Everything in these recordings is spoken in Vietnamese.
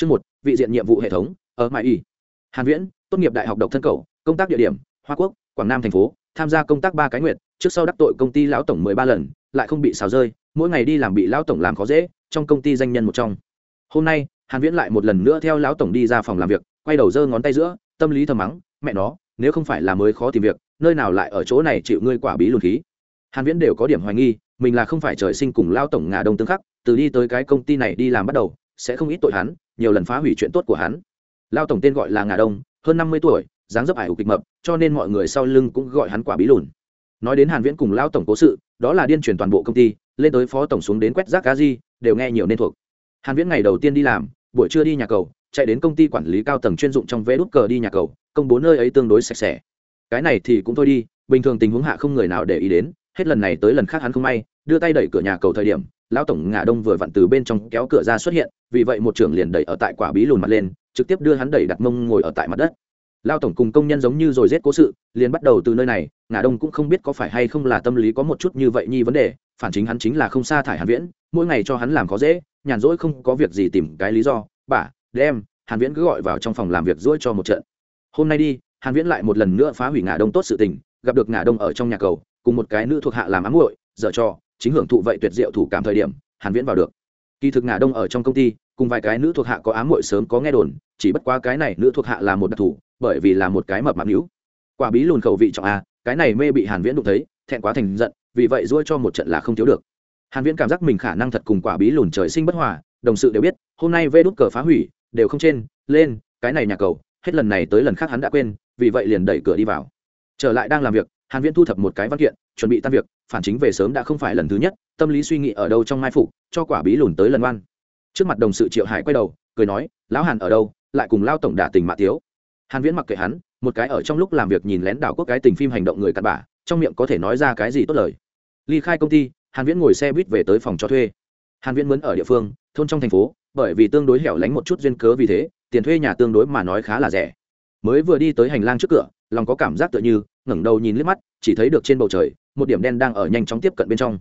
Chương một, vị diện nhiệm vụ hệ thống, ở Mai Y. Hàn Viễn, tốt nghiệp đại học độc thân cầu, công tác địa điểm, Hoa Quốc, Quảng Nam thành phố, tham gia công tác ba cái nguyện, trước sau đắc tội công ty lão tổng mười ba lần, lại không bị xào rơi, mỗi ngày đi làm bị lão tổng làm khó dễ, trong công ty danh nhân một trong. Hôm nay, Hàn Viễn lại một lần nữa theo lão tổng đi ra phòng làm việc, quay đầu giơ ngón tay giữa, tâm lý thầm mắng, mẹ nó, nếu không phải là mới khó tìm việc, nơi nào lại ở chỗ này chịu ngươi quả bí luồn khí. Hàn Viễn đều có điểm hoài nghi, mình là không phải trời sinh cùng lão tổng ngả đông tương khắc, từ đi tới cái công ty này đi làm bắt đầu, sẽ không ít tội hắn, nhiều lần phá hủy chuyện tốt của hắn. Lao tổng tên gọi là ngà đông hơn năm mươi tuổi dáng dấp ải ục kịch mập cho nên mọi người sau lưng cũng gọi hắn quả bí lùn. Nói đến hàn viễn cùng lao tổng cố sự đó là điên truyền toàn bộ công ty lên tới phó tổng xuống đến quét rác cá di đều nghe nhiều nên thuộc. Hàn viễn ngày đầu tiên đi làm buổi trưa đi nhà cầu chạy đến công ty quản lý cao tầng chuyên dụng trong vé đút cờ đi nhà cầu công bố nơi ấy tương đối sạch sẽ. Cái này thì cũng thôi đi bình thường tình huống hạ không người nào để ý đến hết lần này tới lần khác hắn không may đưa tay đẩy cửa nhà cầu thời điểm lão tổng ngã đông vừa vặn từ bên trong kéo cửa ra xuất hiện, vì vậy một trưởng liền đẩy ở tại quả bí lùn mặt lên, trực tiếp đưa hắn đẩy đặt mông ngồi ở tại mặt đất. Lao tổng cùng công nhân giống như rồi rết cố sự, liền bắt đầu từ nơi này ngã đông cũng không biết có phải hay không là tâm lý có một chút như vậy nhi vấn đề, phản chính hắn chính là không sa thải hàn viễn, mỗi ngày cho hắn làm khó dễ, nhàn rỗi không có việc gì tìm cái lý do, bà, đem, hàn viễn cứ gọi vào trong phòng làm việc rỗi cho một trận. Hôm nay đi, hàn viễn lại một lần nữa phá hủy ngã đông tốt sự tình, gặp được ngã đông ở trong nhà cầu, cùng một cái nữ thuộc hạ làm ám muội, dở cho chính hưởng thụ vậy tuyệt diệu thủ cảm thời điểm, hàn viễn vào được. Kỳ thực ngả đông ở trong công ty, cùng vài cái nữ thuộc hạ có ám muội sớm có nghe đồn, chỉ bất quá cái này nữ thuộc hạ là một đặc thủ, bởi vì là một cái mập mạp nhũ quả bí lùn khẩu vị trọng a, cái này mê bị hàn viễn đụng thấy, thẹn quá thành giận, vì vậy duỗi cho một trận là không thiếu được. Hàn viễn cảm giác mình khả năng thật cùng quả bí lùn trời sinh bất hòa, đồng sự đều biết, hôm nay vê đút cờ phá hủy, đều không trên, lên, cái này nhà cầu, hết lần này tới lần khác hắn đã quên, vì vậy liền đẩy cửa đi vào. Trở lại đang làm việc hàn viễn thu thập một cái văn kiện, chuẩn bị tan việc, phản chính về sớm đã không phải lần thứ nhất, tâm lý suy nghĩ ở đâu trong mai phục, cho quả bí lùn tới lần oan. Trước mặt đồng sự triệu hải quay đầu, cười nói, lão hàn ở đâu, lại cùng lao tổng đả tình mạ tiếu. Hàn viễn mặc kệ hắn, một cái ở trong lúc làm việc nhìn lén đảo quốc cái tình phim hành động người cặn bã, trong miệng có thể nói ra cái gì tốt lời. Ly khai công ty, hàn viễn ngồi xe buýt về tới phòng cho thuê. Hàn viễn muốn ở địa phương, thôn trong thành phố, bởi vì tương đối hẻo lánh một chút duyên cớ vì thế, tiền thuê nhà tương đối mà nói khá là rẻ. Mới vừa đi tới hành lang trước cửa, lòng có cảm giác tựa như ngẩng đầu nhìn liếc mắt, chỉ thấy được trên bầu trời, một điểm đen đang ở nhanh chóng tiếp cận bên trong.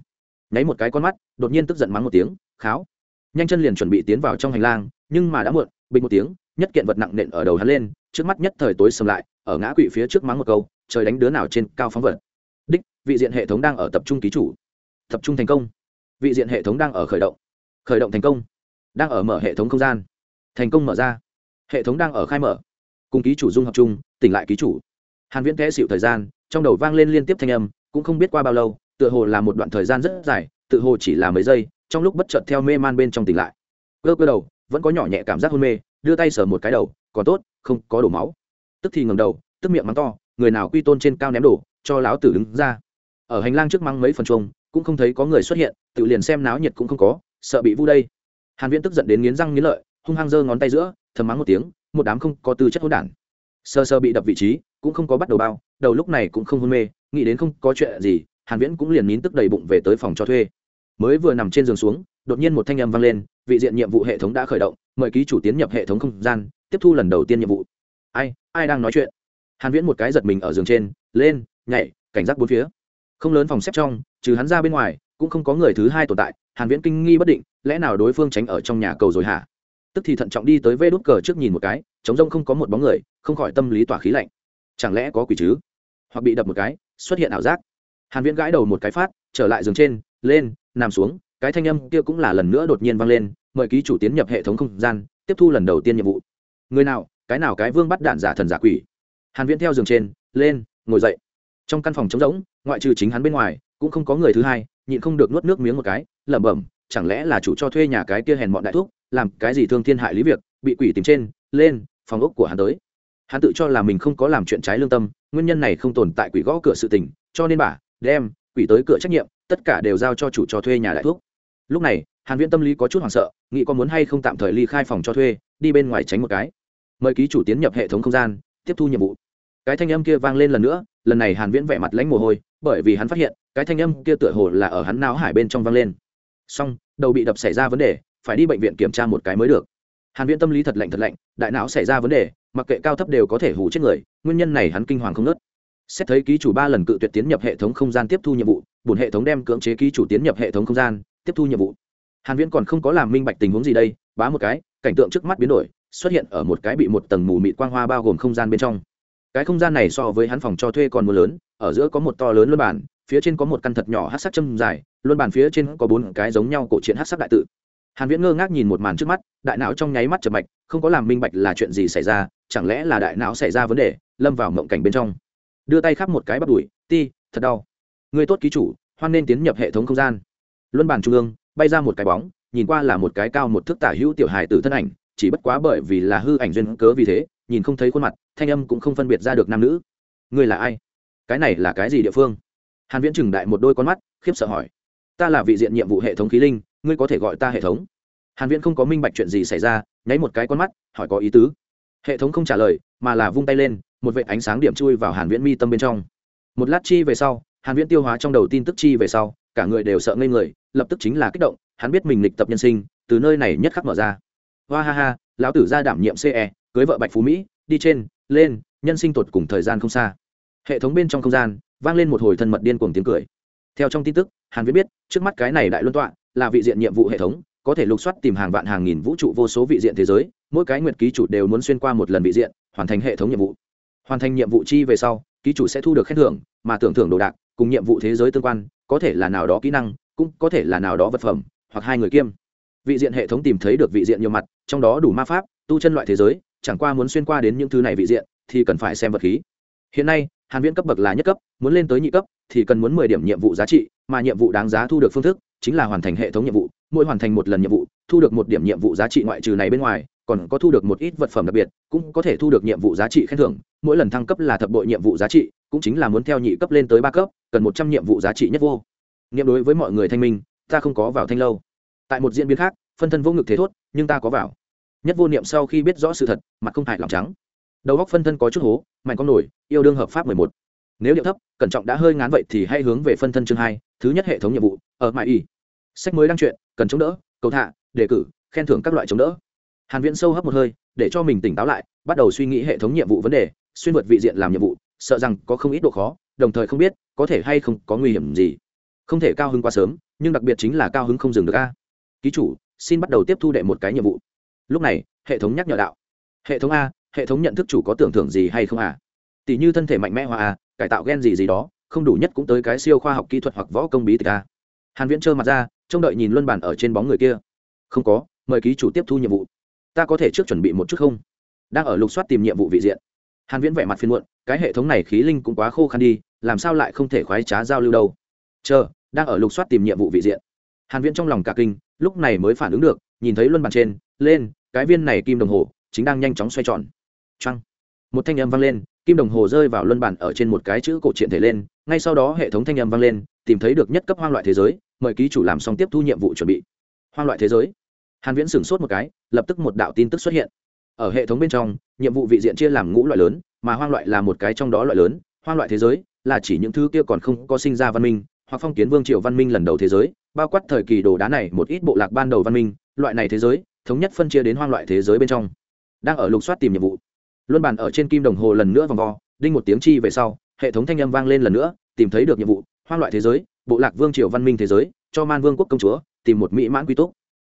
Nháy một cái con mắt, đột nhiên tức giận mắng một tiếng, kháo! Nhanh chân liền chuẩn bị tiến vào trong hành lang, nhưng mà đã muộn, bình một tiếng, nhất kiện vật nặng nện ở đầu hắn lên, trước mắt nhất thời tối sầm lại, ở ngã quỵ phía trước mắng một câu, trời đánh đứa nào trên cao phóng vật. Đích, vị diện hệ thống đang ở tập trung ký chủ. Tập trung thành công. Vị diện hệ thống đang ở khởi động. Khởi động thành công. Đang ở mở hệ thống không gian. Thành công mở ra. Hệ thống đang ở khai mở. Cùng ký chủ dung hợp chung, tỉnh lại ký chủ hàn viễn té xịu thời gian, trong đầu vang lên liên tiếp thanh âm, cũng không biết qua bao lâu, tựa hồ là một đoạn thời gian rất dài, tựa hồ chỉ là mấy giây, trong lúc bất chợt theo mê man bên trong tỉnh lại. Cơ cơ đầu, vẫn có nhỏ nhẹ cảm giác hôn mê, đưa tay sờ một cái đầu, còn tốt, không có đổ máu. Tức thì ngầm đầu, tức miệng mắng to, người nào quy tôn trên cao ném đổ cho láo tử đứng ra. Ở hành lang trước mắng mấy phần chuông, cũng không thấy có người xuất hiện, tự liền xem náo nhiệt cũng không có, sợ bị vu đây. Hàn viễn tức giận đến nghiến răng nghiến lợi, hung hăng giơ ngón tay giữa, thầm mắng một tiếng, một đám không có tư chất hỗn đản. Sơ sơ bị đập vị trí cũng không có bắt đầu bao, đầu lúc này cũng không hôn mê, nghĩ đến không có chuyện gì, hàn viễn cũng liền nín tức đầy bụng về tới phòng cho thuê. Mới vừa nằm trên giường xuống, đột nhiên một thanh âm vang lên, vị diện nhiệm vụ hệ thống đã khởi động, mời ký chủ tiến nhập hệ thống không gian, tiếp thu lần đầu tiên nhiệm vụ. Ai ai đang nói chuyện? Hàn viễn một cái giật mình ở giường trên, lên, nhảy, cảnh giác bốn phía. Không lớn phòng xếp trong, trừ hắn ra bên ngoài, cũng không có người thứ hai tồn tại, hàn viễn kinh nghi bất định, lẽ nào đối phương tránh ở trong nhà cầu rồi hả? Tức thì thận trọng đi tới vê đút cờ trước nhìn một cái chống rông không có một bóng người, không khỏi tâm lý tỏa khí lạnh chẳng lẽ có quỷ chứ? Hoặc bị đập một cái, xuất hiện ảo giác. Hàn viễn gãi đầu một cái phát, trở lại giường trên, lên, nằm xuống, cái thanh âm kia cũng là lần nữa đột nhiên vang lên, mời ký chủ tiến nhập hệ thống không gian, tiếp thu lần đầu tiên nhiệm vụ. Người nào, cái nào cái vương bắt đạn giả thần giả quỷ? Hàn viễn theo giường trên, lên, ngồi dậy. Trong căn phòng trống rỗng, ngoại trừ chính hắn bên ngoài, cũng không có người thứ hai, nhịn không được nuốt nước miếng một cái, lẩm bẩm, chẳng lẽ là chủ cho thuê nhà cái kia hèn mọn đại thuốc làm cái gì thương thiên hại lý việc, bị quỷ tìm trên, lên, phòng ốc của hắn tới hắn tự cho là mình không có làm chuyện trái lương tâm, nguyên nhân này không tồn tại quỷ gõ cửa sự tình, cho nên bà, đem, quỷ tới cửa trách nhiệm, tất cả đều giao cho chủ cho thuê nhà đại thuốc lúc này, hàn viễn tâm lý có chút hoảng sợ, nghĩ có muốn hay không tạm thời ly khai phòng cho thuê, đi bên ngoài tránh một cái. Mời ký chủ tiến nhập hệ thống không gian, tiếp thu nhiệm vụ. Cái thanh âm kia vang lên lần nữa, lần này hàn viễn vẻ mặt lãnh mồ hôi, bởi vì hắn phát hiện, cái thanh âm kia tựa hồ là ở hắn não hải bên trong vang lên. Xong, đầu bị đập xảy ra vấn đề, phải đi bệnh viện kiểm tra một cái mới được. Hàn viễn tâm lý thật lạnh thật lạnh, đại não xảy ra vấn đề mặc kệ cao thấp đều có thể hù chết người, nguyên nhân này hắn kinh hoàng không nớt xét thấy ký chủ ba lần cự tuyệt tiến nhập hệ thống không gian tiếp thu nhiệm vụ bùn hệ thống đem cưỡng chế ký chủ tiến nhập hệ thống không gian, tiếp thu nhiệm vụ. Hàn viễn còn không có làm minh bạch tình huống gì đây, bá một cái, cảnh tượng trước mắt biến đổi, xuất hiện ở một cái bị một tầng mù mịt quang hoa bao gồm không gian bên trong. Cái không gian này so với hắn phòng cho thuê còn mưa lớn, ở giữa có một to lớn luân bản, phía trên có một căn thật nhỏ hát sắc châm dài, luân bản phía trên có bốn cái giống nhau cổ truyện hát sắc đại tự. Hàn viễn ngơ ngác nhìn một màn trước mắt, đại não trong nháy mắt chập mạch, không có làm minh bạch là chuyện gì xảy ra chẳng lẽ là đại não xảy ra vấn đề, lâm vào mộng cảnh bên trong. Đưa tay khắp một cái bắt đuổi ti, thật đau. Người tốt ký chủ, hoan nên tiến nhập hệ thống không gian. Luân bàn trung ương, bay ra một cái bóng, nhìn qua là một cái cao một thước tả hữu tiểu hài tử thân ảnh, chỉ bất quá bởi vì là hư ảnh duyên cớ vì thế, nhìn không thấy khuôn mặt, thanh âm cũng không phân biệt ra được nam nữ. Người là ai? Cái này là cái gì địa phương? Hàn viễn chừng đại một đôi con mắt, khiếp sợ hỏi. Ta là vị diện nhiệm vụ hệ thống khí linh, ngươi có thể gọi ta hệ thống? Hàn viễn không có minh bạch chuyện gì xảy ra, nháy một cái con mắt, hỏi có ý tứ hệ thống không trả lời, mà là vung tay lên, một vệt ánh sáng điểm chui vào hàn viễn mi tâm bên trong. Một lát chi về sau, hàn viễn tiêu hóa trong đầu tin tức chi về sau, cả người đều sợ ngây người, lập tức chính là kích động, hắn biết mình lịch tập nhân sinh, từ nơi này nhất khắc mở ra. Hoa ha ha, lão tử ra đảm nhiệm ce cưới vợ bạch phú mỹ, đi trên, lên, nhân sinh tuột cùng thời gian không xa. Hệ thống bên trong không gian, vang lên một hồi thân mật điên cuồng tiếng cười. Theo trong tin tức, hàn viễn biết, trước mắt cái này đại luân tọa, là vị diện nhiệm vụ hệ thống có thể lục soát tìm hàng vạn hàng nghìn vũ trụ vô số vị diện thế giới, mỗi cái nguyệt ký chủ đều muốn xuyên qua một lần vị diện, hoàn thành hệ thống nhiệm vụ. Hoàn thành nhiệm vụ chi về sau, ký chủ sẽ thu được khen thưởng, mà tưởng thưởng đồ đạc, cùng nhiệm vụ thế giới tương quan, có thể là nào đó kỹ năng, cũng có thể là nào đó vật phẩm, hoặc hai người kiêm. Vị diện hệ thống tìm thấy được vị diện nhiều mặt, trong đó đủ ma pháp, tu chân loại thế giới, chẳng qua muốn xuyên qua đến những thứ này vị diện, thì cần phải xem vật khí. Hiện nay, hàn viễn cấp bậc là nhất cấp, muốn lên tới nhị cấp, thì cần muốn 10 điểm nhiệm vụ giá trị, mà nhiệm vụ đáng giá thu được phương thức, chính là hoàn thành hệ thống nhiệm vụ mỗi hoàn thành một lần nhiệm vụ, thu được một điểm nhiệm vụ giá trị ngoại trừ này bên ngoài, còn có thu được một ít vật phẩm đặc biệt, cũng có thể thu được nhiệm vụ giá trị khen thưởng. Mỗi lần thăng cấp là thập bội nhiệm vụ giá trị, cũng chính là muốn theo nhị cấp lên tới ba cấp, cần một trăm nhiệm vụ giá trị nhất vô. Nghiệm đối với mọi người thanh minh, ta không có vào thanh lâu. Tại một diễn biến khác, phân thân vô ngực thế thốt, nhưng ta có vào. Nhất vô niệm sau khi biết rõ sự thật, mặt không hại lòng trắng. Đầu góc phân thân có chút hố, mạnh con nổi, yêu đương hợp pháp mười một. Nếu điệu thấp, cẩn trọng đã hơi ngán vậy thì hãy hướng về phân thân chương hai, thứ nhất hệ thống nhiệm vụ, ở mãi y. Sách mới đăng truyện cần chống đỡ, cầu thả, đề cử, khen thưởng các loại chống đỡ. Hàn viễn sâu hấp một hơi, để cho mình tỉnh táo lại, bắt đầu suy nghĩ hệ thống nhiệm vụ vấn đề, xuyên vượt vị diện làm nhiệm vụ, sợ rằng có không ít độ khó, đồng thời không biết có thể hay không có nguy hiểm gì. Không thể cao hứng quá sớm, nhưng đặc biệt chính là cao hứng không dừng được a. Ký chủ, xin bắt đầu tiếp thu đệ một cái nhiệm vụ. Lúc này, hệ thống nhắc nhở đạo. Hệ thống a, hệ thống nhận thức chủ có tưởng thưởng gì hay không à tỷ như thân thể mạnh mẽ hoa a, cải tạo gen gì gì đó, không đủ nhất cũng tới cái siêu khoa học kỹ thuật hoặc võ công bí tịch a. Hàn viễn trơ mặt ra trông đợi nhìn luân bàn ở trên bóng người kia. Không có, mời ký chủ tiếp thu nhiệm vụ. Ta có thể trước chuẩn bị một chút không? Đang ở lục soát tìm nhiệm vụ vị diện. Hàn viễn vẻ mặt phiền muộn, cái hệ thống này khí linh cũng quá khô khan đi, làm sao lại không thể khoái trá giao lưu đâu? Chờ, đang ở lục soát tìm nhiệm vụ vị diện. Hàn viễn trong lòng cả kinh, lúc này mới phản ứng được, nhìn thấy luân bàn trên, lên, cái viên này kim đồng hồ, chính đang nhanh chóng xoay tròn. Trăng một thanh âm vang lên, kim đồng hồ rơi vào luân bàn ở trên một cái chữ cổ truyện thể lên, ngay sau đó hệ thống thanh âm vang lên, tìm thấy được nhất cấp hoang loại thế giới mời ký chủ làm xong tiếp thu nhiệm vụ chuẩn bị. Hoang loại thế giới. Hàn viễn sửng sốt một cái, lập tức một đạo tin tức xuất hiện. Ở hệ thống bên trong, nhiệm vụ vị diện chia làm ngũ loại lớn, mà hoang loại là một cái trong đó loại lớn. Hoang loại thế giới là chỉ những thứ kia còn không có sinh ra văn minh, hoặc phong kiến vương triều văn minh lần đầu thế giới, bao quát thời kỳ đồ đá này một ít bộ lạc ban đầu văn minh. Loại này thế giới, thống nhất phân chia đến hoang loại thế giới bên trong. Đang ở lục soát tìm nhiệm vụ. Luân bàn ở trên kim đồng hồ lần nữa vòng vo, đinh một tiếng chi về sau, hệ thống thanh âm vang lên lần nữa, tìm thấy được nhiệm vụ. Hoang loại thế giới bộ lạc vương triều văn minh thế giới, cho man vương quốc công chúa tìm một mỹ mãn quy túc.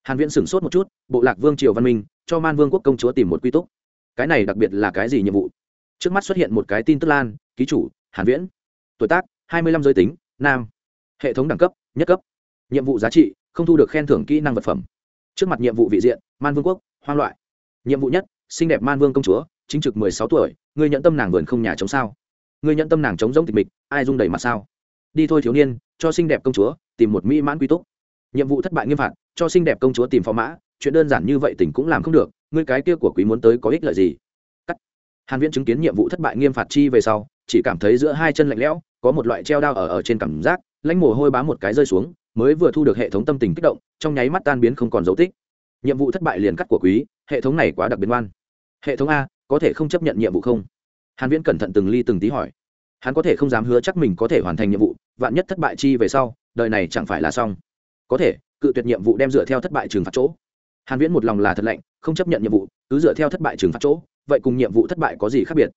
Hàn viễn sửng sốt một chút, bộ lạc vương triều văn minh, cho man vương quốc công chúa tìm một quy túc. Cái này đặc biệt là cái gì nhiệm vụ? Trước mắt xuất hiện một cái tin tức lan, ký chủ, hàn viễn. Tuổi tác 25 giới tính, nam. Hệ thống đẳng cấp, nhất cấp. Nhiệm vụ giá trị, không thu được khen thưởng kỹ năng vật phẩm. Trước mặt nhiệm vụ vị diện, man vương quốc, hoang loại. Nhiệm vụ nhất, xinh đẹp man vương công chúa, chính trực 16 tuổi người nhận tâm nàng vườn không nhà chống sao? Người nhận tâm nàng chống giống tịch mịch, ai dung đầy mặt sao? Đi thôi thiếu niên cho xinh đẹp công chúa tìm một mỹ mãn quy túc. Nhiệm vụ thất bại nghiêm phạt, cho xinh đẹp công chúa tìm phó mã, chuyện đơn giản như vậy tỉnh cũng làm không được, ngươi cái kia của quý muốn tới có ích lợi gì? Cắt. Hàn viễn chứng kiến nhiệm vụ thất bại nghiêm phạt chi về sau, chỉ cảm thấy giữa hai chân lạnh lẽo, có một loại treo đao ở ở trên cảm giác, lãnh mồ hôi bám một cái rơi xuống, mới vừa thu được hệ thống tâm tình kích động, trong nháy mắt tan biến không còn dấu tích. Nhiệm vụ thất bại liền cắt của quý, hệ thống này quá đặc biệt ngoan. Hệ thống a, có thể không chấp nhận nhiệm vụ không? Hàn viễn cẩn thận từng ly từng tí hỏi. Hắn có thể không dám hứa chắc mình có thể hoàn thành nhiệm vụ vạn nhất thất bại chi về sau, đời này chẳng phải là xong. Có thể, cự tuyệt nhiệm vụ đem dựa theo thất bại trừng phạt chỗ. Hàn viễn một lòng là thật lạnh, không chấp nhận nhiệm vụ, cứ dựa theo thất bại trừng phạt chỗ, vậy cùng nhiệm vụ thất bại có gì khác biệt?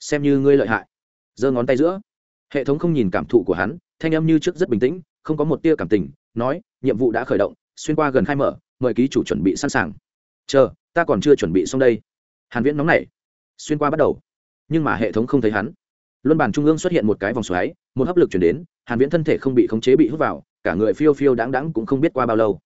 Xem như ngươi lợi hại. Giơ ngón tay giữa. Hệ thống không nhìn cảm thụ của hắn, thanh âm như trước rất bình tĩnh, không có một tia cảm tình, nói, nhiệm vụ đã khởi động, xuyên qua gần khai mở, mời ký chủ chuẩn bị sẵn sàng. Chờ, ta còn chưa chuẩn bị xong đây. Hàn viễn nóng nảy. Xuyên qua bắt đầu. Nhưng mà hệ thống không thấy hắn. Luân bàn trung ương xuất hiện một cái vòng xoáy một hấp lực chuyển đến, hàn viễn thân thể không bị khống chế bị hút vào, cả người phiêu phiêu đáng đáng cũng không biết qua bao lâu.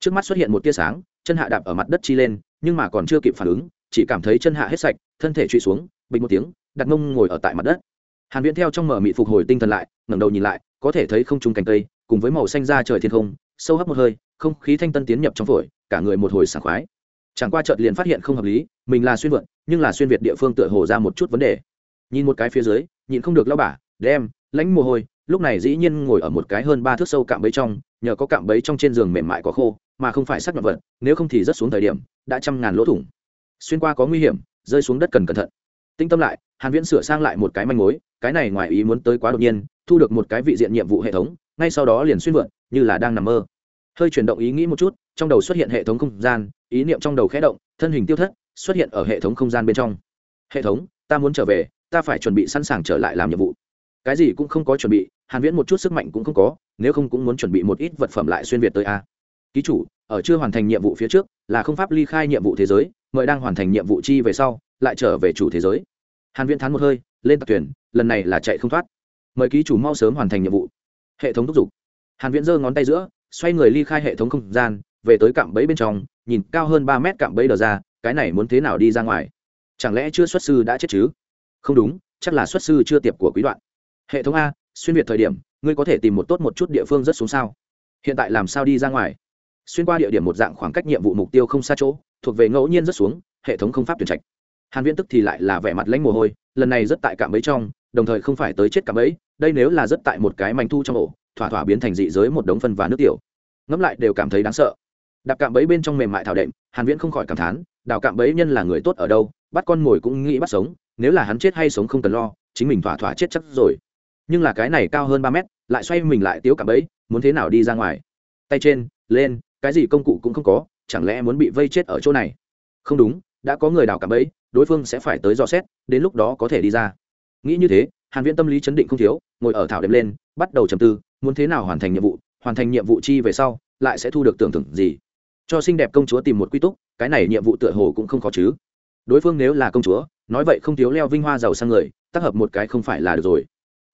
Trước mắt xuất hiện một tia sáng, chân hạ đạp ở mặt đất chi lên, nhưng mà còn chưa kịp phản ứng, chỉ cảm thấy chân hạ hết sạch, thân thể trụy xuống, bình một tiếng, đặt mông ngồi ở tại mặt đất. Hàn viễn theo trong mở mị phục hồi tinh thần lại, ngẩng đầu nhìn lại, có thể thấy không trung cành cây, cùng với màu xanh da trời thiên không, sâu hấp một hơi, không khí thanh tân tiến nhập trong phổi, cả người một hồi sảng khoái. Chẳng qua chợt liền phát hiện không hợp lý, mình là xuyên vượt nhưng là xuyên việt địa phương tựa hồ ra một chút vấn đề. Nhìn một cái phía dưới nhìn không được lao bả đem lãnh mồ hôi, lúc này dĩ nhiên ngồi ở một cái hơn ba thước sâu cạm bẫy trong, nhờ có cạm bẫy trong trên giường mềm mại có khô, mà không phải sắc nhọn vật, nếu không thì rất xuống thời điểm, đã trăm ngàn lỗ thủng. Xuyên qua có nguy hiểm, rơi xuống đất cần cẩn thận. Tinh tâm lại, hàn viễn sửa sang lại một cái manh mối, cái này ngoài ý muốn tới quá đột nhiên, thu được một cái vị diện nhiệm vụ hệ thống, ngay sau đó liền xuyên vượt, như là đang nằm mơ. Hơi chuyển động ý nghĩ một chút, trong đầu xuất hiện hệ thống không gian, ý niệm trong đầu khẽ động, thân hình tiêu thất, xuất hiện ở hệ thống không gian bên trong. Hệ thống, ta muốn trở về, ta phải chuẩn bị sẵn sàng trở lại làm nhiệm vụ cái gì cũng không có chuẩn bị, hàn viễn một chút sức mạnh cũng không có, nếu không cũng muốn chuẩn bị một ít vật phẩm lại xuyên việt tới a. Ký chủ, ở chưa hoàn thành nhiệm vụ phía trước, là không pháp ly khai nhiệm vụ thế giới, mời đang hoàn thành nhiệm vụ chi về sau, lại trở về chủ thế giới. Hàn viễn thán một hơi, lên tạc thuyền, lần này là chạy không thoát. Mời ký chủ mau sớm hoàn thành nhiệm vụ. Hệ thống thúc giục. Hàn viễn giơ ngón tay giữa, xoay người ly khai hệ thống không gian, về tới cạm bẫy bên trong, nhìn cao hơn ba mét cạm bẫy đờ ra, cái này muốn thế nào đi ra ngoài? Chẳng lẽ chưa xuất sư đã chết chứ? Không đúng, chắc là xuất sư chưa tiệp của quý đoạn hệ thống a, xuyên việt thời điểm, ngươi có thể tìm một tốt một chút địa phương rất xuống sao? Hiện tại làm sao đi ra ngoài? Xuyên qua địa điểm một dạng khoảng cách nhiệm vụ mục tiêu không xa chỗ, thuộc về ngẫu nhiên rất xuống, hệ thống không pháp tuyển trạch. Hàn viễn tức thì lại là vẻ mặt lãnh mồ hôi, lần này rất tại cạm bẫy trong, đồng thời không phải tới chết cạm bẫy, đây nếu là rất tại một cái mảnh thu trong ổ, thỏa thỏa biến thành dị giới một đống phân và nước tiểu. Ngẫm lại đều cảm thấy đáng sợ. Đạp cạm bẫy bên trong mềm mại thảo đệm, hàn viễn không khỏi cảm thán, đào cạm bẫy nhân là người tốt ở đâu, bắt con mồi cũng nghĩ bắt sống, nếu là hắn chết hay sống không cần lo, chính mình thỏa thỏa chết chắc rồi nhưng là cái này cao hơn ba mét, lại xoay mình lại tiếu cả bẫy, muốn thế nào đi ra ngoài? Tay trên, lên, cái gì công cụ cũng không có, chẳng lẽ muốn bị vây chết ở chỗ này? Không đúng, đã có người đào cả bẫy, đối phương sẽ phải tới dò xét, đến lúc đó có thể đi ra. Nghĩ như thế, hàn viễn tâm lý chấn định không thiếu, ngồi ở thảo đêm lên, bắt đầu trầm tư, muốn thế nào hoàn thành nhiệm vụ, hoàn thành nhiệm vụ chi về sau, lại sẽ thu được tưởng thưởng gì? Cho xinh đẹp công chúa tìm một quy túc, cái này nhiệm vụ tựa hồ cũng không khó chứ. Đối phương nếu là công chúa, nói vậy không thiếu leo vinh hoa giàu sang người, tác hợp một cái không phải là được rồi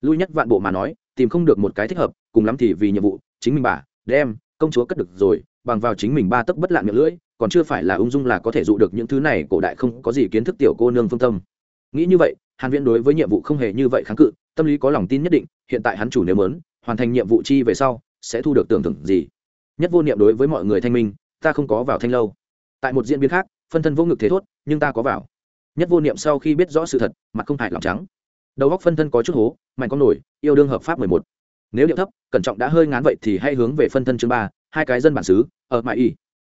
lui nhất vạn bộ mà nói, tìm không được một cái thích hợp, cùng lắm thì vì nhiệm vụ, chính mình bà, đem, công chúa cất được rồi, bằng vào chính mình ba tấc bất lạn miệng lưỡi, còn chưa phải là ung dung là có thể dụ được những thứ này, cổ đại không có gì kiến thức tiểu cô nương phương tâm. Nghĩ như vậy, hàn viễn đối với nhiệm vụ không hề như vậy kháng cự, tâm lý có lòng tin nhất định, hiện tại hắn chủ nếu muốn, hoàn thành nhiệm vụ chi về sau, sẽ thu được tưởng thưởng gì. Nhất vô niệm đối với mọi người thanh minh, ta không có vào thanh lâu. Tại một diễn biến khác, phân thân vô ngực thế thốt, nhưng ta có vào. Nhất vô niệm sau khi biết rõ sự thật, mặt không hại lòng trắng đầu góc phân thân có chút hố, mạnh con nổi, yêu đương hợp pháp mười một. Nếu điệu thấp, cẩn trọng đã hơi ngán vậy thì hãy hướng về phân thân chương ba, hai cái dân bản xứ, ở mãi y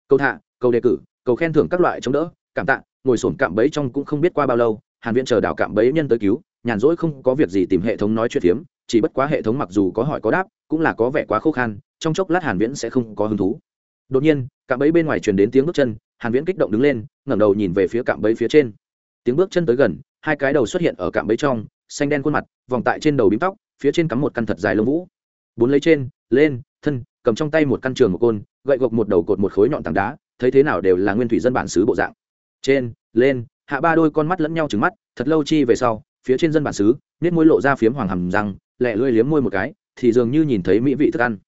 câu thạ câu đề cử, cầu khen thưởng các loại chống đỡ, cảm tạ, ngồi sổn cạm bẫy trong cũng không biết qua bao lâu, hàn viện chờ đảo cạm bẫy nhân tới cứu, nhàn rỗi không có việc gì tìm hệ thống nói chuyện phiếm, chỉ bất quá hệ thống mặc dù có hỏi có đáp, cũng là có vẻ quá khô khan, trong chốc lát hàn viễn sẽ không có hứng thú. Đột nhiên, cạm bẫy bên ngoài truyền đến tiếng bước chân, hàn viễn kích động đứng lên, ngẩng đầu nhìn về phía cạm bẫy phía trên. Tiếng bước chân tới gần, hai cái đầu xuất hiện ở cạm bẫy trong xanh đen khuôn mặt, vòng tại trên đầu bím tóc, phía trên cắm một căn thật dài lông vũ. Bốn lấy trên, lên, thân, cầm trong tay một căn trường một côn, gậy gộc một đầu cột một khối nhọn tảng đá, thấy thế nào đều là nguyên thủy dân bản xứ bộ dạng. Trên, lên, hạ ba đôi con mắt lẫn nhau trừng mắt, thật lâu chi về sau, phía trên dân bản xứ nết môi lộ ra phiếm hoàng hầm răng, lẹ lưỡi liếm môi một cái, thì dường như nhìn thấy mỹ vị thức ăn.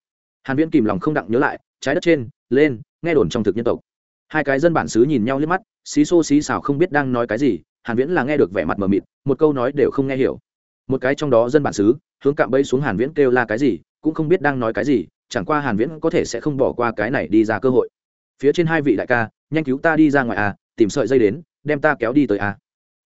Hàn viễn kìm lòng không đặng nhớ lại, trái đất trên, lên, nghe đồn trong thực nhân tộc. Hai cái dân bản xứ nhìn nhau liếc mắt, xí xô xí xào không biết đang nói cái gì hàn viễn là nghe được vẻ mặt mờ mịt, một câu nói đều không nghe hiểu. Một cái trong đó dân bản xứ, hướng cạm bẫy xuống hàn viễn kêu la cái gì, cũng không biết đang nói cái gì, chẳng qua hàn viễn có thể sẽ không bỏ qua cái này đi ra cơ hội. Phía trên hai vị đại ca, nhanh cứu ta đi ra ngoài à tìm sợi dây đến, đem ta kéo đi tới à.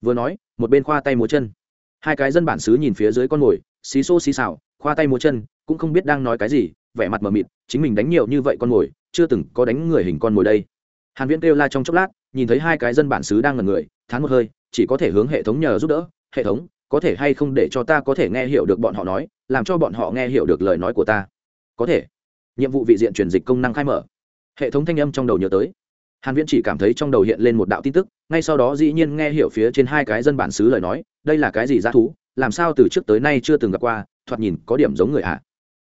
Vừa nói, một bên khoa tay múa chân. Hai cái dân bản xứ nhìn phía dưới con mồi xí xô xí xào, khoa tay múa chân, cũng không biết đang nói cái gì, vẻ mặt mờ mịt, chính mình đánh nhiều như vậy con mồi chưa từng có đánh người hình con mồi đây. Hàn viễn kêu la trong chốc lát, nhìn thấy hai cái dân bản xứ đang ngẩn người, thán một hơi chỉ có thể hướng hệ thống nhờ giúp đỡ. Hệ thống, có thể hay không để cho ta có thể nghe hiểu được bọn họ nói, làm cho bọn họ nghe hiểu được lời nói của ta? Có thể. Nhiệm vụ vị diện truyền dịch công năng khai mở. Hệ thống thanh âm trong đầu nhớ tới. Hàn viễn chỉ cảm thấy trong đầu hiện lên một đạo tin tức, ngay sau đó dĩ nhiên nghe hiểu phía trên hai cái dân bản xứ lời nói, đây là cái gì ra thú, làm sao từ trước tới nay chưa từng gặp qua, thoạt nhìn có điểm giống người ạ à?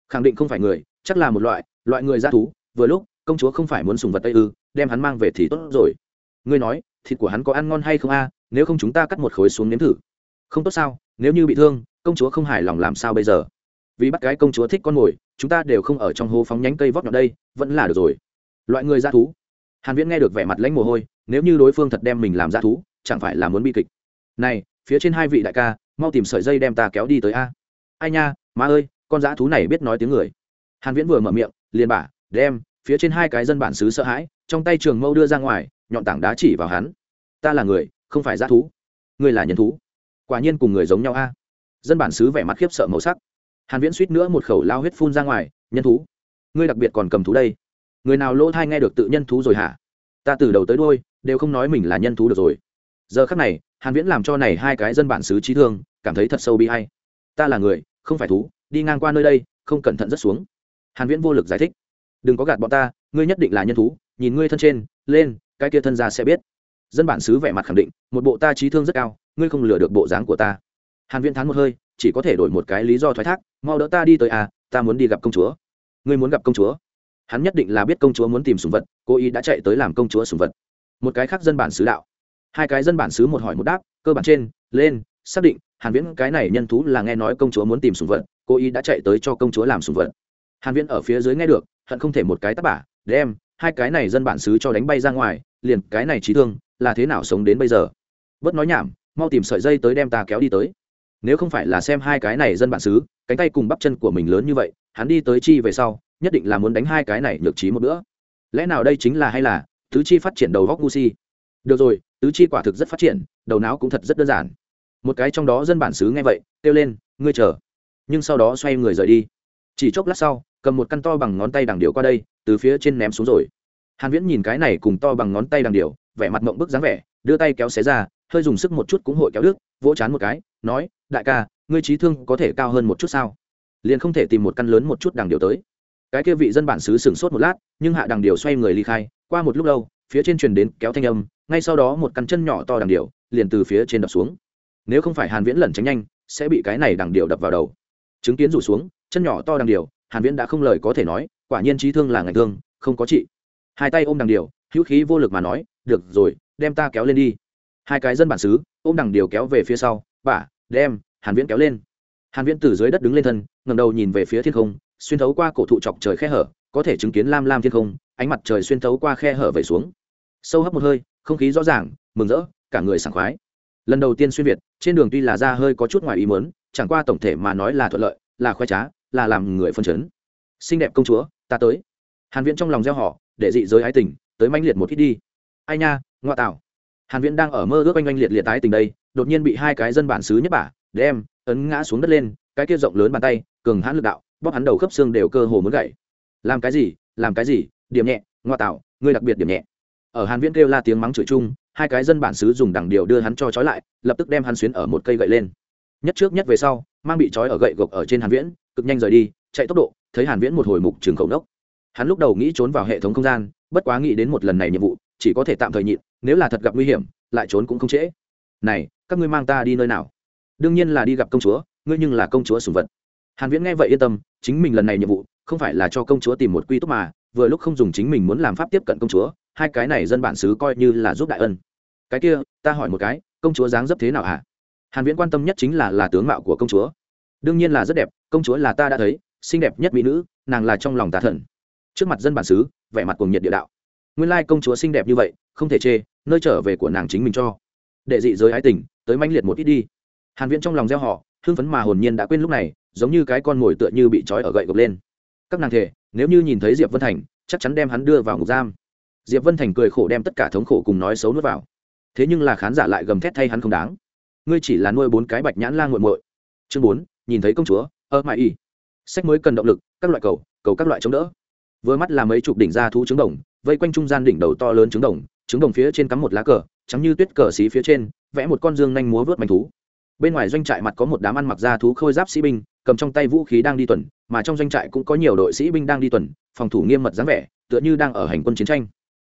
khẳng định không phải người, chắc là một loại loại người ra thú, vừa lúc, công chúa không phải muốn sùng vật tây ư, đem hắn mang về thì tốt rồi. Ngươi nói thịt của hắn có ăn ngon hay không a, nếu không chúng ta cắt một khối xuống nếm thử. Không tốt sao? Nếu như bị thương, công chúa không hài lòng làm sao bây giờ? Vì bắt cái công chúa thích con mồi, chúng ta đều không ở trong hố phóng nhánh cây vót nhọn đây, vẫn là được rồi. Loại người g thú. Hàn viễn nghe được vẻ mặt lãnh mồ hôi, nếu như đối phương thật đem mình làm g thú, chẳng phải là muốn bi kịch. Này, phía trên hai vị đại ca, mau tìm sợi dây đem ta kéo đi tới a. Ai nha, má ơi, con dã thú này biết nói tiếng người. Hàn viễn vừa mở miệng, liền bả đem, phía trên hai cái dân bản xứ sợ hãi, trong tay trường mâu đưa ra ngoài nhọn tảng đá chỉ vào hắn. Ta là người, không phải dã thú. Ngươi là nhân thú. Quả nhiên cùng người giống nhau a. Dân bản xứ vẻ mặt khiếp sợ màu sắc. Hàn viễn suýt nữa một khẩu lao huyết phun ra ngoài, nhân thú? Ngươi đặc biệt còn cầm thú đây. Người nào lỗ thai nghe được tự nhân thú rồi hả? Ta từ đầu tới đuôi, đều không nói mình là nhân thú được rồi. Giờ khắc này, hàn viễn làm cho này hai cái dân bản xứ trí thương, cảm thấy thật sâu bi hay ta là người, không phải thú, đi ngang qua nơi đây, không cẩn thận rất xuống. Hàn viễn vô lực giải thích. Đừng có gạt bọn ta, ngươi nhất định là nhân thú, nhìn ngươi thân trên, lên cái kia thân gia sẽ biết. Dân bản xứ vẻ mặt khẳng định, một bộ ta trí thương rất cao, ngươi không lừa được bộ dáng của ta. Hàn viễn thán một hơi, chỉ có thể đổi một cái lý do thoái thác, mau đỡ ta đi tới à ta muốn đi gặp công chúa. Ngươi muốn gặp công chúa? Hắn nhất định là biết công chúa muốn tìm sùng vật, cô ý đã chạy tới làm công chúa sùng vật. Một cái khác dân bản xứ đạo. Hai cái dân bản xứ một hỏi một đáp, cơ bản trên, lên, xác định, hàn viễn cái này nhân thú là nghe nói công chúa muốn tìm sùng vật, cô ý đã chạy tới cho công chúa làm sùng vật. Hàn viễn ở phía dưới nghe được, hận không thể một cái tát bả, đem, hai cái này dân bản xứ cho đánh bay ra ngoài liền cái này trí thương là thế nào sống đến bây giờ? Bớt nói nhảm, mau tìm sợi dây tới đem ta kéo đi tới. Nếu không phải là xem hai cái này dân bản xứ, cánh tay cùng bắp chân của mình lớn như vậy, hắn đi tới chi về sau, nhất định là muốn đánh hai cái này nhược trí một bữa. Lẽ nào đây chính là hay là tứ chi phát triển đầu góc gu si? Được rồi, tứ chi quả thực rất phát triển, đầu não cũng thật rất đơn giản. Một cái trong đó dân bản xứ nghe vậy, kêu lên, ngươi chờ. Nhưng sau đó xoay người rời đi. Chỉ chốc lát sau, cầm một căn to bằng ngón tay đằng điệu qua đây, từ phía trên ném xuống rồi hàn viễn nhìn cái này cùng to bằng ngón tay đằng điều, vẻ mặt mộng bức dáng vẻ đưa tay kéo xé ra hơi dùng sức một chút cũng hội kéo đứt vỗ chán một cái nói đại ca ngươi trí thương có thể cao hơn một chút sao? Liền không thể tìm một căn lớn một chút đằng điều tới. Cái kia vị dân bản xứ sửng sốt một lát nhưng hạ đằng điều xoay người ly khai qua một lúc lâu phía trên truyền đến kéo thanh âm ngay sau đó một căn chân nhỏ to đằng điều liền từ phía trên đập xuống. Nếu không phải hàn viễn lẩn tránh nhanh sẽ bị cái này đằng điều đập vào đầu. Chứng kiến rủ xuống chân nhỏ to đằng điều hàn viễn đã không lời có thể nói quả nhiên trí thương là ngành thương không có trị hai tay ôm đằng điều, hữu khí vô lực mà nói, được rồi, đem ta kéo lên đi. Hai cái dân bản xứ, ôm đằng điều kéo về phía sau bả đem, hàn viễn kéo lên. Hàn viễn từ dưới đất đứng lên thân, ngẩng đầu nhìn về phía thiên không, xuyên thấu qua cổ thụ chọc trời khe hở, có thể chứng kiến lam lam thiên không, ánh mặt trời xuyên thấu qua khe hở về xuống. Sâu hấp một hơi, không khí rõ ràng, mừng rỡ, cả người sảng khoái. Lần đầu tiên xuyên việt, trên đường tuy là ra hơi có chút ngoài ý muốn, chẳng qua tổng thể mà nói là thuận lợi, là khoe trá, là làm người phân chấn. Xinh đẹp công chúa, ta tới. Hàn viễn trong lòng gieo họ để dị giới ái tình, tới manh liệt một ít đi. Ai nha ngoại tạo hàn viễn đang ở mơ ước oanh oanh liệt liệt tái tình đây, đột nhiên bị hai cái dân bản xứ nhất bả, đem, ấn ngã xuống đất lên, cái kia rộng lớn bàn tay, cường hãn lực đạo, bóp hắn đầu khớp xương đều cơ hồ muốn gãy. Làm cái gì, làm cái gì, điểm nhẹ ngoại tạo ngươi đặc biệt điểm nhẹ. Ở hàn viễn kêu la tiếng mắng chửi chung, hai cái dân bản xứ dùng đằng điều đưa hắn cho trói lại, lập tức đem hắn xuyến ở một cây gậy lên. Nhất trước nhất về sau, mang bị trói ở gậy gộc ở trên hàn viễn, cực nhanh rời đi, chạy tốc độ, thấy hàn viễn một hồi mục trường khẩu đốc hắn lúc đầu nghĩ trốn vào hệ thống không gian, bất quá nghĩ đến một lần này nhiệm vụ, chỉ có thể tạm thời nhịn, nếu là thật gặp nguy hiểm, lại trốn cũng không trễ. Này, các ngươi mang ta đi nơi nào? Đương nhiên là đi gặp công chúa, ngươi nhưng là công chúa sùng vật. Hàn viễn nghe vậy yên tâm, chính mình lần này nhiệm vụ, không phải là cho công chúa tìm một quy tốt mà, vừa lúc không dùng chính mình muốn làm pháp tiếp cận công chúa, hai cái này dân bản xứ coi như là giúp đại ân. Cái kia, ta hỏi một cái, công chúa dáng dấp thế nào hả? Hàn viễn quan tâm nhất chính là là tướng mạo của công chúa. Đương nhiên là rất đẹp, công chúa là ta đã thấy, xinh đẹp nhất mỹ nữ, nàng là trong lòng ta thần trước mặt dân bản xứ, vẻ mặt cuồng nhiệt địa đạo. Nguyên lai công chúa xinh đẹp như vậy, không thể chê, nơi trở về của nàng chính mình cho. Đệ dị giới ái tình, tới manh liệt một ít đi. Hàn viễn trong lòng gieo họ, hưng phấn mà hồn nhiên đã quên lúc này, giống như cái con mồi tựa như bị trói ở gậy gộc lên. Các nàng thể nếu như nhìn thấy diệp vân thành, chắc chắn đem hắn đưa vào ngục giam. Diệp vân thành cười khổ đem tất cả thống khổ cùng nói xấu nuốt vào. Thế nhưng là khán giả lại gầm thét thay hắn không đáng. Ngươi chỉ là nuôi bốn cái bạch nhãn lang muội muội. Chương bốn, nhìn thấy công chúa, ơ mại y sách mới cần động lực, các loại cầu cầu các loại chống đỡ vừa mắt là mấy chục đỉnh ra thú trứng đồng, vây quanh trung gian đỉnh đầu to lớn trứng đồng trứng đồng phía trên cắm một lá cờ, trắng như tuyết cờ xí phía trên, vẽ một con dương nhanh múa vớt manh thú. Bên ngoài doanh trại mặt có một đám ăn mặc da thú khôi giáp sĩ binh, cầm trong tay vũ khí đang đi tuần, mà trong doanh trại cũng có nhiều đội sĩ binh đang đi tuần, phòng thủ nghiêm mật dáng vẻ, tựa như đang ở hành quân chiến tranh.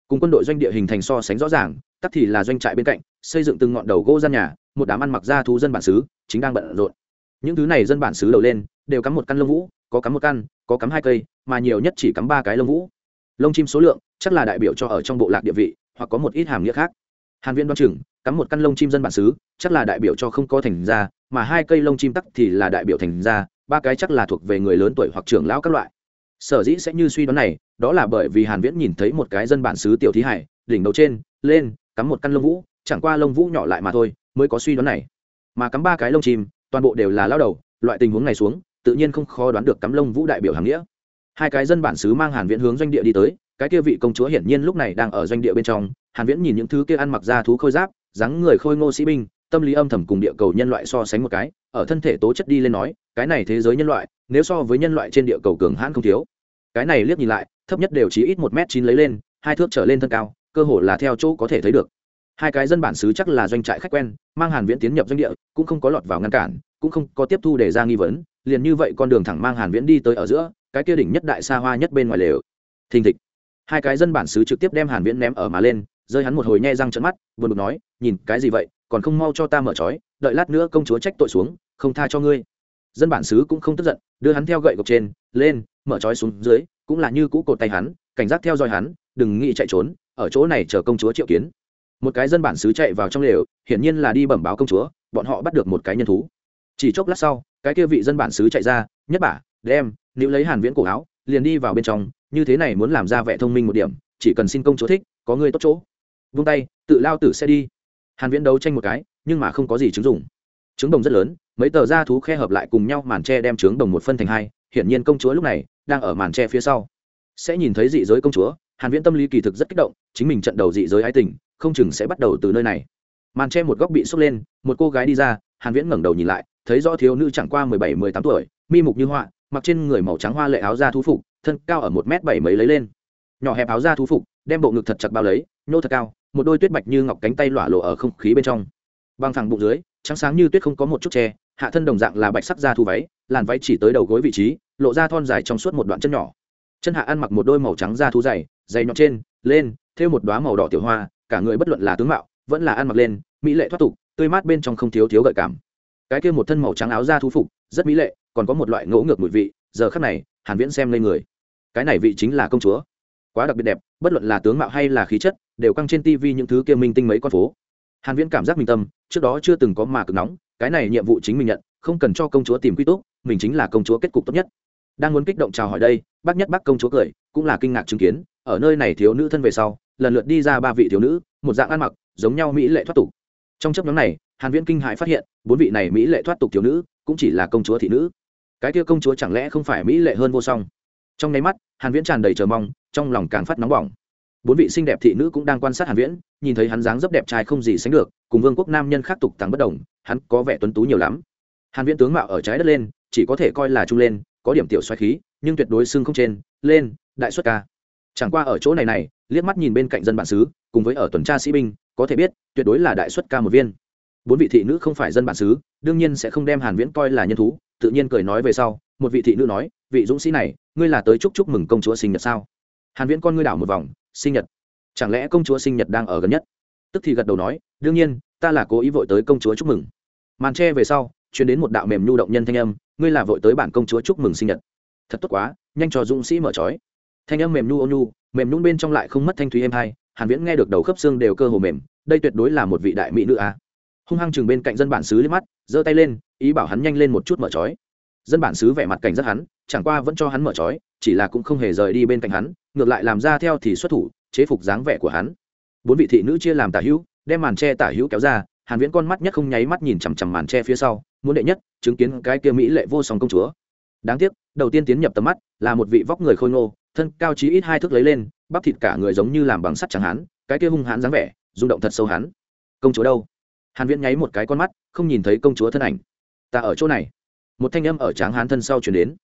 Cùng quân đội doanh địa hình thành so sánh rõ ràng, tắc thì là doanh trại bên cạnh, xây dựng từng ngọn đầu gỗ gian nhà, một đám ăn mặc da thú dân bản xứ, chính đang bận rộn. Những thứ này dân bản xứ đầu lên, đều cắm một căn lông vũ, có cắm một căn, có cắm hai cây mà nhiều nhất chỉ cắm ba cái lông vũ. Lông chim số lượng, chắc là đại biểu cho ở trong bộ lạc địa vị, hoặc có một ít hàm nghĩa khác. Hàn viễn đoan chừng, cắm một căn lông chim dân bản xứ, chắc là đại biểu cho không có thành ra mà hai cây lông chim tắc thì là đại biểu thành ra ba cái chắc là thuộc về người lớn tuổi hoặc trưởng lão các loại. Sở dĩ sẽ như suy đoán này, đó là bởi vì hàn viễn nhìn thấy một cái dân bản xứ tiểu thí hải, đỉnh đầu trên, lên, cắm một căn lông vũ, chẳng qua lông vũ nhỏ lại mà thôi, mới có suy đoán này. Mà cắm ba cái lông chim, toàn bộ đều là lao đầu, loại tình huống này xuống, tự nhiên không khó đoán được cắm lông vũ đại biểu hàng nghĩa hai cái dân bản xứ mang hàn viễn hướng doanh địa đi tới, cái kia vị công chúa hiển nhiên lúc này đang ở doanh địa bên trong, hàn viễn nhìn những thứ kia ăn mặc da thú khôi giáp, dáng người khôi ngô sĩ binh, tâm lý âm thầm cùng địa cầu nhân loại so sánh một cái, ở thân thể tố chất đi lên nói, cái này thế giới nhân loại, nếu so với nhân loại trên địa cầu cường hãn không thiếu. Cái này liếc nhìn lại, thấp nhất đều chỉ ít một m chín lấy lên, hai thước trở lên thân cao, cơ hồ là theo chỗ có thể thấy được. Hai cái dân bản xứ chắc là doanh trại khách quen, mang hàn viễn tiến nhập doanh địa, cũng không có lọt vào ngăn cản, cũng không có tiếp thu để ra nghi vấn, liền như vậy con đường thẳng mang hàn viễn đi tới ở giữa cái kia đỉnh nhất đại xa hoa nhất bên ngoài lều. Thình thịch. Hai cái dân bản xứ trực tiếp đem hàn viễn ném ở mà lên, rơi hắn một hồi nhe răng trợn mắt, buồn bực nói, nhìn, cái gì vậy? Còn không mau cho ta mở trói, đợi lát nữa công chúa trách tội xuống, không tha cho ngươi. Dân bản xứ cũng không tức giận, đưa hắn theo gậy gộc trên, lên, mở trói xuống dưới, cũng là như cũ cột tay hắn, cảnh giác theo dõi hắn, đừng nghĩ chạy trốn, ở chỗ này chờ công chúa triệu kiến. Một cái dân bản xứ chạy vào trong lều, hiển nhiên là đi bẩm báo công chúa, bọn họ bắt được một cái nhân thú. Chỉ chốc lát sau, cái kia vị dân bản xứ chạy ra, nhất bả đem nếu lấy hàn viễn cổ áo, liền đi vào bên trong, như thế này muốn làm ra vẻ thông minh một điểm, chỉ cần xin công chúa thích, có người tốt chỗ. Vung tay, tự lao tử sẽ đi. Hàn viễn đấu tranh một cái, nhưng mà không có gì chứng dụng. Trứng đồng rất lớn, mấy tờ da thú khe hợp lại cùng nhau màn tre đem trứng đồng một phân thành hai, hiển nhiên công chúa lúc này đang ở màn tre phía sau. Sẽ nhìn thấy dị giới công chúa, hàn viễn tâm lý kỳ thực rất kích động, chính mình trận đầu dị giới ái tình, không chừng sẽ bắt đầu từ nơi này. Màn tre một góc bị xốc lên, một cô gái đi ra, hàn viễn ngẩng đầu nhìn lại, thấy rõ thiếu nữ chẳng qua 17 18 tuổi, mi mục như họa mặc trên người màu trắng hoa lệ áo da thú phục, thân cao ở một mét bảy mấy lấy lên. Nhỏ hẹp áo da thú phục, đem bộ ngực thật chặt bao lấy, nhô thật cao, một đôi tuyết bạch như ngọc cánh tay lỏa lộ ở không khí bên trong. Băng thẳng bụng dưới, trắng sáng như tuyết không có một chút tre hạ thân đồng dạng là bạch sắc da thu váy, làn váy chỉ tới đầu gối vị trí, lộ ra thon dài trong suốt một đoạn chân nhỏ. Chân hạ ăn mặc một đôi màu trắng da thú dày dày nhọn trên, lên, thêu một đoá màu đỏ tiểu hoa, cả người bất luận là tướng mạo, vẫn là ăn mặc lên, mỹ lệ thoát tục, tươi mát bên trong không thiếu thiếu gợi cảm. Cái kia một thân màu trắng áo da thú phục, rất mỹ lệ còn có một loại ngỗ ngược mùi vị, giờ khắc này, hàn viễn xem lên người. Cái này vị chính là công chúa. Quá đặc biệt đẹp, bất luận là tướng mạo hay là khí chất, đều căng trên tivi những thứ kia minh tinh mấy con phố. Hàn viễn cảm giác mình tâm, trước đó chưa từng có mà cực nóng, cái này nhiệm vụ chính mình nhận, không cần cho công chúa tìm quy tốt mình chính là công chúa kết cục tốt nhất. Đang muốn kích động chào hỏi đây, bác nhất bác công chúa cười, cũng là kinh ngạc chứng kiến, ở nơi này thiếu nữ thân về sau, lần lượt đi ra ba vị thiếu nữ, một dạng ăn mặc, giống nhau mỹ lệ thoát tục. Trong chấp nhóm này, hàn viễn kinh hãi phát hiện, bốn vị này mỹ lệ thoát tục thiếu nữ, cũng chỉ là công chúa thị nữ cái kia công chúa chẳng lẽ không phải mỹ lệ hơn vô song? Trong nháy mắt, hàn viễn tràn đầy chờ mong, trong lòng càng phát nóng bỏng. Bốn vị xinh đẹp thị nữ cũng đang quan sát hàn viễn, nhìn thấy hắn dáng dấp đẹp trai không gì sánh được, cùng vương quốc nam nhân khác tục tăng bất đồng, hắn có vẻ tuấn tú nhiều lắm. Hàn viễn tướng mạo ở trái đất lên, chỉ có thể coi là trung lên, có điểm tiểu xoáy khí, nhưng tuyệt đối xương không trên, lên, đại xuất ca. Chẳng qua ở chỗ này này, liếc mắt nhìn bên cạnh dân bản xứ, cùng với ở tuần tra sĩ binh, có thể biết, tuyệt đối là đại xuất ca một viên. Bốn vị thị nữ không phải dân bản xứ, đương nhiên sẽ không đem hàn viễn coi là nhân thú tự nhiên cười nói về sau, một vị thị nữ nói, vị dũng sĩ này, ngươi là tới chúc chúc mừng công chúa sinh nhật sao? Hàn viễn con ngươi đảo một vòng, sinh nhật. Chẳng lẽ công chúa sinh nhật đang ở gần nhất? Tức thì gật đầu nói, đương nhiên, ta là cố ý vội tới công chúa chúc mừng. Màn tre về sau, truyền đến một đạo mềm nhu động nhân thanh âm, ngươi là vội tới bản công chúa chúc mừng sinh nhật. Thật tốt quá, nhanh cho dũng sĩ mở trói. Thanh âm mềm nhu ô nhu, mềm nhún bên trong lại không mất thanh thúy êm hay, hàn viễn nghe được đầu khớp xương đều cơ hồ mềm, đây tuyệt đối là một vị đại mỹ nữ à. hung hăng chừng bên cạnh dân bản xứ liếc mắt, giơ tay lên ý bảo hắn nhanh lên một chút mở trói. Dân bản xứ vẻ mặt cảnh giác hắn, chẳng qua vẫn cho hắn mở trói, chỉ là cũng không hề rời đi bên cạnh hắn, ngược lại làm ra theo thì xuất thủ, chế phục dáng vẻ của hắn. Bốn vị thị nữ chia làm tả hữu, đem màn tre tả hữu kéo ra, hàn viễn con mắt nhất không nháy mắt nhìn chằm chằm màn tre phía sau, muốn đệ nhất, chứng kiến cái kia mỹ lệ vô song công chúa. Đáng tiếc, đầu tiên tiến nhập tầm mắt, là một vị vóc người khôi ngô, thân cao chí ít hai thước lấy lên, bắp thịt cả người giống như làm bằng sắt chẳng hắn cái kia hung hãn dáng vẻ, rung động thật sâu hắn. Công chúa đâu? Hàn viễn nháy một cái con mắt, không nhìn thấy công chúa thân ảnh ta ở chỗ này. Một thanh âm ở tráng hán thân sau truyền đến.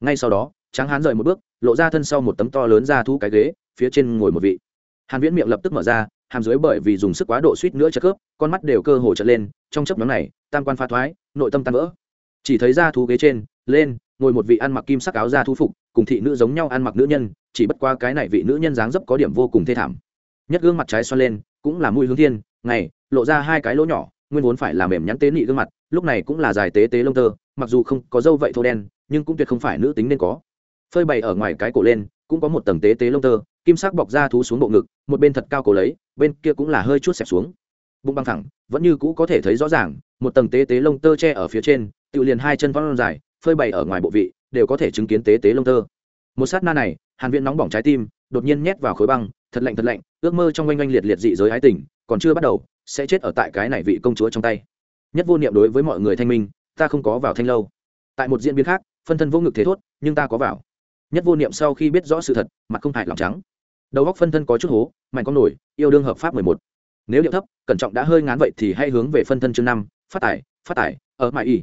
Ngay sau đó, tráng hán rời một bước, lộ ra thân sau một tấm to lớn ra thu cái ghế, phía trên ngồi một vị. Hàn viễn miệng lập tức mở ra, hàm dưới bởi vì dùng sức quá độ suýt nữa chật khớp, con mắt đều cơ hồ trợn lên, trong chớp nhoáng này, tam quan pha thoái, nội tâm tan vỡ. Chỉ thấy ra thú ghế trên, lên, ngồi một vị ăn mặc kim sắc áo da thú phục, cùng thị nữ giống nhau ăn mặc nữ nhân, chỉ bất qua cái này vị nữ nhân dáng dấp có điểm vô cùng thê thảm. Nhất gương mặt trái xoan lên, cũng là mũi hướng thiên, ngày, lộ ra hai cái lỗ nhỏ nguyên vốn phải là mềm nhắn tế nị gương mặt, lúc này cũng là dài tế tế lông tơ, mặc dù không có dâu vậy thô đen, nhưng cũng tuyệt không phải nữ tính nên có. Phơi bày ở ngoài cái cổ lên, cũng có một tầng tế tế lông tơ, kim sắc bọc da thú xuống bộ ngực, một bên thật cao cổ lấy, bên kia cũng là hơi chút xẹp xuống. Bụng băng thẳng, vẫn như cũ có thể thấy rõ ràng, một tầng tế tế lông tơ che ở phía trên tự liền hai chân phong dài, phơi bày ở ngoài bộ vị, đều có thể chứng kiến tế tế lông tơ. Một sát na này, hàn viễn nóng bỏng trái tim, đột nhiên nhét vào khối băng, thật lạnh thật lạnh, ước mơ trong oanh oanh liệt liệt dị giới ái tình, còn chưa bắt đầu sẽ chết ở tại cái này vị công chúa trong tay. Nhất vô niệm đối với mọi người thanh minh, ta không có vào thanh lâu. Tại một diễn biến khác, phân thân vô ngực thế thốt, nhưng ta có vào. Nhất vô niệm sau khi biết rõ sự thật, mặt không hại lòng trắng. Đầu góc phân thân có chút hố, mạnh con nổi, yêu đương hợp pháp mười một. Nếu điệu thấp, cẩn trọng đã hơi ngán vậy thì hãy hướng về phân thân chương năm, phát tải phát tải ở mãi y.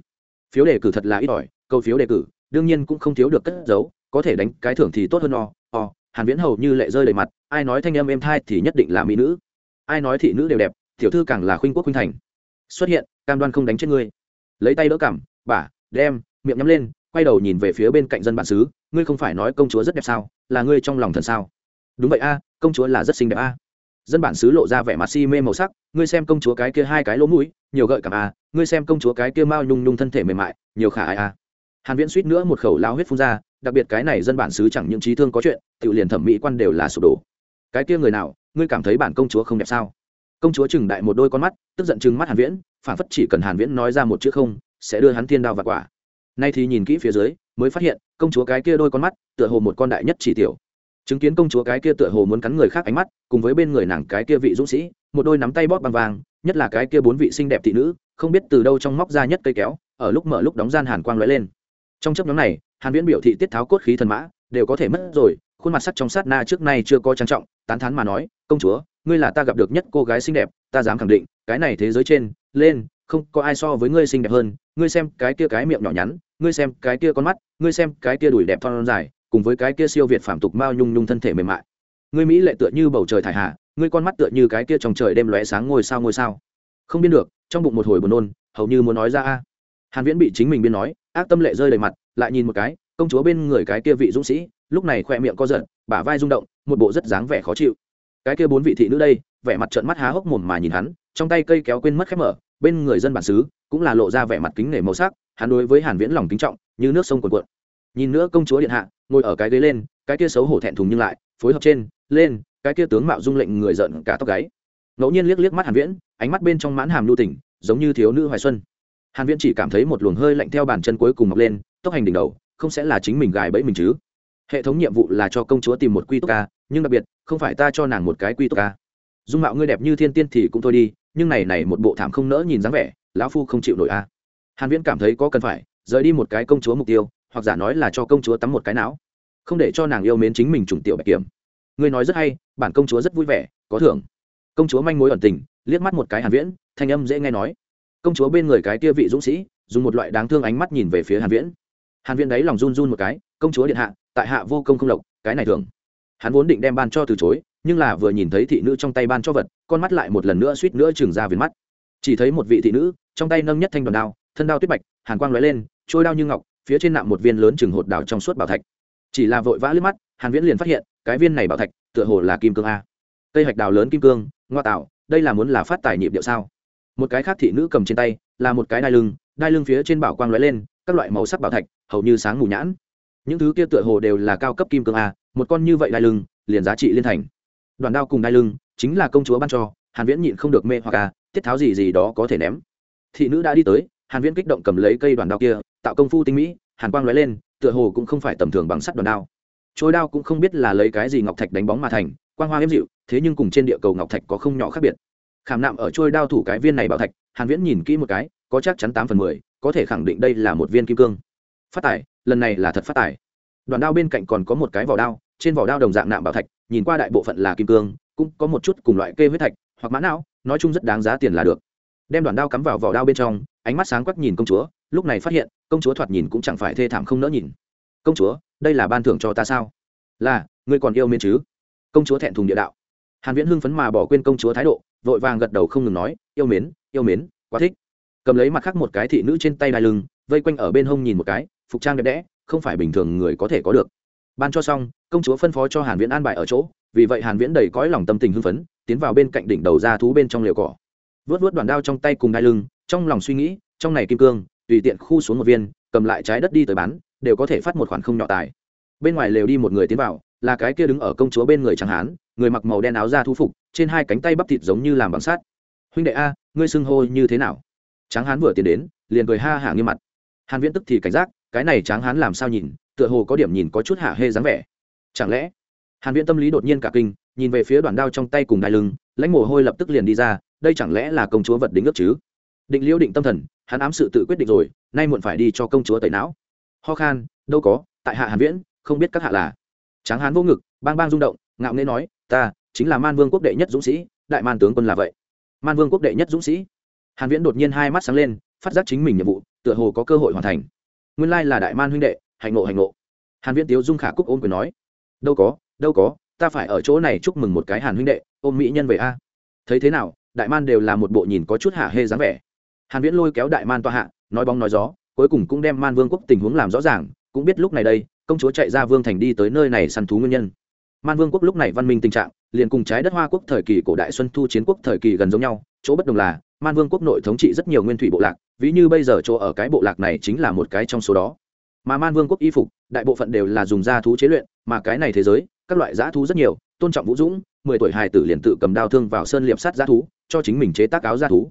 Phiếu đề cử thật là ít ỏi, câu phiếu đề cử, đương nhiên cũng không thiếu được cất giấu, có thể đánh cái thưởng thì tốt hơn o o, hàn viễn hầu như lệ rơi đầy mặt, ai nói thanh âm êm thai thì nhất định là mỹ nữ. Ai nói thị nữ đều đẹp tiểu thư càng là khuynh quốc khuynh thành. Xuất hiện, cam đoan không đánh chết ngươi. Lấy tay đỡ cảm, bả, đem, miệng nhắm lên, quay đầu nhìn về phía bên cạnh dân bản xứ, ngươi không phải nói công chúa rất đẹp sao, là ngươi trong lòng thần sao? Đúng vậy a, công chúa là rất xinh đẹp a. Dân bản xứ lộ ra vẻ mặt si mê màu sắc, ngươi xem công chúa cái kia hai cái lỗ mũi, nhiều gợi cảm a, ngươi xem công chúa cái kia mao nhung nhung thân thể mềm mại, nhiều khả ai a. Hàn viễn suýt nữa một khẩu lao huyết phun ra, đặc biệt cái này dân bản xứ chẳng những trí thương có chuyện tự liền thẩm mỹ quan đều là sụp đổ. Cái kia người nào, ngươi cảm thấy bản công chúa không đẹp sao? Công chúa chừng đại một đôi con mắt, tức giận chừng mắt hàn viễn phản phất chỉ cần hàn viễn nói ra một chữ không, sẽ đưa hắn thiên đao và quả. Nay thì nhìn kỹ phía dưới, mới phát hiện, công chúa cái kia đôi con mắt, tựa hồ một con đại nhất chỉ tiểu. Chứng kiến công chúa cái kia tựa hồ muốn cắn người khác ánh mắt, cùng với bên người nàng cái kia vị dũng sĩ, một đôi nắm tay bóp bằng vàng, nhất là cái kia bốn vị xinh đẹp thị nữ, không biết từ đâu trong móc ra nhất cây kéo, ở lúc mở lúc đóng gian hàn quang lóe lên. Trong chấp nhóm này, hàn viễn biểu thị tiết tháo cốt khí thần mã, đều có thể mất rồi, khuôn mặt sắc trong sát na trước nay chưa có trang trọng, tán thán mà nói, công chúa ngươi là ta gặp được nhất cô gái xinh đẹp, ta dám khẳng định, cái này thế giới trên, lên, không có ai so với ngươi xinh đẹp hơn, ngươi xem cái kia cái miệng nhỏ nhắn, ngươi xem cái kia con mắt, ngươi xem cái kia đùi đẹp thon dài, cùng với cái kia siêu việt phàm tục mao nhung nhung thân thể mềm mại. Ngươi mỹ lệ tựa như bầu trời thải hạ, ngươi con mắt tựa như cái kia trong trời đêm lóe sáng ngôi sao ngôi sao. Không biên được, trong bụng một hồi buồn nôn, hầu như muốn nói ra a. Hàn viễn bị chính mình biên nói, ác tâm lệ rơi đầy mặt, lại nhìn một cái, công chúa bên người cái kia vị dũng sĩ, lúc này khoe miệng co giật, bả vai rung động, một bộ rất dáng vẻ khó chịu cái kia bốn vị thị nữ đây vẻ mặt trợn mắt há hốc mồm mà nhìn hắn trong tay cây kéo quên mất khép mở bên người dân bản xứ cũng là lộ ra vẻ mặt kính nể màu sắc hắn đối với hàn viễn lòng kính trọng như nước sông cuồn cuộn. Nhìn nữa công chúa điện hạ ngồi ở cái ghế lên cái kia xấu hổ thẹn thùng nhưng lại phối hợp trên lên cái kia tướng mạo dung lệnh người giận cả tóc gáy. Ngẫu nhiên liếc liếc mắt hàn viễn ánh mắt bên trong mãn hàm lưu tình, giống như thiếu nữ hoài xuân. Hàn viễn chỉ cảm thấy một luồng hơi lạnh theo bàn chân cuối cùng mọc lên tốc hành đỉnh đầu không sẽ là chính mình gài bẫy mình chứ hệ thống nhiệm vụ là cho công chúa tìm một quy túc ca, nhưng đặc biệt, không phải ta cho nàng một cái quy túc ca. Dung mạo ngươi đẹp như thiên tiên thì cũng thôi đi, nhưng này này một bộ thảm không nỡ nhìn dáng vẻ, lão phu không chịu nổi a. Hàn viễn cảm thấy có cần phải, rời đi một cái công chúa mục tiêu, hoặc giả nói là cho công chúa tắm một cái não. Không để cho nàng yêu mến chính mình trùng tiểu bạch kiểm. Ngươi nói rất hay, bản công chúa rất vui vẻ, có thưởng. Công chúa manh mối ẩn tình, liếc mắt một cái hàn viễn, thanh âm dễ nghe nói. Công chúa bên người cái kia vị dũng sĩ, dùng một loại đáng thương ánh mắt nhìn về phía hàn viễn. Hàn viễn đấy lòng run run một cái, công chúa điện hạ tại hạ vô công không lộc, cái này thường. Hắn vốn định đem ban cho từ chối, nhưng là vừa nhìn thấy thị nữ trong tay ban cho vật, con mắt lại một lần nữa suýt nữa chừng ra viền mắt. Chỉ thấy một vị thị nữ, trong tay nâng nhất thanh đoàn đao, thân đao tuyết bạch, hàn quang lóe lên, trôi đao như ngọc, phía trên nạm một viên lớn chừng hột đào trong suốt bảo thạch. Chỉ là vội vã lướt mắt, hàn viễn liền phát hiện, cái viên này bảo thạch, tựa hồ là kim cương a. Cây hạch đào lớn kim cương, ngoa tạo, đây là muốn là phát tài nhịp điệu sao? Một cái khác thị nữ cầm trên tay, là một cái đai lưng đai lưng phía trên bảo quang lóe lên, các loại màu sắc bảo thạch, hầu như sáng mù nhãn những thứ kia tựa hồ đều là cao cấp kim cương a, một con như vậy đai lưng, liền giá trị liên thành. Đoàn đao cùng đai lưng, chính là công chúa ban cho, hàn viễn nhịn không được mê hoặc a, tiết tháo gì gì đó có thể ném. Thị nữ đã đi tới, hàn viễn kích động cầm lấy cây đoàn đao kia, tạo công phu tinh mỹ, hàn quang lóe lên, tựa hồ cũng không phải tầm thường bằng sắt đoàn đao. Trôi đao cũng không biết là lấy cái gì ngọc thạch đánh bóng mà thành, quang hoa êm dịu, thế nhưng cùng trên địa cầu ngọc thạch có không nhỏ khác biệt. Khảm nạm ở trôi đao thủ cái viên này bảo thạch, hàn viễn nhìn kỹ một cái, có chắc chắn tám phần mười, có thể khẳng định đây là một viên kim cương. Phát tài lần này là thật phát tài. Đoàn đao bên cạnh còn có một cái vỏ đao, trên vỏ đao đồng dạng nạm bảo thạch, nhìn qua đại bộ phận là kim cương, cũng có một chút cùng loại kê huyết thạch, hoặc mã não, nói chung rất đáng giá tiền là được. Đem đoàn đao cắm vào vỏ đao bên trong, ánh mắt sáng quắc nhìn công chúa, lúc này phát hiện, công chúa thoạt nhìn cũng chẳng phải thê thảm không nỡ nhìn. Công chúa, đây là ban thưởng cho ta sao? Là, ngươi còn yêu mến chứ? Công chúa thẹn thùng địa đạo. Hàn viễn hưng phấn mà bỏ quên công chúa thái độ, vội vàng gật đầu không ngừng nói, yêu mến yêu mến, quá thích. Cầm lấy mặt khác một cái thị nữ trên tay đai lưng, vây quanh ở bên hông nhìn một cái phục trang đẹp đẽ, không phải bình thường người có thể có được. Ban cho xong, công chúa phân phó cho hàn viễn an bài ở chỗ, vì vậy hàn viễn đầy cõi lòng tâm tình hưng phấn, tiến vào bên cạnh đỉnh đầu ra thú bên trong liều cỏ. Vớt vớt đoạn đao trong tay cùng đai lưng, trong lòng suy nghĩ, trong này kim cương, tùy tiện khu xuống một viên, cầm lại trái đất đi tới bán, đều có thể phát một khoản không nhỏ tài. Bên ngoài lều đi một người tiến vào, là cái kia đứng ở công chúa bên người chẳng hán, người mặc màu đen áo da thú phục, trên hai cánh tay bắp thịt giống như làm bằng sắt. Huynh đệ a, ngươi xưng hô như thế nào? Tráng hán vừa tiến đến, liền cười ha hả nghiêm mặt. Hàn viễn tức thì cảnh giác cái này tráng hán làm sao nhìn, tựa hồ có điểm nhìn có chút hạ hê dáng vẻ. Chẳng lẽ, hàn viễn tâm lý đột nhiên cả kinh, nhìn về phía đoàn đao trong tay cùng đai lưng, lãnh mồ hôi lập tức liền đi ra, đây chẳng lẽ là công chúa vật đính ước chứ? Định liễu định tâm thần, hắn ám sự tự quyết định rồi, nay muộn phải đi cho công chúa tẩy não. Ho khan, đâu có, tại hạ hàn viễn, không biết các hạ là. Tráng hán vô ngực, bang bang rung động, ngạo nghễ nói, ta, chính là man vương quốc đệ nhất dũng sĩ, đại man tướng quân là vậy. Man vương quốc đệ nhất dũng sĩ. Hàn viễn đột nhiên hai mắt sáng lên, phát giác chính mình nhiệm vụ, tựa hồ có cơ hội hoàn thành nguyên lai là đại man huynh đệ hành ngộ hành ngộ. Hàn viễn tiếu dung khả cúc ôm quyền nói, đâu có đâu có, ta phải ở chỗ này chúc mừng một cái hàn huynh đệ, ôm mỹ nhân về a. Thấy thế nào, đại man đều là một bộ nhìn có chút hạ hê dáng vẻ. Hàn viễn lôi kéo đại man toa hạ, nói bóng nói gió, cuối cùng cũng đem man vương quốc tình huống làm rõ ràng, cũng biết lúc này đây, công chúa chạy ra vương thành đi tới nơi này săn thú nguyên nhân. Man vương quốc lúc này văn minh tình trạng, liền cùng trái đất hoa quốc thời kỳ cổ đại xuân thu chiến quốc thời kỳ gần giống nhau, chỗ bất đồng là man vương quốc nội thống trị rất nhiều nguyên thủy bộ lạc, ví như bây giờ chỗ ở cái bộ lạc này chính là một cái trong số đó. Mà man vương quốc y phục, đại bộ phận đều là dùng da thú chế luyện, mà cái này thế giới, các loại dã thú rất nhiều, tôn trọng vũ dũng, mười tuổi hài tử liền tự cầm đao thương vào sơn liệp sắt dã thú, cho chính mình chế tác áo dã thú.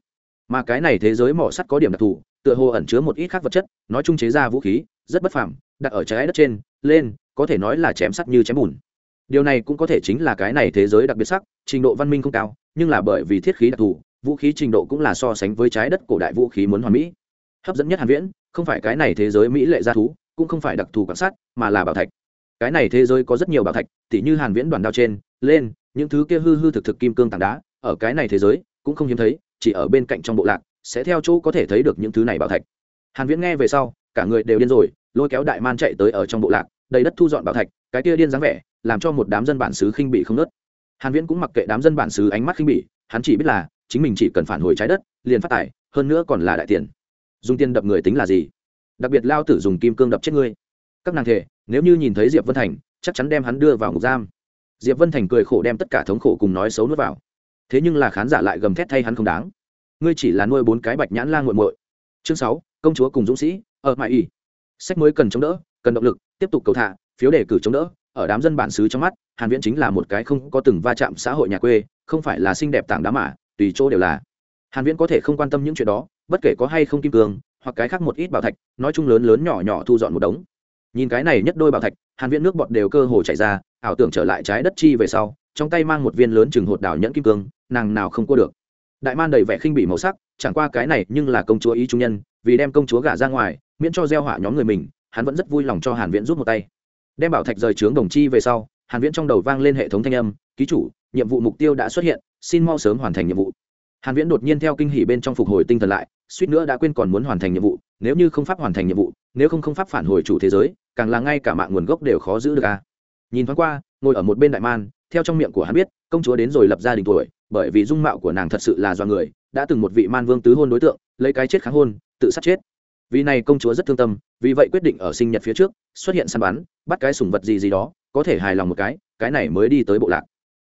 Mà cái này thế giới mỏ sắt có điểm đặc thù, tựa hồ ẩn chứa một ít khác vật chất, nói chung chế ra vũ khí, rất bất phàm, đặt ở trái đất trên, lên, có thể nói là chém sắt như chém bùn. Điều này cũng có thể chính là cái này thế giới đặc biệt sắc, trình độ văn minh không cao, nhưng là bởi vì thiết khí đặc thù vũ khí trình độ cũng là so sánh với trái đất cổ đại vũ khí muốn hoàn mỹ. Hấp dẫn nhất hàn viễn, không phải cái này thế giới mỹ lệ gia thú, cũng không phải đặc thù quan sát, mà là bảo thạch. Cái này thế giới có rất nhiều bảo thạch, tỉ như hàn viễn đoàn đao trên, lên, những thứ kia hư hư thực thực kim cương tảng đá, ở cái này thế giới, cũng không hiếm thấy, chỉ ở bên cạnh trong bộ lạc, sẽ theo chỗ có thể thấy được những thứ này bảo thạch. Hàn viễn nghe về sau, cả người đều điên rồi, lôi kéo đại man chạy tới ở trong bộ lạc, đầy đất thu dọn bảo thạch, cái kia điên dáng vẻ, làm cho một đám dân bản xứ khinh bị không nớt hàn viễn cũng mặc kệ đám dân bản xứ ánh mắt khinh bỉ, hắn chỉ biết là chính mình chỉ cần phản hồi trái đất, liền phát tài, hơn nữa còn là đại tiền. Dùng tiền đập người tính là gì? Đặc biệt lao tử dùng kim cương đập chết ngươi. Các nàng thể nếu như nhìn thấy diệp vân thành, chắc chắn đem hắn đưa vào ngục giam. Diệp vân thành cười khổ đem tất cả thống khổ cùng nói xấu nuốt vào. Thế nhưng là khán giả lại gầm thét thay hắn không đáng. Ngươi chỉ là nuôi bốn cái bạch nhãn la nguội muội. Chương sáu, công chúa cùng dũng sĩ, ở mại y. Sách mới cần chống đỡ, cần động lực, tiếp tục cầu thả, phiếu đề cử chống đỡ, ở đám dân bản xứ trong mắt, hàn viễn chính là một cái không có từng va chạm xã hội nhà quê, không phải là xinh đẹp tảng đá mà tùy chỗ đều là. Hàn viễn có thể không quan tâm những chuyện đó, bất kể có hay không kim cương, hoặc cái khác một ít bảo thạch, nói chung lớn lớn nhỏ nhỏ thu dọn một đống. Nhìn cái này nhất đôi bảo thạch, hàn viễn nước bọt đều cơ hồ chảy ra, ảo tưởng trở lại trái đất chi về sau, trong tay mang một viên lớn chừng hột đảo nhẫn kim cương, nàng nào không cua được. Đại man đầy vẻ khinh bỉ màu sắc, chẳng qua cái này nhưng là công chúa ý trung nhân, vì đem công chúa gả ra ngoài, miễn cho gieo họa nhóm người mình, hắn vẫn rất vui lòng cho hàn viễn rút một tay. Đem bảo thạch rời trướng đồng chi về sau, hàn viễn trong đầu vang lên hệ thống thanh âm, ký chủ, nhiệm vụ mục tiêu đã xuất hiện xin mau sớm hoàn thành nhiệm vụ. Hàn viễn đột nhiên theo kinh hỉ bên trong phục hồi tinh thần lại, suýt nữa đã quên còn muốn hoàn thành nhiệm vụ, nếu như không pháp hoàn thành nhiệm vụ, nếu không không pháp phản hồi chủ thế giới, càng là ngay cả mạng nguồn gốc đều khó giữ được a. À. nhìn thoáng qua, ngồi ở một bên đại man, theo trong miệng của hắn biết, công chúa đến rồi lập gia đình tuổi, bởi vì dung mạo của nàng thật sự là do người, đã từng một vị man vương tứ hôn đối tượng, lấy cái chết kháng hôn, tự sát chết. Vì này công chúa rất thương tâm, vì vậy quyết định ở sinh nhật phía trước, xuất hiện săn bắn, bắt cái sủng vật gì gì đó, có thể hài lòng một cái cái này mới đi tới bộ lạc.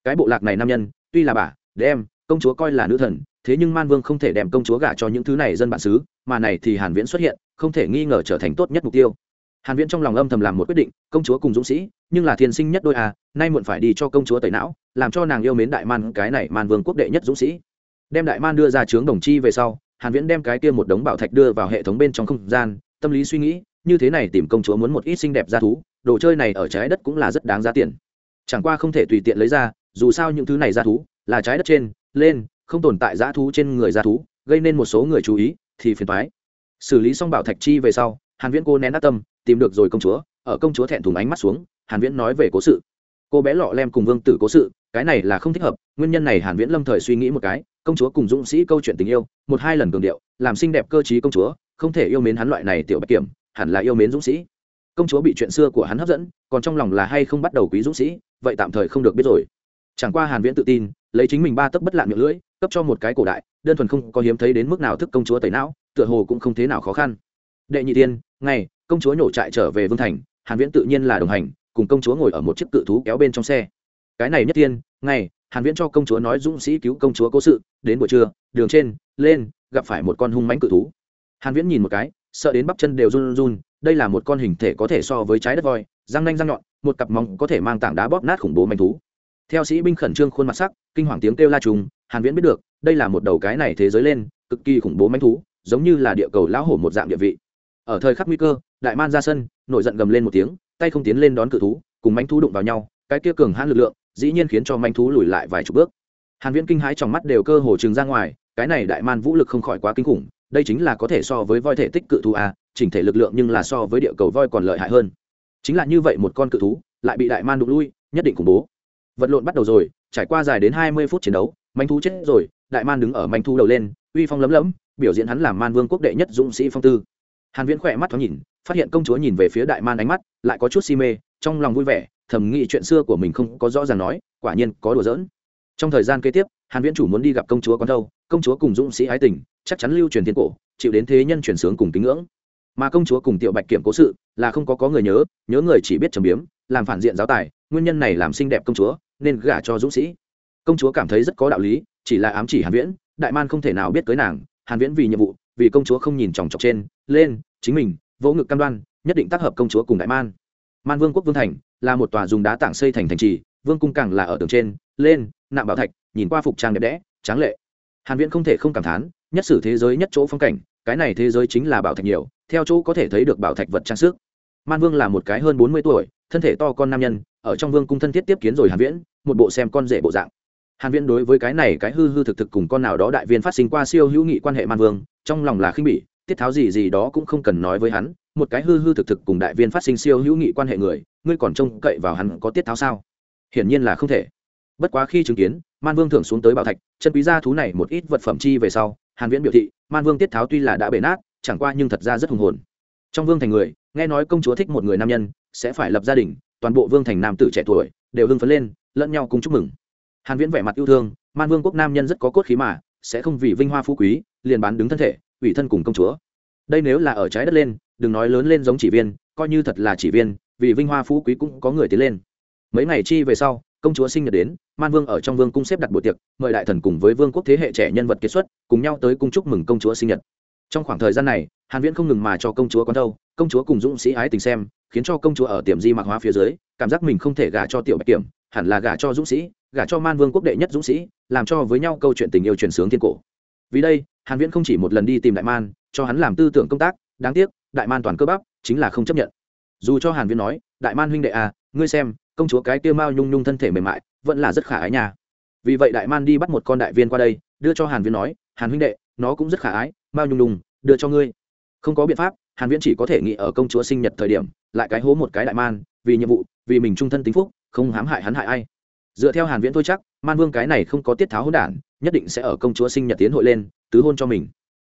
Cái bộ lạc này nam nhân, tuy là bà đem, công chúa coi là nữ thần, thế nhưng man vương không thể đem công chúa gả cho những thứ này dân bản xứ, mà này thì hàn viễn xuất hiện, không thể nghi ngờ trở thành tốt nhất mục tiêu. Hàn viễn trong lòng âm thầm làm một quyết định, công chúa cùng dũng sĩ, nhưng là thiên sinh nhất đôi à nay muộn phải đi cho công chúa tẩy não, làm cho nàng yêu mến đại man, cái này man vương quốc đệ nhất dũng sĩ. Đem đại man đưa ra trướng đồng chi về sau, hàn viễn đem cái kia một đống bảo thạch đưa vào hệ thống bên trong không gian, tâm lý suy nghĩ, như thế này tìm công chúa muốn một ít xinh đẹp gia thú, đồ chơi này ở trái đất cũng là rất đáng giá tiền. Chẳng qua không thể tùy tiện lấy ra, dù sao những thứ này gia thú là trái đất trên, lên, không tồn tại giá thú trên người gia thú, gây nên một số người chú ý, thì phiền toái. Xử lý xong bảo thạch chi về sau, hàn viễn cô nén ác tâm, tìm được rồi công chúa, ở công chúa thẹn thùng ánh mắt xuống, hàn viễn nói về cố sự. Cô bé lọ lem cùng vương tử cố sự, cái này là không thích hợp, nguyên nhân này hàn viễn lâm thời suy nghĩ một cái, công chúa cùng dũng sĩ câu chuyện tình yêu, một hai lần cường điệu, làm xinh đẹp cơ trí công chúa, không thể yêu mến hắn loại này tiểu bạch kiểm, hẳn là yêu mến dũng sĩ. Công chúa bị chuyện xưa của hắn hấp dẫn, còn trong lòng là hay không bắt đầu quý dũng sĩ, vậy tạm thời không được biết rồi chẳng qua hàn viễn tự tin, lấy chính mình ba tấc bất lạn miệng lưỡi, cấp cho một cái cổ đại, đơn thuần không có hiếm thấy đến mức nào thức công chúa tẩy não, tựa hồ cũng không thế nào khó khăn. Đệ nhị tiên, ngày, công chúa nhổ trại trở về vương thành, hàn viễn tự nhiên là đồng hành, cùng công chúa ngồi ở một chiếc cự thú kéo bên trong xe. Cái này nhất tiên, ngày, hàn viễn cho công chúa nói dũng sĩ cứu công chúa cố sự, đến buổi trưa, đường trên, lên, gặp phải một con hung mãnh cự thú. Hàn viễn nhìn một cái, sợ đến bắp chân đều run run đây là một con hình thể có thể so với trái đất voi, răng nanh răng nhọn, một cặp móng có thể mang tảng đá bóp nát khủng bố manh thú theo sĩ binh khẩn trương khuôn mặt sắc, kinh hoàng tiếng kêu la trùng, hàn viễn biết được, đây là một đầu cái này thế giới lên, cực kỳ khủng bố manh thú, giống như là địa cầu lão hổ một dạng địa vị. Ở thời khắc nguy cơ, đại man ra sân, nổi giận gầm lên một tiếng, tay không tiến lên đón cự thú, cùng manh thú đụng vào nhau, cái kia cường hãn lực lượng, dĩ nhiên khiến cho manh thú lùi lại vài chục bước. Hàn viễn kinh hãi trong mắt đều cơ hồ trừng ra ngoài, cái này đại man vũ lực không khỏi quá kinh khủng, đây chính là có thể so với voi thể tích cự thú a chỉnh thể lực lượng nhưng là so với địa cầu voi còn lợi hại hơn. Chính là như vậy một con cự thú, lại bị đại man đụng lui, nhất định khủng bố vật lộn bắt đầu rồi, trải qua dài đến hai mươi phút chiến đấu, manh thú chết rồi, đại man đứng ở manh thú đầu lên, uy phong lấm lấm, biểu diễn hắn làm man vương quốc đệ nhất dũng sĩ phong tư. Hàn viễn khỏe mắt thoáng nhìn, phát hiện công chúa nhìn về phía đại man ánh mắt, lại có chút si mê, trong lòng vui vẻ, thầm nghĩ chuyện xưa của mình không có rõ ràng nói, quả nhiên có đùa giỡn. Trong thời gian kế tiếp, hàn viễn chủ muốn đi gặp công chúa con đâu, công chúa cùng dũng sĩ ái tình, chắc chắn lưu truyền thiên cổ, chịu đến thế nhân truyền sướng cùng kính ngưỡng. Mà công chúa cùng tiểu bạch kiểm cố sự, là không có có người nhớ nhớ người chỉ biết trầm biếm, làm phản diện giáo tài nguyên nhân này làm xinh đẹp công chúa, nên gả cho dũng sĩ. Công chúa cảm thấy rất có đạo lý, chỉ là ám chỉ hàn viễn, đại man không thể nào biết cưới nàng. Hàn viễn vì nhiệm vụ, vì công chúa không nhìn chòng chọc trên, lên, chính mình, vỗ ngực cam đoan, nhất định tác hợp công chúa cùng đại man. Man vương quốc vương thành là một tòa dùng đá tảng xây thành thành trì, vương cung càng là ở tường trên, lên, nạm bảo thạch, nhìn qua phục trang đẹp đẽ, tráng lệ. Hàn viễn không thể không cảm thán, nhất sử thế giới nhất chỗ phong cảnh, cái này thế giới chính là bảo thạch nhiều, theo chỗ có thể thấy được bảo thạch vật trang sức. Man vương là một cái hơn 40 tuổi thân thể to con nam nhân, ở trong vương cung thân thiết tiếp kiến rồi hàn viễn, một bộ xem con rể bộ dạng. Hàn viễn đối với cái này cái hư hư thực thực cùng con nào đó đại viên phát sinh qua siêu hữu nghị quan hệ man vương, trong lòng là khinh bỉ, tiết tháo gì gì đó cũng không cần nói với hắn, một cái hư hư thực thực cùng đại viên phát sinh siêu hữu nghị quan hệ người, ngươi còn trông cậy vào hắn có tiết tháo sao? Hiển nhiên là không thể. Bất quá khi chứng kiến, man vương thưởng xuống tới bảo thạch, chân quý gia thú này một ít vật phẩm chi về sau, hàn viễn biểu thị, man vương tiết tháo tuy là đã bể nát, chẳng qua nhưng thật ra rất hùng hồn trong vương thành người, nghe nói công chúa thích một người nam nhân, sẽ phải lập gia đình, toàn bộ vương thành nam tử trẻ tuổi đều hưng phấn lên, lẫn nhau cùng chúc mừng. Hàn viễn vẻ mặt yêu thương, man vương quốc nam nhân rất có cốt khí mà, sẽ không vì vinh hoa phú quý, liền bán đứng thân thể, ủy thân cùng công chúa. Đây nếu là ở trái đất lên, đừng nói lớn lên giống chỉ viên, coi như thật là chỉ viên, vì vinh hoa phú quý cũng có người tiến lên. Mấy ngày chi về sau, công chúa sinh nhật đến, man vương ở trong vương cung xếp đặt buổi tiệc, mời đại thần cùng với vương quốc thế hệ trẻ nhân vật kết xuất, cùng nhau tới cung chúc mừng công chúa sinh nhật trong khoảng thời gian này, hàn viễn không ngừng mà cho công chúa con thâu, công chúa cùng dũng sĩ ái tình xem, khiến cho công chúa ở tiệm di mạc hóa phía dưới, cảm giác mình không thể gả cho tiểu bạch kiểm, hẳn là gả cho dũng sĩ, gả cho man vương quốc đệ nhất dũng sĩ, làm cho với nhau câu chuyện tình yêu truyền sướng thiên cổ. Vì đây, hàn viễn không chỉ một lần đi tìm đại man, cho hắn làm tư tưởng công tác, đáng tiếc, đại man toàn cơ bắp, chính là không chấp nhận. Dù cho hàn viễn nói, đại man huynh đệ à ngươi xem, công chúa cái kia mao nhung nhung thân thể mềm mại, vẫn là rất khả ái nha. Vì vậy đại man đi bắt một con đại viên qua đây, đưa cho hàn viễn nói, hàn huynh đệ nó cũng rất khả ái, mao nhung đùng đưa cho ngươi. Không có biện pháp, hàn viễn chỉ có thể nghĩ ở công chúa sinh nhật thời điểm, lại cái hố một cái đại man, vì nhiệm vụ, vì mình trung thân tính phúc, không hãm hại hắn hại ai. Dựa theo hàn viễn thôi chắc, man vương cái này không có tiết tháo hỗn đản, nhất định sẽ ở công chúa sinh nhật tiến hội lên, tứ hôn cho mình.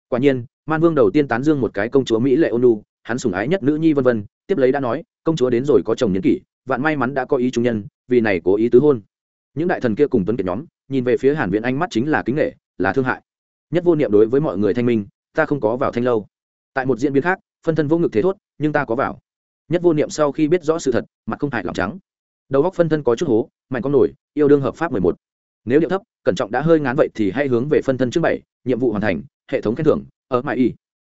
Quả nhiên, man vương đầu tiên tán dương một cái công chúa mỹ lệ ôn hắn sủng ái nhất nữ nhi vân vân, tiếp lấy đã nói, công chúa đến rồi có chồng nhân kỷ, vạn may mắn đã có ý trung nhân, vì này cố ý tứ hôn. Những đại thần kia cùng tuấn kiệt nhóm, nhìn về phía hàn viễn ánh mắt chính là kính nghệ là thương hại nhất vô niệm đối với mọi người thanh minh, ta không có vào thanh lâu. Tại một diễn biến khác, phân thân vô ngực thế thốt, nhưng ta có vào. Nhất vô niệm sau khi biết rõ sự thật, mặt không hại lòng trắng. Đầu góc phân thân có chút hố, mạnh con nổi, yêu đương hợp pháp mười một. Nếu điệu thấp, cẩn trọng đã hơi ngán vậy thì hãy hướng về phân thân trước bảy, nhiệm vụ hoàn thành, hệ thống khen thưởng, ở mãi y.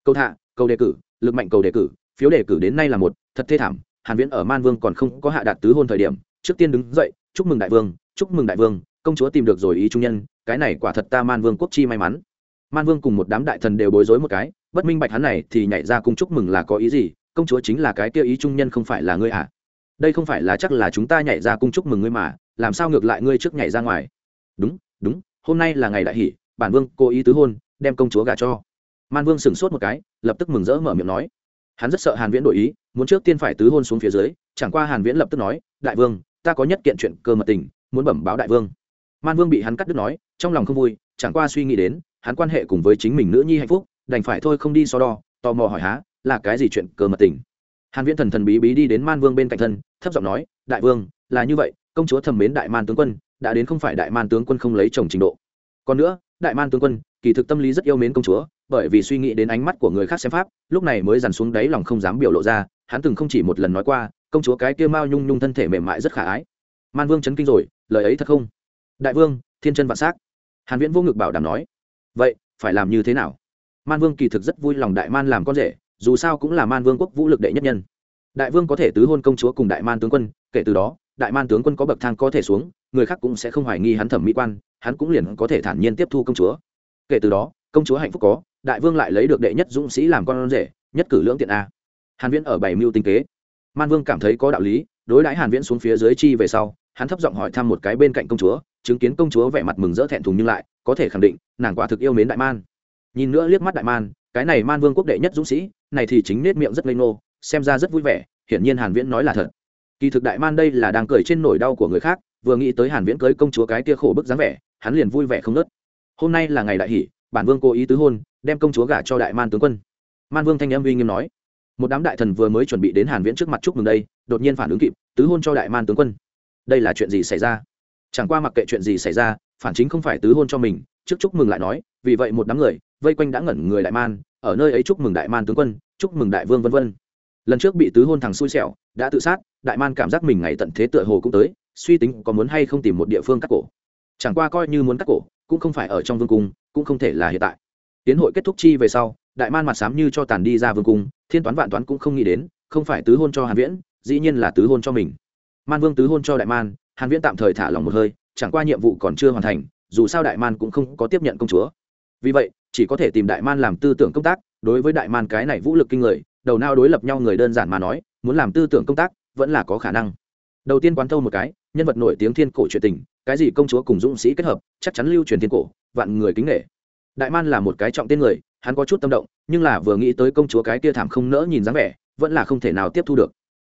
Câu thạ câu đề cử, lực mạnh cầu đề cử, phiếu đề cử đến nay là một, thật thê thảm, hàn viễn ở man vương còn không có hạ đạt tứ hôn thời điểm, trước tiên đứng dậy, chúc mừng đại vương, chúc mừng đại vương, công chúa tìm được rồi ý trung nhân, cái này quả thật ta man vương quốc chi may mắn man vương cùng một đám đại thần đều bối rối một cái, bất minh bạch hắn này thì nhảy ra cung chúc mừng là có ý gì, công chúa chính là cái kia ý trung nhân không phải là ngươi à? Đây không phải là chắc là chúng ta nhảy ra cung chúc mừng ngươi mà, làm sao ngược lại ngươi trước nhảy ra ngoài? Đúng đúng, hôm nay là ngày đại hỷ, bản vương cố ý tứ hôn, đem công chúa gả cho. Man vương sửng sốt một cái, lập tức mừng rỡ mở miệng nói. Hắn rất sợ hàn viễn đổi ý, muốn trước tiên phải tứ hôn xuống phía dưới, chẳng qua hàn viễn lập tức nói, đại vương, ta có nhất kiện chuyện cơ mật tình, muốn bẩm báo đại vương. Man vương bị hắn cắt đứt nói, trong lòng không vui, chẳng qua suy nghĩ đến hắn quan hệ cùng với chính mình nữ nhi hạnh phúc, đành phải thôi không đi so đo, tò mò hỏi há, là cái gì chuyện cơ mật tình? Hàn viễn thần thần bí bí đi đến man vương bên cạnh thân, thấp giọng nói, đại vương, là như vậy, công chúa thầm mến đại man tướng quân, đã đến không phải đại man tướng quân không lấy chồng trình độ. Còn nữa, đại man tướng quân, kỳ thực tâm lý rất yêu mến công chúa, bởi vì suy nghĩ đến ánh mắt của người khác xem pháp, lúc này mới dằn xuống đáy lòng không dám biểu lộ ra, hắn từng không chỉ một lần nói qua, công chúa cái kia mao nhung nhung thân thể mềm mại rất khả ái. Man vương chấn kinh rồi, lời ấy thật không? Đại vương, thiên chân vạn s á c hàn viễn vô ngực bảo đảm nói vậy, phải làm như thế nào? Man vương kỳ thực rất vui lòng đại man làm con rể, dù sao cũng là man vương quốc vũ lực đệ nhất nhân. Đại vương có thể tứ hôn công chúa cùng đại man tướng quân, kể từ đó, đại man tướng quân có bậc thang có thể xuống, người khác cũng sẽ không hoài nghi hắn thẩm mỹ quan, hắn cũng liền có thể thản nhiên tiếp thu công chúa. Kể từ đó, công chúa hạnh phúc có, đại vương lại lấy được đệ nhất dũng sĩ làm con rể, nhất cử lưỡng tiện a. Hàn viễn ở bảy mưu tinh kế. Man vương cảm thấy có đạo lý, đối đãi hàn viễn xuống phía dưới chi về sau, hắn thấp giọng hỏi thăm một cái bên cạnh công chúa, chứng kiến công chúa vẻ mặt mừng rỡ thẹn thùng nhưng lại có thể khẳng định, nàng quả thực yêu mến đại man. Nhìn nữa liếc mắt đại man, cái này man vương quốc đệ nhất dũng sĩ, này thì chính nết miệng rất ngây ngô, xem ra rất vui vẻ, hiển nhiên hàn viễn nói là thật. Kỳ thực đại man đây là đang cười trên nỗi đau của người khác, vừa nghĩ tới hàn viễn cưới công chúa cái kia khổ bức dáng vẻ, hắn liền vui vẻ không nớt hôm nay là ngày đại hỷ, bản vương cố ý tứ hôn, đem công chúa gả cho đại man tướng quân. Man vương thanh âm uy nghiêm nói, một đám đại thần vừa mới chuẩn bị đến hàn viễn trước mặt chúc mừng đây, đột nhiên phản ứng kịp, tứ hôn cho đại man tướng quân. Đây là chuyện gì xảy ra? Chẳng qua mặc kệ chuyện gì xảy ra phản chính không phải tứ hôn cho mình, trước chúc mừng lại nói, vì vậy một đám người, vây quanh đã ngẩn người đại man, ở nơi ấy chúc mừng đại man tướng quân, chúc mừng đại vương vân vân. Lần trước bị tứ hôn thằng xui xẻo, đã tự sát, đại man cảm giác mình ngày tận thế tựa hồ cũng tới, suy tính có muốn hay không tìm một địa phương cắt cổ. Chẳng qua coi như muốn cắt cổ, cũng không phải ở trong vương cung, cũng không thể là hiện tại. Tiến hội kết thúc chi về sau, đại man mặt sám như cho tàn đi ra vương cung, thiên toán vạn toán cũng không nghĩ đến, không phải tứ hôn cho hàn viễn, dĩ nhiên là tứ hôn cho mình. Man vương tứ hôn cho đại man, hàn viễn tạm thời thả lòng một hơi chẳng qua nhiệm vụ còn chưa hoàn thành, dù sao đại man cũng không có tiếp nhận công chúa. Vì vậy, chỉ có thể tìm đại man làm tư tưởng công tác, đối với đại man cái này vũ lực kinh người, đầu não đối lập nhau người đơn giản mà nói, muốn làm tư tưởng công tác, vẫn là có khả năng. Đầu tiên quán thâu một cái, nhân vật nổi tiếng thiên cổ chuyện tình, cái gì công chúa cùng dũng sĩ kết hợp, chắc chắn lưu truyền thiên cổ, vạn người kính nghệ đại man là một cái trọng tên người, hắn có chút tâm động, nhưng là vừa nghĩ tới công chúa cái kia thảm không nỡ nhìn dáng vẻ, vẫn là không thể nào tiếp thu được.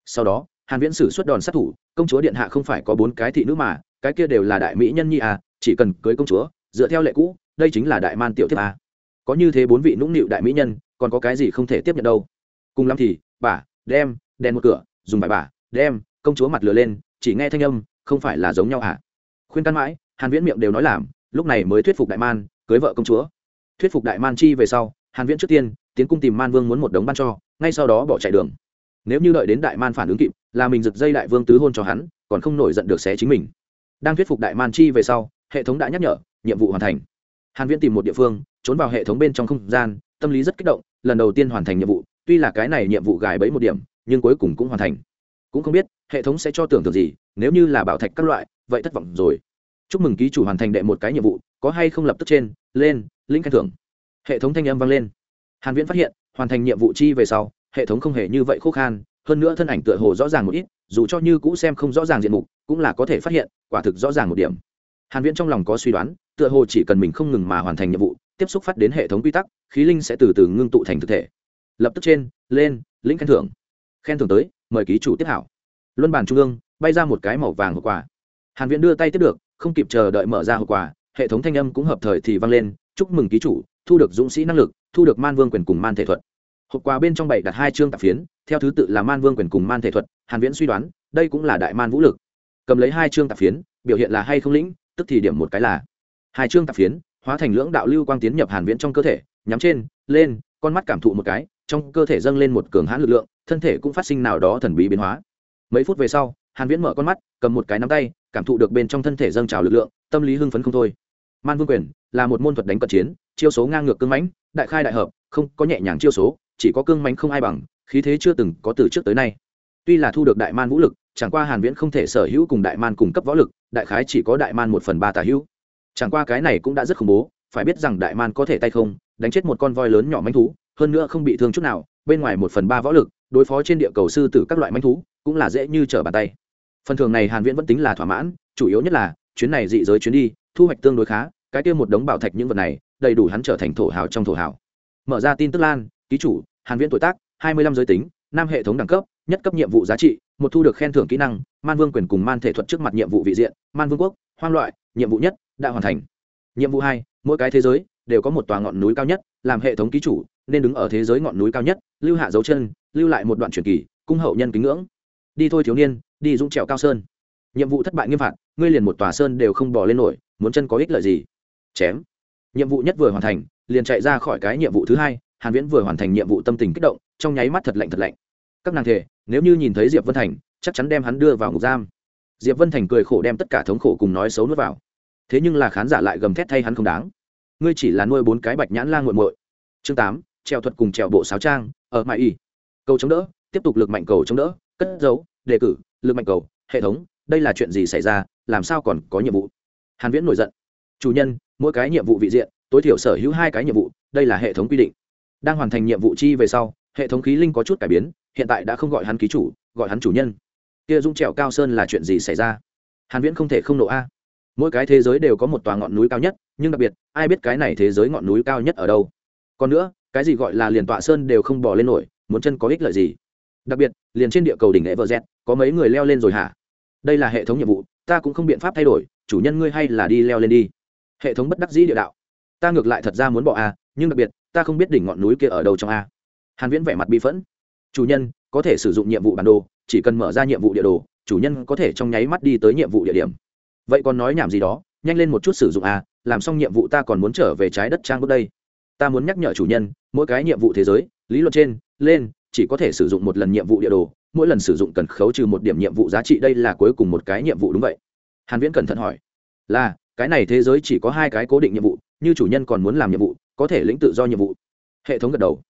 Sau đó, hàn viễn sử xuất đòn sát thủ, công chúa điện hạ không phải có bốn cái thị nữ mà cái kia đều là đại mỹ nhân nhi à chỉ cần cưới công chúa, dựa theo lệ cũ, đây chính là đại man tiểu thiếp à. có như thế bốn vị nũng nịu đại mỹ nhân, còn có cái gì không thể tiếp nhận đâu. Cùng lắm thì, bà, đem, đèn một cửa, dùng bài bà, đem, công chúa mặt lửa lên, chỉ nghe thanh âm, không phải là giống nhau à. Khuyên can mãi, hàn viễn miệng đều nói làm, lúc này mới thuyết phục đại man, cưới vợ công chúa. Thuyết phục đại man chi về sau, hàn viễn trước tiên, tiến cung tìm man vương muốn một đống ban cho, ngay sau đó bỏ chạy đường. Nếu như đợi đến đại man phản ứng kịp, là mình giật dây đại vương tứ hôn cho hắn, còn không nổi giận được xé chính mình đang thuyết phục đại man chi về sau, hệ thống đã nhắc nhở, nhiệm vụ hoàn thành. Hàn viễn tìm một địa phương, trốn vào hệ thống bên trong không gian, tâm lý rất kích động, lần đầu tiên hoàn thành nhiệm vụ, tuy là cái này nhiệm vụ gài bẫy một điểm, nhưng cuối cùng cũng hoàn thành. Cũng không biết, hệ thống sẽ cho tưởng tượng gì, nếu như là bảo thạch các loại, vậy thất vọng rồi. Chúc mừng ký chủ hoàn thành đệ một cái nhiệm vụ, có hay không lập tức trên, lên, lĩnh khen thưởng. Hệ thống thanh âm vang lên. Hàn viễn phát hiện, hoàn thành nhiệm vụ chi về sau, hệ thống không hề như vậy khô khan, hơn nữa thân ảnh tựa hồ rõ ràng một ít dù cho như cũ xem không rõ ràng diện mục, cũng là có thể phát hiện, quả thực rõ ràng một điểm. Hàn viễn trong lòng có suy đoán, tựa hồ chỉ cần mình không ngừng mà hoàn thành nhiệm vụ, tiếp xúc phát đến hệ thống quy tắc, khí linh sẽ từ từ ngưng tụ thành thực thể. Lập tức trên, lên, lĩnh khen thưởng. Khen thưởng tới, mời ký chủ tiếp hảo. Luân bàn trung ương, bay ra một cái màu vàng hộp quà. Hàn viễn đưa tay tiếp được, không kịp chờ đợi mở ra hộp quà, hệ thống thanh âm cũng hợp thời thì vang lên, chúc mừng ký chủ, thu được dũng sĩ năng lực, thu được man vương quyền cùng man thể thuật hộp quà bên trong bảy đặt hai chương tạp phiến, theo thứ tự là man vương quyền cùng man thể thuật, hàn viễn suy đoán, đây cũng là đại man vũ lực. Cầm lấy hai chương tạp phiến, biểu hiện là hay không lĩnh, tức thì điểm một cái là hai chương tạp phiến, hóa thành lưỡng đạo lưu quang tiến nhập hàn viễn trong cơ thể, nhắm trên, lên, con mắt cảm thụ một cái, trong cơ thể dâng lên một cường hãn lực lượng, thân thể cũng phát sinh nào đó thần bí biến hóa. Mấy phút về sau, hàn viễn mở con mắt, cầm một cái nắm tay, cảm thụ được bên trong thân thể dâng trào lực lượng, tâm lý hưng phấn không thôi. Man vương quyền là một môn thuật đánh cận chiến, chiêu số ngang ngược cương mãnh, đại khai đại hợp, không có nhẹ nhàng chiêu số chỉ có cương mánh không ai bằng, khí thế chưa từng có từ trước tới nay. Tuy là thu được đại man vũ lực, chẳng qua hàn viễn không thể sở hữu cùng đại man cùng cấp võ lực, đại khái chỉ có đại man một phần ba tà hữu. Chẳng qua cái này cũng đã rất khủng bố, phải biết rằng đại man có thể tay không, đánh chết một con voi lớn nhỏ manh thú, hơn nữa không bị thương chút nào, bên ngoài một phần ba võ lực, đối phó trên địa cầu sư tử các loại manh thú, cũng là dễ như trở bàn tay. Phần thường này hàn viễn vẫn tính là thỏa mãn, chủ yếu nhất là, chuyến này dị giới chuyến đi, thu hoạch tương đối khá, cái kia một đống bảo thạch những vật này, đầy đủ hắn trở thành thổ hào trong thổ hào. Mở ra tin tức lan ký chủ, hàn viễn tuổi tác 25 giới tính, nam hệ thống đẳng cấp, nhất cấp nhiệm vụ giá trị, một thu được khen thưởng kỹ năng, man vương quyền cùng man thể thuật trước mặt nhiệm vụ vị diện, man vương quốc, hoang loại, nhiệm vụ nhất, đã hoàn thành. Nhiệm vụ hai, mỗi cái thế giới đều có một tòa ngọn núi cao nhất, làm hệ thống ký chủ, nên đứng ở thế giới ngọn núi cao nhất, lưu hạ dấu chân, lưu lại một đoạn truyền kỳ, cung hậu nhân kính ngưỡng. Đi thôi thiếu niên, đi dũng trèo cao sơn. Nhiệm vụ thất bại nghiêm phạt, ngươi liền một tòa sơn đều không bỏ lên nổi, muốn chân có ích lợi gì? Chém. Nhiệm vụ nhất vừa hoàn thành, liền chạy ra khỏi cái nhiệm vụ thứ hai hàn viễn vừa hoàn thành nhiệm vụ tâm tình kích động, trong nháy mắt thật lạnh thật lạnh. Các nàng thể nếu như nhìn thấy diệp vân thành, chắc chắn đem hắn đưa vào ngục giam. Diệp vân thành cười khổ đem tất cả thống khổ cùng nói xấu nuốt vào. Thế nhưng là khán giả lại gầm thét thay hắn không đáng. Ngươi chỉ là nuôi bốn cái bạch nhãn la nguội muội. Chương tám treo thuật cùng treo bộ sáo trang, ở mại y. Cầu chống đỡ, tiếp tục lực mạnh cầu chống đỡ, cất giấu, đề cử, lực mạnh cầu, hệ thống, đây là chuyện gì xảy ra, làm sao còn có nhiệm vụ? Hàn viễn nổi giận. Chủ nhân, mỗi cái nhiệm vụ vị diện, tối thiểu sở hữu hai cái nhiệm vụ, đây là hệ thống quy định đang hoàn thành nhiệm vụ chi về sau, hệ thống khí linh có chút cải biến, hiện tại đã không gọi hắn ký chủ, gọi hắn chủ nhân. Kia dung trèo cao sơn là chuyện gì xảy ra? Hàn viễn không thể không nổ a. Mỗi cái thế giới đều có một tòa ngọn núi cao nhất, nhưng đặc biệt, ai biết cái này thế giới ngọn núi cao nhất ở đâu? Còn nữa, cái gì gọi là liền tọa sơn đều không bỏ lên nổi, muốn chân có ích lợi gì? Đặc biệt, liền trên địa cầu đỉnh everest có mấy người leo lên rồi hả? Đây là hệ thống nhiệm vụ, ta cũng không biện pháp thay đổi, chủ nhân ngươi hay là đi leo lên đi. Hệ thống bất đắc dĩ địa đạo. Ta ngược lại thật ra muốn bỏ a, nhưng đặc biệt ta không biết đỉnh ngọn núi kia ở đâu trong a. Hàn viễn vẻ mặt bi phẫn. Chủ nhân, có thể sử dụng nhiệm vụ bản đồ, chỉ cần mở ra nhiệm vụ địa đồ, chủ nhân có thể trong nháy mắt đi tới nhiệm vụ địa điểm. Vậy còn nói nhảm gì đó, nhanh lên một chút sử dụng a, làm xong nhiệm vụ ta còn muốn trở về trái đất trang bước đây. Ta muốn nhắc nhở chủ nhân, mỗi cái nhiệm vụ thế giới, lý luận trên, lên, chỉ có thể sử dụng một lần nhiệm vụ địa đồ, mỗi lần sử dụng cần khấu trừ một điểm nhiệm vụ giá trị, đây là cuối cùng một cái nhiệm vụ đúng vậy. Hàn viễn cẩn thận hỏi. Là, cái này thế giới chỉ có hai cái cố định nhiệm vụ, như chủ nhân còn muốn làm nhiệm vụ có thể lĩnh tự do nhiệm vụ. Hệ thống gật đầu.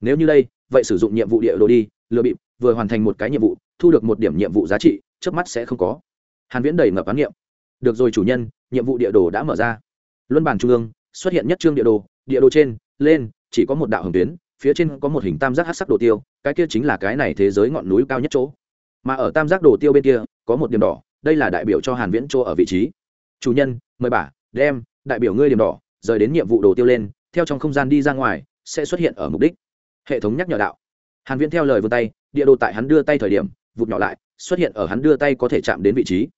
Nếu như đây, vậy sử dụng nhiệm vụ địa đồ đi, lừa bịp, vừa hoàn thành một cái nhiệm vụ, thu được một điểm nhiệm vụ giá trị trước mắt sẽ không có. Hàn viễn đầy ngập án nghiệm được rồi chủ nhân, nhiệm vụ địa đồ đã mở ra. Luân bàn trung ương, xuất hiện nhất trương địa đồ địa đồ trên, lên, chỉ có một đạo hồng tuyến, phía trên có một hình tam giác hắc sắc đồ tiêu, cái kia chính là cái này thế giới ngọn núi cao nhất chỗ. Mà ở tam giác đồ tiêu bên kia, có một điểm đỏ, đây là đại biểu cho hàn viễn chỗ ở vị trí. Chủ nhân, mời bà, đem, đại biểu ngươi điểm đỏ, rời đến nhiệm vụ đồ tiêu lên theo trong không gian đi ra ngoài, sẽ xuất hiện ở mục đích. Hệ thống nhắc nhở đạo. Hàn viễn theo lời vươn tay, địa đồ tại hắn đưa tay thời điểm, vụt nhỏ lại, xuất hiện ở hắn đưa tay có thể chạm đến vị trí.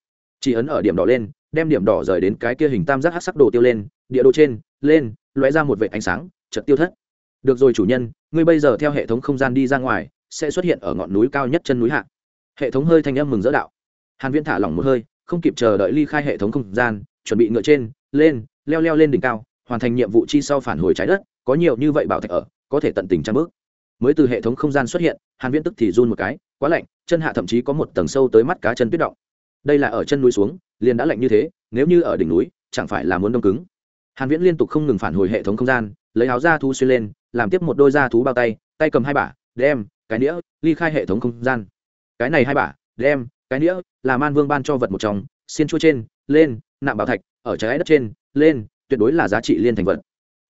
Chỉ ấn ở điểm đỏ lên, đem điểm đỏ rời đến cái kia hình tam giác hắc sắc đồ tiêu lên, địa đồ trên, lên, lóe ra một vệt ánh sáng, chợt tiêu thất. Được rồi chủ nhân, ngươi bây giờ theo hệ thống không gian đi ra ngoài, sẽ xuất hiện ở ngọn núi cao nhất chân núi hạ. Hệ thống hơi thanh âm mừng dỡ đạo. Hàn viễn thả lỏng một hơi, không kịp chờ đợi ly khai hệ thống không gian, chuẩn bị ngựa trên, lên, leo leo lên đỉnh cao hoàn thành nhiệm vụ chi sau phản hồi trái đất, có nhiều như vậy bảo thạch ở, có thể tận tình trang bước. Mới từ hệ thống không gian xuất hiện, hàn viễn tức thì run một cái, quá lạnh, chân hạ thậm chí có một tầng sâu tới mắt cá chân tuyết động. Đây là ở chân núi xuống, liền đã lạnh như thế, nếu như ở đỉnh núi, chẳng phải là muốn đông cứng. Hàn viễn liên tục không ngừng phản hồi hệ thống không gian, lấy áo da thú xuyên lên, làm tiếp một đôi da thú bao tay tay cầm hai bả, đem, cái nĩa, ly khai hệ thống không gian. Cái này hai bả, đem, cái nĩa, là man vương ban cho vật một trong xiên chua trên, lên, nạm bảo thạch, ở trái đất trên, lên tuyệt đối là giá trị liên thành vật.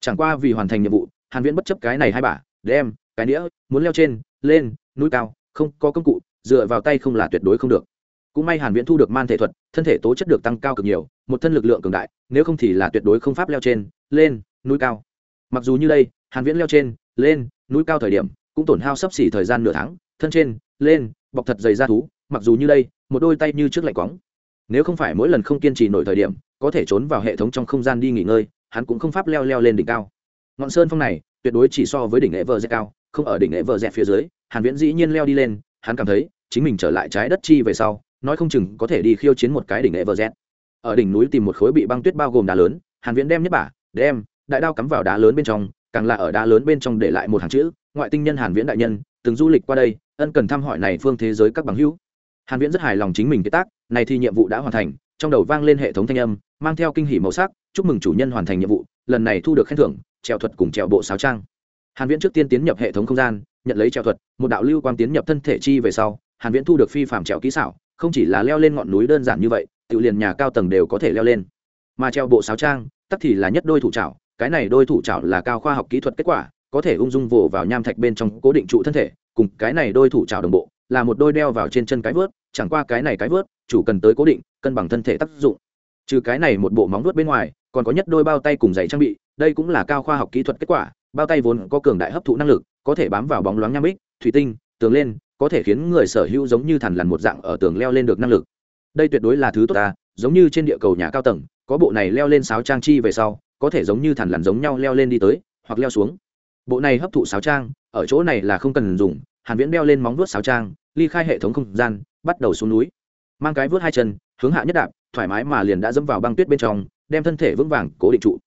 Chẳng qua vì hoàn thành nhiệm vụ, hàn viễn bất chấp cái này hai bả, đem cái nĩa muốn leo trên, lên, núi cao, không có công cụ, dựa vào tay không là tuyệt đối không được. Cũng may hàn viễn thu được man thể thuật, thân thể tố chất được tăng cao cực nhiều, một thân lực lượng cường đại, nếu không thì là tuyệt đối không pháp leo trên, lên, núi cao. Mặc dù như đây, hàn viễn leo trên, lên, núi cao thời điểm, cũng tổn hao sấp xỉ thời gian nửa tháng, thân trên, lên, bọc thật dày da thú, mặc dù như đây, một đôi tay như trước lạnh quóng nếu không phải mỗi lần không kiên trì nổi thời điểm có thể trốn vào hệ thống trong không gian đi nghỉ ngơi hắn cũng không pháp leo leo lên đỉnh cao ngọn sơn phong này tuyệt đối chỉ so với đỉnh lễ vợ dẹt cao không ở đỉnh lễ vợ dẹt phía dưới hàn viễn dĩ nhiên leo đi lên hắn cảm thấy chính mình trở lại trái đất chi về sau nói không chừng có thể đi khiêu chiến một cái đỉnh Everest. Ở đỉnh núi tìm một khối bị băng tuyết bao gồm đá lớn, Hàn Viễn đem nhất bả, đem đại đao cắm vào đá lớn bên trong, càng là ở đá lớn bên trong để lại một hàng chữ, ngoại tinh nhân Hàn Viễn đại nhân, từng du lịch qua đây, ân cần thăm hỏi này phương thế giới các bằng hữu. Hàn Viễn rất hài lòng chính mình cái tác, này thì nhiệm vụ đã hoàn thành, trong đầu vang lên hệ thống thanh âm, mang theo kinh hỉ màu sắc, chúc mừng chủ nhân hoàn thành nhiệm vụ, lần này thu được khen thưởng, treo thuật cùng treo bộ sáo trang. Hàn Viễn trước tiên tiến nhập hệ thống không gian, nhận lấy treo thuật, một đạo lưu quang tiến nhập thân thể chi về sau, Hàn Viễn thu được phi phàm treo kỹ xảo, không chỉ là leo lên ngọn núi đơn giản như vậy tự liền nhà cao tầng đều có thể leo lên mà treo bộ sáo trang tắc thì là nhất đôi thủ trảo cái này đôi thủ trảo là cao khoa học kỹ thuật kết quả có thể ung dung vồ vào nham thạch bên trong cố định trụ thân thể cùng cái này đôi thủ trảo đồng bộ là một đôi đeo vào trên chân cái vớt, chẳng qua cái này cái vớt, chủ cần tới cố định, cân bằng thân thể tác dụng. Trừ cái này một bộ móng vớt bên ngoài, còn có nhất đôi bao tay cùng giày trang bị, đây cũng là cao khoa học kỹ thuật kết quả, bao tay vốn có cường đại hấp thụ năng lực, có thể bám vào bóng loáng nham bích, thủy tinh, tường lên, có thể khiến người sở hữu giống như thằn lằn một dạng ở tường leo lên được năng lực. Đây tuyệt đối là thứ tốt ta, giống như trên địa cầu nhà cao tầng, có bộ này leo lên sáo trang chi về sau, có thể giống như thằn lằn giống nhau leo lên đi tới, hoặc leo xuống. Bộ này hấp thụ sáo trang, ở chỗ này là không cần dùng hàn viễn đeo lên móng vuốt sáo trang, ly khai hệ thống không gian, bắt đầu xuống núi. Mang cái vuốt hai chân, hướng hạ nhất đạp, thoải mái mà liền đã dẫm vào băng tuyết bên trong, đem thân thể vững vàng cố định trụ.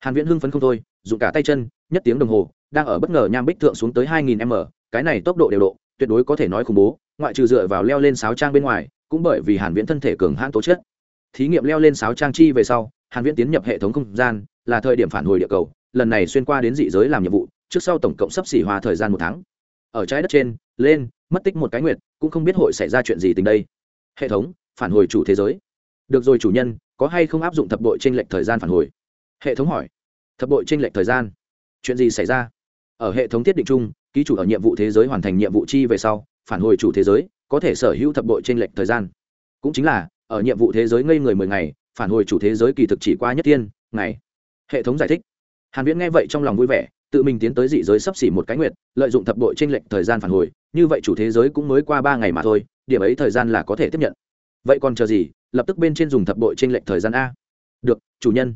Hàn viễn hưng phấn không thôi, dùng cả tay chân, nhất tiếng đồng hồ, đang ở bất ngờ nham bích thượng xuống tới 2000 m, cái này tốc độ đều độ, tuyệt đối có thể nói khủng bố, ngoại trừ dựa vào leo lên sáo trang bên ngoài, cũng bởi vì hàn viễn thân thể cường hãn tố chất. Thí nghiệm leo lên sáo trang chi về sau, hàn viễn tiến nhập hệ thống không gian, là thời điểm phản hồi địa cầu, lần này xuyên qua đến dị giới làm nhiệm vụ, trước sau tổng cộng sắp xỉ hòa thời gian một tháng ở trái đất trên, lên, mất tích một cái nguyệt, cũng không biết hội xảy ra chuyện gì tình đây. Hệ thống, phản hồi chủ thế giới. Được rồi chủ nhân, có hay không áp dụng thập đội t r ê n lệch thời gian phản hồi? Hệ thống hỏi. Thập đội t r ê n lệch thời gian? Chuyện gì xảy ra? Ở hệ thống thiết định chung, ký chủ ở nhiệm vụ thế giới hoàn thành nhiệm vụ chi về sau, phản hồi chủ thế giới, có thể sở hữu thập đội t r ê n lệch thời gian. Cũng chính là, ở nhiệm vụ thế giới ngây người mười ngày, phản hồi chủ thế giới kỳ thực chỉ qua nhất tiên ngày. Hệ thống giải thích. Hàn viễn nghe vậy trong lòng vui vẻ tự mình tiến tới dị giới sắp xỉ một cái nguyệt, lợi dụng thập đội t r ê n lệch thời gian phản hồi, như vậy chủ thế giới cũng mới qua ba ngày mà thôi, điểm ấy thời gian là có thể tiếp nhận. Vậy còn chờ gì, lập tức bên trên dùng thập bội trên lệnh thời gian a. Được, chủ nhân.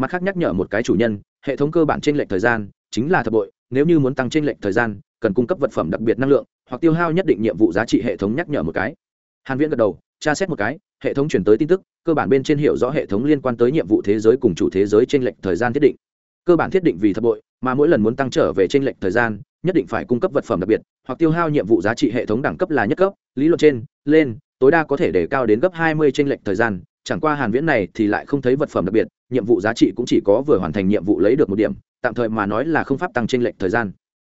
Mặt khác nhắc nhở một cái chủ nhân, hệ thống cơ bản trên lệnh thời gian chính là thập bội, nếu như muốn tăng trên lệnh thời gian, cần cung cấp vật phẩm đặc biệt năng lượng, hoặc tiêu hao nhất định nhiệm vụ giá trị hệ thống nhắc nhở một cái. Hàn viễn gật đầu, tra xét một cái, hệ thống chuyển tới tin tức, cơ bản bên trên hiểu rõ hệ thống liên quan tới nhiệm vụ thế giới cùng chủ thế giới trên lệnh thời gian thiết định. Cơ bản thiết định vì thập bội mà mỗi lần muốn tăng trở về trên lệnh thời gian, nhất định phải cung cấp vật phẩm đặc biệt, hoặc tiêu hao nhiệm vụ giá trị hệ thống đẳng cấp là nhất cấp. Lý luận trên, lên, tối đa có thể để cao đến gấp hai mươi trên lệch thời gian, chẳng qua hàn viễn này thì lại không thấy vật phẩm đặc biệt, nhiệm vụ giá trị cũng chỉ có vừa hoàn thành nhiệm vụ lấy được một điểm, tạm thời mà nói là không pháp tăng trên lệch thời gian.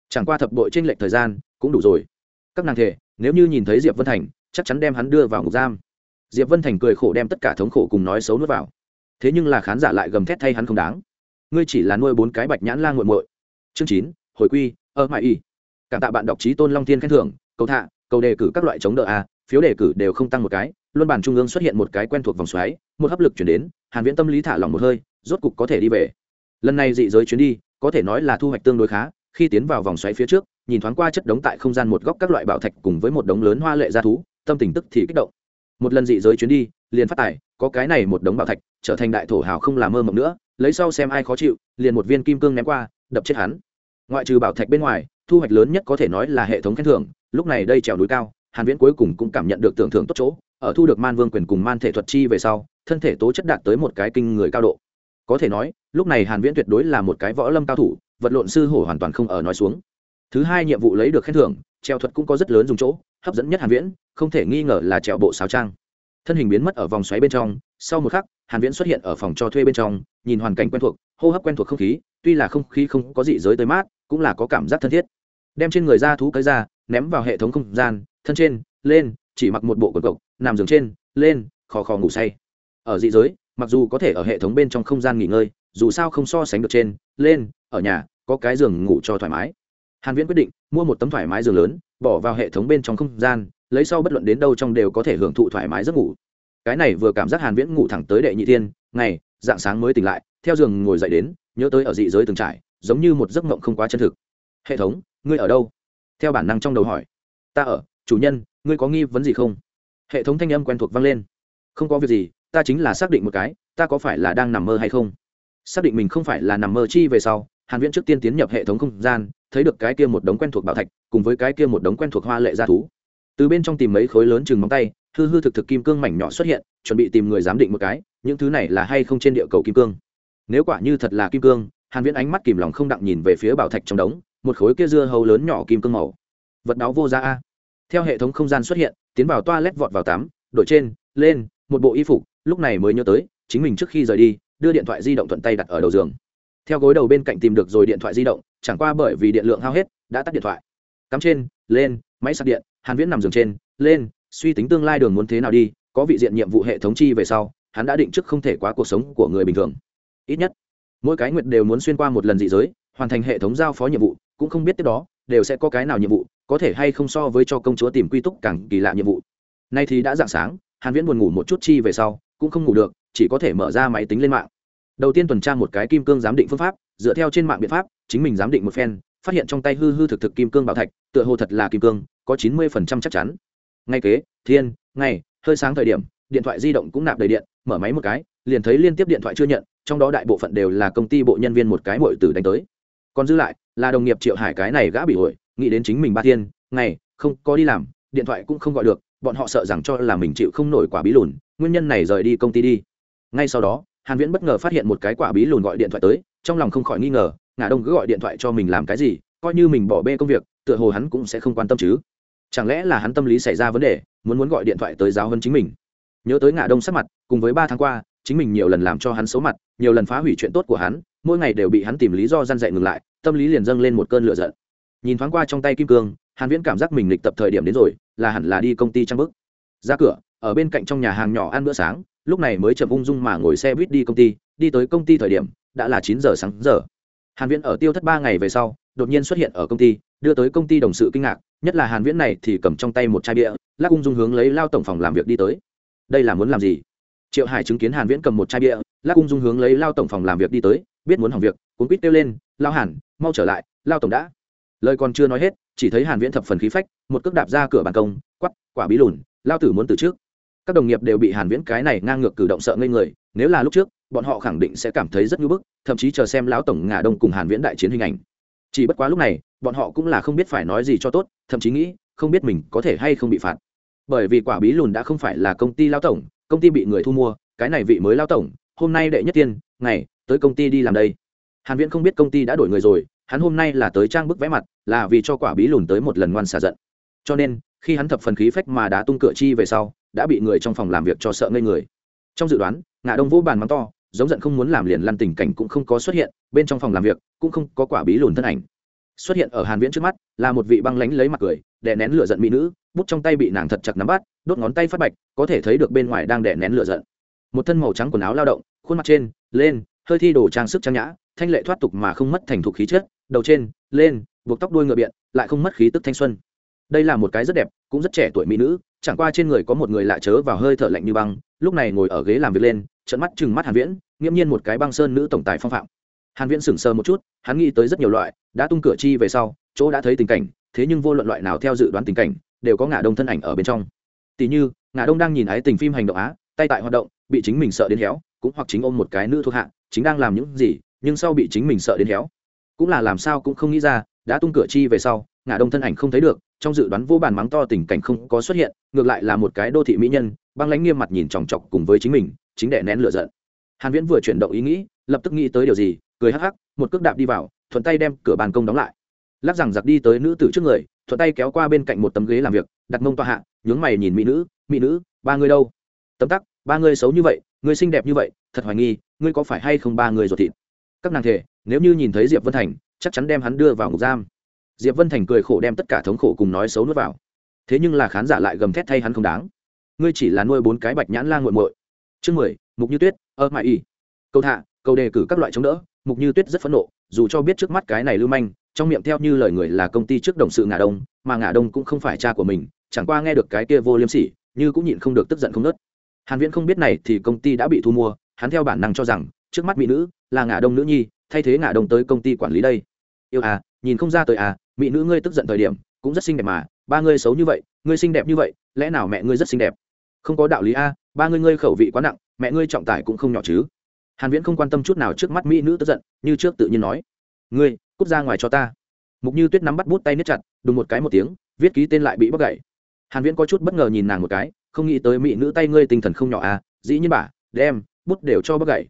Chẳng qua thập bội trên lệch thời gian cũng đủ rồi. Các nàng thể nếu như nhìn thấy diệp vân thành, chắc chắn đem hắn đưa vào ngục giam. Diệp vân thành cười khổ đem tất cả thống khổ cùng nói xấu nuốt vào. Thế nhưng là khán giả lại gầm thét thay hắn không đáng ngươi chỉ là nuôi bốn cái bạch nhãn la nguội muội. Chương chín, hồi quy ở mại y. Cảm tạ bạn đọc trí tôn long thiên khen thưởng, cầu thạ cầu đề cử các loại chống đỡ a, phiếu đề cử đều không tăng một cái, luân bản trung ương xuất hiện một cái quen thuộc vòng xoáy, một hấp lực chuyển đến, hàn viễn tâm lý thả lỏng một hơi, rốt cục có thể đi về. Lần này dị giới chuyến đi, có thể nói là thu hoạch tương đối khá, khi tiến vào vòng xoáy phía trước, nhìn thoáng qua chất đống tại không gian một góc các loại bảo thạch cùng với một đống lớn hoa lệ gia thú, tâm tình tức thì kích động. Một lần dị giới chuyến đi, liền phát tài có cái này một đống bảo thạch, trở thành đại thổ hào không làm mơ mộng nữa lấy sau xem ai khó chịu, liền một viên kim cương ném qua, đập chết hắn. Ngoại trừ bảo thạch bên ngoài, thu hoạch lớn nhất có thể nói là hệ thống khen thưởng, lúc này đây trèo núi cao, hàn viễn cuối cùng cũng cảm nhận được tưởng thưởng tốt chỗ, ở thu được man vương quyền cùng man thể thuật chi về sau, thân thể tố chất đạt tới một cái kinh người cao độ. Có thể nói, lúc này hàn viễn tuyệt đối là một cái võ lâm cao thủ, vật lộn sư hổ hoàn toàn không ở nói xuống. Thứ hai nhiệm vụ lấy được khen thưởng treo thuật cũng có rất lớn dùng chỗ, hấp dẫn nhất hàn viễn, không thể nghi ngờ là treo bộ sáo trang thân hình biến mất ở vòng xoáy bên trong. Sau một khắc, hàn viễn xuất hiện ở phòng cho thuê bên trong, nhìn hoàn cảnh quen thuộc, hô hấp quen thuộc không khí, tuy là không khí không có gì giới tới mát, cũng là có cảm giác thân thiết. Đem trên người ra thú cái ra, ném vào hệ thống không gian, thân trên, lên, chỉ mặc một bộ quần cộc, nằm giường trên, lên, khò khò ngủ say. Ở dị giới, mặc dù có thể ở hệ thống bên trong không gian nghỉ ngơi, dù sao không so sánh được trên, lên, ở nhà, có cái giường ngủ cho thoải mái. Hàn viễn quyết định mua một tấm thoải mái giường lớn, bỏ vào hệ thống bên trong không gian lấy sau bất luận đến đâu trong đều có thể hưởng thụ thoải mái giấc ngủ. Cái này vừa cảm giác hàn viễn ngủ thẳng tới đệ nhị thiên, ngày, dạng sáng mới tỉnh lại, theo giường ngồi dậy đến, nhớ tới ở dị giới từng trải, giống như một giấc mộng không quá chân thực. Hệ thống, ngươi ở đâu? Theo bản năng trong đầu hỏi. Ta ở, chủ nhân, ngươi có nghi vấn gì không? Hệ thống thanh âm quen thuộc vang lên. Không có việc gì, ta chính là xác định một cái, ta có phải là đang nằm mơ hay không? Xác định mình không phải là nằm mơ chi về sau, hàn viễn trước tiên tiến nhập hệ thống không gian, thấy được cái kia một đống quen thuộc bảo thạch, cùng với cái kia một đống quen thuộc hoa lệ gia thú từ bên trong tìm mấy khối lớn chừng móng tay, hư hư thực thực kim cương mảnh nhỏ xuất hiện, chuẩn bị tìm người giám định một cái, những thứ này là hay không trên địa cầu kim cương. Nếu quả như thật là kim cương, hàn viễn ánh mắt kìm lòng không đặng nhìn về phía bảo thạch trong đống, một khối kia dưa hấu lớn nhỏ kim cương màu. Vật đáo vô giá a. Theo hệ thống không gian xuất hiện, tiến vào toa lét vọt vào tắm, đổi trên, lên, một bộ y phục, lúc này mới nhớ tới, chính mình trước khi rời đi, đưa điện thoại di động thuận tay đặt ở đầu giường. Theo gối đầu bên cạnh tìm được rồi điện thoại di động, chẳng qua bởi vì điện lượng hao hết, đã tắt điện thoại. Cắm trên, lên máy sạc điện, hàn viễn nằm giường trên, lên, suy tính tương lai đường muốn thế nào đi, có vị diện nhiệm vụ hệ thống chi về sau, hắn đã định trước không thể quá cuộc sống của người bình thường. Ít nhất, mỗi cái nguyệt đều muốn xuyên qua một lần dị giới, hoàn thành hệ thống giao phó nhiệm vụ, cũng không biết tiếp đó, đều sẽ có cái nào nhiệm vụ, có thể hay không so với cho công chúa tìm quy túc càng kỳ lạ nhiệm vụ. Nay thì đã dạng sáng, hàn viễn buồn ngủ một chút chi về sau, cũng không ngủ được, chỉ có thể mở ra máy tính lên mạng. Đầu tiên tuần tra một cái kim cương giám định phương pháp, dựa theo trên mạng biện pháp, chính mình giám định một phen, phát hiện trong tay hư hư thực thực kim cương bảo thạch, tựa hồ thật là kim cương có 90% chắc chắn. Ngay kế, thiên, ngày, hơi sáng thời điểm, điện thoại di động cũng nạp đầy điện, mở máy một cái, liền thấy liên tiếp điện thoại chưa nhận, trong đó đại bộ phận đều là công ty bộ nhân viên một cái muội tử đánh tới. Còn dư lại, là đồng nghiệp triệu hải cái này gã bị ổi nghĩ đến chính mình ba thiên, ngày, không có đi làm, điện thoại cũng không gọi được, bọn họ sợ rằng cho là mình chịu không nổi quả bí lùn, nguyên nhân này rời đi công ty đi. Ngay sau đó, hàn viễn bất ngờ phát hiện một cái quả bí lùn gọi điện thoại tới, trong lòng không khỏi nghi ngờ, ngả đông cứ gọi điện thoại cho mình làm cái gì, coi như mình bỏ bê công việc, tựa hồ hắn cũng sẽ không quan tâm chứ chẳng lẽ là hắn tâm lý xảy ra vấn đề, muốn muốn gọi điện thoại tới giáo hơn chính mình? Nhớ tới ngã đông sắc mặt, cùng với ba tháng qua, chính mình nhiều lần làm cho hắn xấu mặt, nhiều lần phá hủy chuyện tốt của hắn, mỗi ngày đều bị hắn tìm lý do gian dạy ngừng lại, tâm lý liền dâng lên một cơn lửa giận. Nhìn thoáng qua trong tay kim cương, hàn viễn cảm giác mình lịch tập thời điểm đến rồi, là hẳn là đi công ty trang bức. Ra cửa, ở bên cạnh trong nhà hàng nhỏ ăn bữa sáng, lúc này mới chậm ung dung mà ngồi xe buýt đi công ty, đi tới công ty thời điểm, đã là chín giờ sáng giờ. Hàn viễn ở tiêu thất ba ngày về sau, đột nhiên xuất hiện ở công ty đưa tới công ty đồng sự kinh ngạc, nhất là hàn viễn này thì cầm trong tay một chai bia, lắc ung dung hướng lấy lao tổng phòng làm việc đi tới. Đây là muốn làm gì? Triệu hải chứng kiến hàn viễn cầm một chai bia, lắc ung dung hướng lấy lao tổng phòng làm việc đi tới, biết muốn hỏng việc, cuốn quýt kêu lên, lao hàn, mau trở lại, lao tổng đã. Lời còn chưa nói hết, chỉ thấy hàn viễn thập phần khí phách, một cước đạp ra cửa ban công, quắp, quả bí lùn, lao tử muốn từ trước. Các đồng nghiệp đều bị hàn viễn cái này ngang ngược cử động sợ ngây người, nếu là lúc trước, bọn họ khẳng định sẽ cảm thấy rất nhu bức, thậm chí chờ xem lão tổng ngả đông cùng hàn viễn đại chiến hình ảnh chỉ bất quá lúc này, bọn họ cũng là không biết phải nói gì cho tốt, thậm chí nghĩ, không biết mình có thể hay không bị phạt. Bởi vì quả bí lùn đã không phải là công ty lao tổng, công ty bị người thu mua, cái này vị mới lao tổng, hôm nay đệ nhất tiên, ngày, tới công ty đi làm đây. Hàn viễn không biết công ty đã đổi người rồi, hắn hôm nay là tới trang bức vẽ mặt, là vì cho quả bí lùn tới một lần ngoan xả giận. Cho nên, khi hắn thập phần khí phách mà đã tung cửa chi về sau, đã bị người trong phòng làm việc cho sợ ngây người. Trong dự đoán ngã đông vô bàn mắng to giống giận không muốn làm liền lăn tình cảnh cũng không có xuất hiện, bên trong phòng làm việc cũng không có quả bí lùn thân ảnh. Xuất hiện ở hàn viễn trước mắt, là một vị băng lánh lấy mặt cười, đè nén lửa giận mỹ nữ, bút trong tay bị nàng thật chặt nắm bắt, đốt ngón tay phát bạch, có thể thấy được bên ngoài đang đè nén lửa giận. Một thân màu trắng quần áo lao động, khuôn mặt trên, lên, hơi thi đồ trang sức trang nhã, thanh lệ thoát tục mà không mất thành thục khí chất, đầu trên, lên, buộc tóc đuôi ngựa biện, lại không mất khí tức thanh xuân. Đây là một cái rất đẹp, cũng rất trẻ tuổi mỹ nữ, chẳng qua trên người có một người lạ chớ vào hơi thở lạnh như băng, lúc này ngồi ở ghế làm việc lên trận mắt chừng mắt hàn viễn, nghiễm nhiên một cái băng sơn nữ tổng tài phong phạm. Hàn viễn sững sờ một chút, hắn nghĩ tới rất nhiều loại, đã tung cửa chi về sau, chỗ đã thấy tình cảnh, thế nhưng vô luận loại nào theo dự đoán tình cảnh, đều có ngả đông thân ảnh ở bên trong. Tỷ như ngả đông đang nhìn ái tình phim hành động á, tay tại hoạt động, bị chính mình sợ đến héo, cũng hoặc chính ôm một cái nữ thuộc hạ, chính đang làm những gì, nhưng sau bị chính mình sợ đến héo. Cũng là làm sao cũng không nghĩ ra, đã tung cửa chi về sau ngả đông thân ảnh không thấy được, trong dự đoán vô bàn mắng to tình cảnh không có xuất hiện, ngược lại là một cái đô thị mỹ nhân, băng lãnh nghiêm mặt nhìn chòng chọc cùng với chính mình chính đệ nén lửa giận. Hàn viễn vừa chuyển động ý nghĩ, lập tức nghĩ tới điều gì, cười hắc hắc, một cước đạp đi vào, thuận tay đem cửa ban công đóng lại. Lắc rằng giặc đi tới nữ tử trước người, thuận tay kéo qua bên cạnh một tấm ghế làm việc, đặt mông toa hạ, nhướng mày nhìn mỹ nữ mỹ nữ, ba người đâu? Tấm tắc, ba người xấu như vậy, người xinh đẹp như vậy, thật hoài nghi, ngươi có phải hay không ba người ruột thịt? Các nàng thể, nếu như nhìn thấy diệp vân thành, chắc chắn đem hắn đưa vào ngục giam. Diệp vân thành cười khổ đem tất cả thống khổ cùng nói xấu nuốt vào. Thế nhưng là khán giả lại gầm thét thay hắn không đáng. Ngươi chỉ là nuôi bốn cái bạch nhãn la nguội muội chương mười, mục như tuyết, ơ mãi y. Câu thạ câu đề cử các loại chống đỡ, mục như tuyết rất phẫn nộ, dù cho biết trước mắt cái này lưu manh, trong miệng theo như lời người là công ty trước đồng sự ngả đông, mà ngả đông cũng không phải cha của mình, chẳng qua nghe được cái kia vô liêm sỉ, như cũng nhịn không được tức giận không nớt hàn viễn không biết này thì công ty đã bị thu mua, hắn theo bản năng cho rằng, trước mắt mỹ nữ là ngả đông nữ nhi, thay thế ngả đông tới công ty quản lý đây. Yêu à nhìn không ra tới à mỹ nữ ngươi tức giận thời điểm, cũng rất xinh đẹp mà, ba ngươi xấu như vậy, ngươi xinh đẹp như vậy, lẽ nào mẹ ngươi rất xinh đẹp? Không có đạo lý a, ba ngươi ngươi khẩu vị quá nặng, mẹ ngươi trọng tải cũng không nhỏ chứ. Hàn viễn không quan tâm chút nào trước mắt mỹ nữ tức giận, như trước tự nhiên nói, ngươi, cút ra ngoài cho ta. Mục như tuyết nắm bắt bút tay nứt chặt, đùng một cái một tiếng, viết ký tên lại bị bóc gãy hàn viễn có chút bất ngờ nhìn nàng một cái, không nghĩ tới mỹ nữ tay ngươi tinh thần không nhỏ à dĩ nhiên bà, đem, bút đều cho bóc gãy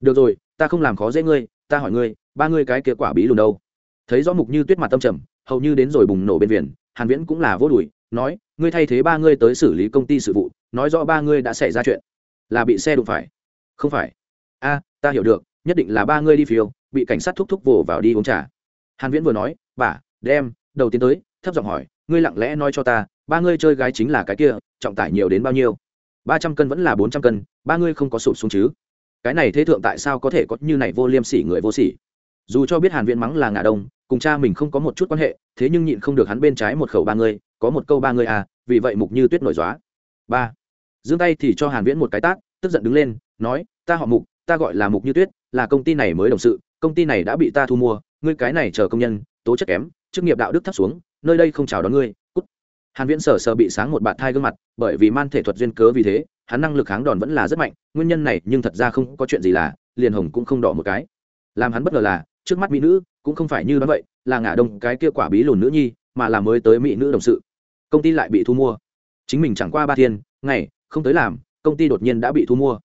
được rồi, ta không làm khó dễ ngươi, ta hỏi ngươi, ba ngươi cái kia quả bí lùn đâu? Thấy rõ mục như tuyết mặt tâm trầm, hầu như đến rồi bùng nổ bên viền, hàn viễn cũng là vô đuổi nói, ngươi thay thế ba ngươi tới xử lý công ty sự vụ nói rõ ba ngươi đã xảy ra chuyện. Là bị xe đụng phải. Không phải. A, ta hiểu được, nhất định là ba ngươi đi phiêu, bị cảnh sát thúc thúc vồ vào đi uống trà. Hàn viễn vừa nói, bà, đem, đầu tiên tới. Thấp giọng hỏi, ngươi lặng lẽ nói cho ta, ba ngươi chơi gái chính là cái kia, trọng tải nhiều đến bao nhiêu? Ba trăm cân vẫn là bốn trăm cân, ba ngươi không có sụp xuống chứ? Cái này thế thượng tại sao có thể có như này vô liêm sỉ người vô sỉ? Dù cho biết hàn viễn mắng là ngả đông, cùng cha mình không có một chút quan hệ, thế nhưng nhịn không được hắn bên trái một khẩu ba người có một câu ba người à vì vậy mục như tuyết nổi dóa ba giương tay thì cho hàn viễn một cái tát, tức giận đứng lên, nói, ta họ mục, ta gọi là mục như tuyết, là công ty này mới đồng sự, công ty này đã bị ta thu mua, ngươi cái này chờ công nhân, tố chất kém, chức nghiệp đạo đức thấp xuống, nơi đây không chào đón ngươi, cút. Hàn viễn sờ sờ bị sáng một bạn thai gương mặt, bởi vì man thể thuật duyên cớ vì thế, hắn năng lực kháng đòn vẫn là rất mạnh, nguyên nhân này nhưng thật ra không có chuyện gì là, liền hồng cũng không đỏ một cái. Làm hắn bất ngờ là, trước mắt mỹ nữ cũng không phải như đó vậy, là ngả đông cái kia quả bí lùn nữ nhi, mà là mới tới mỹ nữ đồng sự. Công ty lại bị thu mua. Chính mình chẳng qua ba thiên, ngày không tới làm, công ty đột nhiên đã bị thu mua.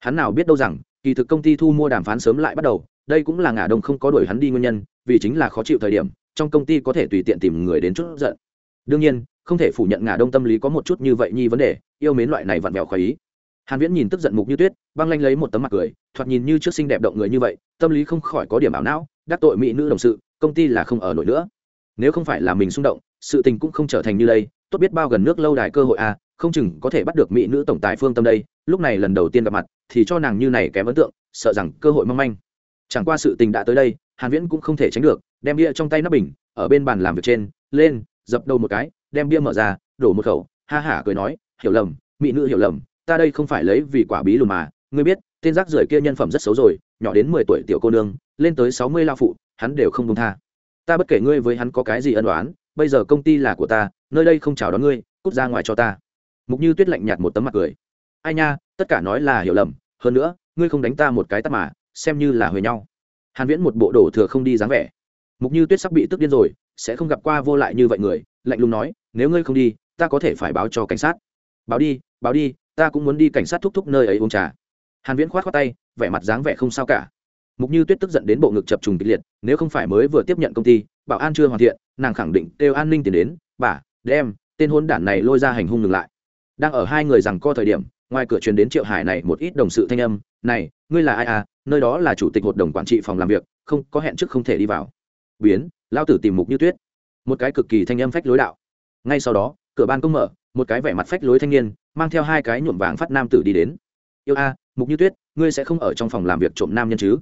Hắn nào biết đâu rằng, kỳ thực công ty thu mua đàm phán sớm lại bắt đầu, đây cũng là ngả đông không có đuổi hắn đi nguyên nhân, vì chính là khó chịu thời điểm, trong công ty có thể tùy tiện tìm người đến chút giận. Đương nhiên, không thể phủ nhận ngả đông tâm lý có một chút như vậy nhi vấn đề, yêu mến loại này vặn vẹo khoái ý. Hàn viễn nhìn tức giận mục như tuyết, băng lanh lấy một tấm mặt cười, thoạt nhìn như trước xinh đẹp động người như vậy, tâm lý không khỏi có điểm ảo não, đắc tội mỹ nữ đồng sự, công ty là không ở nổi nữa. Nếu không phải là mình xung động, sự tình cũng không trở thành như đây tốt biết bao gần nước lâu đài cơ hội à không chừng có thể bắt được mỹ nữ tổng tài phương tâm đây lúc này lần đầu tiên gặp mặt thì cho nàng như này kém ấn tượng sợ rằng cơ hội mong manh. Chẳng qua sự tình đã tới đây hàn viễn cũng không thể tránh được đem bia trong tay nắp bình ở bên bàn làm việc trên lên dập đầu một cái đem bia mở ra đổ một khẩu ha hả cười nói hiểu lầm mỹ nữ hiểu lầm ta đây không phải lấy vì quả bí lùn mà ngươi biết tên rác rưởi kia nhân phẩm rất xấu rồi nhỏ đến mười tuổi tiểu cô nương lên tới sáu mươi lao phụ hắn đều không công tha. Ta bất kể ngươi với hắn có cái gì ân oán, bây giờ công ty là của ta nơi đây không chào đón ngươi, cút ra ngoài cho ta. Mục như tuyết lạnh nhạt một tấm mặt cười. Ai nha, tất cả nói là hiểu lầm, hơn nữa, ngươi không đánh ta một cái tắt mà, xem như là huề nhau. Hàn viễn một bộ đổ thừa không đi dáng vẻ. Mục như tuyết sắp bị tức điên rồi, sẽ không gặp qua vô lại như vậy người, lạnh lùng nói, nếu ngươi không đi, ta có thể phải báo cho cảnh sát. Báo đi báo đi, ta cũng muốn đi cảnh sát thúc thúc nơi ấy uống trà. Hàn viễn khoát khoát tay, vẻ mặt dáng vẻ không sao cả. Mục như tuyết tức giận đến bộ ngực chập trùng kịch liệt, nếu không phải mới vừa tiếp nhận công ty, bảo an chưa hoàn thiện, nàng khẳng định kêu an ninh tiền đến, bà đem tên hôn đản này lôi ra hành hung ngừng lại. Đang ở hai người rằng co thời điểm, ngoài cửa truyền đến triệu hải này một ít đồng sự thanh âm, này, ngươi là ai à? Nơi đó là chủ tịch hội đồng quản trị phòng làm việc, không, có hẹn trước không thể đi vào. Biến lao tử tìm mục như tuyết. Một cái cực kỳ thanh âm phách lối đạo. Ngay sau đó, cửa ban công mở, một cái vẻ mặt phách lối thanh niên, mang theo hai cái nhuộm vàng phát nam tử đi đến. Yêu a, mục như tuyết, ngươi sẽ không ở trong phòng làm việc trộm nam nhân chứ?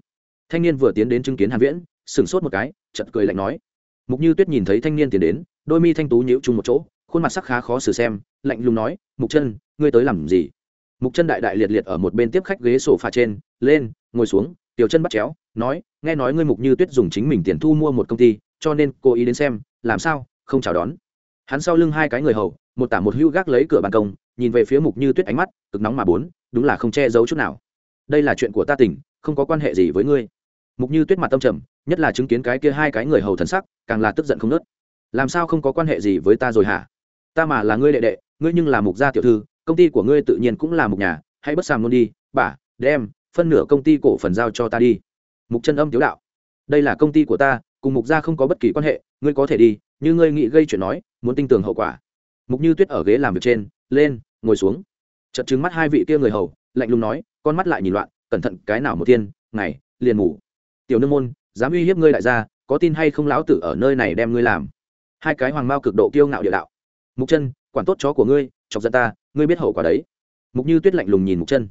Thanh niên vừa tiến đến chứng kiến hàn viễn, sửng sốt một cái, chợt cười lạnh nói. Mục như tuyết nhìn thấy thanh niên tiến đến đôi mi thanh tú nhíu chung một chỗ, khuôn mặt sắc khá khó xử xem, lạnh lùng nói, mục chân, ngươi tới làm gì? Mục chân đại đại liệt liệt ở một bên tiếp khách ghế sổ pha trên, lên, ngồi xuống. Tiểu chân bắt chéo, nói, nghe nói ngươi mục như tuyết dùng chính mình tiền thu mua một công ty, cho nên cô ý đến xem, làm sao, không chào đón. Hắn sau lưng hai cái người hầu, một tả một hưu gác lấy cửa ban công, nhìn về phía mục như tuyết ánh mắt, cực nóng mà bốn, đúng là không che giấu chút nào. Đây là chuyện của ta tỉnh không có quan hệ gì với ngươi. Mục như tuyết mặt tâm trầm, nhất là chứng kiến cái kia hai cái người hầu thần sắc, càng là tức giận không nớt làm sao không có quan hệ gì với ta rồi hả? Ta mà là ngươi đệ đệ, ngươi nhưng là mục gia tiểu thư, công ty của ngươi tự nhiên cũng là mục nhà, hãy bất sàm luôn đi bả đem, phân nửa công ty cổ phần giao cho ta đi. Mục chân âm tiếu đạo. Đây là công ty của ta, cùng mục gia không có bất kỳ quan hệ, ngươi có thể đi, như ngươi nghĩ gây chuyện nói, muốn tin tưởng hậu quả. Mục như tuyết ở ghế làm việc trên, lên, ngồi xuống. Chật chứng mắt hai vị kia người hầu, lạnh lùng nói, con mắt lại nhìn loạn, cẩn thận cái nào một tiên, ngày, liền ngủ. Tiểu nương môn, dám uy hiếp ngươi đại gia, có tin hay không lão tử ở nơi này đem ngươi làm? Hai cái hoàng mao cực độ kiêu ngạo địa đạo. Mục chân, quản tốt chó của ngươi, chọc giận ta, ngươi biết hậu quả đấy. Mục như tuyết lạnh lùng nhìn mục chân.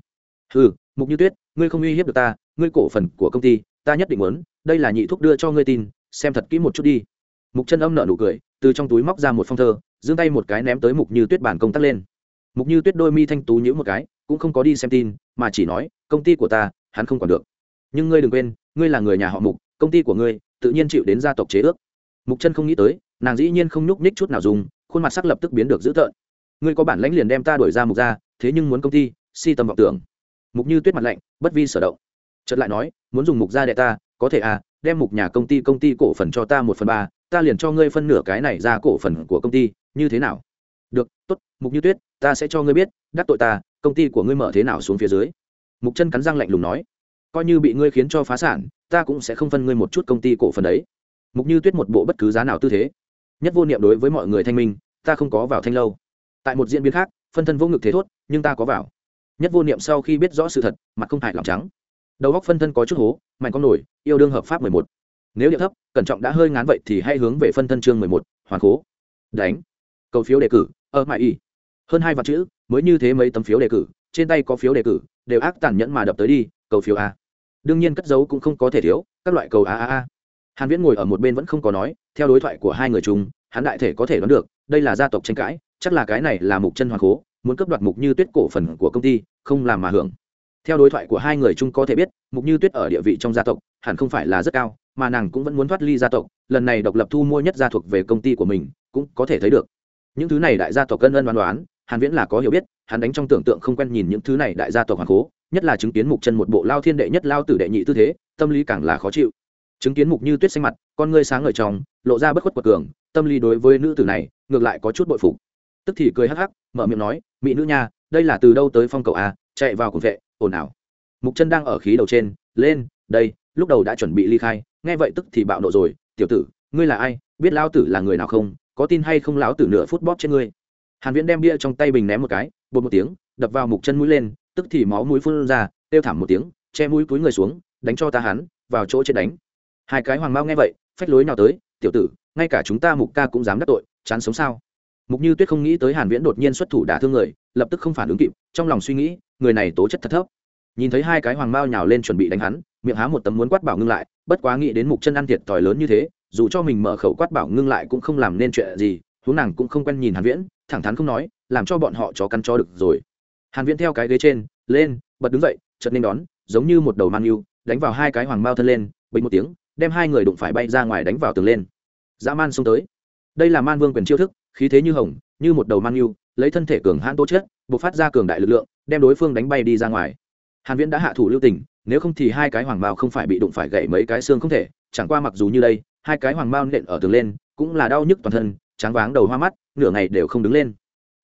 Ừ mục như tuyết, ngươi không uy hiếp được ta, ngươi cổ phần của công ty, ta nhất định muốn, đây là nhị thuốc đưa cho ngươi tin, xem thật kỹ một chút đi. Mục chân âm nợ nụ cười, từ trong túi móc ra một phong thơ, giương tay một cái ném tới mục như tuyết bản công tác lên. Mục như tuyết đôi mi thanh tú nhữ một cái, cũng không có đi xem tin, mà chỉ nói, công ty của ta, hắn không còn được. Nhưng ngươi đừng quên, ngươi là người nhà họ mục, công ty của ngươi tự nhiên chịu đến gia tộc chế ước. Mục chân không nghĩ tới nàng dĩ nhiên không nhúc nhích chút nào dùng, khuôn mặt sắc lập tức biến được dữ tợn. Ngươi có bản lãnh liền đem ta đuổi ra mục ra thế nhưng muốn công ty, si tâm vọng tưởng. Mục như tuyết mặt lạnh, bất vi sở động. Chợt lại nói, muốn dùng mục ra đệ ta, có thể à đem mục nhà công ty công ty cổ phần cho ta một phần ba, ta liền cho ngươi phân nửa cái này ra cổ phần của công ty, như thế nào? Được, tốt, mục như tuyết, ta sẽ cho ngươi biết, đắc tội ta, công ty của ngươi mở thế nào xuống phía dưới. Mục chân cắn răng lạnh lùng nói, coi như bị ngươi khiến cho phá sản, ta cũng sẽ không phân ngươi một chút công ty cổ phần đấy. Mục như tuyết một bộ bất cứ giá nào tư thế nhất vô niệm đối với mọi người thanh minh, ta không có vào thanh lâu. Tại một diễn biến khác, phân thân vô ngực thế thốt, nhưng ta có vào. Nhất vô niệm sau khi biết rõ sự thật, mặt không hại lòng trắng. Đầu góc phân thân có chút hố, mạnh con nổi, yêu đương hợp pháp mười một. Nếu địa thấp, cẩn trọng đã hơi ngán vậy thì hãy hướng về phân thân chương mười một, hoàn cố. Đánh. Cầu phiếu đề cử ở mãi y. Hơn hai vạn chữ, mới như thế mấy tấm phiếu đề cử, trên tay có phiếu đề cử, đều ác tàn nhẫn mà đập tới đi, cầu phiếu a. Đương nhiên cất dấu cũng không có thể thiếu, các loại cầu a a a hàn viễn ngồi ở một bên vẫn không có nói, theo đối thoại của hai người chung, hắn đại thể có thể đoán được, đây là gia tộc tranh cãi, chắc là cái này là mục chân hoàng cố muốn cướp đoạt mục như tuyết cổ phần của công ty, không làm mà hưởng. Theo đối thoại của hai người chung có thể biết, mục như tuyết ở địa vị trong gia tộc, hẳn không phải là rất cao, mà nàng cũng vẫn muốn thoát ly gia tộc, lần này độc lập thu mua nhất gia thuộc về công ty của mình, cũng có thể thấy được. Những thứ này đại gia tộc cân ân đoán đoán, hàn viễn là có hiểu biết, hắn đánh trong tưởng tượng không quen nhìn những thứ này đại gia tộc hoàng cố nhất là chứng kiến mục chân một bộ lao thiên đệ nhất, lao tử đệ nhị tư thế, tâm lý càng là khó chịu chứng kiến mục như tuyết xanh mặt, con ngươi sáng ngời trong, lộ ra bất khuất quật cường, tâm lý đối với nữ tử này, ngược lại có chút bội phục. Tức thì cười hắc hắc, mở miệng nói mỹ nữ nha, đây là từ đâu tới phong cầu a chạy vào cùng vệ, ồn ào. Mục chân đang ở khí đầu trên, lên, đây, lúc đầu đã chuẩn bị ly khai, nghe vậy tức thì bạo nộ rồi, tiểu tử, ngươi là ai, biết lão tử là người nào không, có tin hay không lão tử nửa phút bóp trên ngươi? Hàn viễn đem bia trong tay bình ném một cái, bột một tiếng, đập vào mục chân mũi lên, tức thì máu mũi phun ra tiêu thảm một tiếng, che mũi cúi người xuống, đánh cho ta hắn, vào chỗ trên đánh hai cái hoàng mao nghe vậy, phách lối nào tới, tiểu tử, ngay cả chúng ta mục ca cũng dám đắc tội, chán sống sao? Mục như tuyết không nghĩ tới hàn viễn đột nhiên xuất thủ đả thương người, lập tức không phản ứng kịp, trong lòng suy nghĩ, người này tố chất thật thấp. Nhìn thấy hai cái hoàng mao nhào lên chuẩn bị đánh hắn, miệng há một tấm muốn quát bảo ngưng lại, bất quá nghĩ đến mục chân ăn thiệt thòi lớn như thế, dù cho mình mở khẩu quát bảo ngưng lại cũng không làm nên chuyện gì, huống nàng cũng không quen nhìn hàn viễn, thẳng thắn không nói, làm cho bọn họ chó cắn chó được rồi. Hàn viễn theo cái ghế trên, lên, bật đứng dậy, chợt nên đón, giống như một đầu mang yêu, đánh vào hai cái hoàng mao thân lên, bình một tiếng đem hai người đụng phải bay ra ngoài đánh vào tường lên. Dã man xông tới. Đây là man vương quyền chiêu thức, khí thế như hồng, như một đầu man yêu lấy thân thể cường hãn tố chất buộc phát ra cường đại lực lượng, đem đối phương đánh bay đi ra ngoài. Hàn viễn đã hạ thủ lưu tình, nếu không thì hai cái hoàng mao không phải bị đụng phải gãy mấy cái xương không thể, chẳng qua mặc dù như đây, hai cái hoàng mao nện ở tường lên, cũng là đau nhức toàn thân, tráng váng đầu hoa mắt, nửa ngày đều không đứng lên.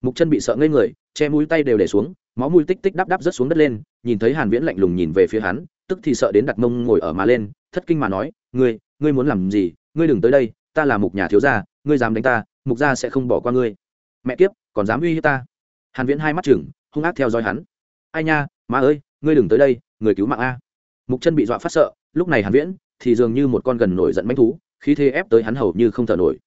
Mục chân bị sợ ngây người, che mũi tay đều để xuống, máu mũi tích tích đắp đắp rớt xuống đất lên, nhìn thấy hàn viễn lạnh lùng nhìn về phía hắn, tức thì sợ đến đặt mông ngồi ở mà lên thất kinh mà nói, ngươi ngươi muốn làm gì? Ngươi đừng tới đây, ta là mục nhà thiếu gia, ngươi dám đánh ta, mục gia sẽ không bỏ qua ngươi. Mẹ kiếp, còn dám uy hiếp ta? Hàn viễn hai mắt chừng hung ác theo dõi hắn. Ai nha, má ơi, ngươi đừng tới đây, người cứu mạng a. Mục chân bị dọa phát sợ, lúc này hàn viễn thì dường như một con gần nổi giận manh thú, khí thế ép tới hắn hầu như không thở nổi.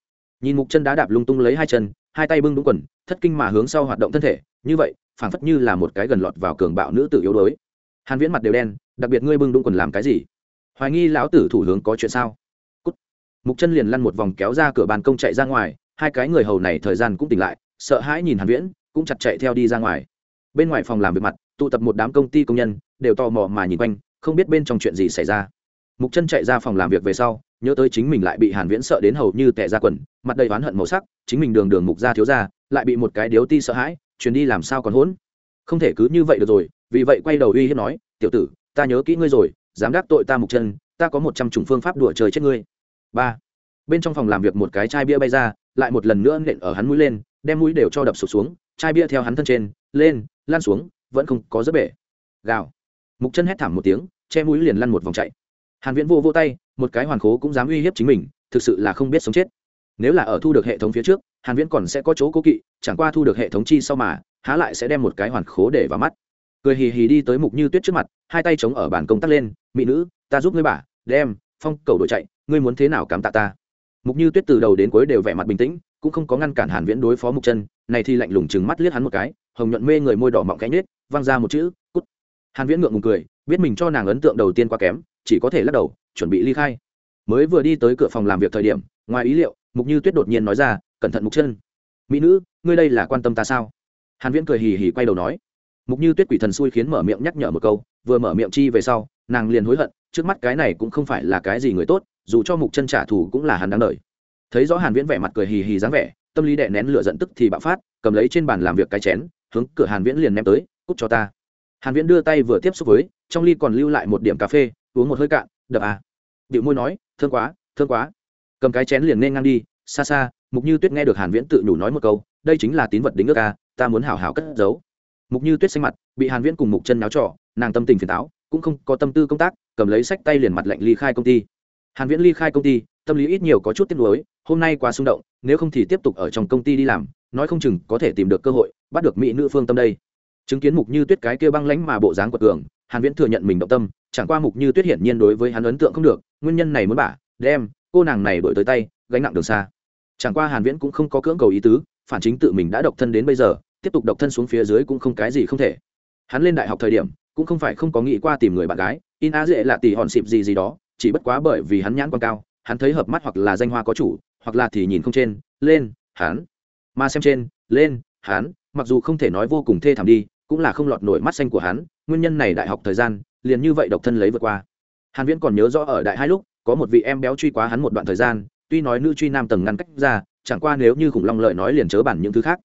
Nhìn mục chân đá đạp lung tung lấy hai chân, hai tay bưng đúng quần, thất kinh mà hướng sau hoạt động thân thể, như vậy, phảng phất như là một cái gần lọt vào cường bạo nữ tử yếu đuối. Hàn viễn mặt đều đen, đặc biệt ngươi bưng đúng quần làm cái gì? Hoài nghi lão tử thủ hướng có chuyện sao? Cút. mục chân liền lăn một vòng kéo ra cửa bàn công chạy ra ngoài, hai cái người hầu này thời gian cũng tỉnh lại, sợ hãi nhìn hàn viễn, cũng chặt chạy theo đi ra ngoài. Bên ngoài phòng làm việc mặt, tụ tập một đám công ty công nhân, đều tò mò mà nhìn quanh, không biết bên trong chuyện gì xảy ra. Mục chân chạy ra phòng làm việc về sau, nhớ tới chính mình lại bị hàn viễn sợ đến hầu như tẻ ra quần, mặt đầy oán hận màu sắc, chính mình đường đường mục gia thiếu gia, lại bị một cái điếu ti sợ hãi chuyến đi làm sao còn hỗn? Không thể cứ như vậy được rồi, vì vậy quay đầu uy hiếp nói, tiểu tử, ta nhớ kỹ ngươi rồi dám đắc tội ta mục chân, ta có một trăm chủng phương pháp đùa trời chết ngươi. Ba. Bên trong phòng làm việc một cái chai bia bay ra, lại một lần nữa nện ở hắn mũi lên, đem mũi đều cho đập sụp xuống, chai bia theo hắn thân trên, lên lan xuống, vẫn không có dứt bể. Gào. Mục chân hét thảm một tiếng, che mũi liền lăn một vòng chạy. Hàn viễn vô vô tay, một cái hoàn khố cũng dám uy hiếp chính mình, thực sự là không biết sống chết. Nếu là ở thu được hệ thống phía trước, hàn viễn còn sẽ có chỗ cố kỵ, chẳng qua thu được hệ thống chi sau mà, há lại sẽ đem một cái hoàn khố để vào mắt cười hì hì đi tới mục như tuyết trước mặt hai tay chống ở bàn công tác lên mỹ nữ ta giúp ngươi bà, đem phong cầu đội chạy ngươi muốn thế nào cảm tạ ta? Mục như tuyết từ đầu đến cuối đều vẻ mặt bình tĩnh cũng không có ngăn cản hàn viễn đối phó mục chân này thì lạnh lùng chừng mắt liếc hắn một cái hồng nhuận mê người môi đỏ mọng cánh nết văng ra một chữ cút. Hàn viễn ngượng ngùng cười biết mình cho nàng ấn tượng đầu tiên quá kém chỉ có thể lắc đầu chuẩn bị ly khai. Mới vừa đi tới cửa phòng làm việc thời điểm ngoài ý liệu mục như tuyết đột nhiên nói ra cẩn thận mục chân. Mỹ nữ ngươi đây là quan tâm ta sao? Hàn viễn cười hì hì quay đầu nói mục như tuyết quỷ thần xui khiến mở miệng nhắc nhở một câu, vừa mở miệng chi về sau, nàng liền hối hận, trước mắt cái này cũng không phải là cái gì người tốt, dù cho mục chân trả thù cũng là hắn đáng lời. thấy rõ hàn viễn vẻ mặt cười hì hì dáng vẻ, tâm lý đè nén lửa giận tức thì bạo phát, cầm lấy trên bàn làm việc cái chén, hướng cửa hàn viễn liền ném tới, cút cho ta. Hàn viễn đưa tay vừa tiếp xúc với, trong ly còn lưu lại một điểm cà phê, uống một hơi cạn, đập à. Điệu môi nói, thương quá thương quá. Cầm cái chén liền nên ngang đi xa xa mục như tuyết nghe được hàn viễn tự nhủ nói một câu, đây chính là tín vật đính ước a ta muốn hảo hảo cất giấu mục như tuyết xanh mặt, bị hàn viễn cùng mục chân náo trọ nàng tâm tình phiền táo, cũng không có tâm tư công tác, cầm lấy sách tay liền mặt lạnh ly khai công ty. Hàn viễn ly khai công ty, tâm lý ít nhiều có chút tiếc nuối, hôm nay quá xung động, nếu không thì tiếp tục ở trong công ty đi làm, nói không chừng có thể tìm được cơ hội, bắt được mỹ nữ phương tâm đây. Chứng kiến mục như tuyết cái kia băng lãnh mà bộ dáng của cường, hàn viễn thừa nhận mình động tâm, chẳng qua mục như tuyết hiển nhiên đối với hắn ấn tượng không được, nguyên nhân này muốn bả, đem, cô nàng này đổi tới tay, gánh nặng đường xa. Chẳng qua hàn viễn cũng không có cưỡng cầu ý tứ, phản chính tự mình đã độc thân đến bây giờ tiếp tục độc thân xuống phía dưới cũng không cái gì không thể. Hắn lên đại học thời điểm, cũng không phải không có nghĩ qua tìm người bạn gái, in á dễ là tỷ hòn xịp gì gì đó, chỉ bất quá bởi vì hắn nhãn quan cao, hắn thấy hợp mắt hoặc là danh hoa có chủ, hoặc là thì nhìn không trên, lên, hắn. Mà xem trên, lên, hắn, mặc dù không thể nói vô cùng thê thảm đi, cũng là không lọt nổi mắt xanh của hắn, nguyên nhân này đại học thời gian, liền như vậy độc thân lấy vượt qua. Hàn viễn còn nhớ rõ ở đại hai lúc, có một vị em béo truy quá hắn một đoạn thời gian, tuy nói nữ truy nam tầng ngăn cách ra, chẳng qua nếu như khủng long lợi nói liền chớ bản những thứ khác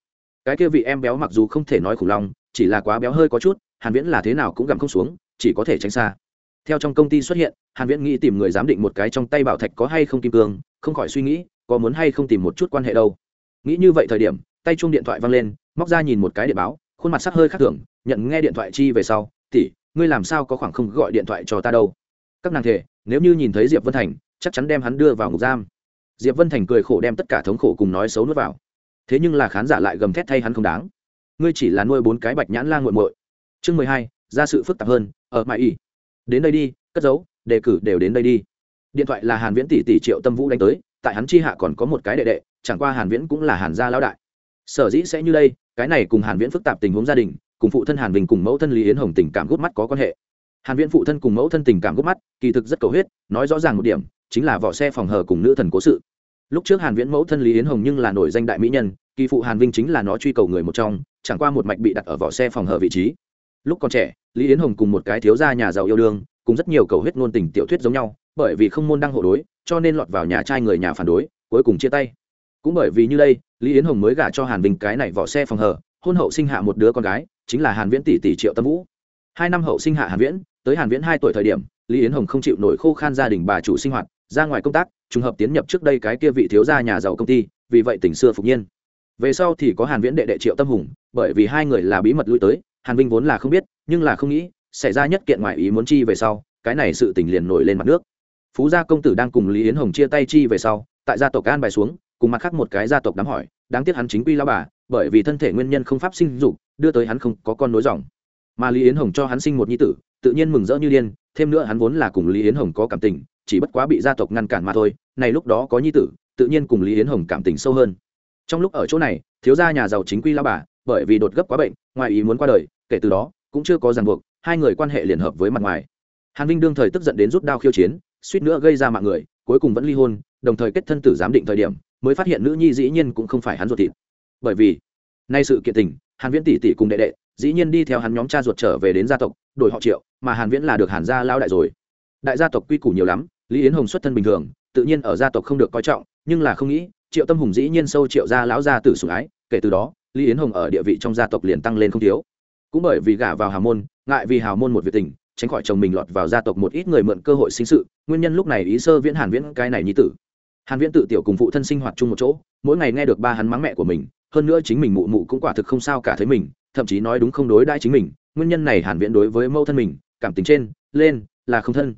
cái kia vị em béo mặc dù không thể nói khủng long, chỉ là quá béo hơi có chút, hàn viễn là thế nào cũng gặm không xuống, chỉ có thể tránh xa. Theo trong công ty xuất hiện, hàn viễn nghĩ tìm người giám định một cái trong tay bảo thạch có hay không kim cương, không khỏi suy nghĩ, có muốn hay không tìm một chút quan hệ đâu. Nghĩ như vậy thời điểm, tay chuông điện thoại vang lên, móc ra nhìn một cái điện báo, khuôn mặt sắc hơi khác thường, nhận nghe điện thoại chi về sau, tỷ, ngươi làm sao có khoảng không gọi điện thoại cho ta đâu? Các nàng thể nếu như nhìn thấy diệp vân thành, chắc chắn đem hắn đưa vào ngục giam. Diệp vân thành cười khổ đem tất cả thống khổ cùng nói xấu nuốt vào thế nhưng là khán giả lại gầm thét thay hắn không đáng. Ngươi chỉ là nuôi bốn cái bạch nhãn la nguội muội. Chương mười hai, ra sự phức tạp hơn, ở mãi ỉ. Đến đây đi, cất giấu, đề cử đều đến đây đi. Điện thoại là hàn viễn tỷ tỷ triệu tâm vũ đánh tới, tại hắn chi hạ còn có một cái đệ đệ, chẳng qua hàn viễn cũng là hàn gia lão đại. Sở dĩ sẽ như đây, cái này cùng hàn viễn phức tạp tình huống gia đình, cùng phụ thân hàn bình cùng mẫu thân lý yến hồng tình cảm gút mắt có quan hệ. Hàn viễn phụ thân cùng mẫu thân tình cảm gút mắt, kỳ thực rất cầu huyết, nói rõ ràng một điểm, chính là vỏ xe phòng hờ cùng nữ thần cố sự lúc trước hàn viễn mẫu thân lý yến hồng nhưng là nổi danh đại mỹ nhân kỳ phụ hàn vinh chính là nó truy cầu người một trong chẳng qua một mạch bị đặt ở vỏ xe phòng hở vị trí. Lúc còn trẻ lý yến hồng cùng một cái thiếu gia nhà giàu yêu đương cùng rất nhiều cầu huyết ngôn tình tiểu thuyết giống nhau bởi vì không môn đăng hộ đối cho nên lọt vào nhà trai người nhà phản đối cuối cùng chia tay. Cũng bởi vì như đây lý yến hồng mới gả cho hàn vinh cái này vỏ xe phòng hở, hôn hậu sinh hạ một đứa con gái chính là hàn viễn tỷ tỷ triệu tâm vũ. Hai năm hậu sinh hạ hàn viễn tới hàn viễn hai tuổi thời điểm lý yến hồng không chịu nổi khô khan gia đình bà chủ sinh hoạt ra ngoài công tác trùng hợp tiến nhập trước đây cái kia vị thiếu gia nhà giàu công ty, vì vậy tình xưa phục nhiên. Về sau thì có hàn viễn đệ đệ triệu tâm hùng, bởi vì hai người là bí mật lui tới, hàn vinh vốn là không biết, nhưng là không nghĩ, xảy ra nhất kiện ngoại ý muốn chi về sau, cái này sự tình liền nổi lên mặt nước. Phú gia công tử đang cùng lý yến hồng chia tay chi về sau, tại gia tộc an bài xuống, cùng mặt khác một cái gia tộc đám hỏi, đáng tiếc hắn chính quy lao bà, bởi vì thân thể nguyên nhân không pháp sinh dục, đưa tới hắn không có con nối dòng. Mà lý yến hồng cho hắn sinh một nhi tử, tự nhiên mừng rỡ như điên, thêm nữa hắn vốn là cùng lý yến hồng có cảm tình chỉ bất quá bị gia tộc ngăn cản mà thôi, này lúc đó có nhi tử, tự nhiên cùng lý yến hồng cảm tình sâu hơn. Trong lúc ở chỗ này, thiếu gia nhà giàu chính quy lao bà, bởi vì đột gấp quá bệnh, ngoài ý muốn qua đời, kể từ đó, cũng chưa có ràng buộc, hai người quan hệ liền hợp với mặt ngoài. Hàn vinh đương thời tức giận đến rút đao khiêu chiến, suýt nữa gây ra mạng người, cuối cùng vẫn ly hôn, đồng thời kết thân tử giám định thời điểm, mới phát hiện nữ nhi dĩ nhiên cũng không phải hắn ruột thịt. Bởi vì, nay sự kiện tình, hàn viễn tỷ tỷ cùng đệ đệ, dĩ nhiên đi theo hắn nhóm cha ruột trở về đến gia tộc, đổi họ triệu, mà hàn viễn là được hàn gia lao đại rồi. Đại gia tộc quy củ nhiều lắm lý yến hồng xuất thân bình thường, tự nhiên ở gia tộc không được coi trọng, nhưng là không nghĩ, triệu tâm hùng dĩ nhiên sâu triệu gia lão gia tử sủng ái, kể từ đó, lý yến hồng ở địa vị trong gia tộc liền tăng lên không thiếu. Cũng bởi vì gả vào hào môn, ngại vì hào môn một việc tình, tránh khỏi chồng mình lọt vào gia tộc một ít người mượn cơ hội sinh sự, nguyên nhân lúc này ý sơ viễn hàn viễn cái này nhi tử. Hàn viễn tự tiểu cùng phụ thân sinh hoạt chung một chỗ, mỗi ngày nghe được ba hắn mắng mẹ của mình, hơn nữa chính mình mụ mụ cũng quả thực không sao cả thấy mình, thậm chí nói đúng không đối đãi chính mình, nguyên nhân này hàn viễn đối với mâu thân mình, cảm tình trên, lên, là không thân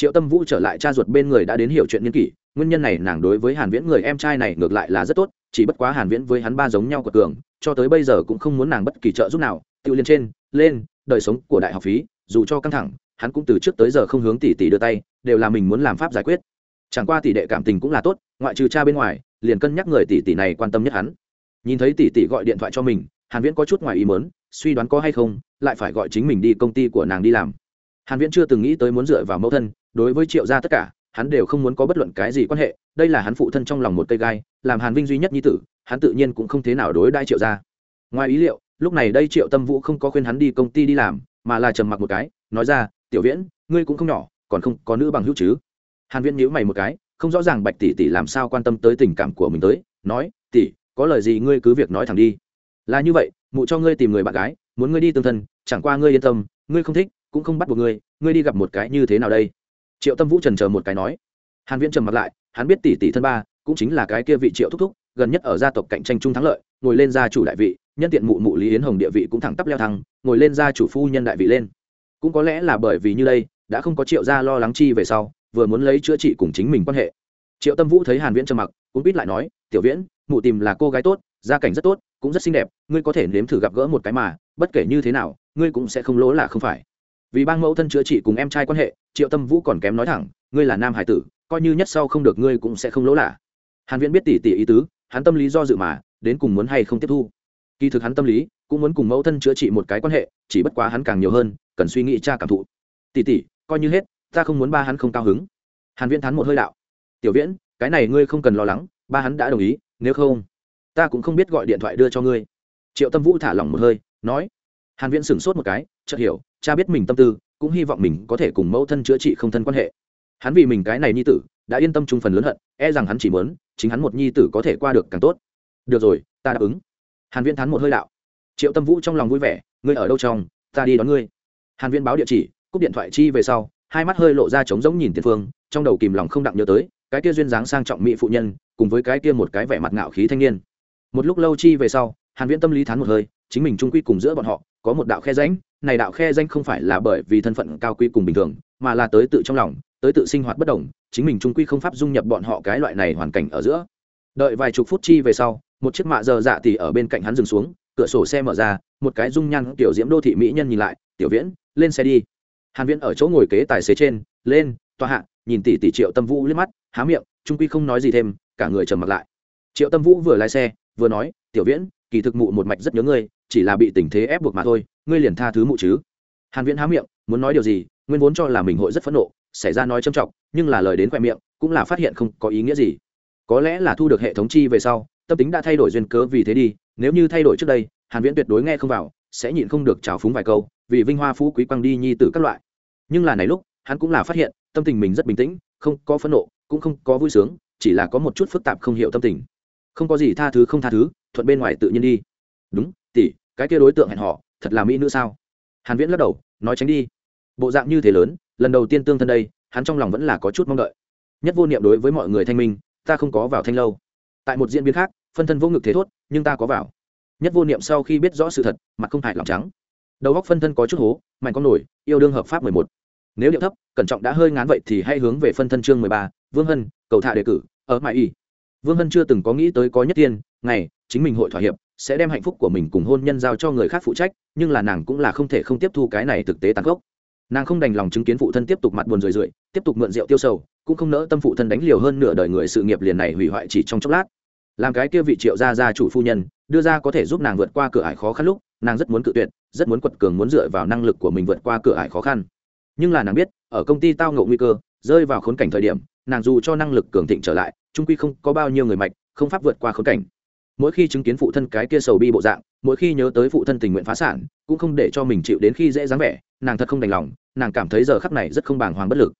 triệu tâm vũ trở lại cha ruột bên người đã đến hiểu chuyện n kỷ, nguyên nhân này nàng đối với hàn viễn người em trai này ngược lại là rất tốt, chỉ bất quá hàn viễn với hắn ba giống nhau của cường, cho tới bây giờ cũng không muốn nàng bất kỳ trợ giúp nào tiêu liên trên, lên, đời sống của đại học phí, dù cho căng thẳng, hắn cũng từ trước tới giờ không hướng tỷ tỷ đưa tay, đều là mình muốn làm pháp giải quyết. Chẳng qua tỷ đệ cảm tình cũng là tốt, ngoại trừ cha bên ngoài, liền cân nhắc người tỷ tỷ này quan tâm nhất hắn. Nhìn thấy tỷ tỷ gọi điện thoại cho mình, hàn viễn có chút ngoài ý mớn suy đoán có hay không, lại phải gọi chính mình đi công ty của nàng đi làm. Hàn viễn chưa từng nghĩ tới muốn dựa vào mẫu thân đối với triệu gia tất cả, hắn đều không muốn có bất luận cái gì quan hệ, đây là hắn phụ thân trong lòng một cây gai, làm hàn vinh duy nhất nhi tử, hắn tự nhiên cũng không thế nào đối đãi triệu gia. Ngoài ý liệu, lúc này đây triệu tâm vũ không có khuyên hắn đi công ty đi làm, mà là trầm mặc một cái, nói ra, tiểu viễn, ngươi cũng không nhỏ, còn không có nữ bằng hữu chứ? Hàn viễn nhíu mày một cái, không rõ ràng bạch tỷ tỷ làm sao quan tâm tới tình cảm của mình tới, nói, tỷ, có lời gì ngươi cứ việc nói thẳng đi. Là như vậy, mụ cho ngươi tìm người bạn gái, muốn ngươi đi tương thân, chẳng qua ngươi yên tâm, ngươi không thích, cũng không bắt buộc ngươi ngươi đi gặp một cái như thế nào đây? Triệu tâm vũ trần chờ một cái nói hàn viễn trầm mặt lại hắn biết tỷ tỷ thân ba cũng chính là cái kia vị triệu thúc thúc gần nhất ở gia tộc cạnh tranh chung thắng lợi ngồi lên gia chủ đại vị nhân tiện mụ mụ lý yến hồng địa vị cũng thẳng tắp leo thăng ngồi lên gia chủ phu nhân đại vị lên cũng có lẽ là bởi vì như đây đã không có triệu gia lo lắng chi về sau vừa muốn lấy chữa trị cùng chính mình quan hệ triệu tâm vũ thấy hàn viễn trầm mặc cũng biết lại nói tiểu viễn mụ tìm là cô gái tốt gia cảnh rất tốt cũng rất xinh đẹp ngươi có thể nếm thử gặp gỡ một cái mà bất kể như thế nào ngươi cũng sẽ không lỗ là không phải vì bang mẫu thân chữa trị cùng em trai quan hệ, triệu tâm vũ còn kém nói thẳng, ngươi là nam hải tử, coi như nhất sau không được ngươi cũng sẽ không lỗ lạ. Hàn viễn biết tỉ tỉ ý tứ, hắn tâm lý do dự mà, đến cùng muốn hay không tiếp thu. Kỳ thực hắn tâm lý cũng muốn cùng mẫu thân chữa trị một cái quan hệ, chỉ bất quá hắn càng nhiều hơn, cần suy nghĩ cha cảm thụ. Tỉ tỉ, coi như hết, ta không muốn ba hắn không cao hứng. Hàn viễn thán một hơi đạo. Tiểu viễn, cái này ngươi không cần lo lắng, ba hắn đã đồng ý, nếu không, ta cũng không biết gọi điện thoại đưa cho ngươi. Triệu tâm vũ thả lỏng một hơi, nói. Hàn viễn sửng sốt một cái, chợt hiểu cha biết mình tâm tư, cũng hy vọng mình có thể cùng mẫu thân chữa trị không thân quan hệ. Hắn vì mình cái này nhi tử, đã yên tâm chung phần lớn hận e rằng hắn chỉ muốn, chính hắn một nhi tử có thể qua được càng tốt. Được rồi, ta đáp ứng. Hàn viễn thắn một hơi đạo. Triệu tâm vũ trong lòng vui vẻ, ngươi ở đâu trong, ta đi đón ngươi. Hàn viễn báo địa chỉ, cúp điện thoại chi về sau, hai mắt hơi lộ ra trống rỗng nhìn tiền phương, trong đầu kìm lòng không đặng nhớ tới, cái kia duyên dáng sang trọng mỹ phụ nhân, cùng với cái kia một cái vẻ mặt ngạo khí thanh niên. Một lúc lâu chi về sau, hàn viễn tâm lý thán một hơi, chính mình trung quy cùng giữa bọn họ có một đạo khe ránh, này đạo khe danh không phải là bởi vì thân phận cao quý cùng bình thường mà là tới tự trong lòng tới tự sinh hoạt bất đồng chính mình trung quy không pháp dung nhập bọn họ cái loại này hoàn cảnh ở giữa. Đợi vài chục phút chi về sau một chiếc mạ giờ dạ thì ở bên cạnh hắn dừng xuống cửa sổ xe mở ra một cái dung nhan tiểu diễm đô thị mỹ nhân nhìn lại tiểu viễn lên xe đi. Hàn viễn ở chỗ ngồi kế tài xế trên lên tòa hạ. Nhìn tỷ tỷ triệu tâm vũ liếc mắt há miệng trung quy không nói gì thêm cả người trầm mặt lại. Triệu tâm vũ vừa lái xe vừa nói tiểu viễn kỳ thực mụ một mạch rất nhớ ngươi, chỉ là bị tình thế ép buộc mà thôi, ngươi liền tha thứ mụ chứ. Hàn viễn há miệng, muốn nói điều gì, nguyên vốn cho là mình hội rất phẫn nộ, xảy ra nói trầm trọng nhưng là lời đến khoe miệng, cũng là phát hiện không có ý nghĩa gì. Có lẽ là thu được hệ thống chi về sau, tâm tính đã thay đổi duyên cớ vì thế đi, nếu như thay đổi trước đây, hàn viễn tuyệt đối nghe không vào, sẽ nhịn không được trào phúng vài câu, vì vinh hoa phú quý quang đi nhi tử các loại. Nhưng là này lúc, hắn cũng là phát hiện, tâm tình mình rất bình tĩnh, không có phẫn nộ, cũng không có vui sướng, chỉ là có một chút phức tạp không hiểu tâm tình. Không có gì tha thứ không tha thứ thuận bên ngoài tự nhiên đi. Đúng, tỷ, cái kia đối tượng hẹn họ thật là mỹ nữ sao? Hàn viễn lắc đầu, nói tránh đi. Bộ dạng như thế lớn, lần đầu tiên tương thân đây, hắn trong lòng vẫn là có chút mong đợi. Nhất vô niệm đối với mọi người thanh minh, ta không có vào thanh lâu. Tại một diễn biến khác, phân thân vô ngực thế thốt, nhưng ta có vào. Nhất vô niệm sau khi biết rõ sự thật, mặt không hại lòng trắng. Đầu góc phân thân có chút hố, mạnh con nổi, yêu đương hợp pháp mười một. Nếu điệu thấp, cẩn trọng đã hơi ngán vậy thì hãy hướng về phân thân chương mười ba, vương hân, cầu thả đề cử, ở mãi y vương hân chưa từng có nghĩ tới có nhất tiên, ngày, chính mình hội thỏa hiệp, sẽ đem hạnh phúc của mình cùng hôn nhân giao cho người khác phụ trách, nhưng là nàng cũng là không thể không tiếp thu cái này thực tế tàn khốc. Nàng không đành lòng chứng kiến phụ thân tiếp tục mặt buồn rười rượi, tiếp tục mượn rượu tiêu sầu, cũng không nỡ tâm phụ thân đánh liều hơn nửa đời người sự nghiệp liền này hủy hoại chỉ trong chốc lát. Làm cái kia vị triệu gia gia chủ phu nhân, đưa ra có thể giúp nàng vượt qua cửa ải khó khăn lúc, nàng rất muốn cự tuyệt, rất muốn quật cường muốn dựa vào năng lực của mình vượt qua cửa ải khó khăn. Nhưng là nàng biết, ở công ty tao ngộ nguy cơ, rơi vào khốn cảnh thời điểm nàng dù cho năng lực cường thịnh trở lại, trung quy không có bao nhiêu người mạch, không pháp vượt qua khốn cảnh. Mỗi khi chứng kiến phụ thân cái kia sầu bi bộ dạng, mỗi khi nhớ tới phụ thân tình nguyện phá sản, cũng không để cho mình chịu đến khi dễ dáng vẻ, nàng thật không đành lòng, nàng cảm thấy giờ khắc này rất không bàng hoàng bất lực.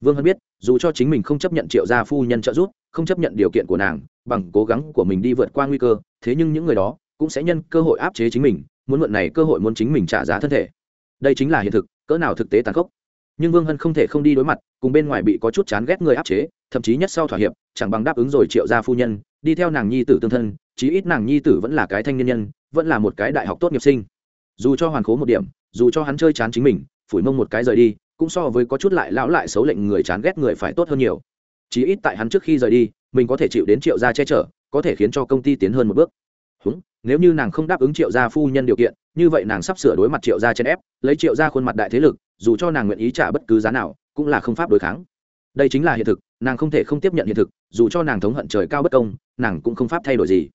Vương hân biết, dù cho chính mình không chấp nhận triệu gia phu nhân trợ giúp, không chấp nhận điều kiện của nàng, bằng cố gắng của mình đi vượt qua nguy cơ, thế nhưng những người đó cũng sẽ nhân cơ hội áp chế chính mình, muốn mượn này cơ hội muốn chính mình trả giá thân thể. Đây chính là hiện thực, cỡ nào thực tế tàn khốc nhưng vương hân không thể không đi đối mặt cùng bên ngoài bị có chút chán ghét người áp chế thậm chí nhất sau thỏa hiệp chẳng bằng đáp ứng rồi triệu gia phu nhân đi theo nàng nhi tử tương thân chí ít nàng nhi tử vẫn là cái thanh niên nhân vẫn là một cái đại học tốt nghiệp sinh dù cho hoàn khố một điểm dù cho hắn chơi chán chính mình phủi mông một cái rời đi cũng so với có chút lại lão lại xấu lệnh người chán ghét người phải tốt hơn nhiều chí ít tại hắn trước khi rời đi mình có thể chịu đến triệu gia che chở có thể khiến cho công ty tiến hơn một bước húng, nếu như nàng không đáp ứng triệu gia phu nhân điều kiện như vậy nàng sắp sửa đối mặt triệu gia chen ép lấy triệu gia khuôn mặt đại thế lực dù cho nàng nguyện ý trả bất cứ giá nào, cũng là không pháp đối kháng. Đây chính là hiện thực, nàng không thể không tiếp nhận hiện thực, dù cho nàng thống hận trời cao bất công, nàng cũng không pháp thay đổi gì.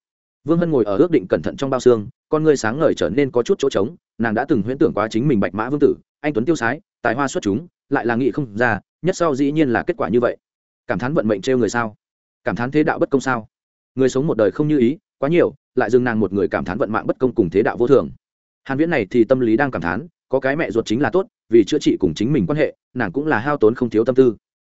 Vương hân ngồi ở ước định cẩn thận trong bao xương, con ngươi sáng ngời trở nên có chút chỗ trống, nàng đã từng huyễn tưởng quá chính mình bạch mã vương tử, anh tuấn tiêu sái, tài hoa xuất chúng, lại là nghị không ra, nhất sau dĩ nhiên là kết quả như vậy. Cảm thán vận mệnh trêu người sao? Cảm thán thế đạo bất công sao? Người sống một đời không như ý, quá nhiều, lại dừng nàng một người cảm thán vận mạng bất công cùng thế đạo vô thường. Hàn viễn này thì tâm lý đang cảm thán có cái mẹ ruột chính là tốt, vì chữa trị cùng chính mình quan hệ, nàng cũng là hao tốn không thiếu tâm tư.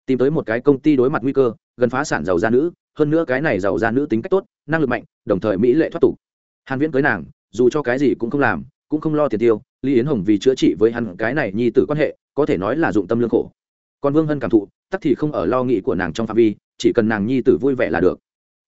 Tìm tới một cái công ty đối mặt nguy cơ, gần phá sản giàu gia nữ, hơn nữa cái này giàu gia nữ tính cách tốt, năng lực mạnh, đồng thời mỹ lệ thoát tục. Hàn viễn cưới nàng, dù cho cái gì cũng không làm, cũng không lo tiền tiêu, lý yến hồng vì chữa trị với hắn cái này nhi tử quan hệ, có thể nói là dụng tâm lương khổ. Còn vương hân cảm thụ, tắc thì không ở lo nghĩ của nàng trong phạm vi, chỉ cần nàng nhi tử vui vẻ là được.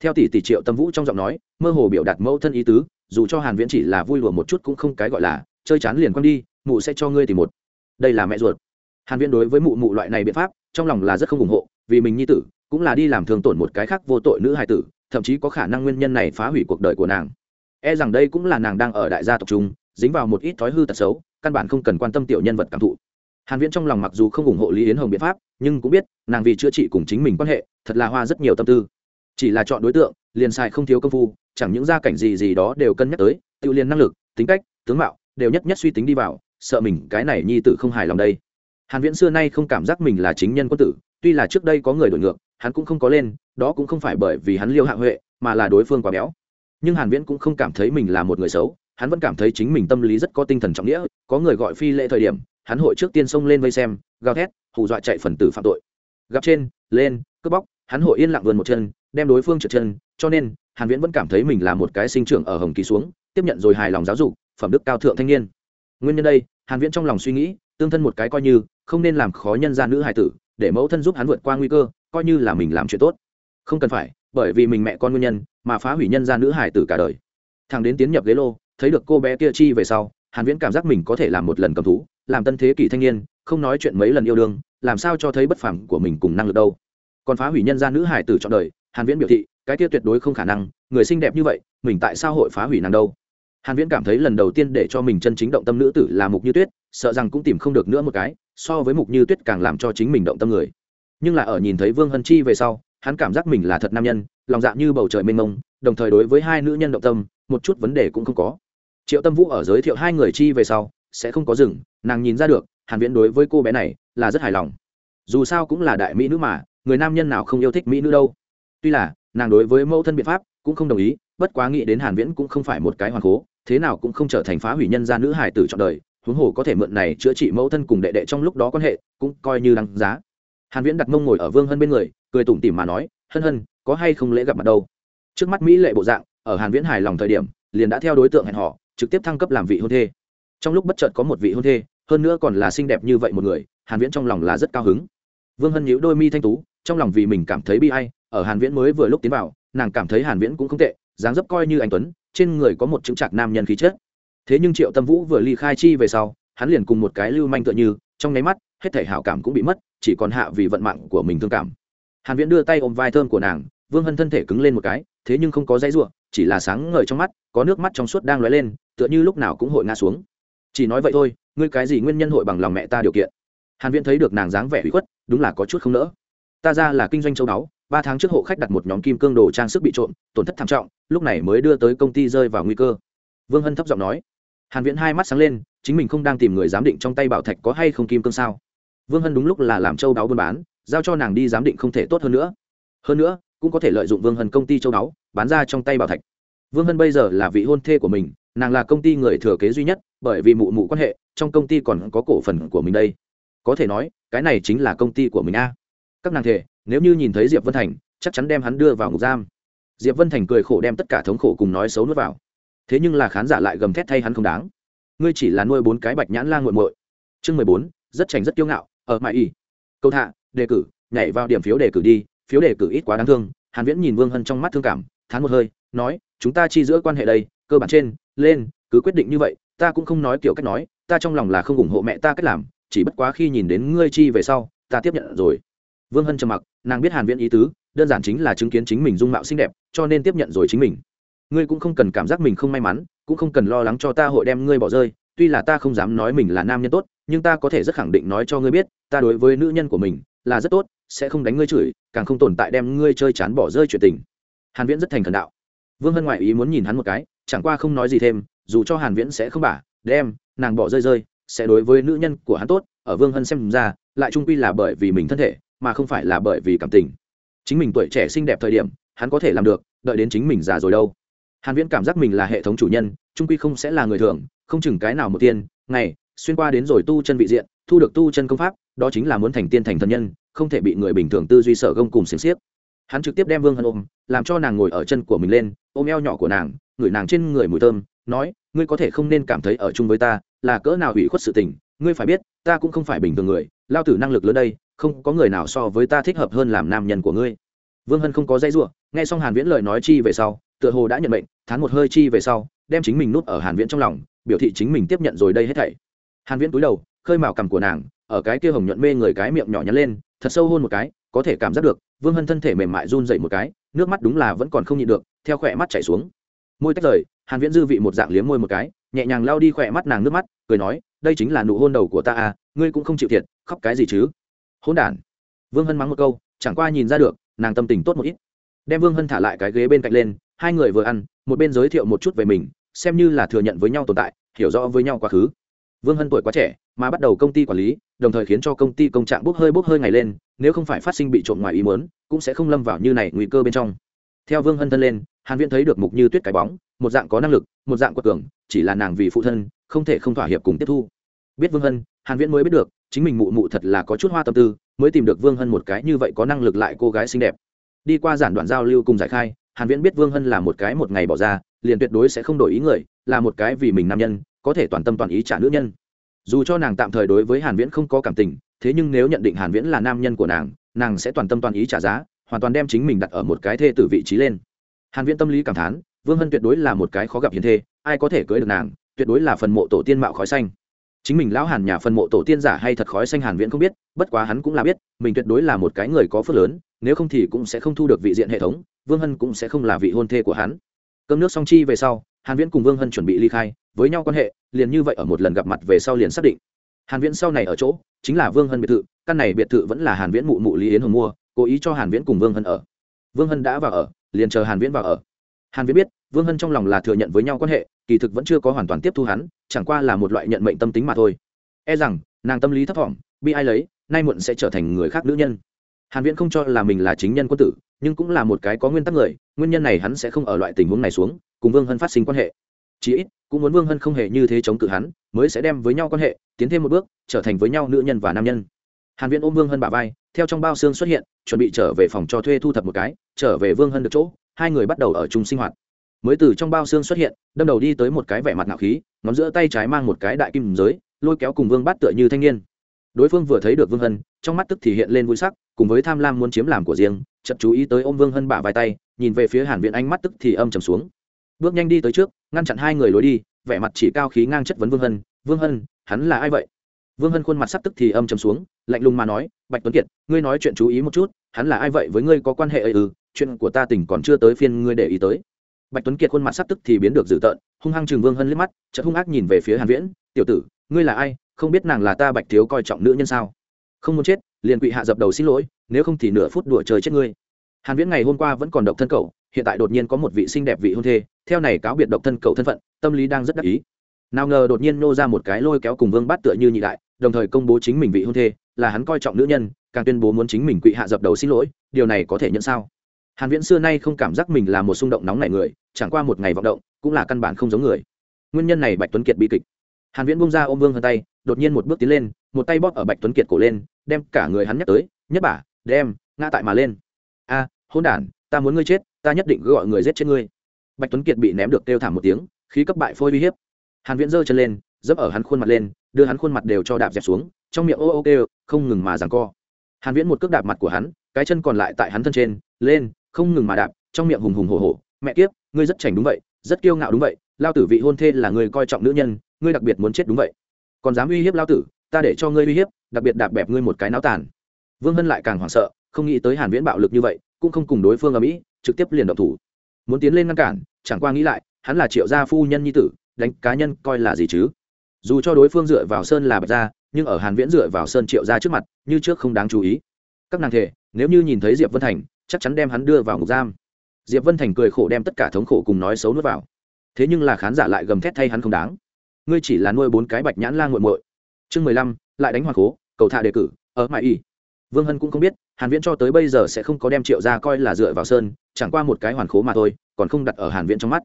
Theo tỷ tỷ triệu tâm vũ trong giọng nói, mơ hồ biểu đạt mẫu thân ý tứ, dù cho hàn viễn chỉ là vui lùa một chút cũng không cái gọi là, chơi chán liền quăng đi mụ sẽ cho ngươi tìm một. Đây là mẹ ruột. Hàn viễn đối với mụ mụ loại này biện pháp, trong lòng là rất không ủng hộ, vì mình nhi tử, cũng là đi làm thương tổn một cái khác vô tội nữ hài tử, thậm chí có khả năng nguyên nhân này phá hủy cuộc đời của nàng. E rằng đây cũng là nàng đang ở đại gia tộc trung dính vào một ít thói hư tật xấu, căn bản không cần quan tâm tiểu nhân vật cảm thụ. Hàn viễn trong lòng mặc dù không ủng hộ lý yến hồng biện pháp, nhưng cũng biết, nàng vì chữa trị cùng chính mình quan hệ, thật là hoa rất nhiều tâm tư. Chỉ là chọn đối tượng, liền sai không thiếu công phu, chẳng những gia cảnh gì gì đó đều cân nhắc tới, tự liền năng lực, tính cách, tướng mạo, đều nhất nhất suy tính đi vào sợ mình, cái này nhi tử không hài lòng đây. Hàn viễn xưa nay không cảm giác mình là chính nhân quân tử, tuy là trước đây có người đổi ngược, hắn cũng không có lên, đó cũng không phải bởi vì hắn liêu hạ huệ, mà là đối phương quá béo. Nhưng hàn viễn cũng không cảm thấy mình là một người xấu, hắn vẫn cảm thấy chính mình tâm lý rất có tinh thần trọng nghĩa, có người gọi phi lễ thời điểm, hắn hội trước tiên xông lên vây xem, gào thét, hù dọa chạy phần tử phạm tội. Gặp trên, lên, cướp bóc, hắn hội yên lặng vươn một chân, đem đối phương trượt chân, cho nên, hàn viễn vẫn cảm thấy mình là một cái sinh trưởng ở hồng kỳ xuống, tiếp nhận rồi hài lòng giáo dục, phẩm đức cao thượng thanh niên nguyên nhân đây, hàn viễn trong lòng suy nghĩ, tương thân một cái coi như, không nên làm khó nhân gia nữ hài tử, để mẫu thân giúp hắn vượt qua nguy cơ, coi như là mình làm chuyện tốt. Không cần phải, bởi vì mình mẹ con nguyên nhân, mà phá hủy nhân gia nữ hài tử cả đời. Thằng đến tiến nhập ghế lô, thấy được cô bé kia chi về sau, hàn viễn cảm giác mình có thể làm một lần cầm thú, làm tân thế kỷ thanh niên, không nói chuyện mấy lần yêu đương, làm sao cho thấy bất phẳng của mình cùng năng lực đâu. Còn phá hủy nhân gia nữ hài tử trọn đời, hàn viễn biểu thị, cái kia tuyệt đối không khả năng, người xinh đẹp như vậy, mình tại sao hội phá hủy nàng đâu? Hàn viễn cảm thấy lần đầu tiên để cho mình chân chính động tâm nữ tử là mục như tuyết, sợ rằng cũng tìm không được nữa một cái, so với mục như tuyết càng làm cho chính mình động tâm người. Nhưng là ở nhìn thấy vương hân chi về sau, hắn cảm giác mình là thật nam nhân, lòng dạ như bầu trời mênh mông, đồng thời đối với hai nữ nhân động tâm, một chút vấn đề cũng không có. Triệu tâm vũ ở giới thiệu hai người chi về sau, sẽ không có dừng, nàng nhìn ra được, hàn viễn đối với cô bé này là rất hài lòng. Dù sao cũng là đại mỹ nữ mà, người nam nhân nào không yêu thích mỹ nữ đâu. Tuy là, nàng đối với mẫu thân biện pháp cũng không đồng ý, bất quá nghĩ đến hàn viễn cũng không phải một cái hoàn cố thế nào cũng không trở thành phá hủy nhân gia nữ hài tử trọn đời, huống hồ có thể mượn này chữa trị mẫu thân cùng đệ đệ trong lúc đó quan hệ, cũng coi như đáng giá. Hàn viễn đặt mông ngồi ở vương hân bên người, cười tủm tỉm mà nói, hân hân, có hay không lễ gặp mặt đâu? Trước mắt mỹ lệ bộ dạng, ở hàn viễn hài lòng thời điểm, liền đã theo đối tượng hẹn họ trực tiếp thăng cấp làm vị hôn thê. Trong lúc bất chợt có một vị hôn thê, hơn nữa còn là xinh đẹp như vậy một người, hàn viễn trong lòng là rất cao hứng. Vương hân nhíu đôi mi thanh tú, trong lòng vì mình cảm thấy bi ai, ở hàn viễn mới vừa lúc tiến vào, nàng cảm thấy hàn viễn cũng không tệ, dáng dấp coi như anh tuấn trên người có một chứng trạc nam nhân khí chất. Thế nhưng triệu tâm vũ vừa ly khai chi về sau hắn liền cùng một cái lưu manh tựa như trong nháy mắt hết thảy hảo cảm cũng bị mất chỉ còn hạ vì vận mạng của mình thương cảm. Hàn viễn đưa tay ôm vai thơm của nàng vương hân thân thể cứng lên một cái thế nhưng không có dãy rủa, chỉ là sáng ngời trong mắt có nước mắt trong suốt đang lóe lên tựa như lúc nào cũng hội ngã xuống. Chỉ nói vậy thôi ngươi cái gì nguyên nhân hội bằng lòng mẹ ta điều kiện? Hàn viễn thấy được nàng dáng vẻ ủy khuất đúng là có chút không nỡ. Ta ra là kinh doanh châu đáo ba tháng trước hộ khách đặt một nhóm kim cương đồ trang sức bị trộm tổn thất thảm trọng lúc này mới đưa tới công ty rơi vào nguy cơ. Vương hân thấp giọng nói. Hàn viễn hai mắt sáng lên, chính mình không đang tìm người giám định trong tay bảo thạch có hay không kim cương sao? Vương hân đúng lúc là làm châu đáo buôn bán, giao cho nàng đi giám định không thể tốt hơn nữa. Hơn nữa, cũng có thể lợi dụng vương hân công ty châu đáo, bán ra trong tay bảo thạch. Vương hân bây giờ là vị hôn thê của mình, nàng là công ty người thừa kế duy nhất, bởi vì mụ mụ quan hệ, trong công ty còn có cổ phần của mình đây. Có thể nói, cái này chính là công ty của mình a. Các nàng thể nếu như nhìn thấy diệp vân thành, chắc chắn đem hắn đưa vào ngục giam diệp vân thành cười khổ đem tất cả thống khổ cùng nói xấu nuốt vào. Thế nhưng là khán giả lại gầm thét thay hắn không đáng. Ngươi chỉ là nuôi bốn cái bạch nhãn lan g u muội. Chương mười bốn, rất trành rất kiêu ngạo, ở mãi y. Câu thạ đề cử, nhảy vào điểm phiếu đề cử đi, phiếu đề cử ít quá đáng thương, hàn viễn nhìn vương hân trong mắt thương cảm, thán một hơi, nói, chúng ta chi giữa quan hệ đây, cơ bản trên, lên, cứ quyết định như vậy, ta cũng không nói kiểu cách nói, ta trong lòng là không ủng hộ mẹ ta cách làm, chỉ bất quá khi nhìn đến ngươi chi về sau, ta tiếp nhận rồi vương hân trầm mặc, nàng biết hàn viễn ý tứ, đơn giản chính là chứng kiến chính mình dung mạo xinh đẹp, cho nên tiếp nhận rồi chính mình. Ngươi cũng không cần cảm giác mình không may mắn, cũng không cần lo lắng cho ta hội đem ngươi bỏ rơi, tuy là ta không dám nói mình là nam nhân tốt, nhưng ta có thể rất khẳng định nói cho ngươi biết, ta đối với nữ nhân của mình là rất tốt, sẽ không đánh ngươi chửi, càng không tồn tại đem ngươi chơi chán bỏ rơi chuyện tình. Hàn viễn rất thành thần đạo. Vương hân ngoại ý muốn nhìn hắn một cái, chẳng qua không nói gì thêm, dù cho hàn viễn sẽ không bả, đem nàng bỏ rơi rơi, sẽ đối với nữ nhân của hắn tốt, ở vương hân xem ra, lại trung quy là bởi vì mình thân thể mà không phải là bởi vì cảm tình. Chính mình tuổi trẻ xinh đẹp thời điểm, hắn có thể làm được, đợi đến chính mình già rồi đâu. Hàn viễn cảm giác mình là hệ thống chủ nhân, trung quy không sẽ là người thường, không chừng cái nào một tiên, ngày, xuyên qua đến rồi tu chân vị diện, thu được tu chân công pháp, đó chính là muốn thành tiên thành thần nhân, không thể bị người bình thường tư duy sợ gông cùng xiềng xiếc. Hắn trực tiếp đem vương hân ôm, làm cho nàng ngồi ở chân của mình lên, ôm eo nhỏ của nàng, ngửi nàng trên người mùi thơm, nói, ngươi có thể không nên cảm thấy ở chung với ta, là cỡ nào ủy khuất sự tình, ngươi phải biết, ta cũng không phải bình thường người, lao tử năng lực lớn đây không có người nào so với ta thích hợp hơn làm nam nhân của ngươi. Vương hân không có dây ruộng nghe xong hàn viễn lời nói chi về sau, tựa hồ đã nhận mệnh, thán một hơi chi về sau, đem chính mình nút ở hàn viễn trong lòng, biểu thị chính mình tiếp nhận rồi đây hết thảy. Hàn viễn túi đầu, khơi mào cằm của nàng, ở cái kia hồng nhuận mê người cái miệng nhỏ nhắn lên, thật sâu hôn một cái, có thể cảm giác được, vương hân thân thể mềm mại run dậy một cái, nước mắt đúng là vẫn còn không nhịn được, theo khỏe mắt chảy xuống. Môi tách rời, hàn viễn dư vị một dạng liếm môi một cái, nhẹ nhàng lao đi khỏe mắt nàng nước mắt, cười nói, đây chính là nụ hôn đầu của ta à ngươi cũng không chịu thiệt, khóc cái gì chứ? Hỗn đản. Vương hân mắng một câu, chẳng qua nhìn ra được, nàng tâm tình tốt một ít. Đem vương hân thả lại cái ghế bên cạnh lên, hai người vừa ăn, một bên giới thiệu một chút về mình, xem như là thừa nhận với nhau tồn tại, hiểu rõ với nhau quá khứ. Vương hân tuổi quá trẻ, mà bắt đầu công ty quản lý, đồng thời khiến cho công ty công trạng bốc hơi bốc hơi ngày lên, nếu không phải phát sinh bị trộm ngoài ý muốn, cũng sẽ không lâm vào như này nguy cơ bên trong. Theo vương hân thân lên, hàn viễn thấy được mục như tuyết cái bóng, một dạng có năng lực, một dạng quật cường chỉ là nàng vì phụ thân, không thể không thỏa hiệp cùng tiếp thu. Biết vương hân, hàn viễn mới biết được chính mình mụ mụ thật là có chút hoa tâm tư, mới tìm được vương hân một cái như vậy có năng lực lại cô gái xinh đẹp. Đi qua giản đoạn giao lưu cùng giải khai, hàn viễn biết vương hân là một cái một ngày bỏ ra, liền tuyệt đối sẽ không đổi ý người, là một cái vì mình nam nhân, có thể toàn tâm toàn ý trả nữ nhân. Dù cho nàng tạm thời đối với hàn viễn không có cảm tình, thế nhưng nếu nhận định hàn viễn là nam nhân của nàng nàng sẽ toàn tâm toàn ý trả giá, hoàn toàn đem chính mình đặt ở một cái thê tử vị trí lên. Hàn viễn tâm lý cảm thán, vương hân tuyệt đối là một cái khó gặp hiền thê, ai có thể cưới được nàng, tuyệt đối là phần mộ tổ tiên mạo khói xanh chính mình lão hàn nhà phần mộ tổ tiên giả hay thật khói xanh hàn viễn không biết, bất quá hắn cũng là biết, mình tuyệt đối là một cái người có phước lớn, nếu không thì cũng sẽ không thu được vị diện hệ thống, vương hân cũng sẽ không là vị hôn thê của hắn. Cơm nước xong chi về sau, hàn viễn cùng vương hân chuẩn bị ly khai, với nhau quan hệ, liền như vậy ở một lần gặp mặt về sau liền xác định. Hàn viễn sau này ở chỗ, chính là vương hân biệt thự, căn này biệt thự vẫn là hàn viễn mụ mụ lý yến hồng mua, cố ý cho hàn viễn cùng vương hân ở. Vương hân đã vào ở, liền chờ hàn viễn vào ở. Hàn viễn biết, vương hân trong lòng là thừa nhận với nhau quan hệ kỳ thực vẫn chưa có hoàn toàn tiếp thu hắn, chẳng qua là một loại nhận mệnh tâm tính mà thôi. E rằng, nàng tâm lý thấp thỏm bị ai lấy, nay muộn sẽ trở thành người khác nữ nhân. Hàn viễn không cho là mình là chính nhân quân tử, nhưng cũng là một cái có nguyên tắc người, nguyên nhân này hắn sẽ không ở loại tình huống này xuống, cùng vương hân phát sinh quan hệ. Chí ít, cũng muốn vương hân không hề như thế chống cự hắn, mới sẽ đem với nhau quan hệ, tiến thêm một bước, trở thành với nhau nữ nhân và nam nhân. Hàn viễn ôm vương hân bả vai, theo trong bao xương xuất hiện, chuẩn bị trở về phòng cho thuê thu thập một cái, trở về vương hân được chỗ, hai người bắt đầu ở chung sinh hoạt mới từ trong bao xương xuất hiện, đâm đầu đi tới một cái vẻ mặt ngạo khí, ngón giữa tay trái mang một cái đại kim giới, lôi kéo cùng vương bát tựa như thanh niên. Đối phương vừa thấy được vương hân, trong mắt tức thì hiện lên vui sắc, cùng với tham lam muốn chiếm làm của riêng chậm chú ý tới ôm vương hân bả vai tay, nhìn về phía hàn viện ánh mắt tức thì âm trầm xuống. Bước nhanh đi tới trước, ngăn chặn hai người lối đi, vẻ mặt chỉ cao khí ngang chất vấn vương hân vương hân, hắn là ai vậy? Vương hân khuôn mặt sắc tức thì âm trầm xuống, lạnh lùng mà nói, bạch tuấn kiệt, ngươi nói chuyện chú ý một chút, hắn là ai vậy với ngươi có quan hệ ấy ư? Chuyện của ta tỉnh còn chưa tới phiên ngươi để ý tới bạch tuấn kiệt khuôn mặt sắc tức thì biến được dữ tợn, hung hăng chừng vương hân liếc mắt, chợt hung ác nhìn về phía hàn viễn, tiểu tử, ngươi là ai? Không biết nàng là ta bạch thiếu coi trọng nữ nhân sao? Không muốn chết, liền quỵ hạ dập đầu xin lỗi, nếu không thì nửa phút đùa chơi chết ngươi. Hàn viễn ngày hôm qua vẫn còn độc thân cậu, hiện tại đột nhiên có một vị xinh đẹp vị hôn thê, theo này cáo biệt độc thân cậu thân phận, tâm lý đang rất đắc ý. Nào ngờ đột nhiên nô ra một cái lôi kéo cùng vương bát tựa như nhị đại, đồng thời công bố chính mình vị hôn thê, là hắn coi trọng nữ nhân, càng tuyên bố muốn chính mình quỵ hạ dập đầu xin lỗi, điều này có thể nhận sao? Hàn viễn xưa nay không cảm giác mình là một xung động nóng nảy người, chẳng qua một ngày vọng động, cũng là căn bản không giống người. Nguyên nhân này bạch tuấn kiệt bi kịch. Hàn viễn buông ra ôm vương hơn tay, đột nhiên một bước tiến lên, một tay bóp ở bạch tuấn kiệt cổ lên, đem cả người hắn nhắc tới, nhất bả đem, ngã tại mà lên. A hôn đản, ta muốn ngươi chết, ta nhất định gọi người giết chết ngươi. Bạch tuấn kiệt bị ném được kêu thảm một tiếng, khí cấp bại phôi uy hiếp. Hàn viễn giơ chân lên, dẫm ở hắn khuôn mặt lên, đưa hắn khuôn mặt đều cho đạp dẹp xuống, trong miệng ô ô kêu, không ngừng mà giằng co. Hàn viễn một cước đạp mặt của hắn, cái chân còn lại tại hắn thân trên, lên không ngừng mà đạp, trong miệng hùng hùng hổ hổ, mẹ kiếp, ngươi rất chảnh đúng vậy, rất kiêu ngạo đúng vậy, lao tử vị hôn thê là người coi trọng nữ nhân, ngươi đặc biệt muốn chết đúng vậy. Còn dám uy hiếp lao tử, ta để cho ngươi uy hiếp, đặc biệt đạp bẹp ngươi một cái náo tàn. Vương hân lại càng hoảng sợ, không nghĩ tới hàn viễn bạo lực như vậy, cũng không cùng đối phương ở mỹ trực tiếp liền động thủ. Muốn tiến lên ngăn cản, chẳng qua nghĩ lại, hắn là triệu gia phu nhân nhi tử, đánh cá nhân coi là gì chứ? Dù cho đối phương dựa vào sơn là bạch gia, nhưng ở hàn viễn dựa vào sơn triệu gia trước mặt, như trước không đáng chú ý. Các nàng thể, nếu như nhìn thấy diệp vân thành chắc chắn đem hắn đưa vào ngục giam. Diệp vân thành cười khổ đem tất cả thống khổ cùng nói xấu nuốt vào. Thế nhưng là khán giả lại gầm thét thay hắn không đáng. Ngươi chỉ là nuôi bốn cái bạch nhãn lan g u muội. Chương mười lăm, lại đánh hoàng cố, cầu thạ đề cử, ở mãi y. Vương hân cũng không biết, hàn viễn cho tới bây giờ sẽ không có đem triệu ra coi là dựa vào sơn, chẳng qua một cái hoàn khố mà thôi, còn không đặt ở hàn viễn trong mắt.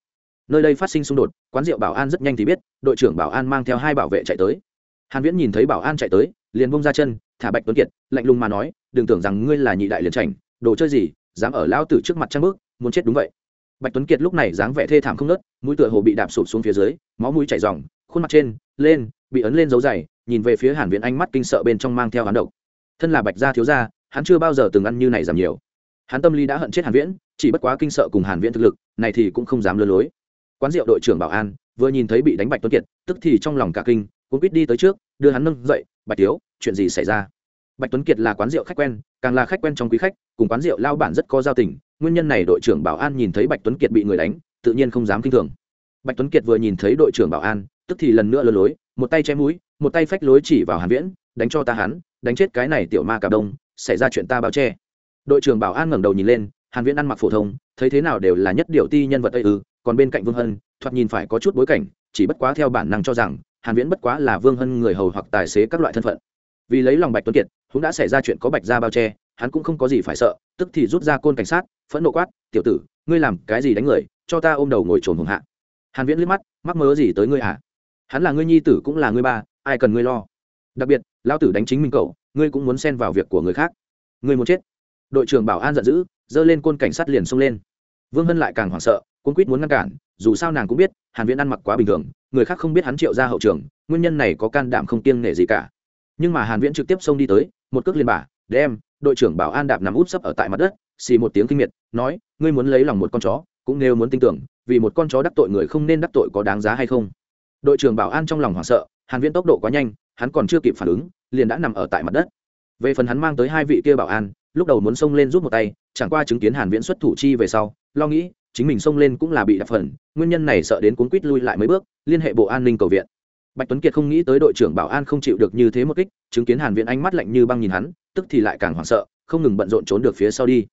Nơi đây phát sinh xung đột, quán rượu bảo an rất nhanh thì biết, đội trưởng bảo an mang theo hai bảo vệ chạy tới. Hàn viễn nhìn thấy bảo an chạy tới, liền bông ra chân, thả bạch tuấn kiệt, lạnh lùng mà nói, đừng tưởng rằng ngươi là nhị đại liền chảnh đồ chơi gì, dám ở lao tử trước mặt trăng bước muốn chết đúng vậy. Bạch tuấn kiệt lúc này dáng vẻ thê thảm không nớt, mũi tựa hồ bị đạp sụp xuống phía dưới, máu mũi chảy ròng, khuôn mặt trên, lên, bị ấn lên dấu dày, nhìn về phía hàn viễn ánh mắt kinh sợ bên trong mang theo hắn độc. Thân là bạch gia thiếu gia, hắn chưa bao giờ từng ăn như này giảm nhiều. Hắn tâm lý đã hận chết hàn viễn, chỉ bất quá kinh sợ cùng hàn viễn thực lực, này thì cũng không dám lơ lối. Quán rượu đội trưởng bảo an, vừa nhìn thấy bị đánh bạch tuấn kiệt, tức thì trong lòng cả kinh, cuốn quýt đi tới trước, đưa hắn nâng dậy, bạch thiếu, chuyện gì xảy ra? Bạch tuấn kiệt là quán rượu khách quen, càng là khách quen trong quý khách cùng quán rượu lao bản rất có giao tình, nguyên nhân này đội trưởng bảo an nhìn thấy bạch tuấn kiệt bị người đánh, tự nhiên không dám kinh thường. Bạch tuấn kiệt vừa nhìn thấy đội trưởng bảo an, tức thì lần nữa lơ lối, một tay che mũi, một tay phách lối chỉ vào hàn viễn, đánh cho ta hắn, đánh chết cái này tiểu ma cả đông, xảy ra chuyện ta báo che. Đội trưởng bảo an ngẩng đầu nhìn lên, hàn viễn ăn mặc phổ thông, thấy thế nào đều là nhất điều ti nhân vật ấy ư, còn bên cạnh vương hân, thoạt nhìn phải có chút bối cảnh, chỉ bất quá theo bản năng cho rằng, hàn viễn bất quá là vương hân người hầu hoặc tài xế các loại thân phận. Vì lấy lòng bạch tuấn kiệt, cũng đã xảy ra chuyện có bạch gia bao che hắn cũng không có gì phải sợ, tức thì rút ra côn cảnh sát, phẫn nộ quát, tiểu tử, ngươi làm cái gì đánh người, cho ta ôm đầu ngồi trồn hùng hạ. Hàn viễn liếc mắt, mắc mớ gì tới ngươi hả? Hắn là ngươi nhi tử cũng là ngươi ba, ai cần ngươi lo? Đặc biệt, lão tử đánh chính mình cậu, ngươi cũng muốn xen vào việc của người khác. Ngươi muốn chết. Đội trưởng bảo an giận dữ dơ lên côn cảnh sát liền xông lên. Vương hân lại càng hoảng sợ cuốn quýt muốn ngăn cản, dù sao nàng cũng biết, hàn viễn ăn mặc quá bình thường, người khác không biết hắn triệu ra hậu trường, nguyên nhân này có can đảm không kiêng nể gì cả. Nhưng mà hàn viễn trực tiếp xông đi tới, một cước liền bả, đem đội trưởng bảo an đạp nằm út sấp ở tại mặt đất, xì một tiếng kinh miệt, nói, ngươi muốn lấy lòng một con chó, cũng nếu muốn tin tưởng, vì một con chó đắc tội người không nên đắc tội có đáng giá hay không? Đội trưởng bảo an trong lòng hoảng sợ, hàn viễn tốc độ quá nhanh, hắn còn chưa kịp phản ứng, liền đã nằm ở tại mặt đất. Về phần hắn mang tới hai vị kia bảo an, lúc đầu muốn xông lên rút một tay, chẳng qua chứng kiến hàn viễn xuất thủ chi về sau, lo nghĩ, chính mình xông lên cũng là bị đập phần, nguyên nhân này sợ đến cuốn quýt lui lại mấy bước, liên hệ bộ an ninh cầu viện. Bạch tuấn kiệt không nghĩ tới đội trưởng bảo an không chịu được như thế một kích, chứng kiến hàn viễn ánh mắt lạnh như băng nhìn hắn tức thì lại càng hoảng sợ, không ngừng bận rộn trốn được phía sau đi.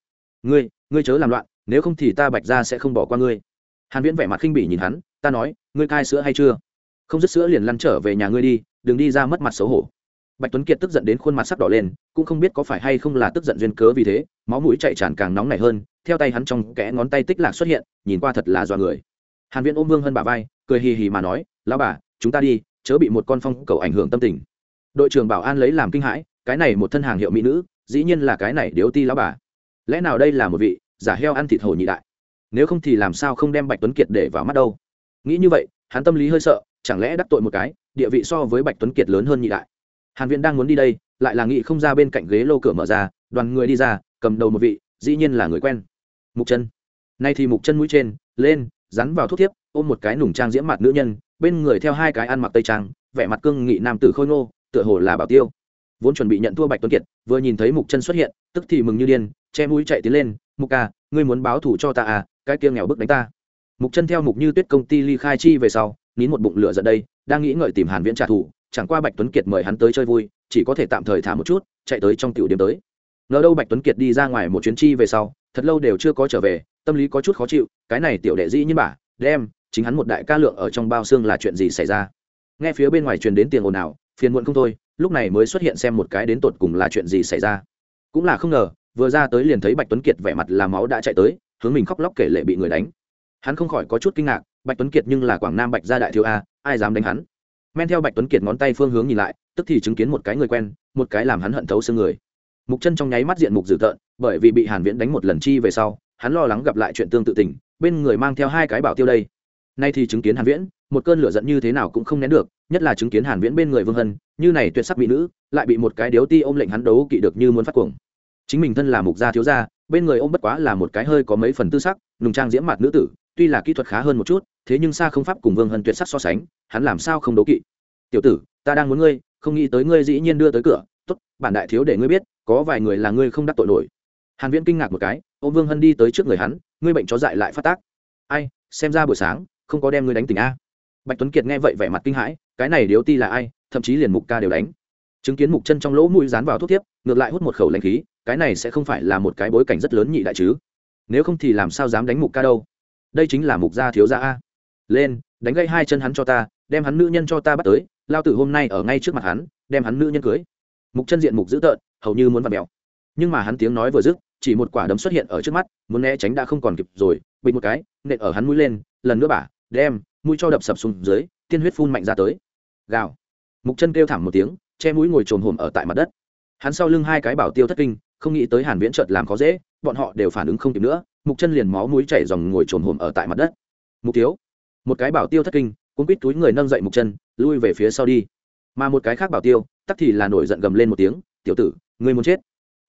Ngươi ngươi chớ làm loạn, nếu không thì ta bạch ra sẽ không bỏ qua ngươi. Hàn viễn vẻ mặt khinh bỉ nhìn hắn, ta nói, ngươi cai sữa hay chưa? Không dứt sữa liền lăn trở về nhà ngươi đi, đừng đi ra mất mặt xấu hổ. Bạch tuấn kiệt tức giận đến khuôn mặt sắc đỏ lên, cũng không biết có phải hay không là tức giận duyên cớ vì thế, máu mũi chạy tràn càng nóng nảy hơn, theo tay hắn trong kẽ ngón tay tích lạc xuất hiện, nhìn qua thật là doa người. Hàn viễn ôm vương hơn bà vai, cười hì hì mà nói, lão bà, chúng ta đi, chớ bị một con phong cầu ảnh hưởng tâm tình. Đội trưởng bảo an lấy làm kinh hãi cái này một thân hàng hiệu mỹ nữ, dĩ nhiên là cái này điếu ti lão bà. Lẽ nào đây là một vị giả heo ăn thịt hổ nhị đại? Nếu không thì làm sao không đem bạch tuấn kiệt để vào mắt đâu? Nghĩ như vậy, hắn tâm lý hơi sợ, chẳng lẽ đắc tội một cái, địa vị so với bạch tuấn kiệt lớn hơn nhị đại? Hàn viễn đang muốn đi đây, lại là nghị không ra bên cạnh ghế lô cửa mở ra, đoàn người đi ra, cầm đầu một vị, dĩ nhiên là người quen. Mục chân. Nay thì mục chân mũi trên, lên, rắn vào thuốc thiếp, ôm một cái nùng trang diễm mặt nữ nhân, bên người theo hai cái ăn mặc tây trang, vẻ mặt cương nghị nam tử khôi ngô, tựa hồ là bảo tiêu vốn chuẩn bị nhận thua bạch tuấn kiệt, vừa nhìn thấy mục chân xuất hiện, tức thì mừng như điên, che mũi chạy tiến lên, mục ca, ngươi muốn báo thủ cho ta à cái kia nghèo bức đánh ta. Mục chân theo mục như tuyết công ty ly khai chi về sau, nín một bụng lửa giận đây, đang nghĩ ngợi tìm hàn viễn trả thù, chẳng qua bạch tuấn kiệt mời hắn tới chơi vui, chỉ có thể tạm thời thả một chút, chạy tới trong tiểu điểm tới. Ngờ đâu bạch tuấn kiệt đi ra ngoài một chuyến chi về sau, thật lâu đều chưa có trở về, tâm lý có chút khó chịu, cái này tiểu đệ dĩ như bà, đem, chính hắn một đại ca lượng ở trong bao xương là chuyện gì xảy ra? Nghe phía bên ngoài truyền đến tiền ồn ào, phiền muộn không thôi lúc này mới xuất hiện xem một cái đến tột cùng là chuyện gì xảy ra. Cũng là không ngờ, vừa ra tới liền thấy bạch tuấn kiệt vẻ mặt là máu đã chạy tới, hướng mình khóc lóc kể lệ bị người đánh. Hắn không khỏi có chút kinh ngạc, bạch tuấn kiệt nhưng là quảng nam bạch gia đại thiếu a, ai dám đánh hắn? Men theo bạch tuấn kiệt ngón tay phương hướng nhìn lại, tức thì chứng kiến một cái người quen, một cái làm hắn hận thấu xương người. Mục chân trong nháy mắt diện mục dữ tợn, bởi vì bị hàn viễn đánh một lần chi về sau, hắn lo lắng gặp lại chuyện tương tự tình, bên người mang theo hai cái bảo tiêu đây. Nay thì chứng kiến hàn viễn, một cơn lửa giận như thế nào cũng không nén được nhất là chứng kiến hàn viễn bên người vương hân, như này tuyệt sắc mỹ nữ, lại bị một cái điếu ti ôm lệnh hắn đấu kỵ được như muốn phát cuồng. Chính mình thân là mục gia thiếu gia, bên người ôm bất quá là một cái hơi có mấy phần tư sắc, nùng trang diễm mặt nữ tử, tuy là kỹ thuật khá hơn một chút, thế nhưng xa không pháp cùng vương hân tuyệt sắc so sánh, hắn làm sao không đấu kỵ? Tiểu tử, ta đang muốn ngươi, không nghĩ tới ngươi dĩ nhiên đưa tới cửa. Tốt, bản đại thiếu để ngươi biết, có vài người là ngươi không đắc tội nổi. Hàn viễn kinh ngạc một cái, ôm vương hân đi tới trước người hắn, ngươi bệnh chó dại lại phát tác. Ai, xem ra buổi sáng, không có đem ngươi đánh tỉnh a. Bạch tuấn kiệt nghe vậy vẻ mặt kinh hãi cái này điếu ti là ai, thậm chí liền mục ca đều đánh. Chứng kiến mục chân trong lỗ mũi dán vào thuốc tiếp ngược lại hút một khẩu lãnh khí, cái này sẽ không phải là một cái bối cảnh rất lớn nhị đại chứ. Nếu không thì làm sao dám đánh mục ca đâu? Đây chính là mục gia thiếu gia a. Lên, đánh gây hai chân hắn cho ta, đem hắn nữ nhân cho ta bắt tới, lao tử hôm nay ở ngay trước mặt hắn, đem hắn nữ nhân cưới. Mục chân diện mục dữ tợn, hầu như muốn vặt mèo. Nhưng mà hắn tiếng nói vừa dứt, chỉ một quả đấm xuất hiện ở trước mắt, muốn né tránh đã không còn kịp rồi, bịch một cái, nện ở hắn mũi lên, lần nữa bả, đem mũi cho đập sập xuống dưới, tiên huyết phun mạnh ra tới gào. Mục chân kêu thảm một tiếng che mũi ngồi trồm hổm ở tại mặt đất. Hắn sau lưng hai cái bảo tiêu thất kinh không nghĩ tới hàn viễn chợt làm khó dễ bọn họ đều phản ứng không kịp nữa mục chân liền máu mũi chảy dòng ngồi trồm hổm ở tại mặt đất. Mục thiếu một cái bảo tiêu thất kinh cũng quýt túi người nâng dậy mục chân lui về phía sau đi. Mà một cái khác bảo tiêu tắc thì là nổi giận gầm lên một tiếng tiểu tử ngươi muốn chết.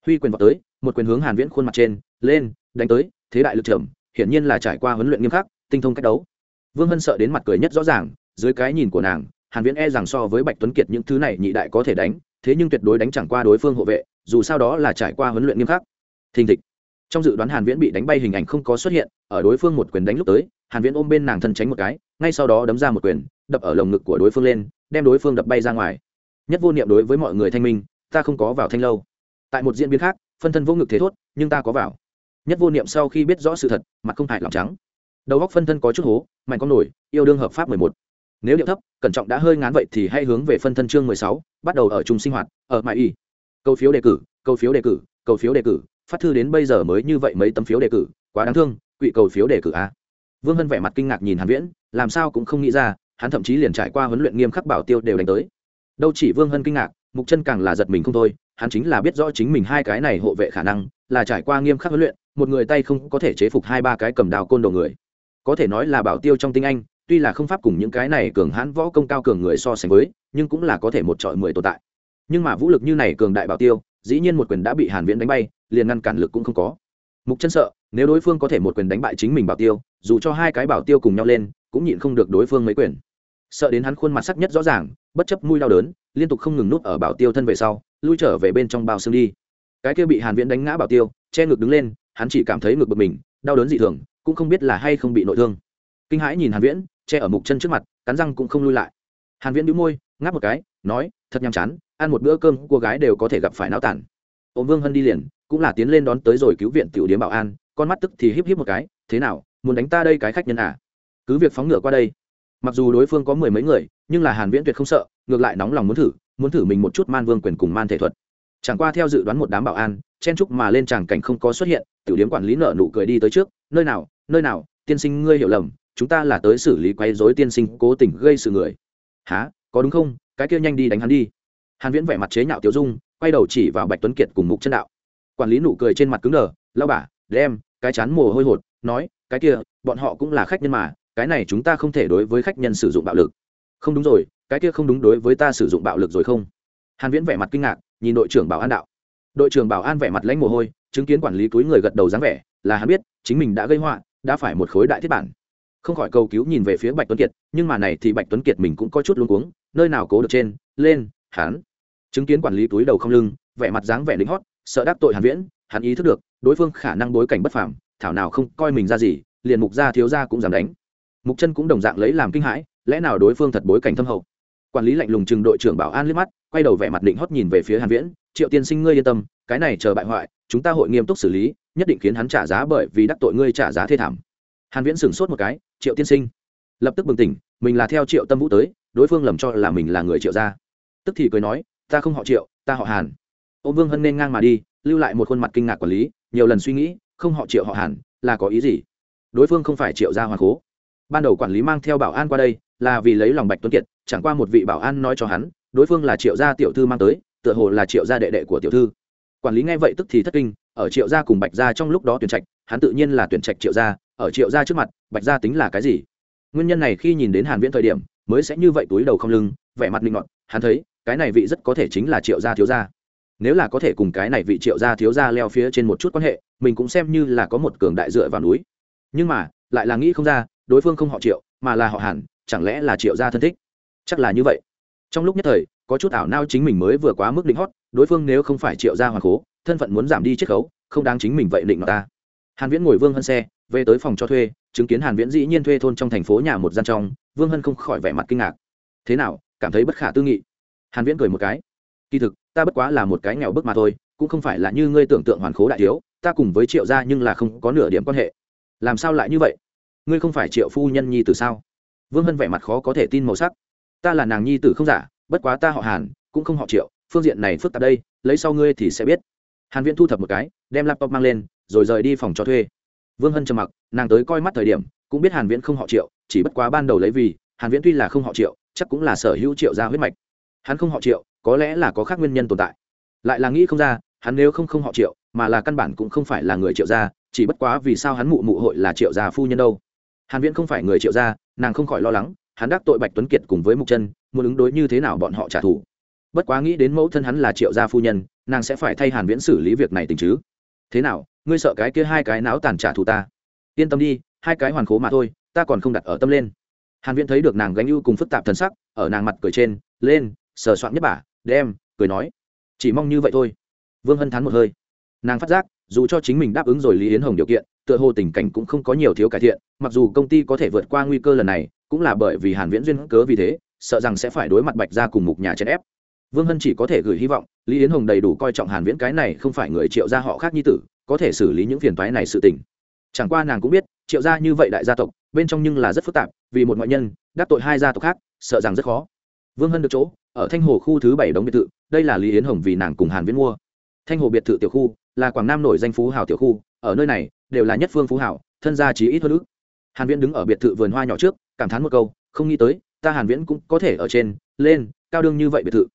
Huy quyền vào tới một quyền hướng hàn viễn khuôn mặt trên lên đánh tới thế đại lực trưởng, hiển nhiên là trải qua huấn luyện nghiêm khắc tinh thông cách đấu. Vương hân sợ đến mặt cười nhất rõ ràng dưới cái nhìn của nàng hàn viễn e rằng so với bạch tuấn kiệt những thứ này nhị đại có thể đánh, thế nhưng tuyệt đối đánh chẳng qua đối phương hộ vệ, dù sao đó là trải qua huấn luyện nghiêm khắc. Thình thịch. Trong dự đoán hàn viễn bị đánh bay hình ảnh không có xuất hiện, ở đối phương một quyền đánh lúc tới, hàn viễn ôm bên nàng thân tránh một cái, ngay sau đó đấm ra một quyền, đập ở lồng ngực của đối phương lên, đem đối phương đập bay ra ngoài. Nhất vô niệm đối với mọi người thanh minh, ta không có vào thanh lâu. Tại một diễn biến khác, phân thân vô ngực thế thốt, nhưng ta có vào. Nhất vô niệm sau khi biết rõ sự thật, mặt không hại lòng trắng. Đầu góc phân thân có chút hố, mạnh con nổi, yêu đương hợp pháp mười một nếu điệu thấp, cẩn trọng đã hơi ngán vậy thì hãy hướng về phân thân chương mười sáu, bắt đầu ở chung sinh hoạt, ở mãi y. Câu phiếu đề cử, câu phiếu đề cử, câu phiếu đề cử. Phát thư đến bây giờ mới như vậy mấy tấm phiếu đề cử, quá đáng thương, quỵ cầu phiếu đề cử a. Vương hân vẻ mặt kinh ngạc nhìn hàn viễn, làm sao cũng không nghĩ ra, hắn thậm chí liền trải qua huấn luyện nghiêm khắc bảo tiêu đều đánh tới. Đâu chỉ vương hân kinh ngạc, mục chân càng là giật mình không thôi, hắn chính là biết rõ chính mình hai cái này hộ vệ khả năng, là trải qua nghiêm khắc huấn luyện, một người tay không có thể chế phục hai ba cái cầm đào côn đồ người. Có thể nói là bảo tiêu trong tinh anh tuy là không pháp cùng những cái này cường hãn võ công cao cường người so sánh với, nhưng cũng là có thể một trọi mười tồn tại. Nhưng mà vũ lực như này cường đại bảo tiêu, dĩ nhiên một quyền đã bị hàn viễn đánh bay, liền ngăn cản lực cũng không có. Mục chân sợ, nếu đối phương có thể một quyền đánh bại chính mình bảo tiêu, dù cho hai cái bảo tiêu cùng nhau lên, cũng nhịn không được đối phương mấy quyền. Sợ đến hắn khuôn mặt sắc nhất rõ ràng, bất chấp mũi đau đớn, liên tục không ngừng nút ở bảo tiêu thân về sau, lui trở về bên trong bao xương đi. Cái kia bị hàn viễn đánh ngã bảo tiêu, che ngực đứng lên, hắn chỉ cảm thấy ngực bực mình, đau đớn dị thường, cũng không biết là hay không bị nội thương. Kinh hãi nhìn hàn viễn che ở mục chân trước mặt, cắn răng cũng không lui lại. Hàn viễn đĩu môi, ngáp một cái, nói, thật nhàm chán, ăn một bữa cơm cô gái đều có thể gặp phải não tản ôm vương hân đi liền, cũng là tiến lên đón tới rồi cứu viện tiểu điếm bảo an, con mắt tức thì híp híp một cái, thế nào, muốn đánh ta đây cái khách nhân à? Cứ việc phóng ngựa qua đây. Mặc dù đối phương có mười mấy người, nhưng là hàn viễn tuyệt không sợ, ngược lại nóng lòng muốn thử muốn thử mình một chút man vương quyền cùng man thể thuật. Chẳng qua theo dự đoán một đám bảo an, chen chúc mà lên tràng cảnh không có xuất hiện, tiểu điếm quản lý nợ nụ cười đi tới trước, nơi nào nơi nào, tiên sinh ngươi hiểu lầm chúng ta là tới xử lý quấy rối tiên sinh cố tình gây sự người. Há có đúng không? Cái kia nhanh đi đánh hắn đi. Hàn viễn vẻ mặt chế nhạo tiểu dung quay đầu chỉ vào bạch tuấn kiệt cùng mục chân đạo. Quản lý nụ cười trên mặt cứng đờ lao bà, đem cái chán mồ hôi hột nói cái kia bọn họ cũng là khách nhân mà cái này chúng ta không thể đối với khách nhân sử dụng bạo lực. Không đúng rồi cái kia không đúng đối với ta sử dụng bạo lực rồi không? Hàn viễn vẻ mặt kinh ngạc nhìn đội trưởng bảo an đạo. Đội trưởng bảo an vẻ mặt lãnh mồ hôi chứng kiến quản lý túi người gật đầu dáng vẻ là hắn biết chính mình đã gây họa đã phải một khối đại thiết bản không khỏi cầu cứu nhìn về phía bạch tuấn kiệt, nhưng mà này thì bạch tuấn kiệt mình cũng có chút luống cuống, nơi nào cố được trên, lên, hắn. Chứng kiến quản lý túi đầu không lưng, vẻ mặt dáng vẻ lính hót, sợ đắc tội hàn viễn, hắn ý thức được, đối phương khả năng bối cảnh bất phàm, thảo nào không coi mình ra gì, liền mục gia thiếu gia cũng dám đánh. Mục chân cũng đồng dạng lấy làm kinh hãi, lẽ nào đối phương thật bối cảnh thâm hậu? Quản lý lạnh lùng chừng đội trưởng bảo an liếc mắt, quay đầu vẻ mặt định hót nhìn về phía hàn viễn, triệu tiên sinh ngươi yên tâm, cái này chờ bại hoại, chúng ta hội nghiêm túc xử lý, nhất định khiến hắn trả giá bởi vì đắc tội ngươi trả giá thê thảm hàn viễn sửng sốt một cái, triệu tiên sinh. Lập tức bừng tỉnh, mình là theo triệu tâm vũ tới, đối phương lầm cho là mình là người triệu gia. Tức thì cười nói, ta không họ triệu, ta họ hàn. Ô vương hân nên ngang mà đi, lưu lại một khuôn mặt kinh ngạc quản lý, nhiều lần suy nghĩ, không họ triệu, họ hàn, là có ý gì? Đối phương không phải triệu gia hoàng cố ban đầu quản lý mang theo bảo an qua đây, là vì lấy lòng bạch tuấn kiệt, chẳng qua một vị bảo an nói cho hắn, đối phương là triệu gia tiểu thư mang tới, tựa hồ là triệu gia đệ đệ của tiểu thư. Quản lý nghe vậy tức thì thất kinh, ở triệu gia cùng bạch gia trong lúc đó tuyển trạch, hắn tự nhiên là tuyển trạch triệu gia ở triệu gia trước mặt, bạch gia tính là cái gì? Nguyên nhân này khi nhìn đến hàn viễn thời điểm, mới sẽ như vậy túi đầu không lưng, vẻ mặt linh ngọn hắn thấy, cái này vị rất có thể chính là triệu gia thiếu gia. Nếu là có thể cùng cái này vị triệu gia thiếu gia leo phía trên một chút quan hệ, mình cũng xem như là có một cường đại dựa vào núi. Nhưng mà, lại là nghĩ không ra, đối phương không họ triệu, mà là họ hàn, chẳng lẽ là triệu gia thân thích? Chắc là như vậy. Trong lúc nhất thời, có chút ảo nao chính mình mới vừa quá mức định hót, đối phương nếu không phải triệu gia hoàng cố thân phận muốn giảm đi chiết khấu, không đáng chính mình vậy định ta. Hàn viễn ngồi vương hơn xe về tới phòng cho thuê, chứng kiến hàn viễn dĩ nhiên thuê thôn trong thành phố nhà một gian trong, vương hân không khỏi vẻ mặt kinh ngạc. Thế nào, cảm thấy bất khả tư nghị? Hàn viễn cười một cái. Kỳ thực, ta bất quá là một cái nghèo bức mà thôi, cũng không phải là như ngươi tưởng tượng hoàn khố đại thiếu, ta cùng với triệu gia nhưng là không có nửa điểm quan hệ. Làm sao lại như vậy? Ngươi không phải triệu phu nhân nhi tử sao? Vương hân vẻ mặt khó có thể tin màu sắc. Ta là nàng nhi tử không giả, bất quá ta họ hàn, cũng không họ triệu, phương diện này phức tạp đây, lấy sau ngươi thì sẽ biết. Hàn viễn thu thập một cái, đem laptop mang lên, rồi rời đi phòng cho thuê vương hân trầm mặc, nàng tới coi mắt thời điểm, cũng biết hàn viễn không họ triệu, chỉ bất quá ban đầu lấy vì, hàn viễn tuy là không họ triệu, chắc cũng là sở hữu triệu gia huyết mạch. Hắn không họ triệu, có lẽ là có khác nguyên nhân tồn tại. Lại là nghĩ không ra, hắn nếu không không họ triệu, mà là căn bản cũng không phải là người triệu gia, chỉ bất quá vì sao hắn mụ mụ hội là triệu gia phu nhân đâu. Hàn viễn không phải người triệu gia, nàng không khỏi lo lắng, hắn đắc tội bạch tuấn kiệt cùng với mục chân, muốn ứng đối như thế nào bọn họ trả thù. Bất quá nghĩ đến mẫu thân hắn là triệu gia phu nhân, nàng sẽ phải thay hàn viễn xử lý việc này tình chứ thế nào ngươi sợ cái kia hai cái náo tàn trả thù ta? Yên tâm đi hai cái hoàn khố mà thôi ta còn không đặt ở tâm lên. Hàn viễn thấy được nàng gánh ưu cùng phức tạp thần sắc ở nàng mặt cười trên lên sờ soạn nhất bà, đem cười nói chỉ mong như vậy thôi. Vương hân thán một hơi. Nàng phát giác dù cho chính mình đáp ứng rồi lý yến hồng điều kiện tựa hồ tình cảnh cũng không có nhiều thiếu cải thiện mặc dù công ty có thể vượt qua nguy cơ lần này cũng là bởi vì hàn viễn duyên cớ vì thế sợ rằng sẽ phải đối mặt bạch gia cùng mục nhà chèn ép vương hân chỉ có thể gửi hy vọng, lý yến hồng đầy đủ coi trọng hàn viễn cái này không phải người triệu gia họ khác như tử, có thể xử lý những phiền toái này sự tình. Chẳng qua nàng cũng biết, triệu gia như vậy đại gia tộc, bên trong nhưng là rất phức tạp, vì một ngoại nhân, đắc tội hai gia tộc khác, sợ rằng rất khó. Vương hân được chỗ, ở thanh hồ khu thứ bảy đống biệt thự, đây là lý yến hồng vì nàng cùng hàn viễn mua. Thanh hồ biệt thự tiểu khu, là quảng nam nổi danh phú hào tiểu khu, ở nơi này, đều là nhất phương phú hào, thân gia trí ít hơn ước hàn viễn đứng ở biệt thự vườn hoa nhỏ trước, cảm thán một câu, không nghĩ tới, ta hàn viễn cũng có thể ở trên, lên, cao đương như vậy biệt thự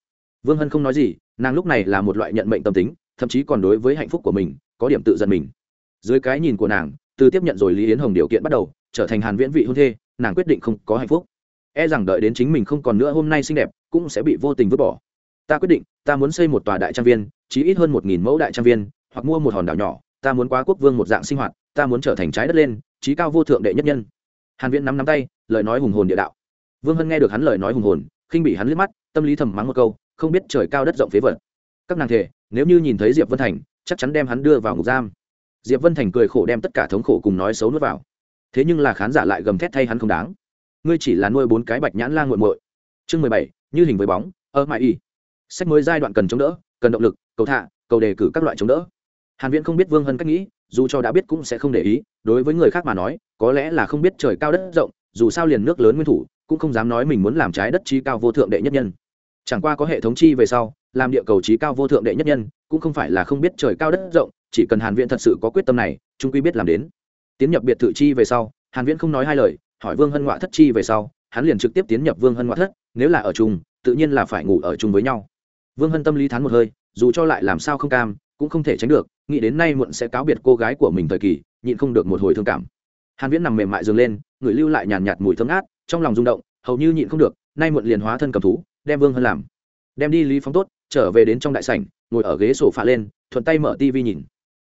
vương hân không nói gì, nàng lúc này là một loại nhận mệnh tâm tính, thậm chí còn đối với hạnh phúc của mình, có điểm tự giận mình. Dưới cái nhìn của nàng, từ tiếp nhận rồi lý yến hồng điều kiện bắt đầu, trở thành hàn viễn vị hôn thê, nàng quyết định không có hạnh phúc. E rằng đợi đến chính mình không còn nữa hôm nay xinh đẹp, cũng sẽ bị vô tình vứt bỏ. Ta quyết định, ta muốn xây một tòa đại trang viên, chí ít hơn một nghìn mẫu đại trang viên, hoặc mua một hòn đảo nhỏ, ta muốn quá quốc vương một dạng sinh hoạt, ta muốn trở thành trái đất lên trí cao vô thượng đệ nhất nhân. Hàn viễn nắm nắm tay, lời nói hùng hồn địa đạo. Vương hân nghe được hắn lời nói hùng hồn, khinh bị hắn liếc mắt, tâm lý thầm mắng một câu không biết trời cao đất rộng phế vật. Các nàng thể nếu như nhìn thấy diệp vân thành, chắc chắn đem hắn đưa vào ngục giam. Diệp vân thành cười khổ đem tất cả thống khổ cùng nói xấu nuốt vào. Thế nhưng là khán giả lại gầm thét thay hắn không đáng. Ngươi chỉ là nuôi bốn cái bạch nhãn la nguội muội. Chương mười bảy, như hình với bóng ở mãi y. Sách mới giai đoạn cần chống đỡ, cần động lực, cầu thả, cầu đề cử các loại chống đỡ. Hàn viễn không biết vương hân cách nghĩ, dù cho đã biết cũng sẽ không để ý, đối với người khác mà nói, có lẽ là không biết trời cao đất rộng, dù sao liền nước lớn nguyên thủ, cũng không dám nói mình muốn làm trái đất chí cao vô thượng đệ nhất nhân chẳng qua có hệ thống chi về sau, làm địa cầu trí cao vô thượng đệ nhất nhân, cũng không phải là không biết trời cao đất rộng, chỉ cần hàn viễn thật sự có quyết tâm này, chúng quy biết làm đến. Tiến nhập biệt thự chi về sau, hàn viễn không nói hai lời, hỏi vương hân ngoại thất chi về sau, hắn liền trực tiếp tiến nhập vương hân ngoại thất, nếu là ở chung, tự nhiên là phải ngủ ở chung với nhau. Vương hân tâm lý thán một hơi, dù cho lại làm sao không cam, cũng không thể tránh được, nghĩ đến nay muộn sẽ cáo biệt cô gái của mình thời kỳ, nhịn không được một hồi thương cảm. Hàn viễn nằm mềm mại giường lên, người lưu lại nhàn nhạt mùi thơm ngát, trong lòng rung động, hầu như nhịn không được, nay muộn liền hóa thân cầm thú đem vương hân làm. Đem đi lý phóng tốt, trở về đến trong đại sảnh, ngồi ở ghế sổ phạ lên, thuận tay mở tv nhìn.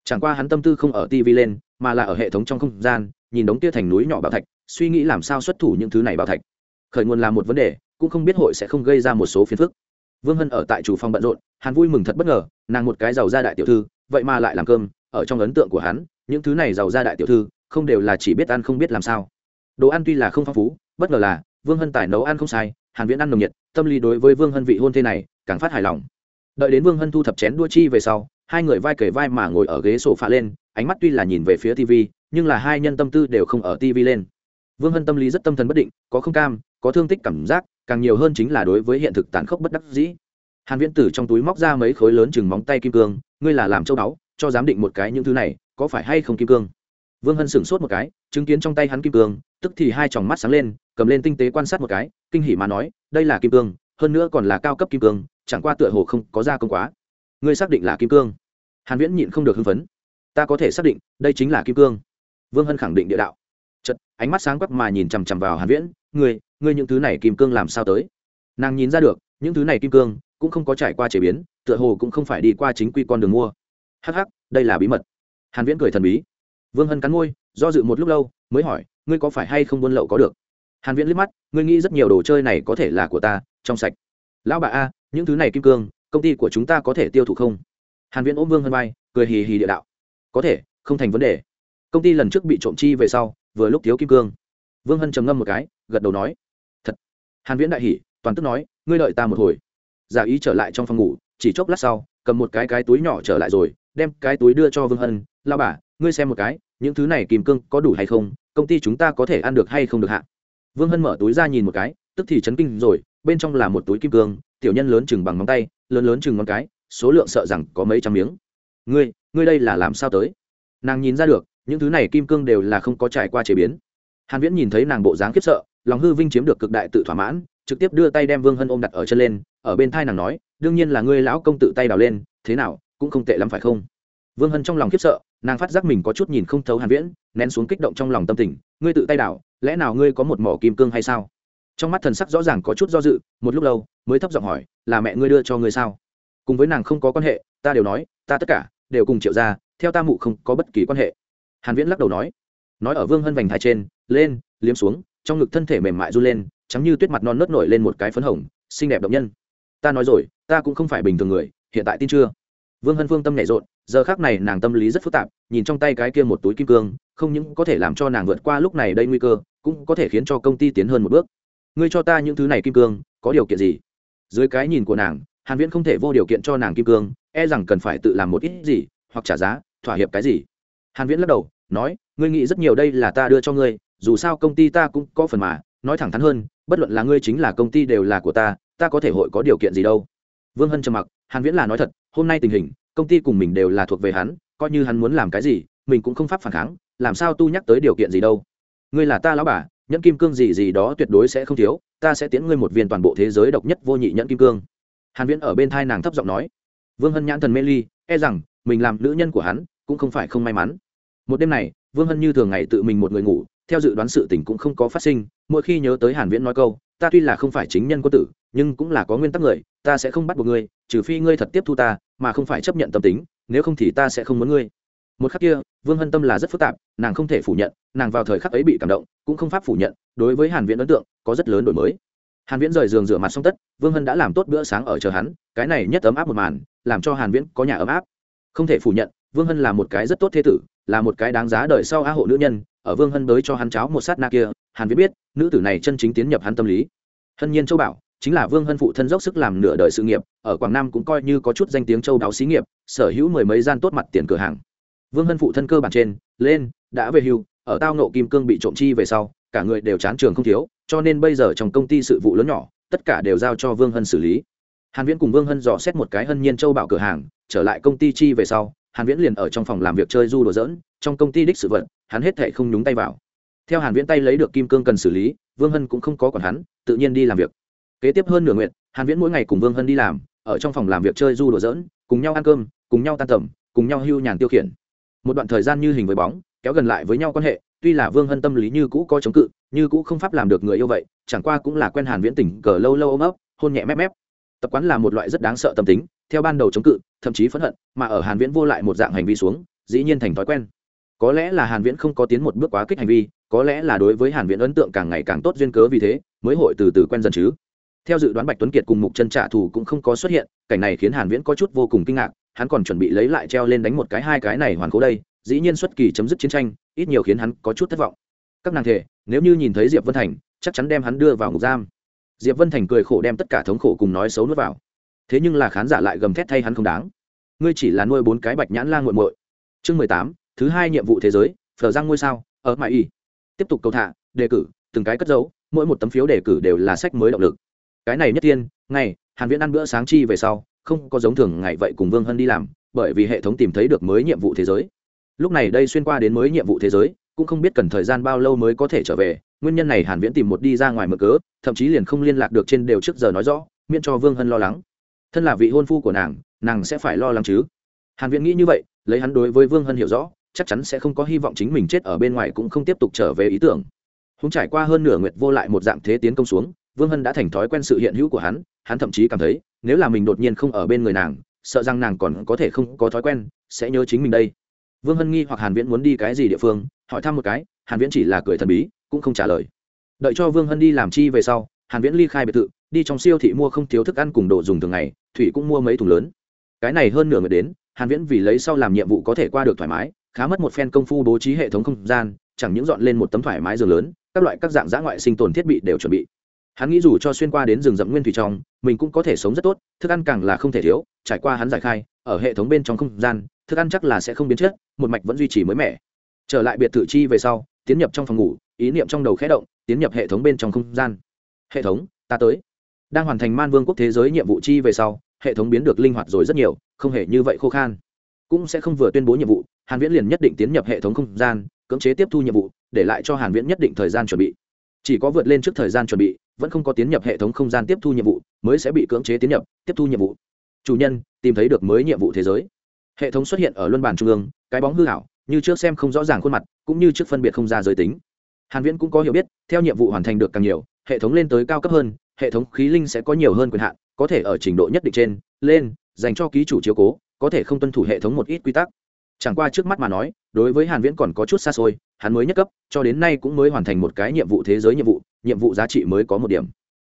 Chẳng qua hắn tâm tư không ở tv lên, mà là ở hệ thống trong không gian, nhìn đống tia thành núi nhỏ bảo thạch, suy nghĩ làm sao xuất thủ những thứ này bảo thạch. Khởi nguồn là một vấn đề, cũng không biết hội sẽ không gây ra một số phiền phức. Vương hân ở tại chủ phòng bận rộn hắn vui mừng thật bất ngờ, nàng một cái giàu gia đại tiểu thư, vậy mà lại làm cơm, ở trong ấn tượng của hắn, những thứ này giàu gia đại tiểu thư, không đều là chỉ biết ăn không biết làm sao. Đồ ăn tuy là không phong phú, bất ngờ là vương hân tài nấu ăn không sai hàn viễn ăn nồng nhiệt tâm lý đối với vương hân vị hôn thế này càng phát hài lòng. Đợi đến vương hân thu thập chén đua chi về sau hai người vai kề vai mà ngồi ở ghế sổ phạ lên ánh mắt tuy là nhìn về phía tv nhưng là hai nhân tâm tư đều không ở tv lên. Vương hân tâm lý rất tâm thần bất định có không cam có thương tích cảm giác càng nhiều hơn chính là đối với hiện thực tàn khốc bất đắc dĩ. Hàn viễn tử trong túi móc ra mấy khối lớn chừng móng tay kim cương ngươi là làm châu đáo, cho giám định một cái những thứ này có phải hay không kim cương? Vương hân sửng sốt một cái chứng kiến trong tay hắn kim cương tức thì hai tròng mắt sáng lên, cầm lên tinh tế quan sát một cái, kinh hỉ mà nói, đây là kim cương, hơn nữa còn là cao cấp kim cương, chẳng qua tựa hồ không có ra công quá. Ngươi xác định là kim cương? Hàn viễn nhịn không được hưng phấn. Ta có thể xác định, đây chính là kim cương. Vương hân khẳng định địa đạo. Chật ánh mắt sáng quắc mà nhìn chằm chằm vào hàn viễn, ngươi ngươi những thứ này kim cương làm sao tới? Nàng nhìn ra được, những thứ này kim cương cũng không có trải qua chế biến, tựa hồ cũng không phải đi qua chính quy con đường mua. Hắc hắc, đây là bí mật. Hàn viễn cười thần bí. Vương hân cắn môi, do dự một lúc lâu, mới hỏi ngươi có phải hay không buôn lậu có được? Hàn viễn liếc mắt, ngươi nghĩ rất nhiều đồ chơi này có thể là của ta, trong sạch. Lão bà a, những thứ này kim cương, công ty của chúng ta có thể tiêu thụ không? Hàn viễn ôm vương hân bay cười hì hì địa đạo. Có thể, không thành vấn đề. Công ty lần trước bị trộm chi về sau, vừa lúc thiếu kim cương. Vương hân trầm ngâm một cái, gật đầu nói. Thật. Hàn viễn đại hỉ, toàn tức nói, ngươi đợi ta một hồi. Giả ý trở lại trong phòng ngủ, chỉ chốc lát sau, cầm một cái cái túi nhỏ trở lại rồi, đem cái túi đưa cho vương hân. Lao bà, ngươi xem một cái, những thứ này kim cương có đủ hay không? Công ty chúng ta có thể ăn được hay không được hạ? Vương hân mở túi ra nhìn một cái, tức thì chấn kinh rồi, bên trong là một túi kim cương, tiểu nhân lớn chừng bằng ngón tay, lớn lớn chừng ngón cái, số lượng sợ rằng có mấy trăm miếng. Ngươi ngươi đây là làm sao tới? Nàng nhìn ra được, những thứ này kim cương đều là không có trải qua chế biến. Hàn viễn nhìn thấy nàng bộ dáng khiếp sợ, lòng hư vinh chiếm được cực đại tự thỏa mãn, trực tiếp đưa tay đem vương hân ôm đặt ở chân lên, ở bên thai nàng nói, đương nhiên là ngươi lão công tự tay đào lên, thế nào, cũng không tệ lắm phải không? Vương hân trong lòng khiếp sợ nàng phát giác mình có chút nhìn không thấu hàn viễn, nén xuống kích động trong lòng tâm tình, ngươi tự tay đào lẽ nào ngươi có một mỏ kim cương hay sao? Trong mắt thần sắc rõ ràng có chút do dự, một lúc lâu, mới thấp giọng hỏi, là mẹ ngươi đưa cho ngươi sao? Cùng với nàng không có quan hệ, ta đều nói, ta tất cả đều cùng triệu ra theo ta mụ không có bất kỳ quan hệ. Hàn viễn lắc đầu nói nói ở vương hân vành thai trên, lên, liếm xuống, trong ngực thân thể mềm mại run lên, trắng như tuyết mặt non nớt nổi lên một cái phấn hồng, xinh đẹp động nhân. Ta nói rồi, ta cũng không phải bình thường người, hiện tại tin chưa? Vương hân Vương tâm nảy rộn giờ khác này nàng tâm lý rất phức tạp, nhìn trong tay cái kia một túi kim cương, không những có thể làm cho nàng vượt qua lúc này đây nguy cơ, cũng có thể khiến cho công ty tiến hơn một bước. Ngươi cho ta những thứ này kim cương, có điều kiện gì? Dưới cái nhìn của nàng, hàn viễn không thể vô điều kiện cho nàng kim cương e rằng cần phải tự làm một ít gì, hoặc trả giá, thỏa hiệp cái gì? Hàn viễn lắc đầu, nói, ngươi nghĩ rất nhiều đây là ta đưa cho ngươi, dù sao công ty ta cũng có phần mà, nói thẳng thắn hơn, bất luận là ngươi chính là công ty đều là của ta ta có thể hội có điều kiện gì đâu. Vương hân trầm mặc, hàn viễn là nói thật, hôm nay tình hình công ty cùng mình đều là thuộc về hắn, coi như hắn muốn làm cái gì, mình cũng không pháp phản kháng, làm sao tu nhắc tới điều kiện gì đâu. Ngươi là ta lão bà, nhẫn kim cương gì gì đó tuyệt đối sẽ không thiếu, ta sẽ tiễn ngươi một viên toàn bộ thế giới độc nhất vô nhị nhẫn kim cương. Hàn viễn ở bên thai nàng thấp giọng nói. Vương hân nhãn thần mê ly e rằng, mình làm nữ nhân của hắn, cũng không phải không may mắn. Một đêm này, vương hân như thường ngày tự mình một người ngủ, theo dự đoán sự tình cũng không có phát sinh, mỗi khi nhớ tới hàn viễn nói câu, ta tuy là không phải chính nhân quân tử, nhưng cũng là có nguyên tắc người, ta sẽ không bắt buộc ngươi, trừ phi ngươi thật tiếp thu ta mà không phải chấp nhận tâm tính, nếu không thì ta sẽ không muốn ngươi. Một khắc kia, vương hân tâm là rất phức tạp, nàng không thể phủ nhận, nàng vào thời khắc ấy bị cảm động, cũng không pháp phủ nhận, đối với hàn viễn ấn tượng, có rất lớn đổi mới. Hàn viễn rời giường rửa mặt xong tất, vương hân đã làm tốt bữa sáng ở chờ hắn, cái này nhất ấm áp một màn, làm cho hàn viễn có nhà ấm áp. Không thể phủ nhận, vương hân là một cái rất tốt thế tử, là một cái đáng giá đời sau a hộ nữ nhân, ở vương hân tới cho hắn cháo một sát na kia, hàn viễn biết, nữ tử này chân chính tiến nhập hắn tâm lý. Hân nhiên châu bảo chính là vương hân phụ thân dốc sức làm nửa đời sự nghiệp, ở quảng nam cũng coi như có chút danh tiếng châu đáo xí nghiệp, sở hữu mười mấy gian tốt mặt tiền cửa hàng. Vương hân phụ thân cơ bản trên, lên, đã về hưu, ở tao nộ kim cương bị trộm chi về sau, cả người đều chán trường không thiếu, cho nên bây giờ trong công ty sự vụ lớn nhỏ, tất cả đều giao cho vương hân xử lý. Hàn viễn cùng vương hân dò xét một cái hân nhiên châu bảo cửa hàng, trở lại công ty chi về sau, hàn viễn liền ở trong phòng làm việc chơi du đùa dỡn trong công ty đích sự vận hắn hết thảy không nhúng tay vào. Theo hàn viễn tay lấy được kim cương cần xử lý, vương hân cũng không có còn hắn, tự nhiên đi làm việc kế tiếp hơn nửa nguyện, hàn viễn mỗi ngày cùng vương hân đi làm, ở trong phòng làm việc chơi du đùa dỡn cùng nhau ăn cơm, cùng nhau tan tầm, cùng nhau hưu nhàn tiêu khiển. Một đoạn thời gian như hình với bóng, kéo gần lại với nhau quan hệ, tuy là vương hân tâm lý như cũ có chống cự, như cũ không pháp làm được người yêu vậy, chẳng qua cũng là quen hàn viễn tỉnh cờ lâu lâu ôm ấp, hôn nhẹ mép mép. Tập quán là một loại rất đáng sợ tâm tính, theo ban đầu chống cự, thậm chí phẫn hận, mà ở hàn viễn vô lại một dạng hành vi xuống, dĩ nhiên thành thói quen. Có lẽ là hàn viễn không có tiến một bước quá kích hành vi, có lẽ là đối với hàn viễn ấn tượng càng ngày càng tốt duyên cớ vì thế, mới hội từ từ quen dần chứ theo dự đoán bạch tuấn kiệt cùng mục chân trả thù cũng không có xuất hiện cảnh này khiến hàn viễn có chút vô cùng kinh ngạc hắn còn chuẩn bị lấy lại treo lên đánh một cái hai cái này hoàn cố đây dĩ nhiên xuất kỳ chấm dứt chiến tranh ít nhiều khiến hắn có chút thất vọng. Các nàng thể nếu như nhìn thấy diệp vân thành chắc chắn đem hắn đưa vào ngục giam. Diệp vân thành cười khổ đem tất cả thống khổ cùng nói xấu nuốt vào. Thế nhưng là khán giả lại gầm thét thay hắn không đáng. Ngươi chỉ là nuôi bốn cái bạch nhãn lang nguội muội. Chương mười tám thứ hai nhiệm vụ thế giới phở giang ngôi sao ở mãi y. Tiếp tục cầu thả đề cử từng cái cất giấu, mỗi một tấm phiếu đề cử đều là sách mới động lực cái này nhất tiên, ngày, hàn viễn ăn bữa sáng chi về sau, không có giống thường ngày vậy cùng vương hân đi làm, bởi vì hệ thống tìm thấy được mới nhiệm vụ thế giới. Lúc này đây xuyên qua đến mới nhiệm vụ thế giới, cũng không biết cần thời gian bao lâu mới có thể trở về, nguyên nhân này hàn viễn tìm một đi ra ngoài mở cớ, thậm chí liền không liên lạc được trên đều trước giờ nói rõ, miễn cho vương hân lo lắng. Thân là vị hôn phu của nàng nàng sẽ phải lo lắng chứ. Hàn viễn nghĩ như vậy, lấy hắn đối với vương hân hiểu rõ, chắc chắn sẽ không có hy vọng chính mình chết ở bên ngoài cũng không tiếp tục trở về ý tưởng. Húng trải qua hơn nửa nguyệt vô lại một dạng thế tiến công xuống vương hân đã thành thói quen sự hiện hữu của hắn hắn thậm chí cảm thấy, nếu là mình đột nhiên không ở bên người nàng, sợ rằng nàng còn có thể không có thói quen, sẽ nhớ chính mình đây. Vương hân nghi hoặc hàn viễn muốn đi cái gì địa phương, hỏi thăm một cái, hàn viễn chỉ là cười thần bí, cũng không trả lời. Đợi cho vương hân đi làm chi về sau, hàn viễn ly khai biệt thự, đi trong siêu thị mua không thiếu thức ăn cùng đồ dùng thường ngày, thủy cũng mua mấy thùng lớn. Cái này hơn nửa người đến, hàn viễn vì lấy sau làm nhiệm vụ có thể qua được thoải mái, khá mất một phen công phu bố trí hệ thống không gian, chẳng những dọn lên một tấm thoải mái giường lớn, các loại các dạng giã ngoại sinh tồn thiết bị đều chuẩn bị hắn nghĩ dù cho xuyên qua đến rừng rậm nguyên thủy trong, mình cũng có thể sống rất tốt, thức ăn càng là không thể thiếu, trải qua hắn giải khai, ở hệ thống bên trong không gian, thức ăn chắc là sẽ không biến chất, một mạch vẫn duy trì mới mẻ. Trở lại biệt thự chi về sau, tiến nhập trong phòng ngủ, ý niệm trong đầu khẽ động, tiến nhập hệ thống bên trong không gian. Hệ thống, ta tới. Đang hoàn thành man vương quốc thế giới nhiệm vụ chi về sau, hệ thống biến được linh hoạt rồi rất nhiều, không hề như vậy khô khan. Cũng sẽ không vừa tuyên bố nhiệm vụ, hàn viễn liền nhất định tiến nhập hệ thống không gian, cưỡng chế tiếp thu nhiệm vụ, để lại cho hàn viễn nhất định thời gian chuẩn bị. Chỉ có vượt lên trước thời gian chuẩn bị vẫn không có tiến nhập hệ thống không gian tiếp thu nhiệm vụ, mới sẽ bị cưỡng chế tiến nhập, tiếp thu nhiệm vụ. Chủ nhân, tìm thấy được mới nhiệm vụ thế giới. Hệ thống xuất hiện ở luân bản trung ương, cái bóng hư hảo như trước xem không rõ ràng khuôn mặt, cũng như trước phân biệt không ra giới tính. Hàn viễn cũng có hiểu biết, theo nhiệm vụ hoàn thành được càng nhiều, hệ thống lên tới cao cấp hơn, hệ thống khí linh sẽ có nhiều hơn quyền hạn, có thể ở trình độ nhất định trên, lên, dành cho ký chủ chiếu cố, có thể không tuân thủ hệ thống một ít quy tắc. Chẳng qua trước mắt mà nói, đối với hàn viễn còn có chút xa xôi, hắn mới nhất cấp, cho đến nay cũng mới hoàn thành một cái nhiệm vụ thế giới nhiệm vụ nhiệm vụ giá trị mới có một điểm.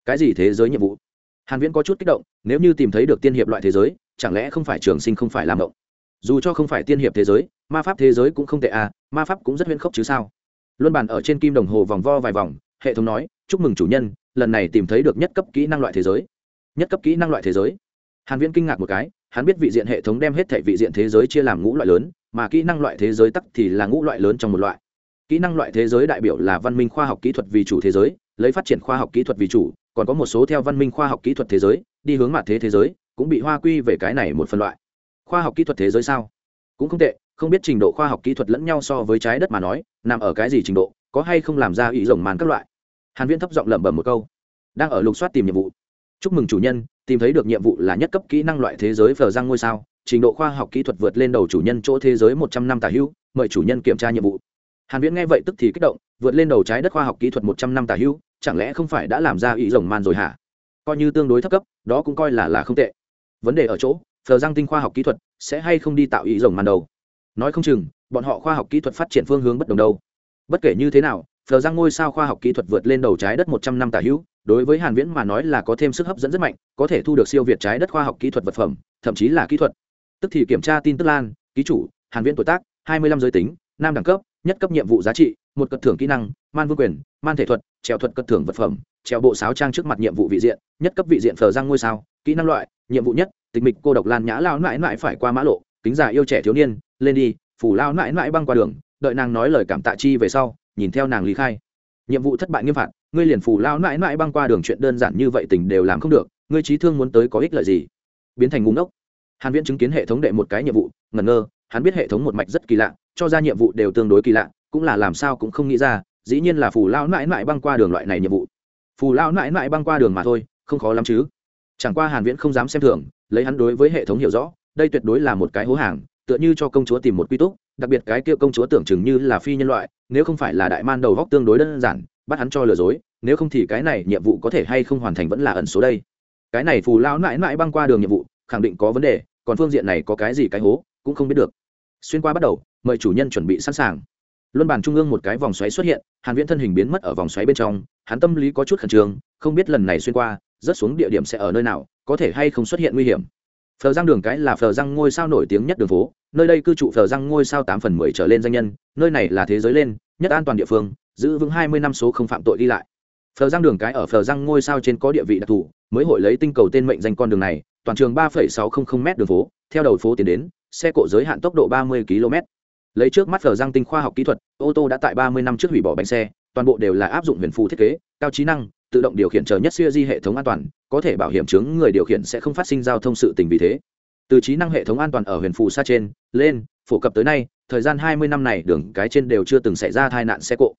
Cái gì thế giới nhiệm vụ? Hàn viễn có chút kích động, nếu như tìm thấy được tiên hiệp loại thế giới, chẳng lẽ không phải trường sinh không phải làm động dù cho không phải tiên hiệp thế giới, ma pháp thế giới cũng không tệ à ma pháp cũng rất huyễn khốc chứ sao? Luân bàn ở trên kim đồng hồ vòng vo vài vòng, hệ thống nói, chúc mừng chủ nhân, lần này tìm thấy được nhất cấp kỹ năng loại thế giới. Nhất cấp kỹ năng loại thế giới? Hàn viễn kinh ngạc một cái, hắn biết vị diện hệ thống đem hết thảy vị diện thế giới chia làm ngũ loại lớn, mà kỹ năng loại thế giới tắc thì là ngũ loại lớn trong một loại kỹ năng loại thế giới đại biểu là văn minh khoa học kỹ thuật vì chủ thế giới, lấy phát triển khoa học kỹ thuật vì chủ, còn có một số theo văn minh khoa học kỹ thuật thế giới, đi hướng mặt thế thế giới, cũng bị hoa quy về cái này một phân loại. Khoa học kỹ thuật thế giới sao? Cũng không tệ, không biết trình độ khoa học kỹ thuật lẫn nhau so với trái đất mà nói, nằm ở cái gì trình độ, có hay không làm ra ý rồng màn các loại? Hàn viễn thấp giọng lẩm bẩm một câu. Đang ở lục soát tìm nhiệm vụ. Chúc mừng chủ nhân, tìm thấy được nhiệm vụ là nhất cấp kỹ năng loại thế giới phờ răng ngôi sao, trình độ khoa học kỹ thuật vượt lên đầu chủ nhân chỗ thế giới 100 năm tả hữu, mời chủ nhân kiểm tra nhiệm vụ hàn viễn nghe vậy tức thì kích động, vượt lên đầu trái đất khoa học kỹ thuật 100 năm tà hữu, chẳng lẽ không phải đã làm ra ý rồng man rồi hả? Coi như tương đối thấp cấp, đó cũng coi là là không tệ. Vấn đề ở chỗ, phờ răng tinh khoa học kỹ thuật sẽ hay không đi tạo ý rồng man đầu nói không chừng, bọn họ khoa học kỹ thuật phát triển phương hướng bất đồng đâu. Bất kể như thế nào, phờ răng ngôi sao khoa học kỹ thuật vượt lên đầu trái đất một trăm năm tà hữu, đối với hàn viễn mà nói là có thêm sức hấp dẫn rất mạnh, có thể thu được siêu việt trái đất khoa học kỹ thuật vật phẩm, thậm chí là kỹ thuật. Tức thì kiểm tra tin tức lan, ký chủ, hàn viễn tuổi tác 25 giới tính, nam đẳng cấp nhất cấp nhiệm vụ giá trị, một cất thưởng kỹ năng, man vương quyền, man thể thuật, trèo thuật cất thưởng vật phẩm, trèo bộ sáo trang trước mặt nhiệm vụ vị diện, nhất cấp vị diện phờ giang ngôi sao, kỹ năng loại, nhiệm vụ nhất, tịch mịch cô độc lan nhã lao mãi mãi phải qua mã lộ, kính già yêu trẻ thiếu niên, lên đi, phủ lao mãi mãi băng qua đường, đợi nàng nói lời cảm tạ chi về sau, nhìn theo nàng lý khai. Nhiệm vụ thất bại nghiêm phạt, ngươi liền phủ lao mãi mãi băng qua đường chuyện đơn giản như vậy tình đều làm không được, ngươi trí thương muốn tới có ích lợi gì? Biến thành ngúng ốc hàn viễn chứng kiến hệ thống đệ một cái nhiệm vụ, ngẩn ngơ, hắn biết hệ thống một mạch rất kỳ lạ cho ra nhiệm vụ đều tương đối kỳ lạ, cũng là làm sao cũng không nghĩ ra, dĩ nhiên là phù lao mãi mãi băng qua đường loại này nhiệm vụ. Phù lao mãi mãi băng qua đường mà thôi, không khó lắm chứ. Chẳng qua hàn viễn không dám xem thường, lấy hắn đối với hệ thống hiểu rõ, đây tuyệt đối là một cái hố hàng, tựa như cho công chúa tìm một quy túc, đặc biệt cái kia công chúa tưởng chừng như là phi nhân loại, nếu không phải là đại man đầu góc tương đối đơn giản, bắt hắn cho lừa dối, nếu không thì cái này nhiệm vụ có thể hay không hoàn thành vẫn là ẩn số đây. Cái này phù lao mãi mãi băng qua đường nhiệm vụ, khẳng định có vấn đề, còn phương diện này có cái gì cái hố, cũng không biết được. Xuyên qua bắt đầu mời chủ nhân chuẩn bị sẵn sàng. Luân bàn trung ương một cái vòng xoáy xuất hiện, hàn viễn thân hình biến mất ở vòng xoáy bên trong, hắn tâm lý có chút khẩn trương, không biết lần này xuyên qua, rớt xuống địa điểm sẽ ở nơi nào, có thể hay không xuất hiện nguy hiểm. Phờ giang đường cái là phờ giang ngôi sao nổi tiếng nhất đường phố, nơi đây cư trụ phờ giang ngôi sao tám phần mười trở lên danh nhân, nơi này là thế giới lên, nhất an toàn địa phương, giữ vững hai mươi năm số không phạm tội đi lại. Phờ giang đường cái ở phờ giang ngôi sao trên có địa vị đặc thù, mới hội lấy tinh cầu tên mệnh danh con đường này, toàn trường ba sáu trăm linh m đường phố, theo đầu phố tiến đến, xe cộ giới hạn tốc độ ba mươi km lấy trước mắt phờ giang tinh khoa học kỹ thuật, ô tô đã tại ba mươi năm trước hủy bỏ bánh xe, toàn bộ đều là áp dụng huyền phù thiết kế, cao trí năng, tự động điều khiển chờ nhất siêu di hệ thống an toàn, có thể bảo hiểm chứng người điều khiển sẽ không phát sinh giao thông sự tình vì thế. Từ trí năng hệ thống an toàn ở huyền phù xa trên, lên, phổ cập tới nay, thời gian hai mươi năm này đường cái trên đều chưa từng xảy ra tai nạn xe cộ.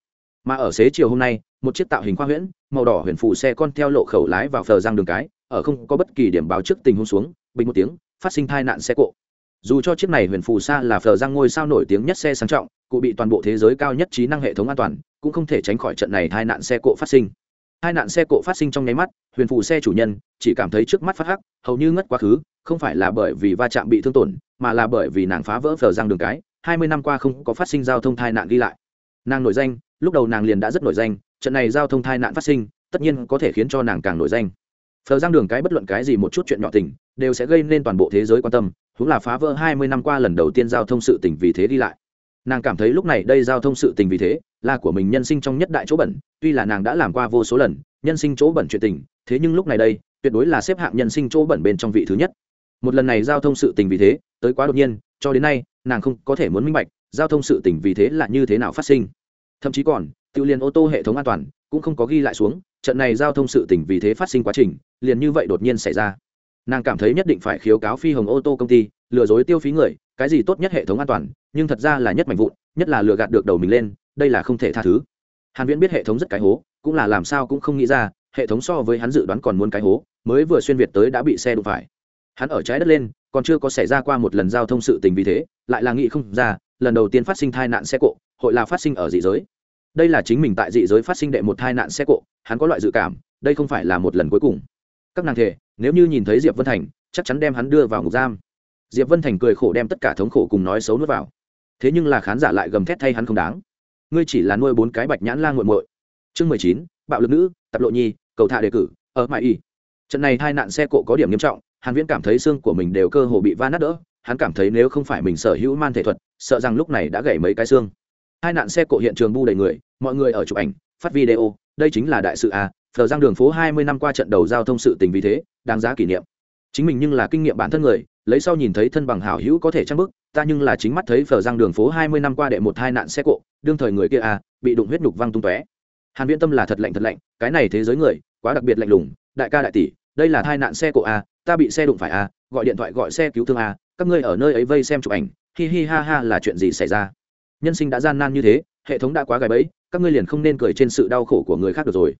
Mà ở xế chiều hôm nay, một chiếc tạo hình khoa huyễn, màu đỏ huyền phù xe con theo lộ khẩu lái vào phờ giang đường cái, ở không có bất kỳ điểm báo trước tình huống xuống, bình một tiếng, phát sinh tai nạn xe cộ dù cho chiếc này huyền phù sa là phờ giang ngôi sao nổi tiếng nhất xe sang trọng, cụ bị toàn bộ thế giới cao nhất trí năng hệ thống an toàn, cũng không thể tránh khỏi trận này tai nạn xe cộ phát sinh. Hai nạn xe cộ phát sinh trong nháy mắt, huyền phù xe chủ nhân chỉ cảm thấy trước mắt phát hắc, hầu như ngất quá khứ, không phải là bởi vì va chạm bị thương tổn, mà là bởi vì nàng phá vỡ phờ giang đường cái, hai mươi năm qua không có phát sinh giao thông tai nạn ghi lại. Nàng nổi danh, lúc đầu nàng liền đã rất nổi danh, trận này giao thông tai nạn phát sinh, tất nhiên có thể khiến cho nàng càng nổi danh. Phờ giang đường cái bất luận cái gì một chút chuyện nhỏ tình, đều sẽ gây nên toàn bộ thế giới quan tâm cũng là phá vỡ hai mươi năm qua lần đầu tiên giao thông sự tình vì thế đi lại. Nàng cảm thấy lúc này đây giao thông sự tình vì thế, là của mình nhân sinh trong nhất đại chỗ bẩn, tuy là nàng đã làm qua vô số lần nhân sinh chỗ bẩn chuyện tình, thế nhưng lúc này đây, tuyệt đối là xếp hạng nhân sinh chỗ bẩn bên trong vị thứ nhất. Một lần này giao thông sự tình vì thế, tới quá đột nhiên, cho đến nay, nàng không có thể muốn minh bạch giao thông sự tình vì thế là như thế nào phát sinh. Thậm chí còn, tự liền ô tô hệ thống an toàn cũng không có ghi lại xuống, trận này giao thông sự tình vì thế phát sinh quá trình, liền như vậy đột nhiên xảy ra nàng cảm thấy nhất định phải khiếu cáo phi hồng ô tô công ty, lừa dối tiêu phí người, cái gì tốt nhất hệ thống an toàn, nhưng thật ra là nhất mạnh vụn, nhất là lừa gạt được đầu mình lên, đây là không thể tha thứ. Hàn viễn biết hệ thống rất cái hố, cũng là làm sao cũng không nghĩ ra, hệ thống so với hắn dự đoán còn muốn cái hố, mới vừa xuyên việt tới đã bị xe đụng phải. Hắn ở trái đất lên, còn chưa có xảy ra qua một lần giao thông sự tình vì thế, lại là nghĩ không ra, lần đầu tiên phát sinh tai nạn xe cộ, hội là phát sinh ở dị giới. Đây là chính mình tại dị giới phát sinh đệ một tai nạn xe cộ, hắn có loại dự cảm, đây không phải là một lần cuối cùng. Các nàng thể nếu như nhìn thấy diệp vân thành, chắc chắn đem hắn đưa vào ngục giam. Diệp vân thành cười khổ đem tất cả thống khổ cùng nói xấu nuốt vào. Thế nhưng là khán giả lại gầm thét thay hắn không đáng. Ngươi chỉ là nuôi bốn cái bạch nhãn lan g u muội. Chương mười chín, bạo lực nữ, tập lộ nhi, cầu thả đề cử, ở mãi y trận này hai nạn xe cộ có điểm nghiêm trọng, hàn viễn cảm thấy xương của mình đều cơ hồ bị va nát đỡ, hắn cảm thấy nếu không phải mình sở hữu man thể thuật, sợ rằng lúc này đã gãy mấy cái xương. Hai nạn xe cộ hiện trường bu đầy người, mọi người ở chụp ảnh, phát video, đây chính là đại sự à thờ giang đường phố hai mươi năm qua trận đầu giao thông sự tình vì thế, đáng giá kỷ niệm. Chính mình nhưng là kinh nghiệm bản thân người, lấy sau nhìn thấy thân bằng hảo hữu có thể trang bức ta nhưng là chính mắt thấy phở giang đường phố hai mươi năm qua đệ một hai nạn xe cộ, đương thời người kia à bị đụng huyết nhục văng tung tóe. Hàn viễn tâm là thật lạnh thật lạnh, cái này thế giới người, quá đặc biệt lạnh lùng, đại ca đại tỷ, đây là tai nạn xe cộ à ta bị xe đụng phải à gọi điện thoại gọi xe cứu thương à các ngươi ở nơi ấy vây xem chụp ảnh, hi hi ha ha là chuyện gì xảy ra? Nhân sinh đã gian nan như thế, hệ thống đã quá gài bẫy, các ngươi liền không nên cười trên sự đau khổ của người khác được rồi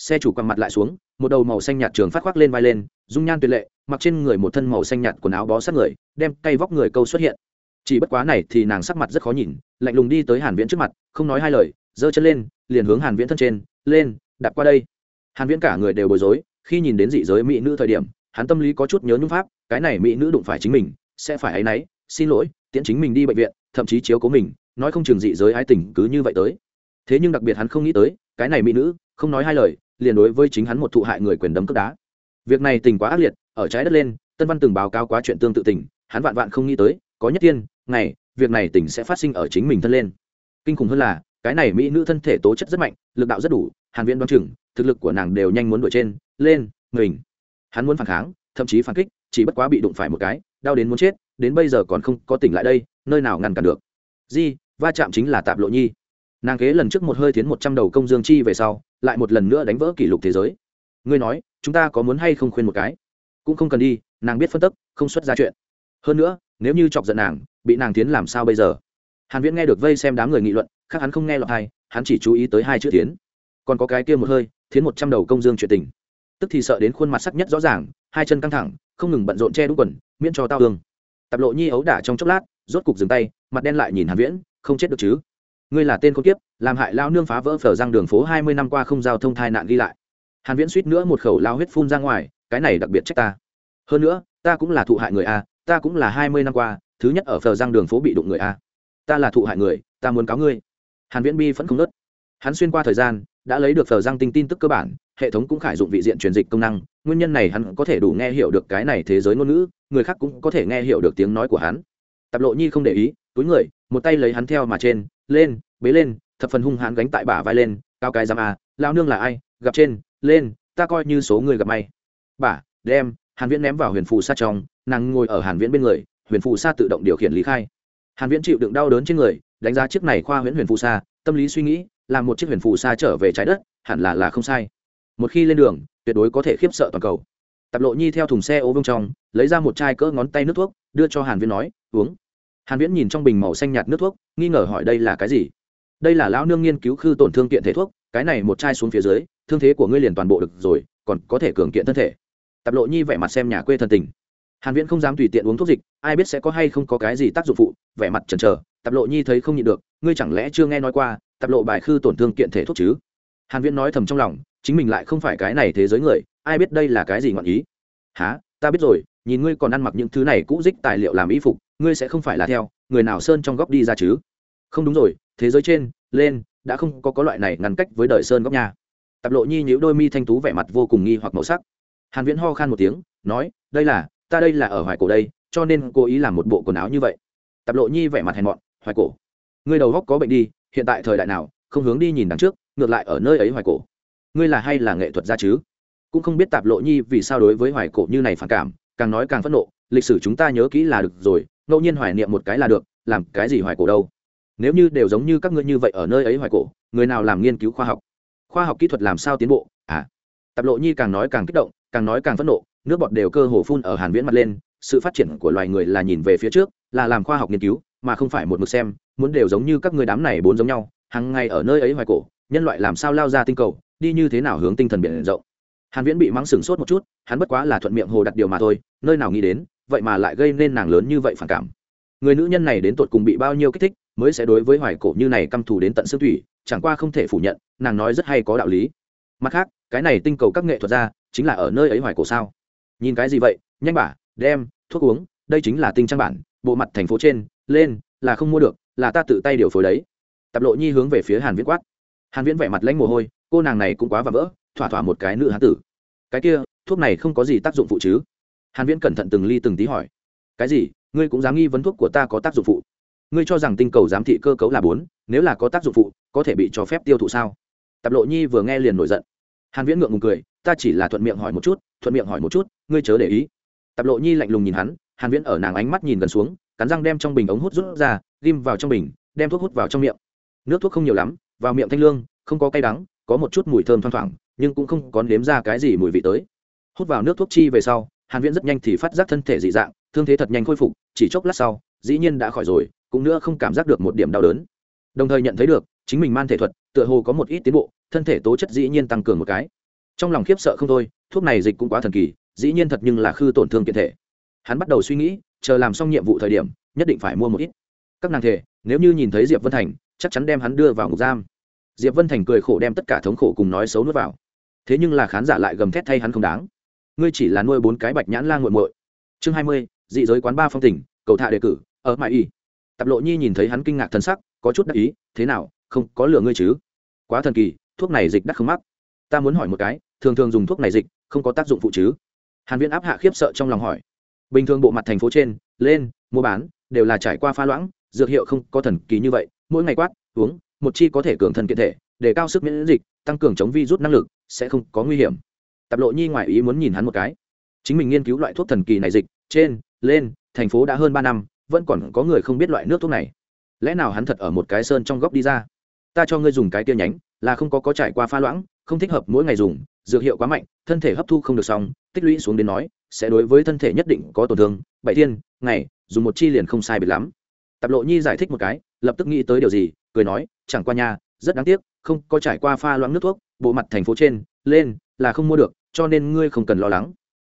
xe chủ quằn mặt lại xuống, một đầu màu xanh nhạt trường phát khoác lên vai lên, dung nhan tuyệt lệ, mặc trên người một thân màu xanh nhạt quần áo bó sát người, đem cây vóc người câu xuất hiện. Chỉ bất quá này thì nàng sắc mặt rất khó nhìn, lạnh lùng đi tới hàn viễn trước mặt, không nói hai lời, giơ chân lên, liền hướng hàn viễn thân trên, lên, đạp qua đây. Hàn viễn cả người đều bối rối, khi nhìn đến dị giới mỹ nữ thời điểm, hắn tâm lý có chút nhớ nhung pháp, cái này mỹ nữ đụng phải chính mình, sẽ phải ấy nấy xin lỗi, tiễn chính mình đi bệnh viện, thậm chí chiếu cố mình, nói không chừng dị giới ai tỉnh cứ như vậy tới. Thế nhưng đặc biệt hắn không nghĩ tới, cái này mỹ nữ, không nói hai lời liền đối với chính hắn một thụ hại người quyền đấm cướp đá. Việc này tình quá ác liệt, ở trái đất lên, tân văn từng báo cáo quá chuyện tương tự tình, hắn vạn vạn không nghĩ tới, có nhất tiên, ngày, việc này tình sẽ phát sinh ở chính mình thân lên. Kinh khủng hơn là, cái này mỹ nữ thân thể tố chất rất mạnh, lực đạo rất đủ, hàn viễn đoán chừng, thực lực của nàng đều nhanh muốn đuổi trên, lên, mình. Hắn muốn phản kháng, thậm chí phản kích, chỉ bất quá bị đụng phải một cái, đau đến muốn chết, đến bây giờ còn không có tỉnh lại đây, nơi nào ngăn cản được. Di, va chạm chính là tạp lộ nhi nàng kế lần trước một hơi tiến một trăm đầu công dương chi về sau, lại một lần nữa đánh vỡ kỷ lục thế giới. Ngươi nói, chúng ta có muốn hay không khuyên một cái? Cũng không cần đi, nàng biết phân tức, không xuất ra chuyện. Hơn nữa, nếu như chọc giận nàng, bị nàng tiến làm sao bây giờ? Hàn viễn nghe được vây xem đám người nghị luận, khác hắn không nghe lọt hay hắn chỉ chú ý tới hai chữ tiến còn có cái kia một hơi, thiến một trăm đầu công dương chuyện tình. Tức thì sợ đến khuôn mặt sắc nhất rõ ràng, hai chân căng thẳng, không ngừng bận rộn che đúng quần, miễn cho tao hương tập lộ nhi ấu đả trong chốc lát, rốt cục dừng tay, mặt đen lại nhìn hàn viễn, không chết được chứ? Ngươi là tên con kiếp, làm hại lao nương phá vỡ phở răng đường phố hai mươi năm qua không giao thông thai nạn ghi lại. Hàn viễn suýt nữa một khẩu lao huyết phun ra ngoài, cái này đặc biệt trách ta. Hơn nữa, ta cũng là thụ hại người a, ta cũng là hai mươi năm qua, thứ nhất ở phở răng đường phố bị đụng người a. Ta là thụ hại người, ta muốn cáo ngươi. Hàn viễn bi vẫn không nớt hắn xuyên qua thời gian, đã lấy được phở răng tinh tin tức cơ bản, hệ thống cũng khải dụng vị diện truyền dịch công năng, nguyên nhân này hắn có thể đủ nghe hiểu được cái này thế giới ngôn ngữ, người khác cũng có thể nghe hiểu được tiếng nói của hắn. Tập lộ nhi không để ý, túi người, một tay lấy hắn theo mà trên lên, bế lên, thập phần hung hãn gánh tại bả vai lên, cao cái giam à lao nương là ai? Gặp trên, lên, ta coi như số người gặp may. Bả, đem, hàn viễn ném vào huyền phù sa trong, nàng ngồi ở hàn viễn bên người, huyền phù sa tự động điều khiển lý khai. Hàn viễn chịu đựng đau đớn trên người, đánh giá chiếc này khoa huyễn huyền phù sa, tâm lý suy nghĩ làm một chiếc huyền phù sa trở về trái đất, hẳn là là không sai. Một khi lên đường, tuyệt đối có thể khiếp sợ toàn cầu. Tập lộ nhi theo thùng xe ô vương trong, lấy ra một chai cỡ ngón tay nước thuốc, đưa cho hàn viễn nói, uống hàn viễn nhìn trong bình màu xanh nhạt nước thuốc, nghi ngờ hỏi đây là cái gì? Đây là lão nương nghiên cứu khư tổn thương kiện thể thuốc, cái này một chai xuống phía dưới, thương thế của ngươi liền toàn bộ được rồi, còn có thể cường kiện thân thể. Tập lộ nhi vẻ mặt xem nhà quê thân tình. Hàn viễn không dám tùy tiện uống thuốc dịch, ai biết sẽ có hay không có cái gì tác dụng phụ, vẻ mặt chần chờ tập lộ nhi thấy không nhịn được, ngươi chẳng lẽ chưa nghe nói qua tập lộ bài khư tổn thương kiện thể thuốc chứ? Hàn viễn nói thầm trong lòng, chính mình lại không phải cái này thế giới người, ai biết đây là cái gì ngọn ý? Há ta biết rồi, nhìn ngươi còn ăn mặc những thứ này cũ dích tài liệu làm y phục, ngươi sẽ không phải là theo, người nào sơn trong góc đi ra chứ? Không đúng rồi, thế giới trên, lên, đã không có có loại này ngăn cách với đời sơn góc nhà. Tập lộ nhi nhíu đôi mi thanh tú vẻ mặt vô cùng nghi hoặc màu sắc. Hàn viễn ho khan một tiếng, nói, đây là, ta đây là ở hoài cổ đây, cho nên cố ý làm một bộ quần áo như vậy. Tập lộ nhi vẻ mặt hèn mọn, hoài cổ? Ngươi đầu góc có bệnh đi, hiện tại thời đại nào, không hướng đi nhìn đằng trước, ngược lại ở nơi ấy hoài cổ. Ngươi là hay là nghệ thuật gia chứ? Cũng không biết tạp lộ nhi vì sao đối với hoài cổ như này phản cảm, càng nói càng phẫn nộ, lịch sử chúng ta nhớ kỹ là được rồi, ngẫu nhiên hoài niệm một cái là được, làm cái gì hoài cổ đâu? Nếu như đều giống như các ngươi như vậy ở nơi ấy hoài cổ, người nào làm nghiên cứu khoa học? Khoa học kỹ thuật làm sao tiến bộ? À tạp lộ nhi càng nói càng kích động, càng nói càng phẫn nộ, nước bọt đều cơ hồ phun ở hàn viễn mặt lên, sự phát triển của loài người là nhìn về phía trước, là làm khoa học nghiên cứu, mà không phải một mực xem, muốn đều giống như các người đám này bốn giống nhau hàng ngày ở nơi ấy hoài cổ, nhân loại làm sao lao ra tinh cầu, đi như thế nào hướng tinh thần biển rộng? Hàn viễn bị mắng sừng sốt một chút, hắn bất quá là thuận miệng hồ đặt điều mà thôi, nơi nào nghĩ đến, vậy mà lại gây nên nàng lớn như vậy phản cảm. Người nữ nhân này đến tột cùng bị bao nhiêu kích thích, mới sẽ đối với hoài cổ như này căm thù đến tận xương thủy, chẳng qua không thể phủ nhận, nàng nói rất hay có đạo lý. Mặt khác, cái này tinh cầu các nghệ thuật ra, chính là ở nơi ấy hoài cổ sao? Nhìn cái gì vậy? Nhanh bả, đem, thuốc uống, đây chính là tinh trang bản, bộ mặt thành phố trên, lên, là không mua được, là ta tự tay điều phối đấy. Tập lộ nhi hướng về phía hàn viễn quát. Hàn viễn vẻ mặt lãnh mồ hôi, cô nàng này cũng quá và vỡ thỏa thỏa một cái nữ hán tử. Cái kia, thuốc này không có gì tác dụng phụ chứ? Hàn viễn cẩn thận từng ly từng tí hỏi. Cái gì? Ngươi cũng dám nghi vấn thuốc của ta có tác dụng phụ? Ngươi cho rằng tinh cầu giám thị cơ cấu là bốn, nếu là có tác dụng phụ, có thể bị cho phép tiêu thụ sao? Tập lộ nhi vừa nghe liền nổi giận. Hàn viễn ngượng ngùng cười, ta chỉ là thuận miệng hỏi một chút, thuận miệng hỏi một chút, ngươi chớ để ý. Tập lộ nhi lạnh lùng nhìn hắn, hàn viễn ở nàng ánh mắt nhìn gần xuống, cắn răng đem trong bình ống hút rút ra, ghim vào trong bình, đem thuốc hút vào trong miệng. Nước thuốc không nhiều lắm, vào miệng thanh lương, không có cay đắng, có một chút mùi thơm thoang thoảng nhưng cũng không có nếm ra cái gì mùi vị tới. Hút vào nước thuốc chi về sau, hàn viễn rất nhanh thì phát giác thân thể dị dạng, thương thế thật nhanh khôi phục, chỉ chốc lát sau, dĩ nhiên đã khỏi rồi, cũng nữa không cảm giác được một điểm đau đớn. Đồng thời nhận thấy được, chính mình man thể thuật, tựa hồ có một ít tiến bộ, thân thể tố chất dĩ nhiên tăng cường một cái. Trong lòng khiếp sợ không thôi, thuốc này dịch cũng quá thần kỳ, dĩ nhiên thật nhưng là khư tổn thương kiện thể. Hắn bắt đầu suy nghĩ, chờ làm xong nhiệm vụ thời điểm, nhất định phải mua một ít. Các nàng thể, nếu như nhìn thấy diệp vân thành, chắc chắn đem hắn đưa vào ngục giam. Diệp vân thành cười khổ đem tất cả thống khổ cùng nói xấu nuốt vào thế nhưng là khán giả lại gầm thét thay hắn không đáng. Ngươi chỉ là nuôi bốn cái bạch nhãn la nguội muội. Chương hai mươi, dị giới quán ba phong tỉnh cầu thạ đề cử, ở mãi y. Tập lộ nhi nhìn thấy hắn kinh ngạc thân sắc, có chút đắc ý, thế nào, không, có lừa ngươi chứ? Quá thần kỳ, thuốc này dịch đắt không mắc. Ta muốn hỏi một cái, thường thường dùng thuốc này dịch, không có tác dụng phụ chứ? Hàn viễn áp hạ khiếp sợ trong lòng hỏi. Bình thường bộ mặt thành phố trên, lên, mua bán, đều là trải qua pha loãng, dược hiệu không có thần kỳ như vậy, mỗi ngày quát, uống, một chi có thể cường thân kiện thể, để cao sức miễn dịch tăng cường chống vi rút năng lực, sẽ không có nguy hiểm. Tập lộ nhi ngoài ý muốn nhìn hắn một cái. Chính mình nghiên cứu loại thuốc thần kỳ này dịch, trên, lên, thành phố đã hơn ba năm, vẫn còn có người không biết loại nước thuốc này. Lẽ nào hắn thật ở một cái sơn trong góc đi ra? Ta cho ngươi dùng cái tia nhánh, là không có có trải qua pha loãng, không thích hợp mỗi ngày dùng, dược hiệu quá mạnh, thân thể hấp thu không được xong, tích lũy xuống đến nói, sẽ đối với thân thể nhất định có tổn thương. Bảy thiên, ngày, dùng một chi liền không sai biệt lắm. Tạp lộ nhi giải thích một cái, lập tức nghĩ tới điều gì, cười nói, chẳng qua nha rất đáng tiếc, không có trải qua pha loãng nước thuốc, bộ mặt thành phố trên, lên, là không mua được, cho nên ngươi không cần lo lắng.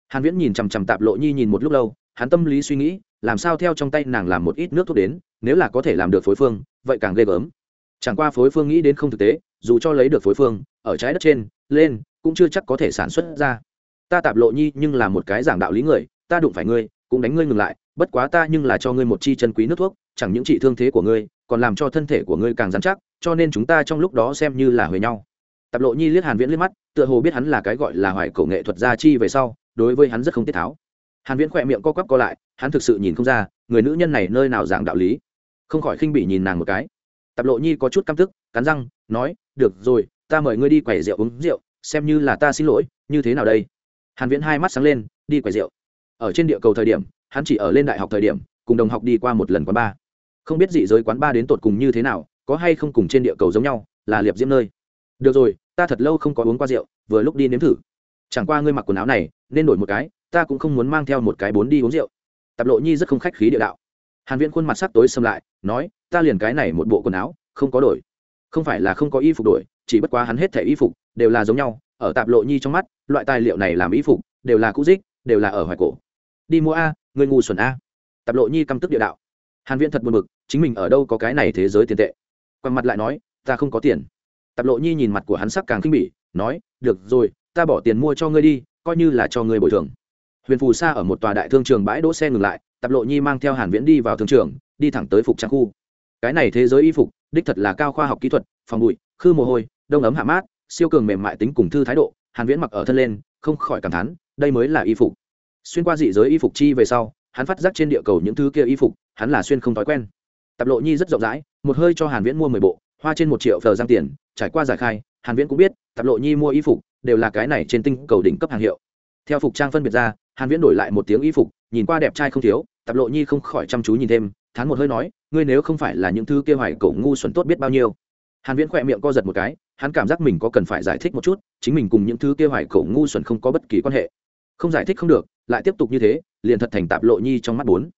Hàn viễn nhìn chằm chằm tạp lộ nhi nhìn một lúc lâu, hắn tâm lý suy nghĩ, làm sao theo trong tay nàng làm một ít nước thuốc đến, nếu là có thể làm được phối phương, vậy càng ghê gớm. Chẳng qua phối phương nghĩ đến không thực tế, dù cho lấy được phối phương, ở trái đất trên, lên, cũng chưa chắc có thể sản xuất ra. Ta tạp lộ nhi nhưng là một cái giảng đạo lý người, ta đụng phải ngươi, cũng đánh ngươi ngừng lại, bất quá ta nhưng là cho ngươi một chi chân quý nước thuốc, chẳng những trị thương thế của ngươi, còn làm cho thân thể của ngươi càng dán chắc cho nên chúng ta trong lúc đó xem như là huề nhau. Tạp lộ nhi liếc hàn viễn liếc mắt tựa hồ biết hắn là cái gọi là hoài cổ nghệ thuật gia chi về sau đối với hắn rất không tiết tháo. Hàn viễn khỏe miệng co quắp co lại hắn thực sự nhìn không ra người nữ nhân này nơi nào giảng đạo lý. Không khỏi khinh bỉ nhìn nàng một cái. Tạp lộ nhi có chút căm tức cắn răng nói được rồi ta mời ngươi đi quẩy rượu uống rượu xem như là ta xin lỗi như thế nào đây? Hàn viễn hai mắt sáng lên đi quẩy rượu. Ở trên địa cầu thời điểm hắn chỉ ở lên đại học thời điểm cùng đồng học đi qua một lần quán ba, không biết dị giới quán ba đến tột cùng như thế nào có hay không cùng trên địa cầu giống nhau, là liệp diễm nơi. Được rồi, ta thật lâu không có uống qua rượu, vừa lúc đi nếm thử. Chẳng qua ngươi mặc quần áo này, nên đổi một cái, ta cũng không muốn mang theo một cái bốn đi uống rượu. Tạp lộ nhi rất không khách khí địa đạo. Hàn viễn khuôn mặt sắc tối xâm lại, nói, ta liền cái này một bộ quần áo, không có đổi. Không phải là không có y phục đổi, chỉ bất quá hắn hết thể y phục, đều là giống nhau, ở tạp lộ nhi trong mắt, loại tài liệu này làm y phục, đều là cũ dích, đều là ở hoài cổ. Đi mua a người ngu xuẩn a. Tạp lộ nhi căm tức địa đạo. Hàn viễn thật buồn bực, chính mình ở đâu có cái này thế giới tiền tệ quăng mặt lại nói, ta không có tiền. Tạp lộ nhi nhìn mặt của hắn sắc càng kinh bỉ, nói, được rồi, ta bỏ tiền mua cho ngươi đi, coi như là cho ngươi bồi thường. Huyền phù sa ở một tòa đại thương trường bãi đỗ xe ngừng lại, tạp lộ nhi mang theo hàn viễn đi vào thương trường, đi thẳng tới phục trang khu. Cái này thế giới y phục, đích thật là cao khoa học kỹ thuật, phòng bụi, khư mồ hôi, đông ấm hạ mát, siêu cường mềm mại tính cùng thư thái độ, hàn viễn mặc ở thân lên, không khỏi cảm thán, đây mới là y phục. Xuyên qua dị giới y phục chi về sau, hắn phát giác trên địa cầu những thứ kia y phục, hắn là xuyên không thói quen. Tạp lộ nhi rất rộng rãi một hơi cho hàn viễn mua 10 bộ, hoa trên một triệu phờ giang tiền, trải qua giải khai, hàn viễn cũng biết, tạp lộ nhi mua y phục đều là cái này trên tinh cầu đỉnh cấp hàng hiệu. Theo phục trang phân biệt ra, hàn viễn đổi lại một tiếng y phục, nhìn qua đẹp trai không thiếu, tạp lộ nhi không khỏi chăm chú nhìn thêm, thán một hơi nói, ngươi nếu không phải là những thứ kia hoài cổ ngu xuẩn tốt biết bao nhiêu. Hàn viễn khỏe miệng co giật một cái, hắn cảm giác mình có cần phải giải thích một chút, chính mình cùng những thứ kia hoài cổ ngu xuẩn không có bất kỳ quan hệ. Không giải thích không được, lại tiếp tục như thế, liền thật thành tạp lộ nhi trong mắt bốn.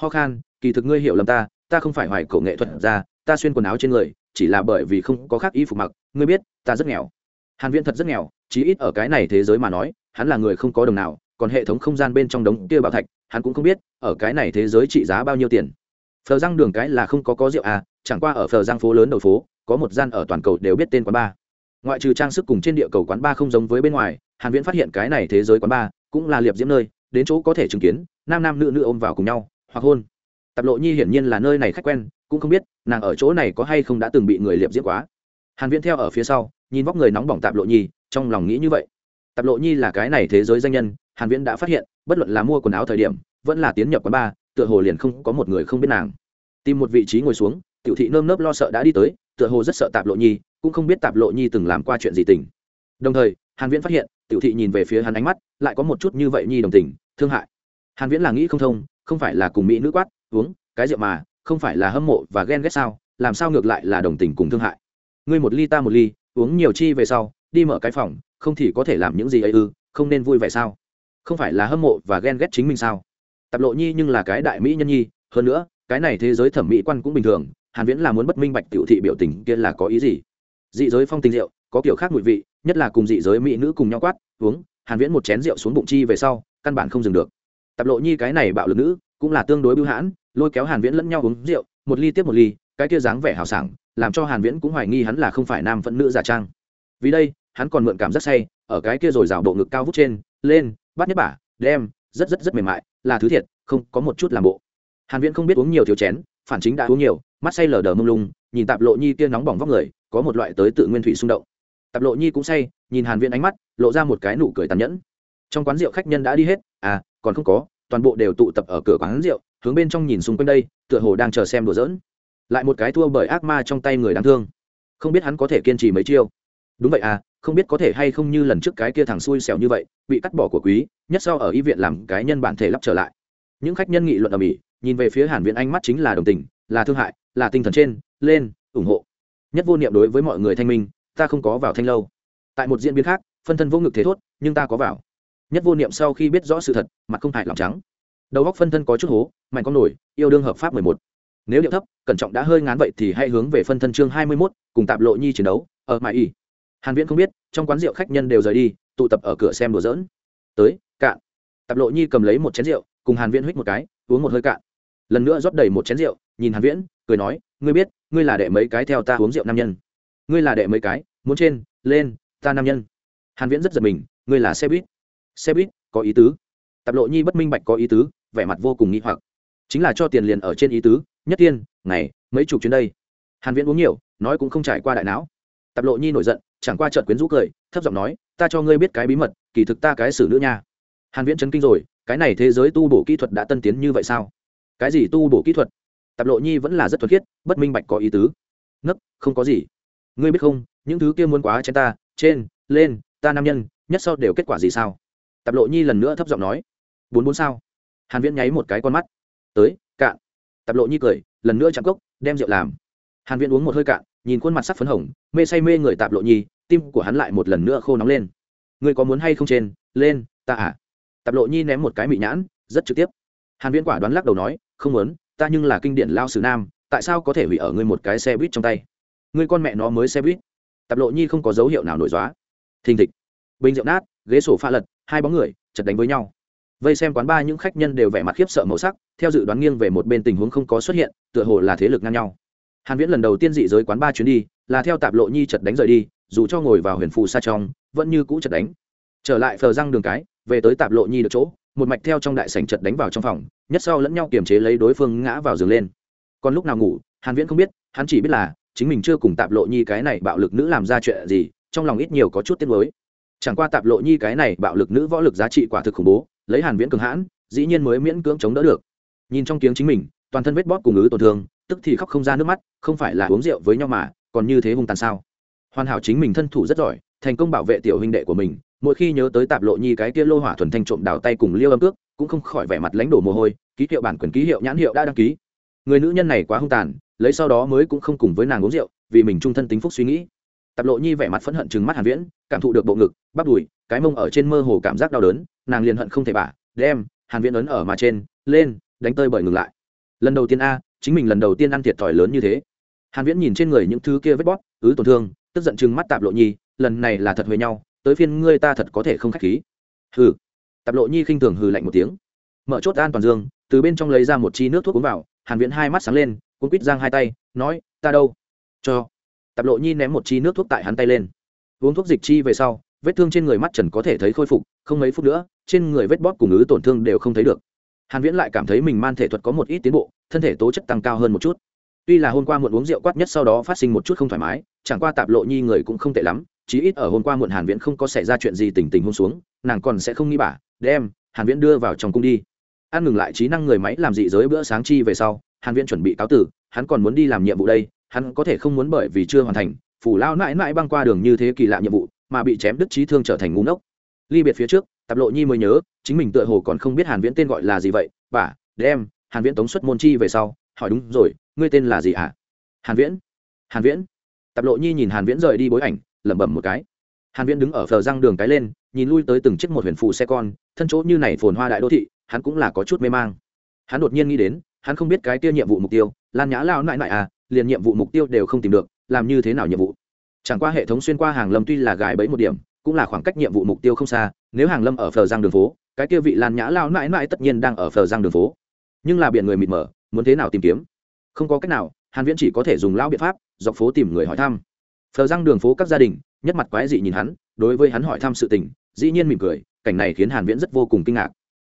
Ho khan, kỳ thực ngươi hiểu lầm ta ta không phải hoài cổ nghệ thuật ra ta xuyên quần áo trên người, chỉ là bởi vì không có khác y phục mặc, ngươi biết, ta rất nghèo. Hàn viễn thật rất nghèo, chí ít ở cái này thế giới mà nói, hắn là người không có đồng nào, còn hệ thống không gian bên trong đống kia bảo thạch, hắn cũng không biết, ở cái này thế giới trị giá bao nhiêu tiền. Phờ răng đường cái là không có có rượu à chẳng qua ở phờ răng phố lớn đầu phố, có một gian ở toàn cầu đều biết tên quán bar. Ngoại trừ trang sức cùng trên địa cầu quán bar không giống với bên ngoài, hàn viễn phát hiện cái này thế giới quán bar cũng là liệp diễm nơi, đến chỗ có thể chứng kiến, nam nam nữ nữ ôm vào cùng nhau, hoặc hôn. Tạp lộ nhi hiển nhiên là nơi này khách quen cũng không biết nàng ở chỗ này có hay không đã từng bị người liệp diễm quá. Hàn viễn theo ở phía sau, nhìn vóc người nóng bỏng tạp lộ nhi, trong lòng nghĩ như vậy. Tạp lộ nhi là cái này thế giới danh nhân, hàn viễn đã phát hiện, bất luận là mua quần áo thời điểm, vẫn là tiến nhập quán bar, tựa hồ liền không có một người không biết nàng. Tìm một vị trí ngồi xuống, tiểu thị nơm nớp lo sợ đã đi tới, tựa hồ rất sợ tạp lộ nhi, cũng không biết tạp lộ nhi từng làm qua chuyện gì tình. Đồng thời, hàn viễn phát hiện, tiểu thị nhìn về phía hắn ánh mắt, lại có một chút như vậy nhi đồng tình, thương hại. Hàn viễn là nghĩ không thông, không phải là cùng mỹ nữ quát, uống, cái rượu mà không phải là hâm mộ và ghen ghét sao, làm sao ngược lại là đồng tình cùng thương hại. Ngươi một ly ta một ly, uống nhiều chi về sau, đi mở cái phòng, không thì có thể làm những gì ấy ư, không nên vui vẻ sao? Không phải là hâm mộ và ghen ghét chính mình sao? Tạp lộ nhi nhưng là cái đại mỹ nhân nhi, hơn nữa, cái này thế giới thẩm mỹ quan cũng bình thường, hàn viễn là muốn bất minh bạch tiểu thị biểu tình kia là có ý gì? Dị giới phong tình rượu, có kiểu khác mùi vị, nhất là cùng dị giới mỹ nữ cùng nhau quát, uống, hàn viễn một chén rượu xuống bụng chi về sau, căn bản không dừng được. Tạp lộ nhi cái này bạo lực nữ, cũng là tương đối bưu hãn lôi kéo hàn viễn lẫn nhau uống rượu, một ly tiếp một ly, cái kia dáng vẻ hào sảng, làm cho hàn viễn cũng hoài nghi hắn là không phải nam phận nữ giả trang. Vì đây, hắn còn mượn cảm giác say, ở cái kia rồi rào bộ ngực cao vút trên, lên, bắt nhất bả, đem, rất rất rất mềm mại, là thứ thiệt, không có một chút làm bộ. Hàn viễn không biết uống nhiều thiếu chén, phản chính đã uống nhiều, mắt say lờ đờ mông lung, nhìn tạp lộ nhi kia nóng bỏng vóc người, có một loại tới tự nguyên thủy xung động. Tạp lộ nhi cũng say, nhìn hàn viễn ánh mắt, lộ ra một cái nụ cười tàn nhẫn. Trong quán rượu khách nhân đã đi hết à còn không có, toàn bộ đều tụ tập ở cửa quán rượu hướng bên trong nhìn xung quanh đây, tựa hồ đang chờ xem đùa giỡn. Lại một cái thua bởi ác ma trong tay người đáng thương. Không biết hắn có thể kiên trì mấy chiêu. Đúng vậy à không biết có thể hay không như lần trước cái kia thằng xui xẻo như vậy, bị cắt bỏ của quý, nhất sau ở y viện làm cái nhân bản thể lắp trở lại. Những khách nhân nghị luận ở mỹ, nhìn về phía hàn viện ánh mắt chính là đồng tình, là thương hại, là tinh thần trên, lên, ủng hộ. Nhất vô niệm đối với mọi người thanh minh, ta không có vào thanh lâu. Tại một diễn biến khác, phân thân vô ngực thế thốt, nhưng ta có vào. Nhất vô niệm sau khi biết rõ sự thật, mặt không hại lòng trắng đầu góc phân thân có chút hố, mạnh con nổi, yêu đương hợp pháp mười một. Nếu điệu thấp, cẩn trọng đã hơi ngán vậy thì hãy hướng về phân thân chương hai mươi mốt, cùng tạp lộ nhi chiến đấu, ở mãi y. Hàn viễn không biết, trong quán rượu khách nhân đều rời đi, tụ tập ở cửa xem đùa giỡn. Tới, cạn. Tạp lộ nhi cầm lấy một chén rượu, cùng hàn viễn huých một cái, uống một hơi cạn. Lần nữa rót đầy một chén rượu, nhìn hàn viễn, cười nói, ngươi biết, ngươi là đệ mấy cái theo ta uống rượu nam nhân? Ngươi là đệ mấy cái, muốn trên, lên, ta nam nhân. Hàn viễn rất giật mình, ngươi là xe buýt. Xe buýt, có ý tứ. Tạp lộ nhi bất minh bạch có ý tứ vẻ mặt vô cùng nghi hoặc. Chính là cho tiền liền ở trên ý tứ, nhất tiên ngày, mấy chục chuyến đây? Hàn viễn uống nhiều, nói cũng không trải qua đại não. Tạp lộ nhi nổi giận, chẳng qua trận quyến rũ cười, thấp giọng nói, ta cho ngươi biết cái bí mật, kỳ thực ta cái xử nữ nha. Hàn viễn chấn kinh rồi, cái này thế giới tu bổ kỹ thuật đã tân tiến như vậy sao? Cái gì tu bổ kỹ thuật? Tạp lộ nhi vẫn là rất thuật khiết, bất minh bạch có ý tứ. Nấc, không có gì. Ngươi biết không, những thứ kia muốn quá trên ta, trên, lên, ta nam nhân, nhất sau đều kết quả gì sao? Tạp lộ nhi lần nữa thấp giọng nói, bốn bốn sao? Hàn viễn nháy một cái con mắt. Tới, cạn. Tạp lộ nhi cười, lần nữa chạm cốc, đem rượu làm. Hàn viễn uống một hơi cạn, nhìn khuôn mặt sắc phấn hồng, mê say mê người tạp lộ nhi, tim của hắn lại một lần nữa khô nóng lên. Ngươi có muốn hay không trên? Lên, ta à. Tạp lộ nhi ném một cái mị nhãn, rất trực tiếp. Hàn viễn quả đoán lắc đầu nói, không muốn, ta nhưng là kinh điển lao sử nam, tại sao có thể hủy ở ngươi một cái xe buýt trong tay? Ngươi con mẹ nó mới xe buýt. Tạp lộ nhi không có dấu hiệu nào nổi dóa thình thịch. Bình rượu nát, ghế sổ pha lật, hai bóng người, chật đánh với nhau vây xem quán ba những khách nhân đều vẻ mặt khiếp sợ màu sắc, theo dự đoán nghiêng về một bên tình huống không có xuất hiện, tựa hồ là thế lực ngang nhau. Hàn viễn lần đầu tiên dị giới quán ba chuyến đi, là theo tạp lộ nhi chật đánh rời đi, dù cho ngồi vào huyền phù xa trong, vẫn như cũ chật đánh. Trở lại phờ răng đường cái, về tới tạp lộ nhi được chỗ, một mạch theo trong đại sảnh chật đánh vào trong phòng, nhất sau lẫn nhau kiềm chế lấy đối phương ngã vào giường lên. Còn lúc nào ngủ, hàn viễn không biết, hắn chỉ biết là, chính mình chưa cùng tạp lộ nhi cái này bạo lực nữ làm ra chuyện gì, trong lòng ít nhiều có chút tiếc nuối. Chẳng qua tạp lộ nhi cái này bạo lực nữ võ lực giá trị quả thực khủng bố lấy hàn viễn cường hãn, dĩ nhiên mới miễn cưỡng chống đỡ được. Nhìn trong kiếng chính mình, toàn thân vết bóp cùng ứ tổn thương, tức thì khóc không ra nước mắt, không phải là uống rượu với nhau mà, còn như thế hung tàn sao? Hoàn hảo chính mình thân thủ rất giỏi, thành công bảo vệ tiểu huynh đệ của mình, mỗi khi nhớ tới tạp lộ nhi cái kia lô hỏa thuần thanh trộm đào tay cùng liêu âm cước, cũng không khỏi vẻ mặt lãnh đổ mồ hôi, ký hiệu bản quyền, ký hiệu nhãn hiệu đã đăng ký. Người nữ nhân này quá hung tàn, lấy sau đó mới cũng không cùng với nàng uống rượu, vì mình trung thân tính phúc suy nghĩ tạp lộ nhi vẻ mặt phẫn hận chừng mắt hàn viễn, cảm thụ được bộ ngực, bắp đùi, cái mông ở trên mơ hồ cảm giác đau đớn, nàng liền hận không thể bả, đem hàn viễn ấn ở mà trên, lên, đánh tơi bởi ngừng lại. Lần đầu tiên a, chính mình lần đầu tiên ăn thiệt thòi lớn như thế. Hàn viễn nhìn trên người những thứ kia vết bót ứ tổn thương, tức giận chừng mắt tạp lộ nhi, lần này là thật với nhau, tới phiên ngươi ta thật có thể không khách khí. Hừ. Tạp lộ nhi khinh thường hừ lạnh một tiếng. Mở chốt an toàn dương, từ bên trong lấy ra một chi nước thuốc uống vào, hàn viễn hai mắt sáng lên, cuốn quýt giang hai tay, nói, ta đâu? Cho tạp lộ nhi ném một chi nước thuốc tại hắn tay lên. Uống thuốc dịch chi về sau, vết thương trên người mắt trần có thể thấy khôi phục, không mấy phút nữa, trên người vết bóp cùng ứ tổn thương đều không thấy được. Hàn viễn lại cảm thấy mình man thể thuật có một ít tiến bộ, thân thể tố chất tăng cao hơn một chút. Tuy là hôm qua muộn uống rượu quát nhất sau đó phát sinh một chút không thoải mái, chẳng qua tạp lộ nhi người cũng không tệ lắm, chí ít ở hôm qua muộn hàn viễn không có xảy ra chuyện gì tình tình hôn xuống, nàng còn sẽ không nghĩ bả, đem hàn viễn đưa vào trong cung đi. Ăn ngừng lại trí năng người máy làm dị giới bữa sáng chi về sau, hàn viễn chuẩn bị cáo tử, hắn còn muốn đi làm nhiệm vụ đây hắn có thể không muốn bởi vì chưa hoàn thành, phủ lao mãi mãi băng qua đường như thế kỳ lạ nhiệm vụ, mà bị chém đứt trí thương trở thành ngu ngốc. Ly biệt phía trước, tạp lộ nhi mới nhớ, chính mình tựa hồ còn không biết hàn viễn tên gọi là gì vậy, bà, đem hàn viễn tống xuất môn chi về sau, hỏi đúng rồi, ngươi tên là gì hả hàn viễn. Hàn viễn? Tạp lộ nhi nhìn hàn viễn rời đi bối ảnh, lẩm bẩm một cái. Hàn viễn đứng ở phờ răng đường cái lên, nhìn lui tới từng chiếc một huyền phù xe con, thân chỗ như này phồn hoa đại đô thị, hắn cũng là có chút mê mang. Hắn đột nhiên nghĩ đến, hắn không biết cái kia nhiệm vụ mục tiêu, lan nhã lao nại nại à liền nhiệm vụ mục tiêu đều không tìm được, làm như thế nào nhiệm vụ? Chẳng qua hệ thống xuyên qua hàng lâm tuy là gài bẫy một điểm, cũng là khoảng cách nhiệm vụ mục tiêu không xa, nếu hàng lâm ở phờ giang đường phố, cái kia vị lan nhã lao mãi mãi tất nhiên đang ở phờ giang đường phố. Nhưng là biển người mịt mờ, muốn thế nào tìm kiếm? Không có cách nào, hàn viễn chỉ có thể dùng lao biện pháp, dọc phố tìm người hỏi thăm. Phờ giang đường phố các gia đình, nhất mặt quái dị nhìn hắn, đối với hắn hỏi thăm sự tình, dĩ nhiên mỉm cười, cảnh này khiến hàn viễn rất vô cùng kinh ngạc.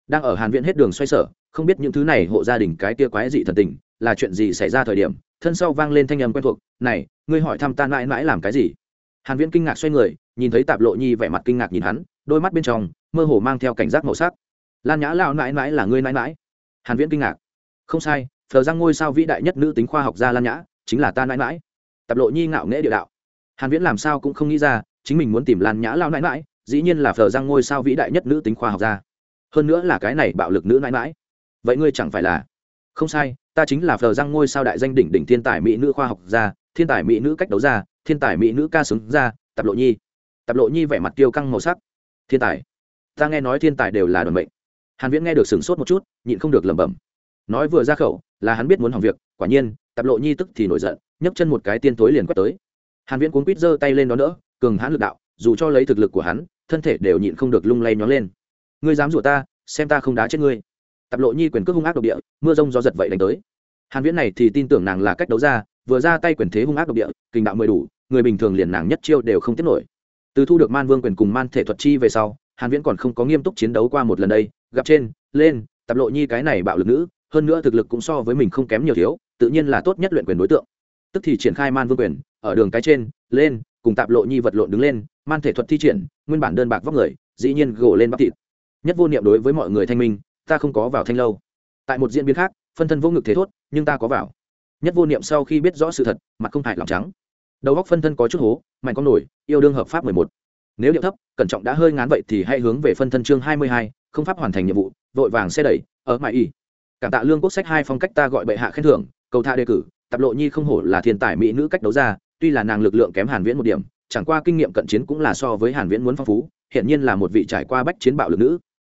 Đang ở hàn viễn hết đường xoay sở, không biết những thứ này hộ gia đình cái kia quái dị thần tình, là chuyện gì xảy ra thời điểm thân sau vang lên thanh âm quen thuộc, này, ngươi hỏi thăm ta mãi mãi làm cái gì? Hàn viễn kinh ngạc xoay người, nhìn thấy tạp lộ nhi vẻ mặt kinh ngạc nhìn hắn, đôi mắt bên trong mơ hồ mang theo cảnh giác màu sắc. Lan nhã lão mãi mãi là ngươi mãi mãi? Hàn viễn kinh ngạc. Không sai thờ răng ngôi sao vĩ đại nhất nữ tính khoa học gia lan nhã, chính là ta mãi mãi. Tạp lộ nhi ngạo nghễ địa đạo. Hàn viễn làm sao cũng không nghĩ ra, chính mình muốn tìm lan nhã lão mãi mãi, dĩ nhiên là thờ răng ngôi sao vĩ đại nhất nữ tính khoa học gia. Hơn nữa là cái này bạo lực nữ mãi mãi. Vậy ngươi chẳng phải là? Không sai ta chính là phờ răng ngôi sao đại danh đỉnh đỉnh thiên tài mỹ nữ khoa học gia thiên tài mỹ nữ cách đấu gia, thiên tài mỹ nữ ca xứng gia, tập lộ nhi. Tập lộ nhi vẻ mặt tiêu căng màu sắc. Thiên tài. Ta nghe nói thiên tài đều là đoàn mệnh. Hàn viễn nghe được sửng sốt một chút nhịn không được lẩm bẩm. Nói vừa ra khẩu là hắn biết muốn hỏng việc quả nhiên tập lộ nhi tức thì nổi giận nhấc chân một cái tiên tối liền quét tới. Hàn viễn cuốn quít giơ tay lên đó nữa cường hãn lực đạo dù cho lấy thực lực của hắn thân thể đều nhịn không được lung lay nhón lên. Ngươi dám rủa ta xem ta không đá chết ngươi tập lộ nhi quyền cước hung ác độc địa, mưa rông gió giật vậy đánh tới. Hàn viễn này thì tin tưởng nàng là cách đấu ra, vừa ra tay quyền thế hung ác độc địa, kinh đạo mười đủ, người bình thường liền nàng nhất chiêu đều không tiếp nổi. Từ thu được man vương quyền cùng man thể thuật chi về sau, hàn viễn còn không có nghiêm túc chiến đấu qua một lần đây, gặp trên, lên tập lộ nhi cái này bạo lực nữ, hơn nữa thực lực cũng so với mình không kém nhiều thiếu, tự nhiên là tốt nhất luyện quyền đối tượng. Tức thì triển khai man vương quyền, ở đường cái trên, lên, cùng tạp lộ nhi vật lộn đứng lên, man thể thuật thi triển, nguyên bản đơn bạc vóc người, dĩ nhiên gồ lên bắp thịt. Nhất vô niệm đối với mọi người thanh minh ta không có vào thanh lâu. Tại một diễn biến khác, phân thân vô ngực thế thốt, nhưng ta có vào. Nhất vô niệm sau khi biết rõ sự thật, mặt không hại lòng trắng. Đầu góc phân thân có chút hố, mạnh con nổi, yêu đương hợp pháp mười một. Nếu điệu thấp, cẩn trọng đã hơi ngán vậy thì hãy hướng về phân thân chương hai mươi hai, không pháp hoàn thành nhiệm vụ, vội vàng xe đẩy, ở mãi y. Cảm tạ lương quốc sách hai phong cách ta gọi bệ hạ khen thưởng, cầu tha đề cử, tập lộ nhi không hổ là thiên tài mỹ nữ cách đấu ra, tuy là nàng lực lượng kém hàn viễn một điểm, chẳng qua kinh nghiệm cận chiến cũng là so với hàn viễn muốn phong phú hiện nhiên là một vị trải qua bách chiến bạo lực nữ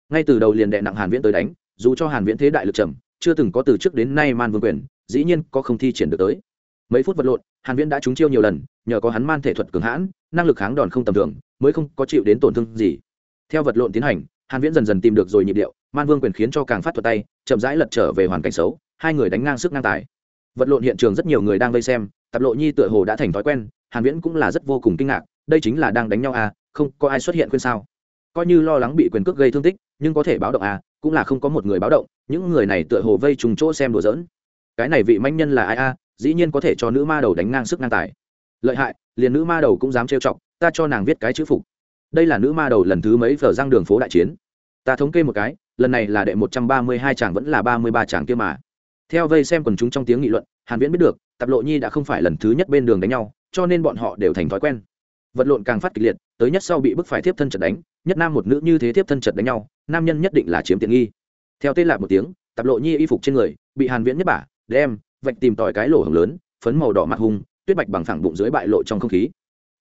ngay từ đầu liền đệ nặng hàn viễn tới đánh, dù cho hàn viễn thế đại lực trầm, chưa từng có từ trước đến nay man vương quyền, dĩ nhiên có không thi triển được tới. Mấy phút vật lộn, hàn viễn đã trúng chiêu nhiều lần, nhờ có hắn man thể thuật cường hãn, năng lực kháng đòn không tầm thường, mới không có chịu đến tổn thương gì. Theo vật lộn tiến hành, hàn viễn dần dần tìm được rồi nhịp điệu, man vương quyền khiến cho càng phát thuật tay, chậm rãi lật trở về hoàn cảnh xấu, hai người đánh ngang sức ngang tài. Vật lộn hiện trường rất nhiều người đang vây xem tập lộ nhi tựa hồ đã thành thói quen, hàn viễn cũng là rất vô cùng kinh ngạc, đây chính là đang đánh nhau à không có ai xuất hiện khuyên sao coi như lo lắng bị quyền cước gây thương tích nhưng có thể báo động à cũng là không có một người báo động những người này tựa hồ vây trùng chỗ xem đùa giỡn. Cái này vị manh nhân là ai a? À, dĩ nhiên có thể cho nữ ma đầu đánh ngang sức ngang tài. Lợi hại liền nữ ma đầu cũng dám trêu chọc ta cho nàng viết cái chữ phục. Đây là nữ ma đầu lần thứ mấy vở răng đường phố đại chiến? Ta thống kê một cái lần này là đệ một trăm ba mươi hai chàng vẫn là ba mươi ba chàng kia mà. Theo vây xem quần chúng trong tiếng nghị luận hàn viễn biết được tập lộ nhi đã không phải lần thứ nhất bên đường đánh nhau cho nên bọn họ đều thành thói quen. Vật lộn càng phát kịch liệt tới nhất sau bị bức phải tiếp thân trận đánh nhất nam một nữ như thế tiếp thân chật đánh nhau, nam nhân nhất định là chiếm tiện nghi. Theo tên lạc một tiếng tập lộ nhi y phục trên người, bị hàn viễn nhất bả, đem, vạch tìm tỏi cái lỗ hổng lớn, phấn màu đỏ mặt hung, tuyết bạch bằng phẳng bụng dưới bại lộ trong không khí.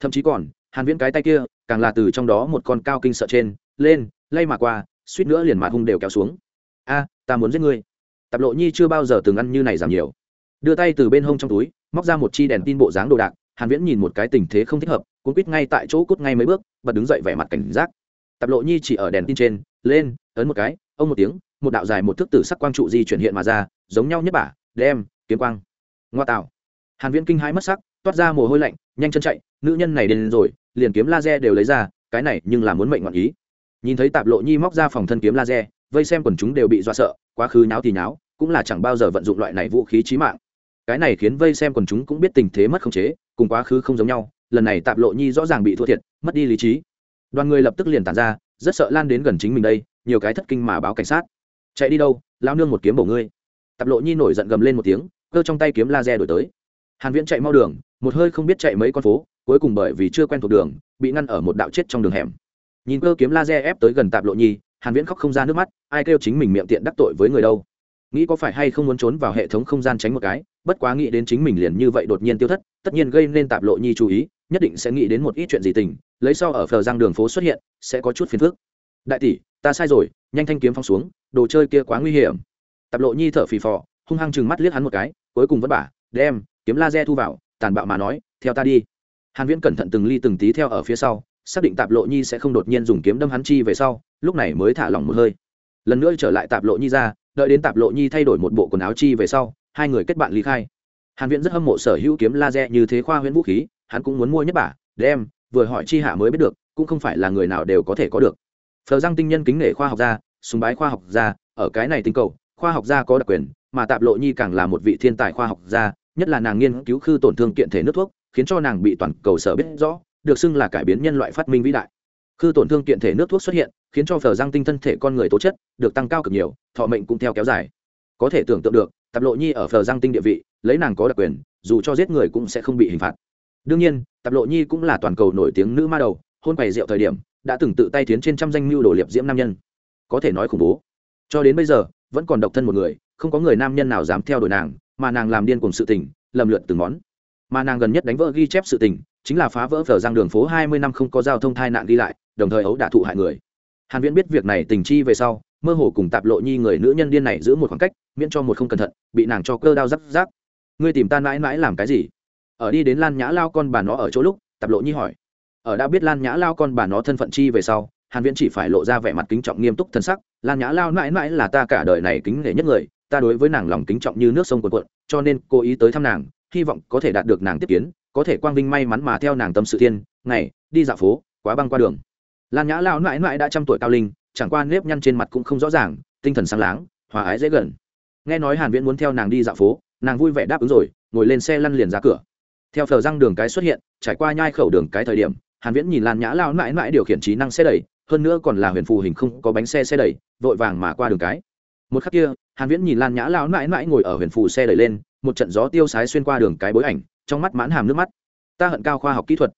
Thậm chí còn, hàn viễn cái tay kia, càng là từ trong đó một con cao kinh sợ trên, lên, lay mà qua, suýt nữa liền mặt hung đều kéo xuống. A, ta muốn giết ngươi. Tập lộ nhi chưa bao giờ từng ăn như này giảm nhiều. Đưa tay từ bên hông trong túi, móc ra một chi đèn tin bộ dáng đồ đạc, hàn viễn nhìn một cái tình thế không thích hợp, cuốn quýt ngay tại chỗ cút ngay mấy bước, bật đứng dậy vẻ mặt cảnh giác tạp lộ nhi chỉ ở đèn tin trên, lên, ấn một cái, ông một tiếng, một đạo dài một thước tử sắc quang trụ di chuyển hiện mà ra, giống nhau nhất bả, đem, kiếm quang. Ngoa tạo. Hàn viễn kinh hãi mất sắc, toát ra mồ hôi lạnh, nhanh chân chạy, nữ nhân này đến rồi, liền kiếm laser đều lấy ra, cái này nhưng là muốn mệnh ngọn ý. Nhìn thấy tạp lộ nhi móc ra phòng thân kiếm laser, vây xem quần chúng đều bị dọa sợ, quá khứ nháo thì nháo, cũng là chẳng bao giờ vận dụng loại này vũ khí chí mạng. Cái này khiến vây xem quần chúng cũng biết tình thế mất khống chế, cùng quá khứ không giống nhau, lần này tạp lộ nhi rõ ràng bị thua thiệt, mất đi lý trí đoàn người lập tức liền tàn ra, rất sợ lan đến gần chính mình đây, nhiều cái thất kinh mà báo cảnh sát. Chạy đi đâu lao nương một kiếm bổ ngươi. Tạp lộ nhi nổi giận gầm lên một tiếng, cơ trong tay kiếm laser đổi tới. Hàn viễn chạy mau đường, một hơi không biết chạy mấy con phố, cuối cùng bởi vì chưa quen thuộc đường, bị ngăn ở một đạo chết trong đường hẻm. Nhìn cơ kiếm laser ép tới gần tạp lộ nhi, hàn viễn khóc không ra nước mắt, ai kêu chính mình miệng tiện đắc tội với người đâu. Nghĩ có phải hay không muốn trốn vào hệ thống không gian tránh một cái, bất quá nghĩ đến chính mình liền như vậy đột nhiên tiêu thất, tất nhiên gây nên tạp lộ nhi chú ý nhất định sẽ nghĩ đến một ít chuyện gì tình, lấy sau ở phờ giang đường phố xuất hiện, sẽ có chút phiền phức. Đại tỷ, ta sai rồi, nhanh thanh kiếm phong xuống, đồ chơi kia quá nguy hiểm. Tạp lộ nhi thở phì phò, hung hăng chừng mắt liếc hắn một cái, cuối cùng vất bả đem, kiếm laser thu vào, tàn bạo mà nói, theo ta đi. Hàn viễn cẩn thận từng ly từng tí theo ở phía sau, xác định tạp lộ nhi sẽ không đột nhiên dùng kiếm đâm hắn chi về sau, lúc này mới thả lỏng một hơi. Lần nữa trở lại tạp lộ nhi ra, đợi đến tạp lộ nhi thay đổi một bộ quần áo chi về sau, hai người kết bạn ly khai. Hàn viễn rất hâm mộ sở hữu kiếm laser như thế khoa huyễn vũ khí hắn cũng muốn mua nhất bả đem, vừa hỏi chi hạ mới biết được, cũng không phải là người nào đều có thể có được. Phờ giang tinh nhân kính nể khoa học gia, sùng bái khoa học gia, ở cái này tinh cầu, khoa học gia có đặc quyền, mà tạp lộ nhi càng là một vị thiên tài khoa học gia, nhất là nàng nghiên cứu khư tổn thương kiện thể nước thuốc, khiến cho nàng bị toàn cầu sở biết rõ, được xưng là cải biến nhân loại phát minh vĩ đại. Khư tổn thương kiện thể nước thuốc xuất hiện, khiến cho phở giang tinh thân thể con người tố chất được tăng cao cực nhiều, thọ mệnh cũng theo kéo dài. Có thể tưởng tượng được, tạp lộ nhi ở phở giang tinh địa vị, lấy nàng có đặc quyền, dù cho giết người cũng sẽ không bị hình phạt đương nhiên, tạp lộ nhi cũng là toàn cầu nổi tiếng nữ ma đầu, hôn quầy rượu thời điểm, đã từng tự tay tiến trên trăm danh mưu đồ liệp diễm nam nhân. Có thể nói khủng bố. Cho đến bây giờ, vẫn còn độc thân một người, không có người nam nhân nào dám theo đuổi nàng, mà nàng làm điên cùng sự tình, lầm lượt từng món. Mà nàng gần nhất đánh vỡ ghi chép sự tình, chính là phá vỡ phở giang đường phố hai mươi năm không có giao thông tai nạn ghi lại, đồng thời ấu đả thụ hại người. Hàn viễn biết việc này tình chi về sau, mơ hồ cùng tạp lộ nhi người nữ nhân điên này giữ một khoảng cách, miễn cho một không cẩn thận, bị nàng cho cơ đau rắc rác. Ngươi tìm ta mãi mãi làm cái gì? Ở đi đến lan nhã lao con bà nó ở chỗ lúc tạp lộ nhi hỏi. Ở đã biết lan nhã lao con bà nó thân phận chi về sau, hàn viễn chỉ phải lộ ra vẻ mặt kính trọng nghiêm túc thân sắc. Lan nhã lao mãi mãi là ta cả đời này kính nể nhất người, ta đối với nàng lòng kính trọng như nước sông cuộn cuộn, cho nên cố ý tới thăm nàng, hy vọng có thể đạt được nàng tiếp kiến, có thể quang vinh may mắn mà theo nàng tâm sự thiên, ngày, đi dạo phố, quá băng qua đường. Lan nhã lao mãi mãi đã trăm tuổi cao linh, chẳng qua nếp nhăn trên mặt cũng không rõ ràng, tinh thần sáng láng, hòa ái dễ gần. Nghe nói hàn viễn muốn theo nàng đi dạo phố, nàng vui vẻ đáp ứng rồi, ngồi lên xe lăn liền ra cửa theo phờ răng đường cái xuất hiện, trải qua nhai khẩu đường cái thời điểm, hàn viễn nhìn lan nhã lao mãi mãi điều khiển trí năng xe đẩy, hơn nữa còn là huyền phù hình không có bánh xe xe đẩy, vội vàng mà qua đường cái. Một khắc kia, hàn viễn nhìn lan nhã lao mãi mãi ngồi ở huyền phù xe đẩy lên, một trận gió tiêu sái xuyên qua đường cái bối ảnh, trong mắt mãn hàm nước mắt. Ta hận cao khoa học kỹ thuật.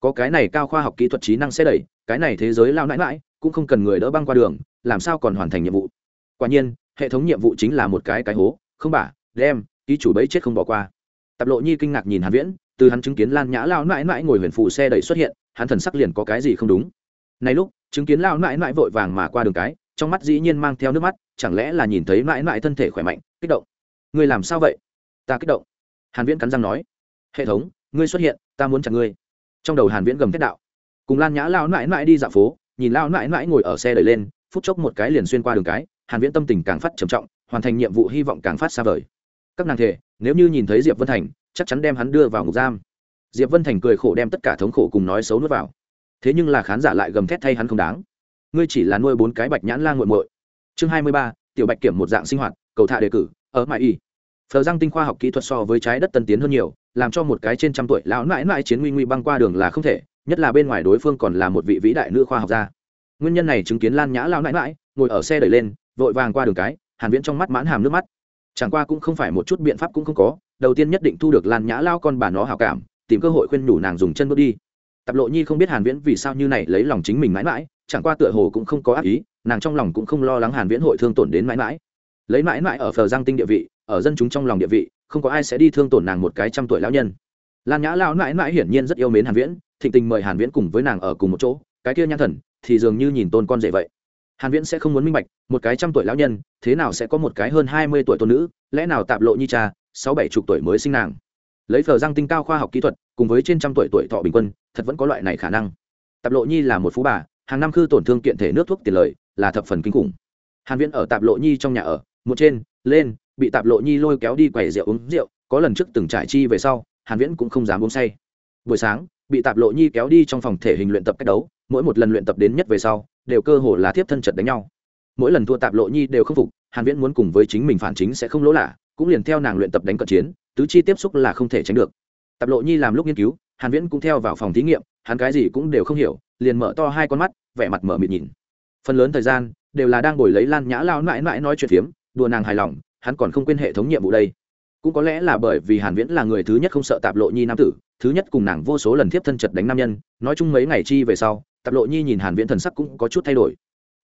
Có cái này cao khoa học kỹ thuật trí năng xe đẩy, cái này thế giới lao mãi mãi cũng không cần người đỡ băng qua đường, làm sao còn hoàn thành nhiệm vụ? Quả nhiên, hệ thống nhiệm vụ chính là một cái cái hố, không bả, đem, ký chủ bấy chết không bỏ qua tạp lộ nhi kinh ngạc nhìn hàn viễn, từ hắn chứng kiến lan nhã lao mãi mãi ngồi huyền phụ xe đẩy xuất hiện, hắn thần sắc liền có cái gì không đúng. Này lúc, chứng kiến lao mãi mãi vội vàng mà qua đường cái, trong mắt dĩ nhiên mang theo nước mắt, chẳng lẽ là nhìn thấy mãi mãi thân thể khỏe mạnh, kích động? Ngươi làm sao vậy? Ta kích động. Hàn viễn cắn răng nói. Hệ thống, ngươi xuất hiện, ta muốn chặn ngươi. Trong đầu hàn viễn gầm thét đạo. Cùng lan nhã lao mãi mãi đi dạo phố, nhìn lao mãi mãi ngồi ở xe đẩy lên, phút chốc một cái liền xuyên qua đường cái, hàn viễn tâm tình càng phát trầm trọng, hoàn thành nhiệm vụ hy vọng càng phát xa vời các nàng thể nếu như nhìn thấy diệp vân thành, chắc chắn đem hắn đưa vào ngục giam. Diệp vân thành cười khổ đem tất cả thống khổ cùng nói xấu nuốt vào. Thế nhưng là khán giả lại gầm thét thay hắn không đáng. Ngươi chỉ là nuôi bốn cái bạch nhãn lan nguội. muội. Chương hai mươi ba, tiểu bạch kiểm một dạng sinh hoạt, cầu thạ đề cử, ở mãi y. Phờ răng tinh khoa học kỹ thuật so với trái đất tân tiến hơn nhiều, làm cho một cái trên trăm tuổi lão mãi mãi chiến nguy nguy băng qua đường là không thể, nhất là bên ngoài đối phương còn là một vị vĩ đại nữ khoa học gia. Nguyên nhân này chứng kiến lan nhã lão mãi mãi, ngồi ở xe đẩy lên, vội vàng qua đường cái, hàn viễn trong mắt mãn hàm nước mắt chẳng qua cũng không phải một chút biện pháp cũng không có, đầu tiên nhất định thu được lan nhã lao con bà nó hào cảm, tìm cơ hội khuyên nhủ nàng dùng chân bước đi. Tập lộ nhi không biết hàn viễn vì sao như này lấy lòng chính mình mãi mãi, chẳng qua tựa hồ cũng không có ác ý, nàng trong lòng cũng không lo lắng hàn viễn hội thương tổn đến mãi mãi. Lấy mãi mãi ở phờ giang tinh địa vị, ở dân chúng trong lòng địa vị, không có ai sẽ đi thương tổn nàng một cái trăm tuổi lão nhân. Lan nhã lao mãi mãi hiển nhiên rất yêu mến hàn viễn, thịnh tình mời hàn viễn cùng với nàng ở cùng một chỗ, cái kia nhan thần thì dường như nhìn tôn con rể vậy hàn viễn sẽ không muốn minh bạch, một cái trăm tuổi lão nhân, thế nào sẽ có một cái hơn 20 tuổi tôn nữ, lẽ nào tạp lộ nhi cha, sáu bảy chục tuổi mới sinh nàng. Lấy phở răng tinh cao khoa học kỹ thuật, cùng với trên trăm tuổi tuổi thọ bình quân, thật vẫn có loại này khả năng. Tạp lộ nhi là một phú bà, hàng năm khư tổn thương kiện thể nước thuốc tiền lợi là thập phần kinh khủng. Hàn viễn ở tạp lộ nhi trong nhà ở, một trên, lên, bị tạp lộ nhi lôi kéo đi quầy rượu uống rượu, có lần trước từng trải chi về sau, hàn viễn cũng không dám uống say. Buổi sáng, bị tạp lộ nhi kéo đi trong phòng thể hình luyện tập cách đấu, mỗi một lần luyện tập đến nhất về sau đều cơ hồ là tiếp thân chật đánh nhau. Mỗi lần thua tạp lộ nhi đều không phục, hàn viễn muốn cùng với chính mình phản chính sẽ không lỗ lạ, cũng liền theo nàng luyện tập đánh cận chiến, tứ chi tiếp xúc là không thể tránh được. Tạp lộ nhi làm lúc nghiên cứu, hàn viễn cũng theo vào phòng thí nghiệm, hắn cái gì cũng đều không hiểu, liền mở to hai con mắt, vẻ mặt mở mịt nhìn. Phần lớn thời gian, đều là đang ngồi lấy lan nhã lao mãi mãi nói chuyện phiếm, đùa nàng hài lòng, hắn còn không quên hệ thống nhiệm vụ đây. Cũng có lẽ là bởi vì hàn viễn là người thứ nhất không sợ tạp lộ nhi nam tử, thứ nhất cùng nàng vô số lần tiếp thân chật đánh nam nhân, nói chung mấy ngày chi về sau tạp lộ nhi nhìn hàn viễn thần sắc cũng có chút thay đổi.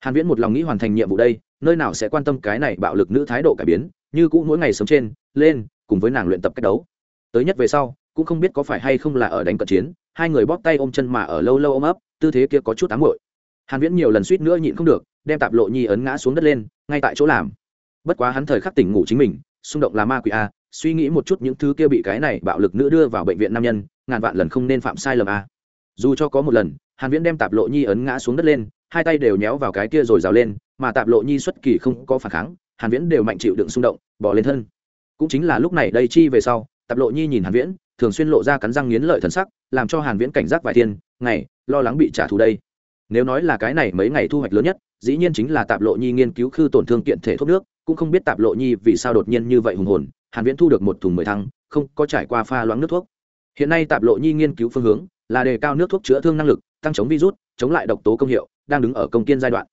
Hàn viễn một lòng nghĩ hoàn thành nhiệm vụ đây, nơi nào sẽ quan tâm cái này bạo lực nữ thái độ cải biến, như cũ mỗi ngày sống trên, lên, cùng với nàng luyện tập cách đấu. Tới nhất về sau, cũng không biết có phải hay không là ở đánh cận chiến, hai người bóp tay ôm chân mà ở lâu lâu ôm ấp, tư thế kia có chút ám muội. Hàn viễn nhiều lần suýt nữa nhịn không được, đem tạp lộ nhi ấn ngã xuống đất lên, ngay tại chỗ làm. Bất quá hắn thời khắc tỉnh ngủ chính mình, xung động là ma quỷ a, suy nghĩ một chút những thứ kia bị cái này bạo lực nữ đưa vào bệnh viện nam nhân, ngàn vạn lần không nên phạm sai lầm a. Dù cho có một lần hàn viễn đem tạp lộ nhi ấn ngã xuống đất lên, hai tay đều nhéo vào cái kia rồi rào lên, mà tạp lộ nhi xuất kỳ không có phản kháng, hàn viễn đều mạnh chịu đựng xung động, bỏ lên thân. Cũng chính là lúc này đây chi về sau, tạp lộ nhi nhìn hàn viễn, thường xuyên lộ ra cắn răng nghiến lợi thần sắc, làm cho hàn viễn cảnh giác vài thiên, ngày, lo lắng bị trả thù đây. Nếu nói là cái này mấy ngày thu hoạch lớn nhất, dĩ nhiên chính là tạp lộ nhi nghiên cứu khư tổn thương kiện thể thuốc nước, cũng không biết tạp lộ nhi vì sao đột nhiên như vậy hùng hồn, hàn viễn thu được một thùng mười thăng, không có trải qua pha loãng nước thuốc. Hiện nay tạp lộ nhi nghiên cứu phương hướng là đề cao nước thuốc chữa thương năng lực tăng chống virus, chống lại độc tố công hiệu, đang đứng ở công kiên giai đoạn.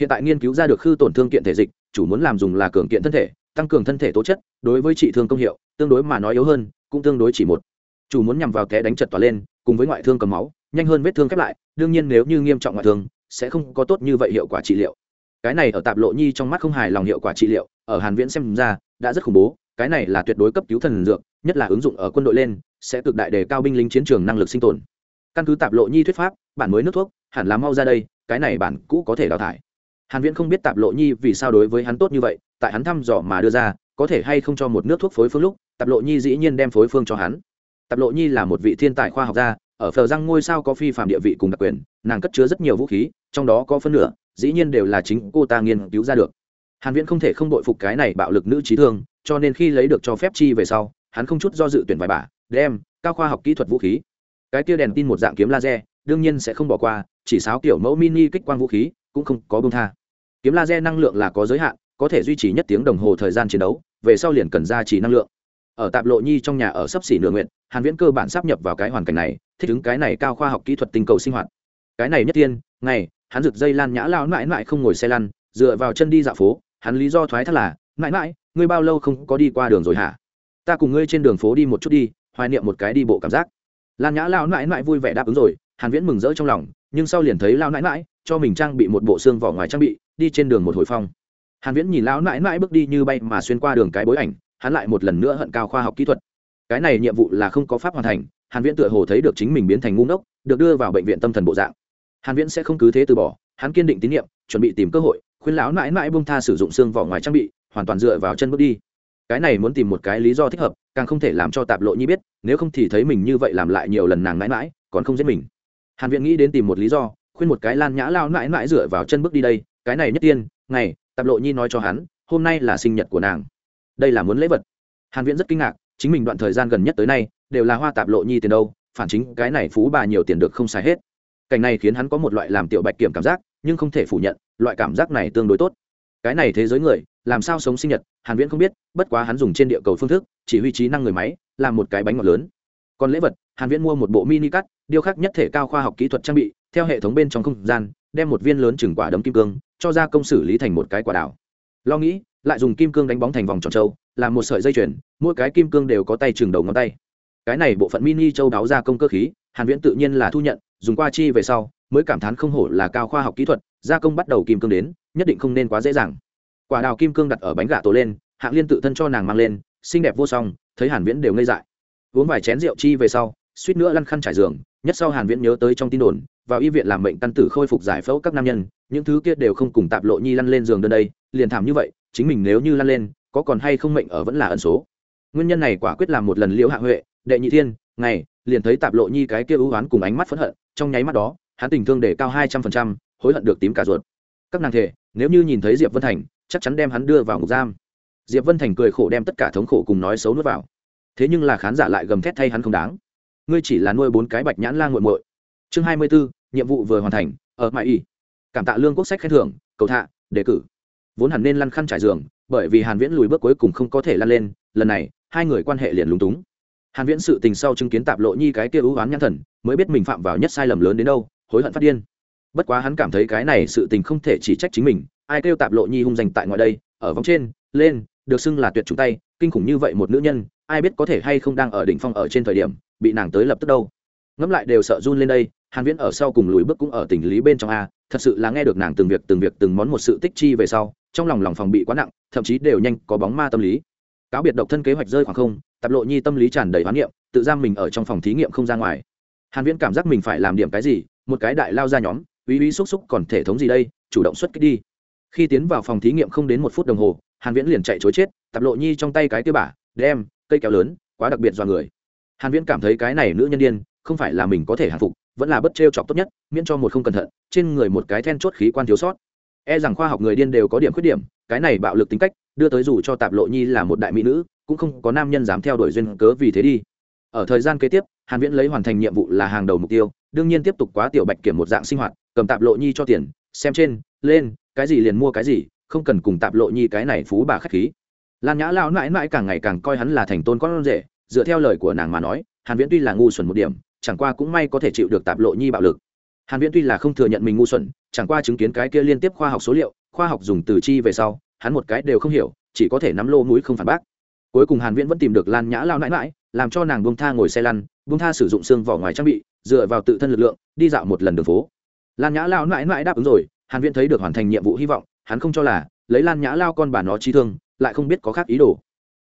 Hiện tại nghiên cứu ra được khư tổn thương kiện thể dịch, chủ muốn làm dùng là cường kiện thân thể, tăng cường thân thể tố chất, đối với trị thương công hiệu, tương đối mà nói yếu hơn, cũng tương đối chỉ một. Chủ muốn nhằm vào té đánh chật tỏa lên, cùng với ngoại thương cầm máu, nhanh hơn vết thương khép lại, đương nhiên nếu như nghiêm trọng ngoại thương, sẽ không có tốt như vậy hiệu quả trị liệu. Cái này ở tạp lộ nhi trong mắt không hài lòng hiệu quả trị liệu, ở hàn viễn xem ra, đã rất khủng bố, cái này là tuyệt đối cấp cứu thần dược, nhất là ứng dụng ở quân đội lên, sẽ cực đại đề cao binh lính chiến trường năng lực sinh tồn căn cứ tạp lộ nhi thuyết pháp, bản mới nước thuốc, hẳn là mau ra đây, cái này bản cũ có thể đào thải. Hàn viễn không biết tạp lộ nhi vì sao đối với hắn tốt như vậy, tại hắn thăm dò mà đưa ra, có thể hay không cho một nước thuốc phối phương lúc, tạp lộ nhi dĩ nhiên đem phối phương cho hắn. Tạp lộ nhi là một vị thiên tài khoa học gia, ở phờ răng ngôi sao có phi phạm địa vị cùng đặc quyền, nàng cất chứa rất nhiều vũ khí, trong đó có phân nửa, dĩ nhiên đều là chính cô ta nghiên cứu ra được. Hàn viễn không thể không đội phục cái này bạo lực nữ trí thương, cho nên khi lấy được cho phép chi về sau, hắn không chút do dự tuyển vài bà đem cao khoa học kỹ thuật vũ khí cái kia đèn tin một dạng kiếm laser, đương nhiên sẽ không bỏ qua, chỉ sáo kiểu mẫu mini kích quang vũ khí, cũng không có bông tha. Kiếm laser năng lượng là có giới hạn, có thể duy trì nhất tiếng đồng hồ thời gian chiến đấu, về sau liền cần ra chỉ năng lượng. Ở tạp lộ nhi trong nhà ở sấp xỉ nửa nguyện, hàn viễn cơ bản sắp nhập vào cái hoàn cảnh này, thích ứng cái này cao khoa học kỹ thuật tinh cầu sinh hoạt. Cái này nhất tiên, ngày, hắn rực dây lan nhã lao mãi mãi không ngồi xe lăn, dựa vào chân đi dạo phố, hắn lý do thoái thác là, mãi mãi, ngươi bao lâu không có đi qua đường rồi hả? Ta cùng ngươi trên đường phố đi một chút đi, hoài niệm một cái đi bộ cảm giác lan nhã lao mãi mãi vui vẻ đáp ứng rồi, hàn viễn mừng rỡ trong lòng, nhưng sau liền thấy lao mãi mãi cho mình trang bị một bộ xương vỏ ngoài trang bị, đi trên đường một hồi phong. Hàn viễn nhìn lão mãi mãi bước đi như bay mà xuyên qua đường cái bối ảnh, hắn lại một lần nữa hận cao khoa học kỹ thuật. Cái này nhiệm vụ là không có pháp hoàn thành, hàn viễn tựa hồ thấy được chính mình biến thành ngu ngốc, được đưa vào bệnh viện tâm thần bộ dạng. Hàn viễn sẽ không cứ thế từ bỏ, hắn kiên định tín nhiệm, chuẩn bị tìm cơ hội, khuyên lão mãi mãi buông tha sử dụng xương vỏ ngoài trang bị, hoàn toàn dựa vào chân bước đi cái này muốn tìm một cái lý do thích hợp, càng không thể làm cho tạp lộ nhi biết, nếu không thì thấy mình như vậy làm lại nhiều lần nàng mãi mãi, còn không giết mình. Hàn viện nghĩ đến tìm một lý do, khuyên một cái lan nhã lao mãi mãi dựa vào chân bước đi đây, cái này nhất tiên, ngày, tạp lộ nhi nói cho hắn, hôm nay là sinh nhật của nàng. Đây là muốn lễ vật. Hàn viễn rất kinh ngạc, chính mình đoạn thời gian gần nhất tới nay, đều là hoa tạp lộ nhi tiền đâu, phản chính cái này phú bà nhiều tiền được không xài hết. Cảnh này khiến hắn có một loại làm tiểu bạch kiểm cảm giác, nhưng không thể phủ nhận, loại cảm giác này tương đối tốt cái này thế giới người, làm sao sống sinh nhật, hàn viễn không biết, bất quá hắn dùng trên địa cầu phương thức, chỉ huy trí năng người máy, làm một cái bánh ngọt lớn. Còn lễ vật, hàn viễn mua một bộ mini cắt, điêu khắc nhất thể cao khoa học kỹ thuật trang bị, theo hệ thống bên trong không gian, đem một viên lớn chừng quả đấm kim cương, cho ra công xử lý thành một cái quả đảo lo nghĩ, lại dùng kim cương đánh bóng thành vòng tròn châu, làm một sợi dây chuyền, mỗi cái kim cương đều có tay chừng đầu ngón tay. Cái này bộ phận mini châu đáo ra công cơ khí, hàn viễn tự nhiên là thu nhận, dùng qua chi về sau, mới cảm thán không hổ là cao khoa học kỹ thuật gia công bắt đầu kim cương đến, nhất định không nên quá dễ dàng. Quả đào kim cương đặt ở bánh gà tổ lên, hạng liên tự thân cho nàng mang lên, xinh đẹp vô song, thấy hàn viễn đều ngây dại. Uống vài chén rượu chi về sau, suýt nữa lăn khăn trải giường, nhất sau hàn viễn nhớ tới trong tin đồn, vào y viện làm bệnh căn tử khôi phục giải phẫu các nam nhân, những thứ kia đều không cùng tạp lộ nhi lăn lên giường đơn đây, liền thảm như vậy, chính mình nếu như lăn lên, có còn hay không mệnh ở vẫn là ẩn số. Nguyên nhân này quả quyết làm một lần liễu hạ huệ, đệ nhị thiên, ngày, liền thấy tạp lộ nhi cái kia ưu oán cùng ánh mắt phẫn hận, trong nháy mắt đó, hắn tình thương để cao hai trăm phần trăm hối hận được tím cả ruột. Các nàng thể nếu như nhìn thấy diệp vân thành chắc chắn đem hắn đưa vào ngục giam. Diệp vân thành cười khổ đem tất cả thống khổ cùng nói xấu nuốt vào. Thế nhưng là khán giả lại gầm thét thay hắn không đáng. Ngươi chỉ là nuôi bốn cái bạch nhãn la nguội muội. Chương hai mươi 24, nhiệm vụ vừa hoàn thành ở mãi y. Cảm tạ lương quốc sách khen thưởng cầu thạ đề cử. Vốn hẳn nên lăn khăn trải giường bởi vì hàn viễn lùi bước cuối cùng không có thể lăn lên lần này hai người quan hệ liền lúng túng. Hàn viễn sự tình sau chứng kiến tạp lộ nhi cái kia ưu ám nhãn thần mới biết mình phạm vào nhất sai lầm lớn đến đâu hối hận phát điên bất quá hắn cảm thấy cái này sự tình không thể chỉ trách chính mình, ai kêu tạp lộ nhi hung danh tại ngoài đây, ở vòng trên, lên, được xưng là tuyệt chúng tay, kinh khủng như vậy một nữ nhân, ai biết có thể hay không đang ở đỉnh phong ở trên thời điểm, bị nàng tới lập tức đâu. Ngẫm lại đều sợ run lên đây, hàn viễn ở sau cùng lùi bước cũng ở tình lý bên trong a, thật sự là nghe được nàng từng việc từng việc từng món một sự tích chi về sau, trong lòng lòng phòng bị quá nặng, thậm chí đều nhanh có bóng ma tâm lý. Cáo biệt độc thân kế hoạch rơi khoảng không, tạp lộ nhi tâm lý tràn đầy hoán niệm, tự giam mình ở trong phòng thí nghiệm không ra ngoài. Hàn viễn cảm giác mình phải làm điểm cái gì, một cái đại lao ra nhóm uy uy xúc xúc còn thể thống gì đây, chủ động xuất kích đi. Khi tiến vào phòng thí nghiệm không đến một phút đồng hồ, hàn viễn liền chạy chối chết tạp lộ nhi trong tay cái tiêu bả, đem, cây kéo lớn, quá đặc biệt do người. Hàn viễn cảm thấy cái này nữ nhân điên, không phải là mình có thể hạ phục, vẫn là bất trêu chọc tốt nhất, miễn cho một không cẩn thận, trên người một cái then chốt khí quan thiếu sót. E rằng khoa học người điên đều có điểm khuyết điểm, cái này bạo lực tính cách, đưa tới dù cho tạp lộ nhi là một đại mỹ nữ, cũng không có nam nhân dám theo đuổi duyên cớ vì thế đi. Ở thời gian kế tiếp, hàn viễn lấy hoàn thành nhiệm vụ là hàng đầu mục tiêu, đương nhiên tiếp tục quá tiểu bạch kiểm một dạng sinh hoạt cầm tạp lộ nhi cho tiền, xem trên, lên, cái gì liền mua cái gì, không cần cùng tạp lộ nhi cái này phú bà khách khí. Lan nhã lao mãi mãi càng ngày càng coi hắn là thành tôn con rể, dựa theo lời của nàng mà nói, hàn viễn tuy là ngu xuẩn một điểm, chẳng qua cũng may có thể chịu được tạp lộ nhi bạo lực. Hàn viễn tuy là không thừa nhận mình ngu xuẩn, chẳng qua chứng kiến cái kia liên tiếp khoa học số liệu, khoa học dùng từ chi về sau, hắn một cái đều không hiểu, chỉ có thể nắm lô mũi không phản bác. Cuối cùng hàn viễn vẫn tìm được lan nhã lao nãi nãi làm cho nàng buông tha ngồi xe lăn, buông tha sử dụng xương vỏ ngoài trang bị, dựa vào tự thân lực lượng, đi dạo một lần đường phố lan nhã lao mãi mãi đáp ứng rồi, hàn viễn thấy được hoàn thành nhiệm vụ hy vọng, hắn không cho là, lấy lan nhã lao con bà nó chi thương, lại không biết có khác ý đồ.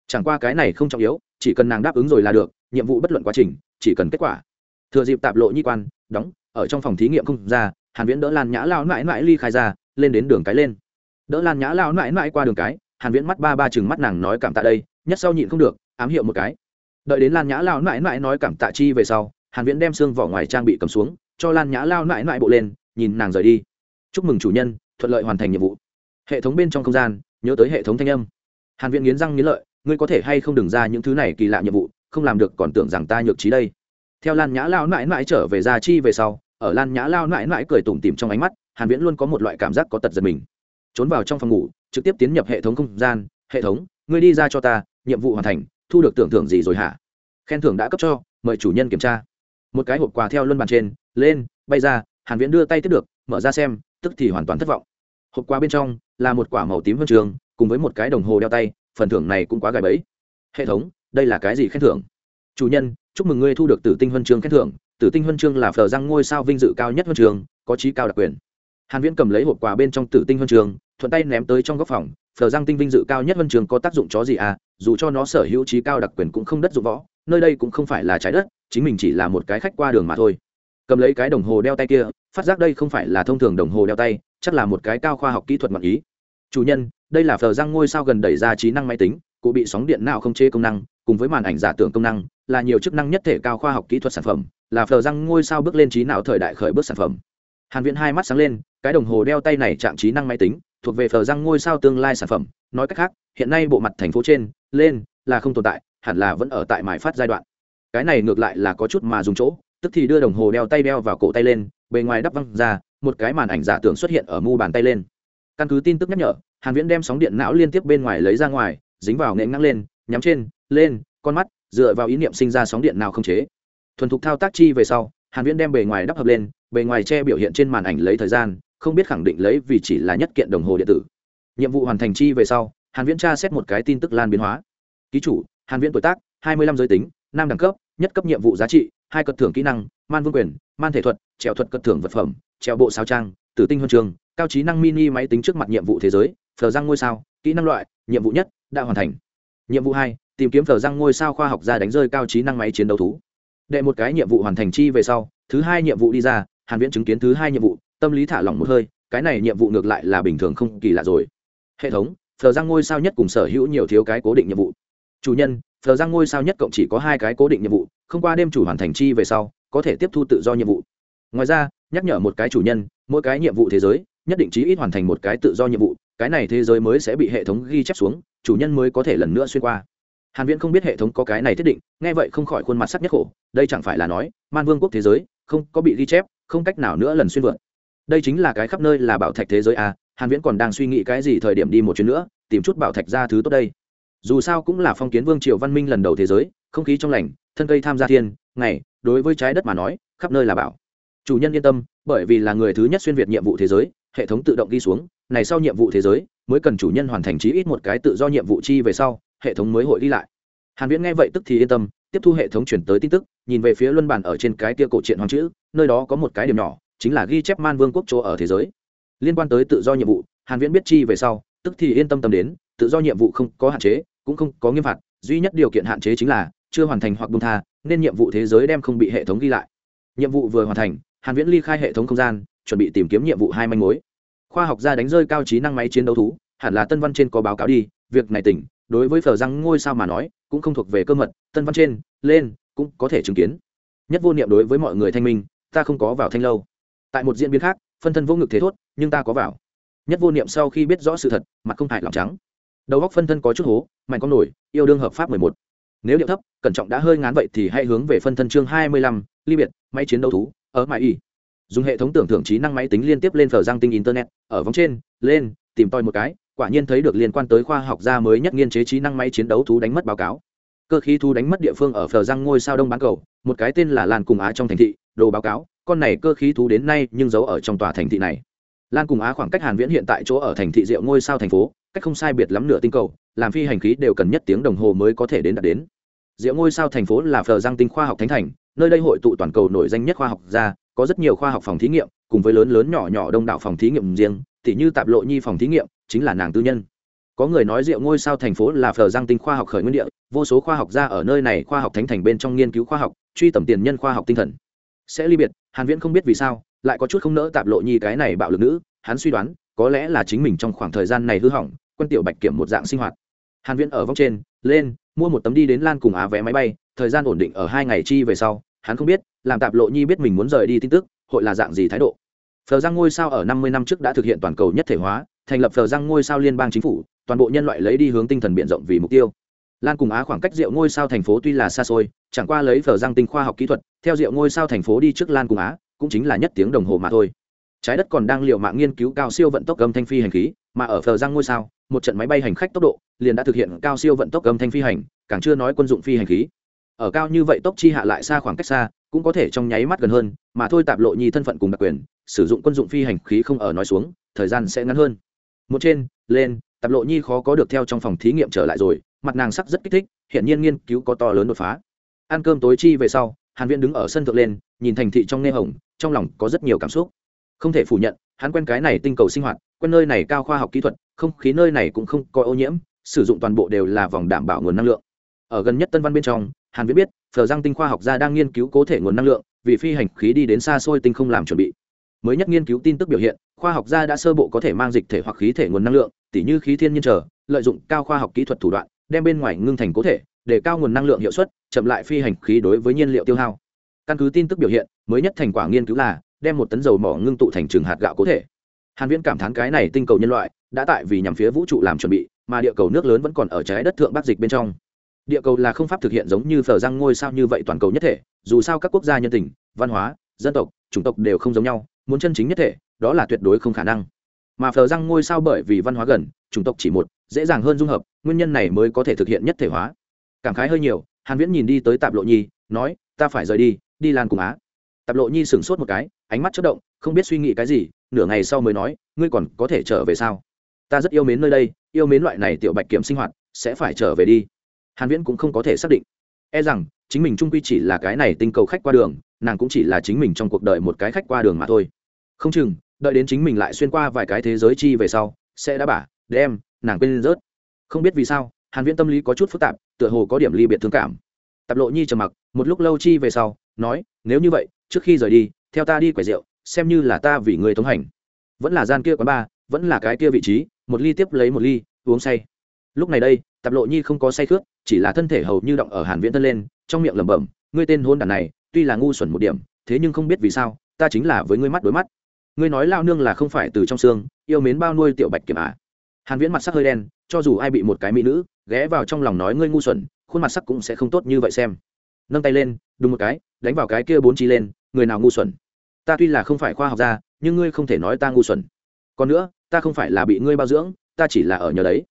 Chẳng qua cái này không trọng yếu, chỉ cần nàng đáp ứng rồi là được, nhiệm vụ bất luận quá trình, chỉ cần kết quả. Thừa dịp tạp lộ nhi quan, đóng, ở trong phòng thí nghiệm không ra, hàn viễn đỡ lan nhã lao mãi mãi ly khai ra, lên đến đường cái lên. Đỡ lan nhã lao mãi mãi qua đường cái, hàn viễn mắt ba ba chừng mắt nàng nói cảm tạ đây, nhất sau nhịn không được, ám hiệu một cái. Đợi đến lan nhã lao mãi mãi nói cảm tạ chi về sau, hàn viễn đem xương vỏ ngoài trang bị cầm xuống, cho lan nhã lao mãi mãi bộ lên nhìn nàng rời đi. Chúc mừng chủ nhân, thuận lợi hoàn thành nhiệm vụ. Hệ thống bên trong không gian, nhớ tới hệ thống thanh âm. Hàn viễn nghiến răng nghiến lợi, ngươi có thể hay không đừng ra những thứ này kỳ lạ nhiệm vụ, không làm được còn tưởng rằng ta nhược trí đây. Theo lan nhã lao mãi mãi trở về gia chi về sau, ở lan nhã lao mãi mãi cười tủm tỉm trong ánh mắt, hàn viễn luôn có một loại cảm giác có tật giật mình. Trốn vào trong phòng ngủ, trực tiếp tiến nhập hệ thống không gian, hệ thống, ngươi đi ra cho ta, nhiệm vụ hoàn thành, thu được tưởng thưởng gì rồi hả? Khen thưởng đã cấp cho, mời chủ nhân kiểm tra. Một cái hộp quà theo luân bàn trên, lên, bay ra hàn viễn đưa tay tiếp được, mở ra xem, tức thì hoàn toàn thất vọng. Hộp quà bên trong là một quả màu tím huân trường, cùng với một cái đồng hồ đeo tay, phần thưởng này cũng quá gài bẫy. Hệ thống, đây là cái gì khen thưởng? Chủ nhân, chúc mừng ngươi thu được tử tinh huân chương khen thưởng. Tử tinh huân chương là phờ răng ngôi sao vinh dự cao nhất huân chương có trí cao đặc quyền. Hàn viễn cầm lấy hộp quà bên trong tử tinh huân chương thuận tay ném tới trong góc phòng. Phờ răng tinh vinh dự cao nhất huân chương có tác dụng chó gì à? Dù cho nó sở hữu trí cao đặc quyền cũng không đất dụng võ, nơi đây cũng không phải là trái đất, chính mình chỉ là một cái khách qua đường mà thôi cầm lấy cái đồng hồ đeo tay kia, phát giác đây không phải là thông thường đồng hồ đeo tay, chắc là một cái cao khoa học kỹ thuật ngọn ý. Chủ nhân, đây là phờ răng ngôi sao gần đẩy ra trí năng máy tính, cụ bị sóng điện nào không chế công năng, cùng với màn ảnh giả tưởng công năng, là nhiều chức năng nhất thể cao khoa học kỹ thuật sản phẩm, là phờ răng ngôi sao bước lên trí não thời đại khởi bước sản phẩm. Hàn viễn hai mắt sáng lên, cái đồng hồ đeo tay này chạm trí năng máy tính, thuộc về phờ răng ngôi sao tương lai sản phẩm, nói cách khác, hiện nay bộ mặt thành phố trên, lên, là không tồn tại, hẳn là vẫn ở tại mãi phát giai đoạn. Cái này ngược lại là có chút mà dùng chỗ tức thì đưa đồng hồ đeo tay đeo vào cổ tay lên, bề ngoài đắp văng ra, một cái màn ảnh giả tưởng xuất hiện ở mu bàn tay lên. Căn cứ tin tức nhắc nhở, hàn viễn đem sóng điện não liên tiếp bên ngoài lấy ra ngoài, dính vào nghệ ngang lên, nhắm trên, lên, con mắt, dựa vào ý niệm sinh ra sóng điện nào không chế. Thuần thục thao tác chi về sau, hàn viễn đem bề ngoài đắp hợp lên, bề ngoài che biểu hiện trên màn ảnh lấy thời gian, không biết khẳng định lấy vì chỉ là nhất kiện đồng hồ điện tử. Nhiệm vụ hoàn thành chi về sau, hàn viễn tra xét một cái tin tức lan biến hóa. Ký chủ, hàn viễn tuổi tác 25 giới tính, nam đẳng cấp, nhất cấp nhiệm vụ giá trị hai cật thưởng kỹ năng, man vương quyền, man thể thuật, trèo thuật cật thưởng vật phẩm, trèo bộ sao trang, tử tinh huân trường, cao trí năng mini máy tính trước mặt nhiệm vụ thế giới phờ răng ngôi sao, kỹ năng loại, nhiệm vụ nhất, đã hoàn thành. Nhiệm vụ hai, tìm kiếm phờ răng ngôi sao khoa học ra đánh rơi cao trí năng máy chiến đấu thú. Đệ một cái nhiệm vụ hoàn thành chi về sau, thứ hai nhiệm vụ đi ra, hàn viễn chứng kiến thứ hai nhiệm vụ, tâm lý thả lỏng một hơi, cái này nhiệm vụ ngược lại là bình thường không kỳ lạ rồi. Hệ thống phờ răng ngôi sao nhất cùng sở hữu nhiều thiếu cái cố định nhiệm vụ. Chủ nhân phờ răng ngôi sao nhất cộng chỉ có hai cái cố định nhiệm vụ không qua đêm chủ hoàn thành chi về sau, có thể tiếp thu tự do nhiệm vụ. Ngoài ra, nhắc nhở một cái chủ nhân, mỗi cái nhiệm vụ thế giới, nhất định chí ít hoàn thành một cái tự do nhiệm vụ, cái này thế giới mới sẽ bị hệ thống ghi chép xuống, chủ nhân mới có thể lần nữa xuyên qua. Hàn viễn không biết hệ thống có cái này thiết định, nghe vậy không khỏi khuôn mặt sắc nhất khổ, đây chẳng phải là nói, man vương quốc thế giới, không có bị ghi chép, không cách nào nữa lần xuyên vượt. Đây chính là cái khắp nơi là bảo thạch thế giới à hàn viễn còn đang suy nghĩ cái gì thời điểm đi một chuyến nữa, tìm chút bảo thạch ra thứ tốt đây. Dù sao cũng là phong kiến vương triều văn minh lần đầu thế giới, không khí trong lành thân cây tham gia thiên, ngày, đối với trái đất mà nói, khắp nơi là bảo. Chủ nhân yên tâm, bởi vì là người thứ nhất xuyên việt nhiệm vụ thế giới, hệ thống tự động ghi xuống, này sau nhiệm vụ thế giới, mới cần chủ nhân hoàn thành chí ít một cái tự do nhiệm vụ chi về sau, hệ thống mới hội đi lại. Hàn viễn nghe vậy tức thì yên tâm, tiếp thu hệ thống chuyển tới tin tức, nhìn về phía luân bản ở trên cái kia cổ truyện hoàng chữ, nơi đó có một cái điểm nhỏ, chính là ghi chép man vương quốc chỗ ở thế giới. Liên quan tới tự do nhiệm vụ, hàn viễn biết chi về sau, tức thì yên tâm tâm đến, tự do nhiệm vụ không có hạn chế, cũng không có nghiêm phạt, duy nhất điều kiện hạn chế chính là chưa hoàn thành hoặc bung tha, nên nhiệm vụ thế giới đem không bị hệ thống ghi lại. Nhiệm vụ vừa hoàn thành, hàn viễn ly khai hệ thống không gian, chuẩn bị tìm kiếm nhiệm vụ hai manh mối. Khoa học gia đánh rơi cao trí năng máy chiến đấu thú, hẳn là tân văn trên có báo cáo đi, việc này tỉnh, đối với phở răng ngôi sao mà nói, cũng không thuộc về cơ mật, tân văn trên, lên, cũng có thể chứng kiến. Nhất vô niệm đối với mọi người thanh minh, ta không có vào thanh lâu. Tại một diễn biến khác, phân thân vô ngực thế thốt, nhưng ta có vào. Nhất vô niệm sau khi biết rõ sự thật, mặt không hại lòng trắng. Đầu góc phân thân có chút hố, mạnh con nổi, yêu đương hợp pháp mười một nếu điệu thấp, cẩn trọng đã hơi ngán vậy thì hãy hướng về phân thân chương hai mươi lăm, ly biệt, máy chiến đấu thú, ở mãi y. Dùng hệ thống tưởng thưởng trí năng máy tính liên tiếp lên phở giang tinh internet, ở vòng trên, lên, tìm tòi một cái, quả nhiên thấy được liên quan tới khoa học gia mới nhất nghiên chế trí năng máy chiến đấu thú đánh mất báo cáo. Cơ khí thú đánh mất địa phương ở phở giang ngôi sao đông bán cầu, một cái tên là lan cùng á trong thành thị, đồ báo cáo, con này cơ khí thú đến nay nhưng giấu ở trong tòa thành thị này. Lan cùng á khoảng cách hàn viễn hiện tại chỗ ở thành thị diệu ngôi sao thành phố, cách không sai biệt lắm nửa tinh cầu, làm phi hành khí đều cần nhất tiếng đồng hồ mới có thể đến đạt đến diệu ngôi sao thành phố là Phở giang tinh khoa học thánh thành, nơi đây hội tụ toàn cầu nổi danh nhất khoa học gia, có rất nhiều khoa học phòng thí nghiệm, cùng với lớn lớn nhỏ nhỏ đông đảo phòng thí nghiệm riêng, tỉ như tạp lộ nhi phòng thí nghiệm, chính là nàng tư nhân. Có người nói diệu ngôi sao thành phố là Phở giang tinh khoa học khởi nguyên địa, vô số khoa học gia ở nơi này khoa học thánh thành bên trong nghiên cứu khoa học, truy tầm tiền nhân khoa học tinh thần. Sẽ ly biệt, hàn viễn không biết vì sao, lại có chút không nỡ tạp lộ nhi cái này bạo lực nữ, hắn suy đoán, có lẽ là chính mình trong khoảng thời gian này hư hỏng, quân tiểu bạch kiểm một dạng sinh hoạt. Hàn viễn ở vòng trên, lên mua một tấm đi đến lan cùng á vé máy bay, thời gian ổn định ở hai ngày chi về sau, hắn không biết, làm tạp lộ nhi biết mình muốn rời đi tin tức, hội là dạng gì thái độ. Phờ giang ngôi sao ở 50 năm trước đã thực hiện toàn cầu nhất thể hóa, thành lập phờ giang ngôi sao liên bang chính phủ, toàn bộ nhân loại lấy đi hướng tinh thần biện rộng vì mục tiêu. Lan cùng á khoảng cách rượu ngôi sao thành phố tuy là xa xôi, chẳng qua lấy phờ giang tinh khoa học kỹ thuật, theo rượu ngôi sao thành phố đi trước lan cùng á, cũng chính là nhất tiếng đồng hồ mà thôi trái đất còn đang liệu mạng nghiên cứu cao siêu vận tốc âm thanh phi hành khí, mà ở phờ giang ngôi sao, một trận máy bay hành khách tốc độ liền đã thực hiện cao siêu vận tốc âm thanh phi hành, càng chưa nói quân dụng phi hành khí. Ở cao như vậy tốc chi hạ lại xa khoảng cách xa, cũng có thể trong nháy mắt gần hơn, mà thôi tạp lộ nhi thân phận cùng đặc quyền, sử dụng quân dụng phi hành khí không ở nói xuống, thời gian sẽ ngắn hơn. Một trên, lên, tạp lộ nhi khó có được theo trong phòng thí nghiệm trở lại rồi, mặt nàng sắc rất kích thích, hiện nhiên nghiên cứu có to lớn đột phá. Ăn cơm tối chi về sau, hàn viễn đứng ở sân thượng lên, nhìn thành thị trong nghe hồng, trong lòng có rất nhiều cảm xúc không thể phủ nhận, hắn quen cái này tinh cầu sinh hoạt, quen nơi này cao khoa học kỹ thuật, không khí nơi này cũng không có ô nhiễm, sử dụng toàn bộ đều là vòng đảm bảo nguồn năng lượng. Ở gần nhất tân văn bên trong, hàn viết biết, phờ giang tinh khoa học gia đang nghiên cứu cố thể nguồn năng lượng, vì phi hành khí đi đến xa xôi tinh không làm chuẩn bị. Mới nhất nghiên cứu tin tức biểu hiện, khoa học gia đã sơ bộ có thể mang dịch thể hoặc khí thể nguồn năng lượng, tỉ như khí thiên nhiên trở, lợi dụng cao khoa học kỹ thuật thủ đoạn, đem bên ngoài ngưng thành cố thể, để cao nguồn năng lượng hiệu suất, chậm lại phi hành khí đối với nhiên liệu tiêu hao. Căn cứ tin tức biểu hiện, mới nhất thành quả nghiên cứu là đem một tấn dầu mỏ ngưng tụ thành trường hạt gạo có thể. Hàn viễn cảm thán cái này tinh cầu nhân loại đã tại vì nhằm phía vũ trụ làm chuẩn bị, mà địa cầu nước lớn vẫn còn ở trái đất thượng bắc dịch bên trong. Địa cầu là không pháp thực hiện giống như phở răng ngôi sao như vậy toàn cầu nhất thể, dù sao các quốc gia nhân tình, văn hóa, dân tộc, chủng tộc đều không giống nhau, muốn chân chính nhất thể, đó là tuyệt đối không khả năng. Mà phở răng ngôi sao bởi vì văn hóa gần, chủng tộc chỉ một, dễ dàng hơn dung hợp, nguyên nhân này mới có thể thực hiện nhất thể hóa. Cảm khái hơi nhiều, hàn viễn nhìn đi tới tạp lộ nhi, nói, ta phải rời đi đi lan cùng á. Tạp lộ nhi sửng sốt một cái ánh mắt chất động, không biết suy nghĩ cái gì, nửa ngày sau mới nói, ngươi còn có thể trở về sao? Ta rất yêu mến nơi đây, yêu mến loại này tiểu bạch kiểm sinh hoạt, sẽ phải trở về đi. Hàn viễn cũng không có thể xác định. E rằng, chính mình trung quy chỉ là cái này tinh cầu khách qua đường, nàng cũng chỉ là chính mình trong cuộc đời một cái khách qua đường mà thôi. Không chừng, đợi đến chính mình lại xuyên qua vài cái thế giới chi về sau, sẽ đã bả, đem, nàng quên rớt. Không biết vì sao, hàn viễn tâm lý có chút phức tạp, tựa hồ có điểm ly biệt thương cảm. Tạp lộ nhi trầm mặc, một lúc lâu chi về sau, nói, nếu như vậy, trước khi rời đi theo ta đi quẩy rượu, xem như là ta vì người thống hành. Vẫn là gian kia quán ba vẫn là cái kia vị trí, một ly tiếp lấy một ly, uống say. Lúc này đây, tạp lộ nhi không có say khướt chỉ là thân thể hầu như động ở hàn viễn thân lên, trong miệng lẩm bẩm, ngươi tên hôn đàn này, tuy là ngu xuẩn một điểm, thế nhưng không biết vì sao, ta chính là với ngươi mắt đối mắt. Ngươi nói lao nương là không phải từ trong xương, yêu mến bao nuôi tiểu bạch kiểm à. hàn viễn mặt sắc hơi đen, cho dù ai bị một cái mỹ nữ ghé vào trong lòng nói ngươi ngu xuẩn, khuôn mặt sắc cũng sẽ không tốt như vậy xem. Nâng tay lên, đùng một cái, đánh vào cái kia bốn chi lên, người nào ngu xuẩn? Ta tuy là không phải khoa học gia, nhưng ngươi không thể nói ta ngu xuẩn. Còn nữa, ta không phải là bị ngươi bao dưỡng, ta chỉ là ở nhờ đấy.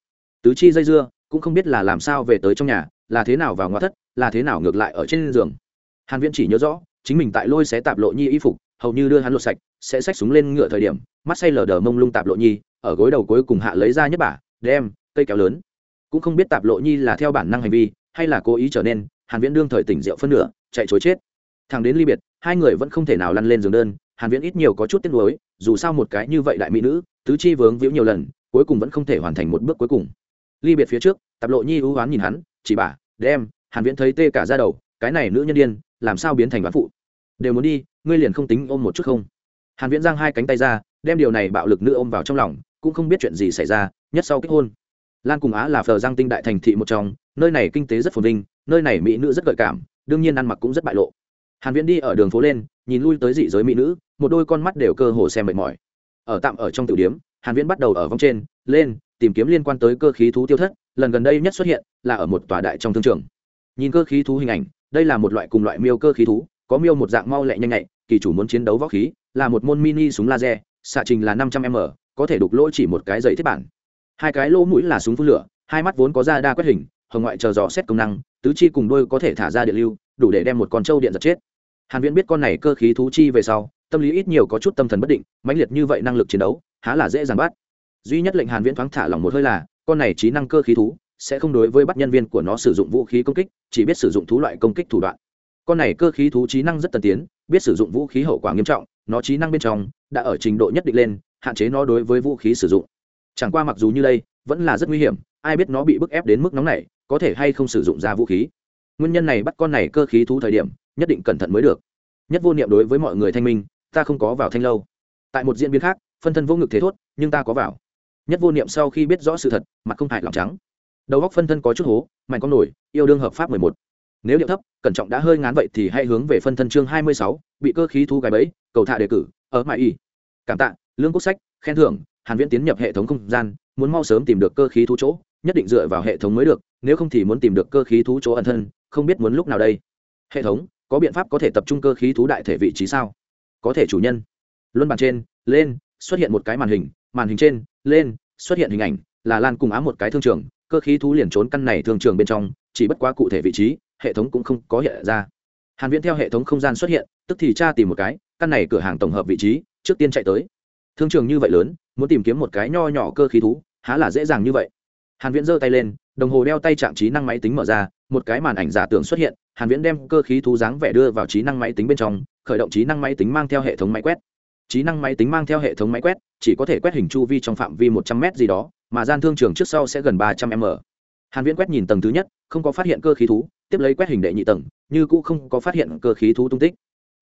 Tứ chi dây dưa, cũng không biết là làm sao về tới trong nhà, là thế nào vào ngoại thất, là thế nào ngược lại ở trên giường. Hàn viễn chỉ nhớ rõ, chính mình tại lôi xé tạp lộ nhi y phục, hầu như đưa hắn lột sạch, sẽ xách súng lên ngựa thời điểm, mắt say lờ đờ mông lung tạp lộ nhi, ở gối đầu cuối cùng hạ lấy ra nhất bả, đem, cây kéo lớn. Cũng không biết tạp lộ nhi là theo bản năng hành vi, hay là cố ý trở nên, hàn viễn đương thời tỉnh rượu phân nửa, chạy chối chết. Thằng đến ly biệt hai người vẫn không thể nào lăn lên giường đơn, hàn viễn ít nhiều có chút tiếc nuối, dù sao một cái như vậy đại mỹ nữ, tứ chi vướng víu nhiều lần, cuối cùng vẫn không thể hoàn thành một bước cuối cùng. Ly biệt phía trước, tạp lộ nhi ưu oán nhìn hắn, chỉ bà, đem. Hàn viễn thấy tê cả da đầu, cái này nữ nhân điên, làm sao biến thành bán phụ? Đều muốn đi, ngươi liền không tính ôm một chút không? Hàn viễn giang hai cánh tay ra, đem điều này bạo lực nữ ôm vào trong lòng, cũng không biết chuyện gì xảy ra, nhất sau kết hôn. Lan cùng á là phờ giang tinh đại thành thị một trong, nơi này kinh tế rất phồn vinh, nơi này mỹ nữ rất gợi cảm, đương nhiên ăn mặc cũng rất bại lộ hàn viễn đi ở đường phố lên, nhìn lui tới dị giới mỹ nữ, một đôi con mắt đều cơ hồ xem mệt mỏi. Ở tạm ở trong tiểu điếm, hàn viễn bắt đầu ở vòng trên, lên, tìm kiếm liên quan tới cơ khí thú tiêu thất, lần gần đây nhất xuất hiện là ở một tòa đại trong thương trường. Nhìn cơ khí thú hình ảnh, đây là một loại cùng loại miêu cơ khí thú, có miêu một dạng mau lẹ nhanh nhạy, kỳ chủ muốn chiến đấu võ khí, là một môn mini súng laser, xạ trình là 500 m, có thể đục lỗ chỉ một cái giấy thiết bản. Hai cái lỗ mũi là súng phun lửa, hai mắt vốn có ra đa quét hình, hồng ngoại chờ dò xét công năng, tứ chi cùng đôi có thể thả ra điện lưu, đủ để đem một con trâu điện giật chết hàn viễn biết con này cơ khí thú chi về sau, tâm lý ít nhiều có chút tâm thần bất định, mãnh liệt như vậy năng lực chiến đấu, há là dễ dàng bắt. Duy nhất lệnh hàn viễn thoáng thả lỏng một hơi là, con này trí năng cơ khí thú sẽ không đối với bắt nhân viên của nó sử dụng vũ khí công kích, chỉ biết sử dụng thú loại công kích thủ đoạn. Con này cơ khí thú trí năng rất tân tiến, biết sử dụng vũ khí hậu quả nghiêm trọng, nó trí năng bên trong đã ở trình độ nhất định lên, hạn chế nó đối với vũ khí sử dụng. Chẳng qua mặc dù như đây, vẫn là rất nguy hiểm, ai biết nó bị bức ép đến mức nóng này có thể hay không sử dụng ra vũ khí. Nguyên nhân này bắt con này cơ khí thú thời điểm nhất định cẩn thận mới được. Nhất vô niệm đối với mọi người thanh minh, ta không có vào thanh lâu. Tại một diễn biến khác, phân thân vô ngực thế thốt, nhưng ta có vào. Nhất vô niệm sau khi biết rõ sự thật, mặt không hại lòng trắng. Đầu góc phân thân có chút hố, mạnh con nổi, yêu đương hợp pháp mười một. Nếu điệu thấp, cẩn trọng đã hơi ngán vậy thì hãy hướng về phân thân chương hai mươi sáu, bị cơ khí thu gái bẫy, cầu thả đề cử, ở mãi y. Cảm tạ, lương quốc sách, khen thưởng, hàn viễn tiến nhập hệ thống không gian, muốn mau sớm tìm được cơ khí thú chỗ, nhất định dựa vào hệ thống mới được, nếu không thì muốn tìm được cơ khí thú chỗ ẩn thân, không biết muốn lúc nào đây. Hệ thống có biện pháp có thể tập trung cơ khí thú đại thể vị trí sao? Có thể chủ nhân. Luân bàn trên, lên, xuất hiện một cái màn hình màn hình trên, lên, xuất hiện hình ảnh, là lan cùng ám một cái thương trường, cơ khí thú liền trốn căn này thương trường bên trong, chỉ bất quá cụ thể vị trí, hệ thống cũng không có hiện ra. Hàn viễn theo hệ thống không gian xuất hiện, tức thì tra tìm một cái, căn này cửa hàng tổng hợp vị trí, trước tiên chạy tới. Thương trường như vậy lớn, muốn tìm kiếm một cái nho nhỏ cơ khí thú, há là dễ dàng như vậy. Hàn viễn giơ tay lên, đồng hồ đeo tay chạm trí năng máy tính mở ra, một cái màn ảnh giả tưởng xuất hiện hàn viễn đem cơ khí thú dáng vẻ đưa vào trí năng máy tính bên trong, khởi động trí năng máy tính mang theo hệ thống máy quét. Trí năng máy tính mang theo hệ thống máy quét, chỉ có thể quét hình chu vi trong phạm vi 100 m gì đó, mà gian thương trường trước sau sẽ gần 300 m. Hàn viễn quét nhìn tầng thứ nhất, không có phát hiện cơ khí thú, tiếp lấy quét hình đệ nhị tầng, như cũ không có phát hiện cơ khí thú tung tích.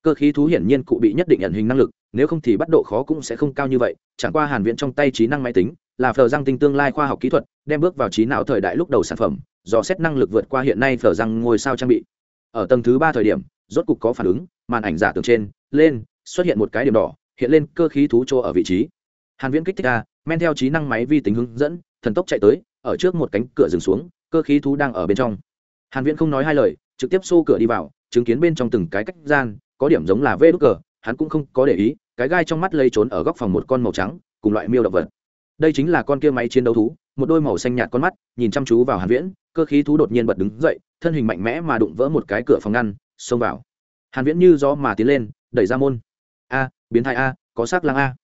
Cơ khí thú hiển nhiên cụ bị nhất định nhận hình năng lực, nếu không thì bắt độ khó cũng sẽ không cao như vậy, chẳng qua hàn viễn trong tay trí năng máy tính, là phở răng tinh tương lai khoa học kỹ thuật, đem bước vào trí não thời đại lúc đầu sản phẩm do xét năng lực vượt qua hiện nay phở răng ngôi sao trang bị ở tầng thứ ba thời điểm, rốt cục có phản ứng, màn ảnh giả tường trên, lên, xuất hiện một cái điểm đỏ, hiện lên cơ khí thú chỗ ở vị trí. Hàn viễn kích thích a, men theo trí năng máy vi tính hướng dẫn, thần tốc chạy tới, ở trước một cánh cửa dừng xuống, cơ khí thú đang ở bên trong. Hàn viễn không nói hai lời, trực tiếp xô cửa đi vào, chứng kiến bên trong từng cái cách gian, có điểm giống là vê đúc cờ, hắn cũng không có để ý, cái gai trong mắt lây trốn ở góc phòng một con màu trắng, cùng loại miêu động vật. Đây chính là con kia máy chiến đấu thú, một đôi màu xanh nhạt con mắt, nhìn chăm chú vào hàn viễn cơ khí thú đột nhiên bật đứng dậy, thân hình mạnh mẽ mà đụng vỡ một cái cửa phòng ngăn, xông vào. Hàn viễn như gió mà tiến lên, đẩy ra môn. A, biến thái a, có xác lang a.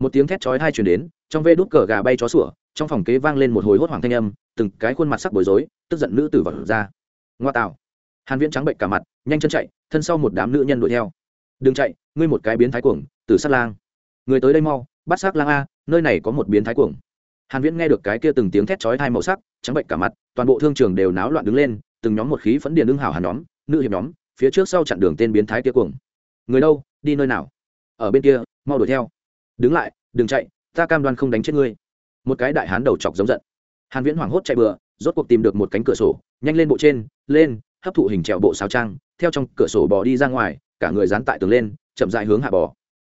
Một tiếng thét chói tai truyền đến, trong vê đút cờ gà bay chó sủa, trong phòng kế vang lên một hồi hốt hoảng thanh âm, từng cái khuôn mặt sắc bối rối, tức giận nữ tử vật ra. Ngoa tạo. Hàn viễn trắng bệnh cả mặt, nhanh chân chạy, thân sau một đám nữ nhân đuổi theo. Đừng chạy, ngươi một cái biến thái cuồng, tử sát lang. Người tới đây mau, bắt xác lang a, nơi này có một biến thái cuồng hàn viễn nghe được cái kia từng tiếng thét chói tai màu sắc, trắng bệnh cả mặt, toàn bộ thương trường đều náo loạn đứng lên, từng nhóm một khí phấn điền ưng hảo hàn nhóm, nữ hiệp nhóm, phía trước sau chặn đường tên biến thái kia cuồng. Người đâu? Đi nơi nào? Ở bên kia, mau đuổi theo. Đứng lại, đừng chạy, ta cam đoan không đánh chết ngươi. Một cái đại hán đầu chọc giống giận. Hàn viễn hoảng hốt chạy bừa, rốt cuộc tìm được một cánh cửa sổ, nhanh lên bộ trên, lên, hấp thụ hình trèo bộ sáo trang, theo trong cửa sổ bò đi ra ngoài, cả người dán tại tường lên, chậm rãi hướng hạ bò.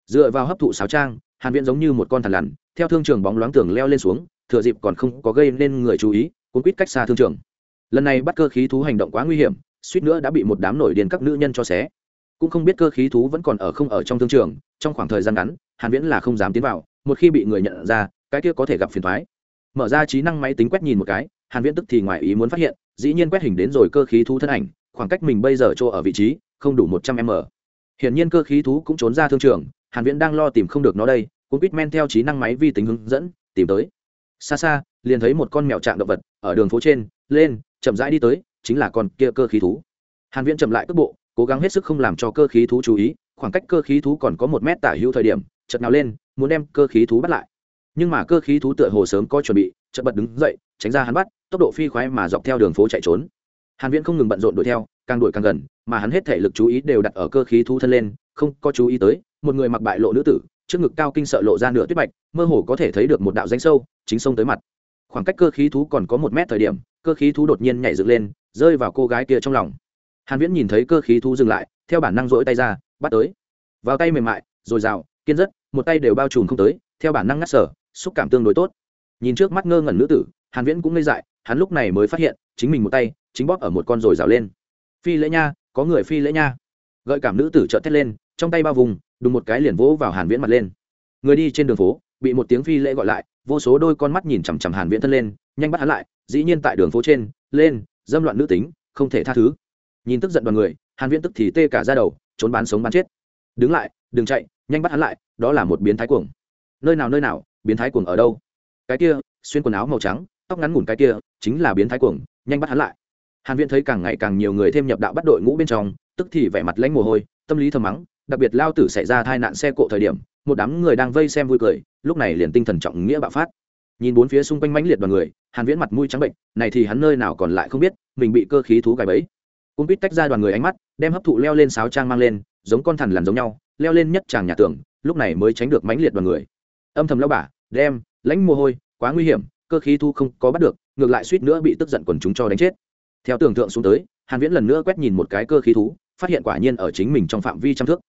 Dựa vào hấp thụ sáo trang, hàn viễn giống như một con thằn lằn theo thương trường bóng loáng tường leo lên xuống, thừa dịp còn không có gây nên người chú ý, cuốn quýt cách xa thương trường. Lần này bắt cơ khí thú hành động quá nguy hiểm, suýt nữa đã bị một đám nổi điên các nữ nhân cho xé. Cũng không biết cơ khí thú vẫn còn ở không ở trong thương trường, trong khoảng thời gian ngắn, hàn viễn là không dám tiến vào, một khi bị người nhận ra, cái kia có thể gặp phiền toái. Mở ra trí năng máy tính quét nhìn một cái, hàn viễn tức thì ngoài ý muốn phát hiện, dĩ nhiên quét hình đến rồi cơ khí thú thân ảnh, khoảng cách mình bây giờ chỗ ở vị trí, không đủ 100 m. Hiển nhiên cơ khí thú cũng trốn ra thương trường, hàn viễn đang lo tìm không được nó đây cũng biết men theo trí năng máy vi tính hướng dẫn, tìm tới. Xa xa, liền thấy một con mèo trạng động vật ở đường phố trên, lên, chậm rãi đi tới, chính là con kia cơ khí thú. Hàn viễn chậm lại cước bộ, cố gắng hết sức không làm cho cơ khí thú chú ý, khoảng cách cơ khí thú còn có một mét tả hữu thời điểm, chợt nào lên, muốn đem cơ khí thú bắt lại. Nhưng mà cơ khí thú tựa hồ sớm có chuẩn bị, chợt bật đứng dậy, tránh ra hắn bắt, tốc độ phi khoái mà dọc theo đường phố chạy trốn. Hàn viễn không ngừng bận rộn đuổi theo, càng đuổi càng gần, mà hắn hết thể lực chú ý đều đặt ở cơ khí thú thân lên, không có chú ý tới, một người mặc bại lộ nữ tử trước ngực cao kinh sợ lộ ra nửa tuyết bạch, mơ hồ có thể thấy được một đạo danh sâu, chính sông tới mặt. Khoảng cách cơ khí thú còn có một mét thời điểm, cơ khí thú đột nhiên nhảy dựng lên, rơi vào cô gái kia trong lòng. Hàn viễn nhìn thấy cơ khí thú dừng lại, theo bản năng dỗi tay ra, bắt tới. Vào tay mềm mại, rồi rào, kiên rất, một tay đều bao trùm không tới, theo bản năng ngắt sở, xúc cảm tương đối tốt. Nhìn trước mắt ngơ ngẩn nữ tử, hàn viễn cũng ngây dại, hắn lúc này mới phát hiện, chính mình một tay, chính bóp ở một con rồi rào lên. Phi lễ nha, có người phi lễ nha. Gợi cảm nữ tử trợn thét lên, trong tay bao vùng đùng một cái liền vỗ vào hàn viễn mặt lên. Người đi trên đường phố, bị một tiếng phi lễ gọi lại, vô số đôi con mắt nhìn chằm chằm hàn viễn thân lên, nhanh bắt hắn lại, dĩ nhiên tại đường phố trên, lên, dâm loạn nữ tính, không thể tha thứ. Nhìn tức giận đoàn người, hàn viễn tức thì tê cả ra đầu, trốn bán sống bán chết. Đứng lại, đừng chạy, nhanh bắt hắn lại, đó là một biến thái cuồng. Nơi nào nơi nào, biến thái cuồng ở đâu? Cái kia, xuyên quần áo màu trắng, tóc ngắn ngủn cái kia, chính là biến thái cuồng, nhanh bắt hắn lại. Hàn viễn thấy càng ngày càng nhiều người thêm nhập đạo bắt đội ngũ bên trong, tức thì vẻ mặt lãnh mồ hôi, tâm lý thầm mắng đặc biệt lao tử xảy ra tai nạn xe cộ thời điểm, một đám người đang vây xem vui cười, lúc này liền tinh thần trọng nghĩa bạo phát. Nhìn bốn phía xung quanh mãnh liệt đoàn người, hàn viễn mặt mũi trắng bệnh, này thì hắn nơi nào còn lại không biết, mình bị cơ khí thú gài bẫy. Cung quýt tách ra đoàn người ánh mắt, đem hấp thụ leo lên sáo trang mang lên, giống con thằn lằn giống nhau, leo lên nhất tràng nhà tường, lúc này mới tránh được mãnh liệt đoàn người. Âm thầm lao bả đem, lãnh mồ hôi, quá nguy hiểm, cơ khí thu không có bắt được, ngược lại suýt nữa bị tức giận quần chúng cho đánh chết. Theo tưởng tượng xuống tới, hàn viễn lần nữa quét nhìn một cái cơ khí thú, phát hiện quả nhiên ở chính mình trong phạm vi trăm thước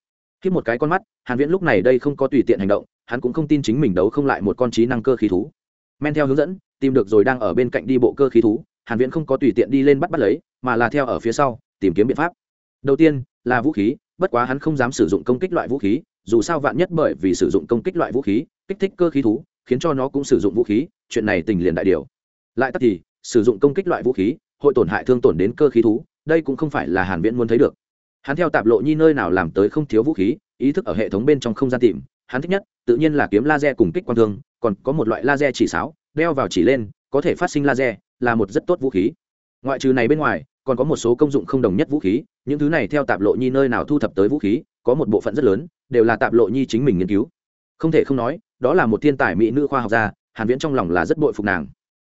khi một cái con mắt, hàn viễn lúc này đây không có tùy tiện hành động, hắn cũng không tin chính mình đấu không lại một con trí năng cơ khí thú. Men theo hướng dẫn, tìm được rồi đang ở bên cạnh đi bộ cơ khí thú, hàn viễn không có tùy tiện đi lên bắt bắt lấy, mà là theo ở phía sau, tìm kiếm biện pháp. Đầu tiên, là vũ khí, bất quá hắn không dám sử dụng công kích loại vũ khí, dù sao vạn nhất bởi vì sử dụng công kích loại vũ khí, kích thích cơ khí thú, khiến cho nó cũng sử dụng vũ khí, chuyện này tình liền đại điều. Lại tắt thì, sử dụng công kích loại vũ khí, hội tổn hại thương tổn đến cơ khí thú, đây cũng không phải là hàn viễn muốn thấy được hắn theo tạp lộ nhi nơi nào làm tới không thiếu vũ khí, ý thức ở hệ thống bên trong không gian tìm, hắn thích nhất, tự nhiên là kiếm laser cùng kích quang thương, còn có một loại laser chỉ sáo, đeo vào chỉ lên, có thể phát sinh laser, là một rất tốt vũ khí. Ngoại trừ này bên ngoài, còn có một số công dụng không đồng nhất vũ khí, những thứ này theo tạp lộ nhi nơi nào thu thập tới vũ khí, có một bộ phận rất lớn, đều là tạp lộ nhi chính mình nghiên cứu. Không thể không nói, đó là một thiên tài mỹ nữ khoa học gia, hàn viễn trong lòng là rất bội phục nàng.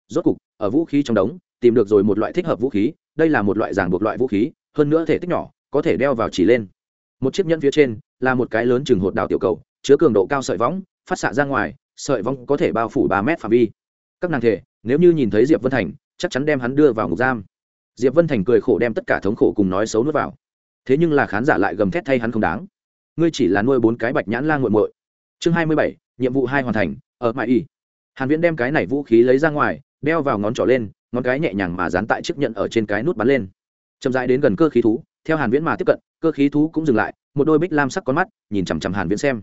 Rốt cục, ở vũ khí trong đống, tìm được rồi một loại thích hợp vũ khí, đây là một loại giảng buộc loại vũ khí, hơn nữa thể tích nhỏ có thể đeo vào chỉ lên. Một chiếc nhẫn phía trên là một cái lớn chừng hột đào tiểu cầu, chứa cường độ cao sợi võng, phát xạ ra ngoài, sợi võng có thể bao phủ ba mét phạm vi. Các nàng thể, nếu như nhìn thấy diệp vân thành, chắc chắn đem hắn đưa vào ngục giam. Diệp vân thành cười khổ đem tất cả thống khổ cùng nói xấu nuốt vào. Thế nhưng là khán giả lại gầm thét thay hắn không đáng. Ngươi chỉ là nuôi bốn cái bạch nhãn lan g u muội. Chương hai mươi bảy, nhiệm vụ hai hoàn thành, ở mãi y. Hàn viễn đem cái này vũ khí lấy ra ngoài, đeo vào ngón trỏ lên, ngón cái nhẹ nhàng mà dán tại chiếc nhẫn ở trên cái nút bắn lên. Chậm rãi đến gần cơ khí thú theo hàn viễn mà tiếp cận, cơ khí thú cũng dừng lại, một đôi bích lam sắc con mắt nhìn chằm chằm hàn viễn xem.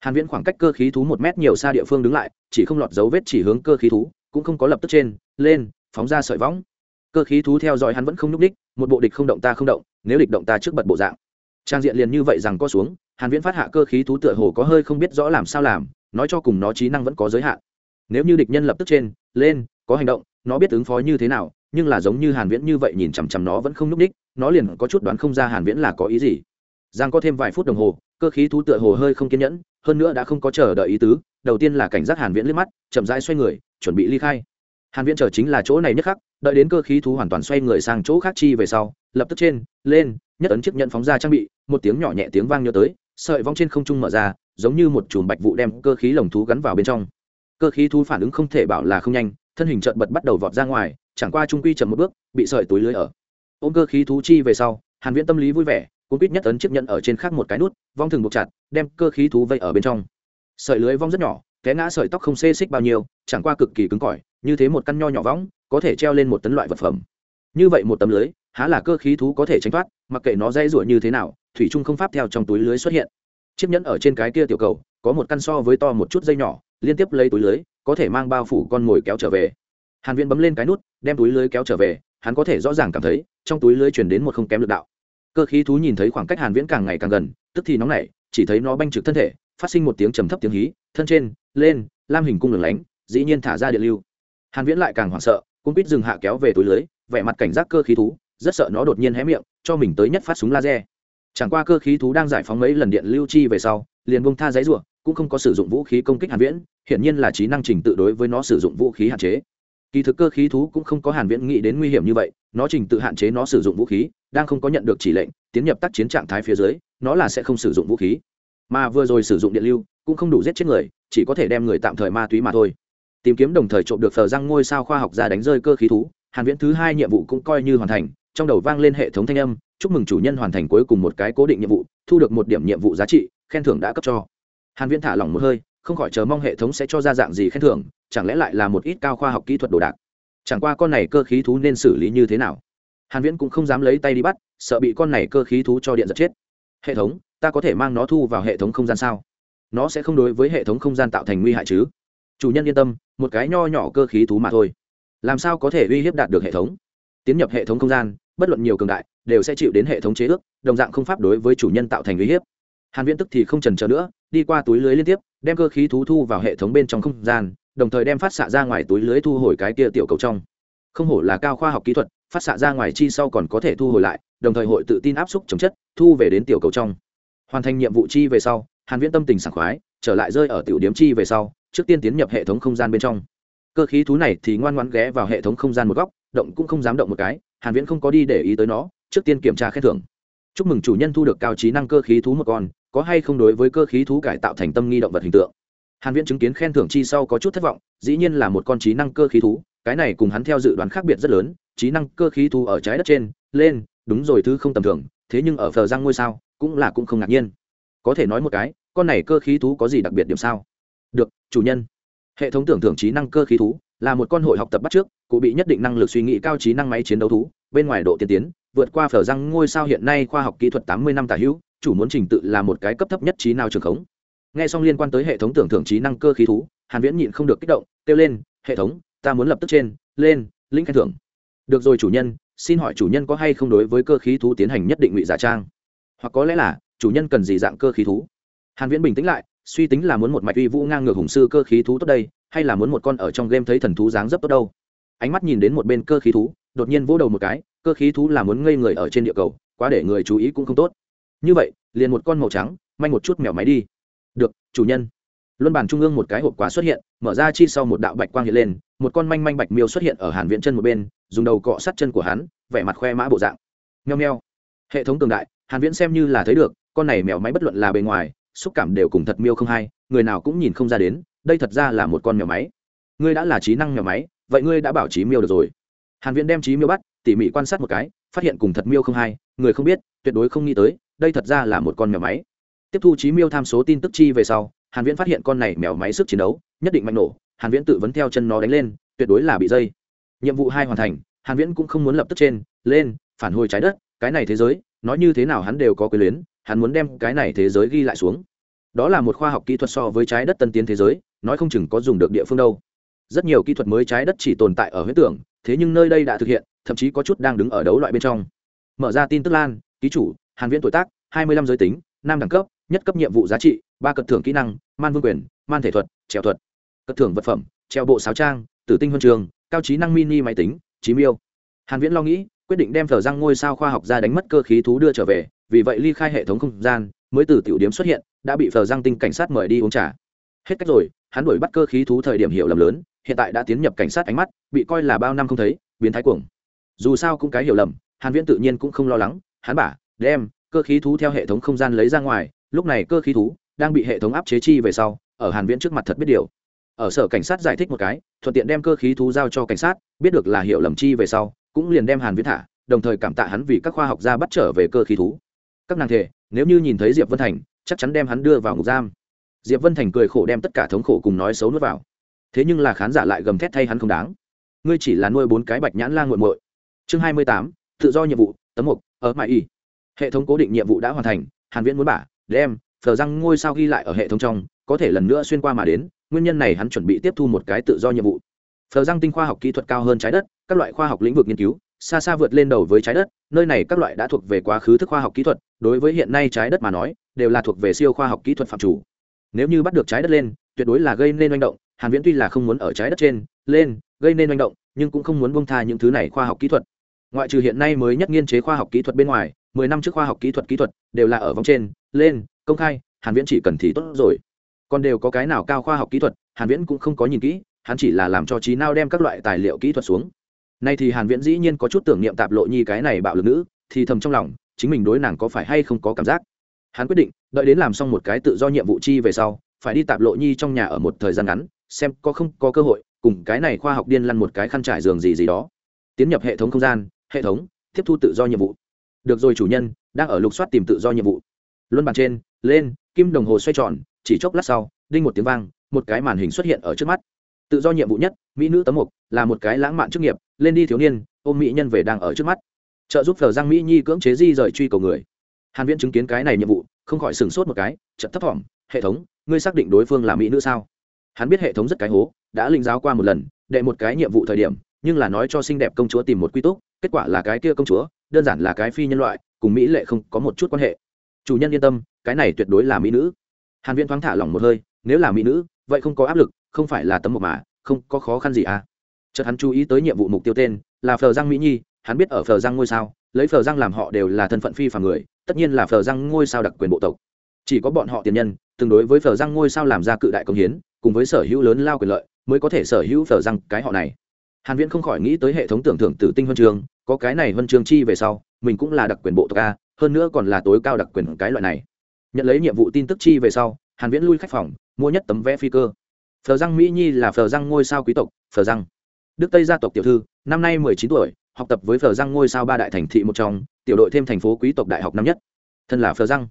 Hàn viễn khoảng cách cơ khí thú một mét nhiều xa địa phương đứng lại, chỉ không lọt dấu vết chỉ hướng cơ khí thú, cũng không có lập tức trên, lên, phóng ra sợi võng. Cơ khí thú theo dõi hắn vẫn không nhúc đích một bộ địch không động ta không động, nếu địch động ta trước bật bộ dạng. Trang diện liền như vậy rằng co xuống, hàn viễn phát hạ cơ khí thú tựa hồ có hơi không biết rõ làm sao làm, nói cho cùng nó trí năng vẫn có giới hạn. Nếu như địch nhân lập tức trên, lên, có hành động, nó biết ứng phó như thế nào nhưng là giống như hàn viễn như vậy nhìn chằm chằm nó vẫn không nhúc đích nó liền có chút đoán không ra hàn viễn là có ý gì. Giang có thêm vài phút đồng hồ, cơ khí thú tựa hồ hơi không kiên nhẫn, hơn nữa đã không có chờ đợi ý tứ, đầu tiên là cảnh giác hàn viễn liếc mắt, chậm rãi xoay người, chuẩn bị ly khai. Hàn viễn chờ chính là chỗ này nhất khắc, đợi đến cơ khí thú hoàn toàn xoay người sang chỗ khác chi về sau, lập tức trên, lên, nhất ấn chiếc nhận phóng ra trang bị, một tiếng nhỏ nhẹ tiếng vang nhớ tới, sợi vong trên không trung mở ra, giống như một chùm bạch vụ đem cơ khí lồng thú gắn vào bên trong. Cơ khí thú phản ứng không thể bảo là không nhanh, thân hình chợt bật bắt đầu vọt ra ngoài chẳng qua trung quy chậm một bước, bị sợi túi lưới ở. Ôm cơ khí thú chi về sau, hàn viễn tâm lý vui vẻ, cuốn quýt nhất ấn chiếc nhận ở trên khác một cái nút, vong thường buộc chặt, đem cơ khí thú vây ở bên trong. Sợi lưới vong rất nhỏ, té ngã sợi tóc không xê xích bao nhiêu, chẳng qua cực kỳ cứng cỏi, như thế một căn nho nhỏ võng, có thể treo lên một tấn loại vật phẩm. Như vậy một tấm lưới, há là cơ khí thú có thể tránh thoát, mặc kệ nó dây rủa như thế nào, thủy trung không pháp theo trong túi lưới xuất hiện. Chiếc nhẫn ở trên cái kia tiểu cầu, có một căn so với to một chút dây nhỏ, liên tiếp lấy túi lưới, có thể mang bao phủ con mồi kéo trở về hàn viễn bấm lên cái nút, đem túi lưới kéo trở về, hắn có thể rõ ràng cảm thấy, trong túi lưới truyền đến một không kém lực đạo. Cơ khí thú nhìn thấy khoảng cách hàn viễn càng ngày càng gần, tức thì nóng nảy, chỉ thấy nó banh trực thân thể, phát sinh một tiếng trầm thấp tiếng hí, thân trên, lên, lam hình cung lửng lánh, dĩ nhiên thả ra điện lưu. Hàn viễn lại càng hoảng sợ cung quýt dừng hạ kéo về túi lưới, vẻ mặt cảnh giác cơ khí thú, rất sợ nó đột nhiên hé miệng, cho mình tới nhất phát súng laser. Chẳng qua cơ khí thú đang giải phóng mấy lần điện lưu chi về sau, liền bông tha giấy rủa, cũng không có sử dụng vũ khí công kích hàn viễn, hiển nhiên là trí năng trình tự đối với nó sử dụng vũ khí hạn chế kỳ thực cơ khí thú cũng không có hàn viễn nghĩ đến nguy hiểm như vậy, nó trình tự hạn chế nó sử dụng vũ khí, đang không có nhận được chỉ lệnh, tiến nhập tác chiến trạng thái phía dưới, nó là sẽ không sử dụng vũ khí. Mà vừa rồi sử dụng điện lưu, cũng không đủ giết chết người, chỉ có thể đem người tạm thời ma túy mà thôi. Tìm kiếm đồng thời trộm được phờ răng ngôi sao khoa học ra đánh rơi cơ khí thú, hàn viễn thứ hai nhiệm vụ cũng coi như hoàn thành, trong đầu vang lên hệ thống thanh âm, chúc mừng chủ nhân hoàn thành cuối cùng một cái cố định nhiệm vụ, thu được một điểm nhiệm vụ giá trị, khen thưởng đã cấp cho. Hàn viễn thả lỏng một hơi không khỏi chờ mong hệ thống sẽ cho ra dạng gì khen thưởng, chẳng lẽ lại là một ít cao khoa học kỹ thuật đồ đạc? Chẳng qua con này cơ khí thú nên xử lý như thế nào? Hàn viễn cũng không dám lấy tay đi bắt, sợ bị con này cơ khí thú cho điện giật chết. Hệ thống, ta có thể mang nó thu vào hệ thống không gian sao? Nó sẽ không đối với hệ thống không gian tạo thành nguy hại chứ? Chủ nhân yên tâm, một cái nho nhỏ cơ khí thú mà thôi. Làm sao có thể uy hiếp đạt được hệ thống? Tiến nhập hệ thống không gian, bất luận nhiều cường đại, đều sẽ chịu đến hệ thống chế ước, đồng dạng không pháp đối với chủ nhân tạo thành uy hiếp. Hàn viễn tức thì không trần chờ nữa đi qua túi lưới liên tiếp, đem cơ khí thú thu vào hệ thống bên trong không gian, đồng thời đem phát xạ ra ngoài túi lưới thu hồi cái kia tiểu cầu trong. Không hổ là cao khoa học kỹ thuật, phát xạ ra ngoài chi sau còn có thể thu hồi lại, đồng thời hội tự tin áp xúc chống chất, thu về đến tiểu cầu trong. Hoàn thành nhiệm vụ chi về sau, hàn viễn tâm tình sảng khoái, trở lại rơi ở tiểu điếm chi về sau, trước tiên tiến nhập hệ thống không gian bên trong. Cơ khí thú này thì ngoan ngoãn ghé vào hệ thống không gian một góc, động cũng không dám động một cái, hàn viễn không có đi để ý tới nó, trước tiên kiểm tra khen thưởng. Chúc mừng chủ nhân thu được cao trí năng cơ khí thú một con có hay không đối với cơ khí thú cải tạo thành tâm nghi động vật hình tượng? Hàn viễn chứng kiến khen thưởng chi sau có chút thất vọng, dĩ nhiên là một con trí năng cơ khí thú, cái này cùng hắn theo dự đoán khác biệt rất lớn, trí năng cơ khí thú ở trái đất trên, lên, đúng rồi thứ không tầm thường, thế nhưng ở phờ giang ngôi sao, cũng là cũng không ngạc nhiên. Có thể nói một cái, con này cơ khí thú có gì đặc biệt điểm sao? Được, chủ nhân. Hệ thống tưởng thưởng trí năng cơ khí thú là một con hội học tập bắt trước, cụ bị nhất định năng lực suy nghĩ cao trí năng máy chiến đấu thú, bên ngoài độ tiên tiến, vượt qua phở răng ngôi sao hiện nay khoa học kỹ thuật tám mươi năm tả hữu chủ muốn trình tự là một cái cấp thấp nhất trí nào trường khống. Nghe xong liên quan tới hệ thống tưởng thưởng trí năng cơ khí thú, hàn viễn nhịn không được kích động, kêu lên, hệ thống, ta muốn lập tức trên, lên linh khen thưởng. Được rồi chủ nhân, xin hỏi chủ nhân có hay không đối với cơ khí thú tiến hành nhất định ngụy giả trang? Hoặc có lẽ là, chủ nhân cần gì dạng cơ khí thú? Hàn viễn bình tĩnh lại, suy tính là muốn một mạch uy vũ ngang ngược hùng sư cơ khí thú tốt đây, hay là muốn một con ở trong game thấy thần thú dáng dấp tốt đâu. Ánh mắt nhìn đến một bên cơ khí thú, đột nhiên vỗ đầu một cái, cơ khí thú là muốn ngây người ở trên địa cầu, quá để người chú ý cũng không tốt như vậy, liền một con màu trắng manh một chút mèo máy đi. Được, chủ nhân. Luân bàn trung ương một cái hộp quá xuất hiện, mở ra chi sau một đạo bạch quang hiện lên, một con manh manh bạch miêu xuất hiện ở hàn viễn chân một bên, dùng đầu cọ sát chân của hắn, vẻ mặt khoe mã bộ dạng. Nheo nheo. Hệ thống cường đại, hàn viễn xem như là thấy được, con này mèo máy bất luận là bề ngoài, xúc cảm đều cùng thật miêu không hay người nào cũng nhìn không ra đến, đây thật ra là một con mèo máy. Ngươi đã là trí năng mèo máy, vậy ngươi đã bảo trí miêu được rồi. Hàn viễn đem trí miêu bắt, tỉ mỉ quan sát một cái, phát hiện cùng thật miêu không hay người không biết, tuyệt đối không nghĩ tới đây thật ra là một con mèo máy. Tiếp thu trí miêu tham số tin tức chi về sau, hàn viễn phát hiện con này mèo máy sức chiến đấu nhất định mạnh nổ, hàn viễn tự vấn theo chân nó đánh lên, tuyệt đối là bị dây. Nhiệm vụ hai hoàn thành, hàn viễn cũng không muốn lập tức trên, lên, phản hồi trái đất, cái này thế giới, nói như thế nào hắn đều có quyền luyến, hắn muốn đem cái này thế giới ghi lại xuống. Đó là một khoa học kỹ thuật so với trái đất tân tiến thế giới, nói không chừng có dùng được địa phương đâu. Rất nhiều kỹ thuật mới trái đất chỉ tồn tại ở huyễn tưởng, thế nhưng nơi đây đã thực hiện, thậm chí có chút đang đứng ở đấu loại bên trong. Mở ra tin tức lan, ký chủ hàn viễn tuổi tác 25 giới tính, nam đẳng cấp, nhất cấp nhiệm vụ giá trị, ba cật thưởng kỹ năng, man vương quyền, man thể thuật, trèo thuật. Cật thưởng vật phẩm, treo bộ sáo trang, tử tinh huân trường, cao trí năng mini máy tính trí miêu. Hàn viễn lo nghĩ, quyết định đem thờ răng ngôi sao khoa học ra đánh mất cơ khí thú đưa trở về, vì vậy ly khai hệ thống không gian, mới từ tiểu điểm xuất hiện, đã bị phờ giang tinh cảnh sát mời đi uống trà. Hết cách rồi, hắn đuổi bắt cơ khí thú thời điểm hiểu lầm lớn, hiện tại đã tiến nhập cảnh sát ánh mắt, bị coi là bao năm không thấy, biến thái cuồng. Dù sao cũng cái hiểu lầm, hàn viễn tự nhiên cũng không lo lắng, hắn bả đem, cơ khí thú theo hệ thống không gian lấy ra ngoài, lúc này cơ khí thú đang bị hệ thống áp chế chi về sau, ở hàn viễn trước mặt thật biết điều. Ở sở cảnh sát giải thích một cái, thuận tiện đem cơ khí thú giao cho cảnh sát, biết được là hiểu lầm chi về sau, cũng liền đem hàn viễn thả, đồng thời cảm tạ hắn vì các khoa học gia bắt trở về cơ khí thú. Các nàng thể nếu như nhìn thấy diệp vân thành, chắc chắn đem hắn đưa vào ngục giam. Diệp vân thành cười khổ đem tất cả thống khổ cùng nói xấu nuốt vào. Thế nhưng là khán giả lại gầm thét thay hắn không đáng. Ngươi chỉ là nuôi bốn cái bạch nhãn la nguội muội. Chương hai mươi tám, tự do nhiệm vụ, tấm mục, ở mại y hệ thống cố định nhiệm vụ đã hoàn thành, hàn viễn muốn bả, đem phờ răng ngôi sao ghi lại ở hệ thống trong, có thể lần nữa xuyên qua mà đến, nguyên nhân này hắn chuẩn bị tiếp thu một cái tự do nhiệm vụ. Phờ răng tinh khoa học kỹ thuật cao hơn trái đất, các loại khoa học lĩnh vực nghiên cứu, xa xa vượt lên đầu với trái đất, nơi này các loại đã thuộc về quá khứ thức khoa học kỹ thuật, đối với hiện nay trái đất mà nói, đều là thuộc về siêu khoa học kỹ thuật phạm chủ. Nếu như bắt được trái đất lên, tuyệt đối là gây nên manh động, hàn viễn tuy là không muốn ở trái đất trên, lên, gây nên manh động, nhưng cũng không muốn buông tha những thứ này khoa học kỹ thuật. Ngoại trừ hiện nay mới nhất nghiên chế khoa học kỹ thuật bên ngoài 10 năm trước khoa học kỹ thuật kỹ thuật đều là ở vòng trên, lên, công khai, hàn viễn chỉ cần thì tốt rồi. Còn đều có cái nào cao khoa học kỹ thuật, hàn viễn cũng không có nhìn kỹ, hắn chỉ là làm cho trí nào đem các loại tài liệu kỹ thuật xuống. Nay thì hàn viễn dĩ nhiên có chút tưởng niệm tạp lộ nhi cái này bạo lực nữ, thì thầm trong lòng, chính mình đối nàng có phải hay không có cảm giác? Hắn quyết định, đợi đến làm xong một cái tự do nhiệm vụ chi về sau, phải đi tạp lộ nhi trong nhà ở một thời gian ngắn, xem có không có cơ hội, cùng cái này khoa học điên lăn một cái khăn trải giường gì gì đó. Tiến nhập hệ thống không gian, hệ thống, tiếp thu tự do nhiệm vụ được rồi chủ nhân, đang ở lục soát tìm tự do nhiệm vụ. Luân bàn trên, lên, kim đồng hồ xoay tròn, chỉ chốc lát sau, đinh một tiếng vang, một cái màn hình xuất hiện ở trước mắt. Tự do nhiệm vụ nhất, mỹ nữ tấm mục, là một cái lãng mạn chức nghiệp, lên đi thiếu niên, ôm mỹ nhân về đang ở trước mắt. Trợ giúp thờ giang mỹ nhi cưỡng chế di rời truy cầu người. Hàn viễn chứng kiến cái này nhiệm vụ, không khỏi sừng sốt một cái, chợt thấp thỏm, hệ thống, ngươi xác định đối phương là mỹ nữ sao? Hắn biết hệ thống rất cái hố, đã linh giáo qua một lần, đệ một cái nhiệm vụ thời điểm, nhưng là nói cho xinh đẹp công chúa tìm một quy túc, kết quả là cái kia công chúa đơn giản là cái phi nhân loại, cùng mỹ lệ không có một chút quan hệ. Chủ nhân yên tâm, cái này tuyệt đối là mỹ nữ. Hàn viễn thoáng thả lỏng một hơi, nếu là mỹ nữ, vậy không có áp lực, không phải là tấm một mà, không có khó khăn gì à. Chợt hắn chú ý tới nhiệm vụ mục tiêu tên, là phờ giang mỹ nhi, hắn biết ở phờ giang ngôi sao, lấy phờ giang làm họ đều là thân phận phi phàm người, tất nhiên là phờ giang ngôi sao đặc quyền bộ tộc. Chỉ có bọn họ tiền nhân, tương đối với phờ giang ngôi sao làm ra cự đại công hiến, cùng với sở hữu lớn lao quyền lợi, mới có thể sở hữu phở răng cái họ này. Hàn viễn không khỏi nghĩ tới hệ thống tưởng thưởng tử tinh huân trường có cái này huân chương chi về sau, mình cũng là đặc quyền bộ tộc a, hơn nữa còn là tối cao đặc quyền cái loại này. Nhận lấy nhiệm vụ tin tức chi về sau, hàn viễn lui khách phòng, mua nhất tấm vé phi cơ. Phờ răng mỹ nhi là phờ răng ngôi sao quý tộc, phờ răng. Đức tây gia tộc tiểu thư, năm nay 19 tuổi, học tập với phờ răng ngôi sao ba đại thành thị một trong, tiểu đội thêm thành phố quý tộc đại học năm nhất. Thân là phờ răng.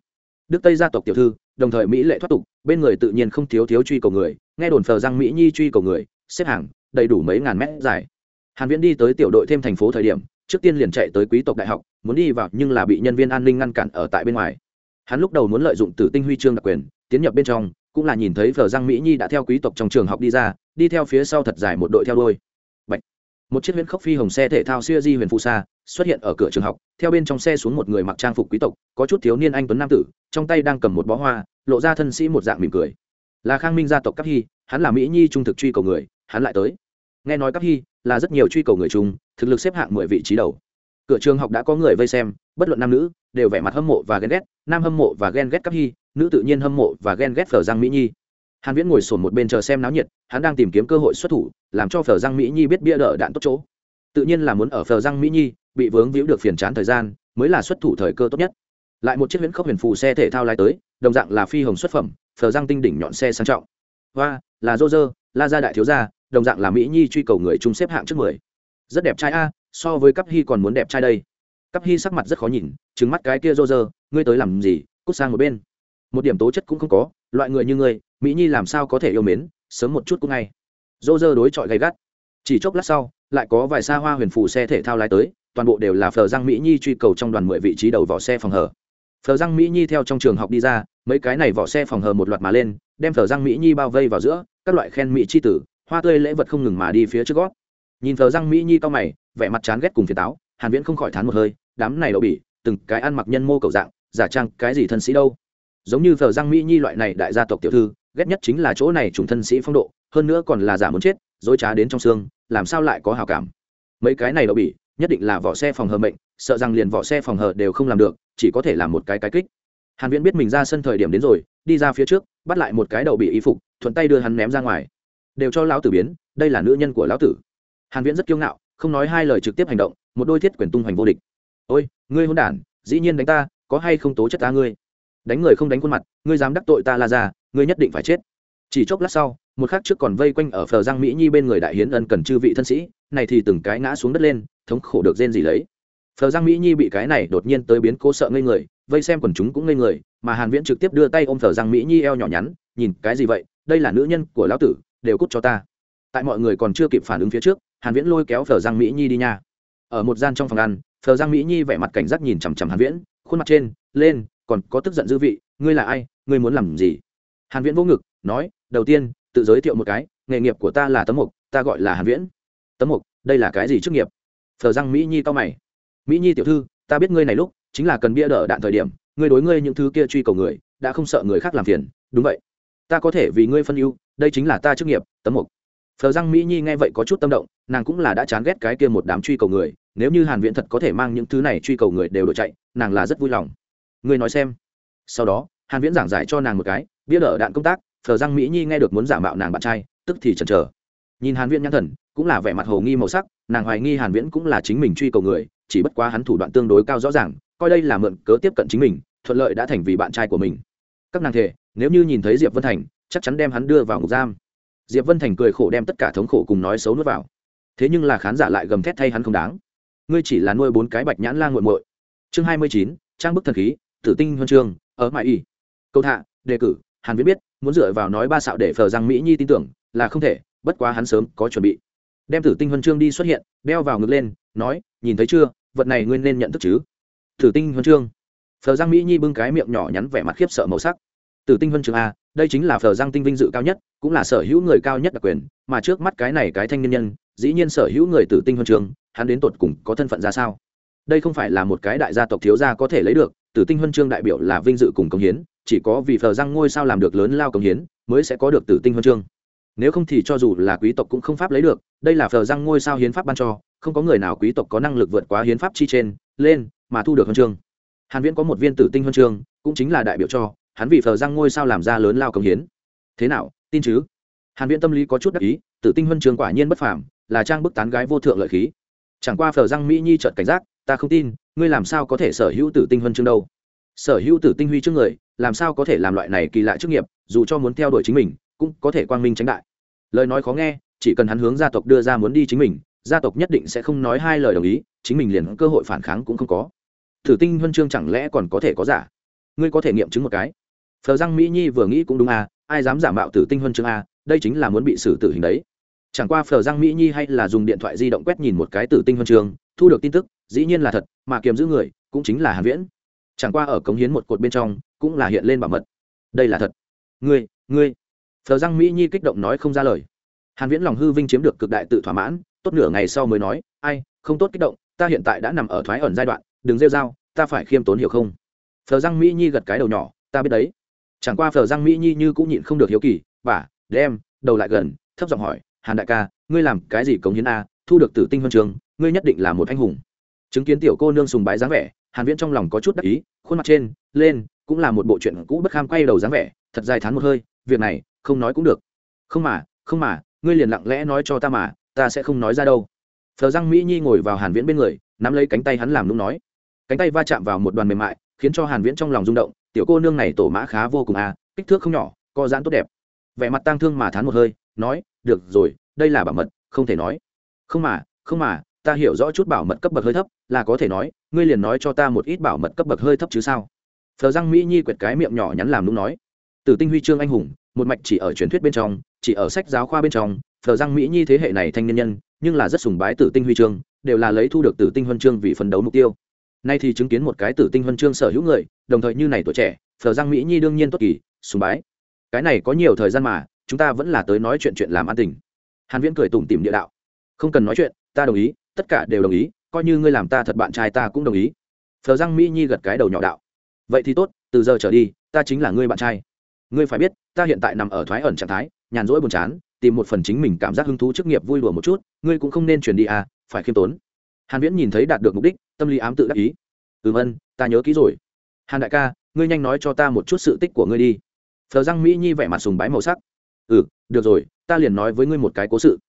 Đức tây gia tộc tiểu thư, đồng thời mỹ lệ thoát tục, bên người tự nhiên không thiếu thiếu truy cầu người, nghe đồn phờ răng mỹ nhi truy cầu người, xếp hàng, đầy đủ mấy ngàn mét dài. Hàn viễn đi tới tiểu đội thêm thành phố thời điểm trước tiên liền chạy tới quý tộc đại học, muốn đi vào nhưng là bị nhân viên an ninh ngăn cản ở tại bên ngoài. Hắn lúc đầu muốn lợi dụng tử tinh huy chương đặc quyền, tiến nhập bên trong, cũng là nhìn thấy phờ giang mỹ nhi đã theo quý tộc trong trường học đi ra, đi theo phía sau thật dài một đội theo đôi Bạch. một chiếc huyễn khốc phi hồng xe thể thao siêu di huyền phụ sa xuất hiện ở cửa trường học, theo bên trong xe xuống một người mặc trang phục quý tộc, có chút thiếu niên anh tuấn nam tử, trong tay đang cầm một bó hoa, lộ ra thân sĩ một dạng mỉm cười. Là khang minh gia tộc cấp hy, hắn là mỹ nhi trung thực truy cầu người, hắn lại tới nghe nói cấp hy là rất nhiều truy cầu người chung, thực lực xếp hạng mười vị trí đầu. Cửa trường học đã có người vây xem, bất luận nam nữ, đều vẻ mặt hâm mộ và ghen ghét. Nam hâm mộ và ghen ghét cấp hy, nữ tự nhiên hâm mộ và ghen ghét phở giang mỹ nhi. Hàn viễn ngồi sồn một bên chờ xem náo nhiệt, hắn đang tìm kiếm cơ hội xuất thủ, làm cho phở giang mỹ nhi biết bia đỡ đạn tốt chỗ. Tự nhiên là muốn ở phở giang mỹ nhi, bị vướng víu được phiền chán thời gian, mới là xuất thủ thời cơ tốt nhất. Lại một chiếc huyễn khốc huyền phù xe thể thao lái tới, đồng dạng là phi hồng xuất phẩm, phở giang tinh đỉnh nhọn xe sang trọng. Hoa, là dô dơ la gia đại thiếu gia đồng dạng là mỹ nhi truy cầu người chung xếp hạng trước mười. Rất đẹp trai a, so với cấp hy còn muốn đẹp trai đây. Cấp hy sắc mặt rất khó nhìn trứng mắt cái kia rô rơ ngươi tới làm gì, cút sang một bên. Một điểm tố chất cũng không có, loại người như ngươi, mỹ nhi làm sao có thể yêu mến, sớm một chút cũng ngay. Rô rơ đối chọi gay gắt. Chỉ chốc lát sau, lại có vài xa hoa huyền phủ xe thể thao lái tới, toàn bộ đều là phờ giang mỹ nhi truy cầu trong đoàn mười vị trí đầu vỏ xe phòng hở. Phờ giang mỹ nhi theo trong trường học đi ra, mấy cái này vỏ xe phòng hở một loạt mà lên, đem phờ giang mỹ nhi bao vây vào giữa, các loại khen mỹ c h i tử hoa tươi lễ vật không ngừng mà đi phía trước gót. Nhìn thờ răng mỹ nhi cao mày, vẻ mặt chán ghét cùng phiền táo, hàn viễn không khỏi thán một hơi, đám này đậu bỉ, từng cái ăn mặc nhân mô cầu dạng, giả trang cái gì thân sĩ đâu? Giống như thờ răng mỹ nhi loại này đại gia tộc tiểu thư, ghét nhất chính là chỗ này trùng thân sĩ phong độ, hơn nữa còn là giả muốn chết, dối trá đến trong xương, làm sao lại có hào cảm? Mấy cái này đậu bỉ, nhất định là vỏ xe phòng hờ mệnh, sợ rằng liền vỏ xe phòng hờ đều không làm được, chỉ có thể làm một cái cái kích. Hàn viễn biết mình ra sân thời điểm đến rồi, đi ra phía trước, bắt lại một cái đậu bị y phục, thuận tay đưa hắn ném ra ngoài đều cho lão tử biến, đây là nữ nhân của lão tử. Hàn viễn rất kiêu ngạo, không nói hai lời trực tiếp hành động, một đôi thiết quyền tung hoành vô địch. Ôi, ngươi hôn đản, dĩ nhiên đánh ta, có hay không tố chất ta ngươi? Đánh người không đánh khuôn mặt, ngươi dám đắc tội ta là ra ngươi nhất định phải chết. Chỉ chốc lát sau, một khắc trước còn vây quanh ở phờ giang mỹ nhi bên người đại hiến ân cần chư vị thân sĩ, này thì từng cái ngã xuống đất lên, thống khổ được rên gì lấy. Phờ giang mỹ nhi bị cái này đột nhiên tới biến cố sợ ngây người, vây xem quần chúng cũng ngây người, mà hàn viễn trực tiếp đưa tay ôm phờ giang mỹ nhi eo nhỏ nhắn, nhìn, cái gì vậy? Đây là nữ nhân của lão tử đều cút cho ta. Tại mọi người còn chưa kịp phản ứng phía trước, hàn viễn lôi kéo phờ giang mỹ nhi đi nha. Ở một gian trong phòng ăn phờ giang mỹ nhi vẻ mặt cảnh giác nhìn chằm chằm hàn viễn, khuôn mặt trên, lên, còn có tức giận dư vị, ngươi là ai? Ngươi muốn làm gì? Hàn viễn vô ngực, nói, đầu tiên, tự giới thiệu một cái, nghề nghiệp của ta là tấm mục, ta gọi là hàn viễn. Tấm mục, đây là cái gì chức nghiệp? Phờ giang mỹ nhi cao mày. Mỹ nhi tiểu thư, ta biết ngươi này lúc chính là cần bia đỡ đạn thời điểm, ngươi đối ngươi những thứ kia truy cầu người, đã không sợ người khác làm phiền, đúng vậy. Ta có thể vì ngươi phân ưu đây chính là ta chức nghiệp, tấm mục. Phờ giang mỹ nhi nghe vậy có chút tâm động, nàng cũng là đã chán ghét cái kia một đám truy cầu người, nếu như hàn viễn thật có thể mang những thứ này truy cầu người đều đổi chạy, nàng là rất vui lòng. Ngươi nói xem. Sau đó, hàn viễn giảng giải cho nàng một cái, bia đỡ đạn công tác, phờ giang mỹ nhi nghe được muốn giả mạo nàng bạn trai, tức thì chần chờ. Nhìn hàn viễn nhãn thần, cũng là vẻ mặt hồ nghi màu sắc, nàng hoài nghi hàn viễn cũng là chính mình truy cầu người, chỉ bất quá hắn thủ đoạn tương đối cao rõ ràng, coi đây là mượn cớ tiếp cận chính mình, thuận lợi đã thành vì bạn trai của mình. Các nàng thề, nếu như nhìn thấy diệp vân thành chắc chắn đem hắn đưa vào ngục giam. Diệp vân thành cười khổ đem tất cả thống khổ cùng nói xấu nuốt vào. Thế nhưng là khán giả lại gầm thét thay hắn không đáng. Ngươi chỉ là nuôi bốn cái bạch nhãn la nguội muội. Chương hai mươi chín, trang bức thần khí, tử tinh huân chương, ở mãi y. Câu Thạ, đề cử, hàn Viết biết, muốn dựa vào nói ba xạo để phờ rằng mỹ nhi tin tưởng, là không thể, bất quá hắn sớm có chuẩn bị. Đem tử tinh huân chương đi xuất hiện, đeo vào ngực lên, nói, nhìn thấy chưa, vật này ngươi nên nhận thức chứ? Tử tinh huân chương. Phờ giang mỹ nhi bưng cái miệng nhỏ nhắn vẻ mặt khiếp sợ màu sắc. Tử tinh huân chương a đây chính là phờ giang tinh vinh dự cao nhất cũng là sở hữu người cao nhất đặc quyền mà trước mắt cái này cái thanh niên nhân dĩ nhiên sở hữu người tử tinh huân trường, hắn đến tột cùng có thân phận ra sao? Đây không phải là một cái đại gia tộc thiếu gia có thể lấy được tử tinh huân chương đại biểu là vinh dự cùng công hiến chỉ có vì phờ răng ngôi sao làm được lớn lao công hiến mới sẽ có được tử tinh huân chương nếu không thì cho dù là quý tộc cũng không pháp lấy được đây là phờ răng ngôi sao hiến pháp ban cho không có người nào quý tộc có năng lực vượt quá hiến pháp chi trên lên mà thu được huân chương hàn viễn có một viên tử tinh huân chương cũng chính là đại biểu cho hắn vì phờ răng ngôi sao làm ra lớn lao công hiến. Thế nào, tin chứ? Hàn viễn tâm lý có chút đắc ý, tử tinh huân trường quả nhiên bất phàm, là trang bức tán gái vô thượng lợi khí. Chẳng qua phở răng mỹ nhi trợn cảnh giác, ta không tin, ngươi làm sao có thể sở hữu tử tinh huân chương đâu? Sở hữu tử tinh huy trước người, làm sao có thể làm loại này kỳ lạ chức nghiệp, dù cho muốn theo đuổi chính mình, cũng có thể quang minh tránh đại. Lời nói khó nghe, chỉ cần hắn hướng gia tộc đưa ra muốn đi chính mình, gia tộc nhất định sẽ không nói hai lời đồng ý, chính mình liền cơ hội phản kháng cũng không có. Thử tinh huân chương chẳng lẽ còn có thể có giả? Ngươi có thể nghiệm chứng một cái phờ răng mỹ nhi vừa nghĩ cũng đúng à ai dám giả mạo tử tinh huân chương a đây chính là muốn bị xử tử hình đấy. Chẳng qua phờ răng mỹ nhi hay là dùng điện thoại di động quét nhìn một cái tử tinh huân chương, thu được tin tức, dĩ nhiên là thật, mà kiềm giữ người, cũng chính là hàn viễn. Chẳng qua ở cống hiến một cột bên trong, cũng là hiện lên bảo mật. Đây là thật. Ngươi ngươi. Phờ răng mỹ nhi kích động nói không ra lời. Hàn viễn lòng hư vinh chiếm được cực đại tự thỏa mãn, tốt nửa ngày sau mới nói, ai, không tốt kích động, ta hiện tại đã nằm ở thoái ẩn giai đoạn, đừng rêu dao ta phải khiêm tốn hiểu không? Phờ răng mỹ nhi gật cái đầu nhỏ, ta biết đấy chẳng qua phờ răng mỹ nhi như cũng nhịn không được hiếu kỳ, bà, đem, đầu lại gần. Thấp giọng hỏi, hàn đại ca, ngươi làm cái gì cống hiến a? Thu được tử tinh huân trường, ngươi nhất định là một anh hùng. Chứng kiến tiểu cô nương sùng bái dáng vẻ, hàn viễn trong lòng có chút đắc ý, khuôn mặt trên, lên, cũng là một bộ chuyện cũ bất kham quay đầu dáng vẻ, thật dài thán một hơi, việc này, không nói cũng được. Không mà không mà, ngươi liền lặng lẽ nói cho ta mà, ta sẽ không nói ra đâu. Phờ răng mỹ nhi ngồi vào hàn viễn bên người, nắm lấy cánh tay hắn làm nũng nói. Cánh tay va chạm vào một đoàn mềm mại khiến cho hàn viễn trong lòng rung động, tiểu cô nương này tổ mã khá vô cùng à kích thước không nhỏ co giãn tốt đẹp. Vẻ mặt tang thương mà thán một hơi, nói, được rồi, đây là bảo mật, không thể nói. Không mà không mà, ta hiểu rõ chút bảo mật cấp bậc hơi thấp, là có thể nói, ngươi liền nói cho ta một ít bảo mật cấp bậc hơi thấp chứ sao? Phờ răng mỹ nhi quẹt cái miệng nhỏ nhắn làm nũng nói từ tinh huy chương anh hùng, một mạch chỉ ở truyền thuyết bên trong, chỉ ở sách giáo khoa bên trong, phờ răng mỹ nhi thế hệ này thanh niên nhân, nhưng là rất sùng bái tử tinh huy chương đều là lấy thu được tử tinh huân chương vì phấn đấu mục tiêu nay thì chứng kiến một cái tử tinh huân chương sở hữu người, đồng thời như này tuổi trẻ, phờ giang mỹ nhi đương nhiên tốt kỳ, sùng bái. Cái này có nhiều thời gian mà, chúng ta vẫn là tới nói chuyện chuyện làm an tình. Hàn viễn cười tủm tỉm địa đạo. Không cần nói chuyện, ta đồng ý, tất cả đều đồng ý, coi như ngươi làm ta thật bạn trai ta cũng đồng ý. Phờ giang mỹ nhi gật cái đầu nhỏ đạo. Vậy thì tốt, từ giờ trở đi, ta chính là ngươi bạn trai. Ngươi phải biết, ta hiện tại nằm ở thoái ẩn trạng thái, nhàn rỗi buồn chán, tìm một phần chính mình cảm giác hứng thú chức nghiệp vui đùa một chút, ngươi cũng không nên chuyển đi à phải khiêm tốn hàn viễn nhìn thấy đạt được mục đích, tâm lý ám tự đắc ý. Ừm ân, ta nhớ kỹ rồi. Hàn đại ca, ngươi nhanh nói cho ta một chút sự tích của ngươi đi. Phờ răng mỹ nhi vẻ mặt sùng bái màu sắc. Ừ được rồi, ta liền nói với ngươi một cái cố sự.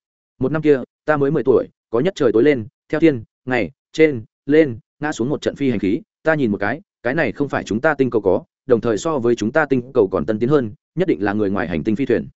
Một năm kia, ta mới mười tuổi, có nhất trời tối lên, theo thiên, ngày, trên, lên, ngã xuống một trận phi hành khí. Ta nhìn một cái cái này không phải chúng ta tinh cầu có, đồng thời so với chúng ta tinh cầu còn tân tiến hơn, nhất định là người ngoài hành tinh phi thuyền.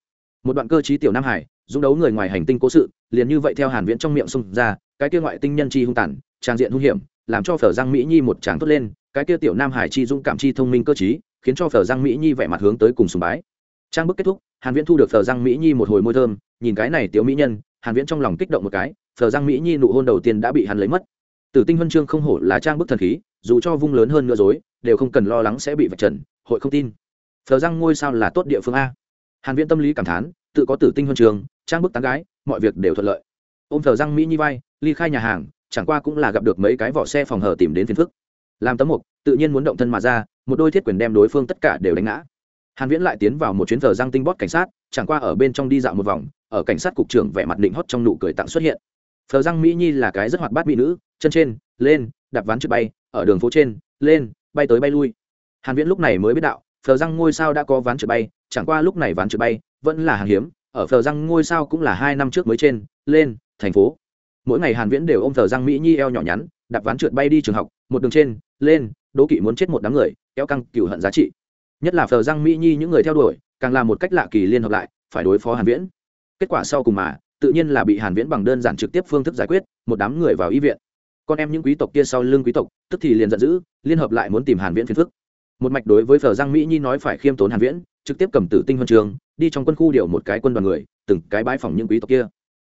Một đoạn cơ trí tiểu nam hải, dũng đấu người ngoài hành tinh cố sự, liền như vậy theo hàn viễn trong miệng xung ra cái kia ngoại tinh nhân chi hung tàn, trang diện hung hiểm, làm cho phở giang mỹ nhi một tràng tốt lên, cái kia tiểu nam hải chi dũng cảm chi thông minh cơ trí, khiến cho phở giang mỹ nhi vẻ mặt hướng tới cùng sùng bái. Trang bức kết thúc, hàn viễn thu được phở giang mỹ nhi một hồi môi thơm, nhìn cái này tiểu mỹ nhân, hàn viễn trong lòng kích động một cái, phở giang mỹ nhi nụ hôn đầu tiên đã bị hắn lấy mất. Tử tinh huân chương không hổ là trang bức thần khí, dù cho vung lớn hơn nữa dối đều không cần lo lắng sẽ bị vạch trần, hội không tin. Phở giang ngôi sao là tốt địa phương a. Hàn viễn tâm lý cảm thán, tự có tử tinh huân trường trang bức tán gái, mọi việc đều thuận lợi. Ôm phở giang mỹ nhi vai ly khai nhà hàng, chẳng qua cũng là gặp được mấy cái vỏ xe phòng hờ tìm đến phiền phức. Làm tấm mục, tự nhiên muốn động thân mà ra, một đôi thiết quyền đem đối phương tất cả đều đánh ngã. Hàn viễn lại tiến vào một chuyến thờ răng tinh bót cảnh sát, chẳng qua ở bên trong đi dạo một vòng, ở cảnh sát cục trưởng vẻ mặt định hót trong nụ cười tặng xuất hiện. Thờ răng mỹ nhi là cái rất hoạt bát mỹ nữ, chân trên, lên, đạp ván trượt bay, ở đường phố trên, lên, bay tới bay lui. Hàn viễn lúc này mới biết đạo phờ răng ngôi sao đã có ván trượt bay, chẳng qua lúc này ván trượt bay vẫn là hàng hiếm, ở phờ răng ngôi sao cũng là hai năm trước mới trên, lên, thành phố mỗi ngày hàn viễn đều ôm thờ răng mỹ nhi eo nhỏ nhắn, đạp ván trượt bay đi trường học, một đường trên, lên đố kỵ muốn chết một đám người, kéo căng cửu hận giá trị. Nhất là thờ răng mỹ nhi những người theo đuổi, càng là một cách lạ kỳ liên hợp lại, phải đối phó hàn viễn. Kết quả sau cùng mà, tự nhiên là bị hàn viễn bằng đơn giản trực tiếp phương thức giải quyết, một đám người vào y viện. Con em những quý tộc kia sau lưng quý tộc, tức thì liền giận dữ, liên hợp lại muốn tìm hàn viễn phiền phức. Một mạch đối với phở giang mỹ nhi nói phải khiêm tốn hàn viễn, trực tiếp cầm tử tinh huân trường, đi trong quân khu điều một cái quân đoàn người, từng cái bãi phòng những quý tộc kia.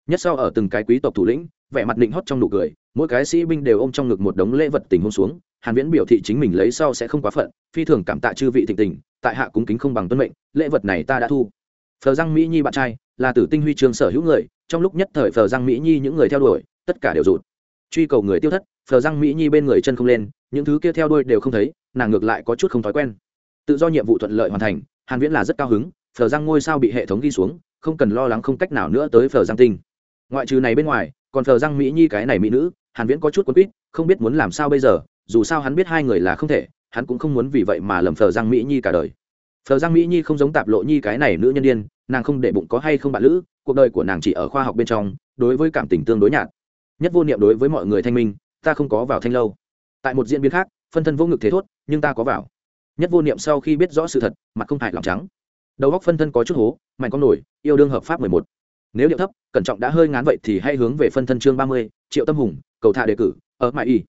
Nhất sau ở từng cái quý tộc thủ lĩnh vẻ mặt định hót trong nụ cười, mỗi cái sĩ binh đều ôm trong ngực một đống lễ vật tình hôn xuống, hàn viễn biểu thị chính mình lấy sau sẽ không quá phận, phi thường cảm tạ chư vị thịnh tình, tại hạ cúng kính không bằng tuân mệnh, lễ vật này ta đã thu. Phở giang mỹ nhi bạn trai, là tử tinh huy chương sở hữu người, trong lúc nhất thời phở giang mỹ nhi những người theo đuổi, tất cả đều rụt. Truy cầu người tiêu thất phở giang mỹ nhi bên người chân không lên, những thứ kia theo đuôi đều không thấy, nàng ngược lại có chút không thói quen. Tự do nhiệm vụ thuận lợi hoàn thành, hàn viễn là rất cao hứng phở giang ngôi sao bị hệ thống ghi xuống, không cần lo lắng không cách nào nữa tới phở giang tinh. Ngoại trừ này bên ngoài còn thờ giang mỹ nhi cái này mỹ nữ, hàn viễn có chút quấn quýt, không biết muốn làm sao bây giờ, dù sao hắn biết hai người là không thể, hắn cũng không muốn vì vậy mà lầm thờ giang mỹ nhi cả đời. Thờ giang mỹ nhi không giống tạp lộ nhi cái này nữ nhân điên, nàng không để bụng có hay không bạn lữ, cuộc đời của nàng chỉ ở khoa học bên trong, đối với cảm tình tương đối nhạt. Nhất vô niệm đối với mọi người thanh minh, ta không có vào thanh lâu. Tại một diễn biến khác, phân thân vô ngực thế thốt, nhưng ta có vào. Nhất vô niệm sau khi biết rõ sự thật, mặt không hại lòng trắng. Đầu góc phân thân có chút hố, mạnh con nổi, yêu đương hợp pháp mười một nếu điệu thấp, cẩn trọng đã hơi ngán vậy thì hãy hướng về phân thân chương ba mươi, triệu tâm hùng, cầu thả đề cử, ở mãi y.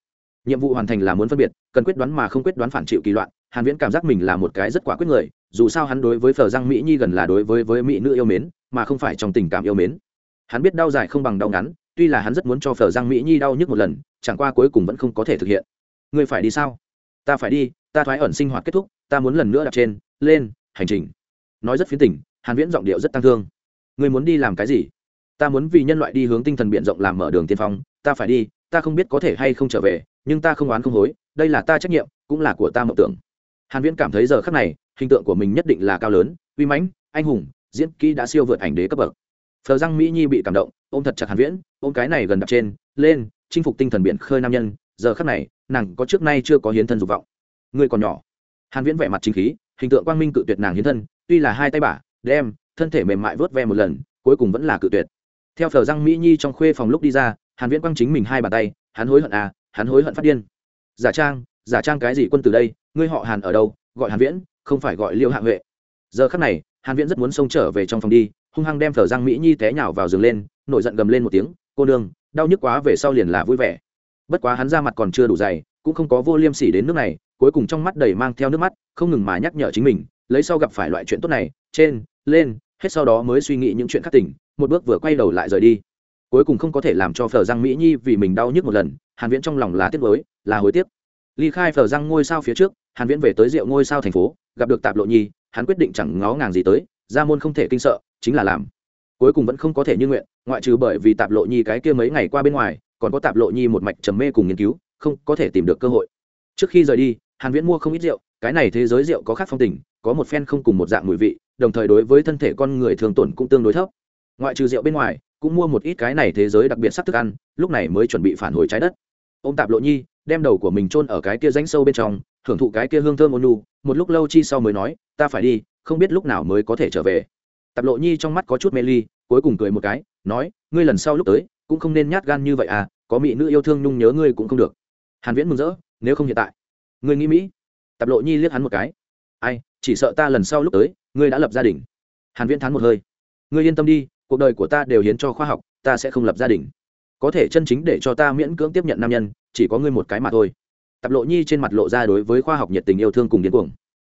Nhiệm vụ hoàn thành là muốn phân biệt, cần quyết đoán mà không quyết đoán phản chịu kỳ loạn, hàn viễn cảm giác mình là một cái rất quả quyết người, dù sao hắn đối với phở răng mỹ nhi gần là đối với với mỹ nữ yêu mến, mà không phải trong tình cảm yêu mến. Hắn biết đau dài không bằng đau ngắn, tuy là hắn rất muốn cho phở răng mỹ nhi đau nhức một lần, chẳng qua cuối cùng vẫn không có thể thực hiện. Ngươi phải đi sao? Ta phải đi, ta thoái ẩn sinh hoạt kết thúc, ta muốn lần nữa đặt trên, lên, hành trình. Nói rất phiến tỉnh hàn viễn giọng điệu rất tăng thương ngươi muốn đi làm cái gì? Ta muốn vì nhân loại đi hướng tinh thần biện rộng làm mở đường tiên phong, ta phải đi, ta không biết có thể hay không trở về, nhưng ta không oán không hối, đây là ta trách nhiệm, cũng là của ta mộng tưởng. Hàn viễn cảm thấy giờ khắc này, hình tượng của mình nhất định là cao lớn, uy mãnh, anh hùng, diễn kỹ đã siêu vượt ảnh đế cấp bậc. Phờ răng mỹ nhi bị cảm động, ôm thật chặt hàn viễn, ôm cái này gần đặt trên, lên, chinh phục tinh thần biển khơi nam nhân, giờ khắc này, nàng có trước nay chưa có hiến thân dục vọng. Ngươi còn nhỏ. Hàn viễn vẻ mặt chính khí, hình tượng quang minh cự tuyệt nàng hiến thân, tuy là hai tay bả, đem thân thể mềm mại vớt ve một lần, cuối cùng vẫn là cự tuyệt. Theo phờ răng mỹ nhi trong khuê phòng lúc đi ra, hàn viễn quăng chính mình hai bàn tay, hắn hối hận à hắn hối hận phát điên. Giả trang giả trang cái gì quân từ đây, ngươi họ hàn ở đâu, gọi hàn viễn, không phải gọi liêu hạ huệ. Giờ khắc này, hàn viễn rất muốn xông trở về trong phòng đi, hung hăng đem phở răng mỹ nhi té nhào vào giường lên, nổi giận gầm lên một tiếng, cô nương, đau nhức quá, về sau liền là vui vẻ. Bất quá hắn ra mặt còn chưa đủ dày, cũng không có vô liêm sỉ đến nước này, cuối cùng trong mắt đầy mang theo nước mắt, không ngừng mà nhắc nhở chính mình, lấy sau gặp phải loại chuyện tốt này, trên, lên hết sau đó mới suy nghĩ những chuyện khác tỉnh, một bước vừa quay đầu lại rời đi. Cuối cùng không có thể làm cho phở răng mỹ nhi vì mình đau nhức một lần, hàn viễn trong lòng là tiếc nuối, là hối tiếc. Ly khai phở răng ngôi sao phía trước, hàn viễn về tới rượu ngôi sao thành phố, gặp được tạp lộ nhi, hắn quyết định chẳng ngó ngàng gì tới, ra môn không thể kinh sợ, chính là làm. Cuối cùng vẫn không có thể như nguyện, ngoại trừ bởi vì tạp lộ nhi cái kia mấy ngày qua bên ngoài, còn có tạp lộ nhi một mạch trầm mê cùng nghiên cứu, không có thể tìm được cơ hội. Trước khi rời đi, hàn viễn mua không ít rượu, cái này thế giới rượu có khác phong tình, có một phen không cùng một dạng mùi vị đồng thời đối với thân thể con người thường tổn cũng tương đối thấp. Ngoại trừ rượu bên ngoài, cũng mua một ít cái này thế giới đặc biệt sắc thức ăn, lúc này mới chuẩn bị phản hồi trái đất. Ô m tạp lộ nhi đem đầu của mình chôn ở cái kia rãnh sâu bên trong hưởng thụ cái kia hương thơm ôn nu một lúc lâu chi sau mới nói, ta phải đi, không biết lúc nào mới có thể trở về. Tạp lộ nhi trong mắt có chút mê ly, cuối cùng cười một cái, nói, ngươi lần sau lúc tới, cũng không nên nhát gan như vậy à có mỹ nữ yêu thương nhung nhớ ngươi cũng không được. Hàn viễn mừng rỡ, nếu không hiện tại, ngươi nghĩ mỹ? Tạp lộ nhi liếc hắn một cái, ai, chỉ sợ ta lần sau lúc tới ngươi đã lập gia đình. Hàn viễn thán một hơi. Ngươi yên tâm đi, cuộc đời của ta đều hiến cho khoa học, ta sẽ không lập gia đình. Có thể chân chính để cho ta miễn cưỡng tiếp nhận nam nhân, chỉ có ngươi một cái mà thôi. Tạp lộ nhi trên mặt lộ ra đối với khoa học nhiệt tình yêu thương cùng điên cuồng.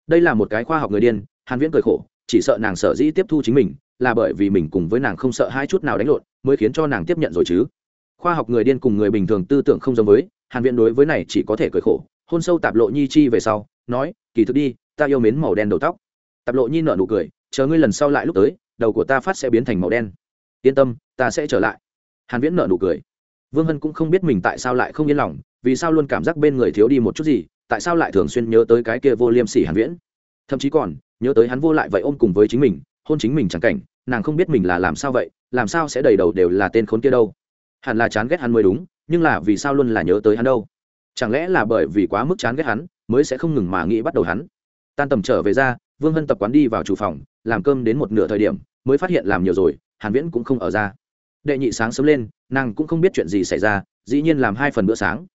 Đây là một cái khoa học người điên, hàn viễn cười khổ, chỉ sợ nàng sợ dĩ tiếp thu chính mình, là bởi vì mình cùng với nàng không sợ hai chút nào đánh lộn, mới khiến cho nàng tiếp nhận rồi chứ. Khoa học người điên cùng người bình thường tư tưởng không giống với, hàn viễn đối với này chỉ có thể cười khổ. Hôn sâu tạp lộ nhi chi về sau, nói, kỳ thực đi, ta yêu mến màu đen đầu tóc tạp lộ nhi nở nụ cười, chờ ngươi lần sau lại lúc tới, đầu của ta phát sẽ biến thành màu đen. Yên tâm, ta sẽ trở lại. Hàn viễn nở nụ cười. Vương hân cũng không biết mình tại sao lại không yên lòng, vì sao luôn cảm giác bên người thiếu đi một chút gì, tại sao lại thường xuyên nhớ tới cái kia vô liêm sỉ hàn viễn. Thậm chí còn, nhớ tới hắn vô lại vậy ôm cùng với chính mình, hôn chính mình chẳng cảnh, nàng không biết mình là làm sao vậy, làm sao sẽ đầy đầu đều là tên khốn kia đâu. Hẳn là chán ghét hắn mới đúng, nhưng là vì sao luôn là nhớ tới hắn đâu? Chẳng lẽ là bởi vì quá mức chán ghét hắn, mới sẽ không ngừng mà nghĩ bắt đầu hắn? Tan tầm trở về ra vương hân tập quán đi vào chủ phòng, làm cơm đến một nửa thời điểm, mới phát hiện làm nhiều rồi, hàn viễn cũng không ở ra. Đệ nhị sáng sớm lên, nàng cũng không biết chuyện gì xảy ra, dĩ nhiên làm hai phần bữa sáng.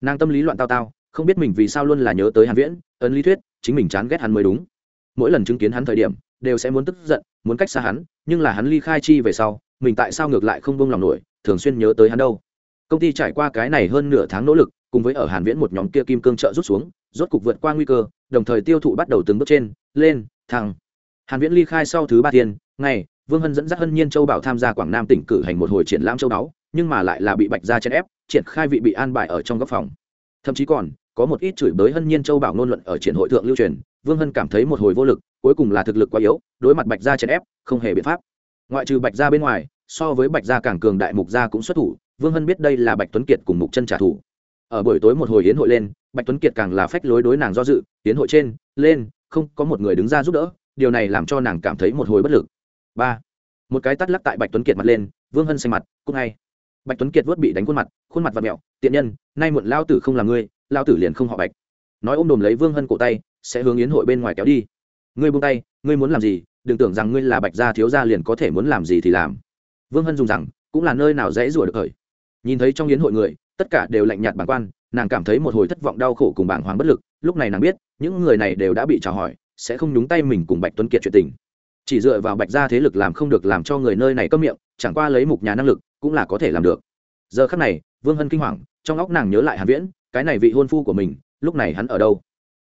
Nàng tâm lý loạn tao tao, không biết mình vì sao luôn là nhớ tới hàn viễn, ấn lý thuyết, chính mình chán ghét hắn mới đúng. Mỗi lần chứng kiến hắn thời điểm, đều sẽ muốn tức giận, muốn cách xa hắn, nhưng là hắn ly khai chi về sau, mình tại sao ngược lại không buông lòng nổi, thường xuyên nhớ tới hắn đâu. Công ty trải qua cái này hơn nửa tháng nỗ lực cùng với ở hàn viễn một nhóm kia kim cương trợ rút xuống, rốt cục vượt qua nguy cơ, đồng thời tiêu thụ bắt đầu từng bước trên, lên, thăng. Hàn viễn ly khai sau thứ ba thiên, ngày, vương hân dẫn dắt hân nhiên châu bảo tham gia quảng nam tỉnh cử hành một hồi triển lãm châu đáo nhưng mà lại là bị bạch gia chèn ép, triển khai vị bị an bài ở trong góc phòng. Thậm chí còn, có một ít chửi bới hân nhiên châu bảo ngôn luận ở triển hội thượng lưu truyền, vương hân cảm thấy một hồi vô lực, cuối cùng là thực lực quá yếu, đối mặt bạch gia chèn ép, không hề biện pháp. Ngoại trừ bạch gia bên ngoài, so với bạch gia càng cường đại mục gia cũng xuất thủ, vương hân biết đây là bạch tuấn kiệt cùng mục chân trả thù ở buổi tối một hồi yến hội lên, bạch tuấn kiệt càng là phách lối đối nàng do dự yến hội trên, lên, không, có một người đứng ra giúp đỡ, điều này làm cho nàng cảm thấy một hồi bất lực. Ba, một cái tắt lắc tại bạch tuấn kiệt mặt lên, vương hân xanh mặt, cũng ngay. Bạch tuấn kiệt vớt bị đánh khuôn mặt khuôn mặt và mẹo tiện nhân, nay muộn lao tử không là ngươi, lao tử liền không họ bạch. Nói ôm đồm lấy vương hân cổ tay, sẽ hướng yến hội bên ngoài kéo đi. Ngươi buông tay, ngươi muốn làm gì, đừng tưởng rằng ngươi là bạch gia thiếu gia liền có thể muốn làm gì thì làm. Vương hân dùng rằng, cũng là nơi nào dễ rủa được khởi. Nhìn thấy trong yến hội người tất cả đều lạnh nhạt bàng quan, nàng cảm thấy một hồi thất vọng đau khổ cùng bảng hoàng bất lực, lúc này nàng biết, những người này đều đã bị trào hỏi, sẽ không nhúng tay mình cùng bạch tuấn kiệt chuyện tình. Chỉ dựa vào bạch gia thế lực làm không được làm cho người nơi này cấm miệng, chẳng qua lấy mục nhà năng lực, cũng là có thể làm được. Giờ khắc này, vương hân kinh hoàng, trong óc nàng nhớ lại hàn viễn, cái này vị hôn phu của mình, lúc này hắn ở đâu?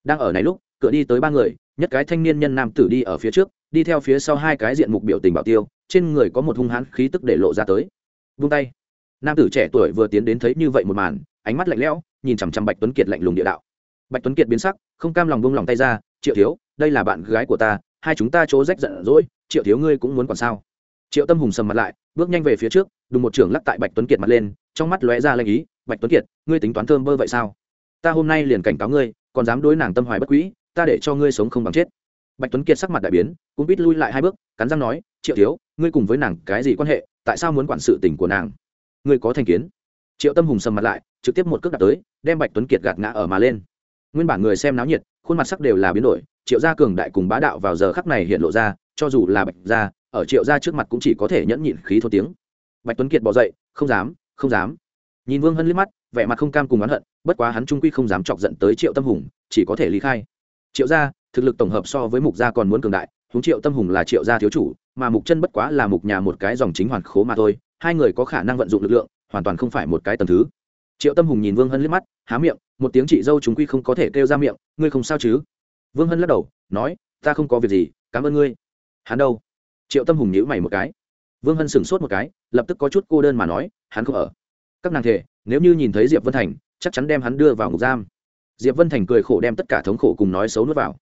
Đang ở này lúc, cửa đi tới ba người, nhất cái thanh niên nhân nam tử đi ở phía trước, đi theo phía sau hai cái diện mục biểu tình bảo tiêu, trên người có một hung hãn khí tức để lộ ra tới. Vung tay nam tử trẻ tuổi vừa tiến đến thấy như vậy một màn, ánh mắt lạnh lẽo, nhìn chằm chằm bạch tuấn kiệt lạnh lùng địa đạo. Bạch tuấn kiệt biến sắc, không cam lòng buông lòng tay ra, triệu thiếu, đây là bạn gái của ta, hai chúng ta chỗ rách giận dỗi, triệu thiếu ngươi cũng muốn còn sao? Triệu tâm hùng sầm mặt lại, bước nhanh về phía trước, đùng một trưởng lắc tại bạch tuấn kiệt mặt lên, trong mắt lóe ra lanh ý, bạch tuấn kiệt, ngươi tính toán thơm bơ vậy sao? Ta hôm nay liền cảnh cáo ngươi, còn dám đối nàng tâm hoài bất quỹ ta để cho ngươi sống không bằng chết. Bạch tuấn kiệt sắc mặt đại biến, cũng biết lui lại hai bước, cắn răng nói, triệu thiếu, ngươi cùng với nàng cái gì quan hệ, tại sao muốn quản sự tình của nàng? Ngươi có thành kiến? Triệu tâm hùng sầm mặt lại, trực tiếp một cước đặt tới, đem bạch tuấn kiệt gạt ngã ở mà lên. Nguyên bản người xem náo nhiệt, khuôn mặt sắc đều là biến đổi, triệu gia cường đại cùng bá đạo vào giờ khắc này hiện lộ ra, cho dù là bạch gia, ở triệu gia trước mặt cũng chỉ có thể nhẫn nhịn khí thô tiếng. Bạch tuấn kiệt bỏ dậy, không dám không dám. Nhìn vương hân liếc mắt, vẻ mặt không cam cùng oán hận, bất quá hắn trung quy không dám chọc giận tới triệu tâm hùng, chỉ có thể lý khai. Triệu gia, thực lực tổng hợp so với mục gia còn muốn cường đại, huống triệu tâm hùng là triệu gia thiếu chủ, mà mục chân bất quá là mục nhà một cái dòng chính hoàn khố mà thôi hai người có khả năng vận dụng lực lượng, hoàn toàn không phải một cái tầm thứ. Triệu tâm hùng nhìn vương hân liếc mắt, há miệng, một tiếng chị dâu chúng quy không có thể kêu ra miệng, ngươi không sao chứ? Vương hân lắc đầu, nói, ta không có việc gì, cảm ơn ngươi. Hắn đâu? Triệu tâm hùng nhíu mày một cái. Vương hân sửng sốt một cái, lập tức có chút cô đơn mà nói, hắn không ở. Các nàng thể nếu như nhìn thấy diệp vân thành, chắc chắn đem hắn đưa vào ngục giam. Diệp vân thành cười khổ đem tất cả thống khổ cùng nói xấu nuốt vào.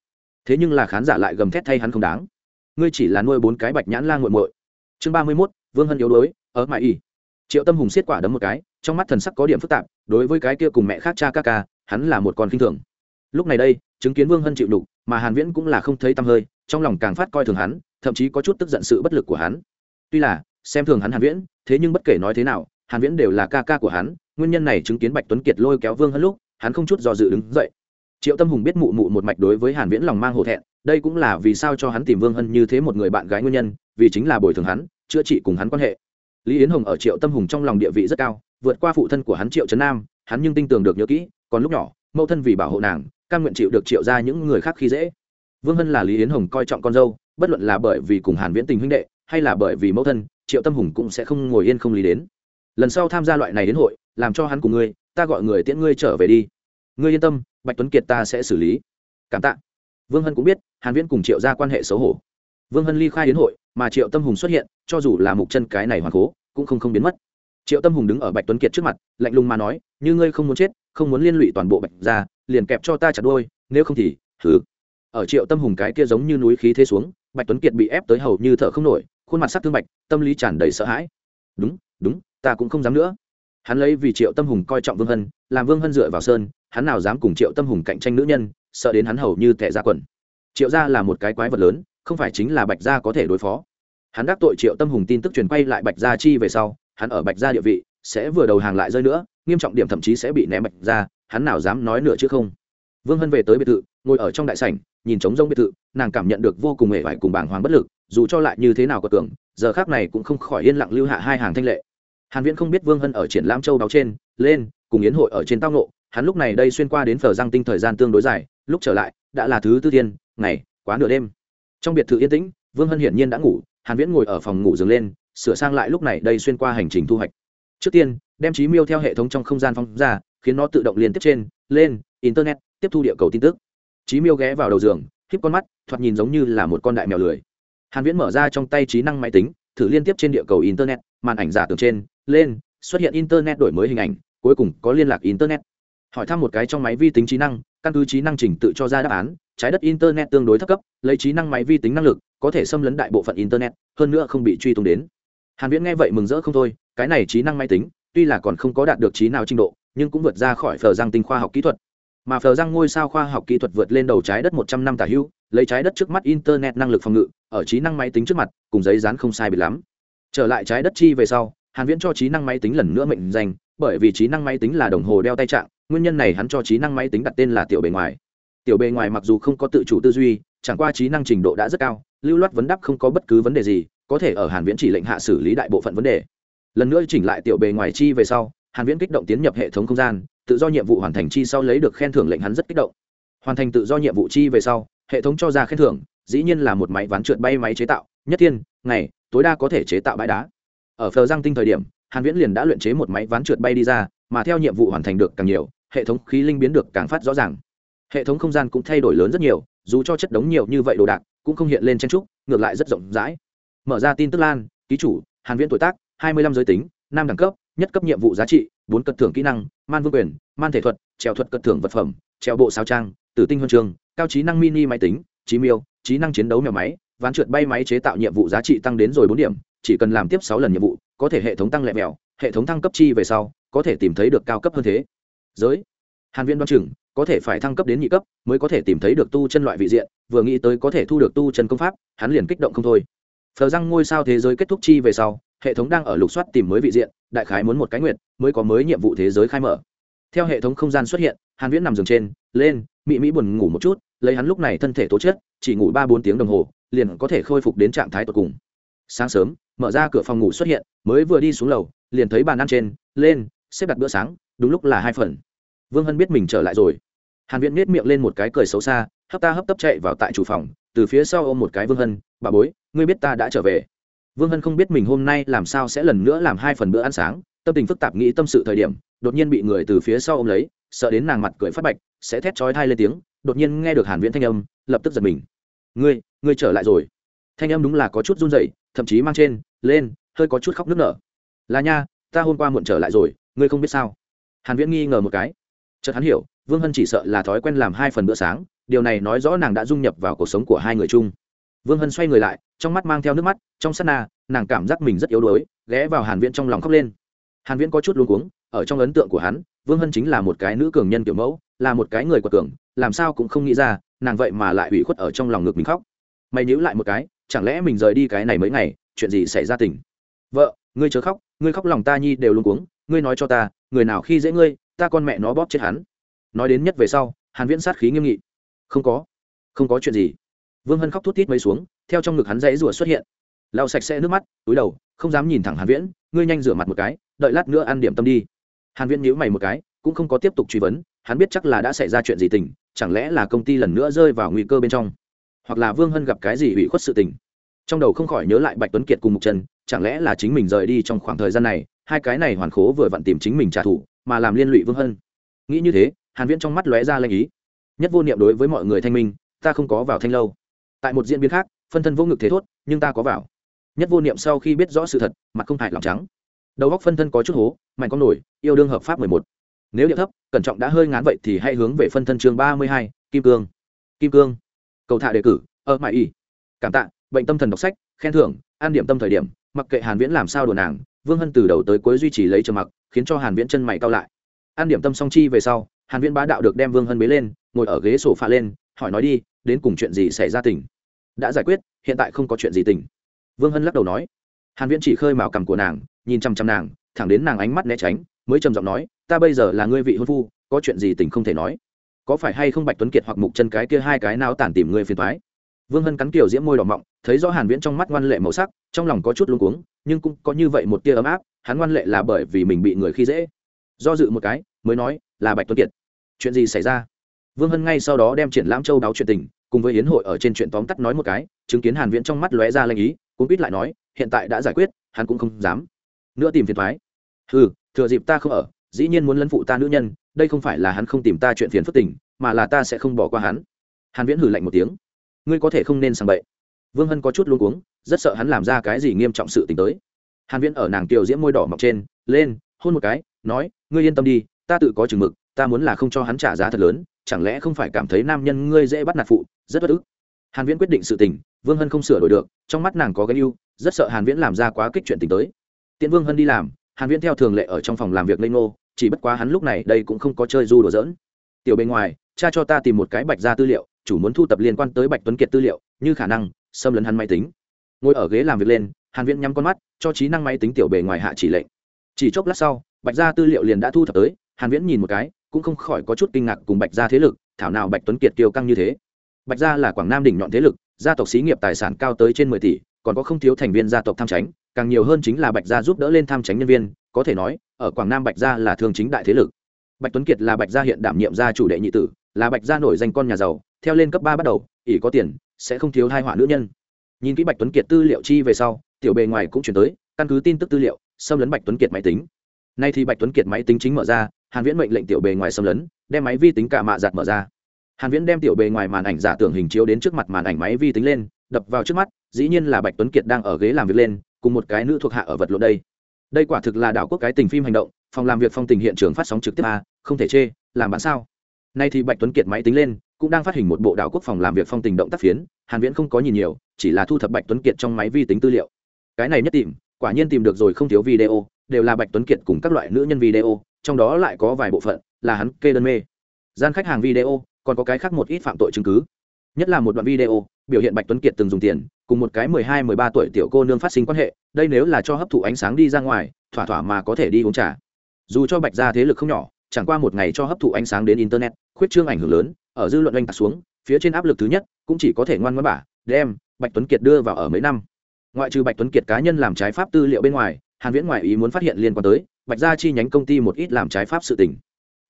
Thế nhưng là khán giả lại gầm thét thay hắn không đáng. Ngươi chỉ là nuôi bốn cái bạch nhãn lan g u muội. Chương ba mươi mốt, vương hân yếu đuối ở mãi y. Triệu tâm hùng xiết quả đấm một cái, trong mắt thần sắc có điểm phức tạp, đối với cái kia cùng mẹ khác cha ca ca, hắn là một con khinh thường. Lúc này đây, chứng kiến vương hân chịu đục, mà hàn viễn cũng là không thấy tăm hơi, trong lòng càng phát coi thường hắn, thậm chí có chút tức giận sự bất lực của hắn. Tuy là, xem thường hắn hàn viễn, thế nhưng bất kể nói thế nào, hàn viễn đều là ca ca của hắn, nguyên nhân này chứng kiến bạch tuấn kiệt lôi kéo vương hân lúc, hắn không chút do dự đứng dậy. Triệu tâm hùng biết mụ mụ một mạch đối với hàn viễn lòng mang hổ thẹn, đây cũng là vì sao cho hắn tìm vương hân như thế một người bạn gái nguyên nhân, vì chính là bồi thường hắn, chữa trị cùng hắn quan hệ lý yến hồng ở triệu tâm hùng trong lòng địa vị rất cao, vượt qua phụ thân của hắn triệu trấn nam, hắn nhưng tin tưởng được nhớ kỹ, còn lúc nhỏ, mẫu thân vì bảo hộ nàng căn nguyện chịu được triệu ra những người khác khi dễ. Vương hân là lý yến hồng coi trọng con dâu, bất luận là bởi vì cùng hàn viễn tình huynh đệ, hay là bởi vì mẫu thân, triệu tâm hùng cũng sẽ không ngồi yên không lý đến. Lần sau tham gia loại này đến hội, làm cho hắn cùng ngươi, ta gọi người tiễn ngươi trở về đi. Ngươi yên tâm, bạch tuấn kiệt ta sẽ xử lý. Cảm tạ. Vương hân cũng biết, hàn viễn cùng triệu ra quan hệ xấu hổ. Vương hân ly khai đến hội mà triệu tâm hùng xuất hiện, cho dù là mục chân cái này hoàn cố, cũng không không biến mất. Triệu tâm hùng đứng ở bạch tuấn kiệt trước mặt, lạnh lùng mà nói, như ngươi không muốn chết, không muốn liên lụy toàn bộ bạch ra liền kẹp cho ta chặt đôi, nếu không thì thử ở triệu tâm hùng cái kia giống như núi khí thế xuống, bạch tuấn kiệt bị ép tới hầu như thở không nổi, khuôn mặt sắc thương bạch, tâm lý tràn đầy sợ hãi. Đúng đúng, ta cũng không dám nữa. Hắn lấy vì triệu tâm hùng coi trọng vương hân, làm vương hân dựa vào sơn, hắn nào dám cùng triệu tâm hùng cạnh tranh nữ nhân, sợ đến hắn hầu như tệ ra quần. Triệu gia là một cái quái vật lớn không phải chính là bạch gia có thể đối phó. Hắn đắc tội triệu tâm hùng tin tức truyền quay lại bạch gia chi về sau, hắn ở bạch gia địa vị sẽ vừa đầu hàng lại rơi nữa, nghiêm trọng điểm thậm chí sẽ bị ném bạch ra hắn nào dám nói nữa chứ không. Vương hân về tới biệt thự, ngồi ở trong đại sảnh, nhìn trống rông biệt thự, nàng cảm nhận được vô cùng hề vải cùng bảng hoàng bất lực, dù cho lại như thế nào có tưởng, giờ khác này cũng không khỏi yên lặng lưu hạ hai hàng thanh lệ. Hàn viễn không biết vương hân ở triển lãm châu đáo trên, lên, cùng yến hội ở trên tao nộ hắn lúc này đây xuyên qua đến phở giang tinh thời gian tương đối dài, lúc trở lại, đã là thứ tư thiên ngày, quá nửa đêm trong biệt thự yên tĩnh, vương hân hiển nhiên đã ngủ, hàn viễn ngồi ở phòng ngủ dừng lên, sửa sang lại lúc này đây xuyên qua hành trình thu hoạch. Trước tiên, đem trí miêu theo hệ thống trong không gian phong ra, khiến nó tự động liên tiếp trên, lên, internet, tiếp thu địa cầu tin tức. Trí miêu ghé vào đầu giường khép con mắt, thoạt nhìn giống như là một con đại mèo lười. Hàn viễn mở ra trong tay trí năng máy tính, thử liên tiếp trên địa cầu internet, màn ảnh giả tưởng trên, lên, xuất hiện internet đổi mới hình ảnh, cuối cùng có liên lạc internet. Hỏi thăm một cái trong máy vi tính trí năng, căn cứ trí năng trình tự cho ra đáp án trái đất internet tương đối thấp cấp, lấy trí năng máy vi tính năng lực, có thể xâm lấn đại bộ phận internet, hơn nữa không bị truy tung đến. Hàn viễn nghe vậy mừng rỡ không thôi, cái này trí năng máy tính, tuy là còn không có đạt được trí nào trình độ, nhưng cũng vượt ra khỏi phờ giang tinh khoa học kỹ thuật. Mà phờ giang ngôi sao khoa học kỹ thuật vượt lên đầu trái đất 100 năm tả hữu lấy trái đất trước mắt internet năng lực phòng ngự, ở trí năng máy tính trước mặt, cùng giấy dán không sai biệt lắm. Trở lại trái đất chi về sau, hàn viễn cho trí năng máy tính lần nữa mệnh danh, bởi vì trí năng máy tính là đồng hồ đeo tay trạng, nguyên nhân này hắn cho trí năng máy tính đặt tên là tiểu bề ngoài tiểu bề ngoài mặc dù không có tự chủ tư duy, chẳng qua trí năng trình độ đã rất cao, lưu loát vấn đáp không có bất cứ vấn đề gì, có thể ở hàn viễn chỉ lệnh hạ xử lý đại bộ phận vấn đề. Lần nữa chỉnh lại tiểu bề ngoài chi về sau, hàn viễn kích động tiến nhập hệ thống không gian, tự do nhiệm vụ hoàn thành chi sau lấy được khen thưởng lệnh hắn rất kích động. Hoàn thành tự do nhiệm vụ chi về sau, hệ thống cho ra khen thưởng, dĩ nhiên là một máy ván trượt bay máy chế tạo, nhất thiên, ngày, tối đa có thể chế tạo bãi đá. Ở phờ giang tinh thời điểm, hàn viễn liền đã luyện chế một máy ván trượt bay đi ra, mà theo nhiệm vụ hoàn thành được càng nhiều, hệ thống khí linh biến được càng phát rõ ràng hệ thống không gian cũng thay đổi lớn rất nhiều, dù cho chất đống nhiều như vậy đồ đạc, cũng không hiện lên chen trúc, ngược lại rất rộng rãi. Mở ra tin tức lan, ký chủ, hàn viễn tuổi tác 25 giới tính, nam đẳng cấp, nhất cấp nhiệm vụ giá trị, bốn cật thưởng kỹ năng, man vương quyền, man thể thuật, trèo thuật cật thưởng vật phẩm, trèo bộ sao trang, tử tinh huân trường, cao trí năng mini máy tính, trí miêu, trí năng chiến đấu mèo máy, ván trượt bay máy chế tạo nhiệm vụ giá trị tăng đến rồi bốn điểm, chỉ cần làm tiếp sáu lần nhiệm vụ, có thể hệ thống tăng lẹ mèo, hệ thống thăng cấp chi về sau, có thể tìm thấy được cao cấp hơn thế. Giới. Hàn viên đoan chừng có thể phải thăng cấp đến nhị cấp, mới có thể tìm thấy được tu chân loại vị diện, vừa nghĩ tới có thể thu được tu chân công pháp, hắn liền kích động không thôi. Phờ răng ngôi sao thế giới kết thúc chi về sau, hệ thống đang ở lục soát tìm mới vị diện, đại khái muốn một cái nguyện, mới có mới nhiệm vụ thế giới khai mở. Theo hệ thống không gian xuất hiện, hàn viễn nằm giường trên, lên mỹ mỹ buồn ngủ một chút, lấy hắn lúc này thân thể tố chất, chỉ ngủ ba bốn tiếng đồng hồ, liền có thể khôi phục đến trạng thái tột cùng. Sáng sớm, mở ra cửa phòng ngủ xuất hiện, mới vừa đi xuống lầu, liền thấy bàn ăn trên, lên, xếp đặt bữa sáng, đúng lúc là hai phần vương hân biết mình trở lại rồi. Hàn viễn nết miệng lên một cái cười xấu xa, hấp ta hấp tấp chạy vào tại chủ phòng, từ phía sau ôm một cái vương hân, bà bối, ngươi biết ta đã trở về. Vương hân không biết mình hôm nay làm sao sẽ lần nữa làm hai phần bữa ăn sáng, tâm tình phức tạp nghĩ tâm sự thời điểm, đột nhiên bị người từ phía sau ôm lấy, sợ đến nàng mặt cười phát bạch, sẽ thét chói thai lên tiếng, đột nhiên nghe được hàn viễn thanh âm, lập tức giật mình. Ngươi ngươi trở lại rồi. Thanh âm đúng là có chút run rẩy, thậm chí mang trên, lên, hơi có chút khóc nức nở. Là nha, ta hôm qua muộn trở lại rồi, ngươi không biết sao? Hàn viễn nghi ngờ một cái chợt hắn hiểu, vương hân chỉ sợ là thói quen làm hai phần bữa sáng, điều này nói rõ nàng đã dung nhập vào cuộc sống của hai người chung. Vương hân xoay người lại, trong mắt mang theo nước mắt, trong sát na, nàng cảm giác mình rất yếu đuối, ghé vào hàn viễn trong lòng khóc lên. Hàn viễn có chút luống cuống, ở trong ấn tượng của hắn, vương hân chính là một cái nữ cường nhân kiểu mẫu, là một cái người quật cường, làm sao cũng không nghĩ ra, nàng vậy mà lại ủy khuất ở trong lòng ngực mình khóc. Mày nhíu lại một cái, chẳng lẽ mình rời đi cái này mấy ngày, chuyện gì xảy ra tình? Vợ, ngươi chớ khóc, ngươi khóc lòng ta nhi đều luống cuống, ngươi nói cho ta, người nào khi dễ ngươi ta con mẹ nó bóp chết hắn. Nói đến nhất về sau, hàn viễn sát khí nghiêm nghị. Không có không có chuyện gì. Vương hân khóc thút thít mấy xuống, theo trong ngực hắn dãy rủa xuất hiện. Lau sạch sẽ nước mắt, túi đầu, không dám nhìn thẳng hàn viễn, ngươi nhanh rửa mặt một cái, đợi lát nữa ăn điểm tâm đi. Hàn viễn nhíu mày một cái, cũng không có tiếp tục truy vấn, hắn biết chắc là đã xảy ra chuyện gì tình, chẳng lẽ là công ty lần nữa rơi vào nguy cơ bên trong, hoặc là vương hân gặp cái gì ủy khuất sự tình. Trong đầu không khỏi nhớ lại bạch tuấn kiệt cùng mục trần, chẳng lẽ là chính mình rời đi trong khoảng thời gian này, hai cái này hoàn khố vừa vặn tìm chính mình trả thù mà làm liên lụy vương hân. Nghĩ như thế hàn viễn trong mắt lóe ra lanh ý. Nhất vô niệm đối với mọi người thanh minh ta không có vào thanh lâu. Tại một diễn biến khác phân thân vô ngực thế thốt nhưng ta có vào. Nhất vô niệm sau khi biết rõ sự thật mặt không hại lòng trắng. Đầu góc phân thân có chút hố mạnh con nổi yêu đương hợp pháp 11. nếu điệu thấp cẩn trọng đã hơi ngán vậy thì hãy hướng về phân thân chương 32, kim cương. Kim cương. Cầu thả đề cử ở mại y. Cảm tạ bệnh tâm thần đọc sách khen thưởng an điểm tâm thời điểm mặc kệ hàn viễn làm sao đùa nàng vương hân từ đầu tới cuối duy trì lấy trầm mặc khiến cho hàn viễn chân mày cao lại. An điểm tâm song chi về sau, hàn viễn bá đạo được đem vương hân bế lên, ngồi ở ghế sổ pha lên, hỏi nói đi, đến cùng chuyện gì xảy ra tình? Đã giải quyết, hiện tại không có chuyện gì tình. Vương hân lắc đầu nói. Hàn viễn chỉ khơi mào cằm của nàng, nhìn chăm chăm nàng, thẳng đến nàng ánh mắt né tránh, mới trầm giọng nói, ta bây giờ là ngươi vị hôn phu, có chuyện gì tình không thể nói. Có phải hay không bạch tuấn kiệt hoặc mục chân cái kia hai cái nào tản tìm ngươi phiền toái? Vương hân cắn kiểu diễm môi đỏ mọng, thấy rõ hàn viễn trong mắt ngoan lệ màu sắc, trong lòng có chút luống cuống nhưng cũng có như vậy một tia ấm áp, hắn ngoan lệ là bởi vì mình bị người khi dễ. Do dự một cái, mới nói, là bạch tuấn kiệt. Chuyện gì xảy ra? Vương hân ngay sau đó đem triển lãm châu đáo chuyện tình, cùng với yến hội ở trên chuyện tóm tắt nói một cái, chứng kiến hàn viễn trong mắt lóe ra lanh ý cũng biết lại nói, hiện tại đã giải quyết, hắn cũng không dám. Nữa tìm phiền thoái. Ừ thừa dịp ta không ở, dĩ nhiên muốn lấn phụ ta nữ nhân, đây không phải là hắn không tìm ta chuyện phiền phức tình, mà là ta sẽ không bỏ qua hắn. Hàn viễn hừ lạnh một tiếng. Ngươi có thể không nên sang bậy vương hân có chút luống cuống rất sợ hắn làm ra cái gì nghiêm trọng sự tình tới. Hàn viễn ở nàng kiều diễm môi đỏ mọc trên lên hôn một cái nói ngươi yên tâm đi ta tự có chừng mực ta muốn là không cho hắn trả giá thật lớn chẳng lẽ không phải cảm thấy nam nhân ngươi dễ bắt nạt phụ rất bất ức? Hàn viễn quyết định sự tình vương hân không sửa đổi được trong mắt nàng có cái yêu rất sợ hàn viễn làm ra quá kích chuyện tình tới. Tiễn vương hân đi làm hàn viễn theo thường lệ ở trong phòng làm việc lê ngô, chỉ bất quá hắn lúc này đây cũng không có chơi du đùa giỡn. Tiểu bên ngoài cha cho ta tìm một cái bạch ra tư liệu chủ muốn thu tập liên quan tới bạch tuấn kiệt tư liệu như khả năng xâm lấn hắn máy tính. Ngồi ở ghế làm việc lên, hàn viễn nhắm con mắt, cho trí năng máy tính tiểu bề ngoài hạ chỉ lệnh. Chỉ chốc lát sau, bạch gia tư liệu liền đã thu thập tới, hàn viễn nhìn một cái, cũng không khỏi có chút kinh ngạc cùng bạch gia thế lực, thảo nào bạch tuấn kiệt kiêu căng như thế. Bạch gia là quảng nam đỉnh nhọn thế lực, gia tộc xí nghiệp tài sản cao tới trên mười tỷ, còn có không thiếu thành viên gia tộc tham tránh càng nhiều hơn chính là bạch gia giúp đỡ lên tham tránh nhân viên, có thể nói, ở quảng nam bạch gia là thường chính đại thế lực. Bạch tuấn kiệt là bạch gia hiện đảm nhiệm gia chủ đệ nhị tử, là bạch gia nổi danh con nhà giàu, theo lên cấp ba bắt đầu, ỷ có tiền sẽ không thiếu hai họa nữ nhân. Nhìn kỹ bạch tuấn kiệt tư liệu chi về sau, tiểu bề ngoài cũng chuyển tới, căn cứ tin tức tư liệu, xâm lấn bạch tuấn kiệt máy tính. Nay thì bạch tuấn kiệt máy tính chính mở ra, hàn viễn mệnh lệnh tiểu bề ngoài xâm lấn, đem máy vi tính cả mạ giặt mở ra. Hàn viễn đem tiểu bề ngoài màn ảnh giả tưởng hình chiếu đến trước mặt màn ảnh máy vi tính lên, đập vào trước mắt, dĩ nhiên là bạch tuấn kiệt đang ở ghế làm việc lên, cùng một cái nữ thuộc hạ ở vật lộn đây. Đây quả thực là đảo quốc cái tình phim hành động, phòng làm việc phong tình hiện trường phát sóng trực tiếp a, không thể chê, làm bạn sao? Nay thì bạch tuấn kiệt máy tính lên cũng đang phát hình một bộ đảo quốc phòng làm việc phong tình động tác phiến, hàn viễn không có nhìn nhiều, chỉ là thu thập bạch tuấn kiệt trong máy vi tính tư liệu. Cái này nhất tìm, quả nhiên tìm được rồi không thiếu video, đều là bạch tuấn kiệt cùng các loại nữ nhân video, trong đó lại có vài bộ phận là hắn kê đơn mê. Gian khách hàng video, còn có cái khác một ít phạm tội chứng cứ. Nhất là một đoạn video, biểu hiện bạch tuấn kiệt từng dùng tiền, cùng một cái mười hai, mười ba tuổi tiểu cô nương phát sinh quan hệ, đây nếu là cho hấp thụ ánh sáng đi ra ngoài, thỏa thỏa mà có thể đi uống trà. Dù cho bạch gia thế lực không nhỏ, chẳng qua một ngày cho hấp thụ ánh sáng đến internet, khuyết trương ảnh hưởng lớn ở dư luận oanh tạc xuống, phía trên áp lực thứ nhất cũng chỉ có thể ngoan ngoãn bả đem bạch tuấn kiệt đưa vào ở mấy năm. Ngoại trừ bạch tuấn kiệt cá nhân làm trái pháp tư liệu bên ngoài, hàn viễn ngoại ý muốn phát hiện liên quan tới, bạch gia chi nhánh công ty một ít làm trái pháp sự tình.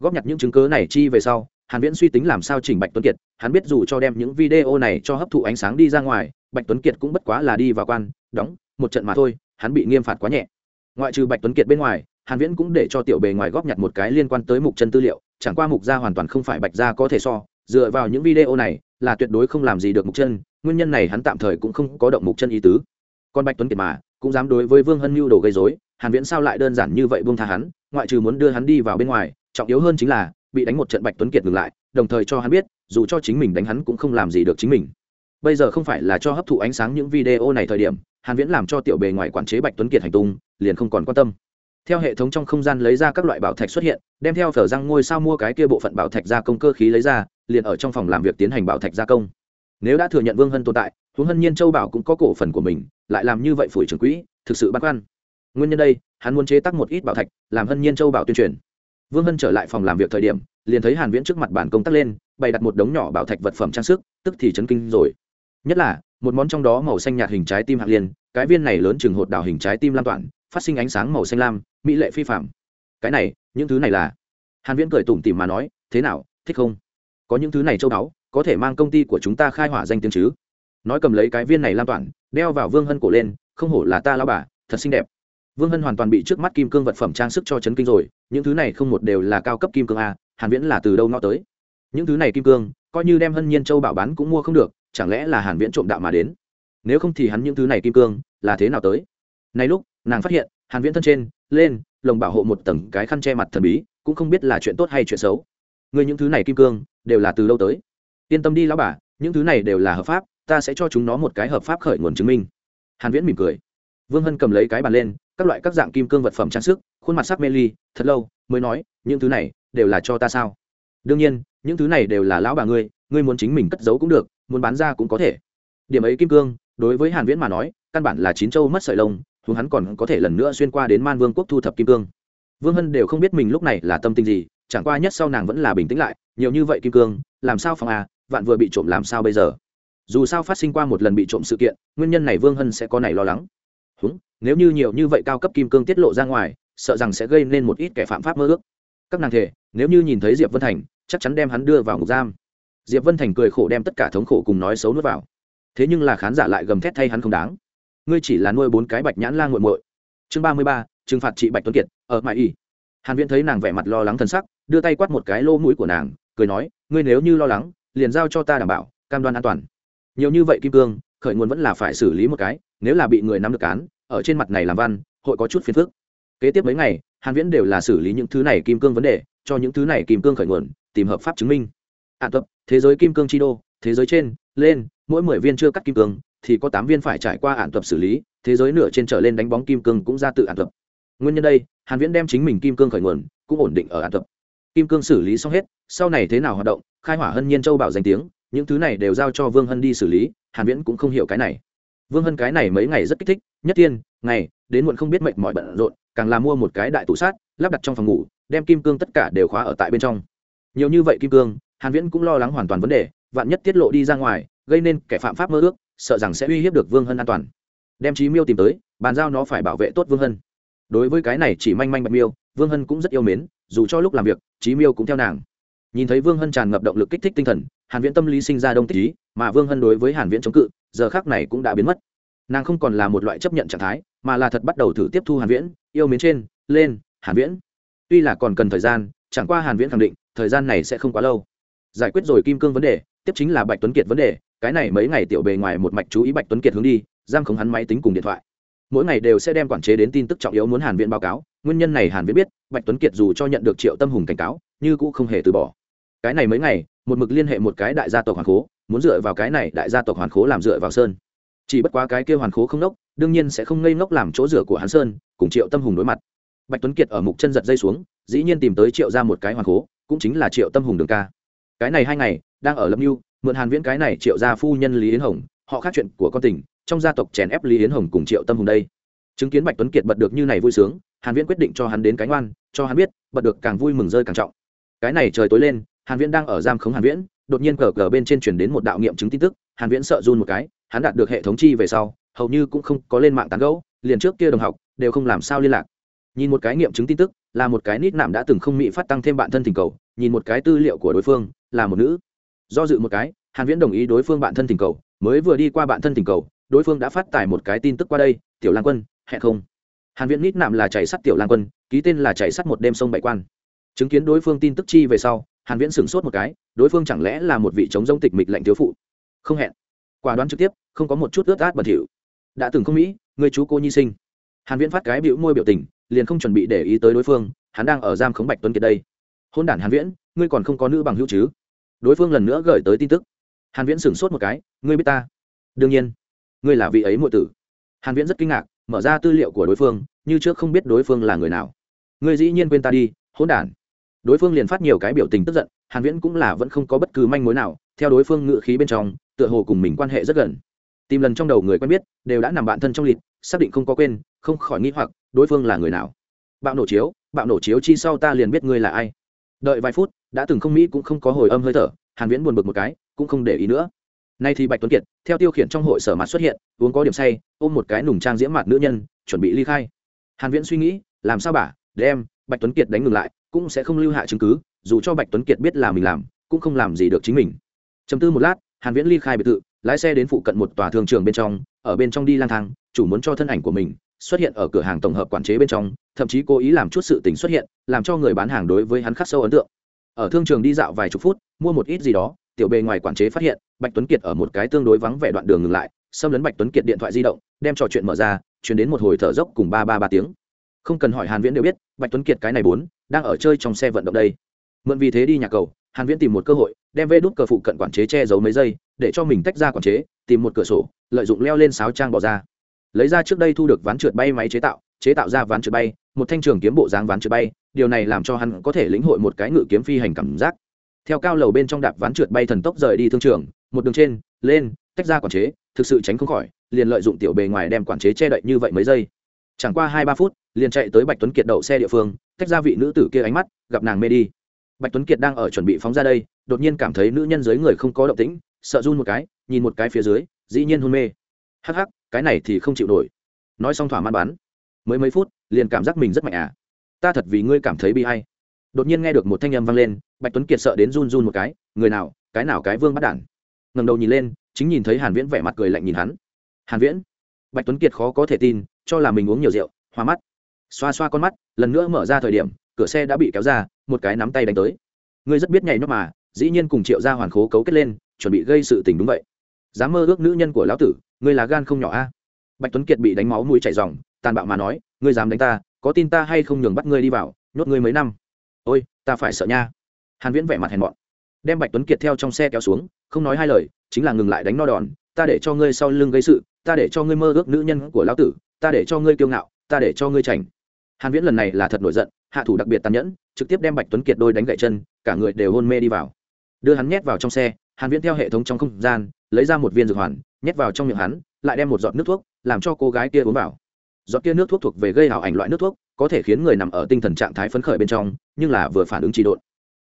Góp nhặt những chứng cứ này chi về sau, hàn viễn suy tính làm sao chỉnh bạch tuấn kiệt, hắn biết dù cho đem những video này cho hấp thụ ánh sáng đi ra ngoài, bạch tuấn kiệt cũng bất quá là đi vào quan, đóng, một trận mà thôi, hắn bị nghiêm phạt quá nhẹ. Ngoại trừ bạch tuấn kiệt bên ngoài, hàn viễn cũng để cho tiểu bề ngoài góp nhặt một cái liên quan tới mục chân tư liệu, chẳng qua mục gia hoàn toàn không phải bạch gia có thể so dựa vào những video này, là tuyệt đối không làm gì được mục chân, nguyên nhân này hắn tạm thời cũng không có động mục chân ý tứ. Còn bạch tuấn kiệt mà, cũng dám đối với vương hân mưu đồ gây rối, hàn viễn sao lại đơn giản như vậy buông tha hắn, ngoại trừ muốn đưa hắn đi vào bên ngoài, trọng yếu hơn chính là, bị đánh một trận bạch tuấn kiệt ngừng lại, đồng thời cho hắn biết, dù cho chính mình đánh hắn cũng không làm gì được chính mình. Bây giờ không phải là cho hấp thụ ánh sáng những video này thời điểm, hàn viễn làm cho tiểu bề ngoài quản chế bạch tuấn kiệt hành tung, liền không còn quan tâm. Theo hệ thống trong không gian lấy ra các loại bảo thạch xuất hiện, đem theo phở răng ngôi sao mua cái kia bộ phận bảo thạch ra công cơ khí lấy ra liền ở trong phòng làm việc tiến hành bảo thạch gia công. Nếu đã thừa nhận vương hân tồn tại, huống hân nhiên châu bảo cũng có cổ phần của mình, lại làm như vậy phủi trưởng quỹ, thực sự băn khoăn. Nguyên nhân đây, hắn muốn chế tác một ít bảo thạch, làm hân nhiên châu bảo tuyên truyền. Vương hân trở lại phòng làm việc thời điểm, liền thấy hàn viễn trước mặt bàn công tác lên, bày đặt một đống nhỏ bảo thạch vật phẩm trang sức, tức thì chấn kinh rồi. Nhất là, một món trong đó màu xanh nhạt hình trái tim hạng liên, cái viên này lớn chừng hột đào hình trái tim lam toàn, phát sinh ánh sáng màu xanh lam, mỹ lệ phi phạm cái này, những thứ này là? Hàn viễn cười tủm tỉm mà nói, thế nào, thích không? Có những thứ này châu đáo có thể mang công ty của chúng ta khai hỏa danh tiếng chứ? Nói cầm lấy cái viên này lam toàn, đeo vào vương hân cổ lên, không hổ là ta lao bà, thật xinh đẹp. Vương hân hoàn toàn bị trước mắt kim cương vật phẩm trang sức cho chấn kinh rồi, những thứ này không một đều là cao cấp kim cương a, hàn viễn là từ đâu ngõ tới? Những thứ này kim cương, coi như đem hân nhiên châu bảo bán cũng mua không được, chẳng lẽ là hàn viễn trộm đạo mà đến? Nếu không thì hắn những thứ này kim cương, là thế nào tới? Nay lúc, nàng phát hiện, hàn viễn thân trên, lên, lồng bảo hộ một tầng cái khăn che mặt thần bí, cũng không biết là chuyện tốt hay chuyện xấu người những thứ này kim cương, đều là từ đâu tới. Yên tâm đi, lão bà, những thứ này đều là hợp pháp, ta sẽ cho chúng nó một cái hợp pháp khởi nguồn chứng minh. Hàn viễn mỉm cười. Vương hân cầm lấy cái bàn lên, các loại các dạng kim cương vật phẩm trang sức, khuôn mặt sắc mê ly, thật lâu, mới nói, những thứ này đều là cho ta sao? Đương nhiên, những thứ này đều là lão bà ngươi ngươi muốn chính mình cất giấu cũng được, muốn bán ra cũng có thể. Điểm ấy kim cương, đối với hàn viễn mà nói, căn bản là chín châu mất sợi lông chúng hắn còn có thể lần nữa xuyên qua đến man vương quốc thu thập kim cương. Vương hân đều không biết mình lúc này là tâm tình gì chẳng qua nhất sau nàng vẫn là bình tĩnh lại, nhiều như vậy kim cương, làm sao phòng à vạn vừa bị trộm làm sao bây giờ? Dù sao phát sinh qua một lần bị trộm sự kiện, nguyên nhân này vương hân sẽ có này lo lắng. Húng, nếu như nhiều như vậy cao cấp kim cương tiết lộ ra ngoài, sợ rằng sẽ gây nên một ít kẻ phạm pháp mơ ước. Các nàng thể, nếu như nhìn thấy diệp vân thành, chắc chắn đem hắn đưa vào ngục giam. Diệp vân thành cười khổ đem tất cả thống khổ cùng nói xấu nuốt vào. Thế nhưng là khán giả lại gầm thét thay hắn không đáng. Ngươi chỉ là nuôi bốn cái bạch nhãn lan g u muội. Chương ba mươi ba, trừng phạt chị bạch tuấn kiệt, ở mãi y hàn viễn thấy nàng vẻ mặt lo lắng thân sắc đưa tay quát một cái lô mũi của nàng, cười nói, ngươi nếu như lo lắng, liền giao cho ta đảm bảo, cam đoan an toàn. Nhiều như vậy kim cương, khởi nguồn vẫn là phải xử lý một cái, nếu là bị người nắm được cán ở trên mặt này làm văn, hội có chút phiền phức. Kế tiếp mấy ngày, hàn viễn đều là xử lý những thứ này kim cương vấn đề, cho những thứ này kim cương khởi nguồn, tìm hợp pháp chứng minh. Ạn tập, thế giới kim cương chi đô, thế giới trên, lên, mỗi 10 viên chưa cắt kim cương, thì có 8 viên phải trải qua ạn tập xử lý, thế giới nửa trên trở lên đánh bóng kim cương cũng ra tự ạn tập. Nguyên nhân đây, hàn viễn đem chính mình kim cương khởi nguồn, cũng ổn định ở ạn tập kim cương xử lý xong hết, sau này thế nào hoạt động, khai hỏa hân nhiên châu bảo danh tiếng, những thứ này đều giao cho vương hân đi xử lý, hàn viễn cũng không hiểu cái này. Vương hân cái này mấy ngày rất kích thích, nhất tiên, ngày, đến muộn không biết mệt mỏi bận rộn, càng là mua một cái đại tủ sát, lắp đặt trong phòng ngủ, đem kim cương tất cả đều khóa ở tại bên trong. Nhiều như vậy kim cương, hàn viễn cũng lo lắng hoàn toàn vấn đề, vạn nhất tiết lộ đi ra ngoài, gây nên kẻ phạm pháp mơ ước, sợ rằng sẽ uy hiếp được vương hân an toàn. Đem trí miêu tìm tới, bàn giao nó phải bảo vệ tốt vương hân. Đối với cái này chỉ manh manh bạch miêu, vương hân cũng rất yêu mến dù cho lúc làm việc trí miêu cũng theo nàng. Nhìn thấy vương hân tràn ngập động lực kích thích tinh thần, hàn viễn tâm lý sinh ra đông tích ý, mà vương hân đối với hàn viễn chống cự, giờ khác này cũng đã biến mất. Nàng không còn là một loại chấp nhận trạng thái, mà là thật bắt đầu thử tiếp thu hàn viễn, yêu mến trên, lên, hàn viễn, tuy là còn cần thời gian, chẳng qua hàn viễn khẳng định, thời gian này sẽ không quá lâu. Giải quyết rồi kim cương vấn đề, tiếp chính là bạch tuấn kiệt vấn đề, cái này mấy ngày tiểu bề ngoài một mạch chú ý bạch tuấn kiệt hướng đi, giam không hắn máy tính cùng điện thoại. Mỗi ngày đều sẽ đem quản chế đến tin tức trọng yếu muốn hàn viễn báo cáo nguyên nhân này hàn viễn biết, bạch tuấn kiệt dù cho nhận được triệu tâm hùng cảnh cáo nhưng cũng không hề từ bỏ. Cái này mấy ngày, một mực liên hệ một cái đại gia tộc hoàn khố, muốn dựa vào cái này đại gia tộc hoàn khố làm dựa vào sơn. Chỉ bất quá cái kia hoàn khố không nốc, đương nhiên sẽ không ngây ngốc làm chỗ dựa của hắn sơn, cùng triệu tâm hùng đối mặt. Bạch tuấn kiệt ở mục chân giật dây xuống, dĩ nhiên tìm tới triệu ra một cái hoàn khố, cũng chính là triệu tâm hùng đường ca. Cái này hai ngày, đang ở lâm mưu mượn hàn viễn cái này triệu gia phu nhân lý yến hồng, họ khác chuyện của con tỉnh trong gia tộc chèn ép lý yến hồng cùng triệu tâm hùng đây chứng kiến bạch tuấn kiệt bật được như này vui sướng, hàn viễn quyết định cho hắn đến cánh oan cho hắn biết, bật được càng vui mừng rơi càng trọng. Cái này trời tối lên, hàn viễn đang ở giam khống hàn viễn, đột nhiên cờ cờ bên trên truyền đến một đạo nghiệm chứng tin tức, hàn viễn sợ run một cái, hắn đạt được hệ thống chi về sau, hầu như cũng không có lên mạng tán gẫu, liền trước kia đồng học, đều không làm sao liên lạc. Nhìn một cái nghiệm chứng tin tức, là một cái nít nạm đã từng không mỹ phát tăng thêm bạn thân tình cầu, nhìn một cái tư liệu của đối phương, là một nữ. Do dự một cái, hàn viễn đồng ý đối phương bạn thân tình cầu, mới vừa đi qua bạn thân tình cầu, đối phương đã phát tải một cái tin tức qua đây, tiểu lang quân hẹn không? Hàn viễn nít nạm là chạy sắt tiểu lang quân, ký tên là chạy sắt một đêm sông bảy quan. Chứng kiến đối phương tin tức chi về sau, hàn viễn sửng sốt một cái, đối phương chẳng lẽ là một vị chống giống tịch mịch lạnh thiếu phụ? Không hẹn. Quả đoán trực tiếp, không có một chút ướt át bẩn thỉu. Đã từng không mỹ người chú cô nhi sinh. Hàn viễn phát cái biểu môi biểu tình, liền không chuẩn bị để ý tới đối phương, hắn đang ở giam khống bạch tuấn kiệt đây. Hôn đản hàn viễn, ngươi còn không có nữ bằng hữu chứ? Đối phương lần nữa gửi tới tin tức. Hàn viễn sửng sốt một cái, ngươi biết ta? Đương nhiên, ngươi là vị ấy muội tử. Hàn viễn rất kinh ngạc mở ra tư liệu của đối phương, như trước không biết đối phương là người nào. Ngươi dĩ nhiên quên ta đi, hỗn đản. Đối phương liền phát nhiều cái biểu tình tức giận, hàn viễn cũng là vẫn không có bất cứ manh mối nào, theo đối phương ngự khí bên trong, tựa hồ cùng mình quan hệ rất gần. Tìm lần trong đầu người quen biết, đều đã nằm bạn thân trong lịch, xác định không có quên, không khỏi nghĩ hoặc, đối phương là người nào. Bạo nổ chiếu, bạo nổ chiếu chi sau ta liền biết ngươi là ai. Đợi vài phút, đã từng không mỹ cũng không có hồi âm hơi thở, hàn viễn buồn bực một cái, cũng không để ý nữa nay thì bạch tuấn kiệt, theo tiêu khiển trong hội sở mặt xuất hiện, uống có điểm say, ôm một cái nùng trang diễm mặt nữ nhân, chuẩn bị ly khai. Hàn viễn suy nghĩ, làm sao bả đem bạch tuấn kiệt đánh ngừng lại, cũng sẽ không lưu hạ chứng cứ, dù cho bạch tuấn kiệt biết là mình làm, cũng không làm gì được chính mình. Trầm tư một lát, hàn viễn ly khai biệt thự, lái xe đến phụ cận một tòa thương trường bên trong, ở bên trong đi lang thang, chủ muốn cho thân ảnh của mình xuất hiện ở cửa hàng tổng hợp quản chế bên trong, thậm chí cố ý làm chút sự tình xuất hiện, làm cho người bán hàng đối với hắn khắc sâu ấn tượng. Ở thương trường đi dạo vài chục phút, mua một ít gì đó tiểu bề ngoài quản chế phát hiện, bạch tuấn kiệt ở một cái tương đối vắng vẻ đoạn đường ngừng lại, xâm lấn bạch tuấn kiệt điện thoại di động, đem trò chuyện mở ra chuyển đến một hồi thở dốc cùng ba ba ba tiếng. Không cần hỏi hàn viễn đều biết, bạch tuấn kiệt cái này bốn, đang ở chơi trong xe vận động đây. Mượn vì thế đi nhà cầu, hàn viễn tìm một cơ hội, đem vê đút cờ phụ cận quản chế che giấu mấy giây, để cho mình tách ra quản chế, tìm một cửa sổ, lợi dụng leo lên sáo trang bỏ ra. Lấy ra trước đây thu được ván trượt bay máy chế tạo chế tạo ra ván trượt bay, một thanh trường kiếm bộ dáng ván trượt bay, điều này làm cho hắn có thể lĩnh hội một cái ngự kiếm phi hành cảm giác theo cao lầu bên trong đạp ván trượt bay thần tốc rời đi thương trường, một đường trên, lên, tách ra quản chế, thực sự tránh không khỏi, liền lợi dụng tiểu bề ngoài đem quản chế che đậy như vậy mấy giây. Chẳng qua hai ba phút, liền chạy tới bạch tuấn kiệt đậu xe địa phương, tách ra vị nữ tử kia ánh mắt, gặp nàng mê đi. Bạch tuấn kiệt đang ở chuẩn bị phóng ra đây, đột nhiên cảm thấy nữ nhân dưới người không có động tĩnh, sợ run một cái, nhìn một cái phía dưới, dĩ nhiên hôn mê. Hắc hắc, cái này thì không chịu nổi. Nói xong thỏa mãn bán. Mới mấy phút, liền cảm giác mình rất mạnh à. Ta thật vì ngươi cảm thấy bi hay đột nhiên nghe được một thanh âm vang lên bạch tuấn kiệt sợ đến run run một cái, người nào, cái nào cái vương bắt đản? Ngầm đầu nhìn lên, chính nhìn thấy hàn viễn vẻ mặt cười lạnh nhìn hắn. Hàn viễn? Bạch tuấn kiệt khó có thể tin, cho là mình uống nhiều rượu, hoa mắt. Xoa xoa con mắt, lần nữa mở ra thời điểm, cửa xe đã bị kéo ra, một cái nắm tay đánh tới. Ngươi rất biết nhảy nhót mà, dĩ nhiên cùng triệu gia hoàn khố cấu kết lên, chuẩn bị gây sự tình đúng vậy. Dám mơ ước nữ nhân của lão tử, ngươi là gan không nhỏ a. Bạch tuấn kiệt bị đánh máu mũi chảy ròng, tàn bạo mà nói, ngươi dám đánh ta, có tin ta hay không nhường bắt ngươi đi vào, nhốt ngươi mấy năm? Ôi, ta phải sợ nha hàn viễn vẻ mặt hèn mọn. Đem bạch tuấn kiệt theo trong xe kéo xuống, không nói hai lời, chính là ngừng lại đánh no đòn. Ta để cho ngươi sau lưng gây sự, ta để cho ngươi mơ ước nữ nhân của lão tử, ta để cho ngươi kiêu ngạo, ta để cho ngươi chảnh. Hàn viễn lần này là thật nổi giận, hạ thủ đặc biệt tàn nhẫn, trực tiếp đem bạch tuấn kiệt đôi đánh gãy chân, cả người đều hôn mê đi vào. Đưa hắn nhét vào trong xe, hàn viễn theo hệ thống trong không gian, lấy ra một viên dược hoàn, nhét vào trong miệng hắn, lại đem một giọt nước thuốc, làm cho cô gái kia uống vào. Giọt kia nước thuốc thuộc về gây ảo ảnh loại nước thuốc, có thể khiến người nằm ở tinh thần trạng thái phấn khởi bên trong, nhưng là vừa phản ứng trị độn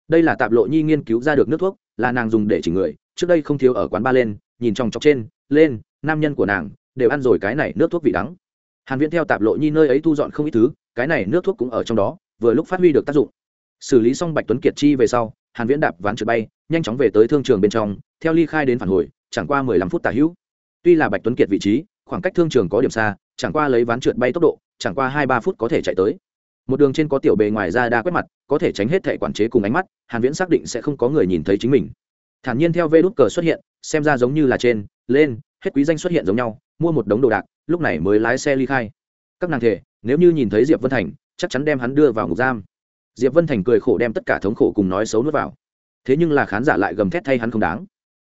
đây là tạp lộ nhi nghiên cứu ra được nước thuốc, là nàng dùng để chỉnh người, trước đây không thiếu ở quán ba lên, nhìn trong chọc trên, lên, nam nhân của nàng, đều ăn rồi cái này nước thuốc vị đắng. Hàn viễn theo tạp lộ nhi nơi ấy thu dọn không ít thứ, cái này nước thuốc cũng ở trong đó, vừa lúc phát huy được tác dụng. Xử lý xong bạch tuấn kiệt chi về sau, hàn viễn đạp ván trượt bay, nhanh chóng về tới thương trường bên trong, theo ly khai đến phản hồi, chẳng qua 15 phút tả hữu. Tuy là bạch tuấn kiệt vị trí, khoảng cách thương trường có điểm xa, chẳng qua lấy ván trượt bay tốc độ, chẳng qua hai ba phút có thể chạy tới một đường trên có tiểu bề ngoài ra đa quét mặt, có thể tránh hết thẻ quản chế cùng ánh mắt, hàn viễn xác định sẽ không có người nhìn thấy chính mình. Thản nhiên theo vê đút cờ xuất hiện, xem ra giống như là trên, lên, hết quý danh xuất hiện giống nhau, mua một đống đồ đạc, lúc này mới lái xe ly khai. Các nàng thể, nếu như nhìn thấy diệp vân thành, chắc chắn đem hắn đưa vào ngục giam. Diệp vân thành cười khổ đem tất cả thống khổ cùng nói xấu nuốt vào. Thế nhưng là khán giả lại gầm thét thay hắn không đáng.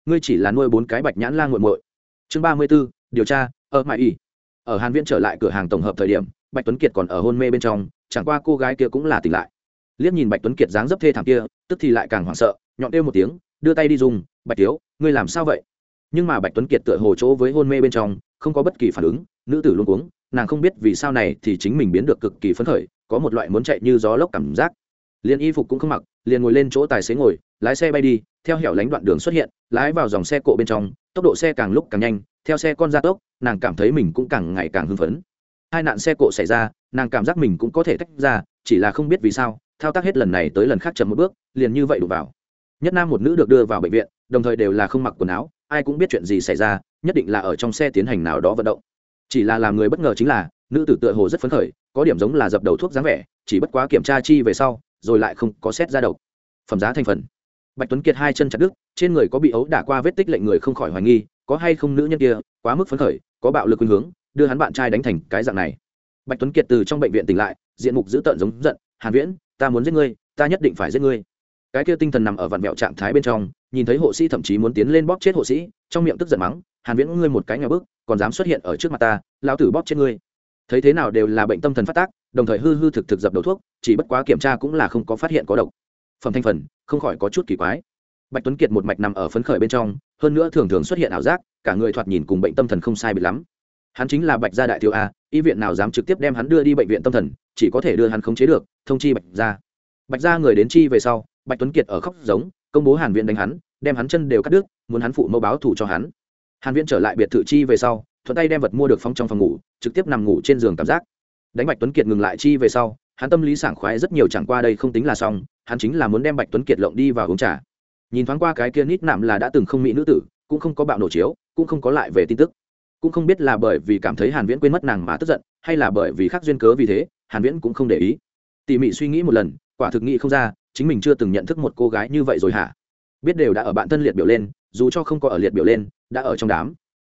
Ngươi chỉ là nuôi bốn cái bạch nhãn lan g u muội. Chương ba mươi b ố điều tra, ở mãi ỉ. Ở hàn viễn trở lại cửa hàng tổng hợp thời điểm, bạch tuấn kiệt còn ở hôn mê bên trong chẳng qua cô gái kia cũng là tỉnh lại. Liếc nhìn bạch tuấn kiệt dáng dấp thê thảm kia, tức thì lại càng hoảng sợ, nhọn kêu một tiếng, đưa tay đi dùng, bạch thiếu, ngươi làm sao vậy? Nhưng mà bạch tuấn kiệt tựa hồ chỗ với hôn mê bên trong, không có bất kỳ phản ứng, nữ tử luôn cuống, nàng không biết vì sao này thì chính mình biến được cực kỳ phấn khởi, có một loại muốn chạy như gió lốc cảm giác. Liền y phục cũng không mặc, liền ngồi lên chỗ tài xế ngồi, lái xe bay đi, theo hẻo lánh đoạn đường xuất hiện, lái vào dòng xe cộ bên trong, tốc độ xe càng lúc càng nhanh, theo xe con ra tốc, nàng cảm thấy mình cũng càng ngày càng hưng phấn. Hai nạn xe cộ xảy ra nàng cảm giác mình cũng có thể tách ra, chỉ là không biết vì sao, thao tác hết lần này tới lần khác chậm một bước, liền như vậy đụng vào. Nhất nam một nữ được đưa vào bệnh viện, đồng thời đều là không mặc quần áo, ai cũng biết chuyện gì xảy ra, nhất định là ở trong xe tiến hành nào đó vận động. Chỉ là làm người bất ngờ chính là, nữ tử tựa hồ rất phấn khởi, có điểm giống là dập đầu thuốc dáng vẻ, chỉ bất quá kiểm tra chi về sau, rồi lại không có xét ra đầu phẩm giá thành phần. Bạch tuấn kiệt hai chân chặt đứt, trên người có bị ấu đả qua vết tích lệnh người không khỏi hoài nghi, có hay không nữ nhân kia, quá mức phấn khởi, có bạo lực khuynh hướng, đưa hắn bạn trai đánh thành cái dạng này bạch tuấn kiệt từ trong bệnh viện tỉnh lại, diện mục dữ tợn giống giận, hàn viễn, ta muốn giết ngươi, ta nhất định phải giết ngươi. Cái kia tinh thần nằm ở vạn mẹo trạng thái bên trong, nhìn thấy hộ sĩ thậm chí muốn tiến lên bóp chết hộ sĩ, trong miệng tức giận mắng, hàn viễn, ngươi một cái nhà bước còn dám xuất hiện ở trước mặt ta, lão tử bóp chết ngươi. Thấy thế nào đều là bệnh tâm thần phát tác, đồng thời hư hư thực thực dập đầu thuốc, chỉ bất quá kiểm tra cũng là không có phát hiện có độc. Phẩm thành phần, không khỏi có chút kỳ quái. Bạch tuấn kiệt một mạch nằm ở phấn khởi bên trong, hơn nữa thường thường xuất hiện ảo giác, cả người thoạt nhìn cùng bệnh tâm thần không sai bị lắm. Hắn chính là bạch gia đại thiếu a y viện nào dám trực tiếp đem hắn đưa đi bệnh viện tâm thần, chỉ có thể đưa hắn khống chế được, thông chi bạch gia. Bạch gia người đến chi về sau, bạch tuấn kiệt ở khóc giống, công bố hàn viện đánh hắn, đem hắn chân đều cắt đứt, muốn hắn phụ mẫu báo thù cho hắn. Hàn viện trở lại biệt thự chi về sau, thuận tay đem vật mua được phóng trong phòng ngủ, trực tiếp nằm ngủ trên giường cảm giác. Đánh bạch tuấn kiệt ngừng lại chi về sau, hắn tâm lý sảng khoái rất nhiều chẳng qua đây không tính là xong, hắn chính là muốn đem bạch tuấn kiệt lộng đi vào uống trà. Nhìn thoáng qua cái kia nít nạm là đã từng không mỹ nữ tử, cũng không có bạo nổ chiếu, cũng không có lại về tin tức cũng không biết là bởi vì cảm thấy hàn viễn quên mất nàng mà tức giận, hay là bởi vì khác duyên cớ vì thế, hàn viễn cũng không để ý. Tỉ mỉ suy nghĩ một lần, quả thực nghĩ không ra, chính mình chưa từng nhận thức một cô gái như vậy rồi hả? Biết đều đã ở bạn thân liệt biểu lên, dù cho không có ở liệt biểu lên, đã ở trong đám.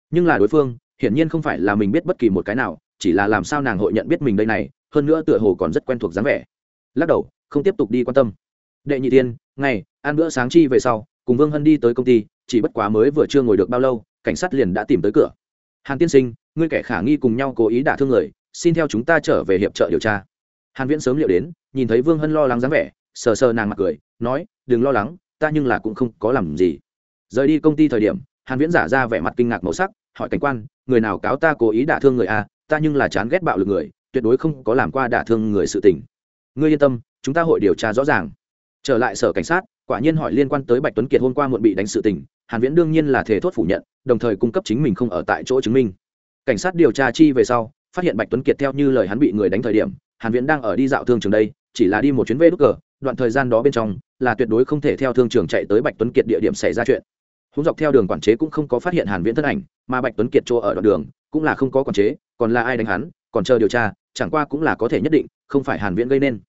Nhưng là đối phương, hiển nhiên không phải là mình biết bất kỳ một cái nào, chỉ là làm sao nàng hội nhận biết mình đây này, hơn nữa tựa hồ còn rất quen thuộc dáng vẻ. Lắc đầu, không tiếp tục đi quan tâm. Đệ nhị tiên, ngày, ăn bữa sáng chi về sau, cùng vương hân đi tới công ty, chỉ bất quá mới vừa chưa ngồi được bao lâu, cảnh sát liền đã tìm tới cửa hàn tiên sinh, ngươi kẻ khả nghi cùng nhau cố ý đả thương người, xin theo chúng ta trở về hiệp trợ điều tra. Hàn viễn sớm liệu đến, nhìn thấy vương hân lo lắng dáng vẻ, sờ sờ nàng mặt cười, nói, đừng lo lắng, ta nhưng là cũng không có làm gì. Rời đi công ty thời điểm, hàn viễn giả ra vẻ mặt kinh ngạc màu sắc, hỏi cảnh quan, người nào cáo ta cố ý đả thương người a ta nhưng là chán ghét bạo lực người, tuyệt đối không có làm qua đả thương người sự tình. Ngươi yên tâm, chúng ta hội điều tra rõ ràng. Trở lại sở cảnh sát, quả nhiên hỏi liên quan tới bạch tuấn kiệt hôm qua muộn bị đánh sự tình hàn viễn đương nhiên là thể thốt phủ nhận, đồng thời cung cấp chính mình không ở tại chỗ chứng minh. Cảnh sát điều tra chi về sau, phát hiện bạch tuấn kiệt theo như lời hắn bị người đánh thời điểm, hàn viễn đang ở đi dạo thương trường đây, chỉ là đi một chuyến về đúc cờ, đoạn thời gian đó bên trong, là tuyệt đối không thể theo thương trường chạy tới bạch tuấn kiệt địa điểm xảy ra chuyện. Húng dọc theo đường quản chế cũng không có phát hiện hàn viễn thân ảnh, mà bạch tuấn kiệt chỗ ở đoạn đường, cũng là không có quản chế, còn là ai đánh hắn, còn chờ điều tra, chẳng qua cũng là có thể nhất định, không phải hàn viễn gây nên.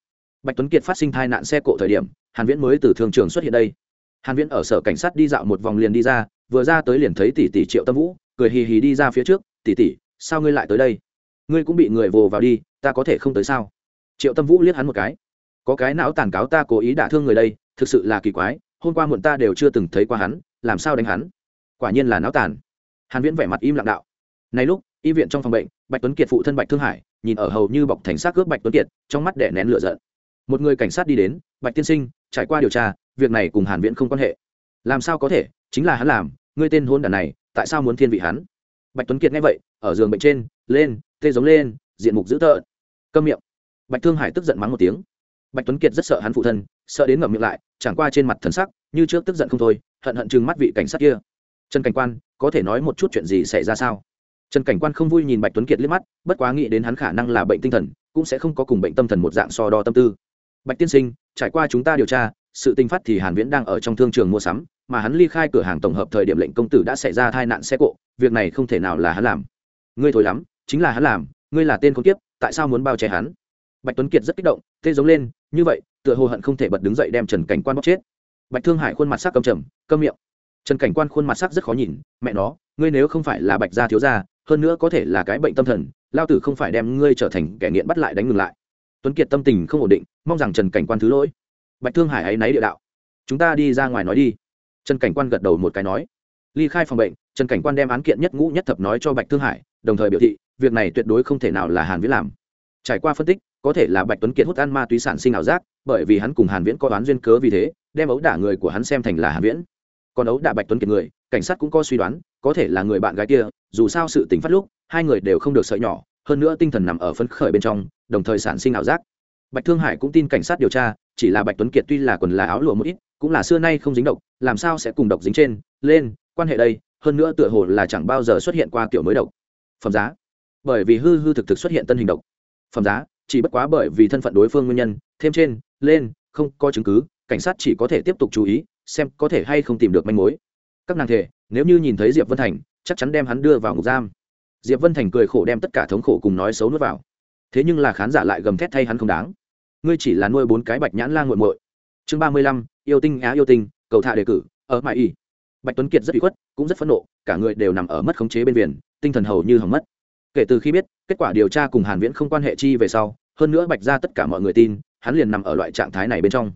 Bạch tuấn kiệt phát sinh tai nạn xe cộ thời điểm, hàn viễn mới từ thương trường xuất hiện đây hàn viễn ở sở cảnh sát đi dạo một vòng liền đi ra, vừa ra tới liền thấy tỷ tỷ triệu tâm vũ, cười hì hì đi ra phía trước, tỷ tỷ, sao ngươi lại tới đây? Ngươi cũng bị người vồ vào đi, ta có thể không tới sao? Triệu tâm vũ liếc hắn một cái. Có cái não tàn cáo ta cố ý đả thương người đây, thực sự là kỳ quái, hôm qua muộn ta đều chưa từng thấy qua hắn, làm sao đánh hắn? Quả nhiên là não tàn. Hàn viễn vẻ mặt im lặng đạo. Này lúc, y viện trong phòng bệnh, bạch tuấn kiệt phụ thân bạch thương hải, nhìn ở hầu như bọc thành xác cướp bạch tuấn kiệt, trong mắt đẻ nén lửa giận. Một người cảnh sát đi đến, bạch tiên sinh, trải qua điều tra việc này cùng hàn viễn không quan hệ. Làm sao có thể? Chính là hắn làm, ngươi tên hôn đản này, tại sao muốn thiên vị hắn? Bạch tuấn kiệt nghe vậy, ở giường bệnh trên, lên, tê giống lên, diện mục dữ tợn. Câm miệng. Bạch thương hải tức giận mắng một tiếng. Bạch tuấn kiệt rất sợ hắn phụ thân, sợ đến ngậm miệng lại, chẳng qua trên mặt thần sắc, như trước tức giận không thôi, hận hận chừng mắt vị cảnh sát kia. Trần cảnh quan, có thể nói một chút chuyện gì xảy ra sao? Trần cảnh quan không vui nhìn bạch tuấn kiệt liếc mắt, bất quá nghĩ đến hắn khả năng là bệnh tinh thần, cũng sẽ không có cùng bệnh tâm thần một dạng so đo tâm tư. Bạch tiên sinh, trải qua chúng ta điều tra sự tình phát thì hàn viễn đang ở trong thương trường mua sắm, mà hắn ly khai cửa hàng tổng hợp thời điểm lệnh công tử đã xảy ra tai nạn xe cộ, việc này không thể nào là hắn làm. Ngươi thối lắm, chính là hắn làm, ngươi là tên con tiếp tại sao muốn bao che hắn? Bạch tuấn kiệt rất kích động, tê giống lên, như vậy, tựa hồ hận không thể bật đứng dậy đem trần cảnh quan bóc chết. Bạch thương hải khuôn mặt sắc cầm trầm, câm miệng. Trần cảnh quan khuôn mặt sắc rất khó nhìn, mẹ nó, ngươi nếu không phải là bạch gia thiếu gia, hơn nữa có thể là cái bệnh tâm thần, lao tử không phải đem ngươi trở thành kẻ nghiện bắt lại đánh ngừng lại. Tuấn kiệt tâm tình không ổn định, mong rằng trần cảnh quan thứ lỗi bạch thương hải ấy náy địa đạo. Chúng ta đi ra ngoài nói đi. Trần cảnh quan gật đầu một cái nói. Ly khai phòng bệnh, trần cảnh quan đem án kiện nhất ngũ nhất thập nói cho bạch thương hải, đồng thời biểu thị, việc này tuyệt đối không thể nào là hàn viễn làm. Trải qua phân tích, có thể là bạch tuấn kiệt hút ăn ma túy sản sinh ảo giác, bởi vì hắn cùng hàn viễn có đoán duyên cớ vì thế, đem ấu đả người của hắn xem thành là hàn viễn. Còn ấu đả bạch tuấn kiệt người, cảnh sát cũng có suy đoán, có thể là người bạn gái kia, dù sao sự tình phát lúc, hai người đều không được sợi nhỏ, hơn nữa tinh thần nằm ở phấn khởi bên trong, đồng thời sản sinh ảo giác. Bạch thương hải cũng tin cảnh sát điều tra chỉ là bạch tuấn kiệt tuy là quần là áo lụa một ít, cũng là xưa nay không dính độc, làm sao sẽ cùng độc dính trên? Lên, quan hệ đây, hơn nữa tựa hồ là chẳng bao giờ xuất hiện qua kiểu mới độc. Phẩm giá. Bởi vì hư hư thực thực xuất hiện tân hình độc. Phẩm giá, chỉ bất quá bởi vì thân phận đối phương nguyên nhân, thêm trên, lên, không có chứng cứ, cảnh sát chỉ có thể tiếp tục chú ý, xem có thể hay không tìm được manh mối. Các nàng thể, nếu như nhìn thấy diệp vân thành, chắc chắn đem hắn đưa vào ngục giam. Diệp vân thành cười khổ đem tất cả thống khổ cùng nói xấu nuốt vào. Thế nhưng là khán giả lại gầm thét thay hắn không đáng ngươi chỉ là nuôi bốn cái bạch nhãn lan g u muội. Chương ba mươi lăm, yêu tinh á yêu tinh, cầu thạ đề cử, ở mãi y bạch tuấn kiệt rất bị khuất, cũng rất phẫn nộ, cả người đều nằm ở mất khống chế bên viền, tinh thần hầu như hỏng mất. Kể từ khi biết, kết quả điều tra cùng hàn viễn không quan hệ chi về sau, hơn nữa bạch ra tất cả mọi người tin, hắn liền nằm ở loại trạng thái này bên trong.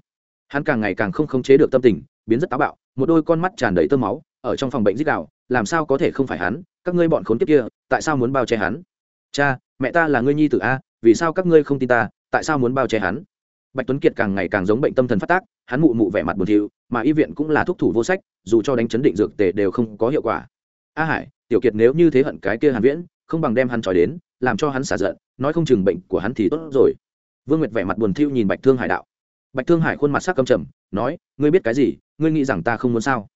Hắn càng ngày càng không khống chế được tâm tình, biến rất táo bạo, một đôi con mắt tràn đầy tơ máu, ở trong phòng bệnh dích đạo làm sao có thể không phải hắn? Các ngươi bọn khốn kiếp kia, tại sao muốn bao che hắn? Cha, mẹ ta là ngươi nhi tử a, vì sao các ngươi không tin ta? Tại sao muốn bao che hắn? Bạch tuấn kiệt càng ngày càng giống bệnh tâm thần phát tác, hắn mụ mụ vẻ mặt buồn thiu, mà y viện cũng là thuốc thủ vô sách, dù cho đánh chấn định dược tề đều không có hiệu quả. A hải, tiểu kiệt nếu như thế hận cái kia hàn viễn, không bằng đem hắn trói đến, làm cho hắn xả giận, nói không chừng bệnh của hắn thì tốt rồi. Vương nguyệt vẻ mặt buồn thiu nhìn bạch thương hải đạo. Bạch thương hải khuôn mặt sắc căm trầm, nói, ngươi biết cái gì? Ngươi nghĩ rằng ta không muốn sao?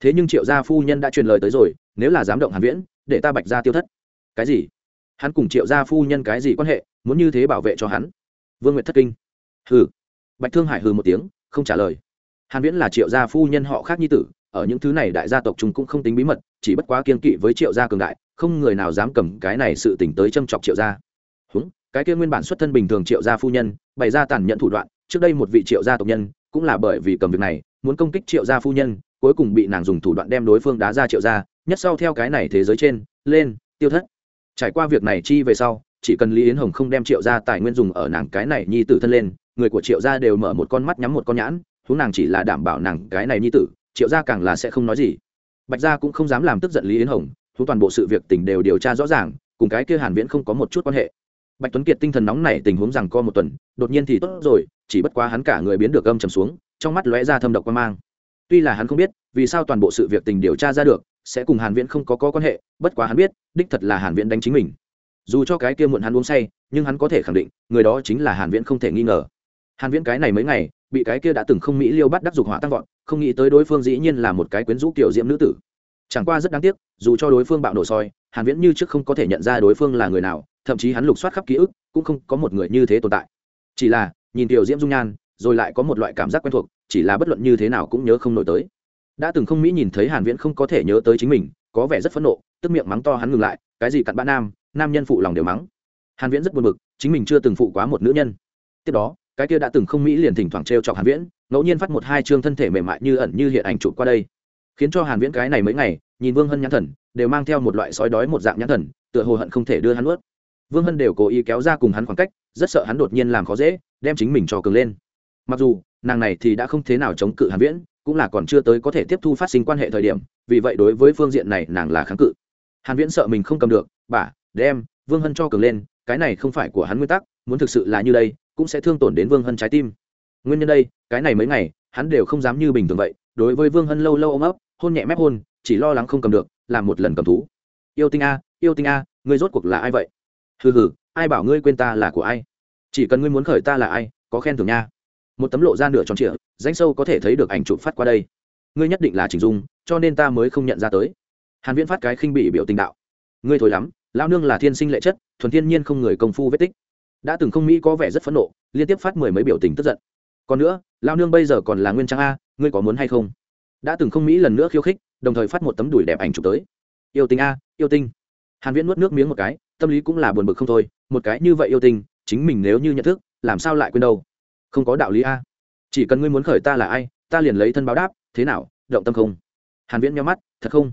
Thế nhưng triệu gia phu nhân đã truyền lời tới rồi, nếu là dám động hàn viễn, để ta bạch gia tiêu thất. Cái gì? Hắn cùng triệu gia phu nhân cái gì quan hệ, muốn như thế bảo vệ cho hắn? Vương nguyệt thất kinh. Hừ. Bạch thương hải hừ một tiếng, không trả lời. Hàn viễn là triệu gia phu nhân họ khác nhi tử, ở những thứ này đại gia tộc chúng cũng không tính bí mật, chỉ bất quá kiên kỵ với triệu gia cường đại, không người nào dám cầm cái này sự tình tới châm chọc triệu gia. Húng, cái kia nguyên bản xuất thân bình thường triệu gia phu nhân, bày ra tàn nhẫn thủ đoạn, trước đây một vị triệu gia tộc nhân, cũng là bởi vì cầm việc này, muốn công kích triệu gia phu nhân, cuối cùng bị nàng dùng thủ đoạn đem đối phương đá ra triệu gia, nhất sau theo cái này thế giới trên, lên, tiêu thất. Trải qua việc này chi về sau chỉ cần lý yến hồng không đem triệu gia tài nguyên dùng ở nàng cái này nhi tử thân lên người của triệu gia đều mở một con mắt nhắm một con nhãn thú nàng chỉ là đảm bảo nàng cái này nhi tử triệu gia càng là sẽ không nói gì. Bạch gia cũng không dám làm tức giận lý yến hồng thú toàn bộ sự việc tình đều điều tra rõ ràng cùng cái kia hàn viễn không có một chút quan hệ. Bạch tuấn kiệt tinh thần nóng này tình huống rằng co một tuần đột nhiên thì tốt rồi chỉ bất quá hắn cả người biến được âm trầm xuống trong mắt lóe ra thâm độc quan mang. Tuy là hắn không biết vì sao toàn bộ sự việc tình điều tra ra được sẽ cùng hàn viễn không có, có quan hệ bất quá hắn biết đích thật là hàn viễn đánh chính mình dù cho cái kia muộn hắn uống say, nhưng hắn có thể khẳng định, người đó chính là hàn viễn không thể nghi ngờ. Hàn viễn cái này mấy ngày, bị cái kia đã từng không mỹ liêu bắt đắc dục hỏa tăng vọt, không nghĩ tới đối phương dĩ nhiên là một cái quyến rũ tiểu diễm nữ tử. Chẳng qua rất đáng tiếc, dù cho đối phương bạo nổ soi, hàn viễn như trước không có thể nhận ra đối phương là người nào, thậm chí hắn lục soát khắp ký ức, cũng không có một người như thế tồn tại. Chỉ là, nhìn tiểu diễm dung nhan, rồi lại có một loại cảm giác quen thuộc, chỉ là bất luận như thế nào cũng nhớ không nổi tới. Đã từng không mỹ nhìn thấy hàn viễn không có thể nhớ tới chính mình, có vẻ rất phẫn nộ, tức miệng mắng to hắn ngừng lại, cái gì cặn bã nam nam nhân phụ lòng đều mắng. Hàn viễn rất buồn bực, chính mình chưa từng phụ quá một nữ nhân. Tiếp đó, cái kia đã từng không mỹ liền thỉnh thoảng treo chọc hàn viễn, ngẫu nhiên phát một hai chương thân thể mềm mại như ẩn như hiện ảnh chụp qua đây. Khiến cho hàn viễn cái này mấy ngày, nhìn vương hân nhãn thần, đều mang theo một loại sói đói một dạng nhãn thần, tựa hồ hận không thể đưa hắn nuốt. Vương hân đều cố ý kéo ra cùng hắn khoảng cách, rất sợ hắn đột nhiên làm khó dễ, đem chính mình cho cường lên. Mặc dù, nàng này thì đã không thế nào chống cự hàn viễn, cũng là còn chưa tới có thể tiếp thu phát sinh quan hệ thời điểm, vì vậy đối với phương diện này nàng là kháng cự. Hàn viễn sợ mình không cầm được, bà đem, vương hân cho cường lên, cái này không phải của hắn nguyên tắc, muốn thực sự là như đây, cũng sẽ thương tổn đến vương hân trái tim. Nguyên nhân đây, cái này mấy ngày, hắn đều không dám như bình thường vậy, đối với vương hân lâu lâu ôm ấp, hôn nhẹ mép hôn, chỉ lo lắng không cầm được, làm một lần cầm thú. Yêu tinh a, yêu tinh a, ngươi rốt cuộc là ai vậy? Hừ hừ, ai bảo ngươi quên ta là của ai? Chỉ cần ngươi muốn khởi ta là ai, có khen thưởng nha. Một tấm lộ ra nửa tròn trịa, danh sâu có thể thấy được ảnh chụp phát qua đây. Ngươi nhất định là chỉnh dung, cho nên ta mới không nhận ra tới. Hàn viễn phát cái khinh bị biểu tình đạo. Ngươi thối lắm lao nương là thiên sinh lệ chất, thuần thiên nhiên không người công phu vết tích. Đã từng không mỹ có vẻ rất phẫn nộ, liên tiếp phát mười mấy biểu tình tức giận. Còn nữa lao nương bây giờ còn là nguyên trang a, ngươi có muốn hay không? Đã từng không mỹ lần nữa khiêu khích, đồng thời phát một tấm đùi đẹp ảnh chụp tới. Yêu tinh a, yêu tinh. Hàn viễn nuốt nước miếng một cái, tâm lý cũng là buồn bực không thôi, một cái như vậy yêu tinh, chính mình nếu như nhận thức, làm sao lại quên đâu? Không có đạo lý a. Chỉ cần ngươi muốn khởi ta là ai, ta liền lấy thân báo đáp, thế nào, động tâm không? Hàn viễn nhắm mắt, thật không?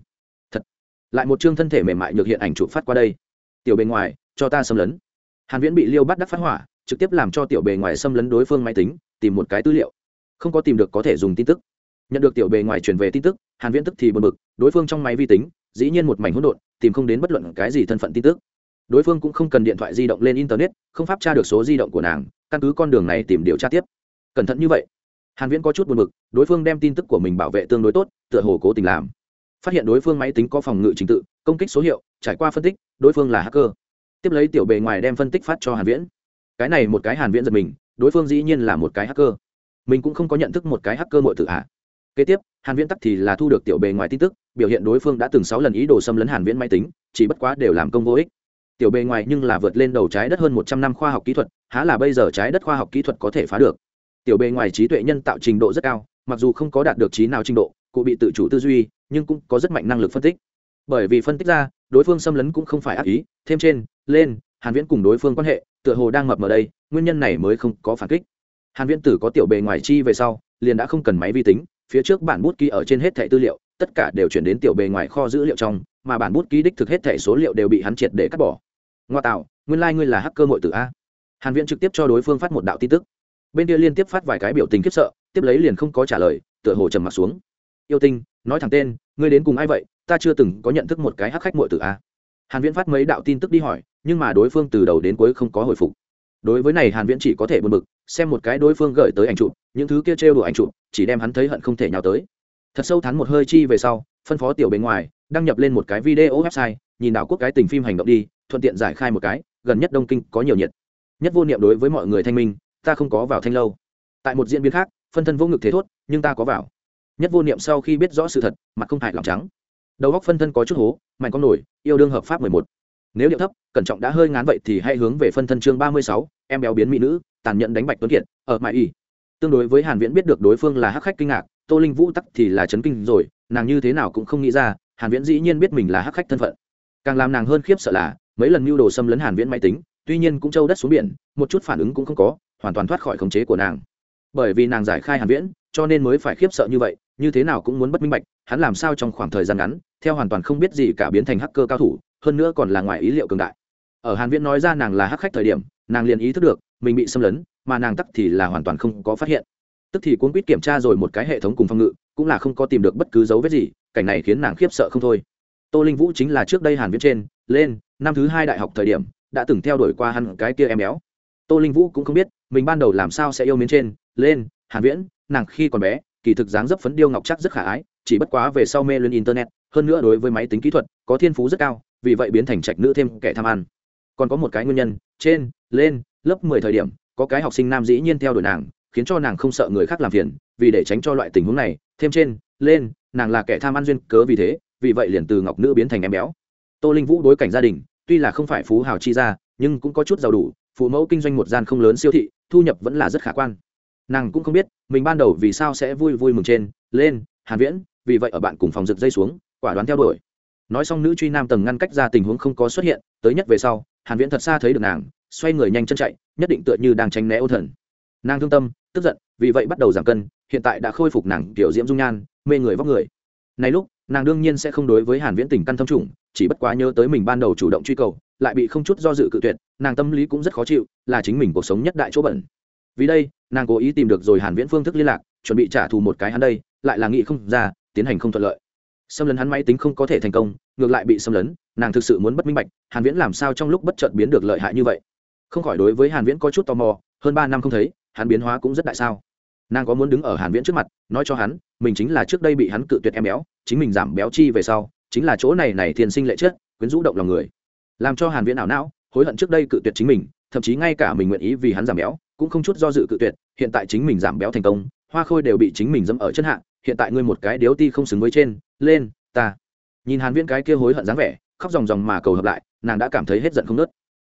Lại một chương thân thể mềm mại nhược hiện ảnh chụp phát qua đây. Tiểu bề ngoài, cho ta xâm lấn. Hàn viễn bị liêu bắt đắc phát hỏa, trực tiếp làm cho tiểu bề ngoài xâm lấn đối phương máy tính, tìm một cái tư liệu. Không có tìm được có thể dùng tin tức. Nhận được tiểu bề ngoài truyền về tin tức, hàn viễn tức thì buồn bực, đối phương trong máy vi tính, dĩ nhiên một mảnh hỗn độn, tìm không đến bất luận cái gì thân phận tin tức. Đối phương cũng không cần điện thoại di động lên internet, không pháp tra được số di động của nàng, căn cứ con đường này tìm điều tra tiếp. Cẩn thận như vậy. Hàn viễn có chút buồn bực, đối phương đem tin tức của mình bảo vệ tương đối tốt, tựa hồ cố tình làm phát hiện đối phương máy tính có phòng ngự trình tự, công kích số hiệu, trải qua phân tích, đối phương là hacker. Tiếp lấy tiểu bề ngoài đem phân tích phát cho hàn viễn. Cái này một cái hàn viễn giật mình, đối phương dĩ nhiên là một cái hacker. Mình cũng không có nhận thức một cái hacker muội tử hạ kế tiếp, hàn viễn tắc thì là thu được tiểu bề ngoài tin tức, biểu hiện đối phương đã từng 6 lần ý đồ xâm lấn hàn viễn máy tính, chỉ bất quá đều làm công vô ích. Tiểu bề ngoài nhưng là vượt lên đầu trái đất hơn 100 năm khoa học kỹ thuật, há là bây giờ trái đất khoa học kỹ thuật có thể phá được. Tiểu bề ngoài trí tuệ nhân tạo trình độ rất cao, mặc dù không có đạt được trí nào trình độ cụ bị tự chủ tư duy, nhưng cũng có rất mạnh năng lực phân tích. Bởi vì phân tích ra, đối phương xâm lấn cũng không phải ác ý, thêm trên, lên, hàn viễn cùng đối phương quan hệ, tựa hồ đang mập mờ đây, nguyên nhân này mới không có phản kích. Hàn viễn tử có tiểu bề ngoài chi về sau, liền đã không cần máy vi tính, phía trước bản bút ký ở trên hết thẻ tư liệu, tất cả đều chuyển đến tiểu bề ngoài kho dữ liệu trong, mà bản bút ký đích thực hết thẻ số liệu đều bị hắn triệt để cắt bỏ. Ngoa tạo, nguyên lai like ngươi là hacker mội tử a. Hàn viễn trực tiếp cho đối phương phát một đạo tin tức. Bên kia liên tiếp phát vài cái biểu tình khiếp sợ, tiếp lấy liền không có trả lời, tựa hồ trầm mặt xuống yêu tinh, nói thẳng tên, ngươi đến cùng ai vậy? Ta chưa từng có nhận thức một cái hắc khách muội tử a. Hàn viễn phát mấy đạo tin tức đi hỏi, nhưng mà đối phương từ đầu đến cuối không có hồi phục. Đối với này hàn viễn chỉ có thể buồn bực, xem một cái đối phương gửi tới ảnh chụp, những thứ kia trêu đùa ảnh chụp, chỉ đem hắn thấy hận không thể nhào tới. Thật sâu thắn một hơi chi về sau, phân phó tiểu bên ngoài, đăng nhập lên một cái video website, nhìn đảo quốc cái tình phim hành động đi, thuận tiện giải khai một cái, gần nhất đông kinh có nhiều nhiệt. Nhất vô niệm đối với mọi người thanh minh, ta không có vào thanh lâu. Tại một diễn biến khác, phân thân vô ngực thế thốt, nhưng ta có vào nhất vô niệm sau khi biết rõ sự thật, mặt không hại lòng trắng. Đầu góc phân thân có chút hố, mạnh con nổi, yêu đương hợp pháp mười một. Nếu điệu thấp, cẩn trọng đã hơi ngán vậy thì hãy hướng về phân thân chương ba mươi sáu, em béo biến mỹ nữ, tàn nhẫn đánh bạch tuấn kiệt, ở mãi y. Tương đối với hàn viễn biết được đối phương là hắc khách kinh ngạc, tô linh vũ tắc thì là chấn kinh rồi, nàng như thế nào cũng không nghĩ ra, hàn viễn dĩ nhiên biết mình là hắc khách thân phận. Càng làm nàng hơn khiếp sợ là, mấy lần mưu đồ xâm lấn hàn viễn máy tính, tuy nhiên cũng trâu đất xuống biển, một chút phản ứng cũng không có, hoàn toàn thoát khỏi khống chế của nàng. Bởi vì nàng giải khai hàn viễn, cho nên mới phải khiếp sợ như vậy như thế nào cũng muốn bất minh bạch, hắn làm sao trong khoảng thời gian ngắn, theo hoàn toàn không biết gì cả biến thành hacker cao thủ, hơn nữa còn là ngoài ý liệu cường đại. Ở hàn viễn nói ra nàng là hắc khách thời điểm, nàng liền ý thức được, mình bị xâm lấn, mà nàng tắc thì là hoàn toàn không có phát hiện. Tức thì cuốn quýt kiểm tra rồi một cái hệ thống cùng phòng ngự, cũng là không có tìm được bất cứ dấu vết gì, cảnh này khiến nàng khiếp sợ không thôi. Tô linh vũ chính là trước đây hàn viễn trên, lên, năm thứ hai đại học thời điểm, đã từng theo đuổi qua hắn cái kia em béo. Tô linh vũ cũng không biết, mình ban đầu làm sao sẽ yêu mến trên, lên, hàn viễn, nàng khi còn bé kỳ thực dáng dấp phấn điêu ngọc chắc rất khả ái, chỉ bất quá về sau mê lên internet, hơn nữa đối với máy tính kỹ thuật, có thiên phú rất cao, vì vậy biến thành trạch nữ thêm kẻ tham ăn. Còn có một cái nguyên nhân, trên, lên, lớp 10 thời điểm, có cái học sinh nam dĩ nhiên theo đuổi nàng, khiến cho nàng không sợ người khác làm phiền, vì để tránh cho loại tình huống này, thêm trên, lên, nàng là kẻ tham ăn duyên cớ vì thế, vì vậy liền từ ngọc nữ biến thành em béo. Tô linh vũ đối cảnh gia đình, tuy là không phải phú hào chi ra nhưng cũng có chút giàu đủ, phụ mẫu kinh doanh một gian không lớn siêu thị, thu nhập vẫn là rất khả quan nàng cũng không biết mình ban đầu vì sao sẽ vui vui mừng trên, lên, hàn viễn, vì vậy ở bạn cùng phòng rực dây xuống, quả đoán theo đuổi. Nói xong nữ truy nam tầng ngăn cách ra tình huống không có xuất hiện, tới nhất về sau, hàn viễn thật xa thấy được nàng, xoay người nhanh chân chạy, nhất định tựa như đang tránh né ô thần. Nàng thương tâm, tức giận, vì vậy bắt đầu giảm cân, hiện tại đã khôi phục nàng tiểu diễm dung nhan, mê người vóc người. Này lúc, nàng đương nhiên sẽ không đối với hàn viễn tình căn thâm trùng, chỉ bất quá nhớ tới mình ban đầu chủ động truy cầu, lại bị không chút do dự cự tuyệt, nàng tâm lý cũng rất khó chịu, là chính mình cuộc sống nhất đại chỗ bẩn vì đây, nàng cố ý tìm được rồi hàn viễn phương thức liên lạc, chuẩn bị trả thù một cái hắn đây, lại là nghĩ không ra, tiến hành không thuận lợi. Xâm lấn hắn máy tính không có thể thành công, ngược lại bị xâm lấn, nàng thực sự muốn bất minh bạch, hàn viễn làm sao trong lúc bất chợt biến được lợi hại như vậy? Không khỏi đối với hàn viễn có chút tò mò, hơn ba năm không thấy, hắn biến hóa cũng rất đại sao. Nàng có muốn đứng ở hàn viễn trước mặt, nói cho hắn, mình chính là trước đây bị hắn cự tuyệt em béo, chính mình giảm béo chi về sau, chính là chỗ này này thiên sinh lệ chết, quyến rũ động lòng người. Làm cho hàn viễn ảo não, hối hận trước đây cự tuyệt chính mình, thậm chí ngay cả mình nguyện ý vì hắn giảm béo cũng không chút do dự cự tuyệt, hiện tại chính mình giảm béo thành công, hoa khôi đều bị chính mình dẫm ở chân hạ, hiện tại ngươi một cái điếu ti không xứng với trên, lên, ta. Nhìn hàn viễn cái kia hối hận dáng vẻ, khóc ròng ròng mà cầu hợp lại, nàng đã cảm thấy hết giận không nớt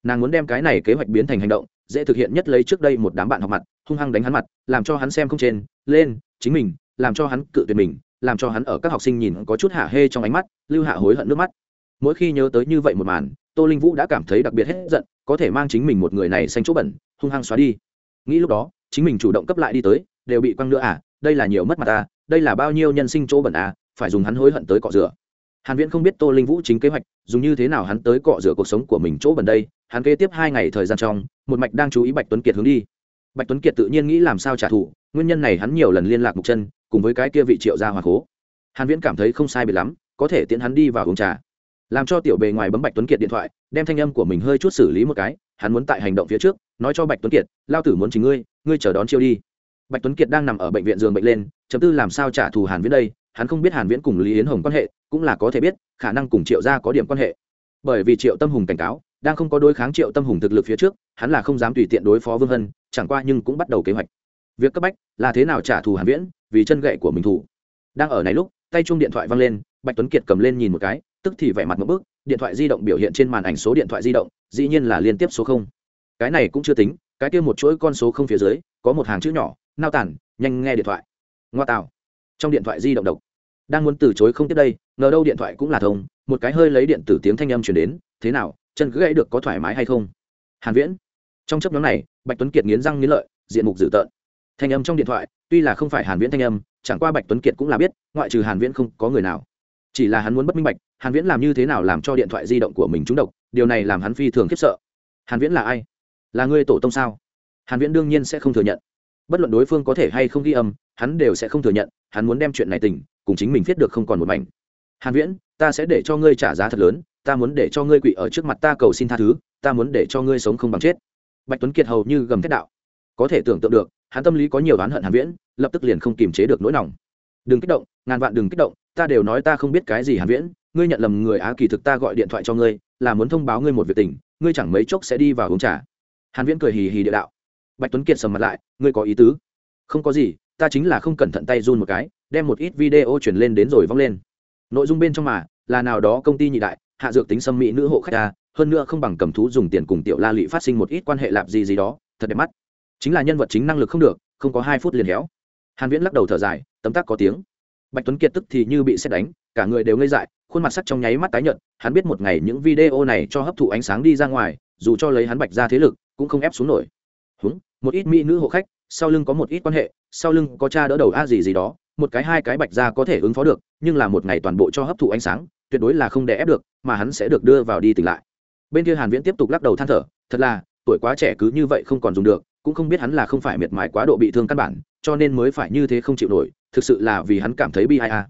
nàng muốn đem cái này kế hoạch biến thành hành động, dễ thực hiện nhất lấy trước đây một đám bạn học mặt, hung hăng đánh hắn mặt, làm cho hắn xem không trên, lên, chính mình, làm cho hắn cự tuyệt mình, làm cho hắn ở các học sinh nhìn có chút hạ hê trong ánh mắt, lưu hạ hối hận nước mắt. Mỗi khi nhớ tới như vậy một màn, tô linh vũ đã cảm thấy đặc biệt hết giận, có thể mang chính mình một người này xanh chỗ bẩn, hung hăng xóa đi nghĩ lúc đó, chính mình chủ động cấp lại đi tới, đều bị quăng nữa à đây là nhiều mất mặt ta, đây là bao nhiêu nhân sinh chỗ bẩn à phải dùng hắn hối hận tới cọ rửa. Hàn viễn không biết tô linh vũ chính kế hoạch, dùng như thế nào hắn tới cọ rửa cuộc sống của mình chỗ bẩn đây, hắn kế tiếp hai ngày thời gian trong, một mạch đang chú ý bạch tuấn kiệt hướng đi. Bạch tuấn kiệt tự nhiên nghĩ làm sao trả thù, nguyên nhân này hắn nhiều lần liên lạc mục chân, cùng với cái kia vị triệu gia hòa cố. Hàn viễn cảm thấy không sai biệt lắm, có thể tiễn hắn đi vào uống trà. Làm cho tiểu bề ngoài bấm bạch tuấn kiệt điện thoại, đem thanh âm của mình hơi chút xử lý một cái hắn muốn tại hành động phía trước, nói cho bạch tuấn kiệt, lao tử muốn chính ngươi ngươi chờ đón chiêu đi. Bạch tuấn kiệt đang nằm ở bệnh viện giường bệnh lên, chấm tư làm sao trả thù hàn viễn đây, hắn không biết hàn viễn cùng lý yến hồng quan hệ, cũng là có thể biết, khả năng cùng triệu gia có điểm quan hệ. Bởi vì triệu tâm hùng cảnh cáo, đang không có đối kháng triệu tâm hùng thực lực phía trước, hắn là không dám tùy tiện đối phó vương hân, chẳng qua nhưng cũng bắt đầu kế hoạch. Việc cấp bách là thế nào trả thù hàn viễn, vì chân gậy của mình thủ. Đang ở này lúc, tay chuông điện thoại vang lên, bạch tuấn kiệt cầm lên nhìn một cái, tức thì vẻ mặt một bước điện thoại di động biểu hiện trên màn ảnh số điện thoại di động, dĩ nhiên là liên tiếp số không. Cái này cũng chưa tính, cái kia một chuỗi con số không phía dưới, có một hàng chữ nhỏ, nao tản, nhanh nghe điện thoại. Ngoa tạo. Trong điện thoại di động độc. Đang muốn từ chối không tiếp đây, ngờ đâu điện thoại cũng là thông, một cái hơi lấy điện tử tiếng thanh âm chuyển đến, thế nào, chân cứ gãy được có thoải mái hay không? Hàn viễn. Trong chấp nhóm này, bạch tuấn kiệt nghiến răng nghiến lợi, diện mục dữ tợn. Thanh âm trong điện thoại, tuy là không phải hàn viễn thanh âm, chẳng qua bạch tuấn kiệt cũng là biết, ngoại trừ hàn viễn không có người nào. Chỉ là hắn muốn bất minh bạch hàn viễn làm như thế nào làm cho điện thoại di động của mình trúng độc, điều này làm hắn phi thường khiếp sợ. Hàn viễn là ai? Là người tổ tông sao? Hàn viễn đương nhiên sẽ không thừa nhận. Bất luận đối phương có thể hay không ghi âm, hắn đều sẽ không thừa nhận, hắn muốn đem chuyện này tình cùng chính mình viết được không còn một mảnh. Hàn viễn, ta sẽ để cho ngươi trả giá thật lớn, ta muốn để cho ngươi quỵ ở trước mặt ta cầu xin tha thứ, ta muốn để cho ngươi sống không bằng chết. Bạch tuấn kiệt hầu như gầm thét đạo. Có thể tưởng tượng được, hắn tâm lý có nhiều oán hận hàn viễn, lập tức liền không kiềm chế được nỗi lòng. Đừng kích động, ngàn vạn đừng kích động, ta đều nói ta không biết cái gì hàn viễn ngươi nhận lầm người á kỳ thực ta gọi điện thoại cho ngươi, là muốn thông báo ngươi một việc tình, ngươi chẳng mấy chốc sẽ đi vào uống trà. Hàn viễn cười hì hì địa đạo. Bạch tuấn kiệt sầm mặt lại, ngươi có ý tứ? Không có gì, ta chính là không cẩn thận tay run một cái, đem một ít video chuyển lên đến rồi vong lên. Nội dung bên trong mà, là nào đó công ty nhị đại, hạ dược tính xâm mỹ nữ hộ khách ta hơn nữa không bằng cầm thú dùng tiền cùng tiểu la lị phát sinh một ít quan hệ lạp gì gì đó, thật đẹp mắt. Chính là nhân vật chính năng lực không được, không có hai phút liền héo. Hàn viễn lắc đầu thở dài, tấm tắc có tiếng. Bạch tuấn kiệt tức thì như bị xét đánh, cả người đều ngây dại khuôn mặt sắc trong nháy mắt tái nhợt, hắn biết một ngày những video này cho hấp thụ ánh sáng đi ra ngoài, dù cho lấy hắn bạch ra thế lực, cũng không ép xuống nổi. Húng, một ít mỹ nữ hộ khách, sau lưng có một ít quan hệ, sau lưng có cha đỡ đầu a gì gì đó, một cái hai cái bạch ra có thể ứng phó được, nhưng là một ngày toàn bộ cho hấp thụ ánh sáng, tuyệt đối là không đè ép được, mà hắn sẽ được đưa vào đi tỉnh lại. Bên kia hàn viễn tiếp tục lắc đầu than thở, thật là, tuổi quá trẻ cứ như vậy không còn dùng được, cũng không biết hắn là không phải miệt mài quá độ bị thương căn bản, cho nên mới phải như thế không chịu nổi, thực sự là vì hắn cảm thấy bi ai a.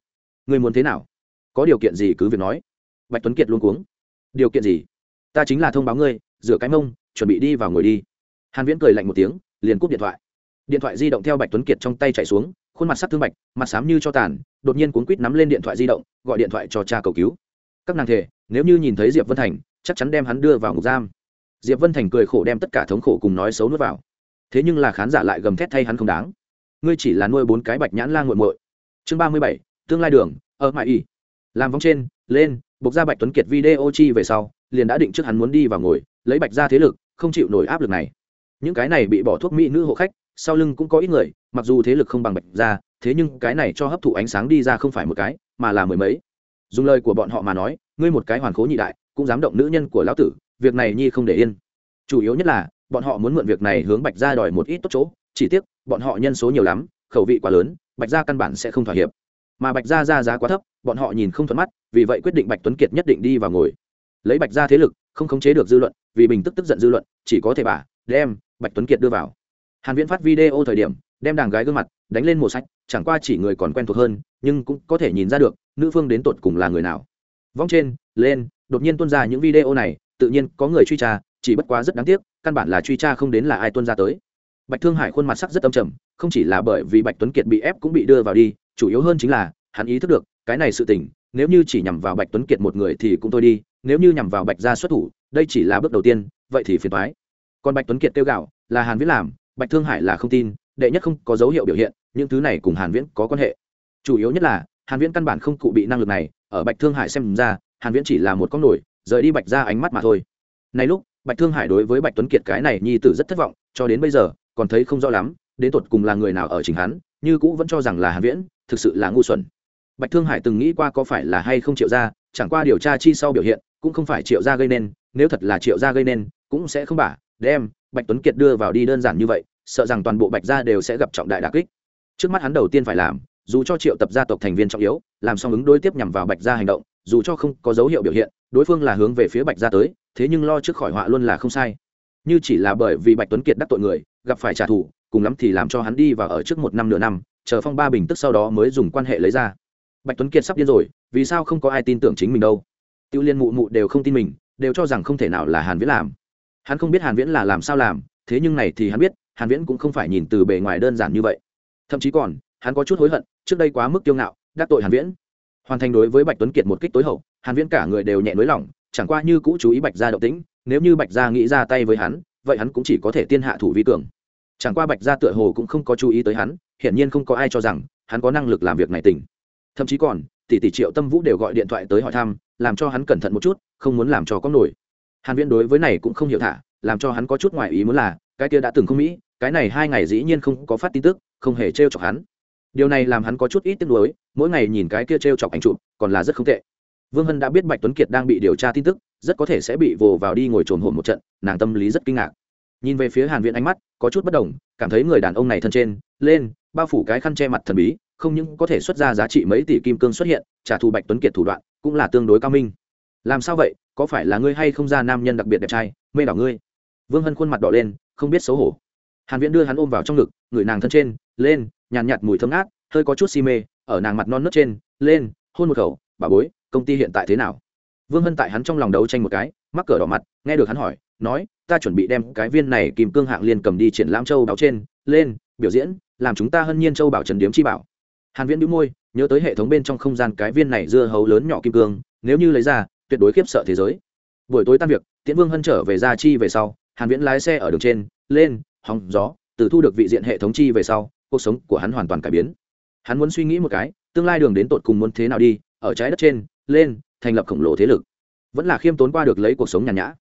Người muốn thế nào? Có điều kiện gì cứ việc nói. Bạch tuấn kiệt luôn cuống. Điều kiện gì? Ta chính là thông báo ngươi, rửa cái mông, chuẩn bị đi vào ngồi đi. Hàn viễn cười lạnh một tiếng, liền cúp điện thoại. Điện thoại di động theo bạch tuấn kiệt trong tay chạy xuống, khuôn mặt sắc thương bạch, mặt xám như cho tàn, đột nhiên cuốn quýt nắm lên điện thoại di động, gọi điện thoại cho cha cầu cứu. Các nàng thể nếu như nhìn thấy diệp vân thành, chắc chắn đem hắn đưa vào ngục giam. Diệp vân thành cười khổ đem tất cả thống khổ cùng nói xấu nuốt vào. Thế nhưng là khán giả lại gầm thét thay hắn không đáng. Ngươi chỉ là nuôi bốn cái bạch nhãn lang nguội muội. Chương ba mươi bảy, tương lai đường, ở mãi y làm vòng trên, lên, buộc ra bạch tuấn kiệt video chi về sau, liền đã định trước hắn muốn đi vào ngồi, lấy bạch ra thế lực, không chịu nổi áp lực này. Những cái này bị bỏ thuốc mỹ nữ hộ khách, sau lưng cũng có ít người, mặc dù thế lực không bằng bạch ra, thế nhưng cái này cho hấp thụ ánh sáng đi ra không phải một cái, mà là mười mấy. Dùng lời của bọn họ mà nói, ngươi một cái hoàn khố nhị đại, cũng dám động nữ nhân của lão tử, việc này nhi không để yên. Chủ yếu nhất là, bọn họ muốn mượn việc này hướng bạch ra đòi một ít tốt chỗ, chỉ tiếc, bọn họ nhân số nhiều lắm, khẩu vị quá lớn, bạch ra căn bản sẽ không thỏa hiệp mà bạch gia ra giá quá thấp, bọn họ nhìn không thuận mắt, vì vậy quyết định bạch tuấn kiệt nhất định đi vào ngồi. Lấy bạch gia thế lực, không khống chế được dư luận, vì bình tức tức giận dư luận, chỉ có thể bà, đem bạch tuấn kiệt đưa vào. Hàn viễn phát video thời điểm, đem đàng gái gương mặt đánh lên một sách chẳng qua chỉ người còn quen thuộc hơn, nhưng cũng có thể nhìn ra được, nữ phương đến tột cùng là người nào. Vong trên, lên, đột nhiên tuôn ra những video này, tự nhiên có người truy tra, chỉ bất quá rất đáng tiếc, căn bản là truy tra không đến là ai tuôn ra tới. Bạch thương hải khuôn mặt sắc rất âm trầm không chỉ là bởi vì bạch tuấn kiệt bị ép cũng bị đưa vào đi, chủ yếu hơn chính là, hắn ý thức được, cái này sự tình, nếu như chỉ nhằm vào bạch tuấn kiệt một người thì cũng thôi đi, nếu như nhằm vào bạch gia xuất thủ, đây chỉ là bước đầu tiên, vậy thì phiền thoái còn bạch tuấn kiệt tiêu gạo là hàn viễn làm, bạch thương hải là không tin, đệ nhất không có dấu hiệu biểu hiện, những thứ này cùng hàn viễn có quan hệ. Chủ yếu nhất là, hàn viễn căn bản không cụ bị năng lực này, ở bạch thương hải xem ra, hàn viễn chỉ là một con nổi, rời đi bạch ra ánh mắt mà thôi. Này lúc, bạch thương hải đối với bạch tuấn kiệt cái này nhi tử rất thất vọng, cho đến bây giờ, còn thấy không rõ lắm đến tột cùng là người nào ở chính hắn, như cũ vẫn cho rằng là hàn viễn, thực sự là ngu xuẩn. Bạch thương hải từng nghĩ qua có phải là hay không triệu gia, chẳng qua điều tra chi sau biểu hiện, cũng không phải triệu gia gây nên, nếu thật là triệu gia gây nên, cũng sẽ không bả, đem bạch tuấn kiệt đưa vào đi đơn giản như vậy, sợ rằng toàn bộ bạch gia đều sẽ gặp trọng đại đả kích. Trước mắt hắn đầu tiên phải làm, dù cho triệu tập gia tộc thành viên trọng yếu, làm xong ứng đối tiếp nhằm vào bạch gia hành động, dù cho không có dấu hiệu biểu hiện, đối phương là hướng về phía bạch gia tới, thế nhưng lo trước khỏi họa luôn là không sai. Như chỉ là bởi vì bạch tuấn kiệt đắc tội người, gặp phải trả thù cùng lắm thì làm cho hắn đi và ở trước một năm nửa năm, chờ phong ba bình tức sau đó mới dùng quan hệ lấy ra. Bạch tuấn kiệt sắp điên rồi, vì sao không có ai tin tưởng chính mình đâu? Tiêu liên mụ mụ đều không tin mình, đều cho rằng không thể nào là hàn viễn làm. Hắn không biết hàn viễn là làm sao làm, thế nhưng này thì hắn biết, hàn viễn cũng không phải nhìn từ bề ngoài đơn giản như vậy. Thậm chí còn, hắn có chút hối hận, trước đây quá mức kiêu ngạo, đắc tội hàn viễn. Hoàn thành đối với bạch tuấn kiệt một kích tối hậu, hàn viễn cả người đều nhẹ nới lỏng, chẳng qua như cũ chú ý bạch gia động tĩnh, nếu như bạch gia nghĩ ra tay với hắn, vậy hắn cũng chỉ có thể tiên hạ thủ vi cường chẳng qua bạch gia tựa hồ cũng không có chú ý tới hắn, hiển nhiên không có ai cho rằng hắn có năng lực làm việc này tỉnh. Thậm chí còn, tỷ tỷ triệu tâm vũ đều gọi điện thoại tới hỏi thăm, làm cho hắn cẩn thận một chút, không muốn làm cho có nổi. Hàn viễn đối với này cũng không hiểu thả, làm cho hắn có chút ngoài ý muốn là, cái kia đã từng không mỹ, cái này hai ngày dĩ nhiên không có phát tin tức, không hề trêu chọc hắn. Điều này làm hắn có chút ít tiếc nuối, mỗi ngày nhìn cái kia trêu chọc ảnh chụp, còn là rất không tệ. Vương hân đã biết bạch tuấn kiệt đang bị điều tra tin tức, rất có thể sẽ bị vồ vào đi ngồi trồn hồn một trận, nàng tâm lý rất kinh ngạc nhìn về phía hàn viễn ánh mắt, có chút bất đồng, cảm thấy người đàn ông này thân trên, lên, bao phủ cái khăn che mặt thần bí, không những có thể xuất ra giá trị mấy tỷ kim cương xuất hiện, trả thù bạch tuấn kiệt thủ đoạn, cũng là tương đối cao minh. Làm sao vậy? Có phải là ngươi hay không ra nam nhân đặc biệt đẹp trai, mê đảo ngươi? Vương hân khuôn mặt đỏ lên, không biết xấu hổ. Hàn viễn đưa hắn ôm vào trong ngực, người nàng thân trên, lên, nhàn nhạt mùi thơm ngát, hơi có chút si mê, ở nàng mặt non nớt trên, lên, hôn một khẩu, bà bối, công ty hiện tại thế nào? Vương hân tại hắn trong lòng đấu tranh một cái, mắc cỡ đỏ mặt, nghe được hắn hỏi, nói ta chuẩn bị đem cái viên này kim cương hạng liên cầm đi triển lãm châu báo trên, lên, biểu diễn, làm chúng ta hân nhiên châu bảo trần điếm chi bảo. Hàn viễn đĩu môi, nhớ tới hệ thống bên trong không gian cái viên này dưa hấu lớn nhỏ kim cương, nếu như lấy ra, tuyệt đối khiếp sợ thế giới. Buổi tối tan việc, tiễn vương hân trở về gia chi về sau, hàn viễn lái xe ở đường trên, lên, hóng gió, từ thu được vị diện hệ thống chi về sau, cuộc sống của hắn hoàn toàn cải biến. Hắn muốn suy nghĩ một cái, tương lai đường đến tột cùng muốn thế nào đi, ở trái đất trên, lên, thành lập khổng lồ thế lực. Vẫn là khiêm tốn qua được lấy cuộc sống nhàn nhã.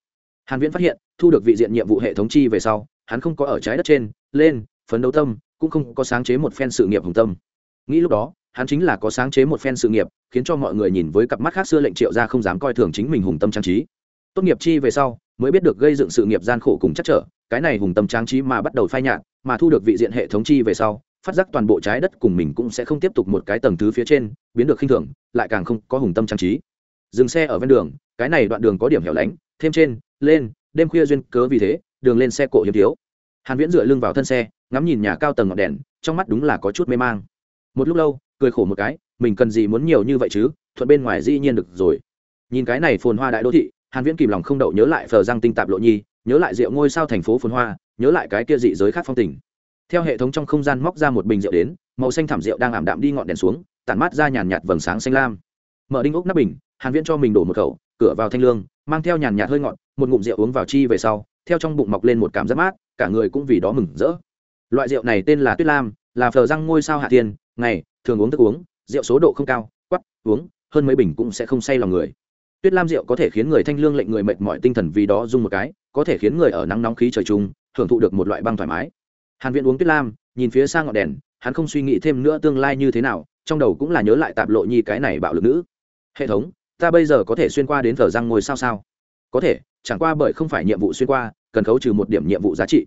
Hàn viễn phát hiện thu được vị diện nhiệm vụ hệ thống chi về sau, hắn không có ở trái đất trên, lên, phấn đấu tâm, cũng không có sáng chế một phen sự nghiệp hùng tâm. Nghĩ lúc đó, hắn chính là có sáng chế một phen sự nghiệp, khiến cho mọi người nhìn với cặp mắt khác xưa lệnh triệu ra không dám coi thường chính mình hùng tâm trang trí. Tốt nghiệp chi về sau, mới biết được gây dựng sự nghiệp gian khổ cùng chắc trở, cái này hùng tâm trang trí mà bắt đầu phai nhạt, mà thu được vị diện hệ thống chi về sau, phát giác toàn bộ trái đất cùng mình cũng sẽ không tiếp tục một cái tầng thứ phía trên, biến được khinh thường, lại càng không có hùng tâm trang trí. Dừng xe ở ven đường, cái này đoạn đường có điểm hẻo lánh, thêm trên, lên đêm khuya duyên cớ vì thế, đường lên xe cộ hiếm thiếu. Hàn viễn dựa lưng vào thân xe, ngắm nhìn nhà cao tầng ngọn đèn, trong mắt đúng là có chút mê mang. Một lúc lâu, cười khổ một cái, mình cần gì muốn nhiều như vậy chứ, thuận bên ngoài dĩ nhiên được rồi. Nhìn cái này phồn hoa đại đô thị, hàn viễn kìm lòng không đậu nhớ lại phờ giang tinh tạp lộ nhi, nhớ lại rượu ngôi sao thành phố phồn hoa, nhớ lại cái kia dị giới khác phong tình. Theo hệ thống trong không gian móc ra một bình rượu đến, màu xanh thảm rượu đang ảm đạm đi ngọn đèn xuống, tản mát ra nhàn nhạt vầng sáng xanh lam. Mở đinh ốc nắp bình, hàn viễn cho mình đổ một khẩu, cửa vào thanh lương, mang theo nhàn nhạt hơi ngọt một ngụm rượu uống vào chi về sau, theo trong bụng mọc lên một cảm giác mát, cả người cũng vì đó mừng rỡ. Loại rượu này tên là tuyết lam, là phờ răng ngôi sao hạ tiên, ngày, thường uống thức uống, rượu số độ không cao quắp uống, hơn mấy bình cũng sẽ không say lòng người. Tuyết lam rượu có thể khiến người thanh lương lệnh người mệt mỏi tinh thần vì đó dung một cái, có thể khiến người ở nắng nóng khí trời chung, hưởng thụ được một loại băng thoải mái. Hàn viện uống tuyết lam, nhìn phía xa ngọn đèn, hắn không suy nghĩ thêm nữa tương lai như thế nào, trong đầu cũng là nhớ lại tạp lộ nhi cái này bạo lực nữ. Hệ thống, ta bây giờ có thể xuyên qua đến thờ răng ngồi sao sao? Có thể chẳng qua bởi không phải nhiệm vụ xuyên qua, cần khấu trừ một điểm nhiệm vụ giá trị.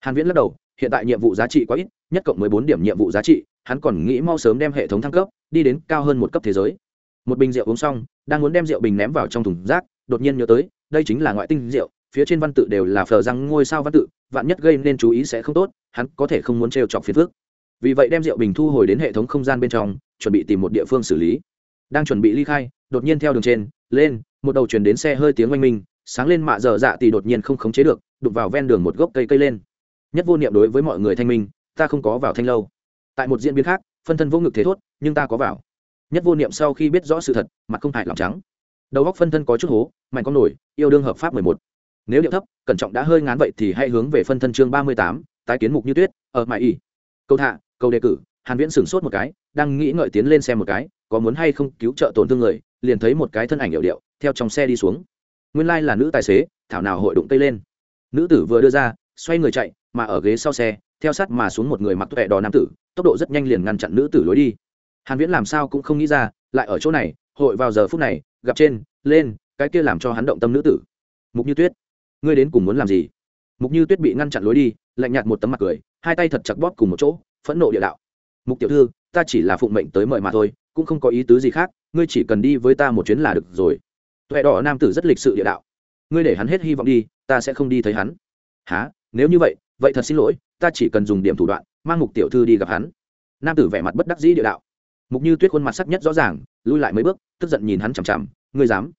Hàn viễn lắc đầu, hiện tại nhiệm vụ giá trị quá ít, nhất cộng 14 điểm nhiệm vụ giá trị, hắn còn nghĩ mau sớm đem hệ thống thăng cấp, đi đến cao hơn một cấp thế giới. Một bình rượu uống xong, đang muốn đem rượu bình ném vào trong thùng rác, đột nhiên nhớ tới, đây chính là ngoại tinh rượu, phía trên văn tự đều là phờ răng ngôi sao văn tự, vạn nhất gây nên chú ý sẽ không tốt, hắn có thể không muốn trêu chọc phiền phước vì vậy đem rượu bình thu hồi đến hệ thống không gian bên trong, chuẩn bị tìm một địa phương xử lý. Đang chuẩn bị ly khai, đột nhiên theo đường trên, lên, một đầu chuyển đến xe hơi tiếng oanh minh sáng lên mạ dở dạ thì đột nhiên không khống chế được đục vào ven đường một gốc cây cây lên. Nhất vô niệm đối với mọi người thanh minh, ta không có vào thanh lâu. Tại một diễn biến khác, phân thân vô ngực thế thốt, nhưng ta có vào. Nhất vô niệm sau khi biết rõ sự thật, mặt không hại lòng trắng. Đầu góc phân thân có chút hố, mạnh con nổi, yêu đương hợp pháp mười một. Nếu điệu thấp, cẩn trọng đã hơi ngán vậy thì hãy hướng về phân thân chương ba mươi tám, tái kiến mục như tuyết, ở mãi y câu hạ câu đề cử, hàn viễn sửng sốt một cái, đang nghĩ ngợi tiến lên xem một cái, có muốn hay không cứu trợ tổn thương người, liền thấy một cái thân ảnh hiệu điệu, theo trong xe đi xuống nguyên lai là nữ tài xế, thảo nào hội đụng tay lên. Nữ tử vừa đưa ra, xoay người chạy, mà ở ghế sau xe, theo sát mà xuống một người mặc tuệ đỏ nam tử, tốc độ rất nhanh liền ngăn chặn nữ tử lối đi. Hàn viễn làm sao cũng không nghĩ ra, lại ở chỗ này, hội vào giờ phút này, gặp trên, lên, cái kia làm cho hắn động tâm nữ tử. Mục như tuyết, ngươi đến cùng muốn làm gì? Mục như tuyết bị ngăn chặn lối đi, lạnh nhạt một tấm mặt cười, hai tay thật chặt bóp cùng một chỗ, phẫn nộ địa đạo. Mục tiểu thư, ta chỉ là phụng mệnh tới mời mà thôi, cũng không có ý tứ gì khác, ngươi chỉ cần đi với ta một chuyến là được rồi tuệ đỏ nam tử rất lịch sự địa đạo. Ngươi để hắn hết hy vọng đi, ta sẽ không đi thấy hắn. Há nếu như vậy vậy thật xin lỗi, ta chỉ cần dùng điểm thủ đoạn, mang mục tiểu thư đi gặp hắn. Nam tử vẻ mặt bất đắc dĩ địa đạo. Mục như tuyết khuôn mặt sắc nhất rõ ràng, lui lại mấy bước, tức giận nhìn hắn chằm chằm, ngươi dám?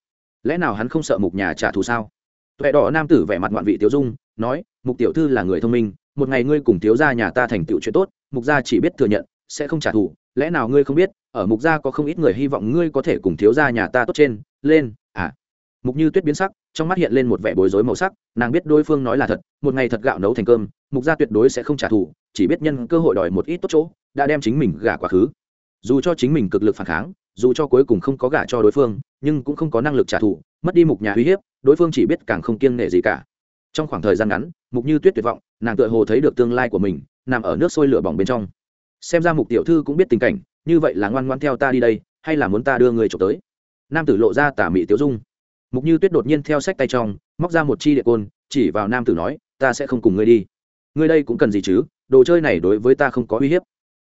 Lẽ nào hắn không sợ mục nhà trả thù sao? Tuệ đỏ nam tử vẻ mặt ngoạn vị tiểu dung, nói, mục tiểu thư là người thông minh, một ngày ngươi cùng thiếu gia nhà ta thành tựu chuyện tốt, mục gia chỉ biết thừa nhận, sẽ không trả thù. Lẽ nào ngươi không biết, ở mục gia có không ít người hy vọng ngươi có thể cùng thiếu gia nhà ta tốt trên, lên à mục như tuyết biến sắc, trong mắt hiện lên một vẻ bối rối màu sắc, nàng biết đối phương nói là thật, một ngày thật gạo nấu thành cơm, mục gia tuyệt đối sẽ không trả thù, chỉ biết nhân cơ hội đòi một ít tốt chỗ, đã đem chính mình gả quá khứ. Dù cho chính mình cực lực phản kháng, dù cho cuối cùng không có gả cho đối phương, nhưng cũng không có năng lực trả thù, mất đi mục nhà uy hiếp, đối phương chỉ biết càng không kiêng nể gì cả. Trong khoảng thời gian ngắn, mục như tuyết tuyệt vọng, nàng tựa hồ thấy được tương lai của mình, nằm ở nước sôi lửa bỏng bên trong. Xem ra mục tiểu thư cũng biết tình cảnh, như vậy là ngoan ngoan theo ta đi đây, hay là muốn ta đưa người trộm tới? Nam tử lộ ra tả mị tiểu dung. Mục như tuyết đột nhiên theo sách tay trong, móc ra một chi địa côn, chỉ vào nam tử nói, ta sẽ không cùng ngươi đi. Ngươi đây cũng cần gì chứ? Đồ chơi này đối với ta không có uy hiếp.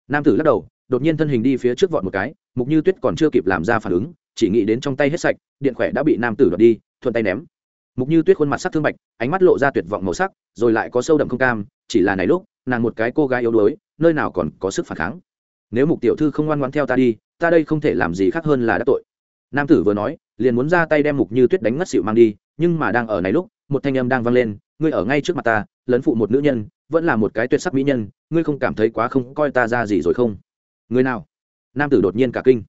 Nam tử lắc đầu, đột nhiên thân hình đi phía trước vọt một cái, mục như tuyết còn chưa kịp làm ra phản ứng, chỉ nghĩ đến trong tay hết sạch, điện khỏe đã bị nam tử đoạt đi, thuận tay ném. Mục như tuyết khuôn mặt sắc thương bạch, ánh mắt lộ ra tuyệt vọng màu sắc, rồi lại có sâu đậm không cam, chỉ là này lúc, nàng một cái cô gái yếu đuối, nơi nào còn có sức phản kháng. Nếu mục tiểu thư không ngoan ngoan theo ta đi, ta đây không thể làm gì khác hơn là đã tội nam tử vừa nói, liền muốn ra tay đem mục như tuyết đánh ngất xịu mang đi, nhưng mà đang ở này lúc, một thanh âm đang vang lên, ngươi ở ngay trước mặt ta, lấn phụ một nữ nhân, vẫn là một cái tuyệt sắc mỹ nhân, ngươi không cảm thấy quá không coi ta ra gì rồi không? Người nào? Nam tử đột nhiên cả kinh,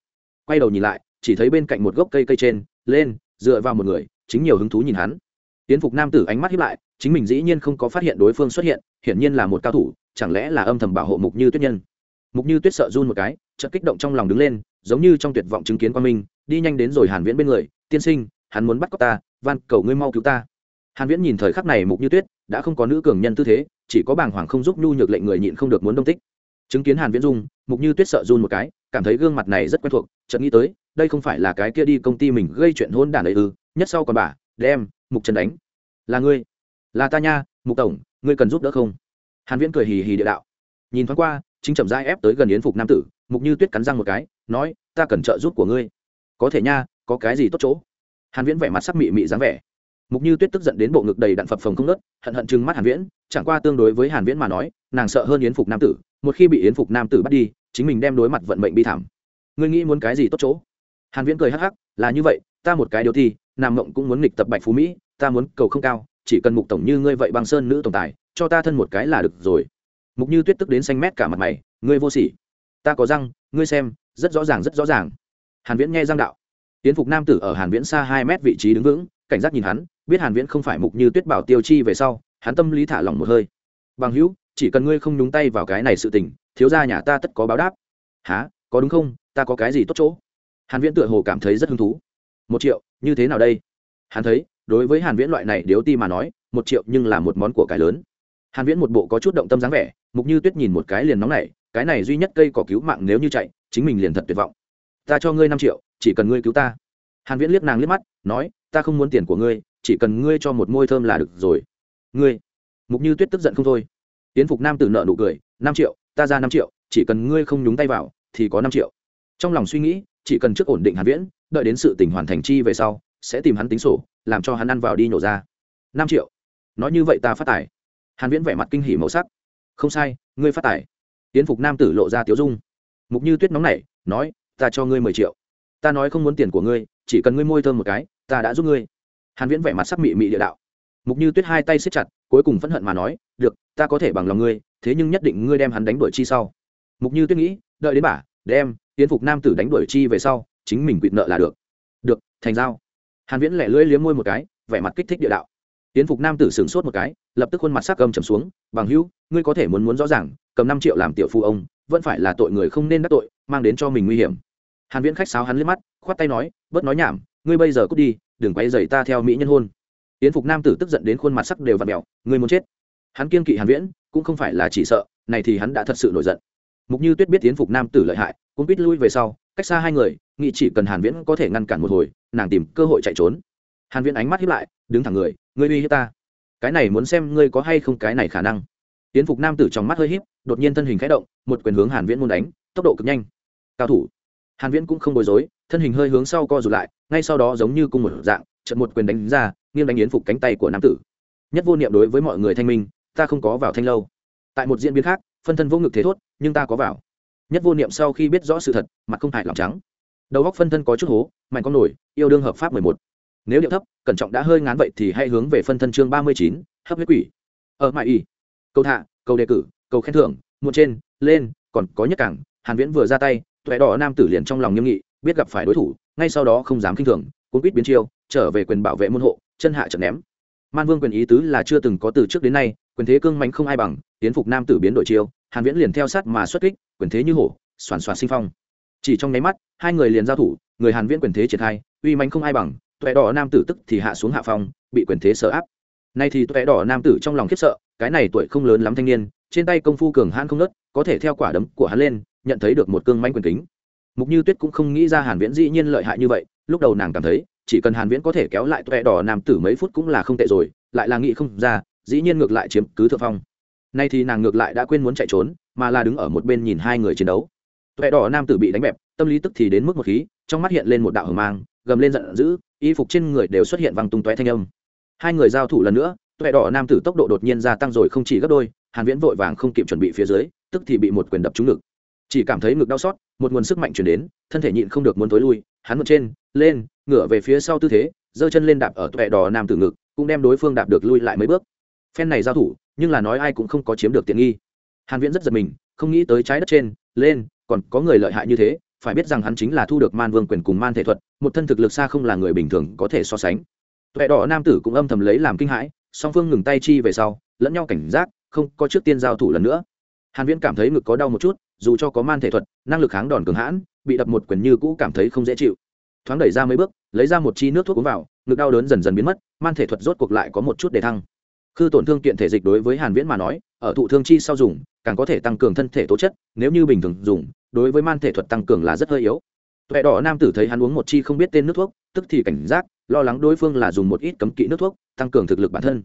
quay đầu nhìn lại, chỉ thấy bên cạnh một gốc cây cây trên, lên, dựa vào một người, chính nhiều hứng thú nhìn hắn. Tiến phục nam tử ánh mắt hiếp lại, chính mình dĩ nhiên không có phát hiện đối phương xuất hiện, hiển nhiên là một cao thủ, chẳng lẽ là âm thầm bảo hộ mục như tuyết nhân? Mục như tuyết sợ run một cái, chợt kích động trong lòng đứng lên, giống như trong tuyệt vọng chứng kiến qua minh đi nhanh đến rồi hàn viễn bên người, tiên sinh, hắn muốn bắt cóc ta, van, cầu ngươi mau cứu ta. Hàn viễn nhìn thời khắc này mục như tuyết, đã không có nữ cường nhân tư thế, chỉ có bàng hoàng không giúp nhu nhược lệnh người nhịn không được muốn đông tích. Chứng kiến hàn viễn dung, mục như tuyết sợ run một cái, cảm thấy gương mặt này rất quen thuộc, chợt nghĩ tới, đây không phải là cái kia đi công ty mình gây chuyện hôn đản ấy ư, nhất sau còn bà, đem, mục trần đánh. Là ngươi, là ta nha, mục tổng, ngươi cần giúp đỡ không? Hàn viễn cười hì hì địa đạo. Nhìn thoáng qua, chính chậm rãi ép tới gần yến phục nam tử, mục như tuyết cắn răng một cái, nói, ta cần trợ giúp của ngươi có thể nha, có cái gì tốt chỗ? Hàn viễn vẻ mặt sắc mị mị dáng vẻ. Mục như tuyết tức giận đến bộ ngực đầy đặn phập phồng không nớt hận hận chừng mắt hàn viễn, chẳng qua tương đối với hàn viễn mà nói, nàng sợ hơn yến phục nam tử, một khi bị yến phục nam tử bắt đi, chính mình đem đối mặt vận mệnh bi thảm. Ngươi nghĩ muốn cái gì tốt chỗ? Hàn viễn cười hắc hắc, là như vậy, ta một cái điều thi, nam mộng cũng muốn nghịch tập bạch phú mỹ, ta muốn cầu không cao, chỉ cần mục tổng như ngươi vậy băng sơn nữ tổng tài, cho ta thân một cái là được rồi. Mục như tuyết tức đến xanh mét cả mặt mày, ngươi vô sỉ. Ta có răng, ngươi xem, rất rõ ràng, rất rõ ràng hàn viễn nghe răng đạo. Tiến phục nam tử ở hàn viễn xa hai mét vị trí đứng vững, cảnh giác nhìn hắn, biết hàn viễn không phải mục như tuyết bảo tiêu chi về sau, hắn tâm lý thả lỏng một hơi. Bằng hữu, chỉ cần ngươi không nhúng tay vào cái này sự tình, thiếu gia nhà ta tất có báo đáp. Há có đúng không? Ta có cái gì tốt chỗ? Hàn viễn tựa hồ cảm thấy rất hứng thú. Một triệu, như thế nào đây? Hắn thấy, đối với hàn viễn loại này điếu ti mà nói, một triệu nhưng là một món của cải lớn. Hàn viễn một bộ có chút động tâm dáng vẻ, mục như tuyết nhìn một cái liền nóng nảy, cái này duy nhất cây cỏ cứu mạng nếu như chạy, chính mình liền thật tuyệt vọng ta cho ngươi 5 triệu, chỉ cần ngươi cứu ta. Hàn viễn liếc nàng liếc mắt, nói, ta không muốn tiền của ngươi, chỉ cần ngươi cho một môi thơm là được rồi. Ngươi, mục như tuyết tức giận không thôi. Tiến phục nam tử nợ nụ cười, năm triệu, ta ra năm triệu, chỉ cần ngươi không nhúng tay vào, thì có năm triệu. Trong lòng suy nghĩ, chỉ cần trước ổn định hàn viễn, đợi đến sự tình hoàn thành chi về sau, sẽ tìm hắn tính sổ, làm cho hắn ăn vào đi nhổ ra. Năm triệu. Nói như vậy ta phát tài. Hàn viễn vẻ mặt kinh hỉ màu sắc. Không sai, ngươi phát tài. Tiến phục nam tử lộ ra tiếu dung. Mục như tuyết nóng nảy, nói ta cho ngươi mười triệu. Ta nói không muốn tiền của ngươi chỉ cần ngươi môi thơm một cái ta đã giúp ngươi. Hàn viễn vẻ mặt sắc mị mị địa đạo. Mục như tuyết hai tay siết chặt cuối cùng phẫn hận mà nói được ta có thể bằng lòng ngươi thế nhưng nhất định ngươi đem hắn đánh đuổi chi sau. Mục như tuyết nghĩ đợi đến bà, đem tiến phục nam tử đánh đuổi chi về sau chính mình quỵt nợ là được. Được thành giao. Hàn viễn lẻ lưỡi liếm môi một cái vẻ mặt kích thích địa đạo. Tiến phục nam tử sửng sốt một cái lập tức khuôn mặt sắc cầm trầm xuống bằng hữu ngươi có thể muốn muốn rõ ràng cầm 5 triệu làm tiểu phu ông vẫn phải là tội người không nên đắc tội mang đến cho mình nguy hiểm hàn viễn khách sáo hắn liếc mắt, khoát tay nói, bớt nói nhảm, ngươi bây giờ cút đi, đừng quay dày ta theo mỹ nhân hôn. Yến phục nam tử tức giận đến khuôn mặt sắc đều vặn mèo, ngươi muốn chết? Hắn kiên kỵ hàn viễn, cũng không phải là chỉ sợ, này thì hắn đã thật sự nổi giận. Mục như tuyết biết yến phục nam tử lợi hại, cũng biết lui về sau, cách xa hai người, nghĩ chỉ cần hàn viễn có thể ngăn cản một hồi, nàng tìm cơ hội chạy trốn. Hàn viễn ánh mắt hiếp lại, đứng thẳng người, ngươi uy hiếp ta. Cái này muốn xem ngươi có hay không cái này khả năng. Yến phục nam tử trong mắt hơi híp, đột nhiên thân hình khẽ động, một quyền hướng hàn viễn muốn đánh, tốc độ cực nhanh. Cao thủ hàn viễn cũng không bối rối, thân hình hơi hướng sau co rụt lại, ngay sau đó giống như cung một dạng, chợt một quyền đánh ra, nghiêng đánh yến phục cánh tay của nam tử. Nhất vô niệm đối với mọi người thanh minh, ta không có vào thanh lâu. Tại một diễn biến khác, phân thân vô ngực thế thốt, nhưng ta có vào. Nhất vô niệm sau khi biết rõ sự thật, mặt không hại lòng trắng. Đầu góc phân thân có chút hố, mạnh con nổi, yêu đương hợp pháp mười một. Nếu điệu thấp, cẩn trọng đã hơi ngán vậy thì hãy hướng về phân thân chương ba mươi chín, hấp huyết quỷ. Ở mại y. Câu thạ câu đề cử câu khen thưởng, muộn trên, lên, còn có nhất cảng, hàn viễn vừa ra tay tuệ đỏ nam tử liền trong lòng nghiêm nghị, biết gặp phải đối thủ, ngay sau đó không dám kinh thường, cuốn quýt biến chiêu, trở về quyền bảo vệ môn hộ, chân hạ trận ném. Man vương quyền ý tứ là chưa từng có từ trước đến nay, quyền thế cương mạnh không ai bằng, tiến phục nam tử biến đổi chiêu, hàn viễn liền theo sát mà xuất kích, quyền thế như hổ xoàn xoàn sinh phong. Chỉ trong nháy mắt, hai người liền giao thủ, người hàn viễn quyền thế triển khai, uy mạnh không ai bằng, tuệ đỏ nam tử tức thì hạ xuống hạ phong, bị quyền thế sợ áp. Nay thì tuệ đỏ nam tử trong lòng khiếp sợ, cái này tuổi không lớn lắm thanh niên, trên tay công phu cường hãn không nớt có thể theo quả đấm của hắn lên nhận thấy được một cương manh quyền kính. Mục như tuyết cũng không nghĩ ra hàn viễn dĩ nhiên lợi hại như vậy, lúc đầu nàng cảm thấy, chỉ cần hàn viễn có thể kéo lại tuệ đỏ nam tử mấy phút cũng là không tệ rồi, lại là nghĩ không ra, dĩ nhiên ngược lại chiếm cứ thượng phong. Nay thì nàng ngược lại đã quên muốn chạy trốn, mà là đứng ở một bên nhìn hai người chiến đấu. Tuệ đỏ nam tử bị đánh bẹp, tâm lý tức thì đến mức một khí, trong mắt hiện lên một đạo hờ mang, gầm lên giận dữ, y phục trên người đều xuất hiện văng tung tóe thanh âm. Hai người giao thủ lần nữa, tuệ đỏ nam tử tốc độ đột nhiên gia tăng rồi không chỉ gấp đôi, hàn viễn vội vàng không kịp chuẩn bị phía dưới, tức thì bị một quyền đập trúng ngực chỉ cảm thấy ngực đau xót, một nguồn sức mạnh truyền đến, thân thể nhịn không được muốn tối lui, hắn một trên, lên, ngửa về phía sau tư thế, giơ chân lên đạp ở tuệ đỏ nam tử ngực, cũng đem đối phương đạp được lui lại mấy bước. Phen này giao thủ, nhưng là nói ai cũng không có chiếm được tiện nghi. Hàn viễn rất giật mình, không nghĩ tới trái đất trên, lên, còn có người lợi hại như thế, phải biết rằng hắn chính là thu được man vương quyền cùng man thể thuật, một thân thực lực xa không là người bình thường có thể so sánh. Tuệ đỏ nam tử cũng âm thầm lấy làm kinh hãi, song phương ngừng tay chi về sau, lẫn nhau cảnh giác, không có trước tiên giao thủ lần nữa. Hàn viễn cảm thấy ngực có đau một chút dù cho có man thể thuật, năng lực kháng đòn cường hãn, bị đập một quyền như cũ cảm thấy không dễ chịu. Thoáng đẩy ra mấy bước, lấy ra một chi nước thuốc uống vào, ngực đau đớn dần dần biến mất, man thể thuật rốt cuộc lại có một chút để thăng. Khư tổn thương kiện thể dịch đối với hàn viễn mà nói, ở thụ thương chi sau dùng, càng có thể tăng cường thân thể tố chất, nếu như bình thường dùng, đối với man thể thuật tăng cường là rất hơi yếu. Tuệ đỏ nam tử thấy hắn uống một chi không biết tên nước thuốc, tức thì cảnh giác, lo lắng đối phương là dùng một ít cấm kỵ nước thuốc, tăng cường thực lực bản thân.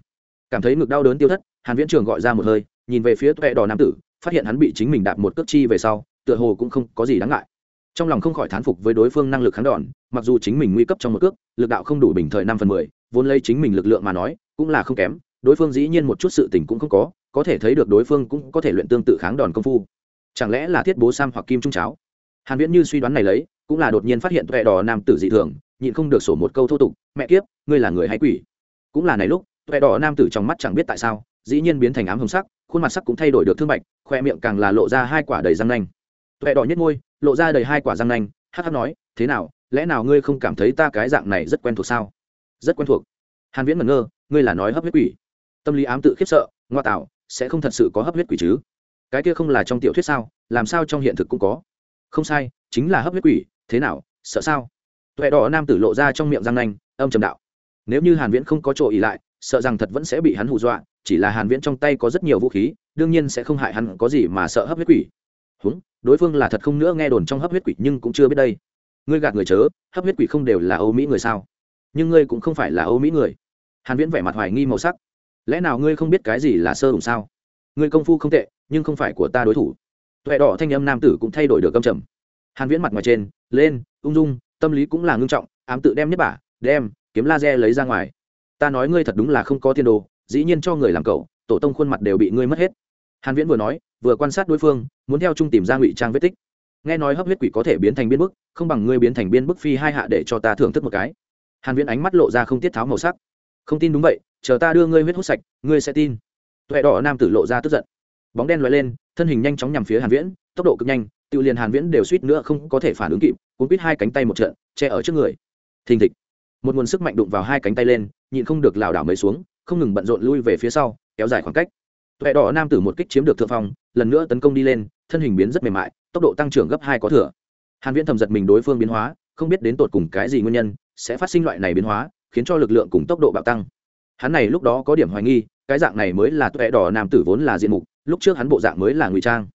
Cảm thấy ngực đau đớn tiêu thất, hàn viễn trường gọi ra một hơi, nhìn về phía tuệ đỏ nam tử phát hiện hắn bị chính mình đạp một cước chi về sau, tựa hồ cũng không có gì đáng ngại. Trong lòng không khỏi thán phục với đối phương năng lực kháng đòn, mặc dù chính mình nguy cấp trong một cước, lực đạo không đủ bình thời năm phần mười, vốn lấy chính mình lực lượng mà nói, cũng là không kém, đối phương dĩ nhiên một chút sự tình cũng không có có thể thấy được đối phương cũng có thể luyện tương tự kháng đòn công phu. Chẳng lẽ là thiết bố sam hoặc kim trung cháo? Hàn viễn như suy đoán này lấy, cũng là đột nhiên phát hiện tuệ đỏ nam tử dị thường, nhịn không được sổ một câu thô tục, mẹ kiếp, ngươi là người hay quỷ? Cũng là này lúc tuệ đỏ nam tử trong mắt chẳng biết tại sao, dĩ nhiên biến thành ám hồng sắc khuôn mặt sắc cũng thay đổi được thương bạch, khoe miệng càng là lộ ra hai quả đầy răng nanh. Tuệ đỏ nhất môi, lộ ra đầy hai quả răng nanh, hắc hắc nói, thế nào, lẽ nào ngươi không cảm thấy ta cái dạng này rất quen thuộc sao? Rất quen thuộc. Hàn viễn ngẩn ngơ, ngươi là nói hấp huyết quỷ. Tâm lý ám tự khiếp sợ, ngoa tạo, sẽ không thật sự có hấp huyết quỷ chứ? Cái kia không là trong tiểu thuyết sao, làm sao trong hiện thực cũng có? Không sai, chính là hấp huyết quỷ, thế nào, sợ sao? Tuệ đỏ nam tử lộ ra trong miệng răng nanh, âm trầm đạo nếu như hàn viễn không có chỗ ỉ lại, sợ rằng thật vẫn sẽ bị hắn hù dọa, chỉ là hàn viễn trong tay có rất nhiều vũ khí, đương nhiên sẽ không hại hắn có gì mà sợ hấp huyết quỷ. Húng, đối phương là thật không nữa nghe đồn trong hấp huyết quỷ nhưng cũng chưa biết đây. Ngươi gạt người chớ, hấp huyết quỷ không đều là âu mỹ người sao? Nhưng ngươi cũng không phải là âu mỹ người. Hàn viễn vẻ mặt hoài nghi màu sắc. Lẽ nào ngươi không biết cái gì là sơ hùng sao? Ngươi công phu không tệ, nhưng không phải của ta đối thủ. Tuệ đỏ thanh âm nam tử cũng thay đổi được âm trầm. Hàn viễn mặt ngoài trên, lên, ung dung, tâm lý cũng là ngưng trọng, ám tự đem nhất bả, đem kiếm laser lấy ra ngoài. Ta nói ngươi thật đúng là không có thiên đồ, dĩ nhiên cho người làm cậu, tổ tông khuôn mặt đều bị ngươi mất hết. Hàn viễn vừa nói, vừa quan sát đối phương, muốn theo trung tìm ra ngụy trang vết tích. Nghe nói hấp huyết quỷ có thể biến thành biên bức, không bằng ngươi biến thành biên bức phi hai hạ để cho ta thưởng thức một cái. Hàn viễn ánh mắt lộ ra không tiết tháo màu sắc. Không tin đúng vậy, chờ ta đưa ngươi huyết hút sạch, ngươi sẽ tin. Tuệ đỏ nam tử lộ ra tức giận. Bóng đen lóe lên, thân hình nhanh chóng nhằm phía hàn viễn, tốc độ cực nhanh, tự liền hàn viễn đều suýt nữa không có thể phản ứng kịp, cuốn quít hai cánh tay một trận, che ở trước người. Thình thịch một nguồn sức mạnh đụng vào hai cánh tay lên, nhịn không được lảo đảo mấy xuống, không ngừng bận rộn lui về phía sau, kéo dài khoảng cách. Tuệ đỏ nam tử một kích chiếm được thượng phong, lần nữa tấn công đi lên, thân hình biến rất mềm mại, tốc độ tăng trưởng gấp hai có thừa. Hàn viễn thầm giật mình đối phương biến hóa, không biết đến tột cùng cái gì nguyên nhân, sẽ phát sinh loại này biến hóa, khiến cho lực lượng cùng tốc độ bạo tăng. Hắn này lúc đó có điểm hoài nghi, cái dạng này mới là tuệ đỏ nam tử vốn là diện mục, lúc trước hắn bộ dạng mới là ngụy trang.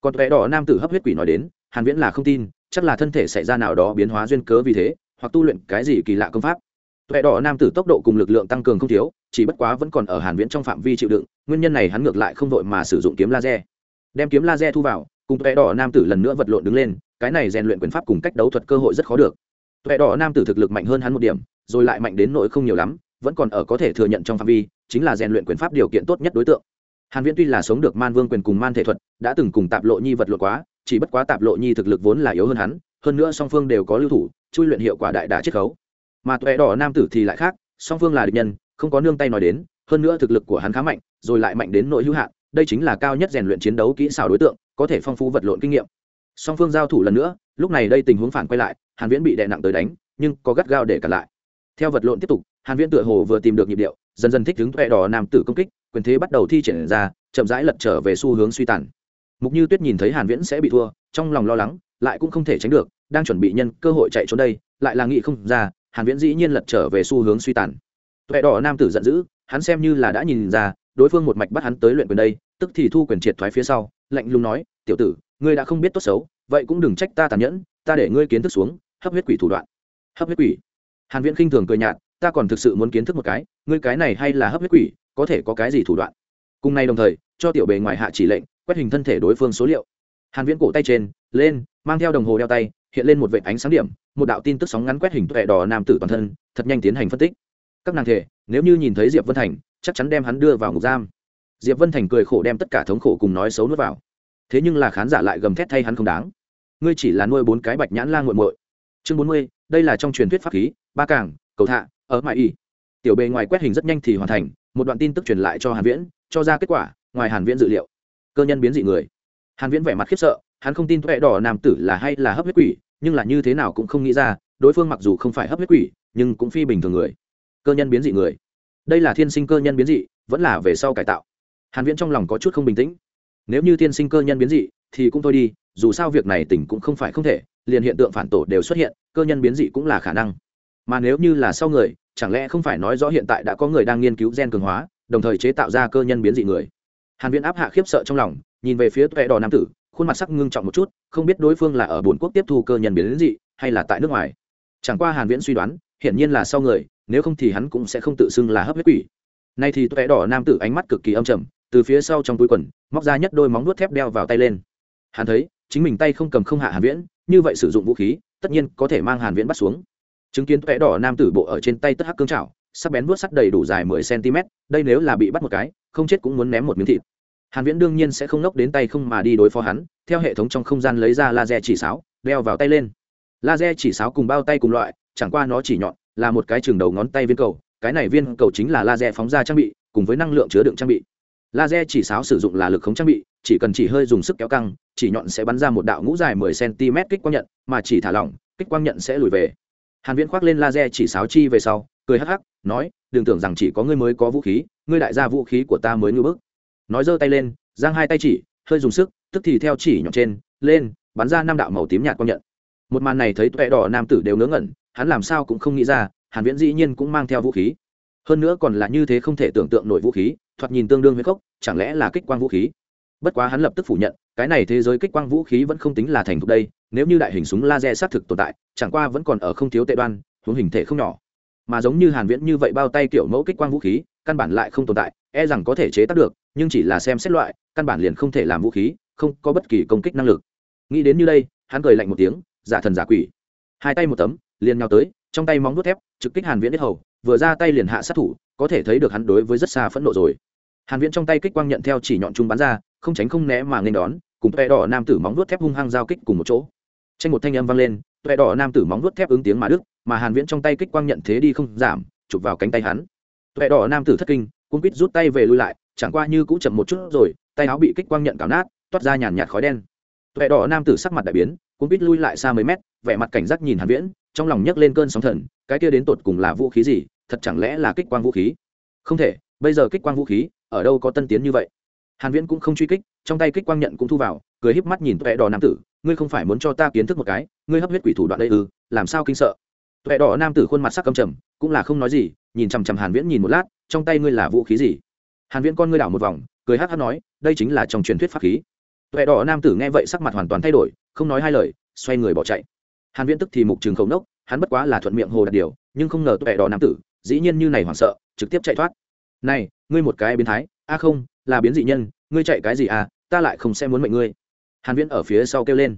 Còn tuệ đỏ nam tử hấp huyết quỷ nói đến, hàn viễn là không tin, chắc là thân thể xảy ra nào đó biến hóa duyên cớ vì thế hoặc tu luyện cái gì kỳ lạ công pháp. Tuệ đỏ nam tử tốc độ cùng lực lượng tăng cường không thiếu, chỉ bất quá vẫn còn ở hàn viễn trong phạm vi chịu đựng, nguyên nhân này hắn ngược lại không vội mà sử dụng kiếm laser. Đem kiếm laser thu vào, cùng tuệ đỏ nam tử lần nữa vật lộn đứng lên, cái này rèn luyện quyền pháp cùng cách đấu thuật cơ hội rất khó được. Tuệ đỏ nam tử thực lực mạnh hơn hắn một điểm, rồi lại mạnh đến nỗi không nhiều lắm, vẫn còn ở có thể thừa nhận trong phạm vi, chính là rèn luyện quyền pháp điều kiện tốt nhất đối tượng. Hàn viễn tuy là sống được man vương quyền cùng man thể thuật, đã từng cùng tạp lộ nhi vật lộn quá, chỉ bất quá tạp lộ nhi thực lực vốn là yếu hơn hắn, hơn nữa song phương đều có lưu thủ chui luyện hiệu quả đại đả chiết khấu. Mà tuệ đỏ nam tử thì lại khác, song phương là địch nhân, không có nương tay nói đến, hơn nữa thực lực của hắn khá mạnh, rồi lại mạnh đến nội hữu hạn, đây chính là cao nhất rèn luyện chiến đấu kỹ xảo đối tượng, có thể phong phú vật lộn kinh nghiệm. Song phương giao thủ lần nữa, lúc này đây tình huống phản quay lại, hàn viễn bị đè nặng tới đánh, nhưng có gắt gao để cản lại. Theo vật lộn tiếp tục, hàn viễn tựa hồ vừa tìm được nhịp điệu, dần dần thích ứng tuệ đỏ nam tử công kích, quyền thế bắt đầu thi triển ra, chậm rãi lật trở về xu hướng suy tàn. Mục như tuyết nhìn thấy hàn viễn sẽ bị thua, trong lòng lo lắng, lại cũng không thể tránh được đang chuẩn bị nhân cơ hội chạy trốn đây, lại là nghị không ra, hàn viễn dĩ nhiên lật trở về xu hướng suy tàn. Tuệ đỏ nam tử giận dữ, hắn xem như là đã nhìn ra, đối phương một mạch bắt hắn tới luyện quyền đây, tức thì thu quyền triệt thoái phía sau, lạnh lùng nói, tiểu tử, ngươi đã không biết tốt xấu, vậy cũng đừng trách ta tàn nhẫn, ta để ngươi kiến thức xuống, hấp huyết quỷ thủ đoạn. Hấp huyết quỷ? Hàn viễn khinh thường cười nhạt, ta còn thực sự muốn kiến thức một cái, ngươi cái này hay là hấp huyết quỷ, có thể có cái gì thủ đoạn? Cùng nay đồng thời, cho tiểu bề ngoài hạ chỉ lệnh, quét hình thân thể đối phương số liệu. Hàn viễn cổ tay trên, lên, mang theo đồng hồ đeo tay hiện lên một vệt ánh sáng điểm, một đạo tin tức sóng ngắn quét hình tuệ đỏ nam tử toàn thân, thật nhanh tiến hành phân tích. Các nàng thể, nếu như nhìn thấy diệp vân thành, chắc chắn đem hắn đưa vào ngục giam. Diệp vân thành cười khổ đem tất cả thống khổ cùng nói xấu nuốt vào. Thế nhưng là khán giả lại gầm thét thay hắn không đáng. Ngươi chỉ là nuôi bốn cái bạch nhãn lan g u muội. Chương bốn mươi, đây là trong truyền thuyết pháp khí, ba cảng cầu thạ ở mãi y. Tiểu bề ngoài quét hình rất nhanh thì hoàn thành, một đoạn tin tức truyền lại cho hàn viễn, cho ra kết quả, ngoài hàn viễn dự liệu. Cơ nhân biến dị người. Hàn viễn vẻ mặt khiếp sợ hắn không tin tuệ đỏ nam tử là hay là hấp huyết quỷ, nhưng là như thế nào cũng không nghĩ ra, đối phương mặc dù không phải hấp huyết quỷ, nhưng cũng phi bình thường người. Cơ nhân biến dị người. Đây là thiên sinh cơ nhân biến dị, vẫn là về sau cải tạo. Hàn viễn trong lòng có chút không bình tĩnh. Nếu như thiên sinh cơ nhân biến dị, thì cũng thôi đi, dù sao việc này tỉnh cũng không phải không thể, liền hiện tượng phản tổ đều xuất hiện, cơ nhân biến dị cũng là khả năng. Mà nếu như là sau người, chẳng lẽ không phải nói rõ hiện tại đã có người đang nghiên cứu gen cường hóa, đồng thời chế tạo ra cơ nhân biến dị người? Hàn viễn áp hạ khiếp sợ trong lòng, nhìn về phía tuệ đỏ nam tử khuôn mặt sắc ngưng trọng một chút, không biết đối phương là ở bồn quốc tiếp thu cơ nhân biến dị, hay là tại nước ngoài. Chẳng qua hàn viễn suy đoán, hiển nhiên là sau người, nếu không thì hắn cũng sẽ không tự xưng là hấp huyết quỷ. Nay thì tuệ đỏ nam tử ánh mắt cực kỳ âm trầm, từ phía sau trong túi quần, móc ra nhất đôi móng nuốt thép đeo vào tay lên. Hắn thấy, chính mình tay không cầm không hạ hàn viễn, như vậy sử dụng vũ khí, tất nhiên có thể mang hàn viễn bắt xuống. Chứng kiến tuệ đỏ nam tử bộ ở trên tay tất hắc cương trảo sắc bén vuốt sắt đầy đủ dài 10 cm đây nếu là bị bắt một cái, không chết cũng muốn ném một miếng thịt hàn viễn đương nhiên sẽ không nốc đến tay không mà đi đối phó hắn, theo hệ thống trong không gian lấy ra laser chỉ sáo, đeo vào tay lên. Laser chỉ sáo cùng bao tay cùng loại, chẳng qua nó chỉ nhọn, là một cái trường đầu ngón tay viên cầu, cái này viên cầu chính là laser phóng ra trang bị, cùng với năng lượng chứa đựng trang bị. Laser chỉ sáo sử dụng là lực khống trang bị, chỉ cần chỉ hơi dùng sức kéo căng, chỉ nhọn sẽ bắn ra một đạo ngũ dài 10 cm kích quang nhận, mà chỉ thả lỏng, kích quang nhận sẽ lùi về. Hàn viễn khoác lên laser chỉ sáo chi về sau, cười hắc hắc, nói, đừng tưởng rằng chỉ có ngươi mới có vũ khí, ngươi đại gia vũ khí của ta mới như bức nói giơ tay lên, giang hai tay chỉ, hơi dùng sức, tức thì theo chỉ nhọn trên, lên, bắn ra năm đạo màu tím nhạt quang nhận. Một màn này thấy tuệ đỏ nam tử đều ngớ ngẩn, hắn làm sao cũng không nghĩ ra, hàn viễn dĩ nhiên cũng mang theo vũ khí. Hơn nữa còn là như thế không thể tưởng tượng nổi vũ khí, thoạt nhìn tương đương với cốc, chẳng lẽ là kích quang vũ khí? Bất quá hắn lập tức phủ nhận, cái này thế giới kích quang vũ khí vẫn không tính là thành thục đây, nếu như đại hình súng laser xác thực tồn tại, chẳng qua vẫn còn ở không thiếu tệ đoan hướng hình thể không nhỏ. Mà giống như hàn viễn như vậy bao tay kiểu mẫu kích quang vũ khí, căn bản lại không tồn tại e rằng có thể chế tác được nhưng chỉ là xem xét loại, căn bản liền không thể làm vũ khí, không có bất kỳ công kích năng lực. Nghĩ đến như đây, hắn cười lạnh một tiếng, giả thần giả quỷ. Hai tay một tấm, liền nhào tới, trong tay móng vuốt thép, trực kích hàn viễn đứt hầu, vừa ra tay liền hạ sát thủ, có thể thấy được hắn đối với rất xa phẫn nộ rồi. Hàn viễn trong tay kích quang nhận theo chỉ nhọn trung bắn ra, không tránh không né mà nên đón, cùng tuệ đỏ nam tử móng vuốt thép hung hăng giao kích cùng một chỗ. Tranh một thanh âm vang lên, tuệ đỏ nam tử móng vuốt thép ứng tiếng mà đức mà hàn viễn trong tay kích quang nhận thế đi không giảm, chụp vào cánh tay hắn. Tuệ đỏ nam tử thất kinh cung quýt rút tay về lui lại chẳng qua như cũ chậm một chút rồi, tay áo bị kích quang nhận cào nát, toát ra nhàn nhạt khói đen. Tuệ đỏ nam tử sắc mặt đại biến cũng biết lui lại xa mấy mét, vẻ mặt cảnh giác nhìn hàn viễn, trong lòng nhấc lên cơn sóng thần, cái kia đến tột cùng là vũ khí gì, thật chẳng lẽ là kích quang vũ khí? Không thể, bây giờ kích quang vũ khí, ở đâu có tân tiến như vậy? Hàn viễn cũng không truy kích, trong tay kích quang nhận cũng thu vào, cười híp mắt nhìn tuệ đỏ nam tử, ngươi không phải muốn cho ta kiến thức một cái, ngươi hấp huyết quỷ thủ đoạn đây ư, làm sao kinh sợ? Tuệ đỏ nam tử khuôn mặt sắc căm trầm, cũng là không nói gì, nhìn chằm chằm hàn viễn nhìn một lát, trong tay ngươi là vũ khí gì? Hàn viễn con ngươi đảo một vòng, cười hắt hắt nói, đây chính là trong truyền thuyết pháp khí. Tuệ đỏ nam tử nghe vậy sắc mặt hoàn toàn thay đổi, không nói hai lời, xoay người bỏ chạy. Hàn viễn tức thì mục trường khẩu nốc, hắn bất quá là thuận miệng hồ đặt điều, nhưng không ngờ tuệ đỏ nam tử, dĩ nhiên như này hoảng sợ, trực tiếp chạy thoát. Này, ngươi một cái biến thái, a không, là biến dị nhân, ngươi chạy cái gì à ta lại không sẽ muốn mệnh ngươi. Hàn viễn ở phía sau kêu lên.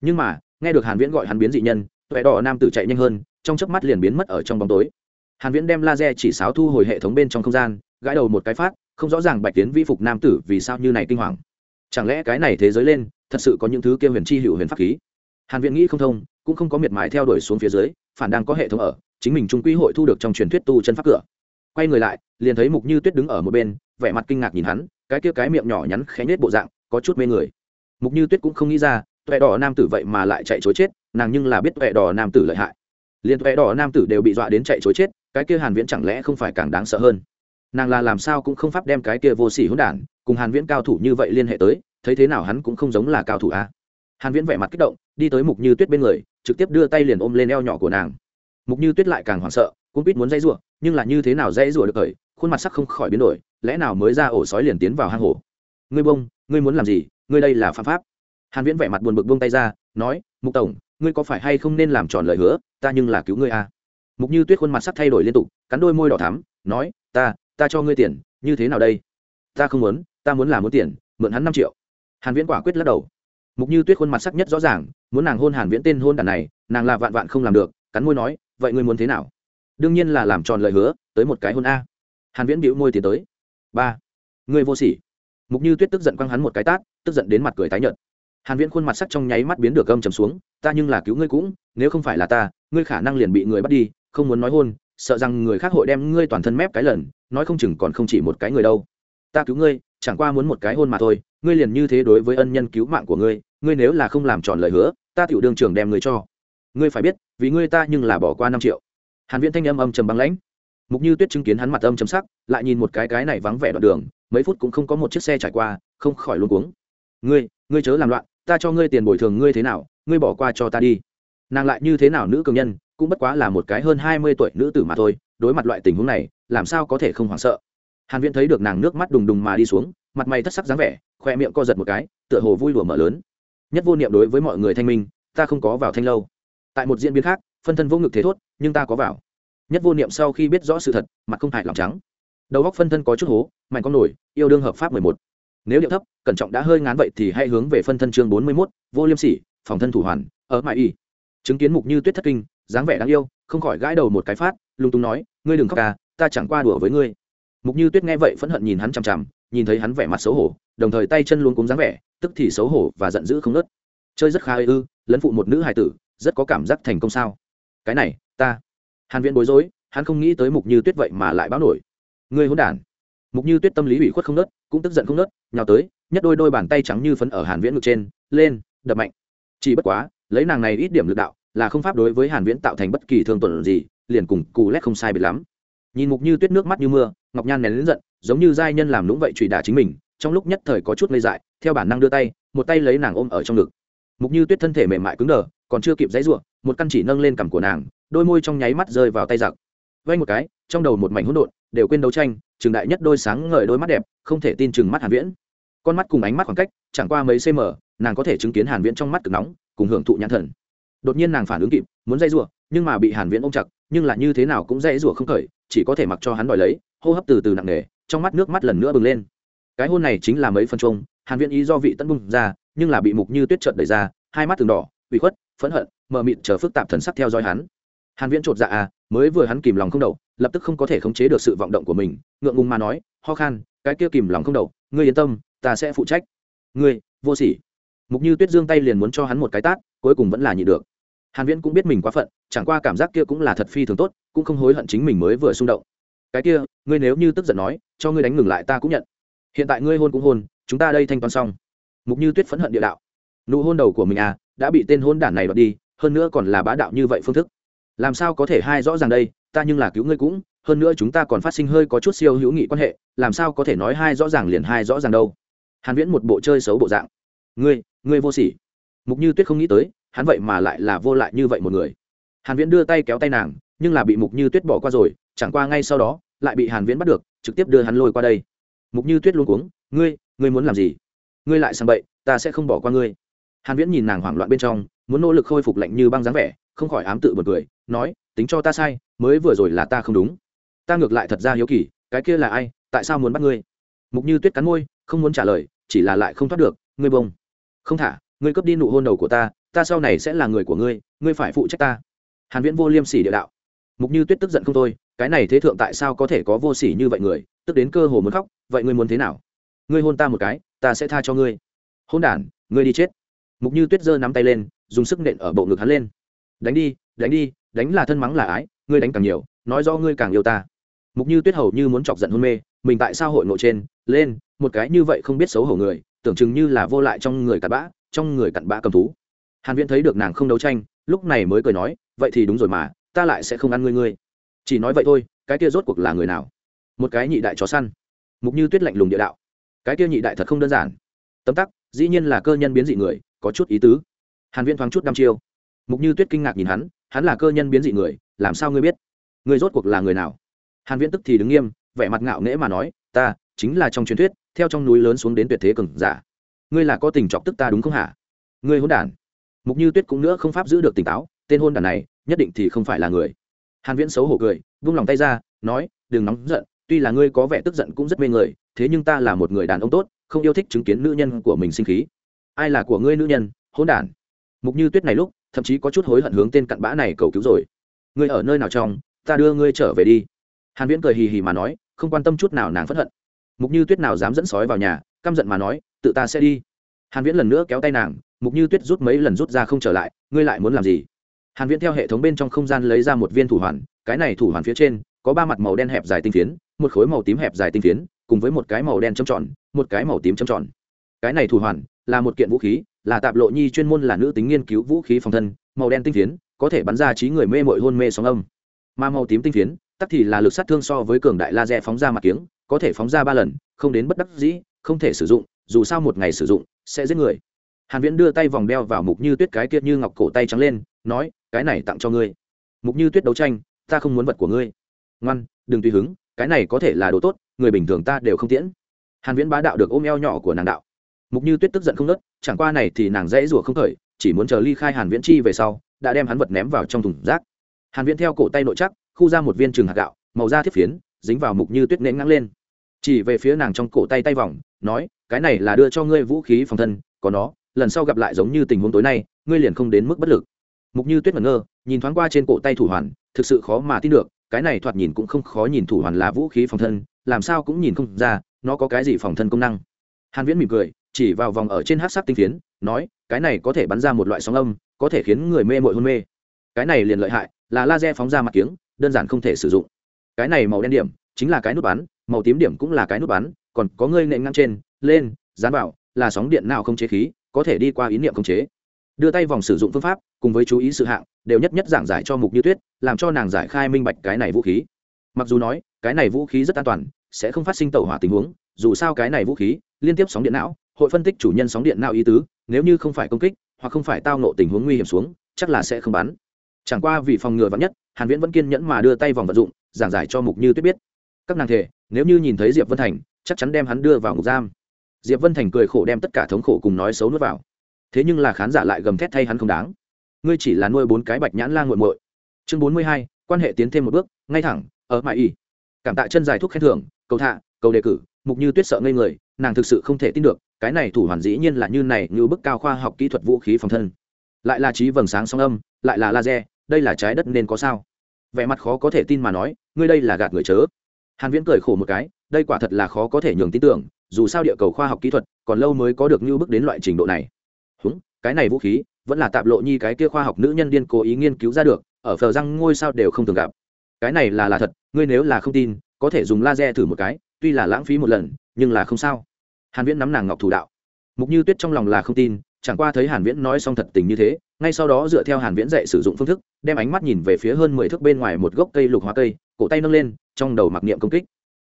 Nhưng mà, nghe được hàn viễn gọi hắn biến dị nhân, tuệ đỏ nam tử chạy nhanh hơn, trong chớp mắt liền biến mất ở trong bóng tối. Hàn viễn đem laser chỉ sáo thu hồi hệ thống bên trong không gian, gãi đầu một cái phát không rõ ràng bạch tiến vi phục nam tử vì sao như này kinh hoàng. Chẳng lẽ cái này thế giới lên, thật sự có những thứ kia huyền chi hữu huyền pháp khí? Hàn viện nghĩ không thông, cũng không có miệt mài theo đuổi xuống phía dưới, phản đang có hệ thống ở, chính mình trung quy hội thu được trong truyền thuyết tu chân pháp cửa. Quay người lại, liền thấy mục như tuyết đứng ở một bên, vẻ mặt kinh ngạc nhìn hắn, cái kia cái miệng nhỏ nhắn khẽ nết bộ dạng, có chút mê người. Mục như tuyết cũng không nghĩ ra, tuệ đỏ nam tử vậy mà lại chạy chối chết, nàng nhưng là biết tuệ đỏ nam tử lợi hại. Liền tuệ đỏ nam tử đều bị dọa đến chạy chối chết, cái kia hàn viễn chẳng lẽ không phải càng đáng sợ hơn? Nàng là làm sao cũng không pháp đem cái kia vô sỉ hỗn đản, cùng hàn viễn cao thủ như vậy liên hệ tới, thấy thế nào hắn cũng không giống là cao thủ a. Hàn viễn vẻ mặt kích động, đi tới mục như tuyết bên người, trực tiếp đưa tay liền ôm lên eo nhỏ của nàng. Mục như tuyết lại càng hoảng sợ cũng biết muốn dây rủa, nhưng là như thế nào dây rủa được thời khuôn mặt sắc không khỏi biến đổi, lẽ nào mới ra ổ sói liền tiến vào hang hổ? Ngươi bông, ngươi muốn làm gì? Ngươi đây là phạm pháp. Hàn viễn vẻ mặt buồn bực buông tay ra, nói, mục tổng, ngươi có phải hay không nên làm tròn lời hứa? Ta nhưng là cứu ngươi a. Mục như tuyết khuôn mặt sắc thay đổi liên tục, cắn đôi môi đỏ thắm, nói, ta ta cho ngươi tiền, như thế nào đây? Ta không muốn, ta muốn làm muốn tiền, mượn hắn năm triệu. Hàn viễn quả quyết lắc đầu. Mục như tuyết khuôn mặt sắc nhất rõ ràng, muốn nàng hôn hàn viễn tên hôn đàn này, nàng là vạn vạn không làm được, cắn môi nói, vậy ngươi muốn thế nào? Đương nhiên là làm tròn lời hứa, tới một cái hôn a. Hàn viễn bĩu môi tiến tới. Ba. Ngươi vô sỉ. Mục như tuyết tức giận quăng hắn một cái tát, tức giận đến mặt cười tái nhợt. Hàn viễn khuôn mặt sắc trong nháy mắt biến được gâm trầm xuống, ta nhưng là cứu ngươi cũng, nếu không phải là ta, ngươi khả năng liền bị người bắt đi, không muốn nói hôn, sợ rằng người khác hội đem ngươi toàn thân mép cái lần nói không chừng còn không chỉ một cái người đâu. Ta cứu ngươi, chẳng qua muốn một cái hôn mà thôi, ngươi liền như thế đối với ân nhân cứu mạng của ngươi ngươi nếu là không làm tròn lời hứa, ta tiểu đương trường đem ngươi cho. Ngươi phải biết, vì ngươi ta nhưng là bỏ qua năm triệu. Hàn viễn thanh âm âm trầm băng lãnh. Mục như tuyết chứng kiến hắn mặt âm trầm sắc, lại nhìn một cái cái này vắng vẻ đoạn đường, mấy phút cũng không có một chiếc xe trải qua, không khỏi luống cuống. Ngươi ngươi chớ làm loạn, ta cho ngươi tiền bồi thường ngươi thế nào, ngươi bỏ qua cho ta đi. Nàng lại như thế nào nữ cường nhân, cũng bất quá là một cái hơn hai mươi tuổi nữ tử mà thôi, đối mặt loại tình huống này làm sao có thể không hoảng sợ? Hàn viễn thấy được nàng nước mắt đùng đùng mà đi xuống mặt mày thất sắc dáng vẻ khoe miệng co giật một cái tựa hồ vui đùa mở lớn. Nhất vô niệm đối với mọi người thanh minh ta không có vào thanh lâu. Tại một diễn biến khác phân thân vô ngực thế thốt nhưng ta có vào. Nhất vô niệm sau khi biết rõ sự thật mặt không hại lòng trắng. Đầu góc phân thân có chút hố mạnh con nổi yêu đương hợp pháp mười một. Nếu điệu thấp cẩn trọng đã hơi ngán vậy thì hãy hướng về phân thân chương bốn mươi 41, vô liêm sỉ phòng thân thủ hoàn ở mại y. Chứng kiến mục như tuyết thất kinh dáng vẻ đáng yêu không khỏi gãi đầu một cái phát lung tung nói ngươi đừng khóc ca ta chẳng qua đùa với ngươi. Mục như tuyết nghe vậy phẫn hận nhìn hắn chằm chằm, nhìn thấy hắn vẻ mặt xấu hổ, đồng thời tay chân luôn cúng dáng vẻ, tức thì xấu hổ và giận dữ không nớt chơi rất khá ư, lấn phụ một nữ hài tử, rất có cảm giác thành công sao? Cái này, ta. Hàn viễn bối rối, hắn không nghĩ tới mục như tuyết vậy mà lại báo nổi. Ngươi hỗn đản. Mục như tuyết tâm lý ủy khuất không nớt cũng tức giận không nớt nhào tới nhất đôi đôi bàn tay trắng như phấn ở hàn viễn ngực trên, lên, đập mạnh. Chỉ bất quá, lấy nàng này ít điểm lực đạo, là không pháp đối với hàn viễn tạo thành bất kỳ thương tổn gì, liền cùng cù lét không sai biệt lắm nhìn mục như tuyết nước mắt như mưa, ngọc nhan nén lớn giận, giống như giai nhân làm lũng vậy trụy đả chính mình, trong lúc nhất thời có chút ngây dại, theo bản năng đưa tay, một tay lấy nàng ôm ở trong ngực. Mục như tuyết thân thể mềm mại cứng đờ, còn chưa kịp dãy ruộng một căn chỉ nâng lên cằm của nàng, đôi môi trong nháy mắt rơi vào tay giặc. Vay một cái, trong đầu một mảnh hỗn độn, đều quên đấu tranh trường đại nhất đôi sáng ngời đôi mắt đẹp, không thể tin chừng mắt hàn viễn. Con mắt cùng ánh mắt khoảng cách, chẳng qua mấy cm nàng có thể chứng kiến hàn viễn trong mắt cực nóng, cùng hưởng thụ nhãn thần. Đột nhiên nàng phản ứng kịp, muốn dây rủa, nhưng mà bị hàn viễn ôm chặt, nhưng là như thế nào cũng dây rủa không khởi chỉ có thể mặc cho hắn đòi lấy hô hấp từ từ nặng nề trong mắt nước mắt lần nữa bừng lên. Cái hôn này chính là mấy phân trung hàn viễn ý do vị tân bung ra nhưng là bị mục như tuyết trợn đẩy ra hai mắt từng đỏ ủy khuất phẫn hận mờ mịt chờ phức tạp thần sắc theo dõi hắn. Hàn viễn trột dạ à mới vừa hắn kìm lòng không đầu, lập tức không có thể khống chế được sự vọng động của mình ngượng ngùng mà nói ho khan cái kia kìm lòng không đầu, ngươi yên tâm ta sẽ phụ trách. Ngươi vô sỉ. Mục như tuyết dương tay liền muốn cho hắn một cái tát cuối cùng vẫn là nhịn được hàn viễn cũng biết mình quá phận, chẳng qua cảm giác kia cũng là thật phi thường tốt, cũng không hối hận chính mình mới vừa xung động. Cái kia, ngươi nếu như tức giận nói, cho ngươi đánh ngừng lại ta cũng nhận. Hiện tại ngươi hôn cũng hôn, chúng ta đây thanh toán xong. Mục như tuyết phẫn hận địa đạo. Nụ hôn đầu của mình à đã bị tên hôn đản này đoạt đi, hơn nữa còn là bá đạo như vậy phương thức. Làm sao có thể hai rõ ràng đây, ta nhưng là cứu ngươi cũng, hơn nữa chúng ta còn phát sinh hơi có chút siêu hữu nghị quan hệ, làm sao có thể nói hai rõ ràng liền hai rõ ràng đâu. Hàn viễn một bộ chơi xấu bộ dạng. Ngươi ngươi vô sỉ. Mục như tuyết không nghĩ tới hắn vậy mà lại là vô lại như vậy một người. Hàn viễn đưa tay kéo tay nàng, nhưng là bị mục như tuyết bỏ qua rồi, chẳng qua ngay sau đó, lại bị hàn viễn bắt được, trực tiếp đưa hắn lôi qua đây. Mục như tuyết luôn cuống, ngươi ngươi muốn làm gì? Ngươi lại sang bậy, ta sẽ không bỏ qua ngươi. Hàn viễn nhìn nàng hoảng loạn bên trong, muốn nỗ lực khôi phục lạnh như băng dáng vẻ, không khỏi ám tự bật cười, nói, tính cho ta sai, mới vừa rồi là ta không đúng. Ta ngược lại thật ra hiếu kỳ, cái kia là ai, tại sao muốn bắt ngươi? Mục như tuyết cắn môi, không muốn trả lời, chỉ là lại không thoát được, ngươi bông. Không thả, ngươi cướp đi nụ hôn đầu của ta ta sau này sẽ là người của ngươi ngươi phải phụ trách ta. Hàn viễn vô liêm sỉ địa đạo. Mục như tuyết tức giận không thôi, cái này thế thượng tại sao có thể có vô sỉ như vậy người, tức đến cơ hồ muốn khóc, vậy ngươi muốn thế nào? Ngươi hôn ta một cái, ta sẽ tha cho ngươi. Hôn đản, ngươi đi chết. Mục như tuyết giơ nắm tay lên, dùng sức nện ở bộ ngực hắn lên. Đánh đi đánh đi, đánh là thân mắng là ái, ngươi đánh càng nhiều, nói do ngươi càng yêu ta. Mục như tuyết hầu như muốn chọc giận hôn mê, mình tại sao hội ngộ trên, lên, một cái như vậy không biết xấu hổ người, tưởng chừng như là vô lại trong người cặn bã, trong người cặn bã cầm thú hàn viễn thấy được nàng không đấu tranh, lúc này mới cười nói, vậy thì đúng rồi mà, ta lại sẽ không ăn ngươi ngươi. Chỉ nói vậy thôi, cái kia rốt cuộc là người nào? Một cái nhị đại chó săn. Mục như tuyết lạnh lùng địa đạo. Cái kia nhị đại thật không đơn giản. Tấm tắc, dĩ nhiên là cơ nhân biến dị người, có chút ý tứ. Hàn viễn thoáng chút đăm chiêu. Mục như tuyết kinh ngạc nhìn hắn hắn là cơ nhân biến dị người, làm sao ngươi biết? Ngươi rốt cuộc là người nào? Hàn viễn tức thì đứng nghiêm, vẻ mặt ngạo nghễ mà nói, ta, chính là trong truyền thuyết, theo trong núi lớn xuống đến tuyệt thế cường giả. Ngươi là có tình chọc tức ta đúng không hả? Ngươi hỗn đản mục như tuyết cũng nữa không pháp giữ được tỉnh táo, tên hôn đản này, nhất định thì không phải là người. Hàn viễn xấu hổ cười, vung lòng tay ra, nói, đừng nóng giận, tuy là ngươi có vẻ tức giận cũng rất mê người, thế nhưng ta là một người đàn ông tốt, không yêu thích chứng kiến nữ nhân của mình sinh khí. Ai là của ngươi nữ nhân? Hôn đản mục như tuyết này lúc, thậm chí có chút hối hận hướng tên cặn bã này cầu cứu rồi. Ngươi ở nơi nào trong? Ta đưa ngươi trở về đi. Hàn viễn cười hì hì mà nói, không quan tâm chút nào nàng phẫn hận. Mục như tuyết nào dám dẫn sói vào nhà, căm giận mà nói, tự ta sẽ đi. Hàn viễn lần nữa kéo tay nàng mục như tuyết rút mấy lần rút ra không trở lại, ngươi lại muốn làm gì? Hàn viễn theo hệ thống bên trong không gian lấy ra một viên thủ hoàn, cái này thủ hoàn phía trên có ba mặt màu đen hẹp dài tinh phiến, một khối màu tím hẹp dài tinh phiến, cùng với một cái màu đen chấm tròn, một cái màu tím chấm tròn. Cái này thủ hoàn là một kiện vũ khí, là tạp lộ nhi chuyên môn là nữ tính nghiên cứu vũ khí phòng thân, màu đen tinh phiến có thể bắn ra trí người mê mội hôn mê sóng âm. Mà màu tím tinh phiến, tắc thì là lực sát thương so với cường đại laser phóng ra mặt kiếng, có thể phóng ra ba lần, không đến bất đắc dĩ, không thể sử dụng, dù sao một ngày sử dụng sẽ giết người hàn viễn đưa tay vòng đeo vào mục như tuyết cái kia như ngọc cổ tay trắng lên, nói, cái này tặng cho ngươi. Mục như tuyết đấu tranh, ta không muốn vật của ngươi. Ngoan, đừng tùy hứng, cái này có thể là đồ tốt, người bình thường ta đều không tiễn. Hàn viễn bá đạo được ôm eo nhỏ của nàng đạo. Mục như tuyết tức giận không nớt, chẳng qua này thì nàng dễ rủa không khởi, chỉ muốn chờ ly khai hàn viễn chi về sau, đã đem hắn vật ném vào trong thùng rác. Hàn viễn theo cổ tay nội chắc, khu ra một viên trường hạt gạo, màu da thiết phiến, dính vào mục như tuyết nện ngang lên. Chỉ về phía nàng trong cổ tay tay vòng, nói, cái này là đưa cho ngươi vũ khí phòng thân, có nó lần sau gặp lại giống như tình huống tối nay, ngươi liền không đến mức bất lực. Mục như tuyết ngẩn ngơ, nhìn thoáng qua trên cổ tay thủ hoàn, thực sự khó mà tin được, cái này thoạt nhìn cũng không khó nhìn thủ hoàn là vũ khí phòng thân, làm sao cũng nhìn không ra, nó có cái gì phòng thân công năng. Hàn viễn mỉm cười, chỉ vào vòng ở trên hát sắc tinh phiến, nói, cái này có thể bắn ra một loại sóng âm, có thể khiến người mê mội hôn mê. Cái này liền lợi hại, là laser phóng ra mặt kiếng, đơn giản không thể sử dụng. Cái này màu đen điểm, chính là cái nút bắn, màu tím điểm cũng là cái nút bắn, còn có ngươi nện ngang trên, lên, dán vào, là sóng điện nào không chế khí có thể đi qua ý niệm khống chế. Đưa tay vòng sử dụng phương pháp, cùng với chú ý sự hạng, đều nhất nhất giảng giải cho mục như tuyết, làm cho nàng giải khai minh bạch cái này vũ khí. Mặc dù nói, cái này vũ khí rất an toàn, sẽ không phát sinh tẩu hỏa tình huống, dù sao cái này vũ khí, liên tiếp sóng điện não, hội phân tích chủ nhân sóng điện não ý tứ, nếu như không phải công kích, hoặc không phải tao nộ tình huống nguy hiểm xuống, chắc là sẽ không bắn. Chẳng qua vì phòng ngừa vắn nhất, hàn viễn vẫn kiên nhẫn mà đưa tay vòng vật dụng, giảng giải cho mục như tuyết biết. Các nàng thể, nếu như nhìn thấy diệp vân thành, chắc chắn đem hắn đưa vào ngục giam diệp vân thành cười khổ đem tất cả thống khổ cùng nói xấu nuốt vào. Thế nhưng là khán giả lại gầm thét thay hắn không đáng. Ngươi chỉ là nuôi bốn cái bạch nhãn la nguội muội. Chương bốn mươi hai, quan hệ tiến thêm một bước, ngay thẳng, ở mãi y. Cảm tạ chân dài thuốc khen thưởng, cầu thạ cầu đề cử, mục như tuyết sợ ngây người, nàng thực sự không thể tin được, cái này thủ hoàn dĩ nhiên là như này, như bức cao khoa học kỹ thuật vũ khí phòng thân. Lại là trí vầng sáng song âm, lại là laser, đây là trái đất nên có sao? Vẻ mặt khó có thể tin mà nói, ngươi đây là gạt người chớ. Hàn viễn cười khổ một cái, đây quả thật là khó có thể nhường tin tưởng dù sao địa cầu khoa học kỹ thuật còn lâu mới có được như bước đến loại trình độ này. Húng, cái này vũ khí vẫn là tạp lộ nhi cái kia khoa học nữ nhân điên cố ý nghiên cứu ra được, ở phờ răng ngôi sao đều không thường gặp. Cái này là là thật, ngươi nếu là không tin, có thể dùng laser thử một cái, tuy là lãng phí một lần, nhưng là không sao. Hàn viễn nắm nàng ngọc thủ đạo. Mục như tuyết trong lòng là không tin, chẳng qua thấy hàn viễn nói xong thật tình như thế, ngay sau đó dựa theo hàn viễn dạy sử dụng phương thức, đem ánh mắt nhìn về phía hơn 10 thước bên ngoài một gốc cây lục hoa cây, cổ tay nâng lên, trong đầu mặc niệm công kích.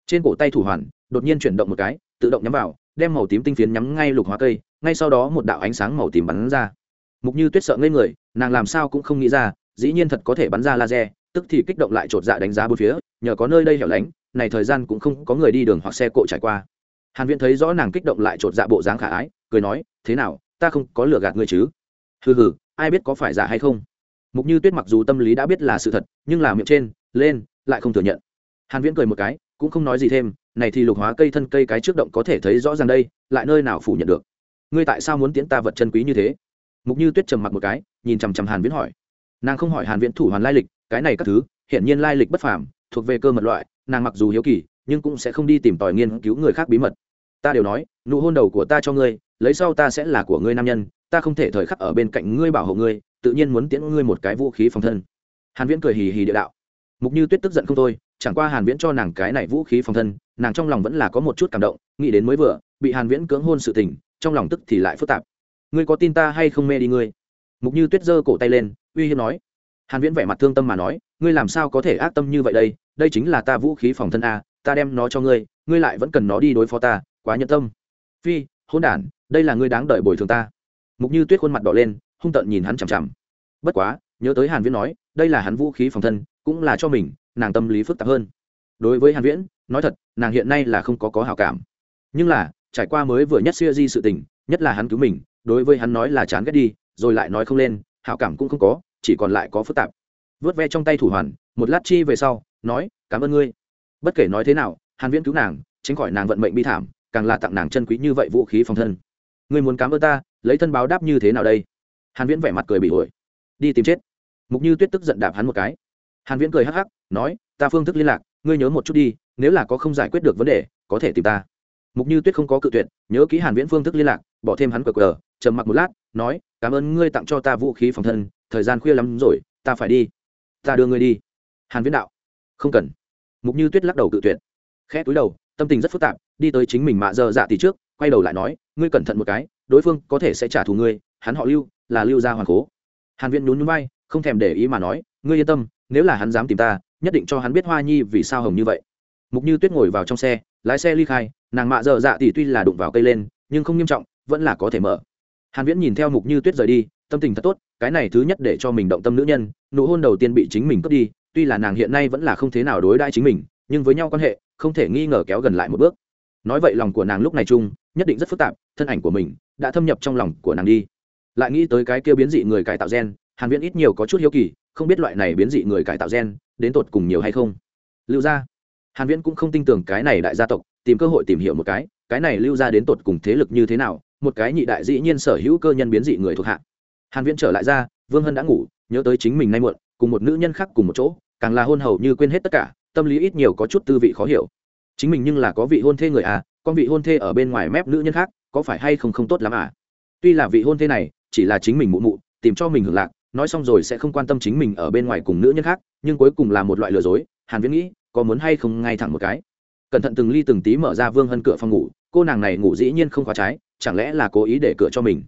Trên cổ tay thủ hoàn, đột nhiên chuyển động một cái tự động nhắm vào, đem màu tím tinh phiến nhắm ngay lục hóa cây, ngay sau đó một đạo ánh sáng màu tím bắn ra. Mục như tuyết sợ ngây người, nàng làm sao cũng không nghĩ ra, dĩ nhiên thật có thể bắn ra laser, tức thì kích động lại chột dạ đánh giá bốn phía, nhờ có nơi đây hẻo lánh, này thời gian cũng không có người đi đường hoặc xe cộ trải qua. Hàn viễn thấy rõ nàng kích động lại chột dạ bộ dáng khả ái, cười nói, thế nào, ta không có lừa gạt ngươi chứ? Hừ hừ, ai biết có phải giả hay không? Mục như tuyết mặc dù tâm lý đã biết là sự thật, nhưng là miệng trên, lên, lại không thừa nhận. Hàn viễn cười một cái, cũng không nói gì thêm này thì lục hóa cây thân cây cái trước động có thể thấy rõ ràng đây, lại nơi nào phủ nhận được? Ngươi tại sao muốn tiễn ta vật chân quý như thế? Mục như tuyết trầm mặc một cái, nhìn chằm chằm hàn viễn hỏi. Nàng không hỏi hàn viễn thủ hoàn lai lịch, cái này các thứ hiện nhiên lai lịch bất phàm, thuộc về cơ mật loại, nàng mặc dù hiếu kỳ, nhưng cũng sẽ không đi tìm tòi nghiên cứu người khác bí mật. Ta đều nói, nụ hôn đầu của ta cho ngươi, lấy sau ta sẽ là của ngươi nam nhân, ta không thể thời khắc ở bên cạnh ngươi bảo hộ ngươi, tự nhiên muốn tiễn ngươi một cái vũ khí phòng thân. Hàn viễn cười hì hì địa đạo. Mục như tuyết tức giận không thôi chẳng qua hàn viễn cho nàng cái này vũ khí phòng thân, nàng trong lòng vẫn là có một chút cảm động, nghĩ đến mới vừa, bị hàn viễn cưỡng hôn sự tình, trong lòng tức thì lại phức tạp. Ngươi có tin ta hay không mê đi ngươi? Mục như tuyết giơ cổ tay lên, uy hiếp nói. Hàn viễn vẻ mặt thương tâm mà nói, ngươi làm sao có thể ác tâm như vậy đây? Đây chính là ta vũ khí phòng thân a, ta đem nó cho ngươi ngươi lại vẫn cần nó đi đối phó ta, quá nhẫn tâm. Phi, hỗn đản, đây là ngươi đáng đợi bồi thường ta. Mục như tuyết khuôn mặt đỏ lên, hung tợn nhìn hắn chằm chằm. Bất quá, nhớ tới hàn viễn nói, đây là hắn vũ khí phòng thân, cũng là cho mình nàng tâm lý phức tạp hơn. Đối với hàn viễn, nói thật, nàng hiện nay là không có có hảo cảm. Nhưng là, trải qua mới vừa nhất xưa di sự tình, nhất là hắn cứu mình, đối với hắn nói là chán ghét đi, rồi lại nói không lên, hảo cảm cũng không có, chỉ còn lại có phức tạp. Vớt ve trong tay thủ hoàn, một lát chi về sau, nói, cảm ơn ngươi. Bất kể nói thế nào, hàn viễn cứu nàng, tránh khỏi nàng vận mệnh bi thảm, càng là tặng nàng chân quý như vậy vũ khí phòng thân. Ngươi muốn cảm ơn ta, lấy thân báo đáp như thế nào đây? Hàn viễn vẻ mặt cười bị ổi đi tìm chết. Mục như tuyết tức giận đạp hắn một cái hàn viễn cười hắc hắc, nói, ta phương thức liên lạc, ngươi nhớ một chút đi, nếu là có không giải quyết được vấn đề, có thể tìm ta. Mục như tuyết không có cự tuyệt, nhớ kỹ hàn viễn phương thức liên lạc, bỏ thêm hắn cờ cờ trầm mặc một lát, nói, cảm ơn ngươi tặng cho ta vũ khí phòng thân, thời gian khuya lắm rồi, ta phải đi. Ta đưa ngươi đi. Hàn viễn đạo. Không cần. Mục như tuyết lắc đầu cự tuyệt. Khẽ túi đầu, tâm tình rất phức tạp, đi tới chính mình mạ giờ dạ tỷ trước, quay đầu lại nói, ngươi cẩn thận một cái, đối phương có thể sẽ trả thù ngươi, hắn họ lưu, là lưu gia hoàng cố. Hàn viễn nhún nhún vai, không thèm để ý mà nói ngươi yên tâm, nếu là hắn dám tìm ta, nhất định cho hắn biết hoa nhi vì sao hồng như vậy. Mục như tuyết ngồi vào trong xe, lái xe ly khai, nàng mạ dở dạ tỷ tuy là đụng vào cây lên, nhưng không nghiêm trọng, vẫn là có thể mở. Hàn viễn nhìn theo mục như tuyết rời đi, tâm tình thật tốt, cái này thứ nhất để cho mình động tâm nữ nhân, nụ hôn đầu tiên bị chính mình cướp đi, tuy là nàng hiện nay vẫn là không thế nào đối đãi chính mình, nhưng với nhau quan hệ, không thể nghi ngờ kéo gần lại một bước. Nói vậy lòng của nàng lúc này chung, nhất định rất phức tạp, thân ảnh của mình đã thâm nhập trong lòng của nàng đi. Lại nghĩ tới cái kia biến dị người cải tạo gen, hàn viễn ít nhiều có chút hiếu kỳ không biết loại này biến dị người cải tạo gen đến tột cùng nhiều hay không. Lưu gia. Hàn viễn cũng không tin tưởng cái này đại gia tộc, tìm cơ hội tìm hiểu một cái cái này lưu gia đến tột cùng thế lực như thế nào, một cái nhị đại dĩ nhiên sở hữu cơ nhân biến dị người thuộc hạ. Hàn viễn trở lại ra, vương hân đã ngủ, nhớ tới chính mình nay muộn, cùng một nữ nhân khác cùng một chỗ, càng là hôn hầu như quên hết tất cả, tâm lý ít nhiều có chút tư vị khó hiểu. Chính mình nhưng là có vị hôn thê người à con vị hôn thê ở bên ngoài mép nữ nhân khác, có phải hay không không tốt lắm à? Tuy là vị hôn thê này, chỉ là chính mình mụ mụ, tìm cho mình hưởng lạc nói xong rồi sẽ không quan tâm chính mình ở bên ngoài cùng nữ nhân khác, nhưng cuối cùng là một loại lừa dối. Hàn viễn nghĩ, có muốn hay không ngay thẳng một cái. Cẩn thận từng ly từng tí mở ra vương hân cửa phòng ngủ, cô nàng này ngủ dĩ nhiên không khóa trái, chẳng lẽ là cố ý để cửa cho mình?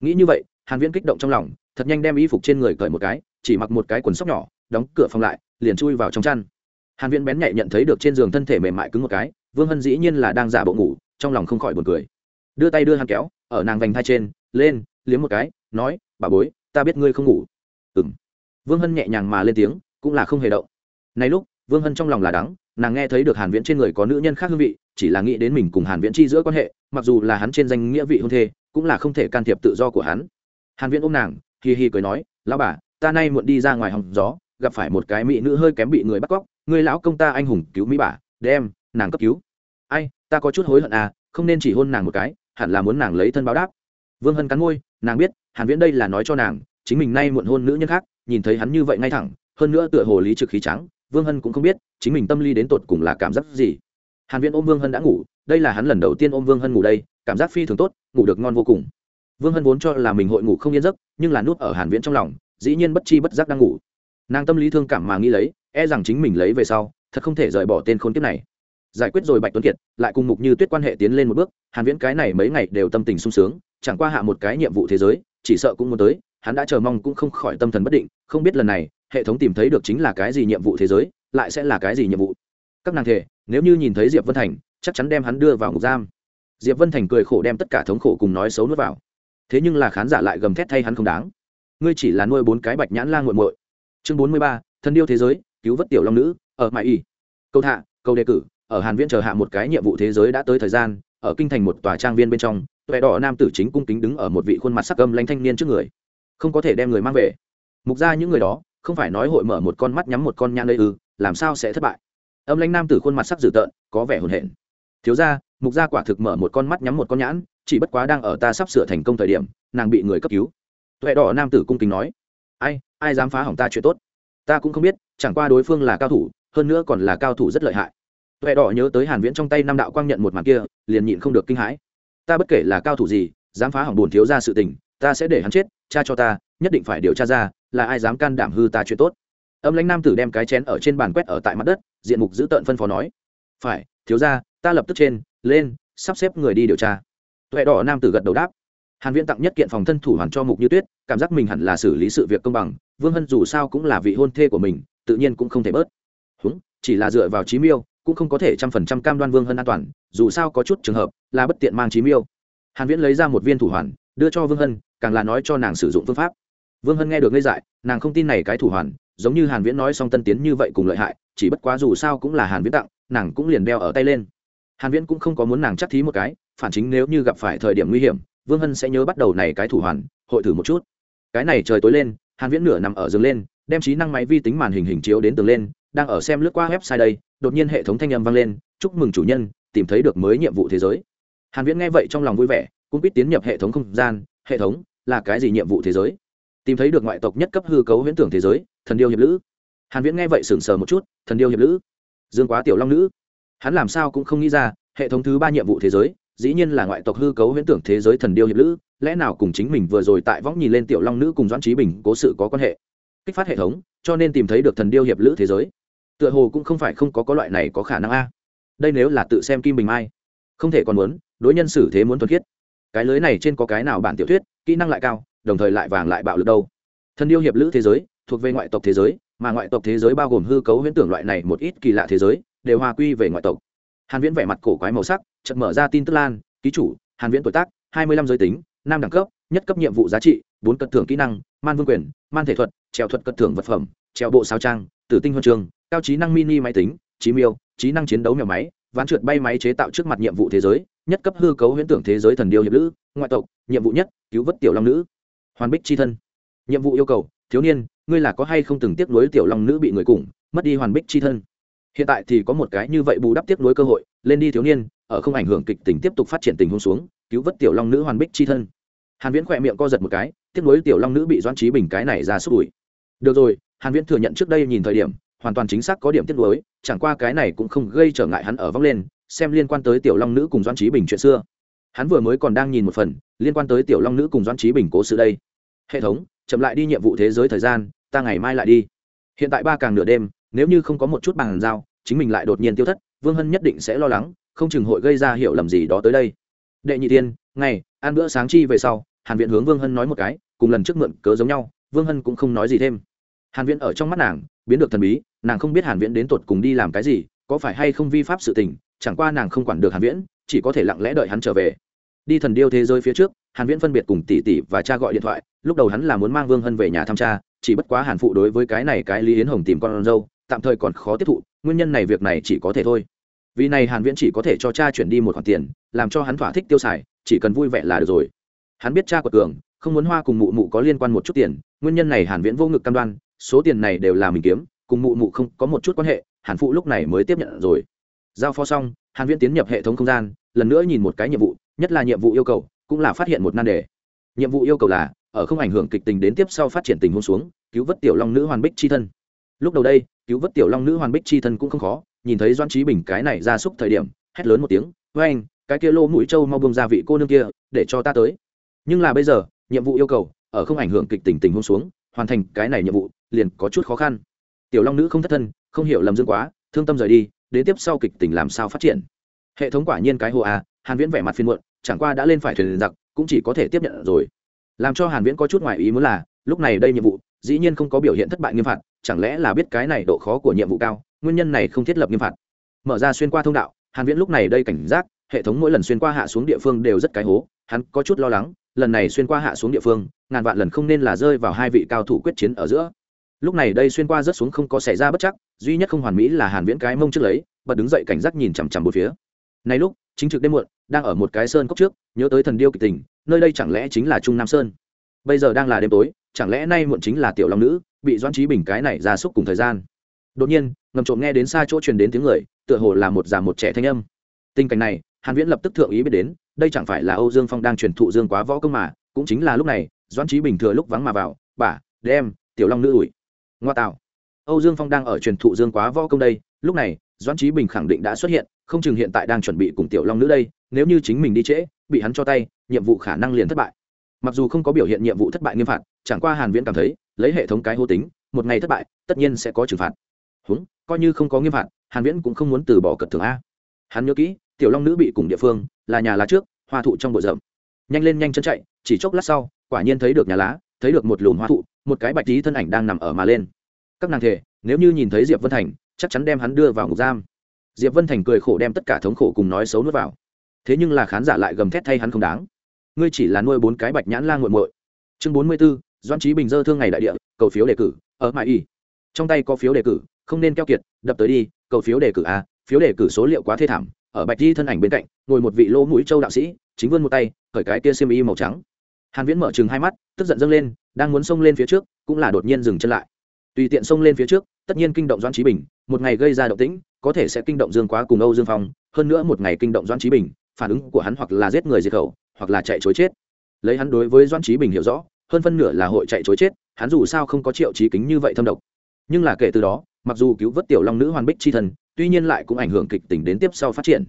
Nghĩ như vậy, hàn viễn kích động trong lòng, thật nhanh đem y phục trên người cởi một cái, chỉ mặc một cái quần sóc nhỏ, đóng cửa phòng lại, liền chui vào trong chăn. Hàn viễn bén nhạy nhận thấy được trên giường thân thể mềm mại cứng một cái, vương hân dĩ nhiên là đang giả bộ ngủ, trong lòng không khỏi buồn cười. Đưa tay đưa hắn kéo, ở nàng vành thai trên, lên, liếm một cái, nói, bà bối ta biết ngươi không ngủ. Ừm. Vương hân nhẹ nhàng mà lên tiếng, cũng là không hề động. Nay lúc, vương hân trong lòng là đắng, nàng nghe thấy được hàn viễn trên người có nữ nhân khác hương vị, chỉ là nghĩ đến mình cùng hàn viễn chi giữa quan hệ, mặc dù là hắn trên danh nghĩa vị hôn thê, cũng là không thể can thiệp tự do của hắn. Hàn viễn ôm nàng hì hi cười nói, lão bà, ta nay muộn đi ra ngoài hòng gió, gặp phải một cái mỹ nữ hơi kém bị người bắt cóc người lão công ta anh hùng, cứu mỹ bà, đem, nàng cấp cứu. Ai, ta có chút hối hận à không nên chỉ hôn nàng một cái, hẳn là muốn nàng lấy thân báo đáp. Vương hân cắn môi, nàng biết hàn viễn đây là nói cho nàng, chính mình nay muộn hôn nữ nhân khác, nhìn thấy hắn như vậy ngay thẳng, hơn nữa tựa hồ lý trực khí trắng, vương hân cũng không biết, chính mình tâm lý đến tột cùng là cảm giác gì. Hàn viễn ôm vương hân đã ngủ, đây là hắn lần đầu tiên ôm vương hân ngủ đây, cảm giác phi thường tốt, ngủ được ngon vô cùng. Vương hân vốn cho là mình hội ngủ không yên giấc, nhưng là nuốt ở hàn viễn trong lòng, dĩ nhiên bất chi bất giác đang ngủ. Nàng tâm lý thương cảm mà nghĩ lấy e rằng chính mình lấy về sau, thật không thể rời bỏ tên khốn kiếp này. Giải quyết rồi bạch tuấn kiệt, lại cùng mục như tuyết quan hệ tiến lên một bước, hàn viễn cái này mấy ngày đều tâm tình sung sướng, chẳng qua hạ một cái nhiệm vụ thế giới chỉ sợ cũng muốn tới, hắn đã chờ mong cũng không khỏi tâm thần bất định, không biết lần này, hệ thống tìm thấy được chính là cái gì nhiệm vụ thế giới, lại sẽ là cái gì nhiệm vụ. Các nàng thể, nếu như nhìn thấy diệp vân thành, chắc chắn đem hắn đưa vào ngục giam. Diệp vân thành cười khổ đem tất cả thống khổ cùng nói xấu nuốt vào. Thế nhưng là khán giả lại gầm thét thay hắn không đáng. Ngươi chỉ là nuôi bốn cái bạch nhãn la nguội muội. Chương bốn mươi ba thân điêu thế giới, cứu vớt tiểu long nữ, ở mãi y. Câu thạ câu đề cử, ở hàn viễn chờ hạ một cái nhiệm vụ thế giới đã tới thời gian ở kinh thành một tòa trang viên bên trong, tuệ đỏ nam tử chính cung kính đứng ở một vị khuôn mặt sắc âm lãnh thanh niên trước người. Không có thể đem người mang về. Mục ra những người đó, không phải nói hội mở một con mắt nhắm một con nhãn đây ư, làm sao sẽ thất bại? Âm lãnh nam tử khuôn mặt sắc dữ tợn, có vẻ hồn hển. Thiếu gia, mục gia quả thực mở một con mắt nhắm một con nhãn, chỉ bất quá đang ở ta sắp sửa thành công thời điểm, nàng bị người cấp cứu. Tuệ đỏ nam tử cung kính nói, ai ai dám phá hỏng ta chuyện tốt? Ta cũng không biết, chẳng qua đối phương là cao thủ, hơn nữa còn là cao thủ rất lợi hại tuệ đỏ nhớ tới hàn viễn trong tay năm đạo quang nhận một màn kia, liền nhịn không được kinh hãi. Ta bất kể là cao thủ gì, dám phá hỏng buồn thiếu gia sự tình, ta sẽ để hắn chết, cha cho ta, nhất định phải điều tra ra, là ai dám can đảm hư ta chuyện tốt. Âm lãnh nam tử đem cái chén ở trên bàn quét ở tại mặt đất, diện mục giữ tợn phân phó nói. Phải, thiếu gia ta lập tức trên, lên, sắp xếp người đi điều tra. Tuệ đỏ nam tử gật đầu đáp. Hàn viễn tặng nhất kiện phòng thân thủ hoàn cho mục như tuyết, cảm giác mình hẳn là xử lý sự việc công bằng, vương hân dù sao cũng là vị hôn thê của mình, tự nhiên cũng không thể bớt. Húng, chỉ là dựa vào trí miêu cũng không có thể trăm phần trăm cam đoan vương hân an toàn, dù sao có chút trường hợp là bất tiện mang trí miêu. Hàn viễn lấy ra một viên thủ hoàn, đưa cho vương hân, càng là nói cho nàng sử dụng phương pháp. Vương hân nghe được ngây dại, nàng không tin này cái thủ hoàn, giống như hàn viễn nói xong tân tiến như vậy cùng lợi hại, chỉ bất quá dù sao cũng là hàn viễn tặng, nàng cũng liền đeo ở tay lên. Hàn viễn cũng không có muốn nàng chắc thí một cái, phản chính nếu như gặp phải thời điểm nguy hiểm, vương hân sẽ nhớ bắt đầu này cái thủ hoàn, hội thử một chút. Cái này trời tối lên, hàn viễn nửa nằm ở giường lên, đem trí năng máy vi tính màn hình hình chiếu đến tường lên, đang ở xem lướt qua website đây đột nhiên hệ thống thanh âm vang lên, chúc mừng chủ nhân, tìm thấy được mới nhiệm vụ thế giới. Hàn viễn nghe vậy trong lòng vui vẻ, cũng biết tiến nhập hệ thống không gian, hệ thống, là cái gì nhiệm vụ thế giới? Tìm thấy được ngoại tộc nhất cấp hư cấu huyễn tưởng thế giới, thần điêu hiệp lữ. Hàn viễn nghe vậy sững sờ một chút, thần điêu hiệp lữ? Dương quá tiểu long nữ. Hắn làm sao cũng không nghĩ ra, hệ thống thứ ba nhiệm vụ thế giới, dĩ nhiên là ngoại tộc hư cấu huyễn tưởng thế giới thần điêu hiệp lữ, lẽ nào cùng chính mình vừa rồi tại võng nhìn lên tiểu long nữ cùng doãn trí bình cố sự có quan hệ? Kích phát hệ thống, cho nên tìm thấy được thần điêu hiệp lữ thế giới tựa hồ cũng không phải không có có loại này có khả năng a. Đây nếu là tự xem kim bình mai, không thể còn muốn, đối nhân xử thế muốn thuần khiết. Cái lưới này trên có cái nào bản tiểu thuyết, kỹ năng lại cao, đồng thời lại vàng lại bạo lực đâu. Thần yêu hiệp lữ thế giới, thuộc về ngoại tộc thế giới, mà ngoại tộc thế giới bao gồm hư cấu huyễn tưởng loại này một ít kỳ lạ thế giới, đều hòa quy về ngoại tộc. Hàn viễn vẻ mặt cổ quái màu sắc, chợt mở ra tin tức lan, ký chủ, hàn viễn tuổi tác 25 giới tính, nam đẳng cấp, nhất cấp nhiệm vụ giá trị, bốn cật thưởng kỹ năng, man vương quyền, man thể thuật, trèo thuật cật thưởng vật phẩm, trèo bộ sao trang, tử tinh huân trường cao trí năng mini máy tính, trí miêu, trí năng chiến đấu mèo máy, ván trượt bay máy chế tạo trước mặt nhiệm vụ thế giới, nhất cấp hư cấu huyễn tưởng thế giới thần điêu hiệp lữ, ngoại tộc, nhiệm vụ nhất, cứu vớt tiểu long nữ. Hoàn bích chi thân. Nhiệm vụ yêu cầu, thiếu niên, ngươi là có hay không từng tiếp nối tiểu long nữ bị người cùng, mất đi hoàn bích chi thân. Hiện tại thì có một cái như vậy bù đắp tiếp nối cơ hội, lên đi thiếu niên, ở không ảnh hưởng kịch tính tiếp tục phát triển tình huống xuống, cứu vớt tiểu long nữ hoàn bích chi thân. Hàn viễn khỏe miệng co giật một cái, tiếp nối tiểu long nữ bị doan trí bình cái này ra sức ủi được rồi, hàn viễn thừa nhận trước đây nhìn thời điểm hoàn toàn chính xác có điểm tiếp đối, chẳng qua cái này cũng không gây trở ngại hắn ở vong lên xem liên quan tới tiểu long nữ cùng doãn trí bình chuyện xưa. Hắn vừa mới còn đang nhìn một phần liên quan tới tiểu long nữ cùng doãn trí bình cố sự đây. Hệ thống chậm lại đi nhiệm vụ thế giới thời gian ta ngày mai lại đi. Hiện tại ba càng nửa đêm nếu như không có một chút bàn giao chính mình lại đột nhiên tiêu thất vương hân nhất định sẽ lo lắng không chừng hội gây ra hiểu lầm gì đó tới đây. Đệ nhị tiên ngày ăn bữa sáng chi về sau hàn viện hướng vương hân nói một cái cùng lần trước mượn cớ giống nhau vương hân cũng không nói gì thêm hàn viễn ở trong mắt nàng, biến được thần bí, nàng không biết hàn viễn đến tột cùng đi làm cái gì, có phải hay không vi pháp sự tình, chẳng qua nàng không quản được hàn viễn, chỉ có thể lặng lẽ đợi hắn trở về. Đi thần điêu thế giới phía trước, hàn viễn phân biệt cùng tỷ tỷ và cha gọi điện thoại, lúc đầu hắn là muốn mang vương hân về nhà thăm cha, chỉ bất quá hàn phụ đối với cái này cái lý yến hồng tìm con dâu, tạm thời còn khó tiếp thụ, nguyên nhân này việc này chỉ có thể thôi. Vì này hàn viễn chỉ có thể cho cha chuyển đi một khoản tiền, làm cho hắn thỏa thích tiêu xài, chỉ cần vui vẻ là được rồi. Hắn biết cha của cường, không muốn hoa cùng mụ mụ có liên quan một chút tiền, nguyên nhân này hàn viễn vô ngực cam đoan số tiền này đều là mình kiếm, cùng mụ mụ không có một chút quan hệ, hàn phụ lúc này mới tiếp nhận rồi. Giao phó xong, hàn viễn tiến nhập hệ thống không gian, lần nữa nhìn một cái nhiệm vụ, nhất là nhiệm vụ yêu cầu, cũng là phát hiện một nan đề. Nhiệm vụ yêu cầu là, ở không ảnh hưởng kịch tình đến tiếp sau phát triển tình huống xuống, cứu vớt tiểu long nữ hoàn bích chi thân. Lúc đầu đây, cứu vớt tiểu long nữ hoàn bích chi thân cũng không khó, nhìn thấy doan trí bình cái này ra xúc thời điểm, hét lớn một tiếng với anh cái kia lô mũi trâu mau bông ra vị cô nương kia, để cho ta tới. Nhưng là bây giờ, nhiệm vụ yêu cầu, ở không ảnh hưởng kịch tình tình huống xuống, hoàn thành cái này nhiệm vụ liền có chút khó khăn. Tiểu long nữ không thất thân, không hiểu lầm dương quá, thương tâm rời đi, đến tiếp sau kịch tình làm sao phát triển. Hệ thống quả nhiên cái hồ à hàn viễn vẻ mặt phiền muộn, chẳng qua đã lên phải thuyền giặc, cũng chỉ có thể tiếp nhận rồi. Làm cho hàn viễn có chút ngoài ý muốn là, lúc này đây nhiệm vụ, dĩ nhiên không có biểu hiện thất bại nghiêm phạt, chẳng lẽ là biết cái này độ khó của nhiệm vụ cao, nguyên nhân này không thiết lập nghiêm phạt. Mở ra xuyên qua thông đạo, hàn viễn lúc này đây cảnh giác, hệ thống mỗi lần xuyên qua hạ xuống địa phương đều rất cái hố, hắn có chút lo lắng, lần này xuyên qua hạ xuống địa phương, ngàn vạn lần không nên là rơi vào hai vị cao thủ quyết chiến ở giữa lúc này đây xuyên qua rất xuống không có xảy ra bất chắc, duy nhất không hoàn mỹ là hàn viễn cái mông trước lấy, bật đứng dậy cảnh giác nhìn chằm chằm một phía. Này lúc, chính trực đêm muộn, đang ở một cái sơn cốc trước, nhớ tới thần điêu kịch tình, nơi đây chẳng lẽ chính là trung nam sơn? Bây giờ đang là đêm tối, chẳng lẽ nay muộn chính là tiểu long nữ, bị doãn trí bình cái này ra xúc cùng thời gian? Đột nhiên, ngầm trộm nghe đến xa chỗ truyền đến tiếng người, tựa hồ là một già một trẻ thanh âm. Tình cảnh này, hàn viễn lập tức thượng ý biết đến, đây chẳng phải là âu dương phong đang truyền thụ dương quá võ công mà, cũng chính là lúc này, doãn trí bình thừa lúc vắng mà vào, bà, đem tiểu long nữ ủi ngoa tạo. Âu dương phong đang ở truyền thụ dương quá võ công đây, lúc này, doãn trí bình khẳng định đã xuất hiện, không chừng hiện tại đang chuẩn bị cùng tiểu long nữ đây, nếu như chính mình đi trễ, bị hắn cho tay, nhiệm vụ khả năng liền thất bại. Mặc dù không có biểu hiện nhiệm vụ thất bại nghiêm phạt, chẳng qua hàn viễn cảm thấy, lấy hệ thống cái hô tính, một ngày thất bại, tất nhiên sẽ có trừng phạt. Húng, coi như không có nghiêm phạt, hàn viễn cũng không muốn từ bỏ cật thường a. Hắn nhớ kỹ, tiểu long nữ bị cùng địa phương, là nhà lá trước, hoa thụ trong bụi rậm. Nhanh lên nhanh chân chạy, chỉ chốc lát sau, quả nhiên thấy được nhà lá, thấy được một lùm hoa thụ một cái bạch tí thân ảnh đang nằm ở mà lên. Các nàng thể nếu như nhìn thấy diệp vân thành chắc chắn đem hắn đưa vào ngục giam. Diệp vân thành cười khổ đem tất cả thống khổ cùng nói xấu nuốt vào. Thế nhưng là khán giả lại gầm thét thay hắn không đáng. Ngươi chỉ là nuôi bốn cái bạch nhãn la nguội muội. Chương bốn mươi 44, doan trí bình dơ thương ngày đại địa cầu phiếu đề cử ở mãi y. Trong tay có phiếu đề cử không nên keo kiệt đập tới đi cầu phiếu đề cử a phiếu đề cử số liệu quá thê thảm ở bạch di thân ảnh bên cạnh ngồi một vị lỗ mũi châu đạo sĩ chính vươn một tay khởi cái kia xiêm y màu trắng hàn viễn mở chừng hai mắt, tức giận dâng lên, đang muốn xông lên phía trước, cũng là đột nhiên dừng chân lại. Tùy tiện xông lên phía trước, tất nhiên kinh động doãn trí bình, một ngày gây ra động tĩnh, có thể sẽ kinh động dương quá cùng âu dương phong, hơn nữa một ngày kinh động doãn trí bình, phản ứng của hắn hoặc là giết người diệt khẩu, hoặc là chạy chối chết. Lấy hắn đối với doãn trí bình hiểu rõ, hơn phân nửa là hội chạy chối chết, hắn dù sao không có triệu trí kính như vậy thâm độc. Nhưng là kể từ đó, mặc dù cứu vớt tiểu long nữ hoàn bích chi thần, tuy nhiên lại cũng ảnh hưởng kịch tính đến tiếp sau phát triển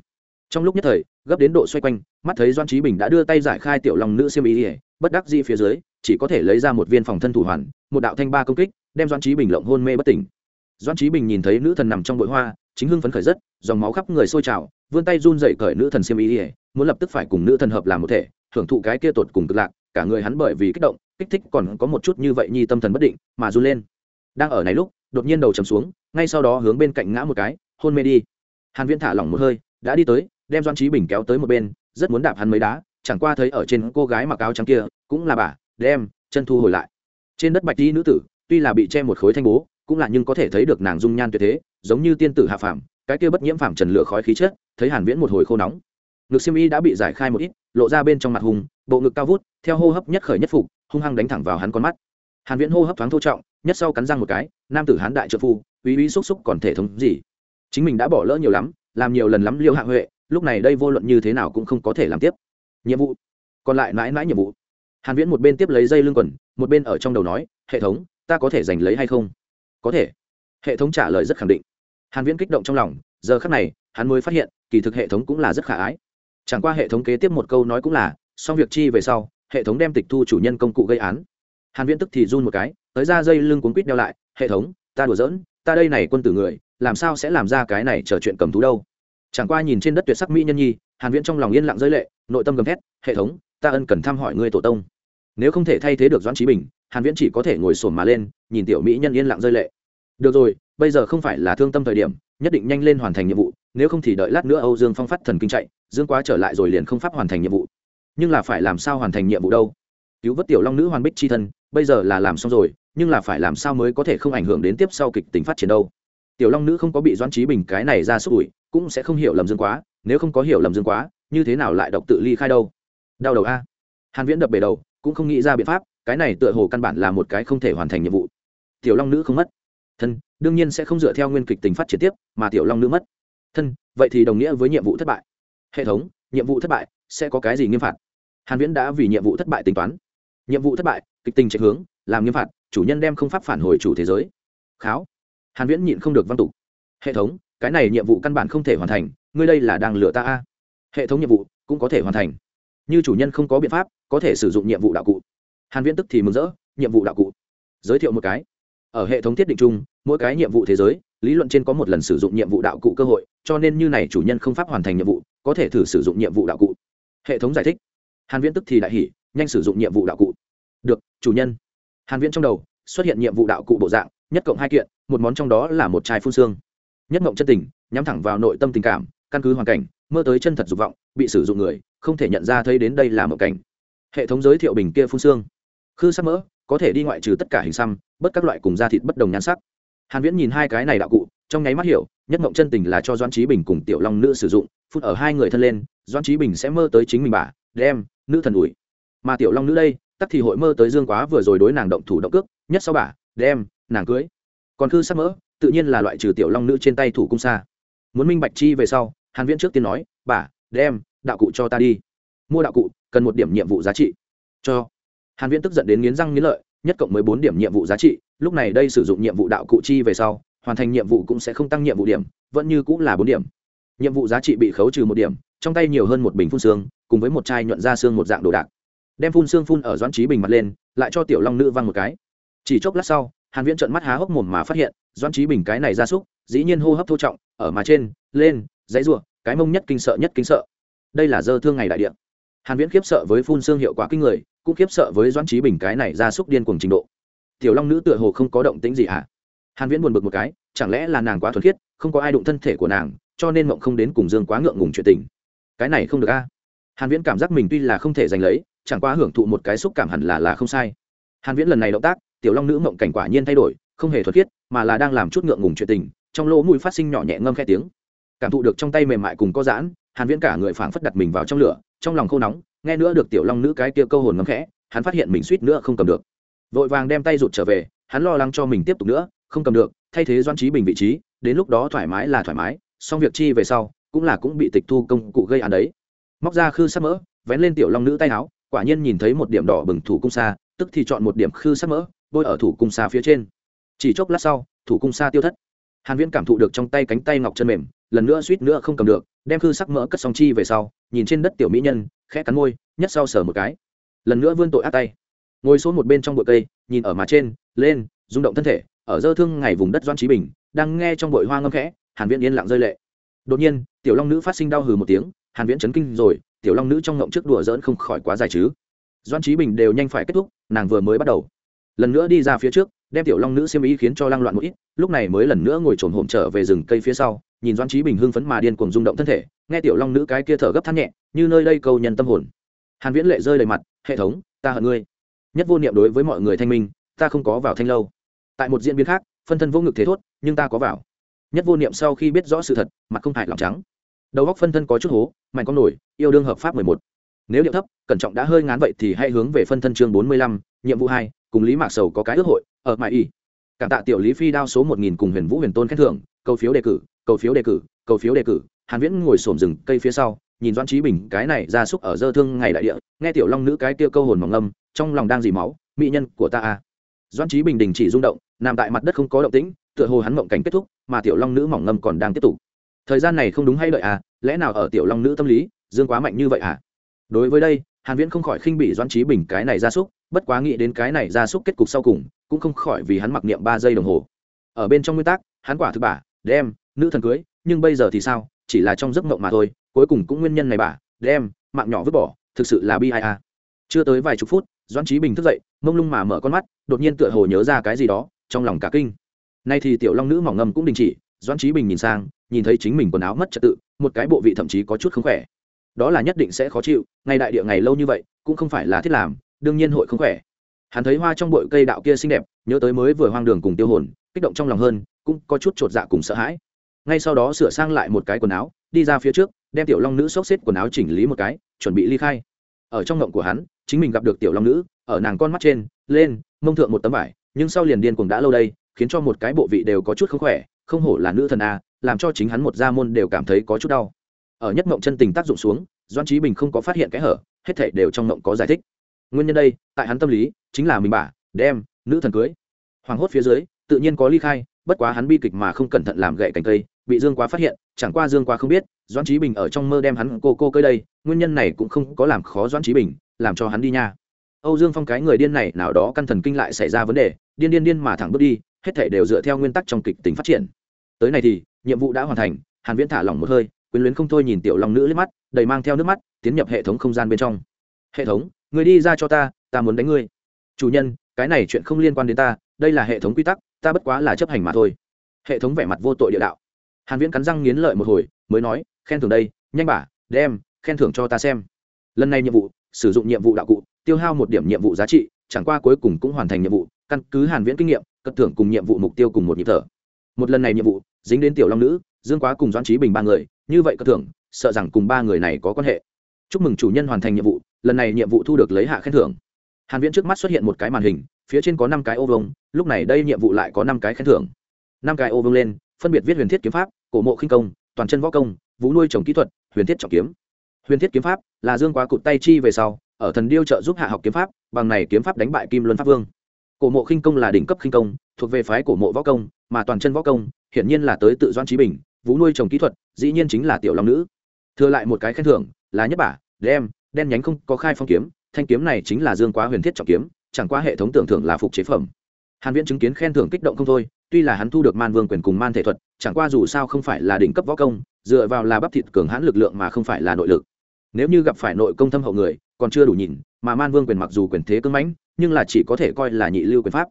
trong lúc nhất thời, gấp đến độ xoay quanh, mắt thấy doan trí bình đã đưa tay giải khai tiểu lòng nữ siêm ý ỉa bất đắc dĩ phía dưới, chỉ có thể lấy ra một viên phòng thân thủ hoàn, một đạo thanh ba công kích, đem doan trí bình lộng hôn mê bất tỉnh. Doan trí bình nhìn thấy nữ thần nằm trong bụi hoa, chính hưng phấn khởi rất, dòng máu khắp người sôi trào, vươn tay run dậy cởi nữ thần siêm ý ỉa muốn lập tức phải cùng nữ thần hợp làm một thể, hưởng thụ cái kia tột cùng cực lạc, cả người hắn bởi vì kích động, kích thích còn có một chút như vậy nhi tâm thần bất định, mà run lên. Đang ở này lúc, đột nhiên đầu chầm xuống, ngay sau đó hướng bên cạnh ngã một cái, hôn mê đi. Hàn viễn thả lỏng một hơi, đã đi tới đem doan trí bình kéo tới một bên, rất muốn đạp hắn mấy đá, chẳng qua thấy ở trên cô gái mặc áo trắng kia, cũng là bà, đem, chân thu hồi lại. Trên đất bạch đi nữ tử, tuy là bị che một khối thanh bố, cũng là nhưng có thể thấy được nàng dung nhan tuyệt thế, giống như tiên tử hạ phàm, cái kia bất nhiễm phàm trần lửa khói khí chất, thấy hàn viễn một hồi khô nóng. Ngực xiêm y đã bị giải khai một ít, lộ ra bên trong mặt hùng, bộ ngực cao vút, theo hô hấp nhất khởi nhất phục, hung hăng đánh thẳng vào hắn con mắt. Hàn viễn hô hấp thoáng thô trọng, nhất sau cắn răng một cái, nam tử hán đại trợ phu, uy uy xúc xúc còn thể thống gì. Chính mình đã bỏ lỡ nhiều lắm, làm nhiều lần lắm liêu hạ huệ lúc này đây vô luận như thế nào cũng không có thể làm tiếp. Nhiệm vụ. Còn lại mãi mãi nhiệm vụ. Hàn viễn một bên tiếp lấy dây lưng quần, một bên ở trong đầu nói, hệ thống, ta có thể giành lấy hay không? Có thể. Hệ thống trả lời rất khẳng định. Hàn viễn kích động trong lòng, giờ khắc này, hắn mới phát hiện, kỳ thực hệ thống cũng là rất khả ái. Chẳng qua hệ thống kế tiếp một câu nói cũng là, xong việc chi về sau, hệ thống đem tịch thu chủ nhân công cụ gây án. Hàn viễn tức thì run một cái, tới ra dây lưng cuốn quýt đeo lại, hệ thống, ta đùa giỡn, ta đây này quân tử người, làm sao sẽ làm ra cái này trở chuyện cầm thú đâu? Chẳng qua nhìn trên đất tuyệt sắc mỹ nhân nhi, hàn viễn trong lòng yên lặng rơi lệ, nội tâm gầm thét, hệ thống, ta ân cần thăm hỏi ngươi tổ tông. Nếu không thể thay thế được doãn trí bình, hàn viễn chỉ có thể ngồi sồn mà lên, nhìn tiểu mỹ nhân yên lặng rơi lệ. Được rồi, bây giờ không phải là thương tâm thời điểm, nhất định nhanh lên hoàn thành nhiệm vụ, nếu không thì đợi lát nữa âu dương phong phát thần kinh chạy, dương quá trở lại rồi liền không pháp hoàn thành nhiệm vụ. Nhưng là phải làm sao hoàn thành nhiệm vụ đâu? Cứu vớt tiểu long nữ hoàn bích chi thân, bây giờ là làm xong rồi, nhưng là phải làm sao mới có thể không ảnh hưởng đến tiếp sau kịch tính phát triển đâu? Tiểu long nữ không có bị doãn trí bình cái này ra sức ủi, cũng sẽ không hiểu lầm dương quá, nếu không có hiểu lầm dương quá, như thế nào lại độc tự ly khai đâu? Đau đầu a. Hàn viễn đập bể đầu, cũng không nghĩ ra biện pháp, cái này tựa hồ căn bản là một cái không thể hoàn thành nhiệm vụ. Tiểu long nữ không mất. Thân, đương nhiên sẽ không dựa theo nguyên kịch tình phát triển tiếp, mà tiểu long nữ mất. Thân, vậy thì đồng nghĩa với nhiệm vụ thất bại. Hệ thống, nhiệm vụ thất bại, sẽ có cái gì nghiêm phạt? Hàn viễn đã vì nhiệm vụ thất bại tính toán. Nhiệm vụ thất bại, kịch tình chạy hướng, làm nghiêm phạt, chủ nhân đem không pháp phản hồi chủ thế giới. Kháo hàn viễn nhịn không được văn tục. Hệ thống, cái này nhiệm vụ căn bản không thể hoàn thành, ngươi đây là đang lừa ta a? Hệ thống nhiệm vụ cũng có thể hoàn thành. Như chủ nhân không có biện pháp, có thể sử dụng nhiệm vụ đạo cụ. Hàn viễn tức thì mừng rỡ, nhiệm vụ đạo cụ. Giới thiệu một cái. Ở hệ thống thiết định chung, mỗi cái nhiệm vụ thế giới, lý luận trên có một lần sử dụng nhiệm vụ đạo cụ cơ hội, cho nên như này chủ nhân không pháp hoàn thành nhiệm vụ, có thể thử sử dụng nhiệm vụ đạo cụ. Hệ thống giải thích. Hàn viễn tức thì đại hỉ, nhanh sử dụng nhiệm vụ đạo cụ. Được, chủ nhân. Hàn viễn trong đầu, xuất hiện nhiệm vụ đạo cụ bộ dạng nhất cộng hai kiện, một món trong đó là một chai phun xương. Nhất mộng chân tình, nhắm thẳng vào nội tâm tình cảm, căn cứ hoàn cảnh, mơ tới chân thật dục vọng, bị sử dụng người, không thể nhận ra thấy đến đây là một cảnh. Hệ thống giới thiệu bình kia phun xương. Khư sắc mỡ, có thể đi ngoại trừ tất cả hình xăm, bất các loại cùng da thịt bất đồng nhan sắc. Hàn viễn nhìn hai cái này đạo cụ, trong nháy mắt hiểu, nhất mộng chân tình là cho doãn trí bình cùng tiểu long nữ sử dụng phun ở hai người thân lên, doãn trí bình sẽ mơ tới chính mình bà, đem, nữ thần ủi. Mà tiểu long nữ đây, tắc thì hội mơ tới dương quá vừa rồi đối nàng động thủ động cước, nhất sau bà, đem nàng cưới. Còn khư sắc mỡ, tự nhiên là loại trừ tiểu long nữ trên tay thủ cung xa. Muốn minh bạch chi về sau, hàn viễn trước tiên nói, bà, đem đạo cụ cho ta đi. Mua đạo cụ, cần một điểm nhiệm vụ giá trị. Cho. Hàn viễn tức giận đến nghiến răng nghiến lợi, nhất cộng mới bốn điểm nhiệm vụ giá trị, lúc này đây sử dụng nhiệm vụ đạo cụ chi về sau, hoàn thành nhiệm vụ cũng sẽ không tăng nhiệm vụ điểm, vẫn như cũng là bốn điểm. Nhiệm vụ giá trị bị khấu trừ một điểm, trong tay nhiều hơn một bình phun xương, cùng với một chai nhuận ra xương một dạng đồ đạc. Đem phun xương phun ở doãn trí bình mặt lên, lại cho tiểu long nữ văng một cái. Chỉ chốc lát sau hàn viễn trợn mắt há hốc mồm mà phát hiện, doãn trí bình cái này ra súc, dĩ nhiên hô hấp thô trọng, ở mà trên, lên, dãy rùa cái mông nhất kinh sợ nhất kinh sợ. Đây là dơ thương ngày đại địa. Hàn viễn khiếp sợ với phun xương hiệu quả kinh người, cũng khiếp sợ với doãn trí bình cái này ra súc điên cuồng trình độ. Tiểu long nữ tựa hồ không có động tĩnh gì hả? Hàn viễn buồn bực một cái, chẳng lẽ là nàng quá thuần khiết, không có ai đụng thân thể của nàng, cho nên mộng không đến cùng dương quá ngượng ngùng chuyện tình. Cái này không được a. Hàn viễn cảm giác mình tuy là không thể giành lấy, chẳng qua hưởng thụ một cái xúc cảm hẳn là là không sai. Hàn viễn lần này động tác tiểu long nữ mộng cảnh quả nhiên thay đổi, không hề thuật khiết, mà là đang làm chút ngượng ngùng chuyện tình, trong lỗ mũi phát sinh nhỏ nhẹ ngâm khẽ tiếng. Cảm thụ được trong tay mềm mại cùng có giãn, hàn viễn cả người phảng phất đặt mình vào trong lửa, trong lòng khô nóng, nghe nữa được tiểu long nữ cái kia câu hồn ngâm khẽ, hắn phát hiện mình suýt nữa không cầm được. Vội vàng đem tay rụt trở về, hắn lo lắng cho mình tiếp tục nữa, không cầm được, thay thế doan trí bình vị trí, đến lúc đó thoải mái là thoải mái, xong việc chi về sau, cũng là cũng bị tịch thu công cụ gây án đấy. Móc ra khư sắc mỡ, vén lên tiểu long nữ tay áo, quả nhiên nhìn thấy một điểm đỏ bừng thủ cung xa, tức thì chọn một điểm khư sắc mỡ bôi ở thủ cung xa phía trên. Chỉ chốc lát sau, thủ cung xa tiêu thất. Hàn viễn cảm thụ được trong tay cánh tay ngọc chân mềm, lần nữa suýt nữa không cầm được, đem khư sắc mỡ cất song chi về sau, nhìn trên đất tiểu mỹ nhân, khẽ cắn môi, nhất sau sờ một cái. Lần nữa vươn tội ác tay. Ngồi xuống một bên trong bụi cây, nhìn ở má trên, lên, rung động thân thể, ở dơ thương ngày vùng đất doan trí bình, đang nghe trong bụi hoa ngâm khẽ, hàn viễn yên lặng rơi lệ. Đột nhiên, tiểu long nữ phát sinh đau hừ một tiếng, hàn viễn chấn kinh rồi, tiểu long nữ trong ngộng trước đùa giỡn không khỏi quá dài chứ. Doan trí bình đều nhanh phải kết thúc, nàng vừa mới bắt đầu lần nữa đi ra phía trước, đem tiểu long nữ xiêm ý khiến cho lăng loạn một ít, lúc này mới lần nữa ngồi trồn hổm trở về rừng cây phía sau, nhìn doan trí bình hưng phấn mà điên cuồng rung động thân thể, nghe tiểu long nữ cái kia thở gấp than nhẹ, như nơi đây câu nhân tâm hồn. Hàn viễn lệ rơi đầy mặt, hệ thống, ta hận ngươi. Nhất vô niệm đối với mọi người thanh minh, ta không có vào thanh lâu. Tại một diễn biến khác, phân thân vô ngực thế thốt, nhưng ta có vào. Nhất vô niệm sau khi biết rõ sự thật, mặt không hại lòng trắng. Đầu góc phân thân có chút hố, mạnh con nổi, yêu đương hợp pháp mười một. Nếu điệu thấp, cẩn trọng đã hơi ngán vậy thì hãy hướng về phân thân chương bốn mươi lăm, nhiệm vụ hai cùng lý mạc sầu có cái ước hội ở mãi y cảm tạ tiểu lý phi đao số một nghìn cùng huyền vũ huyền tôn khen thưởng cầu phiếu đề cử cầu phiếu đề cử cầu phiếu đề cử hàn viễn ngồi sổm rừng cây phía sau nhìn doan trí bình cái này ra súc ở dơ thương ngày đại địa nghe tiểu long nữ cái kia câu hồn mỏng âm trong lòng đang dì máu mỹ nhân của ta a doan trí bình đình chỉ rung động nằm tại mặt đất không có động tĩnh tựa hồ hắn mộng cảnh kết thúc mà tiểu long nữ mỏng ngâm còn đang tiếp tục thời gian này không đúng hay đợi à lẽ nào ở tiểu long nữ tâm lý dương quá mạnh như vậy à đối với đây hàn viễn không khỏi khinh bỉ doan trí bình cái này ra súc bất quá nghĩ đến cái này ra súc kết cục sau cùng cũng không khỏi vì hắn mặc niệm ba giây đồng hồ. Ở bên trong nguyên tắc hắn quả thực bà đem nữ thần cưới nhưng bây giờ thì sao? Chỉ là trong giấc mộng mà thôi cuối cùng cũng nguyên nhân này bà, đem mạng nhỏ vứt bỏ thực sự là bi ai a chưa tới vài chục phút doãn trí bình thức dậy mông lung mà mở con mắt đột nhiên tựa hồ nhớ ra cái gì đó trong lòng cả kinh. Nay thì tiểu long nữ mỏng ngâm cũng đình chỉ doãn trí bình nhìn sang nhìn thấy chính mình quần áo mất trật tự một cái bộ vị thậm chí có chút không khỏe. Đó là nhất định sẽ khó chịu ngay đại địa ngày lâu như vậy cũng không phải là thiết làm đương nhiên hội không khỏe. Hắn thấy hoa trong bụi cây đạo kia xinh đẹp, nhớ tới mới vừa hoang đường cùng tiêu hồn, kích động trong lòng hơn, cũng có chút chột dạ cùng sợ hãi. Ngay sau đó sửa sang lại một cái quần áo, đi ra phía trước, đem tiểu long nữ xốc xếp quần áo chỉnh lý một cái, chuẩn bị ly khai. Ở trong ngộng của hắn, chính mình gặp được tiểu long nữ, ở nàng con mắt trên, lên, mông thượng một tấm vải, nhưng sau liền điên cuồng đã lâu đây, khiến cho một cái bộ vị đều có chút không khỏe, không hổ là nữ thần a, làm cho chính hắn một gia môn đều cảm thấy có chút đau. Ở nhất mộng chân tình tác dụng xuống doan trí bình không có phát hiện cái hở, hết thảy đều trong mộng có giải thích nguyên nhân đây tại hắn tâm lý chính là mình bà, đem nữ thần cưới. Hoàng hốt phía dưới tự nhiên có ly khai bất quá hắn bi kịch mà không cẩn thận làm gậy cành cây bị dương quá phát hiện chẳng qua dương quá không biết doãn trí bình ở trong mơ đem hắn cô cô cơi đây nguyên nhân này cũng không có làm khó doãn trí bình làm cho hắn đi nha. Âu dương phong cái người điên này nào đó căn thần kinh lại xảy ra vấn đề điên điên điên mà thẳng bước đi hết thể đều dựa theo nguyên tắc trong kịch tính phát triển. Tới này thì nhiệm vụ đã hoàn thành hàn viễn thả lỏng một hơi quyến luyến không thôi nhìn tiểu long nữ lên mắt đầy mang theo nước mắt tiến nhập hệ thống không gian bên trong. Hệ thống người đi ra cho ta ta muốn đánh ngươi. Chủ nhân, cái này chuyện không liên quan đến ta, đây là hệ thống quy tắc, ta bất quá là chấp hành mà thôi. Hệ thống vẻ mặt vô tội địa đạo. Hàn viễn cắn răng nghiến lợi một hồi, mới nói, khen thưởng đây, nhanh bả đem, khen thưởng cho ta xem. Lần này nhiệm vụ, sử dụng nhiệm vụ đạo cụ, tiêu hao một điểm nhiệm vụ giá trị, chẳng qua cuối cùng cũng hoàn thành nhiệm vụ, căn cứ hàn viễn kinh nghiệm, cất thưởng cùng nhiệm vụ mục tiêu cùng một nhịp thở. Một lần này nhiệm vụ, dính đến tiểu long nữ, dương quá cùng doãn trí bình ba người, như vậy cất thưởng, sợ rằng cùng ba người này có quan hệ. Chúc mừng chủ nhân hoàn thành nhiệm vụ lần này nhiệm vụ thu được lấy hạ khen thưởng. Hàn viễn trước mắt xuất hiện một cái màn hình, phía trên có năm cái ô vông lúc này đây nhiệm vụ lại có năm cái khen thưởng. Năm cái ô vông lên, phân biệt viết huyền thiết kiếm pháp, cổ mộ khinh công, toàn chân võ công, vũ nuôi trồng kỹ thuật, huyền thiết trọng kiếm. Huyền thiết kiếm pháp là dương quá cụt tay chi về sau, ở thần điêu trợ giúp hạ học kiếm pháp, bằng này kiếm pháp đánh bại kim luân pháp vương. Cổ mộ khinh công là đỉnh cấp khinh công, thuộc về phái cổ mộ võ công, mà toàn chân võ công, hiển nhiên là tới tự doan trí bình, vũ nuôi trồng kỹ thuật, dĩ nhiên chính là tiểu long nữ. Thừa lại một cái khen thưởng, là nhất bả, đem đen nhánh không có khai phong kiếm, thanh kiếm này chính là dương quá huyền thiết trọng kiếm, chẳng qua hệ thống tưởng thưởng là phục chế phẩm. Hàn viễn chứng kiến khen thưởng kích động không thôi, tuy là hắn thu được man vương quyền cùng man thể thuật, chẳng qua dù sao không phải là đỉnh cấp võ công, dựa vào là bắp thịt cường hãn lực lượng mà không phải là nội lực. Nếu như gặp phải nội công thâm hậu người, còn chưa đủ nhìn, mà man vương quyền mặc dù quyền thế cứng mãnh, nhưng là chỉ có thể coi là nhị lưu quyền pháp.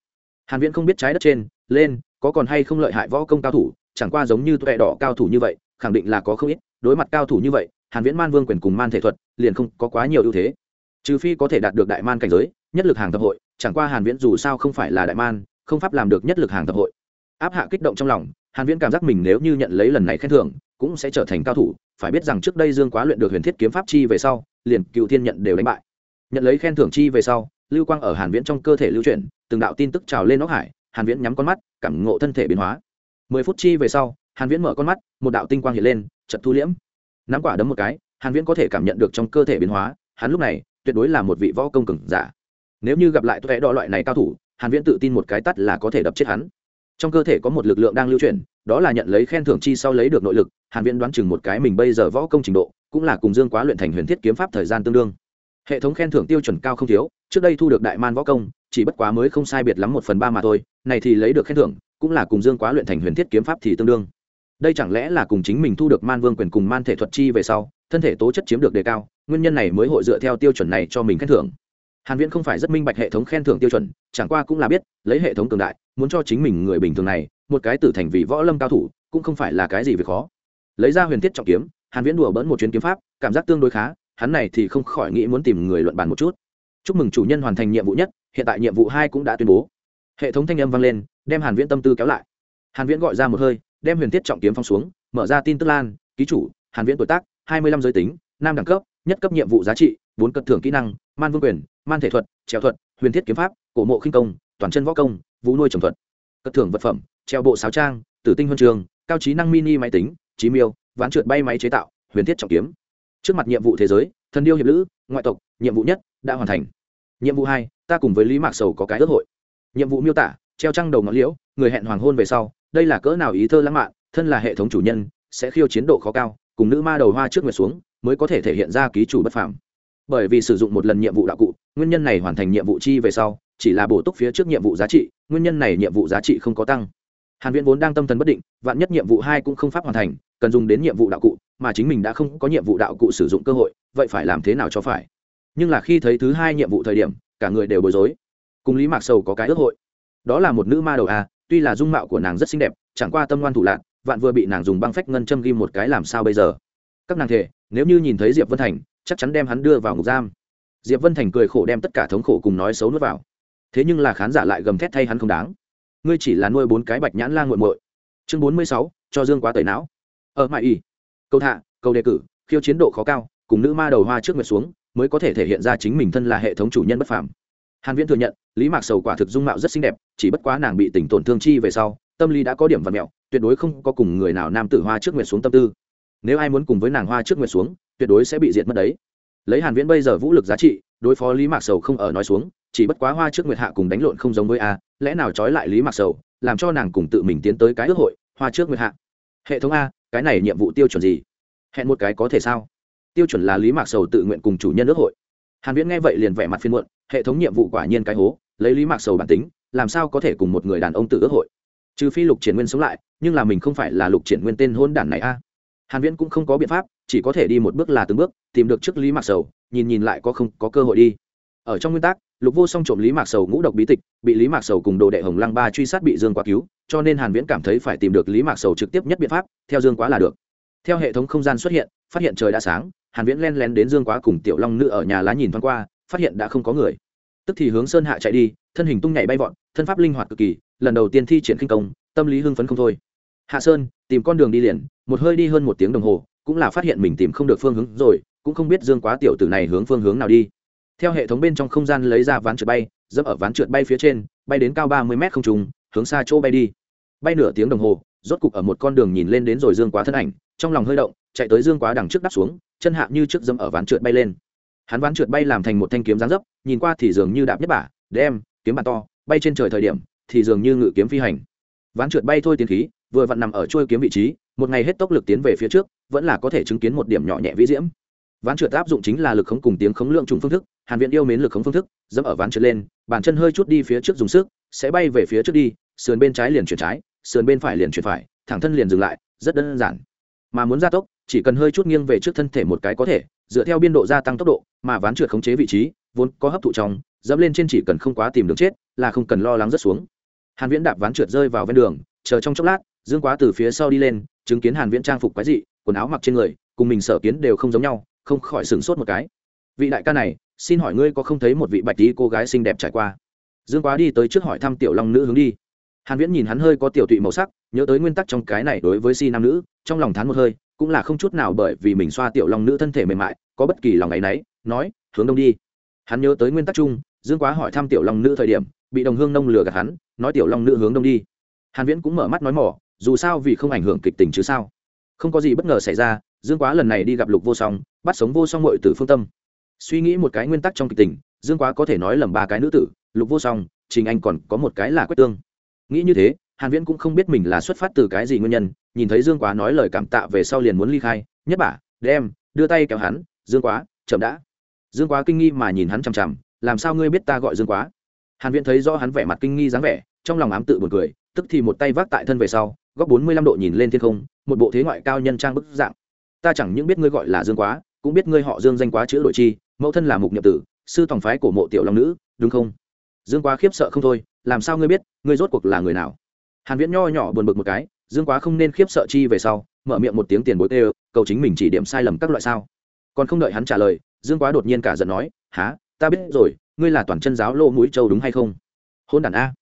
Hàn viễn không biết trái đất trên, lên, có còn hay không lợi hại võ công cao thủ, chẳng qua giống như tuệ đỏ cao thủ như vậy, khẳng định là có không ít, đối mặt cao thủ như vậy hàn viễn man vương quyền cùng man thể thuật, liền không có quá nhiều ưu thế. Trừ phi có thể đạt được đại man cảnh giới, nhất lực hàng thập hội, chẳng qua hàn viễn dù sao không phải là đại man, không pháp làm được nhất lực hàng thập hội. Áp hạ kích động trong lòng, hàn viễn cảm giác mình nếu như nhận lấy lần này khen thưởng, cũng sẽ trở thành cao thủ, phải biết rằng trước đây dương quá luyện được huyền thiết kiếm pháp chi về sau, liền cựu thiên nhận đều đánh bại. Nhận lấy khen thưởng chi về sau, lưu quang ở hàn viễn trong cơ thể lưu chuyển, từng đạo tin tức trào lên óc hải, hàn viễn nhắm con mắt, cảm ngộ thân thể biến hóa. 10 phút chi về sau, hàn viễn mở con mắt, một đạo tinh quang hiện lên, chợt thu liễm nắm quả đấm một cái, hàn viễn có thể cảm nhận được trong cơ thể biến hóa, hắn lúc này tuyệt đối là một vị võ công cường giả. Nếu như gặp lại tuệ đo loại này cao thủ, hàn viễn tự tin một cái tắt là có thể đập chết hắn. Trong cơ thể có một lực lượng đang lưu chuyển, đó là nhận lấy khen thưởng chi sau lấy được nội lực, hàn viễn đoán chừng một cái mình bây giờ võ công trình độ, cũng là cùng dương quá luyện thành huyền thiết kiếm pháp thời gian tương đương. Hệ thống khen thưởng tiêu chuẩn cao không thiếu, trước đây thu được đại man võ công, chỉ bất quá mới không sai biệt lắm một phần ba mà thôi, này thì lấy được khen thưởng, cũng là cùng dương quá luyện thành huyền thiết kiếm pháp thì tương đương đây chẳng lẽ là cùng chính mình thu được man vương quyền cùng man thể thuật chi về sau, thân thể tố chất chiếm được đề cao, nguyên nhân này mới hội dựa theo tiêu chuẩn này cho mình khen thưởng. Hàn viễn không phải rất minh bạch hệ thống khen thưởng tiêu chuẩn, chẳng qua cũng là biết, lấy hệ thống cường đại, muốn cho chính mình người bình thường này, một cái tử thành vị võ lâm cao thủ, cũng không phải là cái gì việc khó. Lấy ra huyền thiết trọng kiếm, hàn viễn đùa bỡn một chuyến kiếm pháp, cảm giác tương đối khá, hắn này thì không khỏi nghĩ muốn tìm người luận bàn một chút. Chúc mừng chủ nhân hoàn thành nhiệm vụ nhất, hiện tại nhiệm vụ hai cũng đã tuyên bố. Hệ thống thanh âm vang lên, đem hàn viễn tâm tư kéo lại. Hàn viễn gọi ra một hơi đem huyền thiết trọng kiếm phong xuống, mở ra tin tức lan, ký chủ, hàn viễn tuổi tác 25 giới tính, nam đẳng cấp, nhất cấp nhiệm vụ giá trị, bốn cất thưởng kỹ năng, man vương quyền, man thể thuật, trèo thuật, huyền thiết kiếm pháp, cổ mộ khinh công, toàn chân võ công, vũ nuôi trồng thuật. Cất thưởng vật phẩm, treo bộ sáo trang, tử tinh huân trường, cao trí năng mini máy tính trí miêu, ván trượt bay máy chế tạo, huyền thiết trọng kiếm. Trước mặt nhiệm vụ thế giới, thần điêu hiệp lữ, ngoại tộc, nhiệm vụ nhất, đã hoàn thành. Nhiệm vụ hai, ta cùng với lý mạc sầu có cái ước hội. Nhiệm vụ miêu tả treo trăng đầu ngọn liễu, người hẹn hoàng hôn về sau, đây là cỡ nào ý thơ lãng mạn, thân là hệ thống chủ nhân, sẽ khiêu chiến độ khó cao, cùng nữ ma đầu hoa trước nguyệt xuống, mới có thể thể hiện ra ký chủ bất phàm. Bởi vì sử dụng một lần nhiệm vụ đạo cụ, nguyên nhân này hoàn thành nhiệm vụ chi về sau, chỉ là bổ túc phía trước nhiệm vụ giá trị, nguyên nhân này nhiệm vụ giá trị không có tăng. Hàn viễn vốn đang tâm thần bất định, vạn nhất nhiệm vụ hai cũng không pháp hoàn thành, cần dùng đến nhiệm vụ đạo cụ, mà chính mình đã không có nhiệm vụ đạo cụ sử dụng cơ hội, vậy phải làm thế nào cho phải? Nhưng là khi thấy thứ hai nhiệm vụ thời điểm, cả người đều bối rối. Cùng lý mạc sầu có cái ước hội đó là một nữ ma đầu à tuy là dung mạo của nàng rất xinh đẹp, chẳng qua tâm ngoan thủ lạc vạn vừa bị nàng dùng băng phách ngân châm ghim một cái làm sao bây giờ? Các nàng thể nếu như nhìn thấy diệp vân thành, chắc chắn đem hắn đưa vào ngục giam. Diệp vân thành cười khổ đem tất cả thống khổ cùng nói xấu nuốt vào. Thế nhưng là khán giả lại gầm thét thay hắn không đáng. Ngươi chỉ là nuôi bốn cái bạch nhãn lan g u muội. Chương bốn mươi sáu, cho dương quá tẩy não. Ờ, Ở mãi y câu thạ câu đề cử, khiêu chiến độ khó cao, cùng nữ ma đầu hoa trước nguyệt xuống, mới có thể thể hiện ra chính mình thân là hệ thống chủ nhân bất phàm hàn viễn thừa nhận, lý mạc sầu quả thực dung mạo rất xinh đẹp, chỉ bất quá nàng bị tình tổn thương chi về sau, tâm lý đã có điểm vật mẹo, tuyệt đối không có cùng người nào nam tử hoa trước nguyệt xuống tâm tư. Nếu ai muốn cùng với nàng hoa trước nguyệt xuống, tuyệt đối sẽ bị diệt mất đấy. Lấy hàn viễn bây giờ vũ lực giá trị, đối phó lý mạc sầu không ở nói xuống, chỉ bất quá hoa trước nguyệt hạ cùng đánh lộn không giống với a, lẽ nào trói lại lý mạc sầu, làm cho nàng cùng tự mình tiến tới cái ước hội, hoa trước nguyệt hạ? Hệ thống a, cái này nhiệm vụ tiêu chuẩn gì? Hẹn một cái có thể sao? Tiêu chuẩn là lý mạc sầu tự nguyện cùng chủ nhân ước hội hàn viễn nghe vậy liền vẻ mặt phiền muộn, hệ thống nhiệm vụ quả nhiên cái hố, lấy lý mạc sầu bản tính, làm sao có thể cùng một người đàn ông tự ước hội? Trừ phi lục triển nguyên sống lại, nhưng là mình không phải là lục triển nguyên tên hôn đản này a. Hàn viễn cũng không có biện pháp, chỉ có thể đi một bước là từng bước, tìm được trước lý mạc sầu, nhìn nhìn lại có không có cơ hội đi. Ở trong nguyên tắc, lục vô song trộm lý mạc sầu ngũ độc bí tịch, bị lý mạc sầu cùng đồ đệ hồng lăng ba truy sát bị dương quá cứu, cho nên hàn viễn cảm thấy phải tìm được lý mạc sầu trực tiếp nhất biện pháp, theo dương quá là được. Theo hệ thống không gian xuất hiện, phát hiện trời đã sáng hàn viễn len lén đến dương quá cùng tiểu long nữ ở nhà lá nhìn thoáng qua, phát hiện đã không có người. Tức thì hướng sơn hạ chạy đi, thân hình tung nhảy bay vọt, thân pháp linh hoạt cực kỳ, lần đầu tiên thi triển kinh công, tâm lý hưng phấn không thôi. Hạ sơn, tìm con đường đi liền, một hơi đi hơn một tiếng đồng hồ, cũng là phát hiện mình tìm không được phương hướng rồi, cũng không biết dương quá tiểu tử này hướng phương hướng nào đi. Theo hệ thống bên trong không gian lấy ra ván trượt bay, dẫm ở ván trượt bay phía trên, bay đến cao ba mươi mét không trùng hướng xa chỗ bay đi. Bay nửa tiếng đồng hồ, rốt cục ở một con đường nhìn lên đến rồi dương quá thân ảnh, trong lòng hơi động chạy tới dương quá đằng trước đắp xuống, chân hạ như trước dẫm ở ván trượt bay lên. Hắn ván trượt bay làm thành một thanh kiếm dáng dấp, nhìn qua thì dường như đạp nhất bả, đem, kiếm bàn to, bay trên trời thời điểm, thì dường như ngự kiếm phi hành. Ván trượt bay thôi tiến khí, vừa vặn nằm ở trôi kiếm vị trí, một ngày hết tốc lực tiến về phía trước, vẫn là có thể chứng kiến một điểm nhỏ nhẹ vĩ diễm. Ván trượt áp dụng chính là lực khống cùng tiếng khống lượng trùng phương thức, hàn viện yêu mến lực khống phương thức, dẫm ở ván trượt lên, bàn chân hơi chút đi phía trước dùng sức, sẽ bay về phía trước đi, sườn bên trái liền chuyển trái, sườn bên phải liền chuyển phải, thẳng thân liền dừng lại, rất đơn giản. Mà muốn gia tốc chỉ cần hơi chút nghiêng về trước thân thể một cái có thể, dựa theo biên độ gia tăng tốc độ, mà ván trượt khống chế vị trí, vốn có hấp thụ trong, dẫm lên trên chỉ cần không quá tìm đường chết, là không cần lo lắng rất xuống. Hàn viễn đạp ván trượt rơi vào ven đường, chờ trong chốc lát, dương quá từ phía sau đi lên, chứng kiến hàn viễn trang phục quái dị, quần áo mặc trên người, cùng mình sở kiến đều không giống nhau, không khỏi sửng sốt một cái. Vị đại ca này, xin hỏi ngươi có không thấy một vị bạch tí cô gái xinh đẹp trải qua? Dương quá đi tới trước hỏi thăm tiểu long nữ hướng đi. Hàn viễn nhìn hắn hơi có tiểu tụy màu sắc, nhớ tới nguyên tắc trong cái này đối với si nam nữ, trong lòng thán một hơi cũng là không chút nào bởi vì mình xoa tiểu long nữ thân thể mềm mại, có bất kỳ lòng ấy nấy, nói, hướng đông đi. Hắn nhớ tới nguyên tắc chung, dương quá hỏi thăm tiểu long nữ thời điểm, bị đồng hương nông lừa gạt hắn, nói tiểu long nữ hướng đông đi. Hàn viễn cũng mở mắt nói mỏ, dù sao vì không ảnh hưởng kịch tình chứ sao. Không có gì bất ngờ xảy ra, dương quá lần này đi gặp lục vô song, bắt sống vô song muội tử phương tâm. Suy nghĩ một cái nguyên tắc trong kịch tình, dương quá có thể nói lầm ba cái nữ tử, lục vô song, trình anh còn có một cái là quách tương. Nghĩ như thế, hàn viễn cũng không biết mình là xuất phát từ cái gì nguyên nhân nhìn thấy dương quá nói lời cảm tạ về sau liền muốn ly khai, nhất bả đem, đưa tay kéo hắn, dương quá, chậm đã. Dương quá kinh nghi mà nhìn hắn chằm chằm, làm sao ngươi biết ta gọi dương quá? Hàn viễn thấy rõ hắn vẻ mặt kinh nghi dáng vẻ, trong lòng ám tự buồn cười, tức thì một tay vác tại thân về sau, góc 45 độ nhìn lên thiên không, một bộ thế ngoại cao nhân trang bức dạng. Ta chẳng những biết ngươi gọi là dương quá, cũng biết ngươi họ dương danh quá chữ đội chi, mẫu thân là mục nhậm tử, sư tòng phái của mộ tiểu long nữ, đúng không? Dương quá khiếp sợ không thôi, làm sao ngươi biết, ngươi rốt cuộc là người nào? Hàn viễn nho nhỏ buồn bực một cái dương quá không nên khiếp sợ chi về sau, mở miệng một tiếng tiền bối tê cầu chính mình chỉ điểm sai lầm các loại sao. Còn không đợi hắn trả lời, dương quá đột nhiên cả giận nói há ta biết rồi, ngươi là toàn chân giáo lô mũi châu đúng hay không? Hôn đàn a.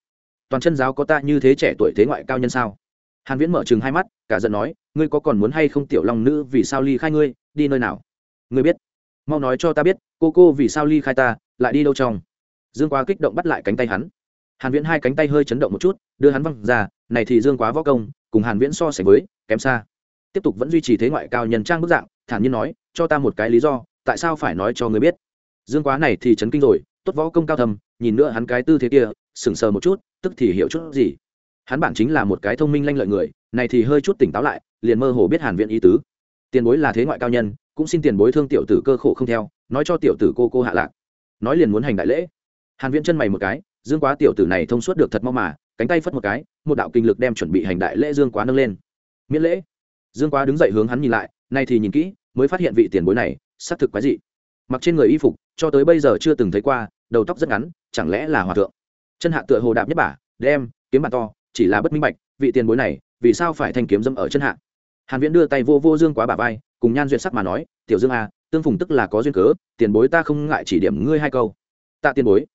Toàn chân giáo có ta như thế trẻ tuổi thế ngoại cao nhân sao? Hàn viễn mở chừng hai mắt, cả giận nói, ngươi có còn muốn hay không tiểu long nữ vì sao ly khai ngươi, đi nơi nào? Ngươi biết. Mau nói cho ta biết, cô cô vì sao ly khai ta, lại đi đâu trong? Dương quá kích động bắt lại cánh tay hắn. Hàn viễn hai cánh tay hơi chấn động một chút, đưa hắn văng ra, này thì dương quá võ công cùng hàn viễn so sánh với, kém xa. Tiếp tục vẫn duy trì thế ngoại cao nhân trang bức dạng, thản nhiên nói, cho ta một cái lý do, tại sao phải nói cho ngươi biết? Dương quá này thì chấn kinh rồi, tốt võ công cao thầm nhìn nữa hắn cái tư thế kia, sững sờ một chút, tức thì hiểu chút gì. Hắn bản chính là một cái thông minh lanh lợi người, này thì hơi chút tỉnh táo lại, liền mơ hồ biết hàn Viễn ý tứ. Tiền bối là thế ngoại cao nhân, cũng xin tiền bối thương tiểu tử cơ khổ không theo, nói cho tiểu tử cô cô hạ lạc. Nói liền muốn hành đại lễ. Hàn viễn chân mày một cái, dương quá tiểu tử này thông suốt được thật mau mà cánh tay phất một cái một đạo kinh lực đem chuẩn bị hành đại lễ dương quá nâng lên. Miễn lễ. Dương quá đứng dậy hướng hắn nhìn lại nay thì nhìn kỹ mới phát hiện vị tiền bối này xác thực quái dị. Mặc trên người y phục cho tới bây giờ chưa từng thấy qua đầu tóc rất ngắn chẳng lẽ là hòa thượng? Chân hạ tựa hồ đạp nhất bả đem kiếm bàn to chỉ là bất minh bạch vị tiền bối này vì sao phải thanh kiếm dâm ở chân hạ? Hàn viễn đưa tay vô vô dương quá bả vai cùng nhan duyệt sắc mà nói tiểu dương a à, tương phùng tức là có duyên cớ tiền bối ta không ngại chỉ điểm ngươi hai câu. Tạ tiền bối.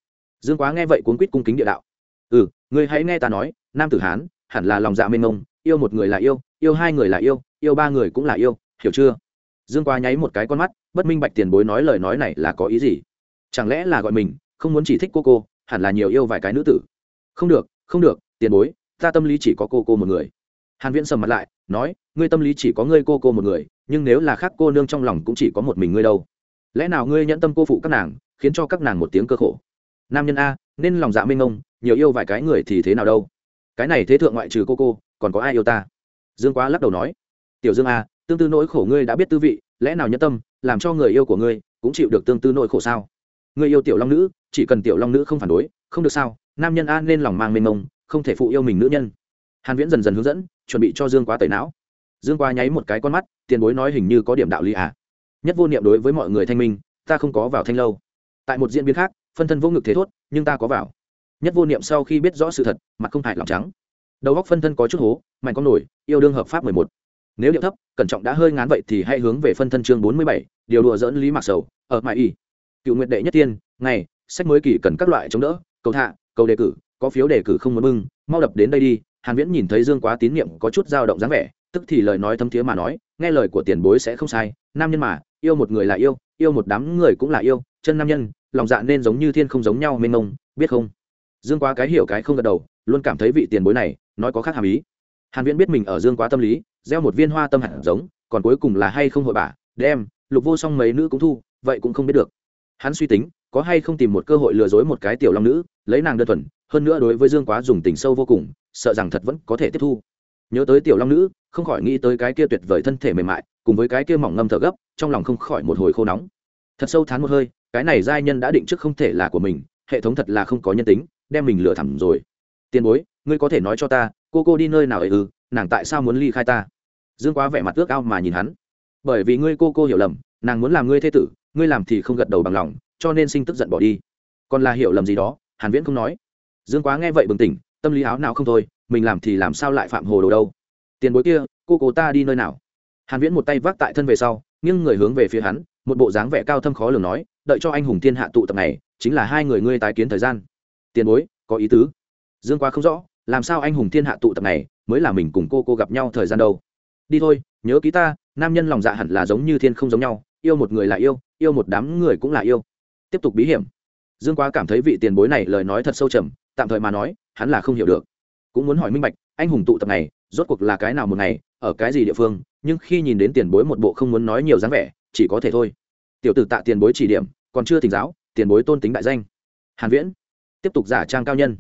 Dương quá nghe vậy cuốn quýt cung kính địa đạo ừ ngươi hãy nghe ta nói, nam tử hán, hẳn là lòng dạ mênh mông, yêu một người là yêu yêu hai người là yêu yêu ba người cũng là yêu, hiểu chưa? Dương quá nháy một cái con mắt, bất minh bạch tiền bối nói lời nói này là có ý gì? Chẳng lẽ là gọi mình, không muốn chỉ thích cô cô, hẳn là nhiều yêu vài cái nữ tử? Không được không được, tiền bối, ta tâm lý chỉ có cô cô một người. Hàn viễn sầm mặt lại, nói, ngươi tâm lý chỉ có ngươi cô cô một người, nhưng nếu là khác cô nương trong lòng cũng chỉ có một mình ngươi đâu. Lẽ nào ngươi nhẫn tâm cô phụ các nàng, khiến cho các nàng một tiếng cơ khổ? Nam nhân a, nên lòng dạ minh ông nhiều yêu vài cái người thì thế nào đâu? Cái này thế thượng ngoại trừ cô cô, còn có ai yêu ta? Dương quá lắc đầu nói. Tiểu dương a tương tư nỗi khổ ngươi đã biết tư vị, lẽ nào nhẫn tâm làm cho người yêu của ngươi cũng chịu được tương tư nỗi khổ sao? Ngươi yêu tiểu long nữ, chỉ cần tiểu long nữ không phản đối, không được sao? Nam nhân a nên lòng mang mênh mông, không thể phụ yêu mình nữ nhân. Hàn viễn dần dần hướng dẫn, chuẩn bị cho dương quá tẩy não. Dương quá nháy một cái con mắt, tiền bối nói hình như có điểm đạo lý à? Nhất vô niệm đối với mọi người thanh minh, ta không có vào thanh lâu. Tại một diễn biến khác, phân thân vô ngực thế thốt, nhưng ta có vào nhất vô niệm sau khi biết rõ sự thật, mặt không hại lòng trắng. Đầu góc phân thân có chút hố, mạnh con nổi, yêu đương hợp pháp mười một. Nếu điệu thấp, cẩn trọng đã hơi ngán vậy thì hãy hướng về phân thân chương bốn mươi bảy, điều đùa dỡn lý mạc sầu, ở mãi y. Cựu nguyện đệ nhất tiên, ngày, sách mới kỳ cần các loại chống đỡ, cầu thạ cầu đề cử, có phiếu đề cử không muốn bưng, mau đập đến đây đi. Hàn viễn nhìn thấy dương quá tín nhiệm có chút dao động dáng vẻ, tức thì lời nói thâm thiế mà nói, nghe lời của tiền bối sẽ không sai, nam nhân mà, yêu một người là yêu yêu một đám người cũng là yêu, chân nam nhân, lòng dạ nên giống như thiên không giống nhau mênh mông, biết không? Dương quá cái hiểu cái không gật đầu, luôn cảm thấy vị tiền bối này nói có khác hàm ý. Hàn viễn biết mình ở dương quá tâm lý, gieo một viên hoa tâm hạt giống, còn cuối cùng là hay không hội bà. đem, lục vô song mấy nữ cũng thu, vậy cũng không biết được. Hắn suy tính, có hay không tìm một cơ hội lừa dối một cái tiểu long nữ, lấy nàng đơn thuần, hơn nữa đối với dương quá dùng tình sâu vô cùng, sợ rằng thật vẫn có thể tiếp thu. Nhớ tới tiểu long nữ, không khỏi nghĩ tới cái kia tuyệt vời thân thể mềm mại, cùng với cái kia mỏng ngâm thở gấp, trong lòng không khỏi một hồi khô nóng. Thật sâu thán một hơi, cái này giai nhân đã định trước không thể là của mình, hệ thống thật là không có nhân tính đem mình lừa thẳm rồi. Tiền bối, ngươi có thể nói cho ta, cô cô đi nơi nào ấy ư? Nàng tại sao muốn ly khai ta? Dương quá vẻ mặt ước ao mà nhìn hắn. Bởi vì ngươi cô cô hiểu lầm, nàng muốn làm ngươi thế tử, ngươi làm thì không gật đầu bằng lòng, cho nên sinh tức giận bỏ đi. Còn là hiểu lầm gì đó, hàn viễn không nói. Dương quá nghe vậy bừng tỉnh, tâm lý áo nào không thôi, mình làm thì làm sao lại phạm hồ đồ đâu? Tiền bối kia, cô cô ta đi nơi nào? Hàn viễn một tay vác tại thân về sau, nghiêng người hướng về phía hắn, một bộ dáng vẻ cao thâm khó lường nói, đợi cho anh hùng thiên hạ tụ tập này, chính là hai người ngươi tái kiến thời gian tiền bối, có ý tứ. Dương quá không rõ, làm sao anh hùng thiên hạ tụ tập này mới là mình cùng cô cô gặp nhau thời gian đâu. Đi thôi, nhớ ký ta, nam nhân lòng dạ hẳn là giống như thiên không giống nhau, yêu một người là yêu yêu một đám người cũng là yêu. Tiếp tục bí hiểm. Dương quá cảm thấy vị tiền bối này lời nói thật sâu trầm, tạm thời mà nói, hắn là không hiểu được. Cũng muốn hỏi minh bạch, anh hùng tụ tập này, rốt cuộc là cái nào một ngày, ở cái gì địa phương, nhưng khi nhìn đến tiền bối một bộ không muốn nói nhiều dáng vẻ, chỉ có thể thôi. Tiểu tử tạ tiền bối chỉ điểm, còn chưa thỉnh giáo, tiền bối tôn tính đại danh. Hàn viễn tiếp tục giả trang cao nhân.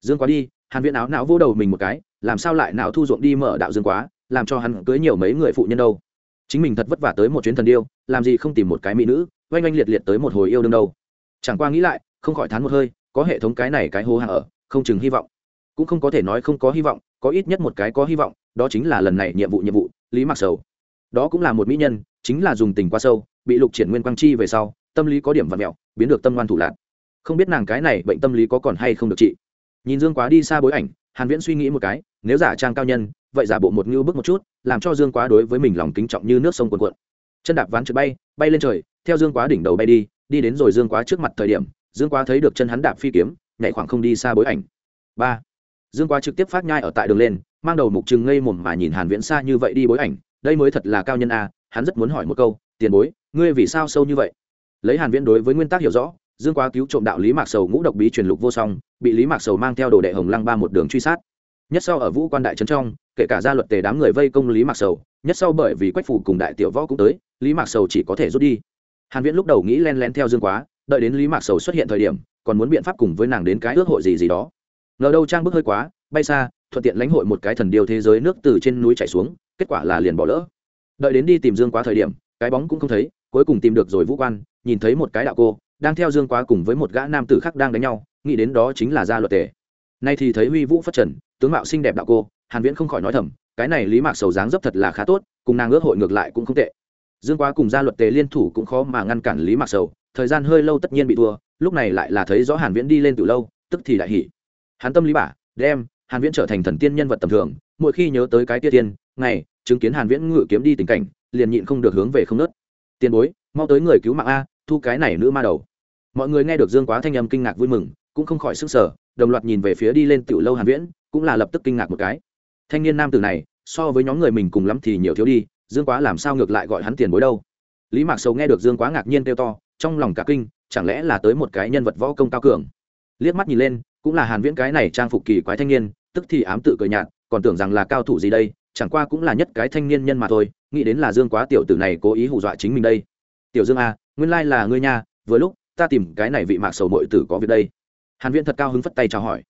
Dương quá đi, hàn viễn áo não vô đầu mình một cái, làm sao lại não thu ruộng đi mở đạo dương quá, làm cho hắn cưới nhiều mấy người phụ nhân đâu. Chính mình thật vất vả tới một chuyến thần điêu, làm gì không tìm một cái mỹ nữ, oanh oanh liệt liệt tới một hồi yêu đương đâu. Chẳng qua nghĩ lại, không khỏi thán một hơi, có hệ thống cái này cái hố hạ ở, không chừng hy vọng. Cũng không có thể nói không có hy vọng, có ít nhất một cái có hy vọng, đó chính là lần này nhiệm vụ nhiệm vụ, lý mặc sầu. Đó cũng là một mỹ nhân, chính là dùng tình qua sâu, bị lục triển nguyên quang chi về sau, tâm lý có điểm vật mẹo, biến được tâm ngoan thủ lạc không biết nàng cái này bệnh tâm lý có còn hay không được trị nhìn dương quá đi xa bối ảnh, hàn viễn suy nghĩ một cái, nếu giả trang cao nhân, vậy giả bộ một ngưu bước một chút, làm cho dương quá đối với mình lòng kính trọng như nước sông cuồn cuộn. Chân đạp ván trượt bay bay lên trời, theo dương quá đỉnh đầu bay đi đi đến rồi dương quá trước mặt thời điểm, dương quá thấy được chân hắn đạp phi kiếm, nhảy khoảng không đi xa bối ảnh. Ba. Dương quá trực tiếp phát nhai ở tại đường lên, mang đầu mục trừng ngây mồm mà nhìn hàn viễn xa như vậy đi bối ảnh, đây mới thật là cao nhân a hắn rất muốn hỏi một câu, tiền bối, ngươi vì sao sâu như vậy? Lấy hàn viễn đối với nguyên tắc hiểu rõ dương quá cứu trộm đạo lý mạc sầu ngũ độc bí truyền lục vô song, bị lý mạc sầu mang theo đồ đệ hồng lăng ba một đường truy sát. Nhất sau ở vũ quan đại trấn trong, kể cả gia luật tề đám người vây công lý mạc sầu, nhất sau bởi vì quách phủ cùng đại tiểu võ cũng tới, lý mạc sầu chỉ có thể rút đi. Hàn viễn lúc đầu nghĩ len lén theo dương quá, đợi đến lý mạc sầu xuất hiện thời điểm, còn muốn biện pháp cùng với nàng đến cái ước hội gì gì đó. Ngờ đâu trang bước hơi quá, bay xa, thuận tiện lãnh hội một cái thần điều thế giới nước từ trên núi chảy xuống, kết quả là liền bỏ lỡ. Đợi đến đi tìm dương quá thời điểm, cái bóng cũng không thấy, cuối cùng tìm được rồi vũ quan, nhìn thấy một cái đạo cô đang theo dương quá cùng với một gã nam tử khác đang đánh nhau, nghĩ đến đó chính là gia luật tề. Nay thì thấy huy vũ phát trần, tướng mạo xinh đẹp đạo cô, hàn viễn không khỏi nói thầm, cái này lý mạc sầu dáng dấp thật là khá tốt, cùng nàng ước hội ngược lại cũng không tệ. Dương quá cùng gia luật tề liên thủ cũng khó mà ngăn cản lý mạc sầu, thời gian hơi lâu tất nhiên bị thua, lúc này lại là thấy rõ hàn viễn đi lên từ lâu, tức thì đại hỉ. Hắn tâm lý bả đem hàn viễn trở thành thần tiên nhân vật tầm thường, mỗi khi nhớ tới cái tia tiên, ngày, chứng kiến hàn viễn ngự kiếm đi tình cảnh, liền nhịn không được hướng về không nớt. Tiền bối, mau tới người cứu mạng a, thu cái này nữ ma đầu mọi người nghe được dương quá thanh âm kinh ngạc vui mừng, cũng không khỏi sức sở đồng loạt nhìn về phía đi lên tiểu lâu hàn viễn, cũng là lập tức kinh ngạc một cái. Thanh niên nam tử này, so với nhóm người mình cùng lắm thì nhiều thiếu đi, dương quá làm sao ngược lại gọi hắn tiền bối đâu? Lý mạc sầu nghe được dương quá ngạc nhiên kêu to, trong lòng cả kinh, chẳng lẽ là tới một cái nhân vật võ công cao cường? Liếc mắt nhìn lên, cũng là hàn viễn cái này trang phục kỳ quái thanh niên, tức thì ám tự cười nhạt, còn tưởng rằng là cao thủ gì đây, chẳng qua cũng là nhất cái thanh niên nhân mà thôi, nghĩ đến là dương quá tiểu tử này cố ý hù dọa chính mình đây. Tiểu dương a nguyên lai là ngươi nha, vừa lúc ta tìm cái này vị mạc sầu nội tử có việc đây. Hàn viễn thật cao hứng phất tay chào hỏi.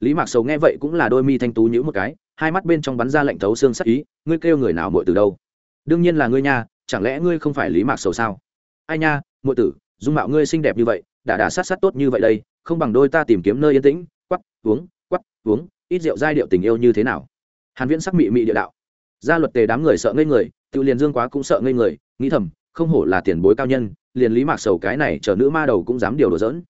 Lý mạc sầu nghe vậy cũng là đôi mi thanh tú nhíu một cái, hai mắt bên trong bắn ra lạnh thấu xương sắc ý, ngươi kêu người nào muội tử đâu? Đương nhiên là ngươi nha, chẳng lẽ ngươi không phải lý mạc sầu sao? Ai nha muội tử, dung mạo ngươi xinh đẹp như vậy, đã đã sát sát tốt như vậy đây, không bằng đôi ta tìm kiếm nơi yên tĩnh quắp uống quắp uống, ít rượu giai điệu tình yêu như thế nào? Hàn viễn sắc mị mị địa đạo. Gia luật tề đám người sợ ngây người tự liền dương quá cũng sợ ngây người, nghĩ thầm không hổ là tiền bối cao nhân, liền lý mạc sầu cái này chờ nữ ma đầu cũng dám điều đùa dỡn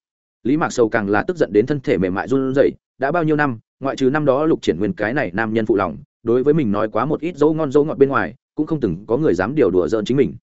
lý mạc sầu càng là tức giận đến thân thể mềm mại run rẩy, đã bao nhiêu năm, ngoại trừ năm đó lục triển nguyên cái này nam nhân phụ lòng, đối với mình nói quá một ít dấu ngon dấu ngọt bên ngoài, cũng không từng có người dám điều đùa giỡn chính mình.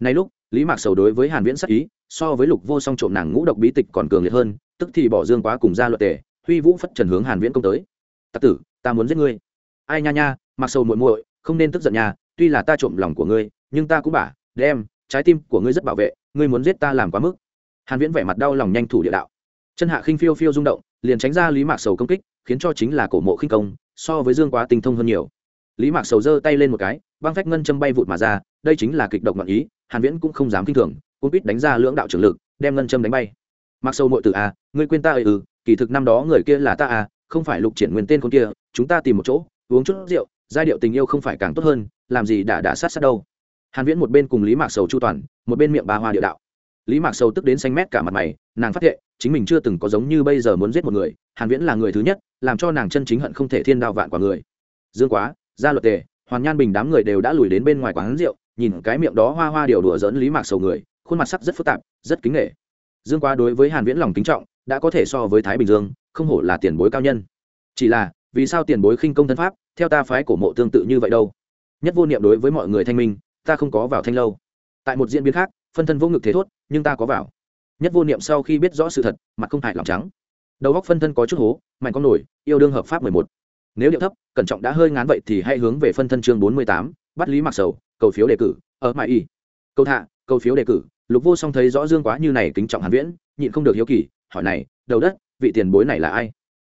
Nay lúc, lý mạc sầu đối với hàn viễn sắc ý, so với lục vô song trộm nàng ngũ độc bí tịch còn cường liệt hơn, tức thì bỏ dương quá cùng ra luật tề, huy vũ phất trần hướng hàn viễn công tới. Tặc tử, ta muốn giết ngươi. Ai nha nha mặc sầu muội muội, không nên tức giận nha, tuy là ta trộm lòng của ngươi, nhưng ta cũng bả, đem trái tim của ngươi rất bảo vệ, ngươi muốn giết ta làm quá mức. Hàn viễn vẻ mặt đau lòng nhanh thủ địa đạo. Chân hạ khinh phiêu phiêu rung động, liền tránh ra lý mạc sầu công kích, khiến cho chính là cổ mộ khinh công, so với dương quá tinh thông hơn nhiều. Lý mạc sầu giơ tay lên một cái, băng phách ngân châm bay vụt mà ra, đây chính là kịch độc ngọn ý, hàn viễn cũng không dám kinh thường cũng biết đánh ra lưỡng đạo trưởng lực, đem ngân châm đánh bay. Mặc sầu nội tử à ngươi quên ta ơi ừ kỳ thực năm đó người kia là ta à không phải lục triển nguyên tên con kia, chúng ta tìm một chỗ, uống chút rượu, giai điệu tình yêu không phải càng tốt hơn, làm gì đã đã sát sát đâu hàn viễn một bên cùng lý mạc sầu chu toàn, một bên miệng ba hoa địa đạo. Lý mạc sầu tức đến xanh mét cả mặt mày, nàng phát hiện, chính mình chưa từng có giống như bây giờ muốn giết một người, hàn viễn là người thứ nhất, làm cho nàng chân chính hận không thể thiên đao vạn quả người. Dương quá, gia luật tề, hoàn nhan bình đám người đều đã lùi đến bên ngoài quán rượu, nhìn cái miệng đó hoa hoa điều đùa dẫn lý mạc sầu người, khuôn mặt sắc rất phức tạp, rất kính nghệ dương quá đối với hàn viễn lòng kính trọng, đã có thể so với thái bình dương, không hổ là tiền bối cao nhân. Chỉ là, vì sao tiền bối khinh công thân pháp, theo ta phái cổ mộ tương tự như vậy đâu? Nhất vô niệm đối với mọi người thanh minh ta không có vào thanh lâu. Tại một diễn biến khác, phân thân vô ngực thế thốt, nhưng ta có vào. Nhất vô niệm sau khi biết rõ sự thật, mặt không hại lòng trắng. Đầu góc phân thân có chút hố, mạnh con nổi, yêu đương hợp pháp mười một. Nếu điệu thấp, cẩn trọng đã hơi ngán vậy thì hãy hướng về phân thân chương bốn mươi tám, bắt lý mặc sầu, cầu phiếu đề cử, ở mãi y. Câu thạ cầu phiếu đề cử, lục vô song thấy rõ dương quá như này kính trọng hàn viễn, nhịn không được hiếu kỳ, hỏi này, đầu đất, vị tiền bối này là ai?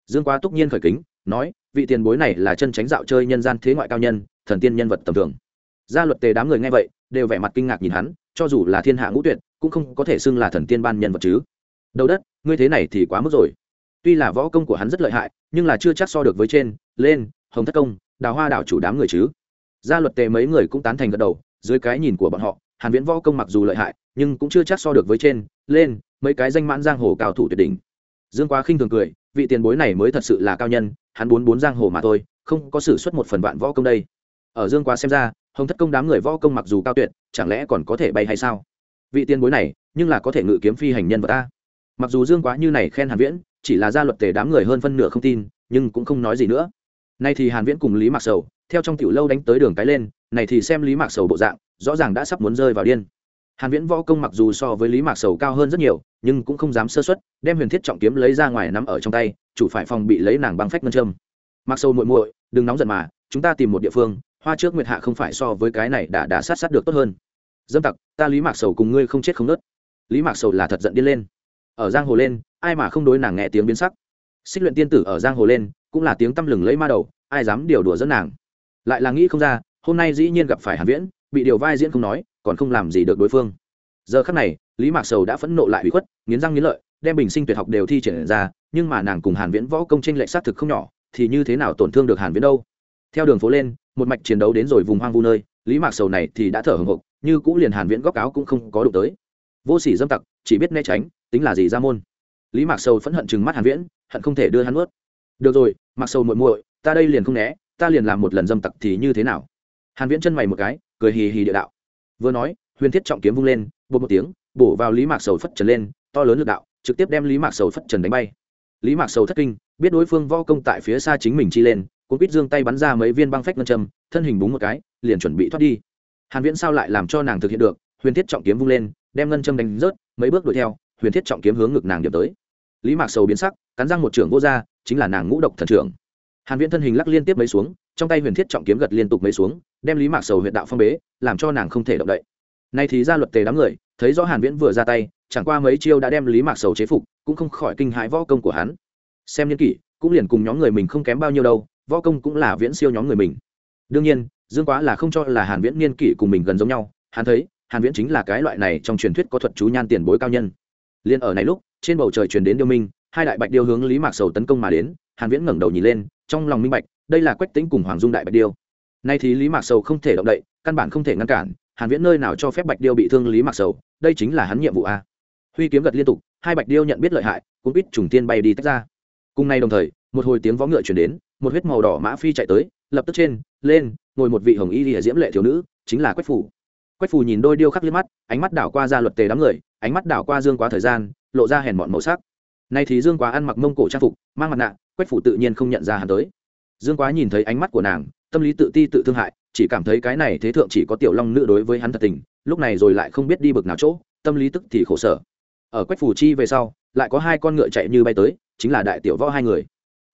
Dương quá túc nhiên khởi kính, nói, vị tiền bối này là chân tránh dạo chơi nhân gian thế ngoại cao nhân, thần tiên nhân vật tầm thường gia luật tề đám người nghe vậy, đều vẻ mặt kinh ngạc nhìn hắn, cho dù là thiên hạ ngũ tuyệt, cũng không có thể xưng là thần tiên ban nhân vật chứ. Đầu đất, ngươi thế này thì quá mức rồi. Tuy là võ công của hắn rất lợi hại, nhưng là chưa chắc so được với trên, lên, hồng thất công, đào hoa đảo chủ đám người chứ. Gia luật tề mấy người cũng tán thành gật đầu, dưới cái nhìn của bọn họ, hàn viễn võ công mặc dù lợi hại, nhưng cũng chưa chắc so được với trên, lên, mấy cái danh mãn giang hồ cao thủ tuyệt đỉnh. Dương quá khinh thường cười, vị tiền bối này mới thật sự là cao nhân, hắn bốn bốn giang hồ mà thôi, không có sử xuất một phần vạn võ công đây. Ở dương quá xem ra hồng thất công đám người võ công mặc dù cao tuyệt, chẳng lẽ còn có thể bay hay sao? Vị tiền bối này, nhưng là có thể ngự kiếm phi hành nhân vật ta. Mặc dù dương quá như này khen hàn viễn, chỉ là gia luật tề đám người hơn phân nửa không tin, nhưng cũng không nói gì nữa. Nay thì hàn viễn cùng lý mạc sầu, theo trong tiểu lâu đánh tới đường cái lên, này thì xem lý mạc sầu bộ dạng, rõ ràng đã sắp muốn rơi vào điên. Hàn viễn võ công mặc dù so với lý mạc sầu cao hơn rất nhiều, nhưng cũng không dám sơ suất, đem huyền thiết trọng kiếm lấy ra ngoài nắm ở trong tay, chủ phải phòng bị lấy nàng băng phách ngân châm. Mặc sầu muội muội, đừng nóng giận mà, chúng ta tìm một địa phương hoa trước nguyệt hạ không phải so với cái này đã đã sát sát được tốt hơn. Dâm tặc, ta lý mạc sầu cùng ngươi không chết không nứt lý mạc sầu là thật giận điên lên. Ở giang hồ lên, ai mà không đối nàng nghe tiếng biến sắc? Xích luyện tiên tử ở giang hồ lên, cũng là tiếng tăm lừng lấy ma đầu, ai dám điều đùa dẫn nàng? Lại là nghĩ không ra, hôm nay dĩ nhiên gặp phải hàn viễn, bị điều vai diễn không nói, còn không làm gì được đối phương. Giờ khắc này, lý mạc sầu đã phẫn nộ lại bị khuất, nghiến răng nghiến lợi, đem bình sinh tuyệt học đều thi triển ra, nhưng mà nàng cùng hàn viễn võ công tranh lệch sát thực không nhỏ, thì như thế nào tổn thương được hàn viễn đâu? Theo đường phố lên, một mạch chiến đấu đến rồi vùng hoang vu nơi, lý mạc sầu này thì đã thở hồng hộc, như cũ liền hàn viễn góc áo cũng không có đụng tới. Vô sỉ dâm tặc, chỉ biết né tránh, tính là gì ra môn. Lý mạc sầu phẫn hận chừng mắt hàn viễn, hận không thể đưa hắn nuốt. Được rồi, mạc sầu muội muội, ta đây liền không né, ta liền làm một lần dâm tặc thì như thế nào? Hàn viễn chân mày một cái, cười hì hì địa đạo. Vừa nói, huyền thiết trọng kiếm vung lên bột một tiếng, bổ vào lý mạc sầu phất trần lên, to lớn lực đạo, trực tiếp đem lý mạc sầu phất trần đánh bay. Lý mạc sầu thất kinh, biết đối phương võ công tại phía xa chính mình chi lên cuốn quýt dương tay bắn ra mấy viên băng phách ngân châm, thân hình búng một cái, liền chuẩn bị thoát đi. Hàn viễn sao lại làm cho nàng thực hiện được? Huyền thiết trọng kiếm vung lên, đem ngân châm đánh rớt, mấy bước đuổi theo, huyền thiết trọng kiếm hướng ngực nàng điểm tới. Lý mạc sầu biến sắc, cắn răng một trưởng vô ra, chính là nàng ngũ độc thần trưởng. Hàn viễn thân hình lắc liên tiếp mấy xuống, trong tay huyền thiết trọng kiếm gật liên tục mấy xuống, đem lý mạc sầu huyệt đạo phong bế, làm cho nàng không thể động đậy. Nay thì ra luật tề đám người, thấy rõ hàn viễn vừa ra tay, chẳng qua mấy chiêu đã đem lý mạc sầu chế phục, cũng không khỏi kinh hãi võ công của hắn. Xem nhân kỷ, cũng liền cùng nhóm người mình không kém bao nhiêu đâu võ công cũng là viễn siêu nhóm người mình. Đương nhiên, dương quá là không cho là hàn viễn niên kỷ cùng mình gần giống nhau. Hắn thấy, hàn viễn chính là cái loại này trong truyền thuyết có thuật chú nhan tiền bối cao nhân. Liên ở này lúc, trên bầu trời truyền đến điêu minh, hai đại bạch điêu hướng lý mạc sầu tấn công mà đến. Hàn viễn ngẩng đầu nhìn lên, trong lòng minh bạch, đây là quách tĩnh cùng hoàng dung đại bạch điêu. Nay thì lý mạc sầu không thể động đậy, căn bản không thể ngăn cản. Hàn viễn nơi nào cho phép bạch điêu bị thương lý mạc sầu, đây chính là hắn nhiệm vụ a. Huy kiếm gật liên tục, hai bạch điêu nhận biết lợi hại cũng biết trùng tiên bay đi tách ra. Cùng nay đồng thời, một hồi tiếng vó ngựa truyền đến một huyết màu đỏ mã phi chạy tới, lập tức trên, lên, ngồi một vị hồng y lìa diễm lệ thiếu nữ, chính là quách phủ quách phủ nhìn đôi điêu khắc liếc mắt, ánh mắt đảo qua ra luật tề đám người, ánh mắt đảo qua dương quá thời gian, lộ ra hèn mọn màu sắc. Nay thì dương quá ăn mặc mông cổ trang phục, mang mặt nạ, quách phủ tự nhiên không nhận ra hắn tới. Dương quá nhìn thấy ánh mắt của nàng, tâm lý tự ti tự thương hại, chỉ cảm thấy cái này thế thượng chỉ có tiểu long nữ đối với hắn thật tình, lúc này rồi lại không biết đi bực nào chỗ, tâm lý tức thì khổ sở. Ở quách phủ chi về sau, lại có hai con ngựa chạy như bay tới, chính là đại tiểu võ hai người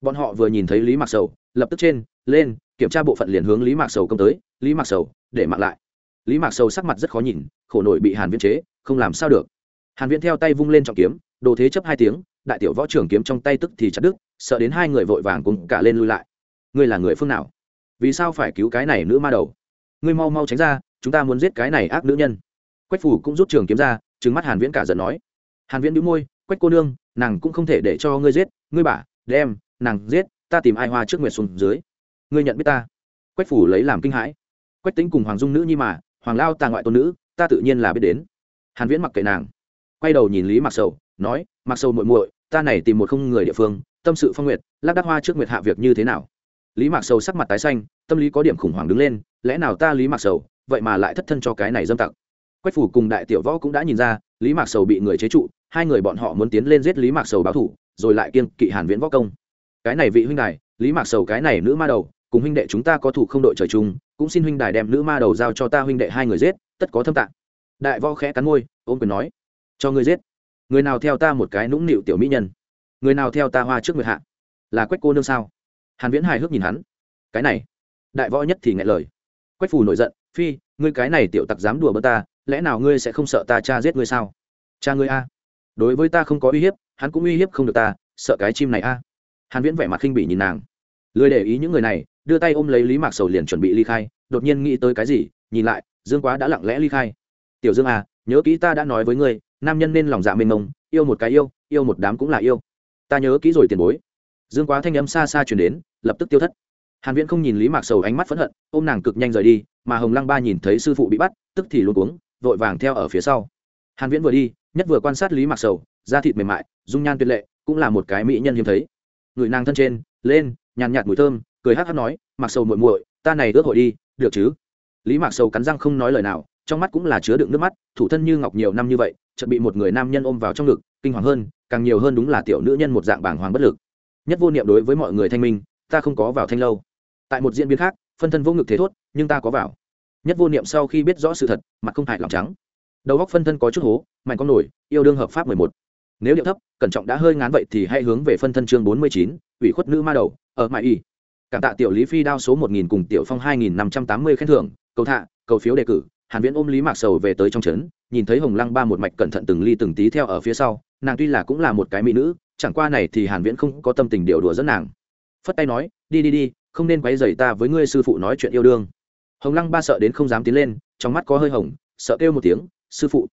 bọn họ vừa nhìn thấy lý mạc sầu, lập tức trên, lên, kiểm tra bộ phận liền hướng lý mạc sầu công tới, lý mạc sầu, để mặc lại. Lý mạc sầu sắc mặt rất khó nhìn, khổ nổi bị hàn viễn chế, không làm sao được. Hàn viễn theo tay vung lên trọng kiếm, đồ thế chấp hai tiếng, đại tiểu võ trưởng kiếm trong tay tức thì chặt đứt, sợ đến hai người vội vàng cùng cả lên lui lại. Ngươi là người phương nào? Vì sao phải cứu cái này nữ ma đầu? Ngươi mau mau tránh ra, chúng ta muốn giết cái này ác nữ nhân. Quách phủ cũng rút trường kiếm ra, trừng mắt hàn viễn cả giận nói. Hàn viễn nhíu môi, quách cô nương, nàng cũng không thể để cho ngươi giết, ngươi bả đem nàng giết, ta tìm ai hoa trước nguyệt xuống dưới. Ngươi nhận biết ta? Quách phủ lấy làm kinh hãi. Quách tính cùng hoàng dung nữ nhi mà, hoàng lao ta ngoại tôn nữ, ta tự nhiên là biết đến. Hàn viễn mặc kệ nàng. Quay đầu nhìn lý mặc sầu, nói, mặc sầu muội muội, ta này tìm một không người địa phương, tâm sự phong nguyệt, lác đắc hoa trước nguyệt hạ việc như thế nào? Lý mạc sầu sắc mặt tái xanh, tâm lý có điểm khủng hoảng đứng lên, lẽ nào ta lý mạc sầu, vậy mà lại thất thân cho cái này dâm tặc? Quách phủ cùng đại tiểu võ cũng đã nhìn ra, lý mạc sầu bị người chế trụ, hai người bọn họ muốn tiến lên giết lý mạc sầu báo thủ, rồi lại kiên kỵ hàn viễn võ công cái này vị huynh đài, lý mạc sầu cái này nữ ma đầu, cùng huynh đệ chúng ta có thủ không đội trời chung, cũng xin huynh đài đem nữ ma đầu giao cho ta huynh đệ hai người giết, tất có thâm tạng. Đại võ khẽ cắn môi, ôm quyền nói, cho ngươi giết. Người nào theo ta một cái nũng nịu tiểu mỹ nhân? Người nào theo ta hoa trước nguyệt hạ? Là quách cô nương sao? Hàn viễn hài hước nhìn hắn. Cái này. Đại võ nhất thì ngại lời. Quách phù nổi giận, phi, ngươi cái này tiểu tặc dám đùa bỡ ta, lẽ nào ngươi sẽ không sợ ta cha giết ngươi sao? Cha ngươi a. Đối với ta không có uy hiếp, hắn cũng uy hiếp không được ta, sợ cái chim này a hàn viễn vẻ mặt khinh bỉ nhìn nàng. Lười để ý những người này, đưa tay ôm lấy lý mạc sầu liền chuẩn bị ly khai, đột nhiên nghĩ tới cái gì, nhìn lại, dương quá đã lặng lẽ ly khai. Tiểu dương à nhớ kỹ ta đã nói với ngươi, nam nhân nên lòng dạ mênh mông, yêu một cái yêu yêu một đám cũng là yêu. Ta nhớ kỹ rồi tiền bối. Dương quá thanh âm xa xa chuyển đến, lập tức tiêu thất. Hàn viễn không nhìn lý mạc sầu ánh mắt phẫn hận, ôm nàng cực nhanh rời đi, mà hồng lăng ba nhìn thấy sư phụ bị bắt, tức thì luôn cuống, vội vàng theo ở phía sau. Hàn viễn vừa đi, nhất vừa quan sát lý mạc sầu, da thịt mềm mại, dung nhan tuyệt lệ, cũng là một cái mỹ nhân hiếm thấy người nàng thân trên, lên, nhàn nhạt mùi thơm, cười hắt hắt nói mặc sầu muội muội, ta này ước hội đi, được chứ? Lý mạc sầu cắn răng không nói lời nào, trong mắt cũng là chứa đựng nước mắt, thủ thân như ngọc nhiều năm như vậy, chợt bị một người nam nhân ôm vào trong ngực, kinh hoàng hơn, càng nhiều hơn đúng là tiểu nữ nhân một dạng bảng hoàng bất lực. Nhất vô niệm đối với mọi người thanh minh, ta không có vào thanh lâu. Tại một diễn biến khác, phân thân vô ngực thế thốt, nhưng ta có vào. Nhất vô niệm sau khi biết rõ sự thật, mặt không hại lòng trắng. Đầu góc phân thân có chút hố, mạnh con nổi, yêu đương hợp pháp mười một nếu điệu thấp, cẩn trọng đã hơi ngán vậy thì hãy hướng về phân thân chương bốn mươi chín, ủy khuất nữ ma đầu, ở mãi y. Cảm tạ tiểu lý phi đao số một nghìn cùng tiểu phong hai nghìn năm trăm tám mươi khen thưởng, cầu thạ cầu phiếu đề cử, hàn viễn ôm lý mạc sầu về tới trong trấn, nhìn thấy hồng lăng ba một mạch cẩn thận từng ly từng tí theo ở phía sau, nàng tuy là cũng là một cái mỹ nữ, chẳng qua này thì hàn viễn không có tâm tình điều đùa dẫn nàng. Phất tay nói, đi đi đi, không nên quấy rầy ta với ngươi sư phụ nói chuyện yêu đương. Hồng lăng ba sợ đến không dám tiến lên, trong mắt có hơi hồng, sợ kêu một tiếng, sư phụ.